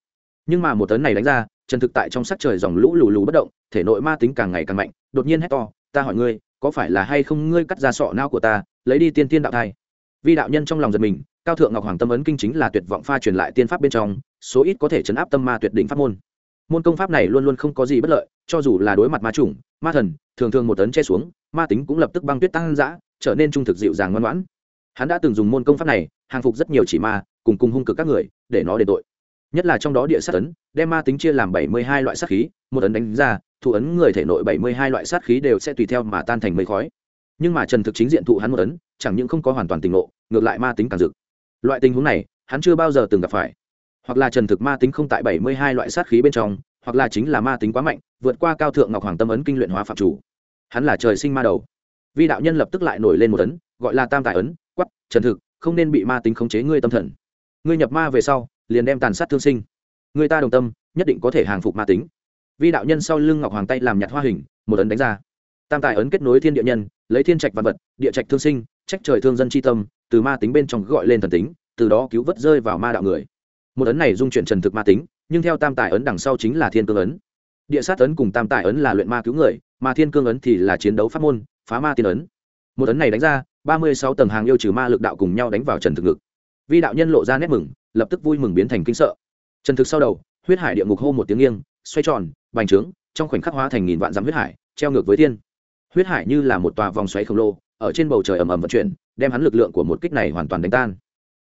Nhưng mà một tấn này đánh ra, trần thực tại trong sắc trời dòng lũ lù lù bất động, thể nội ma tính càng ngày càng mạnh, đột nhiên hét to, ta hỏi ngươi, có phải là hay không ngươi cắt ra sọ não của ta, lấy đi tiên tiên đạo thai? Vi đạo nhân trong lòng giật mình, cao thượng ngọc hoàng tâm ấn kinh chính là tuyệt vọng pha truyền lại tiên pháp bên trong, số ít có thể chấn áp tâm ma tuyệt đỉnh pháp môn. Môn công pháp này luôn luôn không có gì bất lợi, cho dù là đối mặt ma chủng, ma thần, thường thường một tấn che xuống, ma tính cũng lập tức băng tuyết tăng dã, trở nên trung thực dịu dàng ngoan ngoãn. Hắn đã từng dùng môn công pháp này hàng phục rất nhiều chỉ ma, cùng cùng hung cực các người, để nó đền tội. Nhất là trong đó địa sát ấn, đem ma tính chia làm bảy mươi hai loại sát khí, một ấn đánh ra, thụ ấn người thể nội bảy mươi hai loại sát khí đều sẽ tùy theo mà tan thành mây khói. Nhưng mà trần thực chính diện thụ hắn một ấn, chẳng những không có hoàn toàn tình ngộ, ngược lại ma tính càng dực loại tình huống này, hắn chưa bao giờ từng gặp phải. Hoặc là trần thực ma tính không tại bảy mươi hai loại sát khí bên trong, hoặc là chính là ma tính quá mạnh, vượt qua cao thượng ngọc hoàng tâm ấn kinh luyện hóa phạm chủ. Hắn là trời sinh ma đầu. Vi đạo nhân lập tức lại nổi lên một ấn, gọi là tam tài ấn quắp trần thực không nên bị ma tính khống chế ngươi tâm thần. Ngươi nhập ma về sau, liền đem tàn sát thương sinh. Người ta đồng tâm, nhất định có thể hàng phục ma tính. Vi đạo nhân sau lưng ngọc hoàng tay làm nhặt hoa hình, một ấn đánh ra. Tam tài ấn kết nối thiên địa nhân, lấy thiên trạch văn vật, địa trạch thương sinh, trách trời thương dân c tâm, từ ma tính bên trong gọi lên thần tính, từ đó cứu vớt rơi vào ma đạo người. Một ấn này dung chuyển trần thực ma tính, nhưng theo tam tài ấn đằng sau chính là thiên cương ấn. Địa sát ấn cùng tam tài ấn là luyện ma cứu người, mà thiên cương ấn thì là chiến đấu pháp môn, phá ma tiên ấn. Một ấn này đánh ra ba mươi sáu tầng hàng yêu trừ ma lực đạo cùng nhau đánh vào trần thực ngực. Vi đạo nhân lộ ra nét mừng, lập tức vui mừng biến thành kinh sợ. Trần thực sau đầu, huyết hải địa ngục hô một tiếng nghiêng, xoay tròn, bành trướng, trong khoảnh khắc hóa thành nghìn vạn dặm huyết hải, treo ngược với thiên. Huyết hải như là một tòa vòng xoáy khổng lồ, ở trên bầu trời ầm ầm vận chuyển, đem hắn lực lượng của một kích này hoàn toàn đánh tan.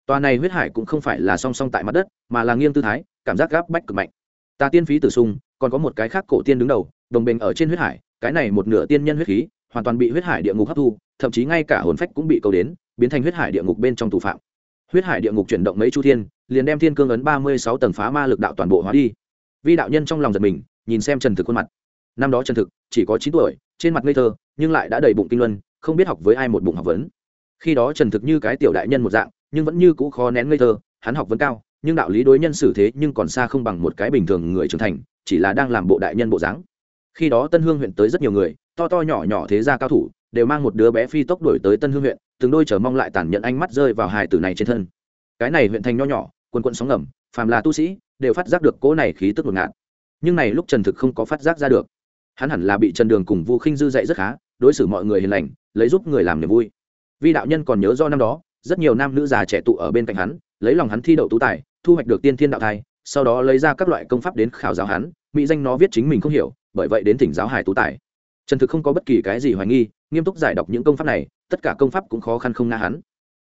Tòa này huyết hải cũng không phải là song song tại mặt đất, mà là nghiêng tư thái, cảm giác gáp bách cực mạnh. Ta tiên phí tử sung, còn có một cái khác cổ tiên đứng đầu, đồng bình ở trên huyết hải, cái này một nửa tiên nhân huyết khí hoàn toàn bị huyết hải địa ngục hấp thu, thậm chí ngay cả hồn phách cũng bị cầu đến, biến thành huyết hải địa ngục bên trong tù phạm. Huyết hải địa ngục chuyển động mấy chu thiên, liền đem thiên cương ấn ba mươi sáu tầng phá ma lực đạo toàn bộ hóa đi. Vi đạo nhân trong lòng giật mình, nhìn xem trần thực khuôn mặt. Năm đó trần thực chỉ có chín tuổi, trên mặt ngây thơ, nhưng lại đã đầy bụng kinh luân, không biết học với ai một bụng học vấn. Khi đó trần thực như cái tiểu đại nhân một dạng, nhưng vẫn như cũ khó nén ngây thơ, hắn học vấn cao, nhưng đạo lý đối nhân xử thế nhưng còn xa không bằng một cái bình thường người trưởng thành, chỉ là đang làm bộ đại nhân bộ dáng khi đó tân hương huyện tới rất nhiều người, to to nhỏ nhỏ thế gia cao thủ, đều mang một đứa bé phi tốc đổi tới tân hương huyện, từng đôi chờ mong lại tàn nhẫn ánh mắt rơi vào hài tử này trên thân. Cái này huyện thành nho nhỏ, quần quận sóng ngầm, phàm là tu sĩ, đều phát giác được cỗ này khí tức ngột ngạt. Nhưng này lúc trần thực không có phát giác ra được. Hắn hẳn là bị trần đường cùng vu khinh dư dạy rất khá, đối xử mọi người hiền lành, lấy giúp người làm niềm vui. Vi đạo nhân còn nhớ do năm đó, rất nhiều nam nữ già trẻ tụ ở bên cạnh hắn, lấy lòng hắn thi đậu tú tài, thu hoạch được tiên thiên đạo thai, sau đó lấy ra các loại công pháp đến khảo giáo hắn, mỹ danh nó viết chính mình không hiểu bởi vậy đến thỉnh giáo hải tú tài. Trần thực không có bất kỳ cái gì hoài nghi, nghiêm túc giải đọc những công pháp này, tất cả công pháp cũng khó khăn không nga hắn.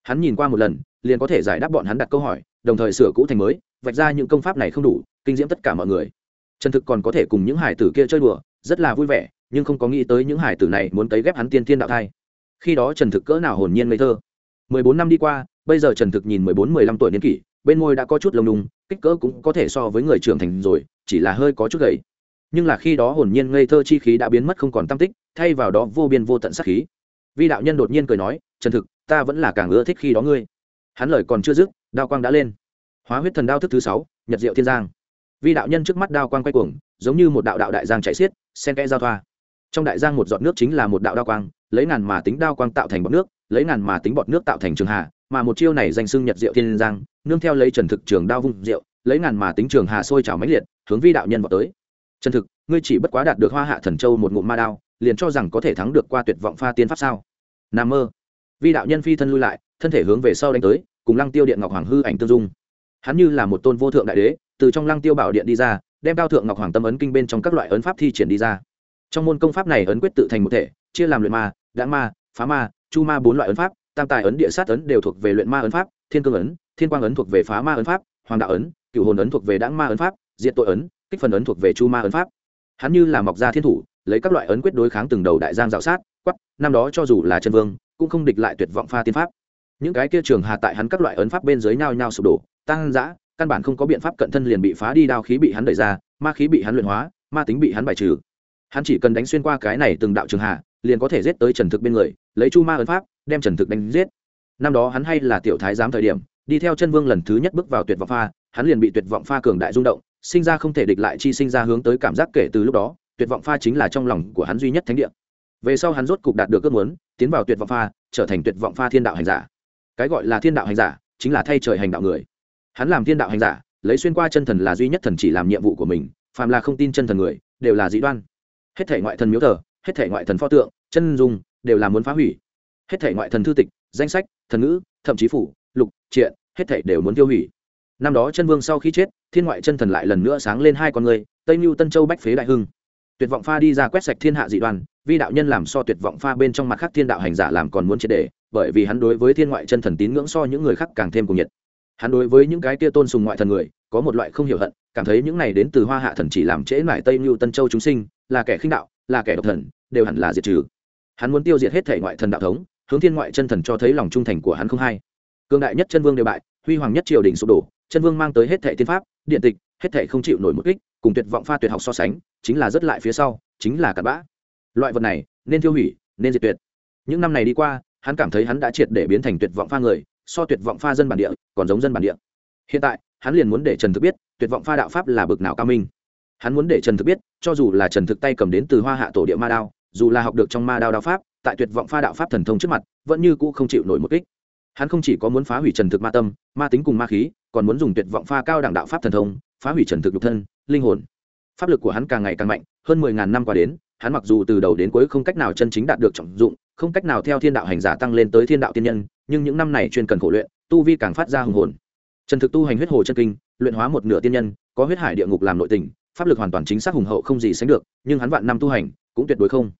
Hắn nhìn qua một lần, liền có thể giải đáp bọn hắn đặt câu hỏi, đồng thời sửa cũ thành mới, vạch ra những công pháp này không đủ, kinh diễm tất cả mọi người. Trần thực còn có thể cùng những hải tử kia chơi đùa, rất là vui vẻ, nhưng không có nghĩ tới những hải tử này muốn cấy ghép hắn tiên thiên đạo thai. Khi đó trần thực cỡ nào hồn nhiên ngây thơ. Mười bốn năm đi qua, bây giờ trần thực nhìn mười bốn, mười lăm tuổi niên kỷ, bên môi đã có chút lồng đùng, kích cỡ cũng có thể so với người trưởng thành rồi, chỉ là hơi có chút gầy nhưng là khi đó hồn nhiên ngây thơ chi khí đã biến mất không còn tâm tích, thay vào đó vô biên vô tận sát khí. Vi đạo nhân đột nhiên cười nói, trần thực, ta vẫn là càng ưa thích khi đó ngươi. Hắn lời còn chưa dứt, đao quang đã lên. Hóa huyết thần đao thức thứ sáu, nhật diệu thiên giang. Vi đạo nhân trước mắt đao quang quay cuồng, giống như một đạo đạo đại giang chạy xiết sen kẽ giao thoa. Trong đại giang một giọt nước chính là một đạo đao quang, lấy ngàn mà tính đao quang tạo thành bọt nước, lấy ngàn mà tính bọt nước tạo thành trường hà, mà một chiêu này danh xưng nhật diệu thiên giang, nương theo lấy trần thực trường đao vung diệu lấy ngàn mà tính trường hà sôi trào mãnh liệt, hướng vi đạo nhân vào tới trần thực, ngươi chỉ bất quá đạt được hoa hạ thần châu một ngụm ma đao, liền cho rằng có thể thắng được qua tuyệt vọng pha tiên pháp sao? Nam mơ. Vi đạo nhân phi thân lui lại, thân thể hướng về sau đánh tới, cùng lăng tiêu điện ngọc hoàng hư ảnh tương dung. Hắn như là một tôn vô thượng đại đế, từ trong lăng tiêu bảo điện đi ra, đem cao thượng ngọc hoàng tâm ấn kinh bên trong các loại ấn pháp thi triển đi ra. Trong môn công pháp này ấn quyết tự thành một thể, chia làm luyện ma đã ma, phá ma, chu ma bốn loại ấn pháp, tam tài ấn, địa sát ấn đều thuộc về luyện ma ấn pháp, thiên cương ấn, thiên quang ấn thuộc về phá ma ấn pháp, hoàng đạo ấn cựu hồn ấn thuộc về đáng ma ấn pháp diện tội ấn kích phần ấn thuộc về chu ma ấn pháp. Hắn như là mọc ra thiên thủ, lấy các loại ấn quyết đối kháng từng đầu đại giang dạo sát quắp năm đó cho dù là chân vương, cũng không địch lại tuyệt vọng pha tiên pháp. Những cái kia trường hà tại hắn các loại ấn pháp bên dưới nhau nhau sụp đổ, tăng dã, căn bản không có biện pháp cận thân liền bị phá đi đao khí bị hắn đẩy ra, ma khí bị hắn luyện hóa, ma tính bị hắn bài trừ. Hắn chỉ cần đánh xuyên qua cái này từng đạo trường hà, liền có thể giết tới trần thực bên người, lấy chu ma ấn pháp, đem trần thực đánh giết. Năm đó hắn hay là tiểu thái giám thời điểm, đi theo chân vương lần thứ nhất bước vào tuyệt vọng pha, hắn liền bị tuyệt vọng pha cường đại rung động sinh ra không thể địch lại chi sinh ra hướng tới cảm giác kể từ lúc đó, tuyệt vọng pha chính là trong lòng của hắn duy nhất thánh địa. Về sau hắn rốt cục đạt được ước muốn, tiến vào tuyệt vọng pha, trở thành tuyệt vọng pha thiên đạo hành giả. Cái gọi là thiên đạo hành giả chính là thay trời hành đạo người. Hắn làm thiên đạo hành giả, lấy xuyên qua chân thần là duy nhất thần chỉ làm nhiệm vụ của mình, phàm là không tin chân thần người, đều là dĩ đoan. Hết thể ngoại thần miếu thờ, hết thể ngoại thần pho tượng, chân dung, đều là muốn phá hủy. Hết thể ngoại thần thư tịch, danh sách, thần ngữ, thậm chí phủ, lục, triện, hết thể đều muốn tiêu hủy năm đó chân vương sau khi chết, thiên ngoại chân thần lại lần nữa sáng lên hai con người, tây mưu tân châu bách phế đại hưng. Tuyệt vọng pha đi ra quét sạch thiên hạ dị đoàn, vi đạo nhân làm so tuyệt vọng pha bên trong mặt khác thiên đạo hành giả làm còn muốn triệt đề bởi vì hắn đối với thiên ngoại chân thần tín ngưỡng so những người khác càng thêm cuồng nhiệt. Hắn đối với những cái kia tôn sùng ngoại thần người, có một loại không hiểu hận, cảm thấy những này đến từ hoa hạ thần chỉ làm trễ mải tây mưu tân châu chúng sinh, là kẻ khinh đạo, là kẻ độc thần, đều hẳn là diệt trừ. Hắn muốn tiêu diệt hết thể ngoại thần đạo thống, hướng thiên ngoại chân thần cho thấy lòng trung thành của hắn không hay. Cương đại nhất chân vương đều bại, huy hoàng nhất triều đình sụp đổ chân vương mang tới hết thệ tiên pháp, điện tịch, hết thệ không chịu nổi một kích, cùng tuyệt vọng pha tuyệt học so sánh, chính là rất lại phía sau, chính là cặn bã. Loại vật này, nên tiêu hủy, nên diệt tuyệt. Những năm này đi qua, hắn cảm thấy hắn đã triệt để biến thành tuyệt vọng pha người, so tuyệt vọng pha dân bản địa, còn giống dân bản địa. Hiện tại, hắn liền muốn để trần thực biết, tuyệt vọng pha đạo pháp là bực nào cao minh. Hắn muốn để trần thực biết, cho dù là trần thực tay cầm đến từ hoa hạ tổ địa ma đao, dù là học được trong ma đao đạo pháp, tại tuyệt vọng pha đạo pháp thần thông trước mặt, vẫn như cũ không chịu nổi một kích. Hắn không chỉ có muốn phá hủy trần thực ma tâm, ma tính cùng ma khí còn muốn dùng tuyệt vọng pha cao đẳng đạo pháp thần thông, phá hủy trần thực lục thân, linh hồn. Pháp lực của hắn càng ngày càng mạnh, hơn mười ngàn năm qua đến, hắn mặc dù từ đầu đến cuối không cách nào chân chính đạt được trọng dụng, không cách nào theo thiên đạo hành giả tăng lên tới thiên đạo tiên nhân, nhưng những năm này chuyên cần khổ luyện, tu vi càng phát ra hùng hồn. Trần thực tu hành huyết hồ chân kinh, luyện hóa một nửa tiên nhân, có huyết hải địa ngục làm nội tình, pháp lực hoàn toàn chính xác hùng hậu không gì sánh được, nhưng hắn vạn năm tu hành, cũng tuyệt đối không.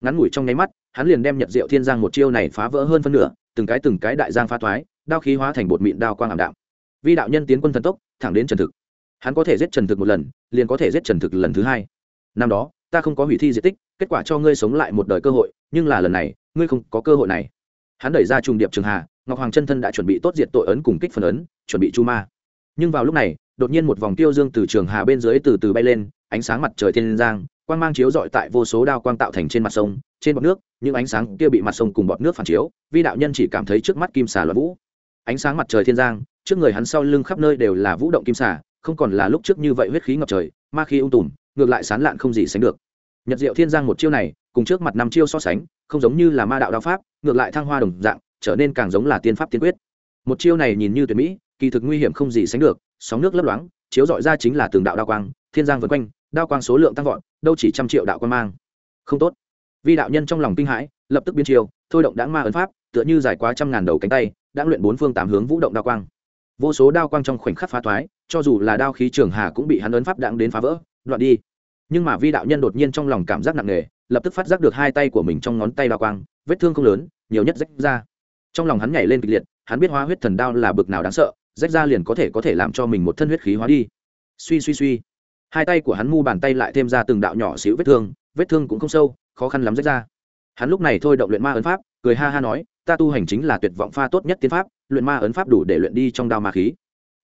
Ngắn ngủi trong nháy mắt, hắn liền đem nhật diệu thiên giang một chiêu này phá vỡ hơn phân nửa, từng cái từng cái đại giang phá thoái, đao khí hóa thành bột mịn đao quang ảm đạm vi đạo nhân tiến quân thần tốc, thẳng đến trần thực. Hắn có thể giết trần thực một lần, liền có thể giết trần thực lần thứ hai. Năm đó, ta không có hủy thi di tích, kết quả cho ngươi sống lại một đời cơ hội, nhưng là lần này, ngươi không có cơ hội này. Hắn đẩy ra trùng điệp trường hà, ngọc hoàng chân thân đã chuẩn bị tốt diệt tội ấn cùng kích phần ấn, chuẩn bị chu ma. Nhưng vào lúc này, đột nhiên một vòng tiêu dương từ trường hà bên dưới từ từ bay lên, ánh sáng mặt trời thiên giang, quang mang chiếu dọi tại vô số đao quang tạo thành trên mặt sông, trên bọt nước, những ánh sáng kia bị mặt sông cùng bọt nước phản chiếu, vi đạo nhân chỉ cảm thấy trước mắt kim xà loạn vũ. Ánh sáng mặt trời thiên giang trước người hắn sau lưng khắp nơi đều là vũ động kim xà, không còn là lúc trước như vậy huyết khí ngập trời, ma khí ung tùm, ngược lại sán lạn không gì sánh được. Nhật diệu thiên giang một chiêu này, cùng trước mặt năm chiêu so sánh, không giống như là ma đạo đao pháp, ngược lại thăng hoa đồng dạng, trở nên càng giống là tiên pháp tiên quyết. Một chiêu này nhìn như tuyệt mỹ, kỳ thực nguy hiểm không gì sánh được, sóng nước lấp loáng, chiếu dọi ra chính là từng đạo đao quang, thiên giang vân quanh, đao quang số lượng tăng vọt, đâu chỉ trăm triệu đạo quang mang. Không tốt. Vi đạo nhân trong lòng kinh hãi, lập tức biến chiêu, thôi động đáng ma ấn pháp, tựa như dài quá trăm ngàn đầu cánh tay đã luyện bốn phương tám hướng vũ động đao quang vô số đao quang trong khoảnh khắc phá thoái, cho dù là đao khí trường hà cũng bị hắn ấn pháp đặng đến phá vỡ, đoạn đi. Nhưng mà vi đạo nhân đột nhiên trong lòng cảm giác nặng nề, lập tức phát giác được hai tay của mình trong ngón tay đao quang, vết thương không lớn, nhiều nhất rách ra. Trong lòng hắn nhảy lên kịch liệt, hắn biết hóa huyết thần đao là bực nào đáng sợ, rách ra liền có thể có thể làm cho mình một thân huyết khí hóa đi. Suy suy suy. Hai tay của hắn mu bàn tay lại thêm ra từng đạo nhỏ xíu vết thương vết thương cũng không sâu, khó khăn lắm rách ra. Hắn lúc này thôi động luyện ma ấn pháp, cười ha ha nói ta tu hành chính là tuyệt vọng pha tốt nhất tiên pháp, luyện ma ấn pháp đủ để luyện đi trong đao ma khí.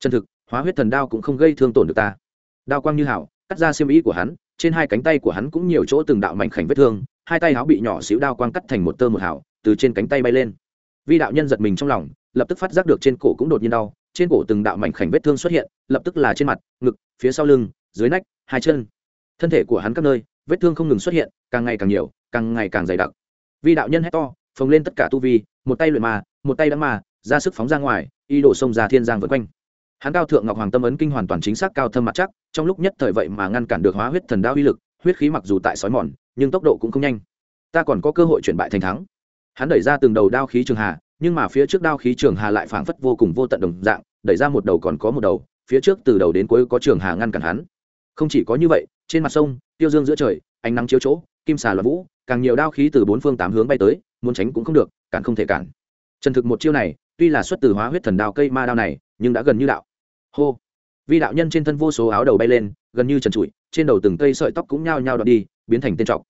Chân thực, hóa huyết thần đao cũng không gây thương tổn được ta. Đao quang như hảo, cắt ra xiêm ý của hắn, trên hai cánh tay của hắn cũng nhiều chỗ từng đạo mảnh khảnh vết thương, hai tay áo bị nhỏ xíu đao quang cắt thành một tơ một hảo từ trên cánh tay bay lên. Vi đạo nhân giật mình trong lòng, lập tức phát giác được trên cổ cũng đột nhiên đau, trên cổ từng đạo mảnh khảnh vết thương xuất hiện, lập tức là trên mặt, ngực, phía sau lưng, dưới nách, hai chân. Thân thể của hắn các nơi, vết thương không ngừng xuất hiện, càng ngày càng nhiều, càng ngày càng dày đặc. Vi đạo nhân hét to, phồng lên tất cả tu vi một tay luyện mà một tay đã mà ra sức phóng ra ngoài, y đổ sông ra thiên giang vượt quanh. Hắn cao thượng ngọc hoàng tâm ấn kinh hoàn toàn chính xác cao thâm mặt chắc, trong lúc nhất thời vậy mà ngăn cản được hóa huyết thần đao uy lực, huyết khí mặc dù tại sói mòn, nhưng tốc độ cũng không nhanh. Ta còn có cơ hội chuyển bại thành thắng. Hắn đẩy ra từng đầu đao khí trường hà, nhưng mà phía trước đao khí trường hà lại phảng phất vô cùng vô tận đồng dạng, đẩy ra một đầu còn có một đầu, phía trước từ đầu đến cuối có trường hà ngăn cản hắn. Không chỉ có như vậy, trên mặt sông, tiêu dương giữa trời, ánh nắng chiếu chỗ, kim xà loạn vũ, càng nhiều đao khí từ bốn phương tám hướng bay tới, muốn tránh cũng không được cản không thể cản. Trần thực một chiêu này, tuy là xuất từ hóa huyết thần đao cây ma đao này, nhưng đã gần như đạo. Hô. Vi đạo nhân trên thân vô số áo đầu bay lên, gần như trần trụi, trên đầu từng cây sợi tóc cũng nhao nhao đọt đi, biến thành tên trọc.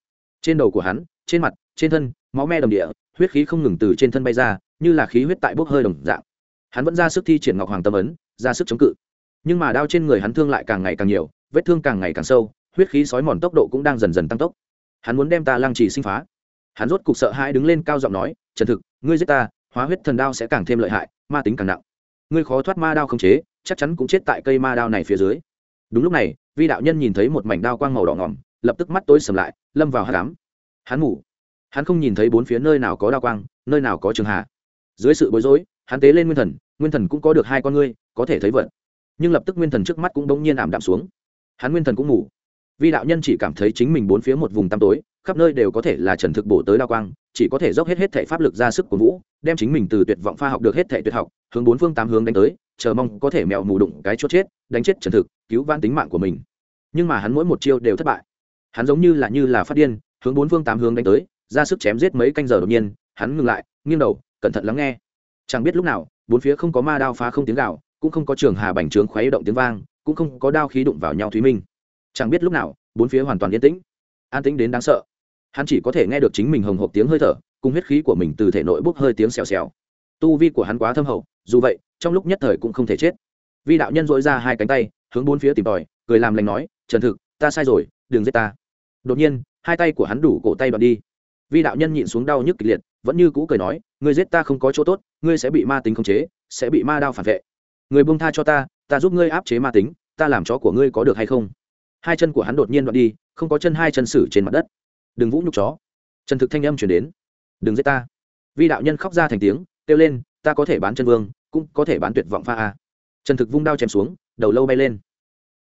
Trên đầu của hắn, trên mặt, trên thân, máu me đồng địa, huyết khí không ngừng từ trên thân bay ra, như là khí huyết tại bốc hơi đồng dạng. Hắn vẫn ra sức thi triển ngọc hoàng tâm ấn, ra sức chống cự. Nhưng mà đao trên người hắn thương lại càng ngày càng nhiều, vết thương càng ngày càng sâu, huyết khí sói mòn tốc độ cũng đang dần dần tăng tốc. Hắn muốn đem ta lăng trì sinh phá hắn rốt cục sợ hãi đứng lên cao giọng nói, trần thực, ngươi giết ta, hóa huyết thần đao sẽ càng thêm lợi hại, ma tính càng nặng. Ngươi khó thoát ma đao không chế, chắc chắn cũng chết tại cây ma đao này phía dưới. Đúng lúc này, vi đạo nhân nhìn thấy một mảnh đao quang màu đỏ ngỏm, lập tức mắt tối sầm lại, lâm vào hát đám hắn ngủ. Hắn không nhìn thấy bốn phía nơi nào có đao quang, nơi nào có trường hạ. Dưới sự bối rối, hắn tế lên nguyên thần nguyên thần cũng có được hai con ngươi, có thể thấy vật nhưng lập tức nguyên thần trước mắt cũng bỗng nhiên ảm đạm xuống. Hắn nguyên thần cũng ngủ vi đạo nhân chỉ cảm thấy chính mình bốn phía một vùng tăm tối, khắp nơi đều có thể là trần thực bổ tới đa quang, chỉ có thể dốc hết hết thể pháp lực ra sức của vũ, đem chính mình từ tuyệt vọng pha học được hết thể tuyệt học, hướng bốn phương tám hướng đánh tới, chờ mong có thể mèo mù đụng cái chốt chết, đánh chết trần thực, cứu van tính mạng của mình. Nhưng mà hắn mỗi một chiêu đều thất bại. Hắn giống như là như là phát điên, hướng bốn phương tám hướng đánh tới, ra sức chém giết mấy canh giờ đột nhiên, hắn ngừng lại, nghiêng đầu, cẩn thận lắng nghe. Chẳng biết lúc nào, bốn phía không có ma đao phá không tiếng gạo cũng không có trường hà bành trướng khuấy động tiếng vang, cũng không có đao khí đụng vào nhau thúy minh chẳng biết lúc nào, bốn phía hoàn toàn yên tĩnh. An tĩnh đến đáng sợ. Hắn chỉ có thể nghe được chính mình hồng hộp tiếng hơi thở, cùng huyết khí của mình từ thể nội bốc hơi tiếng xèo xèo. Tu vi của hắn quá thâm hậu, dù vậy, trong lúc nhất thời cũng không thể chết. Vi đạo nhân dội ra hai cánh tay, hướng bốn phía tìm tòi, cười làm lành nói, trần thực, ta sai rồi, đừng giết ta. Đột nhiên, hai tay của hắn đủ cổ tay đoạn đi. Vi đạo nhân nhịn xuống đau nhức kịch liệt, vẫn như cũ cười nói, ngươi giết ta không có chỗ tốt, ngươi sẽ bị ma tính khống chế, sẽ bị ma đao phản vệ. Người buông tha cho ta ta giúp ngươi áp chế ma tính, ta làm chó của ngươi có được hay không? Hai chân của hắn đột nhiên đoạn đi, không có chân hai chân sử trên mặt đất. Đừng vũ nhục chó. Trần thực thanh âm chuyển đến. Đừng giết ta. Vi đạo nhân khóc ra thành tiếng, kêu lên, ta có thể bán chân vương, cũng có thể bán tuyệt vọng pha a. Trần thực vung đao chém xuống, đầu lâu bay lên.